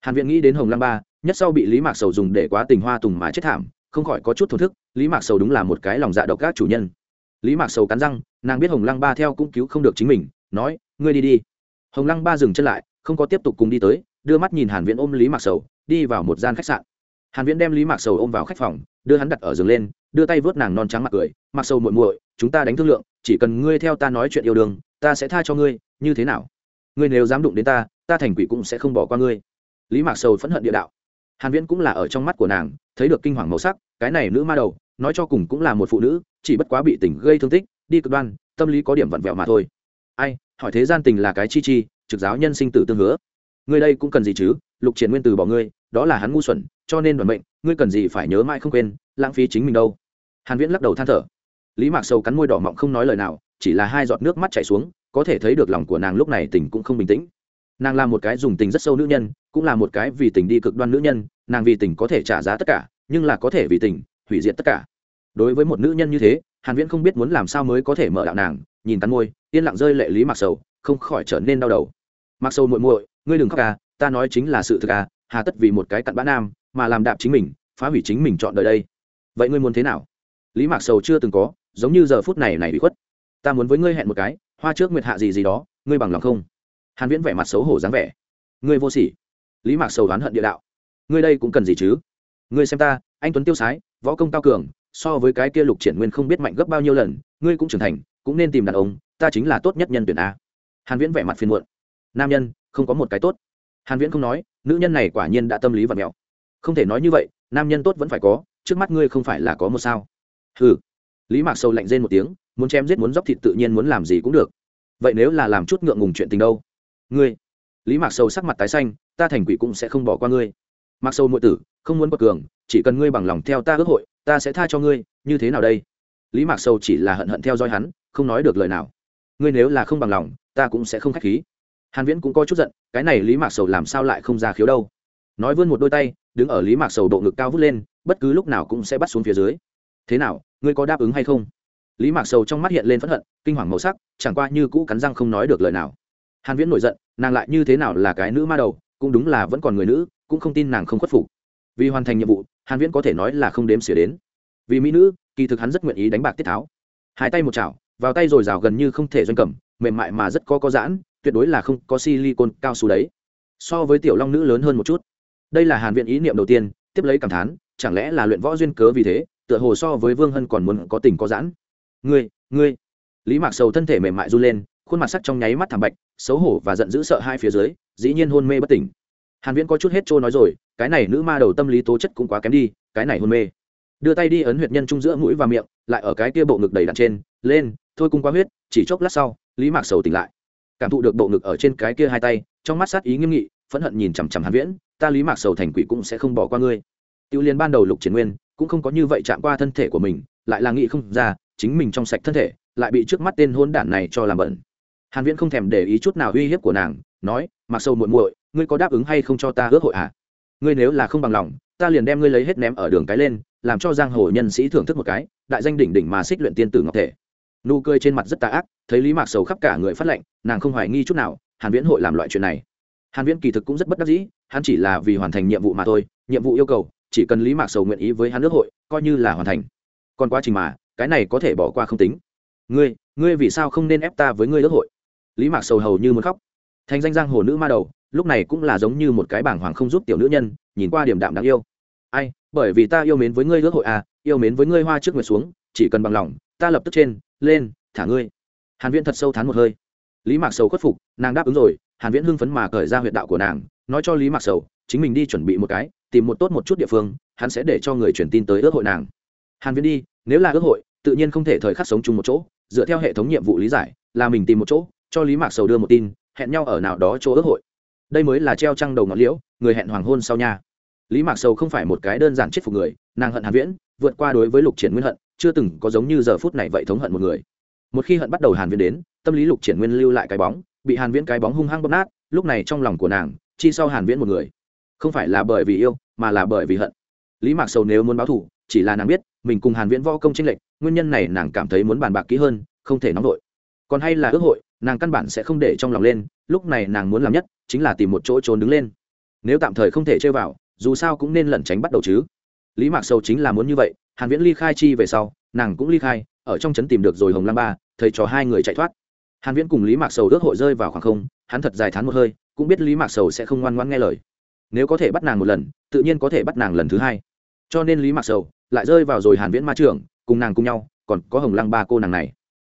Hàn viễn nghĩ đến hồng lăng ba nhất sau bị lý mạc sầu dùng để quá tình hoa tùng mà chết thảm, không khỏi có chút thổn thức, lý mạc sầu đúng là một cái lòng dạ độc các chủ nhân. Lý mạc sầu cắn răng, nàng biết hồng lăng ba theo cũng cứu không được chính mình, nói, ngươi đi đi. Hồng lăng ba dừng chân lại, không có tiếp tục cùng đi tới, đưa mắt nhìn hàn viễn ôm lý mạc sầu, đi vào một gian khách sạn. Hàn viễn đem lý mạc sầu ôm vào khách phòng, đưa hắn đặt ở giường lên, đưa tay vớt nàng non trắng mặt cười Mặc sầu muội muội, chúng ta đánh thương lượng, chỉ cần ngươi theo ta nói chuyện yêu đương, ta sẽ tha cho ngươi, như thế nào? Ngươi nếu dám đụng đến ta ta thành quỷ cũng sẽ không bỏ qua ngươi. Lý mạc sầu phẫn hận địa đạo hàn viễn cũng là ở trong mắt của nàng, thấy được kinh hoàng màu sắc, cái này nữ ma đầu, nói cho cùng cũng là một phụ nữ, chỉ bất quá bị tình gây thương tích, đi cực đoan, tâm lý có điểm vặn vẹo mà thôi. Ai, hỏi thế gian tình là cái chi chi, trực giáo nhân sinh tử tương hứa. Ngươi đây cũng cần gì chứ? Lục triển nguyên từ bỏ ngươi, đó là hắn ngu xuẩn, cho nên đoàn mệnh, ngươi cần gì phải nhớ mãi không quên, lãng phí chính mình đâu. Hàn viễn lắc đầu than thở. Lý mạc sầu cắn môi đỏ mọng không nói lời nào, chỉ là hai giọt nước mắt chảy xuống, có thể thấy được lòng của nàng lúc này tình cũng không bình tĩnh. Nàng là một cái dùng tình rất sâu nữ nhân cũng là một cái vì tình đi cực đoan nữ nhân, nàng vì tình có thể trả giá tất cả, nhưng là có thể vì tình hủy diệt tất cả. Đối với một nữ nhân như thế, hàn viễn không biết muốn làm sao mới có thể mở đạo nàng, nhìn cắn môi, yên lặng rơi lệ lý mặc sầu, không khỏi trở nên đau đầu. Mặc sầu muội muội, ngươi đừng khóc à ta nói chính là sự thực à hà tất vì một cái cặn bã nam mà làm đạp chính mình, phá hủy chính mình chọn đời đây. Vậy ngươi muốn thế nào? Lý mạc sầu chưa từng có, giống như giờ phút này này bị khuất. Ta muốn với ngươi hẹn một cái, hoa trước nguyệt hạ gì gì đó, ngươi bằng lòng không? Hàn viễn vẻ mặt xấu hổ dáng vẻ. Ngươi vô sỉ lý mạc sầu đoán hận địa đạo. Ngươi đây cũng cần gì chứ? Ngươi xem ta, anh tuấn tiêu sái, võ công cao cường, so với cái kia lục triển nguyên không biết mạnh gấp bao nhiêu lần, ngươi cũng trưởng thành, cũng nên tìm đàn ông, ta chính là tốt nhất nhân tuyển a. Hàn viễn vẻ mặt phiền muộn. Nam nhân, không có một cái tốt. Hàn viễn không nói, nữ nhân này quả nhiên đã tâm lý và mẹo. Không thể nói như vậy, nam nhân tốt vẫn phải có, trước mắt ngươi không phải là có một sao. Hừ. Lý mạc sâu lạnh rên một tiếng, muốn chém giết muốn dốc thịt tự nhiên muốn làm gì cũng được. Vậy nếu là làm chút ngượng ngùng chuyện tình đâu? Ngươi lý mạc sầu sắc mặt tái xanh, ta thành quỷ cũng sẽ không bỏ qua ngươi. Mặc sầu muội tử, không muốn bật cường, chỉ cần ngươi bằng lòng theo ta ước hội, ta sẽ tha cho ngươi, như thế nào đây? Lý mạc sầu chỉ là hận hận theo dõi hắn, không nói được lời nào. Ngươi nếu là không bằng lòng, ta cũng sẽ không k h á c h khí. Hàn viễn cũng có chút giận, cái này lý mạc sầu làm sao lại không ra khiếu đâu? Nói vươn một đôi tay, đứng ở lý mạc sầu độ ngực cao vút lên, bất cứ lúc nào cũng sẽ bắt xuống phía dưới. Thế nào, ngươi có đáp ứng hay không? Lý mạc sầu trong mắt hiện lên phẫn hận, kinh hoàng màu sắc, chẳng qua như cũ cắn răng không nói được lời nào hàn viễn nổi giận, nàng lại như thế nào là cái nữ ma đầu, cũng đúng là vẫn còn người nữ, cũng không tin nàng không khuất phục. Vì hoàn thành nhiệm vụ, hàn viễn có thể nói là không đếm xỉa đến. Vì mỹ nữ, kỳ thực hắn rất nguyện ý đánh bạc tiết tháo. Hai tay một chảo, vào tay rồi rào gần như không thể doanh cầm, mềm mại mà rất có có giãn, tuyệt đối là không có silicon cao su đấy. So với tiểu long nữ lớn hơn một chút. Đây là hàn viện ý niệm đầu tiên, tiếp lấy cảm thán, chẳng lẽ là luyện võ duyên cớ vì thế, tựa hồ so với vương hân còn muốn có tình có giãn. Ngươi ngươi. Lý mạc sầu thân thể mềm mại run lên khuôn mặt sắc trong nháy mắt thảm bạch, xấu hổ và giận dữ sợ hai phía dưới, dĩ nhiên hôn mê bất tỉnh. Hàn viễn có chút hết trôi nói rồi, cái này nữ ma đầu tâm lý tố chất cũng quá kém đi, cái này hôn mê. Đưa tay đi ấn huyệt nhân trung giữa mũi và miệng, lại ở cái kia bộ ngực đầy đặn trên, lên, thôi cung quá huyết, chỉ chốc lát sau, lý mạc sầu tỉnh lại. Cảm thụ được bộ ngực ở trên cái kia hai tay, trong mắt sát ý nghiêm nghị, phẫn hận nhìn chằm chằm hàn viễn, ta lý mạc sầu thành quỷ cũng sẽ không bỏ qua ngươi. Tiêu liên ban đầu lục triển nguyên, cũng không có như vậy chạm qua thân thể của mình, lại là nghĩ không ra, chính mình trong sạch thân thể, lại bị trước mắt tên hôn đản này cho làm bẩn hàn viễn không thèm để ý chút nào uy hiếp của nàng, nói mặc sâu muội muội, ngươi có đáp ứng hay không cho ta ước hội à ngươi nếu là không bằng lòng, ta liền đem ngươi lấy hết ném ở đường cái lên, làm cho giang hồ nhân sĩ thưởng thức một cái, đại danh đỉnh đỉnh mà xích luyện tiên tử ngọc thể. Nụ cười trên mặt rất tà ác, thấy lý mạc sầu khắp cả người phát lệnh, nàng không hoài nghi chút nào, hàn viễn hội làm loại chuyện này. Hàn viễn kỳ thực cũng rất bất đắc dĩ, hắn chỉ là vì hoàn thành nhiệm vụ mà thôi, nhiệm vụ yêu cầu, chỉ cần lý mạc sầu nguyện ý với hắn nước hội, coi như là hoàn thành. Còn quá trình mà, cái này có thể bỏ qua không tính. Ngươi ngươi vì sao không nên ép ta với ngươi nước hội? Lý mạc sầu hầu như muốn khóc. Thành danh giang hồ nữ ma đầu, lúc này cũng là giống như một cái bảng hoàng không giúp tiểu nữ nhân, nhìn qua điểm đạm đáng yêu. Ai, bởi vì ta yêu mến với ngươi ước hội à yêu mến với ngươi hoa trước nguyệt xuống, chỉ cần bằng lòng, ta lập tức trên, lên, thả ngươi. Hàn viễn thật sâu thán một hơi. Lý mạc sầu khuất phục, nàng đáp ứng rồi, hàn viễn hưng phấn mà cởi ra huyệt đạo của nàng, nói cho lý mạc sầu, chính mình đi chuẩn bị một cái, tìm một tốt một chút địa phương, hắn sẽ để cho người truyền tin tới ước hội nàng. Hàn viễn đi, nếu là ước hội, tự nhiên không thể thời khắc sống chung một chỗ, dựa theo hệ thống nhiệm vụ lý giải, là mình tìm một chỗ cho lý mạc sầu đưa một tin, hẹn nhau ở nào đó chỗ ước hội. Đây mới là treo trăng đầu ngọn liễu, người hẹn hoàng hôn sau nha. Lý mạc sầu không phải một cái đơn giản chết phục người, nàng hận hàn viễn, vượt qua đối với lục triển nguyên hận, chưa từng có giống như giờ phút này vậy thống hận một người. Một khi hận bắt đầu hàn viễn đến, tâm lý lục triển nguyên lưu lại cái bóng, bị hàn viễn cái bóng hung hăng bóp nát, lúc này trong lòng của nàng, chi sau hàn viễn một người. Không phải là bởi vì yêu, mà là bởi vì hận. Lý mạc sầu nếu muốn báo thù, chỉ là nàng biết, mình cùng hàn viễn võ công tranh lệch, nguyên nhân này nàng cảm thấy muốn bàn bạc kỹ hơn, không thể nóng đội còn hay là ước hội nàng căn bản sẽ không để trong lòng lên, lúc này nàng muốn làm nhất chính là tìm một chỗ trốn đứng lên. Nếu tạm thời không thể chơi vào, dù sao cũng nên lẩn tránh bắt đầu chứ. Lý mạc sầu chính là muốn như vậy, hàn viễn ly khai chi về sau, nàng cũng ly khai, ở trong trấn tìm được rồi hồng lam ba, thầy trò hai người chạy thoát. Hàn viễn cùng lý mạc sầu ước hội rơi vào khoảng không, hắn thật dài thán một hơi, cũng biết lý mạc sầu sẽ không ngoan ngoãn nghe lời. Nếu có thể bắt nàng một lần, tự nhiên có thể bắt nàng lần thứ hai. Cho nên lý mạc sầu lại rơi vào rồi hàn viễn ma trưởng cùng nàng cùng nhau, còn có hồng lăng ba cô nàng này.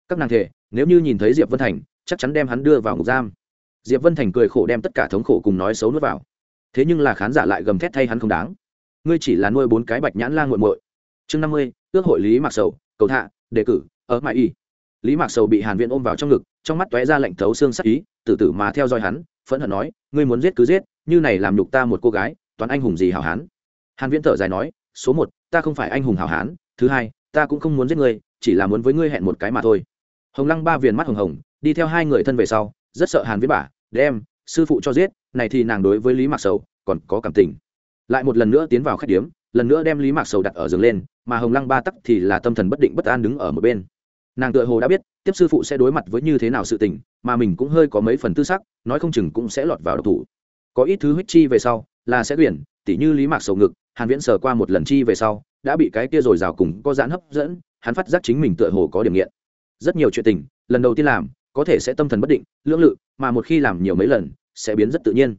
Các nàng thể, nếu như nhìn thấy diệp vân thành chắc chắn đem hắn đưa vào ngục giam. Diệp vân thành cười khổ đem tất cả thống khổ cùng nói xấu nuốt vào. Thế nhưng là khán giả lại gầm thét thay hắn không đáng. Ngươi chỉ là nuôi bốn cái bạch nhãn lan g u muội. Chương năm mươi, ước hội lý mạc sầu, cầu thạ đề cử, ở mãi y. Lý mạc sầu bị hàn viễn ôm vào trong ngực, trong mắt tóe ra lệnh thấu xương sắc ý tử tử mà theo dõi hắn, phẫn hận nói, ngươi muốn giết cứ giết, như này làm nhục ta một cô gái, toán anh hùng gì hảo hán? Hàn viễn thở dài nói, số một, ta không phải anh hùng hảo hán, thứ hai, ta cũng không muốn giết ngươi, chỉ là muốn với ngươi hẹn một cái mà thôi. Hồng lăng ba viền mắt hồng hồng đi theo hai người thân về sau, rất sợ hàn viễn bả, đem sư phụ cho giết, này thì nàng đối với lý mạc sầu còn có cảm tình. Lại một lần nữa tiến vào khách điếm, lần nữa đem lý mạc sầu đặt ở giường lên, mà hồng lăng ba tắc thì là tâm thần bất định bất an đứng ở một bên. Nàng tựa hồ đã biết, tiếp sư phụ sẽ đối mặt với như thế nào sự tình, mà mình cũng hơi có mấy phần tư sắc, nói không chừng cũng sẽ lọt vào độc thủ. Có ít thứ huyết chi về sau, là sẽ tuyển tỉ như lý mạc sầu ngực, hàn viễn sờ qua một lần chi về sau, đã bị cái kia rồi rào cùng có giãn hấp dẫn, hắn phát giác chính mình tựa hồ có điểm nghiện. Rất nhiều chuyện tình, lần đầu tiên làm có thể sẽ tâm thần bất định lưỡng lự mà một khi làm nhiều mấy lần sẽ biến rất tự nhiên.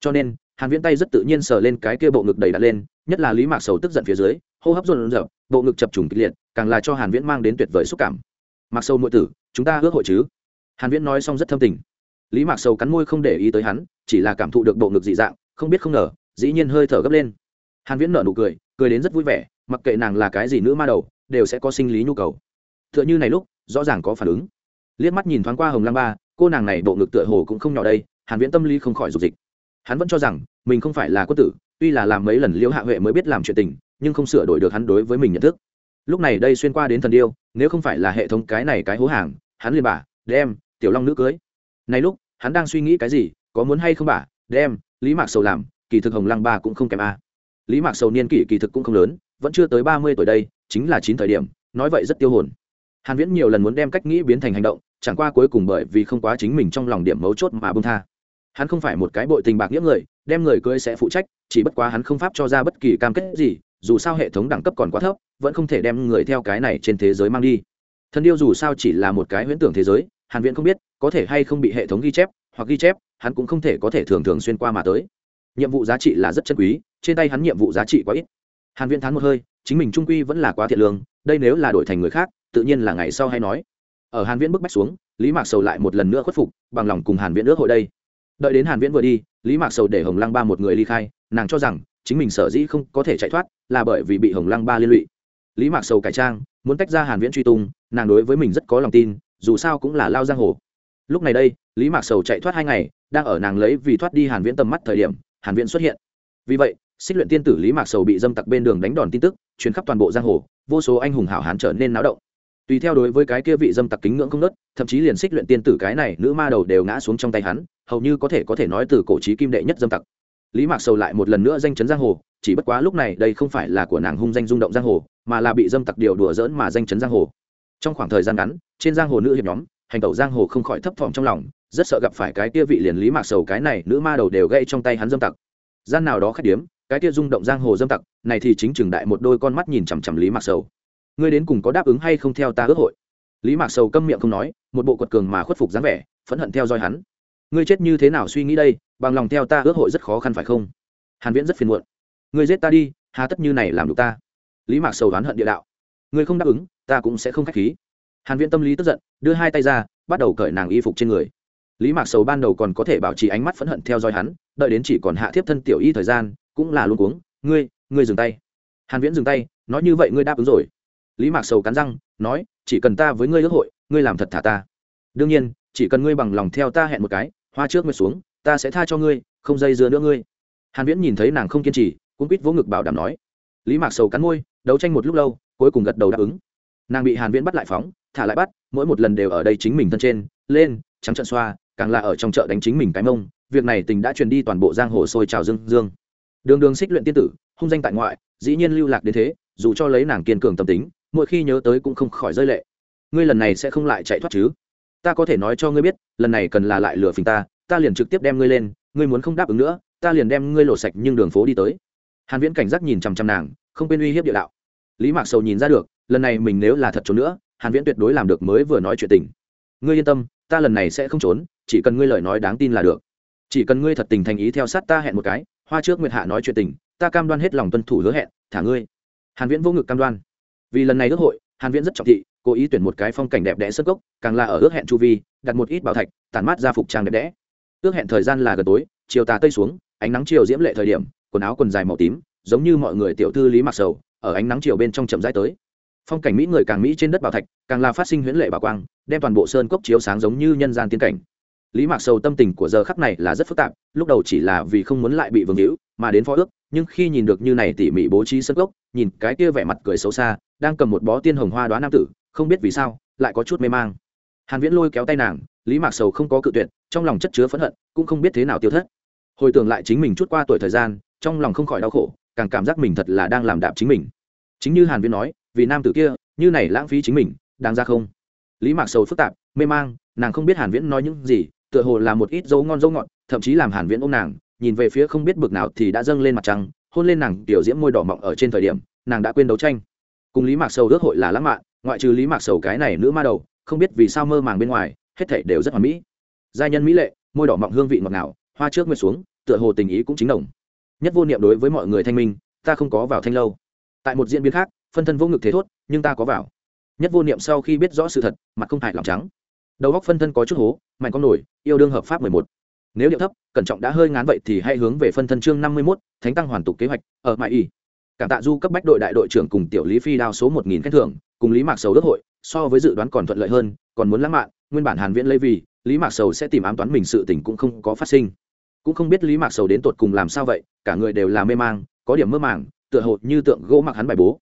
Cho nên hàn viễn tay rất tự nhiên sờ lên cái kia bộ ngực đầy đặt lên nhất là lý mạc sầu tức giận phía dưới hô hấp run rẩy, bộ ngực chập trùng kịch liệt càng là cho hàn viễn mang đến tuyệt vời xúc cảm. Mạc sầu muội tử chúng ta ước hội chứ? Hàn viễn nói xong rất thâm tình. Lý mạc sầu cắn môi không để ý tới hắn chỉ là cảm thụ được bộ ngực dị dạng không biết không ngờ dĩ nhiên hơi thở gấp lên. Hàn viễn nở nụ cười cười đến rất vui vẻ mặc kệ nàng là cái gì nữ ma đầu đều sẽ có sinh lý nhu cầu. Tựa như này lúc rõ ràng có phản ứng liếc mắt nhìn thoáng qua hồng lăng ba, cô nàng này bộ ngực tựa hồ cũng không nhỏ đây, hàn viễn tâm lý không khỏi dục dịch. Hắn vẫn cho rằng, mình không phải là quân tử, tuy là làm mấy lần liễu hạ huệ mới biết làm chuyện tình, nhưng không sửa đổi được hắn đối với mình nhận thức. Lúc này đây xuyên qua đến thần điêu, nếu không phải là hệ thống cái này cái hố hàng, hắn liền bà đem, tiểu long nữ cưới. Này lúc, hắn đang suy nghĩ cái gì, có muốn hay không bà đem, lý mạc sầu làm, kỳ thực hồng lăng ba cũng không kém a. Lý mạc sầu niên kỷ kỳ thực cũng không lớn, vẫn chưa tới ba mươi tuổi đây, chính là chín thời điểm, nói vậy rất tiêu hồn. Hàn viễn nhiều lần muốn đem cách nghĩ biến thành hành động chẳng qua cuối cùng bởi vì không quá chính mình trong lòng điểm mấu chốt mà bông tha. Hắn không phải một cái bội tình bạc nghĩa người, đem người cưới sẽ phụ trách, chỉ bất quá hắn không pháp cho ra bất kỳ cam kết gì, dù sao hệ thống đẳng cấp còn quá thấp, vẫn không thể đem người theo cái này trên thế giới mang đi. Thần điêu dù sao chỉ là một cái huyễn tưởng thế giới, hàn viễn không biết, có thể hay không bị hệ thống ghi chép, hoặc ghi chép, hắn cũng không thể có thể thường thường xuyên qua mà tới. Nhiệm vụ giá trị là rất chân quý, trên tay hắn nhiệm vụ giá trị quá ít. Hàn viễn thán một hơi, chính mình trung quy vẫn là quá thiện lương, đây nếu là đổi thành người khác, tự nhiên là ngày sau hay nói ở hàn viễn bước bách xuống, lý mạc sầu lại một lần nữa khuất phục, bằng lòng cùng hàn viễn ước hội đây. Đợi đến hàn viễn vừa đi, lý mạc sầu để hồng lăng ba một người ly khai, nàng cho rằng, chính mình sở dĩ không có thể chạy thoát, là bởi vì bị hồng lăng ba liên lụy. Lý mạc sầu cải trang, muốn tách ra hàn viễn truy tung, nàng đối với mình rất có lòng tin, dù sao cũng là lao giang hồ. Lúc này đây, lý mạc sầu chạy thoát hai ngày, đang ở nàng lấy vì thoát đi hàn viễn tầm mắt thời điểm, hàn viễn xuất hiện. Vì vậy, xích luyện tiên tử lý mạc sầu bị dâm tặc bên đường đánh đòn tin tức, truyền khắp toàn bộ giang hồ, vô số anh hùng hảo hán trở nên náo động tùy theo đối với cái kia vị dâm tặc kính ngưỡng không nớt, thậm chí liền xích luyện tiên tử cái này nữ ma đầu đều ngã xuống trong tay hắn, hầu như có thể có thể nói từ cổ trí kim đệ nhất dâm tặc. Lý mạc sầu lại một lần nữa danh chấn giang hồ, chỉ bất quá lúc này đây không phải là của nàng hung danh rung động giang hồ, mà là bị dâm tặc điều đùa dỡn mà danh chấn giang hồ. Trong khoảng thời gian ngắn, trên giang hồ nữ hiệp nhóm, hành tẩu giang hồ không khỏi thấp thỏm trong lòng, rất sợ gặp phải cái kia vị liền lý mạc sầu cái này nữ ma đầu đều gây trong tay hắn dâm tặc. Gian nào đó khách điếm, cái kia rung động giang hồ dâm tặc, này thì chính trường đại một đôi con mắt nhìn chằm chằm lý mạc sầu ngươi đến cùng có đáp ứng hay không theo ta ước hội? Lý mạc sầu câm miệng không nói, một bộ quật cường mà khuất phục dáng vẻ, phẫn hận theo dõi hắn. Ngươi chết như thế nào suy nghĩ đây, bằng lòng theo ta ước hội rất khó khăn phải không? Hàn viễn rất phiền muộn. Ngươi giết ta đi, hà tất như này làm được ta. Lý mạc sầu đoán hận địa đạo. Ngươi không đáp ứng, ta cũng sẽ không khách khí. Hàn viễn tâm lý tức giận, đưa hai tay ra, bắt đầu cởi nàng y phục trên người. Lý mạc sầu ban đầu còn có thể bảo trì ánh mắt phẫn hận theo dõi hắn, đợi đến chỉ còn hạ thiếp thân tiểu y thời gian, cũng là luôn cuống. Ngươi ngươi dừng tay. Hàn viễn dừng tay, nói như vậy ngươi đáp ứng rồi lý mạc sầu cắn răng, nói, chỉ cần ta với ngươi ước hội, ngươi làm thật thả ta. Đương nhiên, chỉ cần ngươi bằng lòng theo ta hẹn một cái, hoa trước ngươi xuống, ta sẽ tha cho ngươi, không dây dưa nữa ngươi. Hàn viễn nhìn thấy nàng không kiên trì cũng quýt vỗ ngực bảo đảm nói. Lý mạc sầu cắn môi, đấu tranh một lúc lâu, cuối cùng gật đầu đáp ứng. Nàng bị hàn viễn bắt lại phóng, thả lại bắt, mỗi một lần đều ở đây chính mình thân trên, lên, trắng trận xoa, càng là ở trong chợ đánh chính mình cái mông, việc này tình đã truyền đi toàn bộ giang hồ sôi trào dương dương. Đường đường xích luyện tiên tử, hung danh tại ngoại, dĩ nhiên lưu lạc đến thế, dù cho lấy nàng kiên cường tâm tính mỗi khi nhớ tới cũng không khỏi rơi lệ. Ngươi lần này sẽ không lại chạy thoát chứ? Ta có thể nói cho ngươi biết, lần này cần là lại lừa phình ta ta liền trực tiếp đem ngươi lên, ngươi muốn không đáp ứng nữa, ta liền đem ngươi lộ sạch nhưng đường phố đi tới. Hàn viễn cảnh giác nhìn chằm chằm nàng, không quên uy hiếp địa đạo. Lý mạc sầu nhìn ra được, lần này mình nếu là thật trốn nữa, hàn viễn tuyệt đối làm được mới vừa nói chuyện tình. Ngươi yên tâm, ta lần này sẽ không trốn, chỉ cần ngươi lời nói đáng tin là được. Chỉ cần ngươi thật tình thành ý theo sát ta hẹn một cái, hoa trước nguyệt hạ nói chuyện tình, ta cam đoan hết lòng tuân thủ hứa hẹn, thả ngươi. Hàn viễn vô ngực cam đoan vì lần này ước hội, hàn viễn rất trọng thị, cố ý tuyển một cái phong cảnh đẹp đẽ sân gốc càng là ở ước hẹn chu vi, đặt một ít bảo thạch, tản mát ra phục trang đẹp đẽ. Ước hẹn thời gian là gần tối, chiều tà tây xuống, ánh nắng chiều diễm lệ thời điểm, quần áo quần dài màu tím, giống như mọi người tiểu thư lý mặc sầu, ở ánh nắng chiều bên trong chậm rãi tới. Phong cảnh mỹ người càng mỹ trên đất bảo thạch, càng là phát sinh huyễn lệ bảo quang, đem toàn bộ sơn cốc chiếu sáng giống như nhân gian tiên cảnh lý mạc sầu tâm tình của giờ khắc này là rất phức tạp, lúc đầu chỉ là vì không muốn lại bị vương hữu, mà đến phó ước, nhưng khi nhìn được như này tỉ mỉ bố trí sân gốc, nhìn cái kia vẻ mặt cười xấu xa, đang cầm một bó tiên hồng hoa đoá nam tử, không biết vì sao, lại có chút mê mang. Hàn viễn lôi kéo tay nàng, lý mạc sầu không có cự tuyệt, trong lòng chất chứa phẫn hận, cũng không biết thế nào tiêu thất. Hồi tưởng lại chính mình chút qua tuổi thời gian, trong lòng không khỏi đau khổ, càng cảm giác mình thật là đang làm đạp chính mình. Chính như hàn viễn nói, vì nam tử kia, như này lãng phí chính mình, đáng ra không? Lý mạc sầu phức tạp, mê mang, nàng không biết hàn viễn nói những gì tựa hồ là một ít dấu ngon dấu ngọt, thậm chí làm hàn viễn ôm nàng, nhìn về phía không biết bực nào thì đã dâng lên mặt trăng, hôn lên nàng tiểu diễm môi đỏ mọng ở trên thời điểm, nàng đã quên đấu tranh. Cùng lý mạc sầu rước hội là lãng mạn, ngoại trừ lý mạc sầu cái này nữ ma đầu, không biết vì sao mơ màng bên ngoài, hết thảy đều rất hoàn mỹ. Gia nhân mỹ lệ, môi đỏ mọng hương vị ngọt ngào, hoa trước nguyệt xuống, tựa hồ tình ý cũng chính đồng. Nhất vô niệm đối với mọi người thanh minh, ta không có vào thanh lâu. Tại một diễn biến khác, phân thân vô ngực thế thốt, nhưng ta có vào. Nhất vô niệm sau khi biết rõ sự thật, mặt không hại lòng trắng đầu góc phân thân có chút hố, mạnh con nổi, yêu đương hợp pháp mười một. Nếu điệu thấp, cẩn trọng đã hơi ngán vậy thì hãy hướng về phân thân chương năm mươi mốt, thánh tăng hoàn tục kế hoạch, ở mãi y. Cảm tạ du cấp bách đội đại đội trưởng cùng tiểu lý phi đao số một nghìn khen thưởng, cùng lý mạc sầu đức hội, so với dự đoán còn thuận lợi hơn, còn muốn lãng mạn, nguyên bản hàn viễn lấy vì, lý mạc sầu sẽ tìm ám toán mình sự tình cũng không có phát sinh. Cũng không biết lý mạc sầu đến tột cùng làm sao vậy, cả người đều là mê mang, có điểm mơ màng, tựa hồ như tượng gỗ mặc hắn bài bố.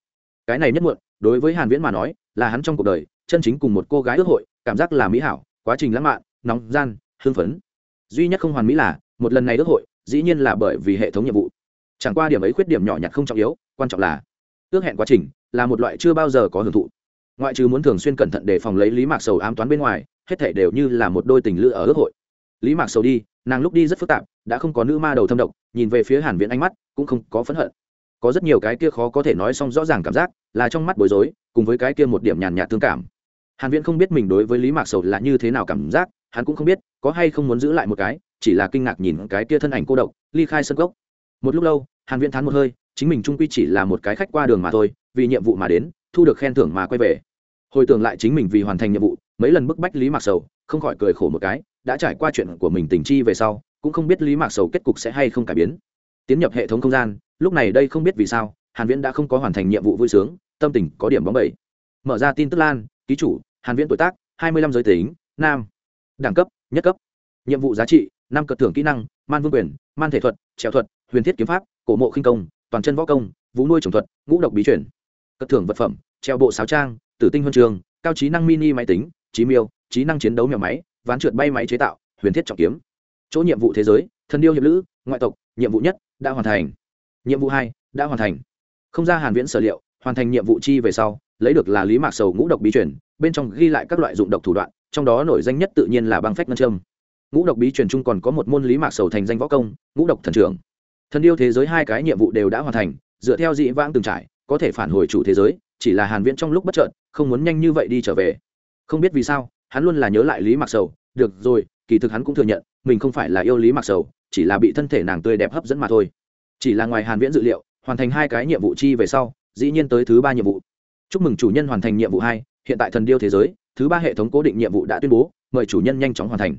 Cái này nhất muộn, đối với hàn viễn mà nói, là hắn trong cuộc đời, chân chính cùng một cô gái ước hội cảm giác là mỹ hảo, quá trình lãng mạn, nóng, gian, hưng phấn. Duy nhất không hoàn mỹ là, một lần này ước hội, dĩ nhiên là bởi vì hệ thống nhiệm vụ. Chẳng qua điểm ấy khuyết điểm nhỏ nhặt không trọng yếu, quan trọng là, ước hẹn quá trình là một loại chưa bao giờ có hưởng thụ. Ngoại trừ muốn thường xuyên cẩn thận để phòng lấy lý mạc sầu ám toán bên ngoài, hết thể đều như là một đôi tình lữ ở ước hội. Lý mạc sầu đi, nàng lúc đi rất phức tạp, đã không có nữ ma đầu thâm độc, nhìn về phía hàn viễn ánh mắt cũng không có phẫn hận. Có rất nhiều cái kia khó có thể nói xong rõ ràng cảm giác, là trong mắt bối rối, cùng với cái kia một điểm nhàn nhạt thương cảm hàn viễn không biết mình đối với lý mạc sầu là như thế nào cảm giác, hắn cũng không biết, có hay không muốn giữ lại một cái, chỉ là kinh ngạc nhìn cái kia thân ảnh cô độc, ly khai sân gốc. Một lúc lâu, hàn viễn thán một hơi, chính mình trung quy chỉ là một cái khách qua đường mà thôi, vì nhiệm vụ mà đến, thu được khen thưởng mà quay về. Hồi tưởng lại chính mình vì hoàn thành nhiệm vụ, mấy lần bức bách lý mạc sầu, không khỏi cười khổ một cái, đã trải qua chuyện của mình tình chi về sau, cũng không biết lý mạc sầu kết cục sẽ hay không cải biến. Tiến nhập hệ thống không gian, lúc này đây không biết vì sao, hàn viễn đã không có hoàn thành nhiệm vụ vui sướng, tâm tình có điểm bóng bẩy. Mở ra tin tức lan ký chủ, hàn viễn tuổi tác 25 giới tính, nam. Đẳng cấp, nhất cấp. Nhiệm vụ giá trị, năm cật thưởng kỹ năng, man vương quyền, man thể thuật, trèo thuật, huyền thiết kiếm pháp, cổ mộ khinh công, toàn chân võ công, vũ nuôi trồng thuật, ngũ độc bí chuyển cất thưởng vật phẩm, treo bộ sáo trang, tử tinh huân trường, cao trí năng mini máy tính, trí miêu, trí năng chiến đấu mèo máy, ván trượt bay máy chế tạo, huyền thiết trọng kiếm. Chỗ nhiệm vụ thế giới thần điêu hiệp lữ, ngoại tộc, nhiệm vụ nhất, đã hoàn thành. Nhiệm vụ hai, đã hoàn thành. Không ra hàn viễn sở liệu, hoàn thành nhiệm vụ chi về sau lấy được là lý mạc sầu ngũ độc bí truyền, bên trong ghi lại các loại dụng độc thủ đoạn, trong đó nổi danh nhất tự nhiên là băng phách ngân châm. Ngũ độc bí truyền chung còn có một môn lý mạc sầu thành danh võ công, ngũ độc thần trưởng. Thần điêu thế giới hai cái nhiệm vụ đều đã hoàn thành, dựa theo dị vãng từng trải, có thể phản hồi chủ thế giới, chỉ là hàn viễn trong lúc bất chợt, không muốn nhanh như vậy đi trở về. Không biết vì sao, hắn luôn là nhớ lại lý mạc sầu, được rồi, kỳ thực hắn cũng thừa nhận, mình không phải là yêu lý mạc sầu, chỉ là bị thân thể nàng tươi đẹp hấp dẫn mà thôi. Chỉ là ngoài hàn viễn dự liệu, hoàn thành hai cái nhiệm vụ chi về sau, dĩ nhiên tới thứ ba nhiệm vụ chúc mừng chủ nhân hoàn thành nhiệm vụ hai, hiện tại thần điêu thế giới, thứ ba hệ thống cố định nhiệm vụ đã tuyên bố, mời chủ nhân nhanh chóng hoàn thành.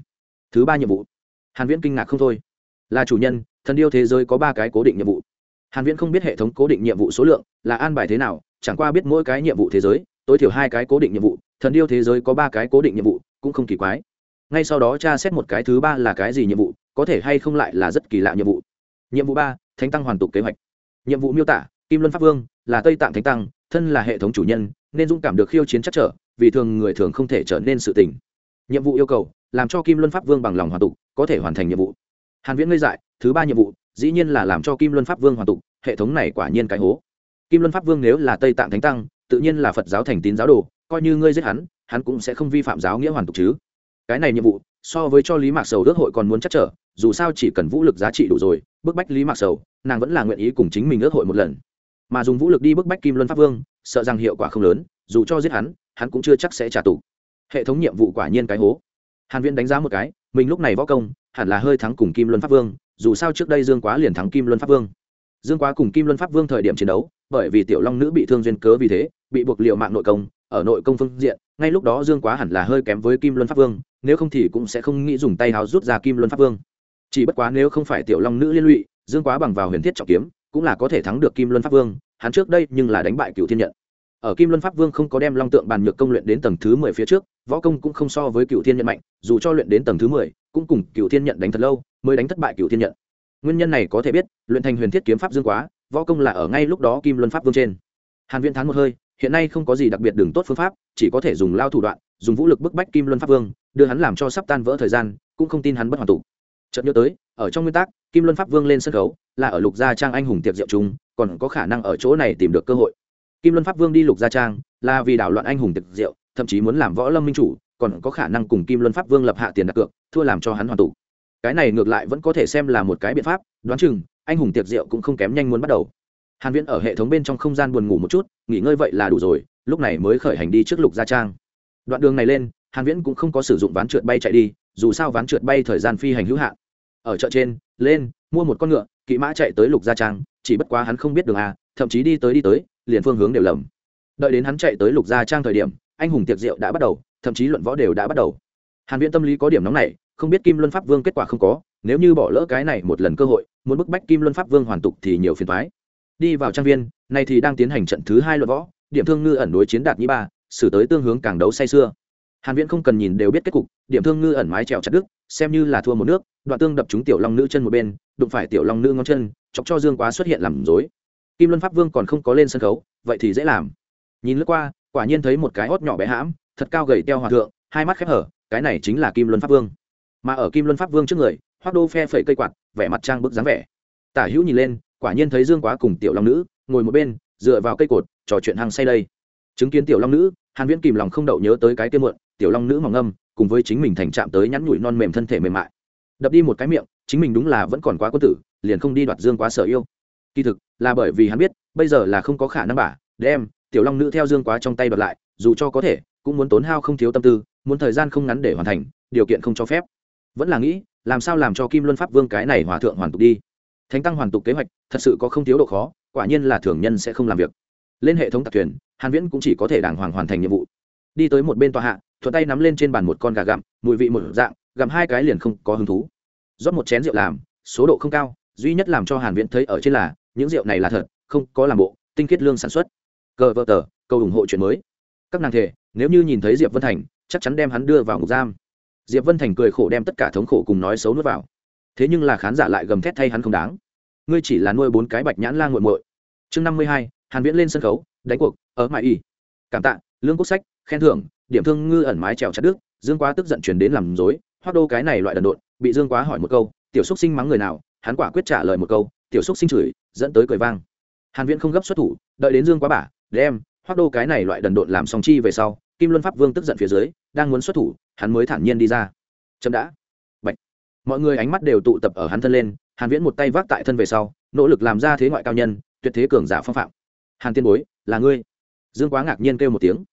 Thứ ba nhiệm vụ. Hàn viễn kinh ngạc không thôi. Là chủ nhân, thần điêu thế giới có ba cái cố định nhiệm vụ. Hàn viễn không biết hệ thống cố định nhiệm vụ số lượng là an bài thế nào, chẳng qua biết mỗi cái nhiệm vụ thế giới, tối thiểu hai cái cố định nhiệm vụ, thần điêu thế giới có ba cái cố định nhiệm vụ, cũng không kỳ quái. Ngay sau đó tra xét một cái thứ ba là cái gì nhiệm vụ, có thể hay không lại là rất kỳ lạ nhiệm vụ. Nhiệm vụ ba, thánh tăng hoàn tục kế hoạch. Nhiệm vụ miêu tả, kim luân pháp vương, là tây tạng thánh tăng thân là hệ thống chủ nhân, nên dũng cảm được khiêu chiến chắc trở, vì thường người thường không thể trở nên sự tình. Nhiệm vụ yêu cầu, làm cho kim luân pháp vương bằng lòng hoàn tục, có thể hoàn thành nhiệm vụ. Hàn viễn ngây dại, thứ ba nhiệm vụ, dĩ nhiên là làm cho kim luân pháp vương hoàn tục, hệ thống này quả nhiên cái hố. Kim luân pháp vương nếu là tây tạng thánh tăng, tự nhiên là phật giáo thành tín giáo đồ, coi như ngươi giết hắn hắn cũng sẽ không vi phạm giáo nghĩa hoàn tục chứ. Cái này nhiệm vụ, so với cho lý mạc sầu ước hội còn muốn chắc trở, dù sao chỉ cần vũ lực giá trị đủ rồi, bức bách lý mạc sầu, nàng vẫn là nguyện ý cùng chính mình ước hội một lần mà dùng vũ lực đi bức bách kim luân pháp vương, sợ rằng hiệu quả không lớn, dù cho giết hắn hắn cũng chưa chắc sẽ trả tù. Hệ thống nhiệm vụ quả nhiên cái hố. Hàn viễn đánh giá một cái, mình lúc này võ công, hẳn là hơi thắng cùng kim luân pháp vương, dù sao trước đây dương quá liền thắng kim luân pháp vương. Dương quá cùng kim luân pháp vương thời điểm chiến đấu, bởi vì tiểu long nữ bị thương duyên cớ vì thế, bị buộc liệu mạng nội công, ở nội công phương diện, ngay lúc đó dương quá hẳn là hơi kém với kim luân pháp vương, nếu không thì cũng sẽ không nghĩ dùng tay háo rút ra kim luân pháp vương. Chỉ bất quá nếu không phải tiểu long nữ liên lụy, dương quá bằng vào huyền thiết trọng kiếm cũng là có thể thắng được kim luân pháp vương, hắn trước đây nhưng là đánh bại cựu thiên nhận. Ở kim luân pháp vương không có đem long tượng bàn nhược công luyện đến tầng thứ mười phía trước, võ công cũng không so với cựu thiên nhận mạnh, dù cho luyện đến tầng thứ mười, cũng cùng cựu thiên nhận đánh thật lâu, mới đánh thất bại cựu thiên nhận. Nguyên nhân này có thể biết, luyện thành huyền thiết kiếm pháp dương quá, võ công là ở ngay lúc đó kim luân pháp vương trên. Hàn viễn thán một hơi, hiện nay không có gì đặc biệt đường tốt phương pháp, chỉ có thể dùng lao thủ đoạn, dùng vũ lực bức bách kim luân pháp vương, đưa hắn làm cho sắp tan vỡ thời gian, cũng không tin hắn bất hoàn tụ. Chợt nhớ tới, ở trong nguyên tắc kim luân pháp vương lên sân khấu, là ở lục gia trang anh hùng tiệc diệu chúng còn có khả năng ở chỗ này tìm được cơ hội. Kim luân pháp vương đi lục gia trang, là vì đảo loạn anh hùng tiệc diệu thậm chí muốn làm võ lâm minh chủ, còn có khả năng cùng kim luân pháp vương lập hạ tiền đặt cược, thua làm cho hắn hoàn tụ. Cái này ngược lại vẫn có thể xem là một cái biện pháp, đoán chừng, anh hùng tiệc rượu cũng không kém nhanh muốn bắt đầu. Hàn viễn ở hệ thống bên trong không gian buồn ngủ một chút, nghỉ ngơi vậy là đủ rồi, lúc này mới khởi hành đi trước lục gia trang. Đoạn đường này lên, hàn viễn cũng không có sử dụng ván trượt bay chạy đi, dù sao ván trượt bay thời gian phi hành hữu hạn ở chợ trên, lên, mua một con ngựa, kỵ mã chạy tới lục gia trang, chỉ bất quá hắn không biết đường à thậm chí đi tới đi tới, liền phương hướng đều lầm. Đợi đến hắn chạy tới lục gia trang thời điểm, anh hùng tiệc rượu đã bắt đầu, thậm chí luận võ đều đã bắt đầu. Hàn viễn tâm lý có điểm nóng này, không biết kim luân pháp vương kết quả không có, nếu như bỏ lỡ cái này một lần cơ hội, muốn bức bách kim luân pháp vương hoàn tục thì nhiều phiền thoái đi vào trang viên này thì đang tiến hành trận thứ hai luận võ, điểm thương ngư ẩn đối chiến đạt nhĩ ba, xử tới tương hướng càng đấu say xưa hàn viễn không cần nhìn đều biết kết cục, điểm thương ngư ẩn mái trèo chặt đứt, xem như là thua một nước, đoạn tương đập trúng tiểu long nữ chân một bên, đụng phải tiểu long nữ ngón chân, chọc cho dương quá xuất hiện làm rối. Kim luân pháp vương còn không có lên sân khấu, vậy thì dễ làm. Nhìn lướt qua, quả nhiên thấy một cái hót nhỏ bé hãm, thật cao gầy teo hòa thượng, hai mắt khép hở, cái này chính là kim luân pháp vương. Mà ở kim luân pháp vương trước người, hoác đô phe phẩy cây quạt, vẻ mặt trang bức dáng vẻ. Tả hữu nhìn lên, quả nhiên thấy dương quá cùng tiểu long nữ, ngồi một bên, dựa vào cây cột, trò chuyện hăng say đây. Chứng kiến tiểu long nữ, hàn viễn kìm lòng không đậu nhớ tới cái kia muộn tiểu long nữ mỏng ngâm, cùng với chính mình thành chạm tới nhắn nhủi non mềm thân thể mềm mại. Đập đi một cái miệng, chính mình đúng là vẫn còn quá quân tử, liền không đi đoạt dương quá sở yêu. Kỳ thực, là bởi vì hắn biết, bây giờ là không có khả năng bà, đem, tiểu long nữ theo dương quá trong tay đoạt lại, dù cho có thể, cũng muốn tốn hao không thiếu tâm tư, muốn thời gian không ngắn để hoàn thành, điều kiện không cho phép. Vẫn là nghĩ, làm sao làm cho kim luân pháp vương cái này hòa thượng hoàn tục đi. Thánh tăng hoàn tục kế hoạch, thật sự có không thiếu độ khó, quả nhiên là thường nhân sẽ không làm việc. Lên hệ thống tạc thuyền, hàn viễn cũng chỉ có thể đàng hoàng hoàn thành nhiệm vụ. Đi tới một bên tòa hạ thuận tay nắm lên trên bàn một con gà gặm, mùi vị một dạng, gặm hai cái liền không có hứng thú. Rót một chén rượu làm, số độ không cao, duy nhất làm cho hàn viễn thấy ở trên là, những rượu này là thật, không có làm bộ, tinh khiết lương sản xuất. Cờ vợ tờ câu ủng hộ chuyện mới. Các nàng thể nếu như nhìn thấy diệp vân thành, chắc chắn đem hắn đưa vào ngục giam. Diệp vân thành cười khổ đem tất cả thống khổ cùng nói xấu nuốt vào. Thế nhưng là khán giả lại gầm thét thay hắn không đáng. Ngươi chỉ là nuôi bốn cái bạch nhãn lang nguội muội. Chương năm mươi hai, hàn viễn lên sân khấu, đánh cuộc, ở mại y. Cảm tạ, lương quốc sách, khen thưởng điểm thương ngư ẩn mái trèo chặt đức dương quá tức giận chuyển đến làm dối hoác đô cái này loại đần độn, bị dương quá hỏi một câu, tiểu xúc sinh mắng người nào, hắn quả quyết trả lời một câu, tiểu xúc sinh chửi, dẫn tới cười vang. Hàn viễn không gấp xuất thủ, đợi đến dương quá bả, đem hoác đô cái này loại đần độn làm song chi về sau, kim luân pháp vương tức giận phía dưới, đang muốn xuất thủ, hắn mới thản nhiên đi ra. Chậm đã. Bạch. mọi người ánh mắt đều tụ tập ở hắn thân lên, hàn viễn một tay vác tại thân về sau, nỗ lực làm ra thế ngoại cao nhân, tuyệt thế cường giả phong phạm. Hàn tiên bối, là ngươi. Dương quá ngạc nhiên kêu một tiếng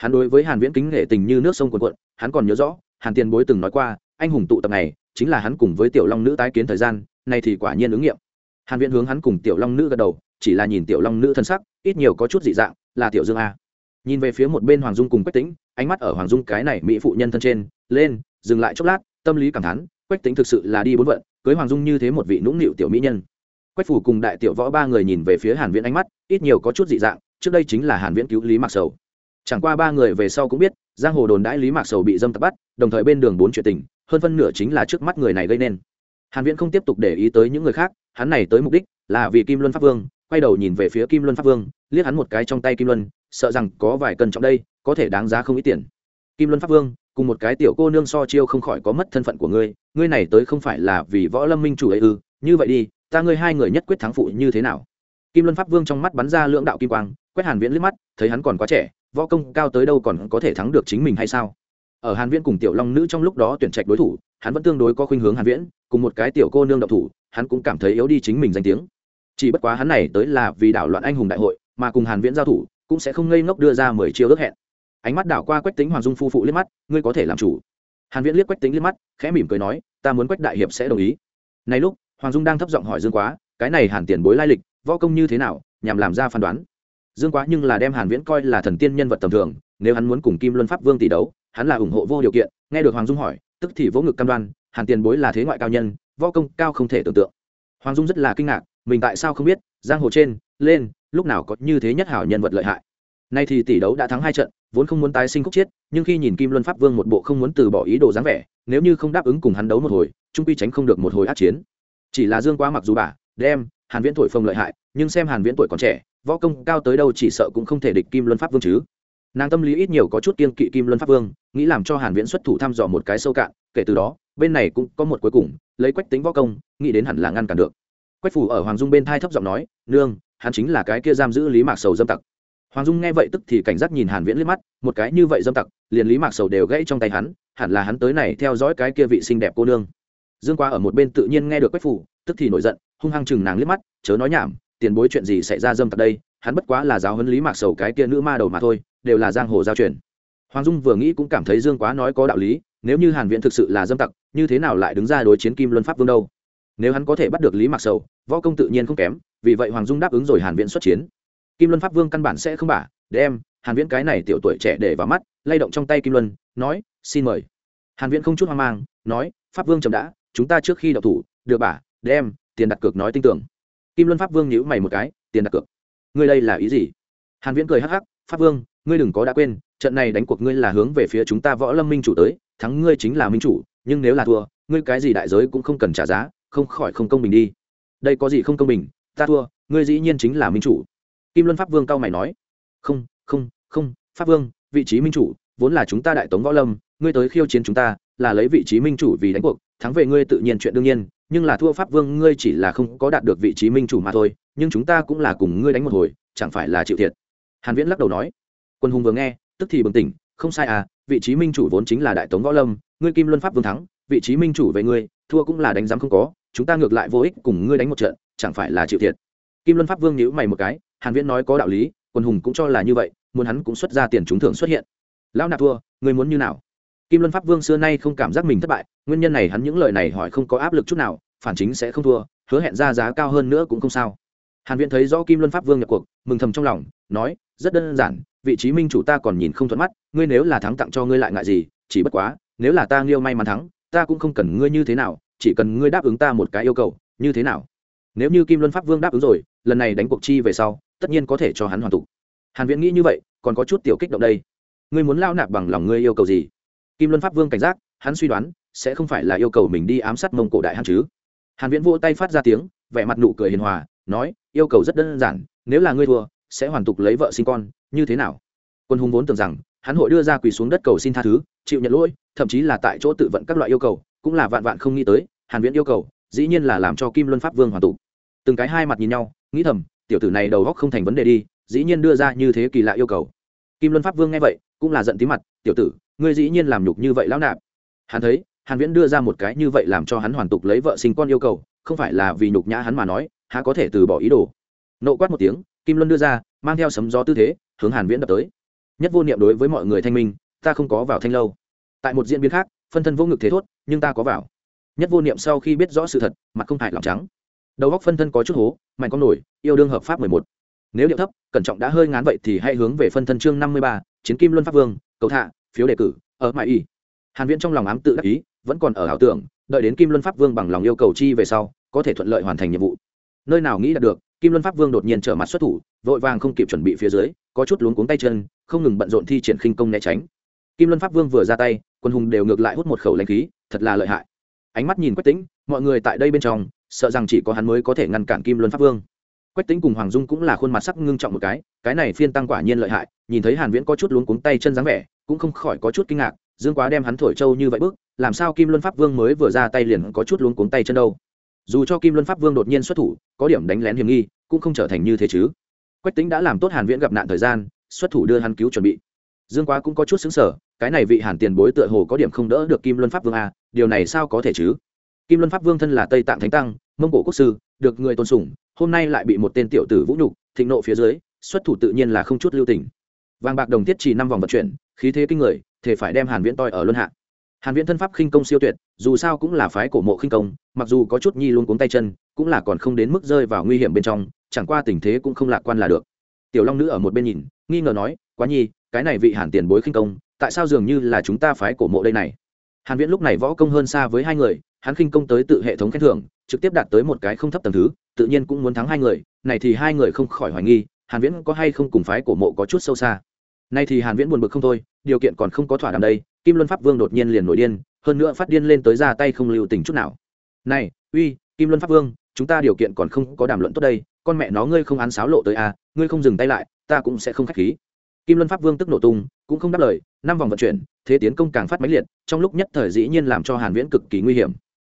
hắn đối với hàn viễn kính nghệ tình như nước sông cuồn cuộn, hắn còn nhớ rõ, hàn tiền bối từng nói qua, anh hùng tụ tập này, chính là hắn cùng với tiểu long nữ tái kiến thời gian này thì quả nhiên ứng nghiệm. Hàn viễn hướng hắn cùng tiểu long nữ gật đầu, chỉ là nhìn tiểu long nữ thân sắc, ít nhiều có chút dị dạng, là tiểu dương a. Nhìn về phía một bên hoàng dung cùng quách tĩnh, ánh mắt ở hoàng dung cái này mỹ phụ nhân thân trên, lên, dừng lại chốc lát, tâm lý cảm thán, quách tĩnh thực sự là đi bốn vận, cưới hoàng dung như thế một vị nũng nịu tiểu mỹ nhân. Quách phủ cùng đại tiểu võ ba người nhìn về phía hàn viễn ánh mắt, ít nhiều có chút dị dạng, trước đây chính là hàn viễn cứu lý mặc sầu chẳng qua ba người về sau cũng biết, giang hồ đồn đãi lý mạc sầu bị dâm tập bắt, đồng thời bên đường bốn chuyện tình, hơn phân nửa chính là trước mắt người này gây nên. Hàn viễn không tiếp tục để ý tới những người khác, hắn này tới mục đích là vì kim luân pháp vương, quay đầu nhìn về phía kim luân pháp vương, liếc hắn một cái trong tay kim luân, sợ rằng có vài cân trọng đây, có thể đáng giá không ít tiền. Kim luân pháp vương, cùng một cái tiểu cô nương so chiêu không khỏi có mất thân phận của ngươi ngươi này tới không phải là vì võ lâm minh chủ ấy ư? Như vậy đi, ta ngươi hai người nhất quyết thắng phụ như thế nào? Kim luân pháp vương trong mắt bắn ra lưỡng đạo kim quang, quét hàn viễn liếc mắt, thấy hắn còn quá trẻ võ công cao tới đâu còn có thể thắng được chính mình hay sao? Ở hàn viễn cùng tiểu long nữ trong lúc đó tuyển trạch đối thủ, hắn vẫn tương đối có khuynh hướng hàn viễn, cùng một cái tiểu cô nương động thủ, hắn cũng cảm thấy yếu đi chính mình danh tiếng. Chỉ bất quá hắn này tới là vì đảo loạn anh hùng đại hội, mà cùng hàn viễn giao thủ, cũng sẽ không ngây ngốc đưa ra mười chiêu ước hẹn. Ánh mắt đảo qua quách tính hoàng dung phu phụ liếc mắt, ngươi có thể làm chủ. Hàn viễn liếc quách tính liếc mắt, khẽ mỉm cười nói, ta muốn quách đại hiệp sẽ đồng ý. Này lúc, hoàng dung đang thấp giọng hỏi dương quá, cái này hàn tiền bối lai lịch, võ công như thế nào, nhằm làm ra phán đoán? Dương quá nhưng là đem hàn viễn coi là thần tiên nhân vật tầm thường, nếu hắn muốn cùng kim luân pháp vương tỷ đấu, hắn là ủng hộ vô điều kiện, nghe được hoàng dung hỏi, tức thì vỗ ngực cam đoan, hàn tiền bối là thế ngoại cao nhân, võ công cao không thể tưởng tượng. Hoàng dung rất là kinh ngạc, mình tại sao không biết, giang hồ trên, lên, lúc nào có như thế nhất hảo nhân vật lợi hại. Nay thì tỷ đấu đã thắng hai trận, vốn không muốn tái sinh khúc chiết, nhưng khi nhìn kim luân pháp vương một bộ không muốn từ bỏ ý đồ dáng vẻ, nếu như không đáp ứng cùng hắn đấu một hồi trung quy tránh không được một hồi át chiến. Chỉ là dương quá mặc dù bà đem hàn viễn tuổi phong lợi hại, nhưng xem hàn viễn tuổi còn trẻ võ công cao tới đâu chỉ sợ cũng không thể địch kim luân pháp vương chứ. Nàng tâm lý ít nhiều có chút kiên kỵ kim luân pháp vương, nghĩ làm cho hàn viễn xuất thủ thăm dò một cái sâu cạn, kể từ đó, bên này cũng có một cuối cùng, lấy quách tính võ công, nghĩ đến hẳn là ngăn cản được. Quách phủ ở hoàng dung bên thai thấp giọng nói, nương, hắn chính là cái kia giam giữ lý mạc sầu dâm tặc. Hoàng dung nghe vậy tức thì cảnh giác nhìn hàn viễn liếc mắt, một cái như vậy dâm tặc, liền lý mạc sầu đều gãy trong tay hắn, hẳn là hắn tới này theo dõi cái kia vị xinh đẹp cô nương. Dương qua ở một bên tự nhiên nghe được quách phủ, tức thì nổi giận, hung hăng chừng nàng liếc mắt, chớ nói nhảm tiền bối chuyện gì xảy ra dâm tặc đây, hắn bất quá là giáo huấn lý mạc sầu cái kia nữ ma đầu mà thôi, đều là giang hồ giao truyền. Hoàng dung vừa nghĩ cũng cảm thấy dương quá nói có đạo lý, nếu như hàn viễn thực sự là dâm tặc, như thế nào lại đứng ra đối chiến kim luân pháp vương đâu? Nếu hắn có thể bắt được lý mạc sầu, võ công tự nhiên không kém, vì vậy hoàng dung đáp ứng rồi hàn viễn xuất chiến. Kim luân pháp vương căn bản sẽ không bả, đem hàn viễn cái này tiểu tuổi trẻ để vào mắt, lay động trong tay kim luân, nói, xin mời. Hàn viễn không chút hoang mang, nói, pháp vương chậm đã, chúng ta trước khi đậu thủ, được bả, đem tiền đặt cược nói tin tưởng kim luân pháp vương nhíu mày một cái, tiền đặt cược. Ngươi đây là ý gì? Hàn viễn cười hắc hắc, pháp vương, ngươi đừng có đã quên, trận này đánh cuộc ngươi là hướng về phía chúng ta võ lâm minh chủ tới, thắng ngươi chính là minh chủ, nhưng nếu là thua, ngươi cái gì đại giới cũng không cần trả giá, không khỏi không công bình đi. Đây có gì không công bình? Ta thua, ngươi dĩ nhiên chính là minh chủ. Kim luân pháp vương cao mày nói. Không không không, pháp vương, vị trí minh chủ vốn là chúng ta đại tống võ lâm, ngươi tới khiêu chiến chúng ta, là lấy vị trí minh chủ vì đánh cuộc, thắng về ngươi tự nhiên chuyện đương nhiên nhưng là thua pháp vương ngươi chỉ là không có đạt được vị trí minh chủ mà thôi, nhưng chúng ta cũng là cùng ngươi đánh một hồi, chẳng phải là chịu thiệt. Hàn viễn lắc đầu nói. Quân hùng vừa nghe, tức thì bừng tỉnh, không sai à vị trí minh chủ vốn chính là đại tống võ lâm, ngươi kim luân pháp vương thắng, vị trí minh chủ về ngươi, thua cũng là đánh giám không có, chúng ta ngược lại vô ích cùng ngươi đánh một trận, chẳng phải là chịu thiệt. Kim luân pháp vương nhíu mày một cái, hàn viễn nói có đạo lý, quân hùng cũng cho là như vậy, muốn hắn cũng xuất ra tiền trúng thưởng xuất hiện. Lão nạp thua, ngươi muốn như nào? Kim luân pháp vương xưa nay không cảm giác mình thất bại, nguyên nhân này hắn những lời này hỏi không có áp lực chút nào, phản chính sẽ không thua, hứa hẹn ra giá cao hơn nữa cũng không sao. Hàn viễn thấy rõ kim luân pháp vương nhập cuộc, mừng thầm trong lòng, nói, rất đơn giản, vị trí minh chủ ta còn nhìn không thuận mắt, ngươi nếu là thắng tặng cho ngươi lại ngại gì, chỉ bất quá, nếu là ta nghiêu may mắn thắng, ta cũng không cần ngươi như thế nào, chỉ cần ngươi đáp ứng ta một cái yêu cầu, như thế nào? Nếu như kim luân pháp vương đáp ứng rồi, lần này đánh cuộc chi về sau, tất nhiên có thể cho hắn hoàn tụ hàn viễn nghĩ như vậy, còn có chút tiểu kích động đây. Ngươi muốn lao nạp bằng lòng ngươi yêu cầu gì? Kim luân pháp vương cảnh giác, hắn suy đoán, sẽ không phải là yêu cầu mình đi ám sát mông cổ đại hắn chứ. Hàn viễn vỗ tay phát ra tiếng, vẻ mặt nụ cười hiền hòa, nói, yêu cầu rất đơn giản, nếu là ngươi thua, sẽ hoàn tục lấy vợ sinh con, như thế nào? Quân hùng vốn tưởng rằng, hắn hội đưa ra quỳ xuống đất cầu xin tha thứ, chịu nhận lỗi, thậm chí là tại chỗ tự vận các loại yêu cầu, cũng là vạn vạn không nghĩ tới, hàn viễn yêu cầu, dĩ nhiên là làm cho kim luân pháp vương hoàn tục. Từng cái hai mặt nhìn nhau, nghĩ thầm, tiểu tử này đầu óc không thành vấn đề đi, dĩ nhiên đưa ra như thế kỳ lạ yêu cầu. Kim luân pháp vương nghe vậy, cũng là giận tí mặt, tiểu tử ngươi dĩ nhiên làm nhục như vậy lão nạp. Hắn thấy hàn viễn đưa ra một cái như vậy làm cho hắn hoàn tục lấy vợ sinh con yêu cầu không phải là vì nhục nhã hắn mà nói há có thể từ bỏ ý đồ. Nộ quát một tiếng kim luân đưa ra mang theo sấm gió tư thế hướng hàn viễn đập tới. Nhất vô niệm đối với mọi người thanh minh ta không có vào thanh lâu. Tại một diễn biến khác phân thân vô ngực thế thốt nhưng ta có vào. Nhất vô niệm sau khi biết rõ sự thật mặt không hại lòng trắng. Đầu góc phân thân có chút hố mạnh con nổi yêu đương hợp pháp 11. nếu điệu thấp cẩn trọng đã hơi ngán vậy thì hãy hướng về phân thân chương 53, chiến kim luân pháp vương cầu thạ phiếu đề cử, ở mãi y. Hàn viễn trong lòng ám tự đắc ý, vẫn còn ở ảo tưởng, đợi đến kim luân pháp vương bằng lòng yêu cầu chi về sau, có thể thuận lợi hoàn thành nhiệm vụ. Nơi nào nghĩ đạt được, kim luân pháp vương đột nhiên trở mặt xuất thủ, vội vàng không kịp chuẩn bị phía dưới, có chút luống cuống tay chân, không ngừng bận rộn thi triển khinh công né tránh. Kim luân pháp vương vừa ra tay, quân hùng đều ngược lại hút một khẩu lãnh khí, thật là lợi hại. Ánh mắt nhìn quách tĩnh, mọi người tại đây bên trong, sợ rằng chỉ có hắn mới có thể ngăn cản kim luân pháp vương. Quách tĩnh cùng hoàng dung cũng là khuôn mặt sắc ngưng trọng một cái cái này phiên tăng quả nhiên lợi hại, nhìn thấy hàn viễn có chút luống cuống tay chân dáng vẻ cũng không khỏi có chút kinh ngạc dương quá đem hắn thổi trâu như vậy bước làm sao kim luân pháp vương mới vừa ra tay liền có chút luống cuống tay chân đâu? Dù cho kim luân pháp vương đột nhiên xuất thủ có điểm đánh lén hiểm nghi cũng không trở thành như thế chứ. Quách tính đã làm tốt hàn viễn gặp nạn thời gian xuất thủ đưa hắn cứu chuẩn bị. Dương quá cũng có chút xứng sở cái này vị hàn tiền bối tựa hồ có điểm không đỡ được kim luân pháp vương a điều này sao có thể chứ? Kim luân pháp vương thân là tây tạng thánh tăng mông cổ quốc sư được người tôn sủng, hôm nay lại bị một tên tiểu tử vũ nhục thịnh nộ phía dưới xuất thủ tự nhiên là không chút lưu tình. Vàng bạc đồng thiết chỉ năm vòng vận chuyển khí thế kinh người, thể phải đem hàn viễn toi ở luân hạ. Hàn viễn thân pháp khinh công siêu tuyệt, dù sao cũng là phái cổ mộ khinh công, mặc dù có chút nhi luôn cuống tay chân, cũng là còn không đến mức rơi vào nguy hiểm bên trong, chẳng qua tình thế cũng không lạc quan là được. Tiểu long nữ ở một bên nhìn, nghi ngờ nói, quá nhi, cái này vị hàn tiền bối khinh công, tại sao dường như là chúng ta phái cổ mộ đây này? Hàn viễn lúc này võ công hơn xa với hai người, hắn khinh công tới tự hệ thống khen thưởng, trực tiếp đạt tới một cái không thấp tầng thứ, tự nhiên cũng muốn thắng hai người, này thì hai người không khỏi hoài nghi, hàn viễn có hay không cùng phái cổ mộ có chút sâu xa nay thì hàn viễn buồn bực không thôi, điều kiện còn không có thỏa đàm đây, kim luân pháp vương đột nhiên liền nổi điên, hơn nữa phát điên lên tới ra tay không lưu tình chút nào. Này, uy, kim luân pháp vương, chúng ta điều kiện còn không có đàm luận tốt đây, con mẹ nó ngươi không án sáo lộ tới à ngươi không dừng tay lại, ta cũng sẽ không khách khí. Kim luân pháp vương tức nổ tung, cũng không đáp lời, năm vòng vận chuyển, thế tiến công càng phát mãnh liệt, trong lúc nhất thời dĩ nhiên làm cho hàn viễn cực kỳ nguy hiểm.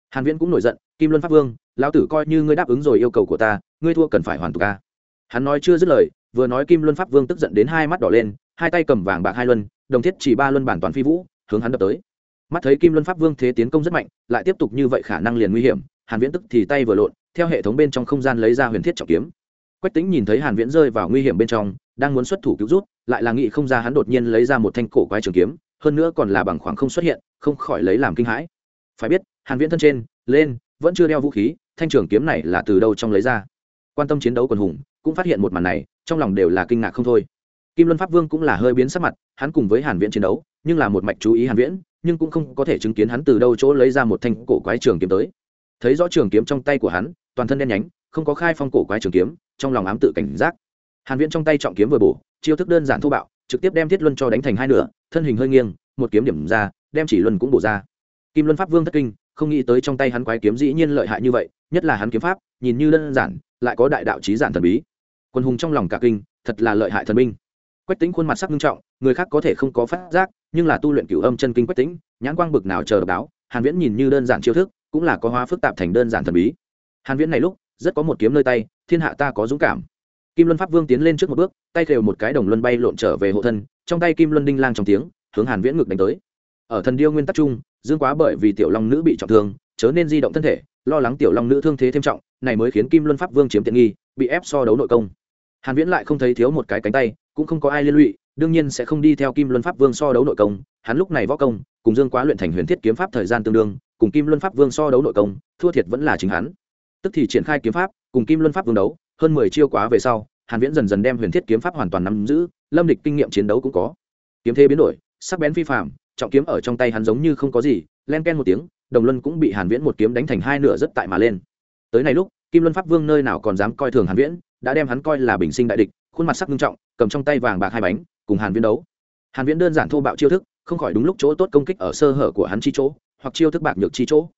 Hàn viễn cũng nổi giận, kim luân pháp vương, lão tử coi như ngươi đáp ứng rồi yêu cầu của ta, ngươi thua cần phải hoàn tục a. hắn nói chưa dứt lời, vừa nói kim luân pháp vương tức giận đến hai mắt đỏ lên hai tay cầm vàng bạc hai luân, đồng thiết chỉ ba luân bản toàn phi vũ, hướng hắn đập tới. Mắt thấy kim luân pháp vương thế tiến công rất mạnh, lại tiếp tục như vậy khả năng liền nguy hiểm, hàn viễn tức thì tay vừa lộn, theo hệ thống bên trong không gian lấy ra huyền thiết trọng kiếm. Quách tính nhìn thấy hàn viễn rơi vào nguy hiểm bên trong, đang muốn xuất thủ cứu rút, lại là nghĩ không ra hắn đột nhiên lấy ra một thanh cổ quái trường kiếm, hơn nữa còn là bằng khoảng không xuất hiện, không khỏi lấy làm kinh hãi. Phải biết, hàn viễn thân trên, lên, vẫn chưa đeo vũ khí, thanh trường kiếm này là từ đâu trong lấy ra? Quan tâm chiến đấu quần hùng, cũng phát hiện một màn này, trong lòng đều là kinh ngạc không thôi kim luân pháp vương cũng là hơi biến sắc mặt, hắn cùng với hàn viễn chiến đấu, nhưng là một mạch chú ý hàn viễn, nhưng cũng không có thể chứng kiến hắn từ đâu chỗ lấy ra một thanh cổ quái trường kiếm tới. Thấy rõ trường kiếm trong tay của hắn, toàn thân đen nhánh, không có khai phong cổ quái trường kiếm, trong lòng ám tự cảnh giác. Hàn viễn trong tay trọng kiếm vừa bổ, chiêu thức đơn giản thô bạo, trực tiếp đem thiết luân cho đánh thành hai nửa, thân hình hơi nghiêng, một kiếm điểm ra, đem chỉ luân cũng bổ ra. Kim luân pháp vương thất kinh, không nghĩ tới trong tay hắn quái kiếm dĩ nhiên lợi hại như vậy, nhất là hắn kiếm pháp, nhìn như đơn giản, lại có đại đạo trí giản thần bí. Quân hùng trong lòng cả kinh, thật là lợi hại thần binh quách tính khuôn mặt sắc nghiêm trọng, người khác có thể không có phát giác, nhưng là tu luyện cửu âm chân kinh quách tính nhãn quang bực nào chờ độc đáo, hàn viễn nhìn như đơn giản chiêu thức, cũng là có hóa phức tạp thành đơn giản thần bí. Hàn viễn này lúc, rất có một kiếm nơi tay, thiên hạ ta có dũng cảm. Kim luân pháp vương tiến lên trước một bước, tay khều một cái đồng luân bay lộn trở về hộ thân, trong tay kim luân đinh lang trong tiếng, hướng hàn viễn ngược đánh tới. Ở thần điêu nguyên tắc chung, dương quá bởi vì tiểu long nữ bị trọng thương, chớ nên di động thân thể, lo lắng tiểu long nữ thương thế thêm trọng, này mới khiến kim luân pháp vương chiếm tiện nghi, bị ép so đấu nội công hàn viễn lại không thấy thiếu một cái cánh tay, cũng không có ai liên lụy, đương nhiên sẽ không đi theo kim luân pháp vương so đấu nội công, hắn lúc này võ công, cùng dương quá luyện thành huyền thiết kiếm pháp thời gian tương đương, cùng kim luân pháp vương so đấu nội công, thua thiệt vẫn là chính hắn. Tức thì triển khai kiếm pháp, cùng kim luân pháp vương đấu, hơn mười chiêu quá về sau, hàn viễn dần dần đem huyền thiết kiếm pháp hoàn toàn nắm giữ, lâm địch kinh nghiệm chiến đấu cũng có. Kiếm thế biến đổi, sắc bén phi phàm, trọng kiếm ở trong tay hắn giống như không có gì, len ken một tiếng, đồng luân cũng bị hàn viễn một kiếm đánh thành hai nửa rất tại mà lên. Tới này lúc, kim luân pháp vương nơi nào còn dám coi thường hàn viễn đã đem hắn coi là bình sinh đại địch, khuôn mặt sắc nghiêm trọng, cầm trong tay vàng bạc hai bánh, cùng hàn viễn đấu. Hàn viễn đơn giản thô bạo chiêu thức, không khỏi đúng lúc chỗ tốt công kích ở sơ hở của hắn chi chỗ, hoặc chiêu thức bạc nhược chi chỗ.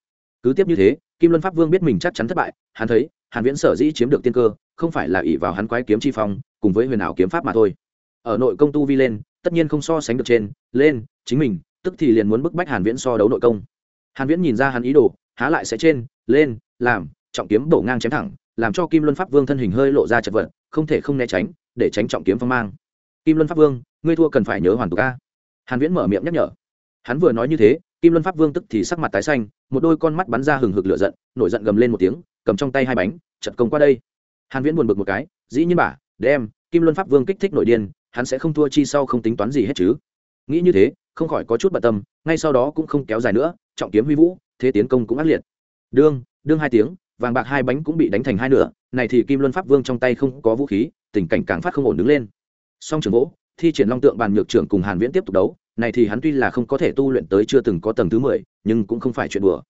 Cứ tiếp như thế, kim luân pháp vương biết mình chắc chắn thất bại, hắn thấy, hàn viễn sở dĩ chiếm được tiên cơ, không phải là ỷ vào hắn quái kiếm chi phong, cùng với huyền ảo kiếm pháp mà thôi. Ở nội công tu vi lên, tất nhiên không so sánh được trên, lên, chính mình, tức thì liền muốn bức bách hàn viễn so đấu nội công. Hàn viễn nhìn ra hắn ý đồ, há lại sẽ trên, lên, làm, trọng kiếm bổ ngang chém thẳng làm cho kim luân pháp vương thân hình hơi lộ ra chật vật, không thể không né tránh, để tránh trọng kiếm phong mang. Kim luân pháp vương, ngươi thua cần phải nhớ hoàn tục ca hàn viễn mở miệng nhắc nhở. Hắn vừa nói như thế, kim luân pháp vương tức thì sắc mặt tái xanh, một đôi con mắt bắn ra hừng hực lửa giận, nổi giận gầm lên một tiếng, cầm trong tay hai bánh, chật công qua đây. Hàn viễn buồn bực một cái, dĩ nhiên bà, đem, kim luân pháp vương kích thích nội điên, hắn sẽ không thua chi sau không tính toán gì hết chứ. Nghĩ như thế, không khỏi có chút bận tâm, ngay sau đó cũng không kéo dài nữa, trọng kiếm huy vũ, thế tiến công cũng ác liệt. Đương đương hai tiếng vàng bạc hai bánh cũng bị đánh thành hai nửa này thì kim luân pháp vương trong tay không có vũ khí tình cảnh càng phát không ổn đứng lên. Song trường gỗ thi triển long tượng bàn nhược trưởng cùng hàn viễn tiếp tục đấu này thì hắn tuy là không có thể tu luyện tới chưa từng có tầng thứ 10, nhưng cũng không phải chuyện đùa.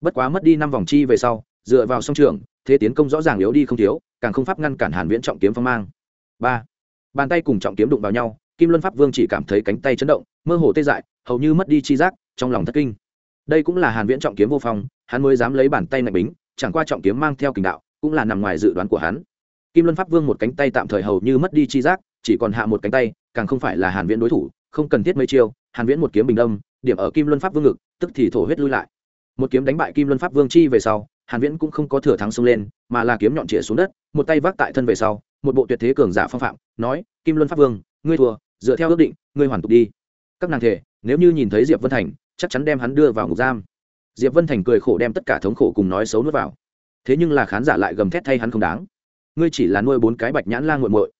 Bất quá mất đi năm vòng chi về sau dựa vào song trường thế tiến công rõ ràng yếu đi không thiếu càng không pháp ngăn cản hàn viễn trọng kiếm phong mang. Ba bàn tay cùng trọng kiếm đụng vào nhau kim luân pháp vương chỉ cảm thấy cánh tay chấn động mơ hồ tê dại hầu như mất đi chi giác trong lòng thất kinh. Đây cũng là hàn viễn trọng kiếm vô phong hắn mới dám lấy bàn tay mạnh bính chẳng qua trọng kiếm mang theo kình đạo, cũng là nằm ngoài dự đoán của hắn. Kim luân pháp vương một cánh tay tạm thời hầu như mất đi chi giác, chỉ còn hạ một cánh tay, càng không phải là hàn viễn đối thủ, không cần thiết mấy chiêu, hàn viễn một kiếm bình đâm điểm ở kim luân pháp vương ngực, tức thì thổ huyết lui lại. Một kiếm đánh bại kim luân pháp vương chi về sau, hàn viễn cũng không có thừa thắng xông lên, mà là kiếm nhọn chĩa xuống đất, một tay vác tại thân về sau, một bộ tuyệt thế cường giả phong phạm, nói, kim luân pháp vương, ngươi thua, dựa theo ước định, ngươi hoàn tục đi. Các nàng thể, nếu như nhìn thấy diệp vân thành, chắc chắn đem hắn đưa vào ngục giam diệp vân thành cười khổ đem tất cả thống khổ cùng nói xấu nuốt vào. Thế nhưng là khán giả lại gầm thét thay hắn không đáng. Ngươi chỉ là nuôi bốn cái bạch nhãn lan g u muội.